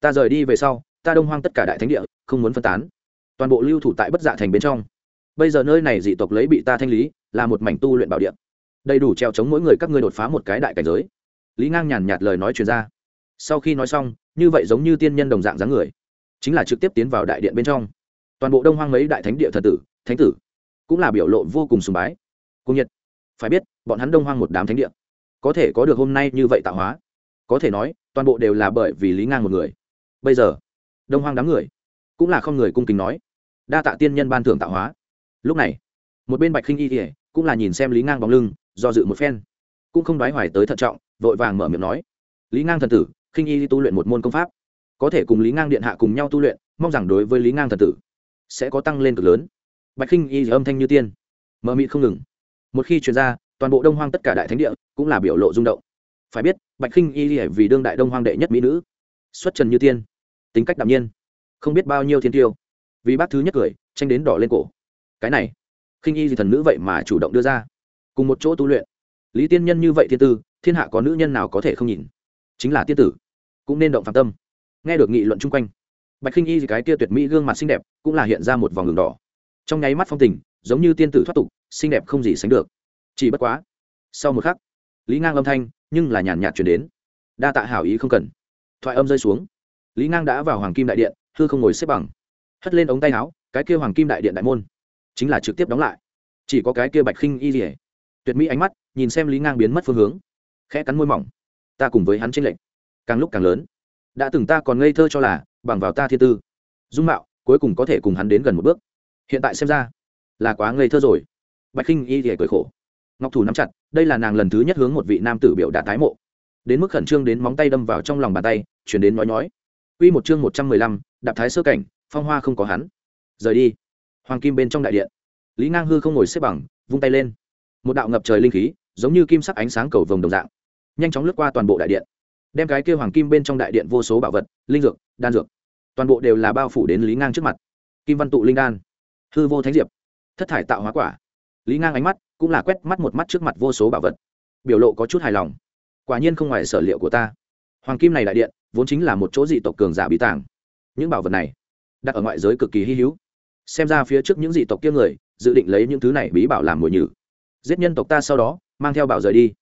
Ta rời đi về sau, ta đông hoang tất cả đại thánh địa, không muốn phân tán. Toàn bộ lưu thủ tại bất dạ thành bên trong. Bây giờ nơi này dị tộc lấy bị ta thanh lý, là một mảnh tu luyện bảo điện đầy đủ treo chống mỗi người các ngươi đột phá một cái đại cảnh giới. Lý ngang nhàn nhạt lời nói chuyện ra. Sau khi nói xong, như vậy giống như tiên nhân đồng dạng dáng người, chính là trực tiếp tiến vào đại điện bên trong. Toàn bộ đông hoang mấy đại thánh địa thần tử, thánh tử, cũng là biểu lộ vô cùng sùng bái cung nhiệt. Phải biết, bọn hắn đông hoang một đám thánh địa. Có thể có được hôm nay như vậy tạo hóa. Có thể nói, toàn bộ đều là bởi vì lý ngang một người. Bây giờ, đông hoang đám người cũng là không người cung kính nói, đa tạ tiên nhân ban thưởng tạo hóa. Lúc này, một bên bạch khinh y ỉa cũng là nhìn xem lý ngang bóng lưng, do dự một phen. Cũng không đoái hoài tới thận trọng, vội vàng mở miệng nói, lý ngang thần tử, khinh y tu luyện một môn công pháp. Có thể cùng lý ngang điện hạ cùng nhau tu luyện, mong rằng đối với lý ngang thần tử sẽ có tăng lên cực lớn. Bạch khinh y âm thanh như tiên mờ mịt không ngừng một khi chuyển ra, toàn bộ đông hoang tất cả đại thánh địa cũng là biểu lộ rung động. Phải biết, bạch khinh y vì đương đại đông hoang đệ nhất mỹ nữ, xuất trần như tiên, tính cách đạm nhiên, không biết bao nhiêu thiên tiêu. Vì bác thứ nhất cười, tranh đến đỏ lên cổ. Cái này, khinh y gì thần nữ vậy mà chủ động đưa ra. Cùng một chỗ tu luyện. Lý tiên nhân như vậy thiên tư, thiên hạ có nữ nhân nào có thể không nhìn? Chính là tiên tử, cũng nên động phạm tâm. Nghe được nghị luận chung quanh, bạch khinh y gì cái kia tuyệt mỹ gương mặt xinh đẹp cũng là hiện ra một vòng đường đỏ. Trong nháy mắt phong tình giống như tiên tử thoát tục, xinh đẹp không gì sánh được. Chỉ bất quá, sau một khắc, lý ngang âm thanh, nhưng là nhàn nhạt chuyển đến. Đa tạ hảo ý không cần. Thoại âm rơi xuống. Lý ngang đã vào hoàng kim đại điện, hư không ngồi xếp bằng. Hất lên ống tay áo, cái kia hoàng kim đại điện đại môn, chính là trực tiếp đóng lại. Chỉ có cái kia bạch khinh y rỉa tuyệt mỹ ánh mắt, nhìn xem lý ngang biến mất phương hướng. Khẽ cắn môi mỏng. Ta cùng với hắn tranh lệch. Càng lúc càng lớn. Đã từng ta còn ngây thơ cho là, bằng vào ta thiên tư. Dung mạo, cuối cùng có thể cùng hắn đến gần một bước. Hiện tại xem ra là quá ngây thơ rồi bạch khinh y thì cười khổ ngọc thủ nắm chặt đây là nàng lần thứ nhất hướng một vị nam tử biểu đạt tái mộ đến mức khẩn trương đến móng tay đâm vào trong lòng bàn tay chuyển đến nói nhói Quy một chương một trăm mười lăm, đạp thái sơ cảnh, phong hoa không có hắn. Rời đi. Hoàng kim bên trong đại điện. Lý Ngang Hư không ngồi xếp bằng, vung tay lên. Một đạo ngập trời linh khí, giống như kim sắc ánh sáng cầu vồng đồng dạng, nhanh chóng lướt qua toàn bộ đại điện. Đem cái kia hoàng kim bên trong đại điện vô số bảo vật, linh dược, đan dược, toàn bộ đều là bao phủ đến Lý Ngang trước mặt. Kim văn tụ linh đan, hư vô thánh diệp, thất thải tạo hóa quả. Lý Ngang ánh mắt cũng là quét mắt một mắt trước mặt vô số bảo vật, biểu lộ có chút hài lòng. Quả nhiên không ngoài sở liệu của ta. Hoàng kim này đại điện, vốn chính là một chỗ dị tộc cường giả bí tàng. Những bảo vật này đặt ở ngoại giới cực kỳ hy hữu. Xem ra phía trước những dị tộc kia người dự định lấy những thứ này bí bảo làm mồi nhử. Giết nhân tộc ta sau đó mang theo bảo rời đi.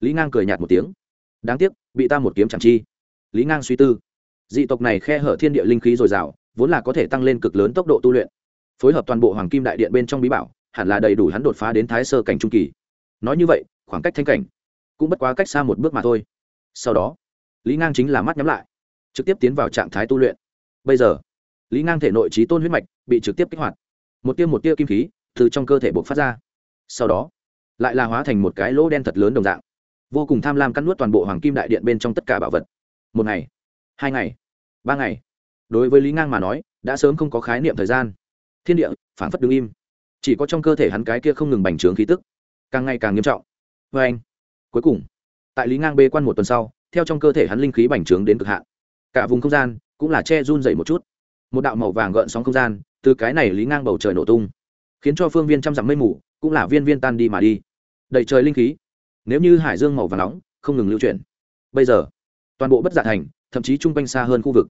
Lý ngang cười nhạt một tiếng. Đáng tiếc bị ta một kiếm chẳng chi. Lý ngang suy tư. Dị tộc này khe hở thiên địa linh khí dồi dào vốn là có thể tăng lên cực lớn tốc độ tu luyện phối hợp toàn bộ hoàng kim đại điện bên trong bí bảo, hẳn là đầy đủ hắn đột phá đến thái sơ cảnh trung kỳ. Nói như vậy, khoảng cách thanh cảnh cũng bất quá cách xa một bước mà thôi. Sau đó, lý ngang chính là mắt nhắm lại, trực tiếp tiến vào trạng thái tu luyện. Bây giờ, lý ngang thể nội trí tôn huyết mạch bị trực tiếp kích hoạt. Một tia một tia kim khí từ trong cơ thể buộc phát ra. Sau đó, lại là hóa thành một cái lỗ đen thật lớn đồng dạng. Vô cùng tham lam cắn nuốt toàn bộ hoàng kim đại điện bên trong tất cả bảo vật. Một ngày, hai ngày, ba ngày. Đối với lý ngang mà nói, đã sớm không có khái niệm thời gian thiên địa phản phất đứng im. Chỉ có trong cơ thể hắn cái kia không ngừng bành trướng khí tức, càng ngày càng nghiêm trọng. Vê anh, cuối cùng, tại lý ngang bê quan một tuần sau, theo trong cơ thể hắn linh khí bành trướng đến cực hạn. Cả vùng không gian cũng là che run dậy một chút. Một đạo màu vàng gợn sóng không gian từ cái này lý ngang bầu trời nổ tung, khiến cho phương viên trăm dặm mây mù cũng là viên viên tan đi mà đi. Đầy trời linh khí, nếu như hải dương màu vàng nóng không ngừng lưu chuyển. Bây giờ, toàn bộ bất dạ thành, thậm chí chung quanh xa hơn khu vực,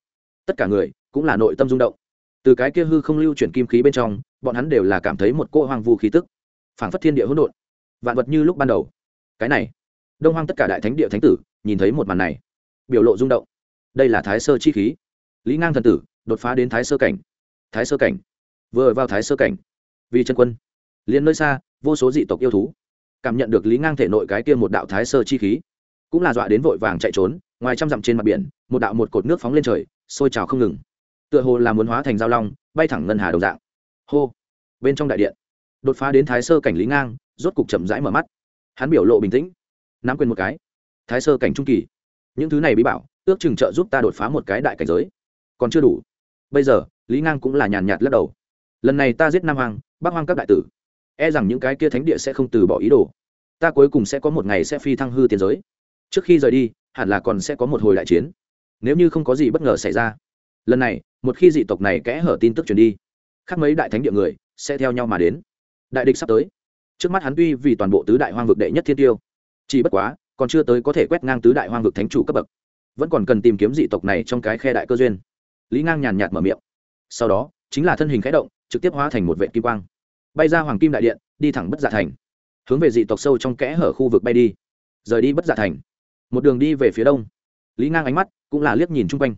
tất cả người cũng là nội tâm rung động từ cái kia hư không lưu chuyển kim khí bên trong, bọn hắn đều là cảm thấy một cô hoang vu khí tức, phảng phất thiên địa hỗn độn. Vạn vật như lúc ban đầu. Cái này, đông hoang tất cả đại thánh địa thánh tử nhìn thấy một màn này, biểu lộ rung động. Đây là thái sơ chi khí. Lý ngang thần tử, đột phá đến thái sơ cảnh. Thái sơ cảnh. Vừa vào thái sơ cảnh, vì chân quân, liền nơi xa, vô số dị tộc yêu thú. Cảm nhận được lý ngang thể nội cái kia một đạo thái sơ chi khí, cũng là dọa đến vội vàng chạy trốn, ngoài trăm dặm trên mặt biển, một đạo một cột nước phóng lên trời, sôi trào không ngừng tựa hồ là muốn hóa thành giao long, bay thẳng ngân hà đồng dạng. Hô! Bên trong đại điện, đột phá đến thái sơ cảnh lý ngang, rốt cục chậm rãi mở mắt. Hắn biểu lộ bình tĩnh, nắm quyền một cái. Thái sơ cảnh trung kỳ, những thứ này bí bảo, ước chừng trợ giúp ta đột phá một cái đại cảnh giới. Còn chưa đủ. Bây giờ, lý ngang cũng là nhàn nhạt lắc đầu. Lần này ta giết nam hoàng bắc hoàng các đại tử. E rằng những cái kia thánh địa sẽ không từ bỏ ý đồ. Ta cuối cùng sẽ có một ngày sẽ phi thăng hư tiến giới. Trước khi rời đi, hẳn là còn sẽ có một hồi đại chiến. Nếu như không có gì bất ngờ xảy ra, lần này một khi dị tộc này kẽ hở tin tức truyền đi, khác mấy đại thánh địa người sẽ theo nhau mà đến. Đại địch sắp tới. Trước mắt hắn tuy vì toàn bộ tứ đại hoang vực đệ nhất thiên tiêu, chỉ bất quá, còn chưa tới có thể quét ngang tứ đại hoang vực thánh chủ cấp bậc. Vẫn còn cần tìm kiếm dị tộc này trong cái khe đại cơ duyên. Lý ngang nhàn nhạt mở miệng. Sau đó, chính là thân hình khẽ động, trực tiếp hóa thành một vệ kim quang. Bay ra hoàng kim đại điện, đi thẳng bất dạ thành. Hướng về dị tộc sâu trong kẽ hở khu vực bay đi. Rời đi bất dạ thành. Một đường đi về phía đông. Lý ngang ánh mắt cũng là liếc nhìn chung quanh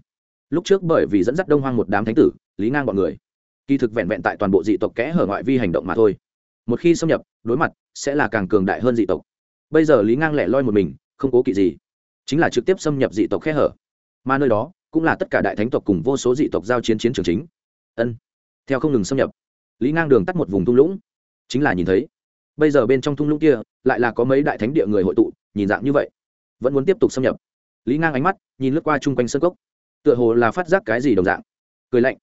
lúc trước bởi vì dẫn dắt đông hoang một đám thánh tử, lý ngang bọn người. Kỳ thực vẹn vẹn tại toàn bộ dị tộc kẽ hở ngoại vi hành động mà thôi. Một khi xâm nhập, đối mặt, sẽ là càng cường đại hơn dị tộc. Bây giờ lý ngang lẻ loi một mình, không cố kỵ gì. Chính là trực tiếp xâm nhập dị tộc kẽ hở. Mà nơi đó, cũng là tất cả đại thánh tộc cùng vô số dị tộc giao chiến chiến trường chính. Ân, theo không ngừng xâm nhập, lý ngang đường tắt một vùng thung lũng. Chính là nhìn thấy, bây giờ bên trong thung lũng kia, lại là có mấy đại thánh địa người hội tụ, nhìn dạng như vậy, vẫn muốn tiếp tục xâm nhập. Lý ngang ánh mắt nhìn lướt qua chung quanh sân cốc tựa hồ là phát giác cái gì đồng dạng. Cười lạnh.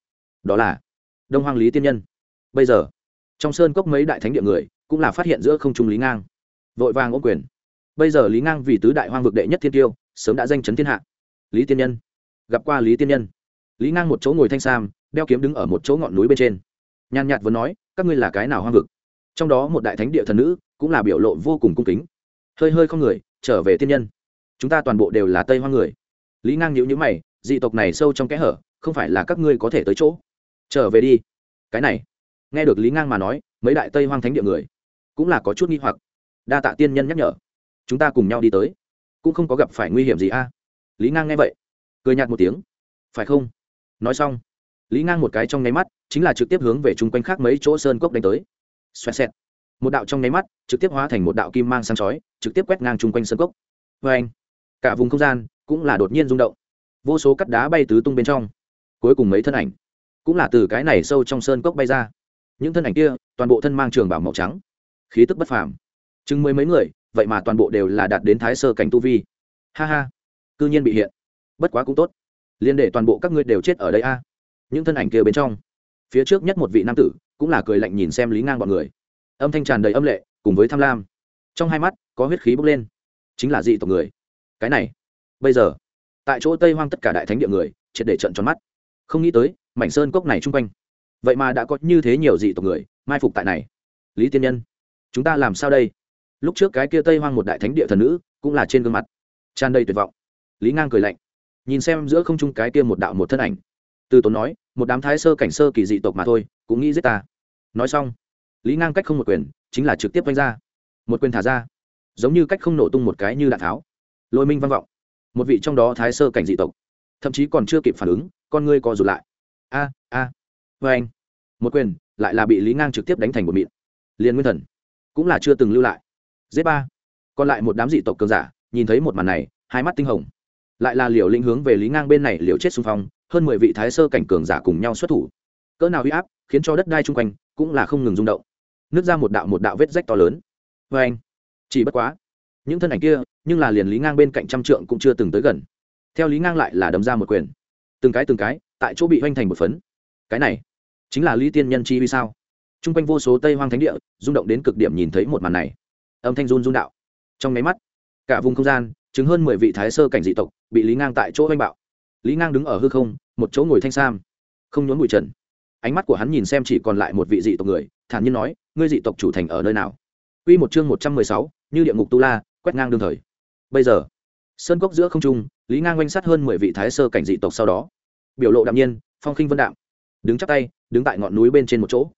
Đó là đông hoàng lý tiên nhân. Bây giờ, trong sơn cốc mấy đại thánh địa người cũng là phát hiện giữa không trung lý ngang. Vội vàng ôm quyền. Bây giờ lý ngang vì tứ đại hoang vực đệ nhất thiên tiêu, sớm đã danh chấn thiên hạ. Lý tiên nhân. Gặp qua lý tiên nhân. Lý ngang một chỗ ngồi thanh sam, đeo kiếm đứng ở một chỗ ngọn núi bên trên. Nhàn nhạt vừa nói, các ngươi là cái nào hoang vực? Trong đó một đại thánh địa thần nữ cũng là biểu lộ vô cùng cung kính. Hơi hơi không người, trở về tiên nhân. Chúng ta toàn bộ đều là tây hoang người. Lý ngang nhữ nhữ mày dị tộc này sâu trong kẽ hở, không phải là các ngươi có thể tới chỗ. Trở về đi. Cái này. Nghe được lý ngang mà nói, mấy đại tây hoang thánh địa người, cũng là có chút nghi hoặc. Đa tạ tiên nhân nhắc nhở. Chúng ta cùng nhau đi tới. Cũng không có gặp phải nguy hiểm gì a. À? Lý ngang nghe vậy, cười nhạt một tiếng. Phải không? Nói xong, lý ngang một cái trong nháy mắt, chính là trực tiếp hướng về chung quanh khác mấy chỗ sơn cốc đánh tới. Xoẹt xẹt. Một đạo trong nháy mắt, trực tiếp hóa thành một đạo kim mang sáng chói, trực tiếp quét ngang chung quanh sơn cốc. Vê anh cả vùng không gian cũng là đột nhiên rung động vô số cắt đá bay tứ tung bên trong. Cuối cùng mấy thân ảnh, cũng là từ cái này sâu trong sơn cốc bay ra. Những thân ảnh kia, toàn bộ thân mang trường bảo màu trắng. Khí tức bất phàm. Chừng mười mấy người, vậy mà toàn bộ đều là đạt đến thái sơ cảnh tu vi. Ha ha, cư nhiên bị hiện. Bất quá cũng tốt. Liên để toàn bộ các ngươi đều chết ở đây a. Những thân ảnh kia bên trong, phía trước nhất một vị nam tử, cũng là cười lạnh nhìn xem lý ngang bọn người. Âm thanh tràn đầy âm lệ, cùng với tham lam. Trong hai mắt, có huyết khí bốc lên. Chính là dị tộc người. Cái này, bây giờ tại chỗ tây hoang tất cả đại thánh địa người, triệt để trận tròn mắt. Không nghĩ tới, mảnh sơn cốc này chung quanh. Vậy mà đã có như thế nhiều dị tộc người, mai phục tại này. Lý tiên nhân, chúng ta làm sao đây? Lúc trước cái kia tây hoang một đại thánh địa thần nữ, cũng là trên gương mặt. Tràn đầy tuyệt vọng. Lý ngang cười lạnh. Nhìn xem giữa không trung cái kia một đạo một thân ảnh. Từ tốn nói, một đám thái sơ cảnh sơ kỳ dị tộc mà thôi, cũng nghĩ giết ta. Nói xong, lý ngang cách không một quyền, chính là trực tiếp vanh ra. Một quyền thả ra. Giống như cách không nổ tung một cái như đạn tháo. Lôi minh vang vọng một vị trong đó thái sơ cảnh dị tộc, thậm chí còn chưa kịp phản ứng, con ngươi co rụt lại. A a vê anh. Một quyền, lại là bị lý ngang trực tiếp đánh thành một mịn. Liền nguyên thần, cũng là chưa từng lưu lại. Z ba. Còn lại một đám dị tộc cường giả, nhìn thấy một màn này, hai mắt tinh hồng. Lại là liều lĩnh hướng về lý ngang bên này liều chết xung phong, hơn mười vị thái sơ cảnh cường giả cùng nhau xuất thủ. Cỡ nào huy áp, khiến cho đất đai chung quanh cũng là không ngừng rung động. Nước ra một đạo một đạo vết rách to lớn. Vê anh. Chỉ bất quá, những thân ảnh kia nhưng là liền lý ngang bên cạnh trăm trượng cũng chưa từng tới gần. Theo lý ngang lại là đấm ra một quyền. Từng cái từng cái, tại chỗ bị hoành thành một phấn. Cái này chính là lý tiên nhân chi vì sao? T r u n g quanh vô số tây hoang thánh địa rung động đến cực điểm nhìn thấy một màn này. Âm thanh run run đạo. Trong máy mắt, cả vùng không gian, chứng hơn mười vị thái sơ cảnh dị tộc bị lý ngang tại chỗ oanh bạo. Lý ngang đứng ở hư không, một chỗ ngồi thanh sam, không nhốn bụi trần. Ánh mắt của hắn nhìn xem chỉ còn lại một vị dị tộc người, thản nhiên nói, ngươi dị tộc chủ thành ở nơi nào? Quy một chương một trăm mười sáu, như địa ngục tu la, quét ngang đương thời bây giờ, sơn cốc giữa không trung, lý ngang oanh sát hơn mười vị thái sơ cảnh dị tộc sau đó. Biểu lộ đạm nhiên, phong khinh vân đạm. Đứng chắp tay, đứng tại ngọn núi bên trên một chỗ.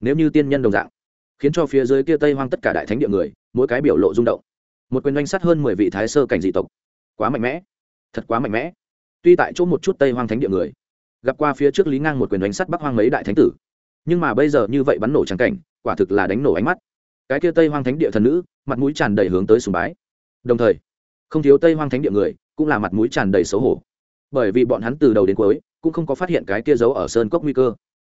Nếu như tiên nhân đồng dạng, khiến cho phía dưới kia tây hoang tất cả đại thánh địa người, mỗi cái biểu lộ rung động. Một quyền oanh sát hơn mười vị thái sơ cảnh dị tộc. Quá mạnh mẽ. Thật quá mạnh mẽ. Tuy tại chỗ một chút tây hoang thánh địa người, gặp qua phía trước lý ngang một quyền đánh sắt bắc hoang mấy đại thánh tử. Nhưng mà bây giờ như vậy bắn nổ trắng cảnh, quả thực là đánh nổ ánh mắt. Cái kia tây hoang thánh địa thần nữ, mặt mũi tràn đầy hướng tới sùng bái. Đồng thời không thiếu tây hoang thánh địa người, cũng là mặt mũi tràn đầy xấu hổ. Bởi vì bọn hắn từ đầu đến cuối, cũng không có phát hiện cái kia giấu ở sơn cốc nguy cơ.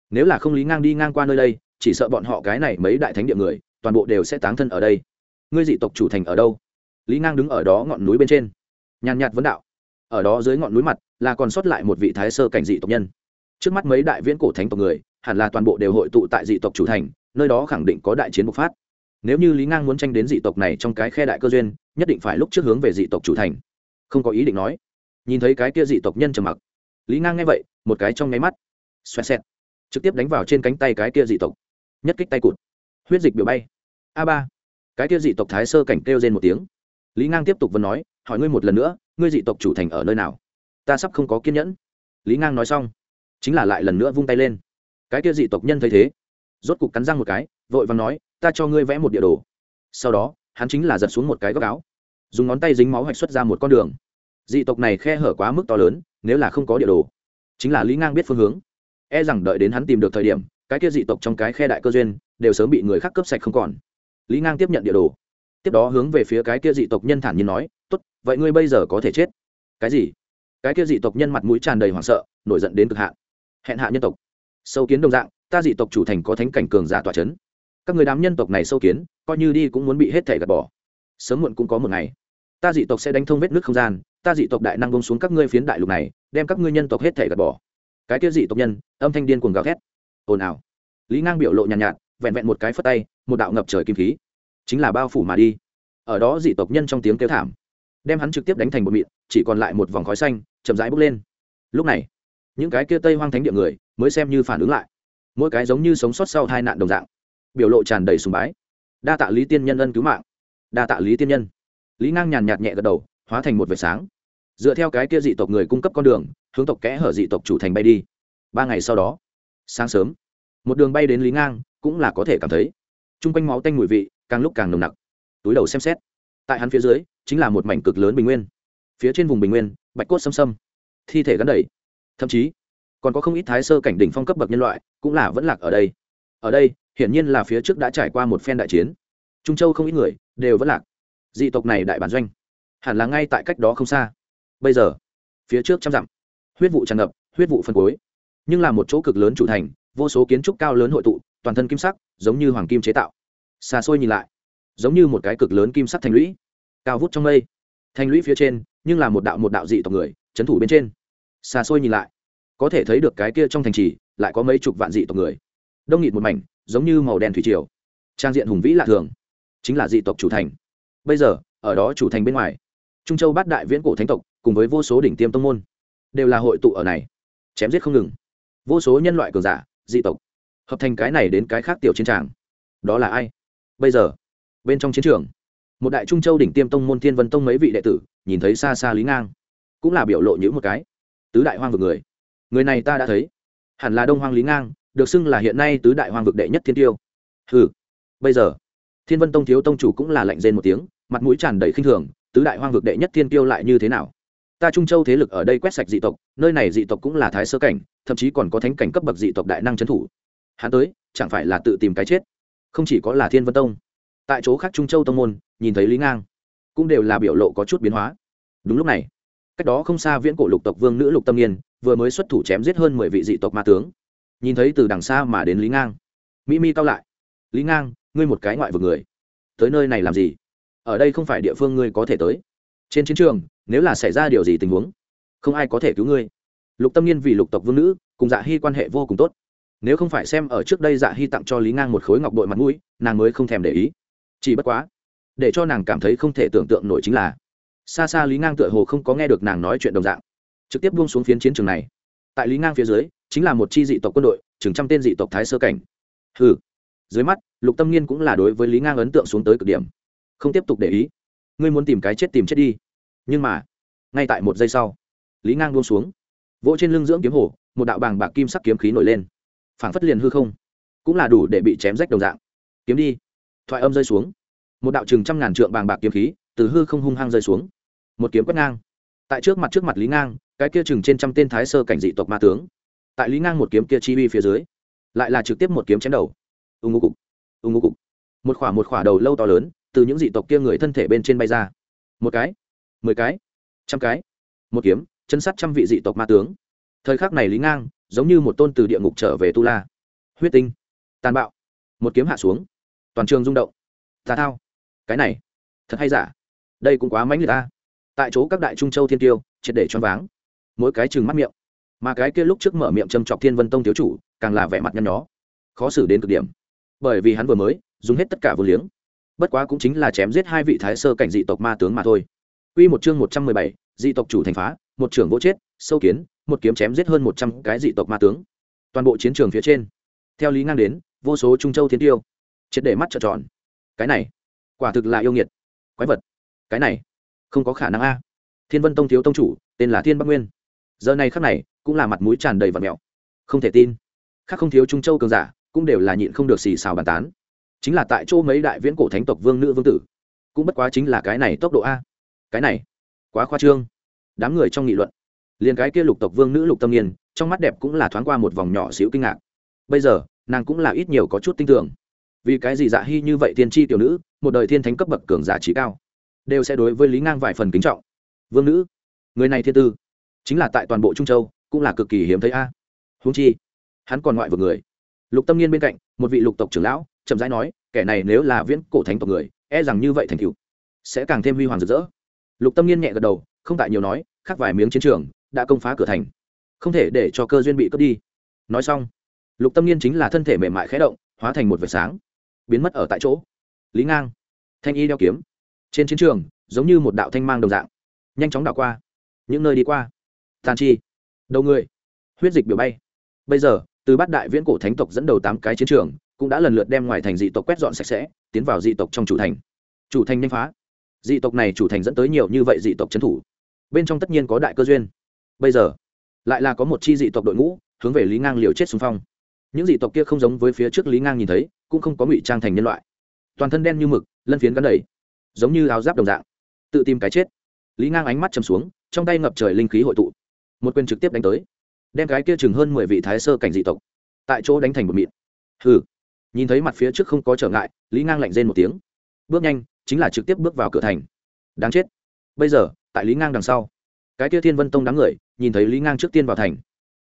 Nếu là không lý ngang đi ngang qua nơi đây, chỉ sợ bọn họ cái này mấy đại thánh địa người, toàn bộ đều sẽ táng thân ở đây. Ngươi dị tộc chủ thành ở đâu? Lý ngang đứng ở đó ngọn núi bên trên. Nhàn nhạt vấn đạo. Ở đó dưới ngọn núi mặt, là còn sót lại một vị thái sơ cảnh dị tộc nhân. Trước mắt mấy đại viễn cổ thánh tộc người, hẳn là toàn bộ đều hội tụ tại dị tộc chủ thành, nơi đó khẳng định có đại chiến bộc phát nếu như lý ngang muốn tranh đến dị tộc này trong cái khe đại cơ duyên, nhất định phải lúc trước hướng về dị tộc chủ thành. Không có ý định nói. Nhìn thấy cái kia dị tộc nhân trầm mặc, lý ngang nghe vậy, một cái trong nháy mắt, xoẹt xẹt, trực tiếp đánh vào trên cánh tay cái kia dị tộc. Nhất kích tay cụt, huyết dịch biểu bay. A ba. Cái kia dị tộc thái sơ cảnh kêu trên một tiếng. Lý ngang tiếp tục vẫn nói, hỏi ngươi một lần nữa, ngươi dị tộc chủ thành ở nơi nào? Ta sắp không có kiên nhẫn. Lý ngang nói xong, chính là lại lần nữa vung tay lên. Cái kia dị tộc nhân thấy thế, rốt cục cắn răng một cái, vội và nói ta cho ngươi vẽ một địa đồ. Sau đó, hắn chính là giật xuống một cái góc áo. Dùng ngón tay dính máu hoạch xuất ra một con đường. Dị tộc này khe hở quá mức to lớn, nếu là không có địa đồ, chính là lý ngang biết phương hướng. E rằng đợi đến hắn tìm được thời điểm, cái kia dị tộc trong cái khe đại cơ duyên đều sớm bị người khác cướp sạch không còn. Lý ngang tiếp nhận địa đồ. Tiếp đó hướng về phía cái kia dị tộc nhân thản nhiên nói, tốt, vậy ngươi bây giờ có thể chết. Cái gì? Cái kia dị tộc nhân mặt mũi tràn đầy hoảng sợ, nổi giận đến cực hạn. Hẹn hạ nhân tộc. Sâu kiến đồng dạng, ta dị tộc chủ thành có thánh cảnh cường giả tòa c h ấ n các người đám nhân tộc này sâu kiến coi như đi cũng muốn bị hết thể gạt bỏ. Sớm muộn cũng có một ngày. Ta dị tộc sẽ đánh thông vết nước không gian ta dị tộc đại năng bông xuống các ngươi phiến đại lục này đem các ngươi nhân tộc hết thể gạt bỏ. Cái kia dị tộc nhân âm thanh điên cuồng gào thét. Ồn ào. Lý ngang biểu lộ nhàn nhạt, nhạt vẹn vẹn một cái phất tay một đạo ngập trời kim khí. Chính là bao phủ mà đi. Ở đó dị tộc nhân trong tiếng kêu thảm. Đem hắn trực tiếp đánh thành một mịn chỉ còn lại một vòng khói xanh chậm rãi bốc lên. Lúc này những cái kia tây hoang thánh địa người mới xem như phản ứng lại. Mỗi cái giống như sống sót sau hai nạn đồng dạng biểu lộ tràn đầy sùng bái. Đa tạ lý tiên nhân ân cứu mạng. Đa tạ lý tiên nhân. Lý ngang nhàn nhạt nhẹ gật đầu, hóa thành một vệt sáng. Dựa theo cái kia dị tộc người cung cấp con đường, hướng tộc kẽ hở dị tộc chủ thành bay đi. Ba ngày sau đó, sáng sớm, một đường bay đến lý ngang, cũng là có thể cảm thấy. T r u n g quanh máu tanh mùi vị, càng lúc càng nồng nặc. Túi đầu xem xét, tại hắn phía dưới, chính là một mảnh cực lớn bình nguyên. Phía trên vùng bình nguyên, bạch cốt xâm xâm. Thi thể gắn đầy. Thậm chí, còn có không ít thái sơ cảnh đỉnh phong cấp bậc nhân loại, cũng là vẫn lạc ở đây ở đây, hiển nhiên là phía trước đã trải qua một phen đại chiến. Trung châu không ít người đều vẫn lạc. Dị tộc này đại bản doanh, hẳn là ngay tại cách đó không xa. Bây giờ, phía trước trăm dặm, huyết vụ tràn ngập, huyết vụ phân cối nhưng là một chỗ cực lớn chủ thành, vô số kiến trúc cao lớn hội tụ, toàn thân kim sắc, giống như hoàng kim chế tạo. Xa xôi nhìn lại, giống như một cái cực lớn kim sắc thành lũy, cao vút trong mây. Thành lũy phía trên, nhưng là một đạo một đạo dị tộc người trấn thủ bên trên. Xa xôi nhìn lại, có thể thấy được cái kia trong thành trì, lại có mấy chục vạn dị tộc người đông nghịt một mảnh, giống như màu đen thủy triều. Trang diện hùng vĩ lạ thường, chính là dị tộc chủ thành. Bây giờ, ở đó chủ thành bên ngoài, trung châu bát đại viễn cổ thánh tộc cùng với vô số đỉnh tiêm tông môn, đều là hội tụ ở này, chém giết không ngừng. Vô số nhân loại cường giả, dị tộc, hợp thành cái này đến cái khác tiểu chiến tràng. Đó là ai? Bây giờ, bên trong chiến trường, một đại trung châu đỉnh tiêm tông môn thiên vân tông mấy vị đệ tử, nhìn thấy xa xa lý ngang, cũng là biểu lộ nhữ một cái. Tứ đại hoang vực người người này ta đã thấy, hẳn là đông hoang lý ngang được xưng là hiện nay tứ đại hoàng vực đệ nhất thiên tiêu. Ừ bây giờ, thiên vân tông thiếu tông chủ cũng là lạnh rên một tiếng, mặt mũi tràn đầy khinh thường, tứ đại hoang vực đệ nhất thiên tiêu lại như thế nào? Ta trung châu thế lực ở đây quét sạch dị tộc, nơi này dị tộc cũng là thái sơ cảnh, thậm chí còn có thánh cảnh cấp bậc dị tộc đại năng trấn thủ. Hắn tới, chẳng phải là tự tìm cái chết? Không chỉ có là thiên vân tông. Tại chỗ khác trung châu tông môn, nhìn thấy lý ngang, cũng đều là biểu lộ có chút biến hóa. Đúng lúc này, cách đó không xa viễn cổ lục tộc vương nữ lục tâm nghiên, vừa mới xuất thủ chém giết hơn mười vị dị tộc ma tướng nhìn thấy từ đằng xa mà đến lý ngang. Mỹ mi cao lại. Lý ngang, ngươi một cái ngoại vực người. Tới nơi này làm gì? Ở đây không phải địa phương ngươi có thể tới. Trên chiến trường, nếu là xảy ra điều gì tình huống, không ai có thể cứu ngươi. Lục tâm nhiên vì lục tộc vương nữ, cùng dạ hy quan hệ vô cùng tốt. Nếu không phải xem ở trước đây dạ hy tặng cho lý ngang một khối ngọc bội mặt mũi, nàng mới không thèm để ý. Chỉ bất quá, để cho nàng cảm thấy không thể tưởng tượng nổi chính là, xa xa lý ngang tựa hồ không có nghe được nàng nói chuyện đồng dạng, trực tiếp buông xuống phiến chiến trường này. Tại lý ngang phía dưới chính là một chi dị tộc quân đội, chừng trăm tên dị tộc thái sơ cảnh. Hừ. Dưới mắt, lục tâm nghiên cũng là đối với lý ngang ấn tượng xuống tới cực điểm. Không tiếp tục để ý. Ngươi muốn tìm cái chết tìm chết đi. Nhưng mà, ngay tại một giây sau, lý ngang buông xuống. Vỗ trên lưng dưỡng kiếm hổ một đạo bàng bạc kim sắc kiếm khí nổi lên. Phảng phất liền hư không, cũng là đủ để bị chém rách đồng dạng. Kiếm đi. Thoại âm rơi xuống. Một đạo chừng trăm ngàn trượng bàng bạc kiếm khí từ hư không hung hăng rơi xuống. Một kiếm quét ngang. Tại trước mặt trước mặt lý ngang, cái kia chừng trên trăm tên thái sơ cảnh dị tộc ma tướng tại lý ngang một kiếm kia chi uy phía dưới, lại là trực tiếp một kiếm chém đầu. Ưng ngô cục ưng ngô cục. Một khỏa một khỏa đầu lâu to lớn, từ những dị tộc kia người thân thể bên trên bay ra. Một cái, mười cái, trăm cái. Một kiếm, chân sát trăm vị dị tộc ma tướng. Thời khắc này lý ngang, giống như một tôn từ địa ngục trở về tu la. Huyết tinh, tàn bạo. Một kiếm hạ xuống, toàn trường rung động. Tà thao. Cái này, thật hay giả? Đây cũng quá mãnh liệt ta. Tại chỗ các đại trung châu thiên tiêu, triệt để choáng váng. Mỗi cái chừng mắt miệng mà cái kia lúc trước mở miệng châm chọc thiên vân tông thiếu chủ càng là vẻ mặt nhăn nhó khó xử đến cực điểm bởi vì hắn vừa mới dùng hết tất cả vô liếng bất quá cũng chính là chém giết hai vị thái sơ cảnh dị tộc ma tướng mà thôi Quy một chương một trăm mười bảy, dị tộc chủ thành phá, một trưởng vỗ chết, sâu kiến, một kiếm chém giết hơn một trăm cái dị tộc ma tướng. Toàn bộ chiến trường phía trên, theo lý ngang đến, vô số trung châu thiên tiêu, Chết để mắt trợn tròn. Cái này, quả thực là yêu nghiệt, quái vật. Cái này, không có khả năng a. Thiên Vân Tông thiếu tông chủ, tên là Thiên Bắc Nguyên. Giờ này khắc này, cũng là mặt mũi tràn đầy vật mèo. Không thể tin. Khác không thiếu trung châu cường giả, cũng đều là nhịn không được xì xào bàn tán. Chính là tại chỗ mấy đại viễn cổ thánh tộc vương nữ vương tử cũng bất quá chính là cái này tốc độ a. Cái này quá khoa trương. Đám người trong nghị luận liền cái kia lục tộc vương nữ lục tâm niên trong mắt đẹp cũng là thoáng qua một vòng nhỏ xíu kinh ngạc. Bây giờ nàng cũng là ít nhiều có chút tin tưởng. Vì cái gì dạ hy như vậy thiên tri tiểu nữ một đời thiên thánh cấp bậc cường giả trí cao đều sẽ đối với lý ngang vài phần kính trọng. Vương nữ người này thiên tư chính là tại toàn bộ trung châu cũng là cực kỳ hiếm thấy a. À. húng chi, hắn còn ngoại vực người. Lục tâm nghiên bên cạnh, một vị lục tộc trưởng lão, chậm rãi nói, kẻ này nếu là viễn cổ thánh tộc người e rằng như vậy thành cựu sẽ càng thêm huy hoàng rực rỡ. Lục tâm nghiên nhẹ gật đầu, không tại nhiều nói, khắc vài miếng chiến trường, đã công phá cửa thành. Không thể để cho cơ duyên bị cướp đi. Nói xong, lục tâm nghiên chính là thân thể mềm mại khẽ động, hóa thành một vệt sáng, biến mất ở tại chỗ. Lý ngang, thanh y đeo kiếm. Trên chiến trường, giống như một đạo thanh mang đồng dạng, nhanh chóng đảo qua, những nơi đi qua. Tàn chi đầu người. Huyết dịch biểu bay. Bây giờ, từ bát đại viễn cổ thánh tộc dẫn đầu tám cái chiến trường, cũng đã lần lượt đem ngoài thành dị tộc quét dọn sạch sẽ, tiến vào dị tộc trong chủ thành. Chủ thành nhanh phá. Dị tộc này chủ thành dẫn tới nhiều như vậy dị tộc trấn thủ. Bên trong tất nhiên có đại cơ duyên. Bây giờ, lại là có một chi dị tộc đội ngũ, hướng về lý ngang liều chết xung phong. Những dị tộc kia không giống với phía trước lý ngang nhìn thấy, cũng không có ngụy trang thành nhân loại. Toàn thân đen như mực, lân phiến gắn đầy, giống như áo giáp đồng dạng. Tự tìm cái chết. Lý ngang ánh mắt chầm xuống, trong tay ngập trời linh khí hội tụ một quyền trực tiếp đánh tới. Đem cái kia chừng hơn mười vị thái sơ cảnh dị tộc tại chỗ đánh thành một mịn. Hừ. Nhìn thấy mặt phía trước không có trở ngại, lý ngang lạnh rên một tiếng. Bước nhanh, chính là trực tiếp bước vào cửa thành. Đáng chết. Bây giờ, tại lý ngang đằng sau, cái kia thiên vân tông đám người, nhìn thấy lý ngang trước tiên vào thành.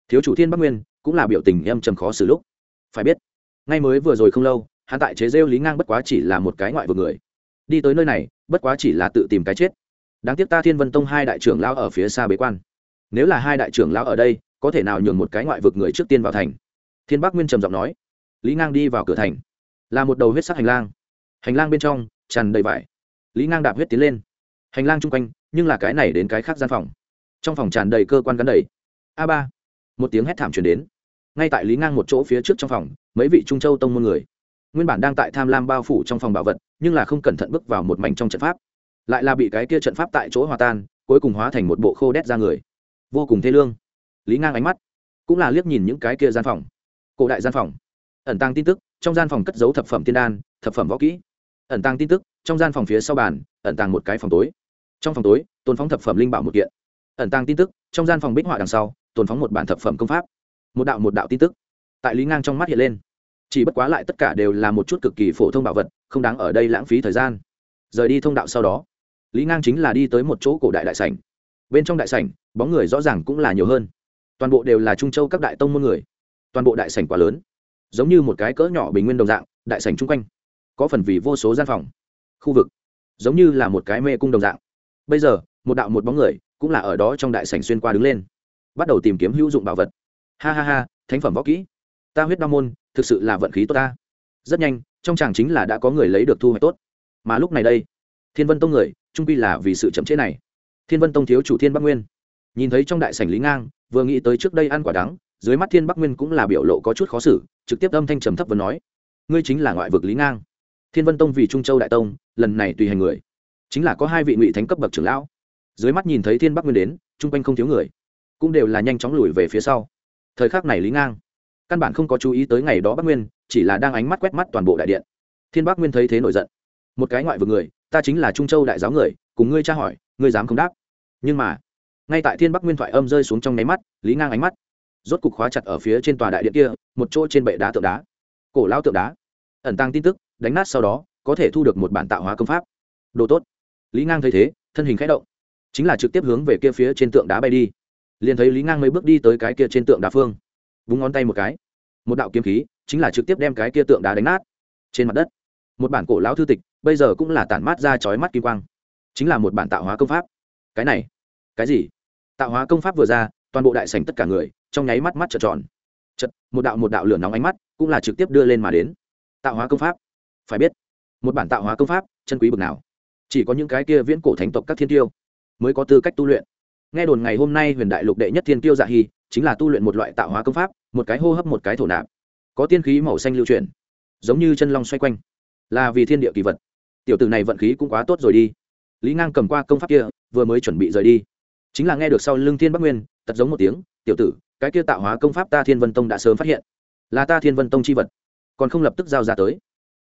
Thiếu chủ thiên bắc nguyên, cũng là biểu tình em trầm khó xử lúc. Phải biết, ngay mới vừa rồi không lâu, hắn tại chế rêu lý ngang bất quá chỉ là một cái ngoại vực người. Đi tới nơi này, bất quá chỉ là tự tìm cái chết. Đáng tiếc ta thiên vân tông hai đại trưởng lao ở phía xa bế quan nếu là hai đại trưởng lão ở đây, có thể nào nhường một cái ngoại vực người trước tiên vào thành? Thiên bắc nguyên trầm giọng nói. Lý ngang đi vào cửa thành. Là một đầu huyết sắc hành lang. Hành lang bên trong, tràn đầy vải. Lý ngang đạp huyết tiến lên. Hành lang chung quanh, nhưng là cái này đến cái khác gian phòng. Trong phòng tràn đầy cơ quan gắn đầy. A ba. Một tiếng hét thảm truyền đến. Ngay tại lý ngang một chỗ phía trước trong phòng, mấy vị trung châu tông môn người. Nguyên bản đang tại tham lam bao phủ trong phòng bảo vật, nhưng là không cẩn thận bước vào một mảnh trong trận pháp. Lại là bị cái kia trận pháp tại chỗ hòa tan, cuối cùng hóa thành một bộ khô đét ra người vô cùng thê lương. Lý ngang ánh mắt cũng là liếc nhìn những cái kia gian phòng. Cổ đại gian phòng. Ẩn tăng tin tức, trong gian phòng cất giấu thập phẩm tiên đan, thập phẩm võ kỹ. Ẩn tăng tin tức, trong gian phòng phía sau bàn, ẩn tàng một cái phòng tối. Trong phòng tối tồn phóng thập phẩm linh bảo một kiện. Ẩn tăng tin tức, trong gian phòng bích họa đằng sau tồn phóng một bản thập phẩm công pháp. Một đạo một đạo tin tức tại lý ngang trong mắt hiện lên. Chỉ bất quá lại tất cả đều là một chút cực kỳ phổ thông bảo vật, không đáng ở đây lãng phí thời gian. Rời đi thông đạo sau đó, lý ngang chính là đi tới một chỗ cổ đại đại sảnh bên trong đại sảnh, bóng người rõ ràng cũng là nhiều hơn. Toàn bộ đều là trung châu các đại tông môn người. Toàn bộ đại sảnh quá lớn. Giống như một cái cỡ nhỏ bình nguyên đồng dạng, đại sảnh chung quanh. Có phần vì vô số gian phòng. Khu vực. Giống như là một cái mê cung đồng dạng. Bây giờ, một đạo một bóng người cũng là ở đó trong đại sảnh xuyên qua đứng lên. Bắt đầu tìm kiếm hữu dụng bảo vật. Ha ha ha, thánh phẩm võ kỹ. Ta huyết đa môn, thực sự là vận khí tốt ta. Rất nhanh, trong chàng chính là đã có người lấy được thu hoạch tốt. Mà lúc này đây, thiên vân tông người, trung quy là vì sự chậm chế này thiên vân tông thiếu chủ thiên bắc nguyên. Nhìn thấy trong đại sảnh lý ngang, vừa nghĩ tới trước đây ăn quả đắng, dưới mắt thiên bắc nguyên cũng là biểu lộ có chút khó xử, trực tiếp âm thanh trầm thấp và nói, ngươi chính là ngoại vực lý ngang. Thiên vân tông vì trung châu đại tông, lần này tùy hành người, chính là có hai vị ngụy thánh cấp bậc trưởng lão. Dưới mắt nhìn thấy thiên bắc nguyên đến, chung quanh không thiếu người, cũng đều là nhanh chóng lùi về phía sau. Thời khắc này lý ngang, căn bản không có chú ý tới ngày đó bắc nguyên, chỉ là đang ánh mắt quét mắt toàn bộ đại điện. Thiên bắc nguyên thấy thế nổi giận. Một cái ngoại vực người, ta chính là trung châu đại giáo người, cùng ngươi tra hỏi ngươi dám không đáp. Nhưng mà, ngay tại thiên bắc nguyên thoại âm rơi xuống trong nháy mắt, lý ngang ánh mắt rốt cục khóa chặt ở phía trên tòa đại điện kia, một chỗ trên bệ đá tượng đá. Cổ lao tượng đá. Ẩn tăng tin tức, đánh nát sau đó, có thể thu được một bản tạo hóa công pháp. Đồ tốt. Lý ngang thấy thế, thân hình k h ẽ động. Chính là trực tiếp hướng về kia phía trên tượng đá bay đi. Liền thấy lý ngang mấy bước đi tới cái kia trên tượng đá phương. Búng ngón tay một cái. Một đạo kiếm khí, chính là trực tiếp đem cái kia tượng đá đánh nát. Trên mặt đất, một bản cổ lão thư tịch, bây giờ cũng là tản mát ra chói mắt kim quang chính là một bản tạo hóa công pháp. Cái này, cái gì? Tạo hóa công pháp vừa ra, toàn bộ đại sảnh tất cả người, trong nháy mắt mắt trợn tròn. Chật một đạo một đạo lửa nóng ánh mắt cũng là trực tiếp đưa lên mà đến. Tạo hóa công pháp. Phải biết, một bản tạo hóa công pháp, chân quý bực nào. Chỉ có những cái kia viễn cổ thánh tộc các thiên tiêu mới có tư cách tu luyện. Nghe đồn ngày hôm nay huyền đại lục đệ nhất thiên tiêu dạ hy chính là tu luyện một loại tạo hóa công pháp, một cái hô hấp, một cái thổ nạp. Có tiên khí màu xanh lưu chuyển, giống như chân long xoay quanh. Là vì thiên địa kỳ vật. Tiểu tử này vận khí cũng quá tốt rồi đi lý ngang cầm qua công pháp kia, vừa mới chuẩn bị rời đi. Chính là nghe được sau lưng thiên bắc nguyên tật giống một tiếng, tiểu tử, cái kia tạo hóa công pháp ta thiên vân tông đã sớm phát hiện, là ta thiên vân tông c h i vật, còn không lập tức giao ra tới.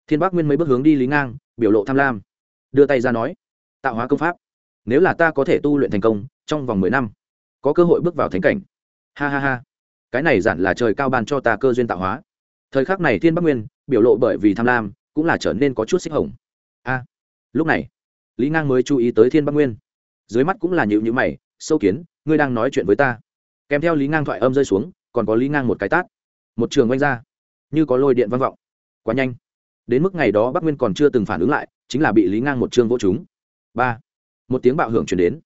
Thiên bắc nguyên mấy bước hướng đi lý ngang, biểu lộ tham lam, đưa tay ra nói, tạo hóa công pháp, nếu là ta có thể tu luyện thành công, trong vòng mười năm, có cơ hội bước vào thánh cảnh. Ha ha ha. Cái này giản là trời cao ban cho ta cơ duyên tạo hóa. Thời khắc này thiên bắc nguyên, biểu lộ bởi vì tham lam, cũng là trở nên có chút xích hồng. A, lúc này lý ngang mới chú ý tới thiên bắc nguyên. Dưới mắt cũng là nhịu nhữ mày, sâu kiến, ngươi đang nói chuyện với ta. Kèm theo lý ngang thoại âm rơi xuống, còn có lý ngang một cái tát. Một trường oanh ra, như có lôi điện vang vọng. Quá nhanh. Đến mức ngày đó bắc nguyên còn chưa từng phản ứng lại, chính là bị lý ngang một chương vô chúng ba. Một tiếng bạo hưởng chuyển đến.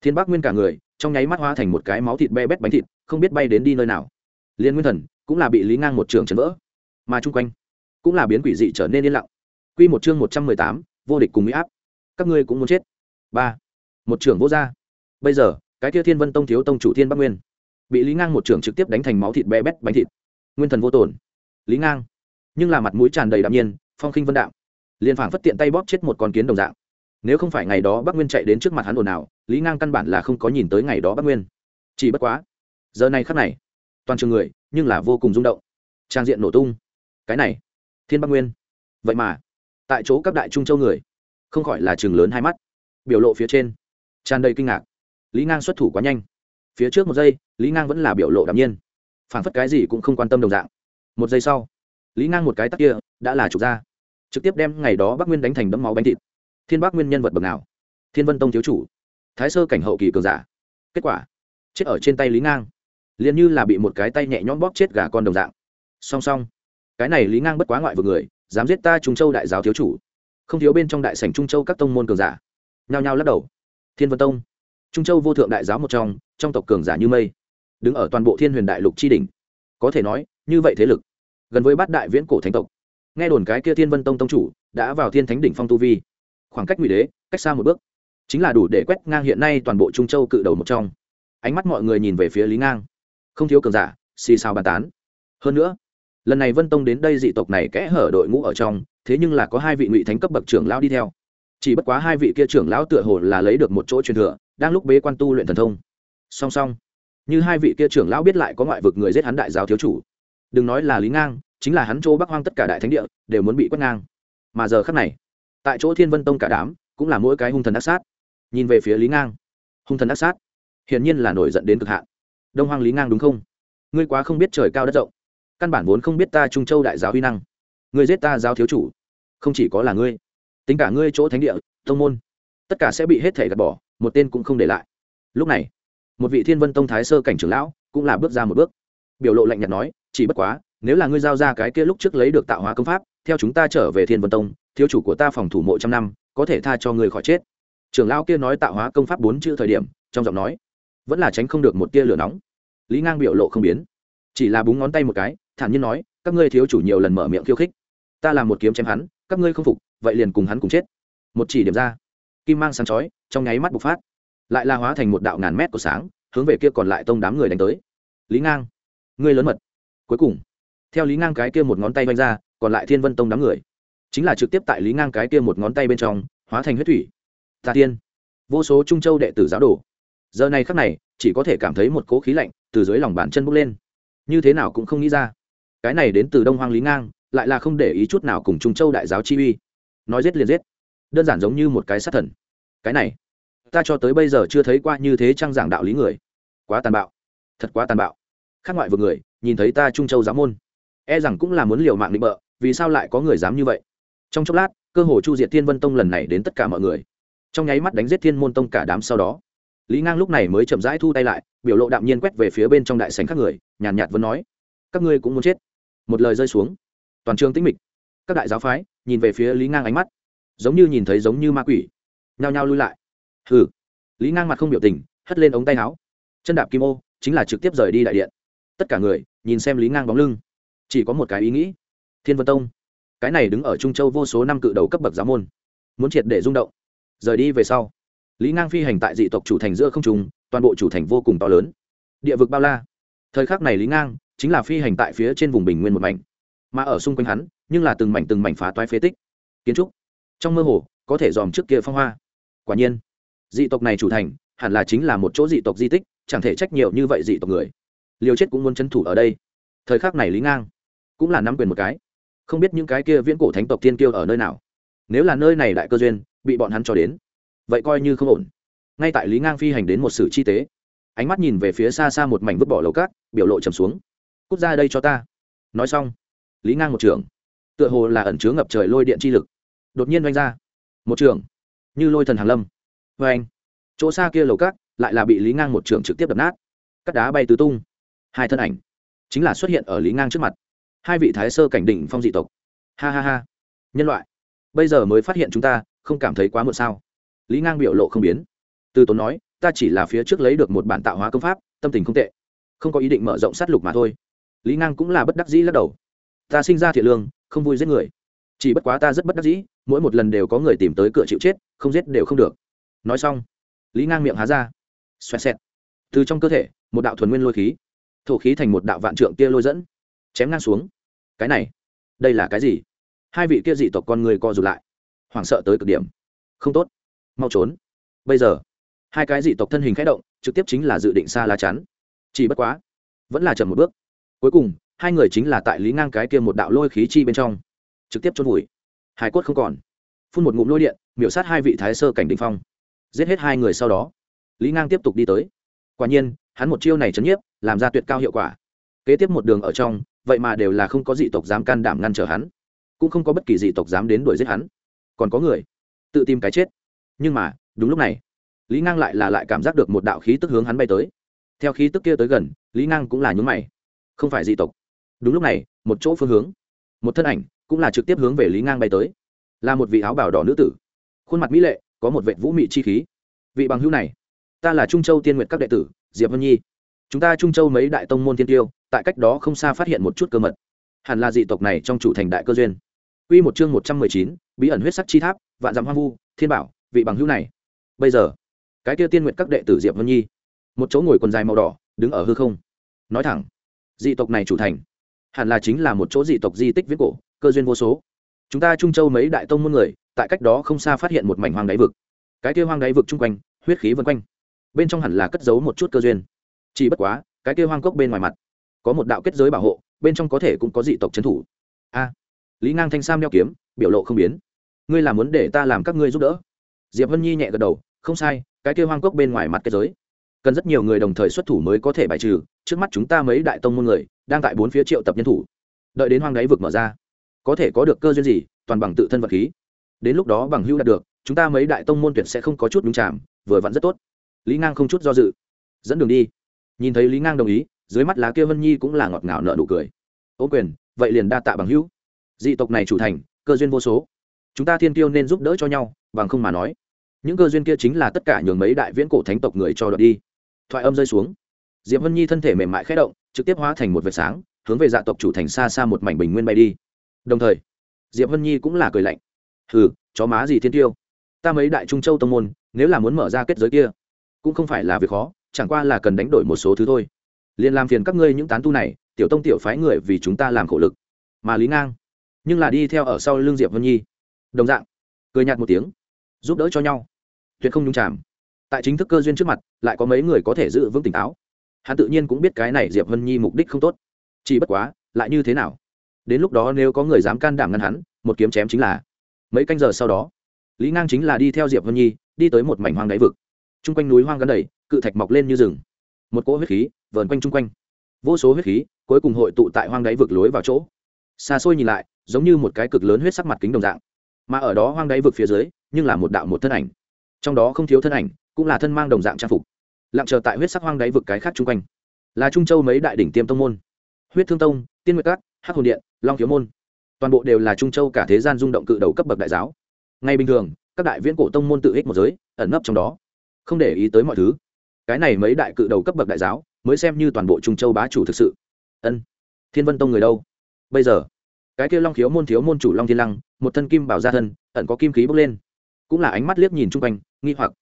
Thiên bắc nguyên cả người, trong nháy mắt hoa thành một cái máu thịt be bét bánh thịt, không biết bay đến đi nơi nào. Liên nguyên thần cũng là bị lý ngang một trường chấn vỡ. Mà chung quanh cũng là biến quỷ dị trở nên yên lặng. Quy một chương một trăm mười tám, vô địch cùng mỹ áp các ngươi cũng muốn chết. Ba. Một trưởng vô gia. Bây giờ, cái kia thiên vân tông thiếu tông chủ thiên bắc nguyên, bị lý ngang một trưởng trực tiếp đánh thành máu thịt bé bét bánh thịt. Nguyên thần vô tổn. Lý ngang. Nhưng là mặt mũi tràn đầy đạm nhiên, phong khinh vân đạo liền phảng phất tiện tay bóp chết một con kiến đồng dạng. Nếu không phải ngày đó bắc nguyên chạy đến trước mặt hắn ồn ào, lý ngang căn bản là không có nhìn tới ngày đó bắc nguyên. Chỉ bất quá, giờ này khắc này, toàn trường người, nhưng là vô cùng rung động. Trang diện nổ tung. Cái này, thiên bắc nguyên. Vậy mà, tại chỗ các đại trung châu người không khỏi là chừng lớn hai mắt. Biểu lộ phía trên, tràn đầy kinh ngạc. Lý ngang xuất thủ quá nhanh. Phía trước một giây, lý ngang vẫn là biểu lộ đ ạ m nhiên. Phản phất cái gì cũng không quan tâm đồng dạng. Một giây sau, lý ngang một cái tắc kia đã là trục ra. Trực tiếp đem ngày đó bắc nguyên đánh thành đấm máu bánh thịt. Thiên bắc nguyên nhân vật bậc nào? Thiên vân tông thiếu chủ. Thái sơ cảnh hậu kỳ cường giả. Kết quả, chết ở trên tay lý ngang. Liền như là bị một cái tay nhẹ nhõm bóp chết gà con đồng dạng. Song song, cái này lý ngang bất quá ngoại vừa người, dám giết ta trung châu đại giáo thiếu chủ không thiếu bên trong đại sảnh trung châu các tông môn cường giả. Nhao nhao lắc đầu. Thiên vân tông. Trung châu vô thượng đại giáo một trong trong tộc cường giả như mây. Đứng ở toàn bộ thiên huyền đại lục tri đình có thể nói, như vậy thế lực, gần với bát đại viễn cổ thánh tộc. Nghe đồn cái kia thiên vân tông tông chủ đã vào thiên thánh đỉnh phong tu vi. Khoảng cách ngụy đế, cách xa một bước. Chính là đủ để quét ngang hiện nay toàn bộ trung châu cự đầu một trong. Ánh mắt mọi người nhìn về phía lý ngang. Không thiếu cường giả, xì xào bàn tán. Hơn nữa lần này vân tông đến đây dị tộc này kẽ hở đội ngũ ở trong, thế nhưng là có hai vị ngụy thánh cấp bậc trưởng lão đi theo. Chỉ bất quá hai vị kia trưởng lão tựa hồ là lấy được một chỗ truyền thừa, đang lúc bế quan tu luyện thần thông. Song song, như hai vị kia trưởng lão biết lại có ngoại vực người giết hắn đại giáo thiếu chủ. Đừng nói là lý ngang, chính là hắn chỗ bắc hoang tất cả đại thánh địa, đều muốn bị quét ngang. Mà giờ khắc này, tại chỗ thiên vân tông cả đám, cũng là mỗi cái hung thần ác sát. Nhìn về phía lý ngang, hung thần ác sát, hiển nhiên là nổi giận đến cực hạn. Đông hoang lý ngang đúng không? Ngươi quá không biết trời cao đất rộng căn bản vốn không biết ta trung châu đại giáo huy năng. Người giết ta giáo thiếu chủ, không chỉ có là ngươi, tính cả ngươi chỗ thánh địa, tông môn, tất cả sẽ bị hết thể gạt bỏ, một tên cũng không để lại. Lúc này, một vị thiên vân tông thái sơ cảnh trưởng lão cũng là bước ra một bước. Biểu lộ lạnh nhạt nói, chỉ bất quá, nếu là ngươi giao ra cái kia lúc trước lấy được tạo hóa công pháp, theo chúng ta trở về thiên vân tông, thiếu chủ của ta phòng thủ mộ trăm năm, có thể tha cho ngươi khỏi chết. Trưởng lão kia nói tạo hóa công pháp bốn chữ thời điểm, trong giọng nói, vẫn là tránh không được một tia lửa nóng. Lý ngang biểu lộ không biến chỉ là búng ngón tay một cái, thản nhiên nói, các ngươi thiếu chủ nhiều lần mở miệng khiêu khích. Ta làm một kiếm chém hắn, các ngươi không phục, vậy liền cùng hắn cùng chết. Một chỉ điểm ra. Kim mang sáng chói, trong nháy mắt bộc phát. Lại la hóa thành một đạo ngàn mét của sáng, hướng về kia còn lại tông đám người đánh tới. Lý ngang, ngươi lớn mật. Cuối cùng, theo lý ngang cái kia một ngón tay vanh ra, còn lại thiên vân tông đám người. Chính là trực tiếp tại lý ngang cái kia một ngón tay bên trong, hóa thành huyết thủy. Tà tiên, vô số trung châu đệ tử giáo đồ. Giờ này khắc này, chỉ có thể cảm thấy một cố khí lạnh từ dưới lòng bàn chân bốc lên như thế nào cũng không nghĩ ra. Cái này đến từ đông hoang lý ngang, lại là không để ý chút nào cùng trung châu đại giáo chi uy. Nói giết liền giết. Đơn giản giống như một cái sát thần. Cái này, ta cho tới bây giờ chưa thấy qua như thế trang giảng đạo lý người. Quá tàn bạo. Thật quá tàn bạo. Khác ngoại vừa người, nhìn thấy ta trung châu giáo môn e rằng cũng là muốn liều mạng định bợ, vì sao lại có người dám như vậy? Trong chốc lát, cơ hồ chu diệt thiên vân tông lần này đến tất cả mọi người. Trong nháy mắt đánh giết thiên môn tông cả đám sau đó lý ngang lúc này mới chậm rãi thu tay lại, biểu lộ đạm nhiên quét về phía bên trong đại sành các người, nhàn nhạt vẫn nói, các ngươi cũng muốn chết. Một lời rơi xuống. Toàn trường tĩnh mịch. Các đại giáo phái nhìn về phía lý ngang ánh mắt, giống như nhìn thấy giống như ma quỷ, nhao nhao lui lại. Hừ. Lý ngang mặt không biểu tình, hất lên ống tay áo. Chân đạp kim ô, chính là trực tiếp rời đi đại điện. Tất cả người nhìn xem lý ngang bóng lưng. Chỉ có một cái ý nghĩ. Thiên vân tông. Cái này đứng ở trung châu vô số năm cự đầu cấp bậc giáo môn. Muốn triệt để rung động. Rời đi về sau lý ngang phi hành tại dị tộc chủ thành giữa không trùng toàn bộ chủ thành vô cùng to lớn. Địa vực bao la. Thời khắc này lý ngang chính là phi hành tại phía trên vùng bình nguyên một mảnh. Mà ở xung quanh hắn, nhưng là từng mảnh từng mảnh phá toái phế tích. Kiến trúc. Trong mơ hồ, có thể dòm trước kia phong hoa. Quả nhiên, dị tộc này chủ thành hẳn là chính là một chỗ dị tộc di tích, chẳng thể trách nhiều như vậy dị tộc người. Liều chết cũng muốn c thủ ở đây. Thời khắc này lý ngang cũng là nắm quyền một cái. Không biết những cái kia viễn cổ thánh tộc tiên kiêu ở nơi nào. Nếu là nơi này đại cơ duyên, bị bọn hắn cho đến vậy coi như không ổn. Ngay tại lý ngang phi hành đến một sử chi tế, ánh mắt nhìn về phía xa xa một mảnh vứt bỏ lầu cát, biểu lộ trầm xuống. Cút ra đây cho ta. Nói xong, lý ngang một trường, tựa hồ là ẩn chứa ngập trời lôi điện chi lực, đột nhiên oanh ra. Một trường, như lôi thần hàng lâm. Vê anh chỗ xa kia lầu cát lại là bị lý ngang một trường trực tiếp đập nát. Cắt đá bay tứ tung. Hai thân ảnh chính là xuất hiện ở lý ngang trước mặt. Hai vị thái sơ cảnh đỉnh phong dị tộc. Ha ha ha. Nhân loại, bây giờ mới phát hiện chúng ta không cảm thấy quá muộn sao? Lý ngang biểu lộ không biến. Từ tốn nói, ta chỉ là phía trước lấy được một bản tạo hóa công pháp, tâm tình không tệ. Không có ý định mở rộng sát lục mà thôi. Lý ngang cũng là bất đắc dĩ lắc đầu. Ta sinh ra thiện lương, không vui giết người. Chỉ bất quá ta rất bất đắc dĩ, mỗi một lần đều có người tìm tới cửa chịu chết, không giết đều không được. Nói xong, lý ngang miệng há ra. Xoẹt xẹt. Từ trong cơ thể, một đạo thuần nguyên lôi khí. Thổ khí thành một đạo vạn trượng kia lôi dẫn, chém ngang xuống. Cái này, đây là cái gì? Hai vị kia dị tộc con người co rụt lại. Hoảng sợ tới cực điểm. Không tốt mau trốn. Bây giờ, hai cái dị tộc thân hình khẽ động, trực tiếp chính là dự định xa lá chắn. Chỉ bất quá, vẫn là chậm một bước. Cuối cùng, hai người chính là tại lý ngang cái kia một đạo lôi khí chi bên trong, trực tiếp trôn vùi. Hải cốt không còn. Phun một ngụm lôi điện, miểu sát hai vị thái sơ cảnh đình phong. Giết hết hai người sau đó, lý ngang tiếp tục đi tới. Quả nhiên, hắn một chiêu này chấn nhiếp, làm ra tuyệt cao hiệu quả. Kế tiếp một đường ở trong, vậy mà đều là không có dị tộc dám can đảm ngăn trở hắn, cũng không có bất kỳ dị tộc dám đến đuổi giết hắn. Còn có người, tự tìm cái chết nhưng mà đúng lúc này lý ngang lại là lại cảm giác được một đạo khí tức hướng hắn bay tới. Theo khí tức kia tới gần lý ngang cũng là nhún mày. Không phải dị tộc. Đúng lúc này một chỗ phương hướng một thân ảnh cũng là trực tiếp hướng về lý ngang bay tới. Là một vị áo bảo đỏ nữ tử. Khuôn mặt mỹ lệ có một vệ vũ mị chi khí. Vị bằng hữu này ta là trung châu tiên nguyệt các đệ tử diệp vân nhi. Chúng ta trung châu mấy đại tông môn tiên tiêu tại cách đó không xa phát hiện một chút cơ mật. Hẳn là dị tộc này trong chủ thành đại cơ duyên. Quy một chương một trăm mười chín, bí ẩn huyết sắc chi tháp, vạn dặm hoang vu, thiên bảo, vị bằng hữu này. Bây giờ, cái kia tiên nguyện các đệ tử Diệp Vân Nhi, một chỗ ngồi quần dài màu đỏ, đứng ở hư không. Nói thẳng, dị tộc này chủ thành, hẳn là chính là một chỗ dị tộc di tích viết cổ, cơ duyên vô số. Chúng ta Trung Châu mấy đại tông môn người, tại cách đó không xa phát hiện một mảnh hoang đáy vực. Cái kia hoang đáy vực chung quanh, huyết khí vân quanh. Bên trong hẳn là cất giấu một chút cơ duyên. Chỉ bất quá, cái kia hoang cốc bên ngoài mặt, có một đạo kết giới bảo hộ, bên trong có thể cũng có dị tộc trấn thủ. A lý ngang thanh sam đeo kiếm biểu lộ không biến ngươi là muốn để ta làm các ngươi giúp đỡ diệp hân nhi nhẹ gật đầu, không sai, cái kêu hoang cốc bên ngoài mặt kết giới. Cần rất nhiều người đồng thời xuất thủ mới có thể bài trừ, trước mắt chúng ta mấy đại tông môn người, đang tại bốn phía triệu tập nhân thủ. Đợi đến hoang đáy vực mở ra, có thể có được cơ duyên gì, toàn bằng tự thân vật khí. Đến lúc đó bằng hữu đạt được, chúng ta mấy đại tông môn tuyệt sẽ không có chút đúng chạm vừa vặn rất tốt. Lý ngang không chút do dự. Dẫn đường đi. Nhìn thấy lý ngang đồng ý, dưới mắt lá kia vân nhi cũng là ngọt ngào nợ nụ cười. Ô quyền, vậy liền đa tạ bằng hữu. Dị tộc này chủ thành, cơ duyên vô số chúng ta thiên tiêu nên giúp đỡ cho nhau, bằng không mà nói, những cơ duyên kia chính là tất cả nhường mấy đại viễn cổ thánh tộc người cho đợt đi. Thoại âm rơi xuống, diệp vân nhi thân thể mềm mại khẽ động, trực tiếp hóa thành một vệt sáng, hướng về dạ tộc chủ thành xa xa một mảnh bình nguyên bay đi. Đồng thời, diệp vân nhi cũng là cười lạnh. Hừ, chó má gì thiên tiêu ta mấy đại trung châu tông môn, nếu là muốn mở ra kết giới kia, cũng không phải là việc khó, chẳng qua là cần đánh đổi một số thứ thôi. Liền làm phiền các ngươi những tán tu này, tiểu tông tiểu phái người vì chúng ta làm khổ lực. Mà lý ngang, nhưng là đi theo ở sau l ư n g diệp vân nhi đồng dạng, cười nhạt một tiếng, giúp đỡ cho nhau. Tuyệt không nhung chàm. Tại chính thức cơ duyên trước mặt, lại có mấy người có thể giữ vững tỉnh táo. Hắn tự nhiên cũng biết cái này diệp vân nhi mục đích không tốt. Chỉ bất quá, lại như thế nào? Đến lúc đó nếu có người dám can đảm ngăn hắn, một kiếm chém chính là. Mấy canh giờ sau đó, lý ngang chính là đi theo diệp vân nhi, đi tới một mảnh hoang đáy vực. T r u n g quanh núi hoang gắn đầy, cự thạch mọc lên như rừng. Một cỗ huyết khí, vờn quanh chung quanh. Vô số huyết khí, cuối cùng hội tụ tại hoang đáy vực lối vào chỗ. Xa xôi nhìn lại, giống như một cái cực lớn huyết sắc mặt kính đồng dạng mà ở đó hoang đáy vực phía dưới, nhưng là một đạo một thân ảnh. Trong đó không thiếu thân ảnh, cũng là thân mang đồng dạng trang phục. Lặng chờ tại huyết sắc hoang đáy vực cái khác chung quanh. Là trung châu mấy đại đỉnh tiêm tông môn. Huyết thương tông, tiên nguyệt cát hắc hồn điện, long thiếu môn. Toàn bộ đều là trung châu cả thế gian rung động cự đầu cấp bậc đại giáo. Ngay bình thường, các đại viễn cổ tông môn tự ích một giới, ẩn nấp trong đó. Không để ý tới mọi thứ. Cái này mấy đại cự đầu cấp bậc đại giáo, mới xem như toàn bộ trung châu bá chủ thực sự. Ân, thiên vân tông người đâu? Bây giờ, cái kia long khiếu môn thiếu môn chủ long thiên lăng một thân kim bảo gia thân, ẩn có kim khí bốc lên. Cũng là ánh mắt liếc nhìn chung quanh, nghi hoặc.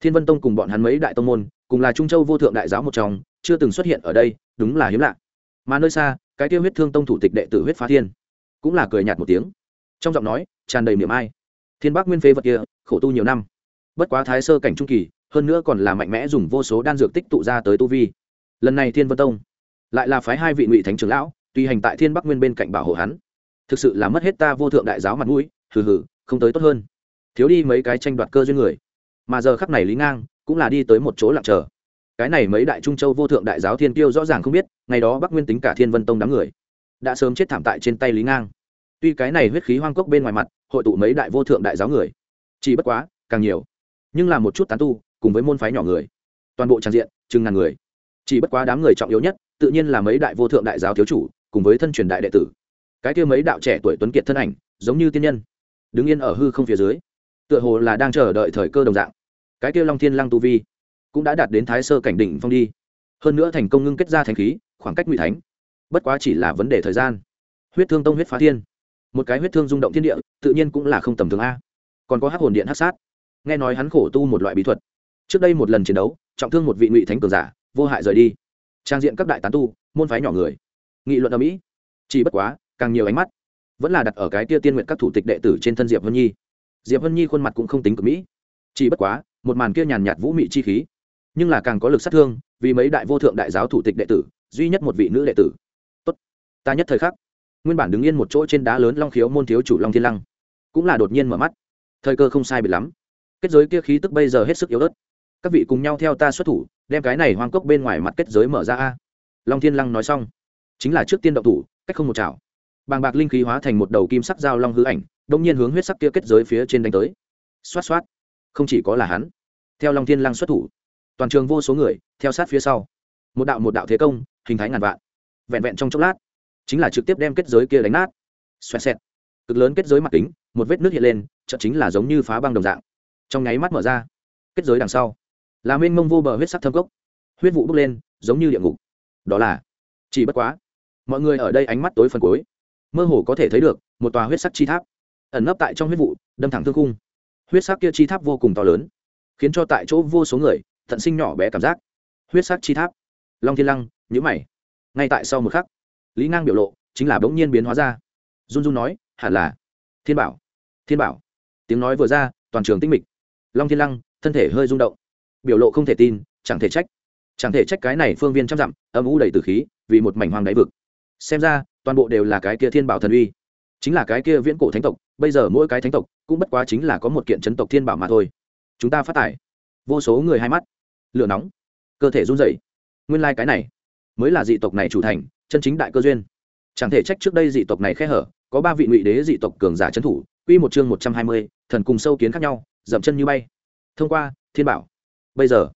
Thiên vân tông cùng bọn hắn mấy đại tông môn, cùng là trung châu vô thượng đại giáo một trong, chưa từng xuất hiện ở đây, đúng là hiếm lạ. Mà nơi xa, cái tiêu huyết thương tông thủ tịch đệ tử huyết phá thiên, cũng là cười nhạt một tiếng. Trong giọng nói, tràn đầy niềm ai. Thiên bác nguyên phế vật kia, khổ tu nhiều năm. Bất quá thái sơ cảnh trung kỳ, hơn nữa còn là mạnh mẽ dùng vô số đan dược tích tụ ra tới tu vi. Lần này thiên vân tông, lại là phái hai vị ngụy thánh trưởng lão, tùy hành tại thiên bắc nguyên bên cạnh bảo hộ hắn thực sự là mất hết ta vô thượng đại giáo mặt mũi, hừ hừ, không tới tốt hơn. Thiếu đi mấy cái tranh đoạt cơ duyên người. Mà giờ khắc này lý ngang cũng là đi tới một chỗ lặng chờ. Cái này mấy đại trung châu vô thượng đại giáo thiên tiêu rõ ràng không biết, ngày đó bắc nguyên tính cả thiên vân tông đám người, đã sớm chết thảm tại trên tay lý ngang. Tuy cái này huyết khí hoang cốc bên ngoài mặt, hội tụ mấy đại vô thượng đại giáo người, chỉ bất quá, càng nhiều. Nhưng là một chút tán tu, cùng với môn phái nhỏ người, toàn bộ trang diện, chừng ngàn người. Chỉ bất quá đám người trọng yếu nhất, tự nhiên là mấy đại vô thượng đại giáo thiếu chủ, cùng với thân truyền đại đệ tử cái kia mấy đạo trẻ tuổi tuấn kiệt thân ảnh, giống như tiên nhân, đứng yên ở hư không phía dưới, tựa hồ là đang chờ đợi thời cơ đồng dạng. Cái kia long thiên lăng tu vi cũng đã đạt đến thái sơ cảnh đỉnh phong đi. Hơn nữa thành công ngưng kết ra thành khí, khoảng cách ngụy thánh. Bất quá chỉ là vấn đề thời gian. Huyết thương tông huyết phá thiên. Một cái huyết thương rung động thiên địa, tự nhiên cũng là không tầm thường a. Còn có hắc hồn điện hắc sát. Nghe nói hắn khổ tu một loại bí thuật. Trước đây một lần chiến đấu, trọng thương một vị ngụy thánh cường giả, vô hại rời đi. Trang diện các đại tán tu, môn phái nhỏ người. Nghị luận ở mỹ. Chỉ bất quá càng nhiều ánh mắt vẫn là đặt ở cái tia tiên nguyện các thủ tịch đệ tử trên thân diệp hân nhi diệp hân nhi khuôn mặt cũng không tính cực mỹ chỉ bất quá một màn kia nhàn nhạt vũ mị chi khí nhưng là càng có lực sát thương vì mấy đại vô thượng đại giáo thủ tịch đệ tử duy nhất một vị nữ đệ tử tốt. ta nhất thời khắc nguyên bản đứng yên một chỗ trên đá lớn long khiếu môn thiếu chủ long thiên lăng cũng là đột nhiên mở mắt thời cơ không sai biệt lắm kết giới kia khí tức bây giờ hết sức yếu ớt các vị cùng nhau theo ta xuất thủ đem cái này hoang cốc bên ngoài mặt kết giới mở ra a long thiên lăng nói xong chính là trước tiên động thủ cách không một chảo bàng bạc linh khí hóa thành một đầu kim sắc dao long hư ảnh, đông nhiên hướng huyết sắc kia kết giới phía trên đánh tới. Xoát xoát. Không chỉ có là hắn, theo long thiên lang xuất thủ, toàn trường vô số người, theo sát phía sau. Một đạo một đạo thế công, hình thái ngàn vạn. Vẹn vẹn trong chốc lát, chính là trực tiếp đem kết giới kia đánh nát. Xoẹt xẹt. Cực lớn kết giới mặt kính, một vết nước hiện lên, chợt chính là giống như phá băng đồng dạng. Trong nháy mắt mở ra, kết giới đằng sau, là mênh mông vô bờ huyết sắc thâm cốc. Huyết vụ bốc lên, giống như địa ngục. Đó là, chỉ bất quá, mọi người ở đây ánh mắt tối phần cuối mơ hồ có thể thấy được một tòa huyết sắc chi tháp ẩn nấp tại trong huyết vụ, đâm thẳng thương khung. Huyết sắc kia chi tháp vô cùng to lớn, khiến cho tại chỗ vô số người thận sinh nhỏ bé cảm giác. Huyết sắc chi tháp. Long thiên lăng nhữ mày. Ngay tại sau một khắc, lý ngang biểu lộ chính là bỗng nhiên biến hóa ra. Run run nói, hẳn là thiên bảo thiên bảo. Tiếng nói vừa ra, toàn trường tinh mịch. Long thiên lăng thân thể hơi rung động, biểu lộ không thể tin, chẳng thể trách. Chẳng thể trách cái này phương viên trăm dặm, âm u đầy từ khí, vì một mảnh hoang đáy vực xem ra, toàn bộ đều là cái kia thiên bảo thần uy. Chính là cái kia viễn cổ thánh tộc, bây giờ mỗi cái thánh tộc cũng bất quá chính là có một kiện chấn tộc thiên bảo mà thôi. Chúng ta phát tải vô số người hai mắt. Lửa nóng. Cơ thể run rẩy. Nguyên lai、like、cái này mới là dị tộc này chủ thành, chân chính đại cơ duyên. Chẳng thể trách trước đây dị tộc này khe hở, có ba vị ngụy đế dị tộc cường giả trấn thủ, quy một chương một trăm hai mươi, thần cùng sâu kiến khác nhau, dậm chân như bay. Thông qua, thiên bảo. Bây giờ,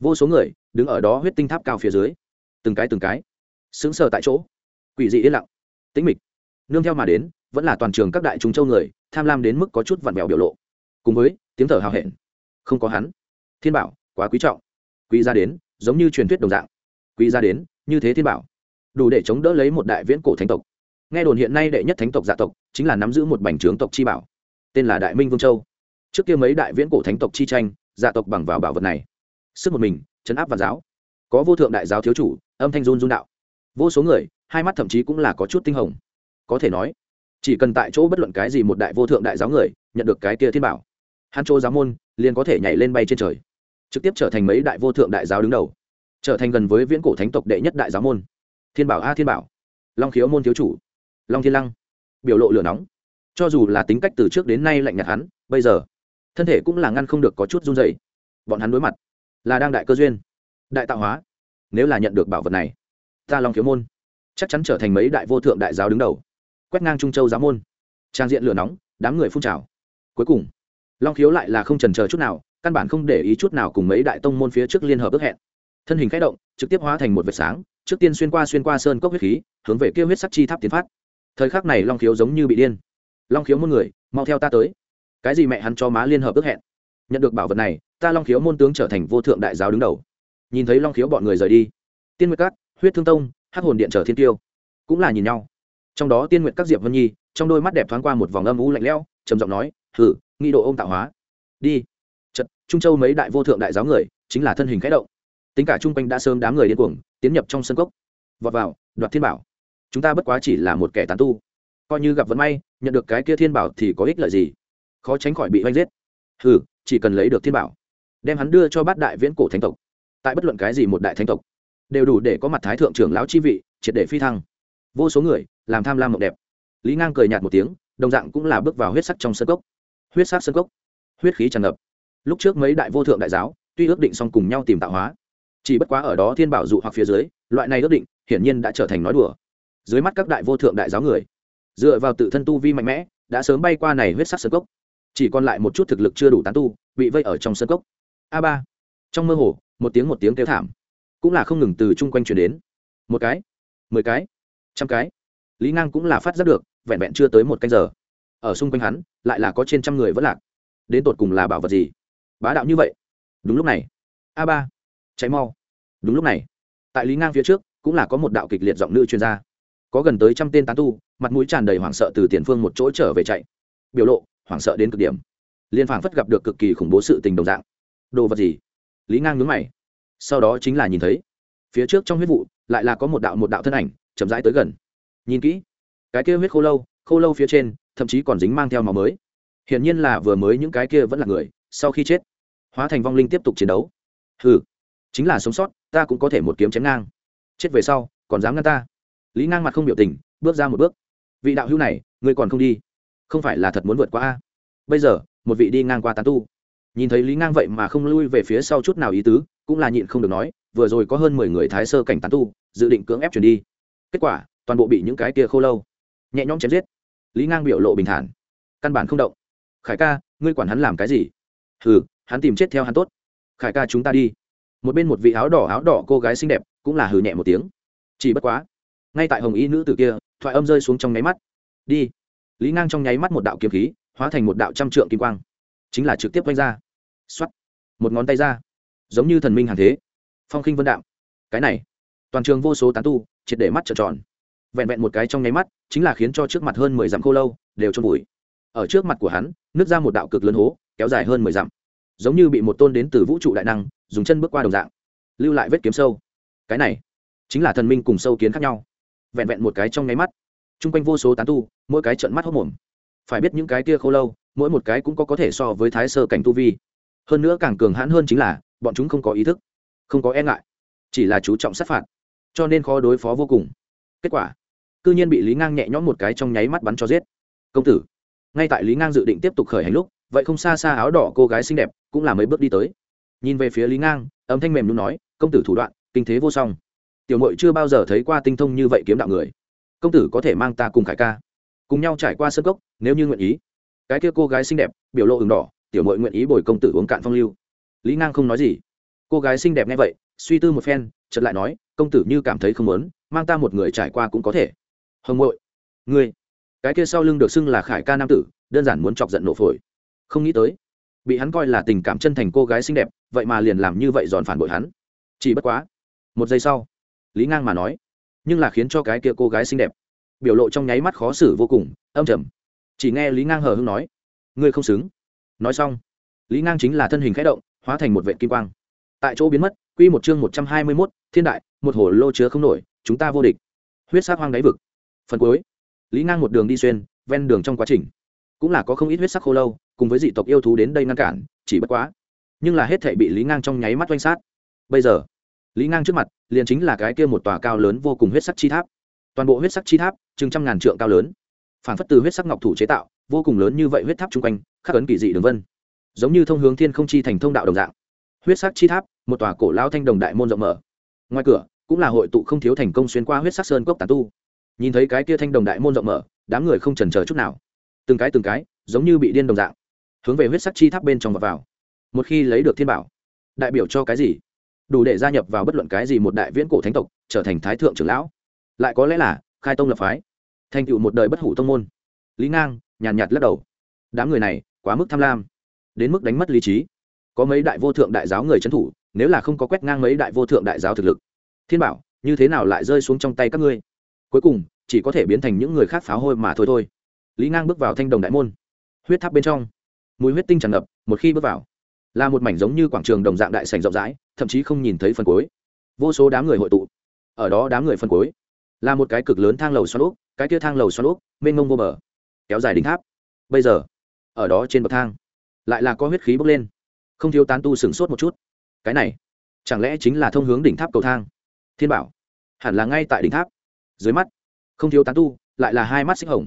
vô số người đứng ở đó huyết tinh tháp cao phía dưới. Từng cái từng cái. Sững sờ tại chỗ quỷ dị yên lặng. Tĩnh mịch. Nương theo mà đến, vẫn là toàn trường các đại chúng châu người, tham lam đến mức có chút vặn vẹo biểu lộ. Cùng với, tiếng thở hào hẹn. Không có hắn. Thiên bảo, quá quý trọng. Quý ra đến, giống như truyền thuyết đồng dạng. Quý ra đến, như thế thiên bảo. Đủ để chống đỡ lấy một đại viễn cổ thánh tộc. Nghe đồn hiện nay đệ nhất thánh tộc dạ tộc, chính là nắm giữ một bành trướng tộc chi bảo. Tên là đại minh vương châu. Trước kia mấy đại viễn cổ thánh tộc chi tranh dạ tộc bằng vào bảo vật này. Sức một mình chấn áp và giáo. Có vô thượng đại giáo thiếu chủ, âm thanh run run đạo vô số người, hai mắt thậm chí cũng là có chút tinh hồng. Có thể nói, chỉ cần tại chỗ bất luận cái gì một đại vô thượng đại giáo người, nhận được cái kia thiên bảo, hắn chỗ giáo môn liền có thể nhảy lên bay trên trời, trực tiếp trở thành mấy đại vô thượng đại giáo đứng đầu, trở thành gần với viễn cổ thánh tộc đệ nhất đại giáo môn. Thiên bảo a thiên bảo, long khiếu môn thiếu chủ, long thiên lăng, biểu lộ lửa nóng. Cho dù là tính cách từ trước đến nay lạnh nhạt hắn, bây giờ, thân thể cũng là ngăn không được có chút run dày bọn hắn đối mặt là đang đại cơ duyên, đại tạo hóa, nếu là nhận được bảo vật này ta long khiếu môn. Chắc chắn trở thành mấy đại vô thượng đại giáo đứng đầu. Quét ngang trung châu giáo môn. Trang diện lửa nóng, đám người phun trào. Cuối cùng, long khiếu lại là không trần chờ chút nào, căn bản không để ý chút nào cùng mấy đại tông môn phía trước liên hợp ước hẹn. Thân hình k h ẽ động, trực tiếp hóa thành một vệt sáng, trước tiên xuyên qua xuyên qua sơn cốc huyết khí, hướng về kia huyết sắc chi tháp tiến phát. Thời khắc này long khiếu giống như bị điên. Long khiếu môn người, mau theo ta tới. Cái gì mẹ hắn cho má liên hợp ước hẹn? Nhận được bảo vật này, ta long khiếu môn tướng trở thành vô thượng đại giáo đứng đầu. Nhìn thấy long khiếu bọn người rời đi, tiên nguyệt cát huyết thương tông hắc hồn điện trở thiên tiêu. Cũng là nhìn nhau. Trong đó tiên nguyệt các diệp vân nhi trong đôi mắt đẹp thoáng qua một vòng âm u lạnh lẽo trầm giọng nói thử nghi độ ôm tạo hóa. Đi. Trận trung châu mấy đại vô thượng đại giáo người chính là thân hình khẽ động. Tính cả trung quanh đã sớm đám người điên cuồng tiến nhập trong sân cốc. Vọt vào đoạt thiên bảo. Chúng ta bất quá chỉ là một kẻ tán tu. Coi như gặp vận may nhận được cái kia thiên bảo thì có ích lợi gì? Khó tránh khỏi bị oanh giết. Hừ, chỉ cần lấy được thiên bảo đem hắn đưa cho bát đại viễn cổ thánh tộc. Tại bất luận cái gì một đại thánh tộc đều đủ để có mặt thái thượng trưởng lão chi vị, triệt để phi thăng. Vô số người, làm tham lam mộng đẹp. Lý ngang cười nhạt một tiếng, đồng dạng cũng là bước vào huyết sắc trong sân cốc. Huyết sắc sân cốc. Huyết khí tràn ngập. Lúc trước mấy đại vô thượng đại giáo, tuy ước định xong cùng nhau tìm tạo hóa, chỉ bất quá ở đó thiên bảo dụ hoặc phía dưới, loại này ước định hiển nhiên đã trở thành nói đùa. Dưới mắt các đại vô thượng đại giáo người, dựa vào tự thân tu vi mạnh mẽ, đã sớm bay qua này huyết sắc sân cốc. Chỉ còn lại một chút thực lực chưa đủ tán tu, bị vây ở trong sân cốc. A ba. Trong mơ hồ, một tiếng một tiếng kêu thảm cũng là không ngừng từ chung quanh chuyển đến. Một cái, mười cái, trăm cái. Lý ngang cũng là phát giác được, vẹn vẹn chưa tới một canh giờ. Ở xung quanh hắn, lại là có trên trăm người vẫn lạc. Đến tột cùng là bảo vật gì? Bá đạo như vậy. Đúng lúc này. A ba, cháy mau. Đúng lúc này. Tại lý ngang phía trước, cũng là có một đạo kịch liệt giọng nữ chuyên gia có gần tới trăm tên tán tu, mặt mũi tràn đầy hoảng sợ từ tiền phương một chỗ trở về chạy. Biểu lộ, hoảng sợ đến cực điểm. Liên phản phất gặp được cực kỳ khủng bố sự tình đồng dạng. Đồ vật gì? Lý ngang nhướng mày sau đó chính là nhìn thấy phía trước trong huyết vụ lại là có một đạo một đạo thân ảnh chậm rãi tới gần nhìn kỹ cái kia huyết khô lâu khô lâu phía trên thậm chí còn dính mang theo máu mới hiển nhiên là vừa mới những cái kia vẫn là người sau khi chết hóa thành vong linh tiếp tục chiến đấu hừ chính là sống sót ta cũng có thể một kiếm chém ngang chết về sau còn dám ngăn ta lý ngang mặt không biểu tình bước ra một bước vị đạo hữu này ngươi còn không đi không phải là thật muốn vượt qua a bây giờ một vị đi ngang qua tán tu nhìn thấy lý ngang vậy mà không lui về phía sau chút nào ý tứ cũng là nhịn không được nói, vừa rồi có hơn mười người thái sơ cảnh tán tu, dự định cưỡng ép chuyển đi. Kết quả, toàn bộ bị những cái kia khô lâu, nhẹ nhõm chém giết. Lý ngang biểu lộ bình thản. Căn bản không động. Khải ca, ngươi quản hắn làm cái gì? Hừ, hắn tìm chết theo hắn tốt. Khải ca chúng ta đi. Một bên một vị áo đỏ áo đỏ cô gái xinh đẹp cũng là hừ nhẹ một tiếng. Chỉ bất quá, ngay tại hồng y nữ tử kia, thoại âm rơi xuống trong nháy mắt. Đi. Lý ngang trong nháy mắt một đạo kiếm khí, hóa thành một đạo trăm trượng kim quang. Chính là trực tiếp quanh ra. X o á t một ngón tay ra giống như thần minh hàng thế. Phong khinh vân đạo cái này, toàn trường vô số tán tu, triệt để mắt trợn tròn. Vẹn vẹn một cái trong nháy mắt, chính là khiến cho trước mặt hơn mười dặm khô lâu, đều trôn vùi. Ở trước mặt của hắn, nứt ra một đạo cực lớn hố, kéo dài hơn mười dặm. Giống như bị một tôn đến từ vũ trụ đại năng, dùng chân bước qua đồng dạng, lưu lại vết kiếm sâu. Cái này, chính là thần minh cùng sâu kiến khác nhau. Vẹn vẹn một cái trong nháy mắt, chung quanh vô số tán tu, mỗi cái trận mắt hốc mồm. Phải biết những cái kia khô lâu, mỗi một cái cũng có có thể so với thái sơ cảnh tu vi. Hơn nữa càng cường hãn hơn chính là bọn chúng không có ý thức, không có e ngại, chỉ là chú trọng sát phạt, cho nên khó đối phó vô cùng. Kết quả, cư nhiên bị lý ngang nhẹ nhõm một cái trong nháy mắt bắn cho giết. Công tử, ngay tại lý ngang dự định tiếp tục khởi hành lúc, vậy không xa xa áo đỏ cô gái xinh đẹp cũng là mấy bước đi tới. Nhìn về phía lý ngang, âm thanh mềm luôn nói, công tử thủ đoạn, kinh thế vô song. Tiểu mội chưa bao giờ thấy qua tinh thông như vậy kiếm đạo người. Công tử có thể mang ta cùng khải ca, cùng nhau trải qua sân cốc, nếu như nguyện ý. Cái kia cô gái xinh đẹp, biểu lộ ửng đỏ, tiểu mội nguyện ý bồi công tử uống cạn phong lưu lý ngang không nói gì. Cô gái xinh đẹp nghe vậy, suy tư một phen, chợt lại nói, công tử như cảm thấy không muốn, mang ta một người trải qua cũng có thể. Hồng hội ngươi, cái kia sau lưng được xưng là khải ca nam tử, đơn giản muốn chọc giận nổ phổi. Không nghĩ tới, bị hắn coi là tình cảm chân thành cô gái xinh đẹp, vậy mà liền làm như vậy giòn phản bội hắn. Chỉ bất quá, một giây sau, lý ngang mà nói, nhưng là khiến cho cái kia cô gái xinh đẹp biểu lộ trong nháy mắt khó xử vô cùng, âm trầm. Chỉ nghe lý ngang hờ hưng nói, ngươi không xứng. Nói xong, lý ngang chính là thân hình khẽ động hóa thành một vệ kim quang. Tại chỗ biến mất, quy một chương một trăm hai mươi mốt, thiên đại, một hồ lô chứa không nổi, chúng ta vô địch. Huyết sắc hoang đáy vực. Phần cuối. Lý ngang một đường đi xuyên, ven đường trong quá trình. Cũng là có không ít huyết sắc khô lâu, cùng với dị tộc yêu thú đến đây ngăn cản, chỉ bất quá. Nhưng là hết thể bị lý ngang trong nháy mắt oanh sát. Bây giờ, lý ngang trước mặt, liền chính là cái kia một tòa cao lớn vô cùng huyết sắc chi tháp. Toàn bộ huyết sắc chi tháp, chừng trăm ngàn trượng cao lớn. Phản phất từ huyết sắc ngọc thủ chế tạo, vô cùng lớn như vậy huyết tháp chung quanh, khắc ấn kỳ dị đường vân giống như thông hướng thiên không chi thành thông đạo đồng dạng. Huyết sắc chi tháp, một tòa cổ lao thanh đồng đại môn rộng mở. Ngoài cửa, cũng là hội tụ không thiếu thành công xuyên qua huyết sắc sơn cốc tàn tu. Nhìn thấy cái kia thanh đồng đại môn rộng mở, đám người không trần chờ chút nào. Từng cái từng cái, giống như bị điên đồng dạng, hướng về huyết sắc chi tháp bên trong và vào. Một khi lấy được thiên bảo, đại biểu cho cái gì? Đủ để gia nhập vào bất luận cái gì một đại viễn cổ thánh tộc, trở thành thái thượng trưởng lão. Lại có lẽ là, khai tông lập phái, thành tựu một đời bất hủ tông môn. Lý ngang nhàn nhạt lắc đầu. Đám người này, quá mức tham lam đến mức đánh mất lý trí. Có mấy đại vô thượng đại giáo người trấn thủ, nếu là không có quét ngang mấy đại vô thượng đại giáo thực lực. Thiên bảo, như thế nào lại rơi xuống trong tay các ngươi? Cuối cùng, chỉ có thể biến thành những người khác phá hôi mà thôi thôi. Lý ngang bước vào thanh đồng đại môn. Huyết tháp bên trong, mùi huyết tinh tràn ngập, một khi bước vào, là một mảnh giống như quảng trường đồng dạng đại sành rộng rãi, thậm chí không nhìn thấy phần cuối. Vô số đám người hội tụ. Ở đó đám người phần cuối, là một cái cực lớn thang lầu xoắn úp, cái kia thang lầu xoắn úp, mênh mông vô bờ, kéo dài đỉnh tháp. Bây giờ, ở đó trên bậc thang lại là có huyết khí bốc lên. Không thiếu tán tu sửng sốt một chút. Cái này, chẳng lẽ chính là thông hướng đỉnh tháp cầu thang? Thiên bảo, hẳn là ngay tại đỉnh tháp. Dưới mắt, không thiếu tán tu, lại là hai mắt xích hồng.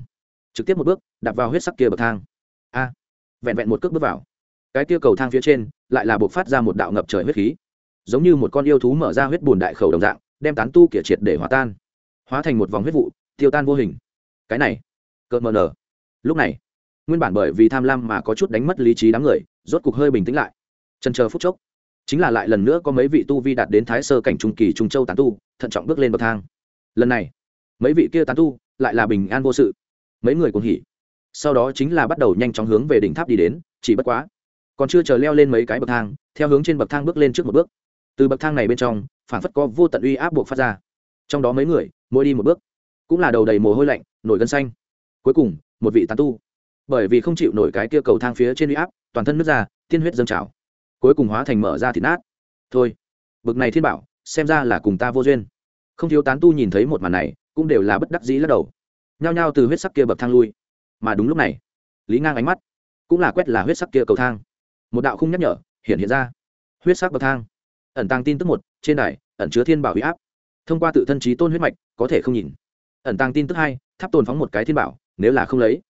Trực tiếp một bước, đạp vào huyết sắc kia bậc thang. A, vẹn vẹn một cước bước vào. Cái kia cầu thang phía trên, lại là buộc phát ra một đạo ngập trời huyết khí. Giống như một con yêu thú mở ra huyết bùn đại khẩu đồng dạng, đem tán tu kia triệt để hóa tan. Hóa thành một vòng huyết vụ, tiêu tan vô hình. Cái này, cợt mờ nở. Lúc này nguyên bản bởi vì tham lam mà có chút đánh mất lý trí đám người, rốt cục hơi bình tĩnh lại. Trần chờ phút chốc, chính là lại lần nữa có mấy vị tu vi đạt đến thái sơ cảnh trung kỳ trung châu tán tu, thận trọng bước lên bậc thang. Lần này, mấy vị kia tán tu lại là bình an vô sự. Mấy người cũng hỉ. Sau đó chính là bắt đầu nhanh chóng hướng về đỉnh tháp đi đến, chỉ bất quá, còn chưa chờ leo lên mấy cái bậc thang, theo hướng trên bậc thang bước lên trước một bước. Từ bậc thang này bên trong phản phất có vô tận uy áp buộc phát ra. Trong đó mấy người, mỗi đi một bước, cũng là đầu đầy mồ hôi lạnh, nổi gân xanh. Cuối cùng, một vị tán tu bởi vì không chịu nổi cái kia cầu thang phía trên uy áp, toàn thân nước ra, tiên huyết dâng trào. Cuối cùng hóa thành mở ra thịt nát. Thôi, bực này thiên bảo, xem ra là cùng ta vô duyên. Không thiếu tán tu nhìn thấy một màn này, cũng đều là bất đắc dĩ lắc đầu. Nhao nhao từ huyết sắc kia bậc thang lui. Mà đúng lúc này, lý ngang ánh mắt cũng là quét là huyết sắc kia cầu thang. Một đạo khung nhắc nhở hiện hiện ra. Huyết sắc bậc thang. Ẩn tàng tin tức một, trên đài, ẩn chứa thiên bảo huy áp. Thông qua tự thân trí tôn huyết mạch, có thể không nhìn. Ẩn tàng tin tức hai, tháp tồn phóng một cái thiên bảo, nếu là không lấy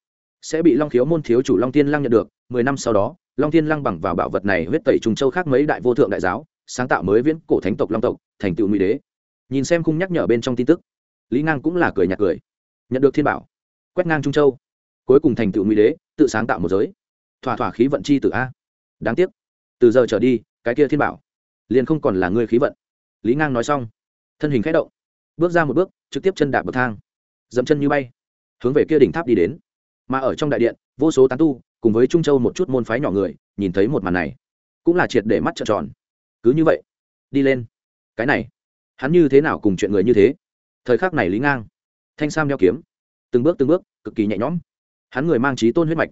sẽ bị long khiếu môn thiếu chủ long tiên lăng nhận được, mười năm sau đó, long tiên lăng bằng vào bảo vật này huyết tẩy trùng châu khác mấy đại vô thượng đại giáo, sáng tạo mới viễn cổ thánh tộc long tộc, thành tựu nguy đế. Nhìn xem khung nhắc nhở bên trong tin tức, lý ngang cũng là cười nhạt cười. Nhận được thiên bảo, quét ngang trung châu, cuối cùng thành tựu nguy đế, tự sáng tạo một giới. Thỏa thỏa khí vận chi từ a. Đáng tiếc, từ giờ trở đi, cái kia thiên bảo, liền không còn là người khí vận. Lý ngang nói xong, thân hình k h ẽ động, bước ra một bước, trực tiếp chân đạp bậc thang dẫm chân như bay, hướng về kia đỉnh tháp đi đến mà ở trong đại điện, vô số tán tu, cùng với trung châu một chút môn phái nhỏ người, nhìn thấy một màn này, cũng là triệt để mắt trợn tròn. Cứ như vậy, đi lên. Cái này, hắn như thế nào cùng chuyện người như thế? Thời khắc này lý ngang, thanh sam đeo kiếm, từng bước từng bước, cực kỳ nhẹ nhõm. Hắn người mang trí tôn huyết mạch,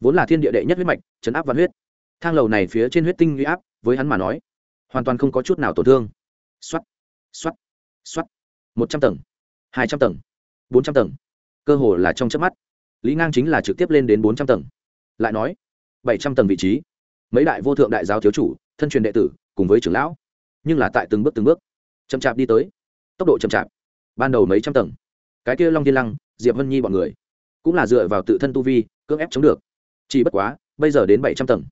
vốn là thiên địa đệ nhất huyết mạch, chấn áp văn huyết. Thang lầu này phía trên huyết tinh huy áp, với hắn mà nói, hoàn toàn không có chút nào tổn thương. Xoắt xoắt xoắt một trăm tầng, hai trăm tầng, bốn trăm tầng. Cơ hồ là trong chớp mắt lý ngang chính là trực tiếp lên đến bốn trăm tầng. Lại nói, bảy trăm tầng vị trí. Mấy đại vô thượng đại giáo thiếu chủ, thân truyền đệ tử, cùng với trưởng lão. Nhưng là tại từng bước từng bước. Chậm chạp đi tới. Tốc độ chậm chạp. Ban đầu mấy trăm tầng. Cái kia long thiên lăng, diệp vân nhi bọn người. Cũng là dựa vào tự thân tu vi, cưỡng ép chống được. Chỉ bất quá, bây giờ đến bảy trăm tầng.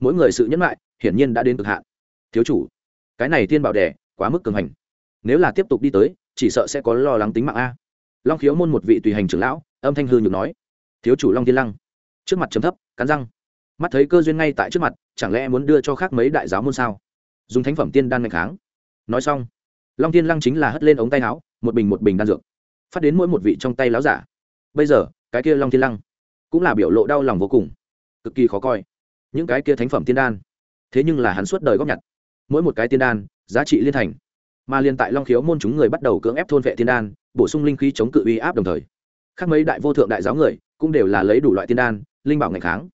Mỗi người sự nhẫn lại, hiển nhiên đã đến cực hạn. Thiếu chủ, cái này thiên bảo đẻ, quá mức cường hành. Nếu là tiếp tục đi tới, chỉ sợ sẽ có lo lắng tính mạng a. Long khiếu môn một vị tùy hành trưởng lão, âm thanh hư nhược nói thiếu chủ long thiên lăng. Trước mặt chấm thấp, cắn răng. Mắt thấy cơ duyên ngay tại trước mặt, chẳng lẽ muốn đưa cho khác mấy đại giáo môn sao? Dùng thánh phẩm tiên đan ngày kháng. Nói xong, long thiên lăng chính là hất lên ống tay áo, một bình một bình đan dược. Phát đến mỗi một vị trong tay láo giả. Bây giờ, cái kia long thiên lăng cũng là biểu lộ đau lòng vô cùng, cực kỳ khó coi. Những cái kia thánh phẩm tiên đan, thế nhưng là hắn suốt đời góp nhặt. Mỗi một cái tiên đan, giá trị liên thành. Mà liên tại long khiếu môn chúng người bắt đầu cưỡng ép thôn vệ tiên đan, bổ sung linh khí chống cự uy áp đồng thời khác mấy đại vô thượng đại giáo người cũng đều là lấy đủ loại tiên đan, linh bảo ngày kháng.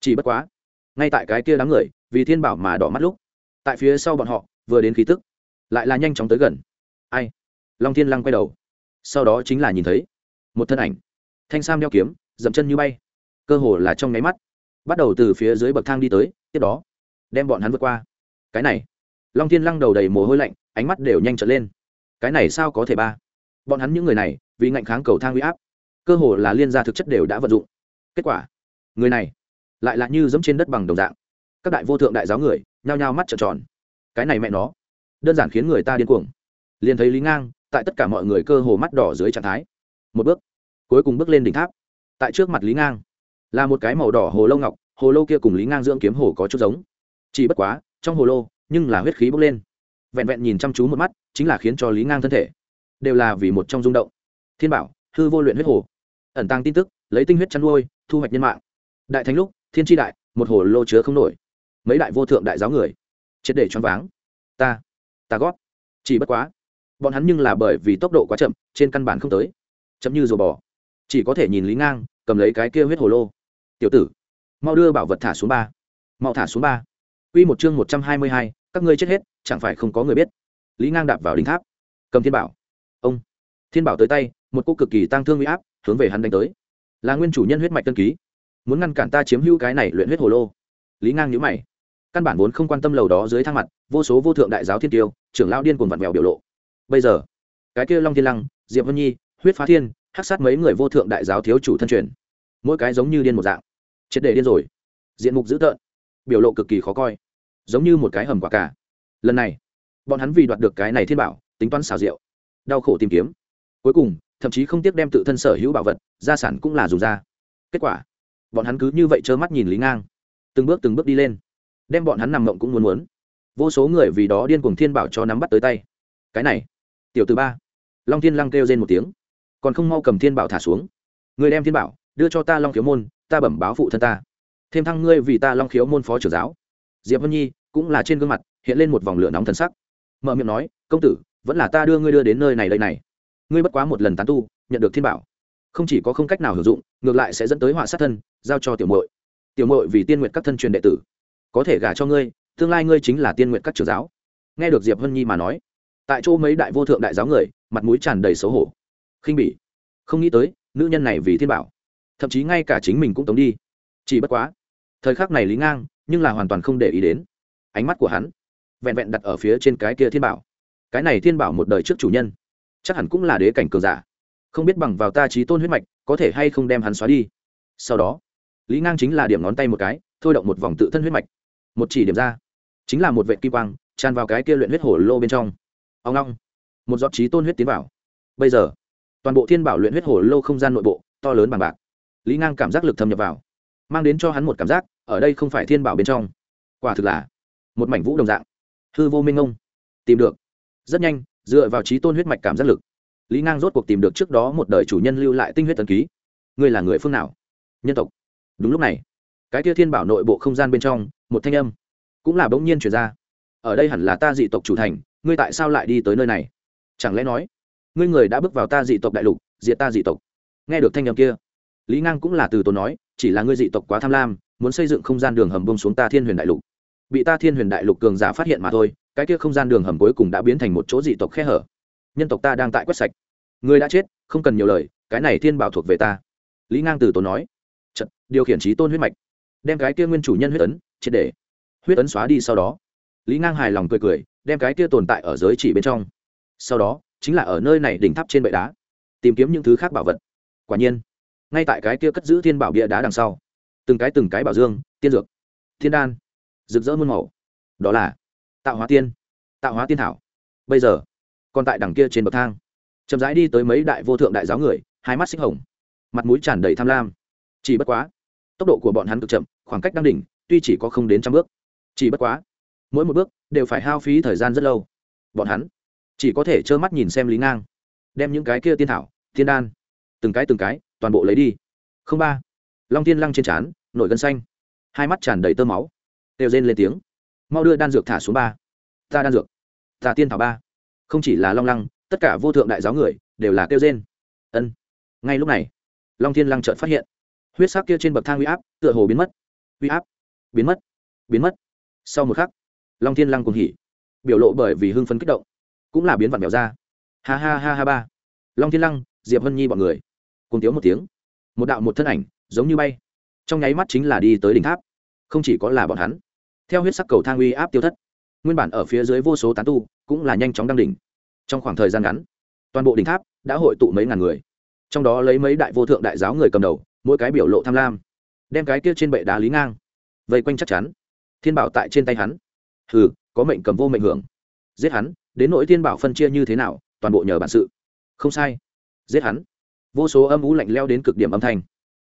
Chỉ bất quá, ngay tại cái kia đám người, vì thiên bảo mà đỏ mắt lúc, tại phía sau bọn họ, vừa đến khí tức, lại là nhanh chóng tới gần. Ai? Long thiên lăng quay đầu. Sau đó chính là nhìn thấy một thân ảnh, thanh sam đeo kiếm, dậm chân như bay, cơ hồ là trong nháy mắt, bắt đầu từ phía dưới bậc thang đi tới, tiếp đó, đem bọn hắn vượt qua. Cái này, long thiên lăng đầu đầy mồ hôi lạnh, ánh mắt đều nhanh trở lên. Cái này sao có thể ba? Bọn hắn những người này, vì ngạnh kháng cầu thang huy áp cơ hồ là liên gia thực chất đều đã vận dụng. Kết quả, người này lại là như giống trên đất bằng đồng dạng. Các đại vô thượng đại giáo người nhao nhao mắt trợn tròn. Cái này mẹ nó, đơn giản khiến người ta điên cuồng. Liền thấy lý ngang, tại tất cả mọi người cơ hồ mắt đỏ dưới trạng thái. Một bước, cuối cùng bước lên đỉnh tháp. Tại trước mặt lý ngang, là một cái màu đỏ hồ lâu ngọc, hồ lô kia cùng lý ngang dưỡng kiếm hồ có chút giống. Chỉ bất quá, trong hồ lô, nhưng là huyết khí bốc lên. Vẹn vẹn nhìn chăm chú một mắt, chính là khiến cho lý ngang thân thể đều là vì một trong rung động. Thiên bảo, hư vô luyện huyết hồ ẩn tăng tin tức, lấy tinh huyết chăn nuôi, thu hoạch nhân mạng. Đại thánh lúc, thiên tri đại, một hồ lô chứa không nổi. Mấy đại vô thượng đại giáo người, triệt để choáng váng. Ta ta gót chỉ bất quá, bọn hắn nhưng là bởi vì tốc độ quá chậm, trên căn bản không tới. Chậm như rùa bò. Chỉ có thể nhìn lý ngang, cầm lấy cái kia huyết hồ lô. Tiểu tử, mau đưa bảo vật thả xuống ba. Mau thả xuống ba. Quy một chương một trăm hai mươi hai, các ngươi chết hết, chẳng phải không có người biết. Lý ngang đạp vào đỉnh tháp. Cầm thiên bảo. Ông, thiên bảo tới tay, một cô cực kỳ tăng thương uy áp hướng về hắn đánh tới. Là nguyên chủ nhân huyết mạch tân ký. Muốn ngăn cản ta chiếm hữu cái này luyện huyết hồ lô. Lý ngang nhữ mày. Căn bản vốn không quan tâm lầu đó dưới thang mặt, vô số vô thượng đại giáo thiên tiêu, trưởng lao điên cuồng vặn vẹo biểu lộ. Bây giờ, cái kia long thiên lăng, diệp vân nhi, huyết phá thiên, hắc sát mấy người vô thượng đại giáo thiếu chủ thân truyền. Mỗi cái giống như điên một dạng. Triệt để điên rồi. Diện mục dữ tợn. Biểu lộ cực kỳ khó coi. Giống như một cái hầm quả cả. Lần này, bọn hắn vì đoạt được cái này thiên bảo, tính toán xào rượu đau khổ tìm kiếm. Cuối cùng thậm chí không tiếc đem tự thân sở hữu bảo vật, gia sản cũng là dùng ra. Kết quả, bọn hắn cứ như vậy trơ mắt nhìn lý ngang, từng bước từng bước đi lên. Đem bọn hắn nằm mộng cũng muốn muốn. Vô số người vì đó điên cuồng thiên bảo cho nắm bắt tới tay. Cái này, tiểu từ ba. Long thiên lăng kêu lên một tiếng, còn không mau cầm thiên bảo thả xuống. Người đem thiên bảo, đưa cho ta long khiếu môn, ta bẩm báo phụ thân ta. Thêm thăng ngươi vì ta long khiếu môn phó trưởng giáo. Diệp vân nhi, cũng là trên gương mặt, hiện lên một vòng lửa nóng thần sắc. Mở miệng nói, công tử, vẫn là ta đưa ngươi đưa đến nơi này đây này ngươi bất quá một lần tán tu, nhận được thiên bảo. Không chỉ có không cách nào hưởng dụng, ngược lại sẽ dẫn tới họa sát thân, giao cho tiểu muội. Tiểu muội vì tiên nguyện các thân truyền đệ tử, có thể gả cho ngươi, tương lai ngươi chính là tiên nguyện các trường giáo. Nghe được diệp Hân nhi mà nói, tại chỗ mấy đại vô thượng đại giáo người, mặt mũi tràn đầy xấu hổ. Khinh bỉ. Không nghĩ tới, nữ nhân này vì thiên bảo. Thậm chí ngay cả chính mình cũng tống đi. Chỉ bất quá, thời khắc này lý ngang, nhưng là hoàn toàn không để ý đến. Ánh mắt của hắn vẹn vẹn đặt ở phía trên cái kia thiên bảo. Cái này thiên bảo một đời trước chủ nhân chắc hẳn cũng là đế cảnh cường giả. Không biết bằng vào ta trí tôn huyết mạch, có thể hay không đem hắn xóa đi. Sau đó, lý ngang chính là điểm ngón tay một cái, thôi động một vòng tự thân huyết mạch. Một chỉ điểm ra. Chính là một vệ kim quang, tràn vào cái kia luyện huyết hổ lô bên trong. Ông long. Một giọt trí tôn huyết tiến vào. Bây giờ, toàn bộ thiên bảo luyện huyết hổ lô không gian nội bộ, to lớn bằng bạc. Lý ngang cảm giác lực thâm nhập vào, mang đến cho hắn một cảm giác, ở đây không phải thiên bảo bên trong. Quả thực là một mảnh vũ đồng dạng. Hư vô minh ngông tìm được. Rất nhanh dựa vào trí tôn huyết mạch cảm giác lực. Lý ngang rốt cuộc tìm được trước đó một đời chủ nhân lưu lại tinh huyết tần ký. Ngươi là người phương nào? Nhân tộc. Đúng lúc này, cái tia thiên bảo nội bộ không gian bên trong, một thanh âm cũng là bỗng nhiên chuyển ra. Ở đây hẳn là ta dị tộc chủ thành, ngươi tại sao lại đi tới nơi này? Chẳng lẽ nói, ngươi người đã bước vào ta dị tộc đại lục, diệt ta dị tộc? Nghe được thanh âm kia, lý ngang cũng là từ tốn nói, chỉ là ngươi dị tộc quá tham lam, muốn xây dựng không gian đường hầm bông xuống ta thiên huyền đại lục. Bị ta thiên huyền đại lục cường giả phát hiện mà thôi cái kia không gian đường hầm cuối cùng đã biến thành một chỗ dị tộc khe hở. Nhân tộc ta đang tại quét sạch. Người đã chết không cần nhiều lời cái này thiên bảo thuộc về ta. Lý ngang từ tốn nói. Chật, điều khiển trí tôn huyết mạch. Đem cái kia nguyên chủ nhân huyết ấn triệt để. Huyết ấn xóa đi sau đó. Lý ngang hài lòng cười cười đem cái kia tồn tại ở giới chỉ bên trong. Sau đó chính là ở nơi này đỉnh tháp trên bệ đá. Tìm kiếm những thứ khác bảo vật. Quả nhiên ngay tại cái kia cất giữ thiên bảo bia đá đằng sau từng cái từng cái bảo dương tiên dược thiên đan rực rỡ muôn màu. Đó là tạo hóa tiên. Tạo hóa tiên thảo. Bây giờ, còn tại đằng kia trên bậc thang. Chậm rãi đi tới mấy đại vô thượng đại giáo người, hai mắt xích hồng. Mặt mũi tràn đầy tham lam. Chỉ bất quá, tốc độ của bọn hắn cực chậm, khoảng cách đang đỉnh, tuy chỉ có không đến trăm bước. Chỉ bất quá, mỗi một bước đều phải hao phí thời gian rất lâu. Bọn hắn chỉ có thể trơ mắt nhìn xem lý ngang, đem những cái kia tiên thảo, tiên đan, từng cái từng cái, toàn bộ lấy đi. Không ba, long tiên lăng trên trán, nổi gân xanh. Hai mắt tràn đầy tơ máu. Đều rên lên tiếng mau đưa đan dược thả xuống ba. Ta đan dược. Ta tiên thảo ba. Không chỉ là long lăng, tất cả vô thượng đại giáo người đều là kêu trên ân. Ngay lúc này, long thiên lăng chợt phát hiện, huyết sắc kia trên bậc thang uy áp tựa hồ biến mất. Uy áp biến mất biến mất. Sau một khắc, long thiên lăng cùng hỉ, biểu lộ bởi vì hưng phấn kích động, cũng là biến vặn bèo ra. Ha ha ha ha ba. Long thiên lăng, diệp hân nhi bọn người cùng tiếu một tiếng, một đạo một thân ảnh giống như bay, trong nháy mắt chính là đi tới đỉnh tháp. Không chỉ có là bọn hắn theo huyết sắc cầu thang uy áp tiêu thất. Nguyên bản ở phía dưới vô số tán tu cũng là nhanh chóng đăng đỉnh. Trong khoảng thời gian ngắn, toàn bộ đỉnh tháp đã hội tụ mấy ngàn người. Trong đó lấy mấy đại vô thượng đại giáo người cầm đầu, mỗi cái biểu lộ tham lam, đem cái kia trên bệ đá lý ngang, vây quanh chắc chắn. Thiên bảo tại trên tay hắn. Hừ, có mệnh cầm vô mệnh hưởng. Giết hắn, đến nỗi thiên bảo phân chia như thế nào, toàn bộ nhờ bản sự. Không sai. Giết hắn. Vô số âm ú lạnh leo đến cực điểm âm thanh.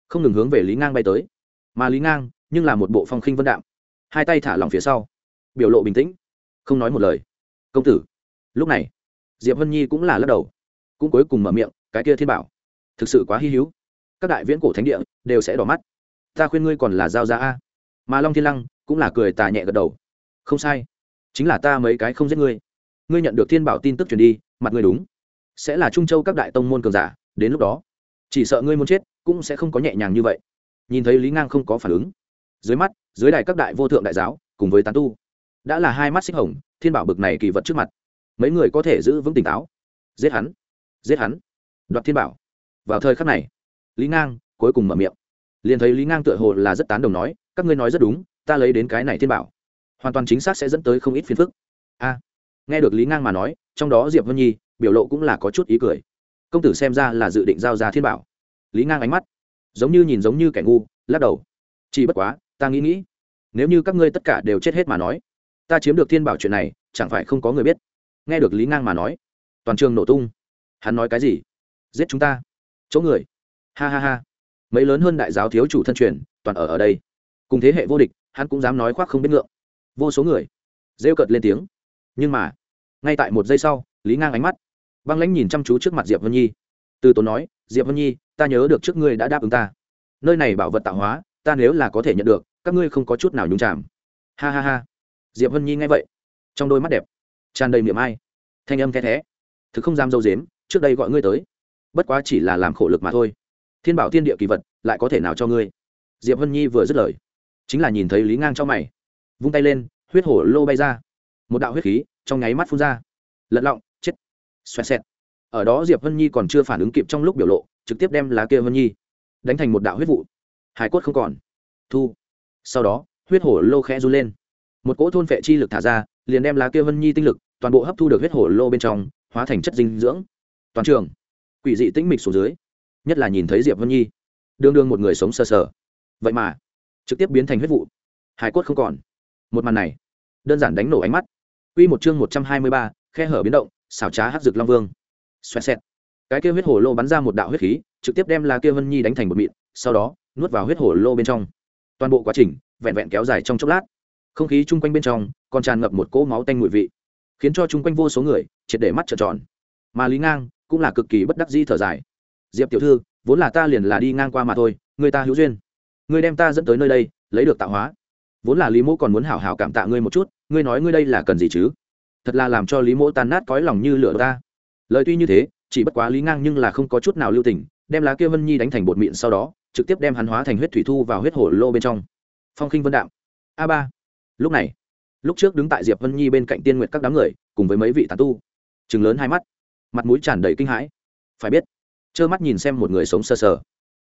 Không ngừng hướng về lý ngang bay tới. Mà lý ngang nhưng là một bộ phong khinh vân đạm hai tay thả lỏng phía sau, biểu lộ bình tĩnh, không nói một lời. Công tử. Lúc này, diệp vân nhi cũng là lắc đầu, cũng cuối cùng mở miệng, cái kia thiên bảo, thực sự quá hy hữu. Các đại viễn cổ thánh địa đều sẽ đỏ mắt. Ta khuyên ngươi còn là giao ra a. Mà long thiên lăng cũng là cười tà nhẹ gật đầu. Không sai, chính là ta mấy cái không giết ngươi. Ngươi nhận được thiên bảo tin tức truyền đi, mặt ngươi đúng. Sẽ là trung châu các đại tông môn cường giả, đến lúc đó, chỉ sợ ngươi muốn chết cũng sẽ không có nhẹ nhàng như vậy. Nhìn thấy lý ngang không có phản ứng dưới mắt, dưới đài các đại vô thượng đại giáo, cùng với tán tu, đã là hai mắt xích hồng, thiên bảo bực này kỳ vật trước mặt. Mấy người có thể giữ vững tỉnh táo. Giết hắn giết hắn. Đoạt thiên bảo. Vào thời khắc này, lý ngang cuối cùng mở miệng. Liền thấy lý ngang tựa hồ là rất tán đồng nói, các ngươi nói rất đúng, ta lấy đến cái này thiên bảo. Hoàn toàn chính xác sẽ dẫn tới không ít phiền phức. A. Nghe được lý ngang mà nói, trong đó diệp vân nhi biểu lộ cũng là có chút ý cười. Công tử xem ra là dự định giao ra thiên bảo. Lý ngang ánh mắt giống như nhìn giống như kẻ ngu, lắc đầu. Chỉ bất quá ta nghĩ nghĩ, nếu như các ngươi tất cả đều chết hết mà nói, ta chiếm được thiên bảo chuyện này, chẳng phải không có người biết. Nghe được lý ngang mà nói, toàn trường nổ tung. Hắn nói cái gì? Giết chúng ta. Chỗ người. Ha ha ha. Mấy lớn hơn đại giáo thiếu chủ thân truyền, toàn ở ở đây. Cùng thế hệ vô địch, hắn cũng dám nói khoác không biết ngượng. Vô số người. Rêu cợt lên tiếng. Nhưng mà, ngay tại một giây sau, lý ngang ánh mắt, băng lãnh nhìn chăm chú trước mặt diệp vân nhi. Từ tốn nói, diệp vân nhi, ta nhớ được trước ngươi đã đáp ứng ta. Nơi này bảo vật tạo hóa ta nếu là có thể nhận được, các ngươi không có chút nào nhúng chạm ha ha ha. Diệp vân nhi nghe vậy, trong đôi mắt đẹp, tràn đầy miệng ai. Thanh âm the thé. Thực không dám dâu dếm, trước đây gọi ngươi tới. Bất quá chỉ là làm khổ lực mà thôi. Thiên bảo thiên địa kỳ vật, lại có thể nào cho ngươi? Diệp vân nhi vừa dứt lời, chính là nhìn thấy lý ngang trong mày. Vung tay lên, huyết hổ lô bay ra. Một đạo huyết khí trong nháy mắt phun ra. Lật lọng, chết. Xoẹt xẹt. Ở đó diệp vân nhi còn chưa phản ứng kịp trong lúc biểu lộ, trực tiếp đem lá kia vân nhi đánh thành một đạo huyết vụ hải cốt không còn. Thu. Sau đó huyết hổ lô khẽ run lên. Một cỗ thôn vệ chi lực thả ra liền đem lá kia vân nhi tinh lực toàn bộ hấp thu được huyết hổ lô bên trong hóa thành chất dinh dưỡng. Toàn trường quỷ dị tĩnh mịch xuống dưới nhất là nhìn thấy diệp vân nhi. Đương đương một người sống sờ sờ. Vậy mà trực tiếp biến thành huyết vụ. Hải cốt không còn. Một màn này đơn giản đánh nổ ánh mắt. Quy một chương một trăm hai mươi ba, khe hở biến động, xảo trá hắc dược long vương. Xoẹt xẹt. Cái kia huyết hổ lô bắn ra một đạo huyết khí, trực tiếp đem La kia Vân Nhi đánh thành một mịn, sau đó nuốt vào huyết hổ lô bên trong. Toàn bộ quá trình vẹn vẹn kéo dài trong chốc lát. Không khí chung quanh bên trong còn tràn ngập một cỗ máu tanh mùi vị, khiến cho chung quanh vô số người triệt để mắt trợn tròn. Mà Lý Ngang cũng là cực kỳ bất đắc dĩ thở dài. Diệp tiểu thư, vốn là ta liền là đi ngang qua mà thôi, người ta hữu duyên. Người đem ta dẫn tới nơi đây, lấy được tạo hóa. Vốn là Lý Mỗ còn muốn hảo hảo cảm tạ ngươi một chút, ngươi nói ngươi đây là cần gì chứ thật là làm cho lý mỗ tan nát cõi lòng như lửa ta lời tuy như thế chỉ bất quá lý ngang nhưng là không có chút nào lưu tình đem lá kia vân nhi đánh thành bột mịn sau đó trực tiếp đem hắn hóa thành huyết thủy thu vào huyết hổ lô bên trong. Phong khinh vân đạm. A ba. Lúc này, lúc trước đứng tại diệp vân nhi bên cạnh tiên nguyện các đám người, cùng với mấy vị tàn tu chừng lớn hai mắt, mặt mũi tràn đầy kinh hãi. Phải biết, trơ mắt nhìn xem một người sống sờ sờ.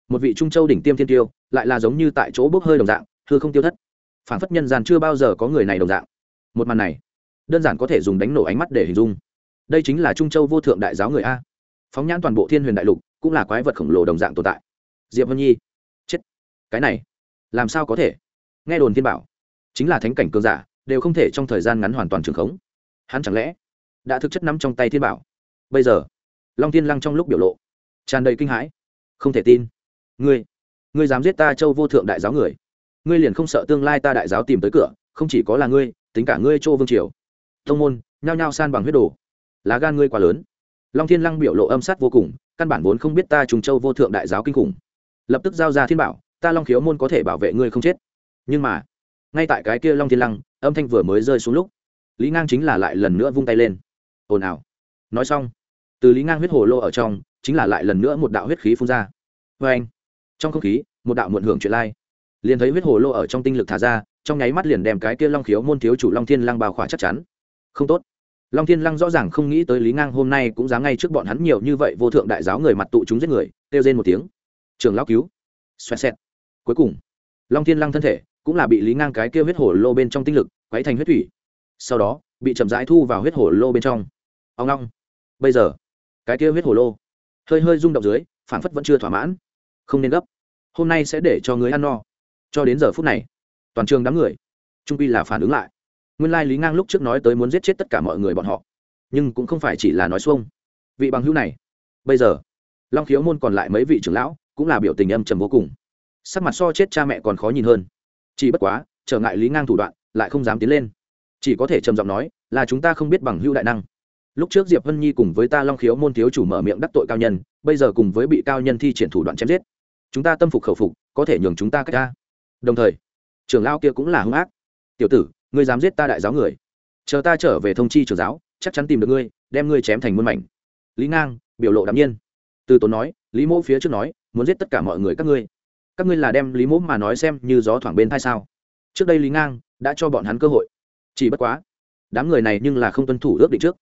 Một vị trung châu đỉnh tiêm thiên tiêu, lại là giống như tại chỗ bốc hơi đồng dạng thưa không tiêu thất. Phản phất nhân gian chưa bao giờ có người này đồng dạng. Một màn này, đơn giản có thể dùng đánh nổ ánh mắt để hình dung. Đây chính là trung châu vô thượng đại giáo người a. Phóng nhãn toàn bộ thiên huyền đại lục, cũng là quái vật khổng lồ đồng dạng tồn tại diệp vân nhi. Chết. Cái này, làm sao có thể? Nghe đồn thiên bảo, chính là thánh cảnh cường giả, đều không thể trong thời gian ngắn hoàn toàn trường khống. Hắn chẳng lẽ đã thực chất nắm trong tay thiên bảo? Bây giờ, long thiên lăng trong lúc biểu lộ, tràn đầy kinh hãi. Không thể tin. Ngươi ngươi dám giết ta châu vô thượng đại giáo người. Ngươi liền không sợ tương lai ta đại giáo tìm tới cửa, không chỉ có là ngươi, tính cả ngươi châu vương triều. Thông môn, nhao nhao san bằng huyết đồ. Lá gan ngươi quá lớn. Long thiên lăng biểu lộ âm sát vô cùng, căn bản vốn không biết ta trùng châu vô thượng đại giáo kinh khủng lập tức giao ra thiên bảo, ta long khiếu môn có thể bảo vệ ngươi không chết. Nhưng mà, ngay tại cái kia long thiên lăng, âm thanh vừa mới rơi xuống lúc, lý ngang chính là lại lần nữa vung tay lên. Ồn ào. Nói xong, từ lý ngang huyết hồ lô ở trong, chính là lại lần nữa một đạo huyết khí phun ra. Vê anh, trong không khí, một đạo muộn hưởng chuyện lai. Liền thấy huyết hồ lô ở trong tinh lực thả ra, trong nháy mắt liền đem cái kia long khiếu môn thiếu chủ long thiên lăng bao khỏa chắc chắn. Không tốt. Long thiên lăng rõ ràng không nghĩ tới lý ngang hôm nay cũng dám ngay trước bọn hắn nhiều như vậy, vô thượng đại giáo người mặt tụ chúng giết người, kêu rên một tiếng trường lao cứu. Xoẹt xẹt. Cuối cùng, long thiên lăng thân thể cũng là bị lý ngang cái kia huyết hổ lô bên trong tinh lực quấy thành huyết thủy. Sau đó, bị chậm rãi thu vào huyết hổ lô bên trong. Ông long bây giờ, cái kia huyết hổ lô hơi hơi rung động dưới phản phất vẫn chưa thỏa mãn. Không nên gấp. Hôm nay sẽ để cho người ăn no. Cho đến giờ phút này, toàn trường đám người, trung pi là phản ứng lại. Nguyên lai lý ngang lúc trước nói tới muốn giết chết tất cả mọi người bọn họ, nhưng cũng không phải chỉ là nói xuông. Vị bằng hữu này, bây giờ, long khiếu môn còn lại mấy vị trưởng lão cũng là biểu tình âm trầm vô cùng. Sắc mặt so chết cha mẹ còn khó nhìn hơn. Chỉ bất quá, trở ngại lý ngang thủ đoạn, lại không dám tiến lên. Chỉ có thể trầm giọng nói, là chúng ta không biết bằng hữu đại năng. Lúc trước diệp vân nhi cùng với ta long khiếu môn thiếu chủ mở miệng đắc tội cao nhân, bây giờ cùng với bị cao nhân thi triển thủ đoạn chém giết. Chúng ta tâm phục khẩu phục, có thể nhường chúng ta cách ta đồng thời, trưởng lao kia cũng là hung ác. Tiểu tử, ngươi dám giết ta đại giáo người. Chờ ta trở về thông chi trưởng giáo, chắc chắn tìm được ngươi, đem ngươi chém thành muôn mảnh. Lý ngang, biểu lộ đạm nhiên. Từ tốn nói, lý mỗ phía trước nói muốn giết tất cả mọi người các ngươi. Các ngươi là đem lý mỗ mà nói xem như gió thoảng bên thai sao? Trước đây lý ngang đã cho bọn hắn cơ hội. Chỉ bất quá, đám người này nhưng là không tuân thủ ước định trước.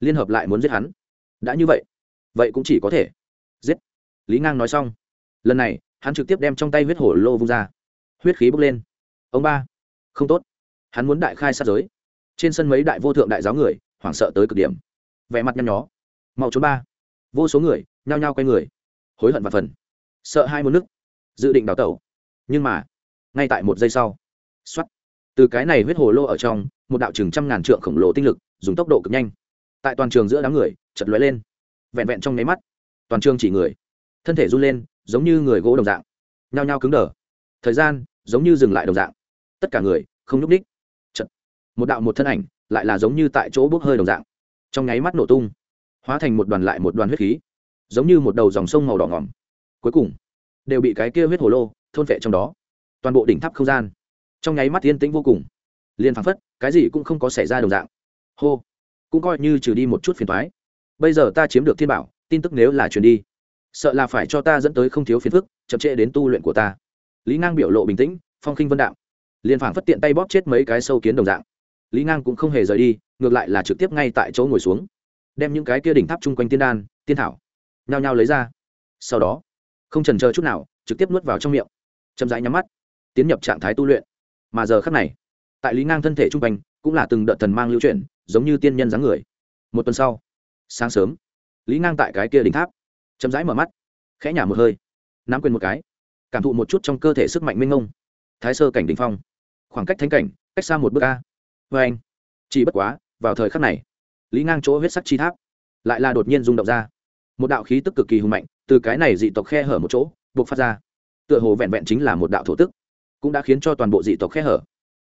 Liên hợp lại muốn giết hắn. Đã như vậy vậy cũng chỉ có thể giết. Lý ngang nói xong, lần này, hắn trực tiếp đem trong tay huyết hổ lô vung ra. Huyết khí bốc lên. Ông ba, không tốt. Hắn muốn đại khai sát giới. Trên sân mấy đại vô thượng đại giáo người, hoảng sợ tới cực điểm. Vẻ mặt nhăn nhó. Mau trốn ba. Vô số người, nhao nhao quay người. Hối hận và phần sợ hai một nước, dự định đào tẩu. Nhưng mà, ngay tại một giây sau x o á t từ cái này huyết hồ lô ở trong, một đạo chừng trăm ngàn trượng khổng lồ tinh lực, dùng tốc độ cực nhanh. Tại toàn trường giữa đám người chật lóe lên, vẹn vẹn trong nháy mắt, toàn trường chỉ người, thân thể run lên, giống như người gỗ đồng dạng, nhao nhao cứng đờ. Thời gian, giống như dừng lại đồng dạng. Tất cả người, không nhúc ních chật một đạo một thân ảnh, lại là giống như tại chỗ bốc hơi đồng dạng. Trong nháy mắt nổ tung, hóa thành một đoàn lại một đoàn huyết khí, giống như một đầu dòng sông màu đỏ ngỏm cuối cùng đều bị cái kia huyết hồ lô thôn vệ trong đó. Toàn bộ đỉnh tháp không gian, trong nháy mắt yên tĩnh vô cùng. Liền phăng phất, cái gì cũng không có xảy ra đồng dạng. Hô, cũng coi như trừ đi một chút phiền thoái bây giờ ta chiếm được thiên bảo, tin tức nếu là truyền đi, sợ là phải cho ta dẫn tới không thiếu phiền phức, chậm trễ đến tu luyện của ta. Lý ngang biểu lộ bình tĩnh, phong khinh vân đạo. Liền phảng phất tiện tay bóp chết mấy cái sâu kiến đồng dạng. Lý ngang cũng không hề rời đi, ngược lại là trực tiếp ngay tại chỗ ngồi xuống. Đem những cái kia đỉnh tháp chung quanh tiên đan, tiên thảo, nhao nhao lấy ra. Sau đó không trần chờ chút nào trực tiếp nuốt vào trong miệng chậm rãi nhắm mắt tiến nhập trạng thái tu luyện mà giờ khắc này tại lý ngang thân thể trung quanh cũng là từng đợt thần mang lưu chuyển giống như tiên nhân dáng người một tuần sau sáng sớm lý ngang tại cái kia đỉnh tháp chậm rãi mở mắt khẽ nhả một hơi nắm quyền một cái cảm thụ một chút trong cơ thể sức mạnh minh ngông thái sơ cảnh đ ỉ n h phong khoảng cách thánh cảnh cách xa một bước ca vê anh chỉ bất quá vào thời khắc này lý ngang chỗ huyết sắc chi tháp lại là đột nhiên rung động ra một đạo khí tức cực kỳ hùng mạnh từ cái này dị tộc khe hở một chỗ buộc phát ra. Tựa hồ vẹn vẹn chính là một đạo thổ tức, cũng đã khiến cho toàn bộ dị tộc khe hở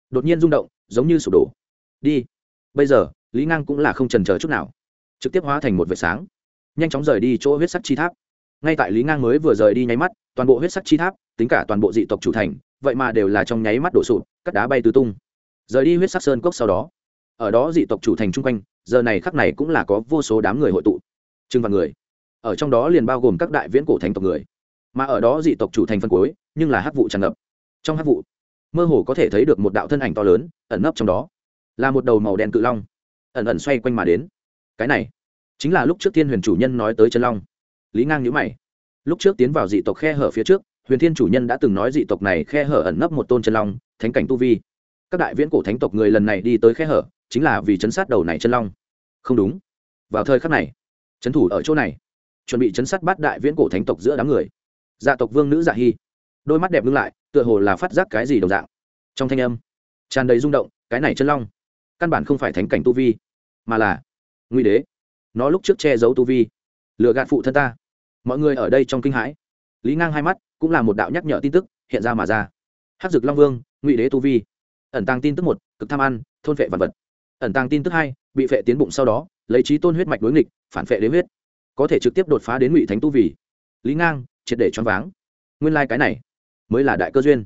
đột nhiên rung động, giống như sụp đổ. Đi. Bây giờ, lý ngang cũng là không trần c h ờ chút nào. Trực tiếp hóa thành một vệt sáng, nhanh chóng rời đi chỗ huyết sắc chi tháp. Ngay tại lý ngang mới vừa rời đi nháy mắt, toàn bộ huyết sắc chi tháp, tính cả toàn bộ dị tộc chủ thành, vậy mà đều là trong nháy mắt đổ sụp, cắt đá bay tứ tung. Rời đi huyết sắc sơn cốc sau đó, ở đó dị tộc chủ thành chung quanh, giờ này khắc này cũng là có vô số đám người hội tụ. Chừng vạn người ở trong đó liền bao gồm các đại viễn cổ thành tộc người. Mà ở đó dị tộc chủ thành phân cuối, nhưng là hắc vụ tràn ngập. Trong hắc vụ, mơ hồ có thể thấy được một đạo thân ảnh to lớn, ẩn nấp trong đó. Là một đầu màu đen cự long, ẩn ẩn xoay quanh mà đến. Cái này, chính là lúc trước thiên huyền chủ nhân nói tới chân long. Lý ngang nhữ mày. Lúc trước tiến vào dị tộc khe hở phía trước, huyền thiên chủ nhân đã từng nói dị tộc này khe hở ẩn nấp một tôn chân long, thánh cảnh tu vi. Các đại viễn cổ thánh tộc người lần này đi tới khe hở, chính là vì chấn sát đầu này chân long. Không đúng. Vào thời khắc này trấn thủ ở chỗ này chuẩn bị chấn sát bát đại viễn cổ thánh tộc giữa đám người. Dạ tộc vương nữ dạ hy đôi mắt đẹp ngưng lại, tựa hồ là phát giác cái gì đồng dạng. Trong thanh âm, tràn đầy rung động, cái này chân long, căn bản không phải thánh cảnh tu vi, mà là nguy đế. Nó lúc trước che giấu tu vi, lừa gạt phụ thân ta. Mọi người ở đây trong kinh hãi. Lý ngang hai mắt cũng là một đạo nhắc nhở tin tức hiện ra mà ra. Hát dực long vương ngụy đế tu vi. Ẩn tàng tin tức một, cực tham ăn, thôn vệ vật vật. Ẩn tàng tin tức hai, bị phệ tiến bụng sau đó, lấy trí tôn huyết mạch đối nghịch, phản phệ đế huyết có thể trực tiếp đột phá đến ngụy thánh tu vì lý ngang triệt để choáng váng nguyên lai、like、cái này mới là đại cơ duyên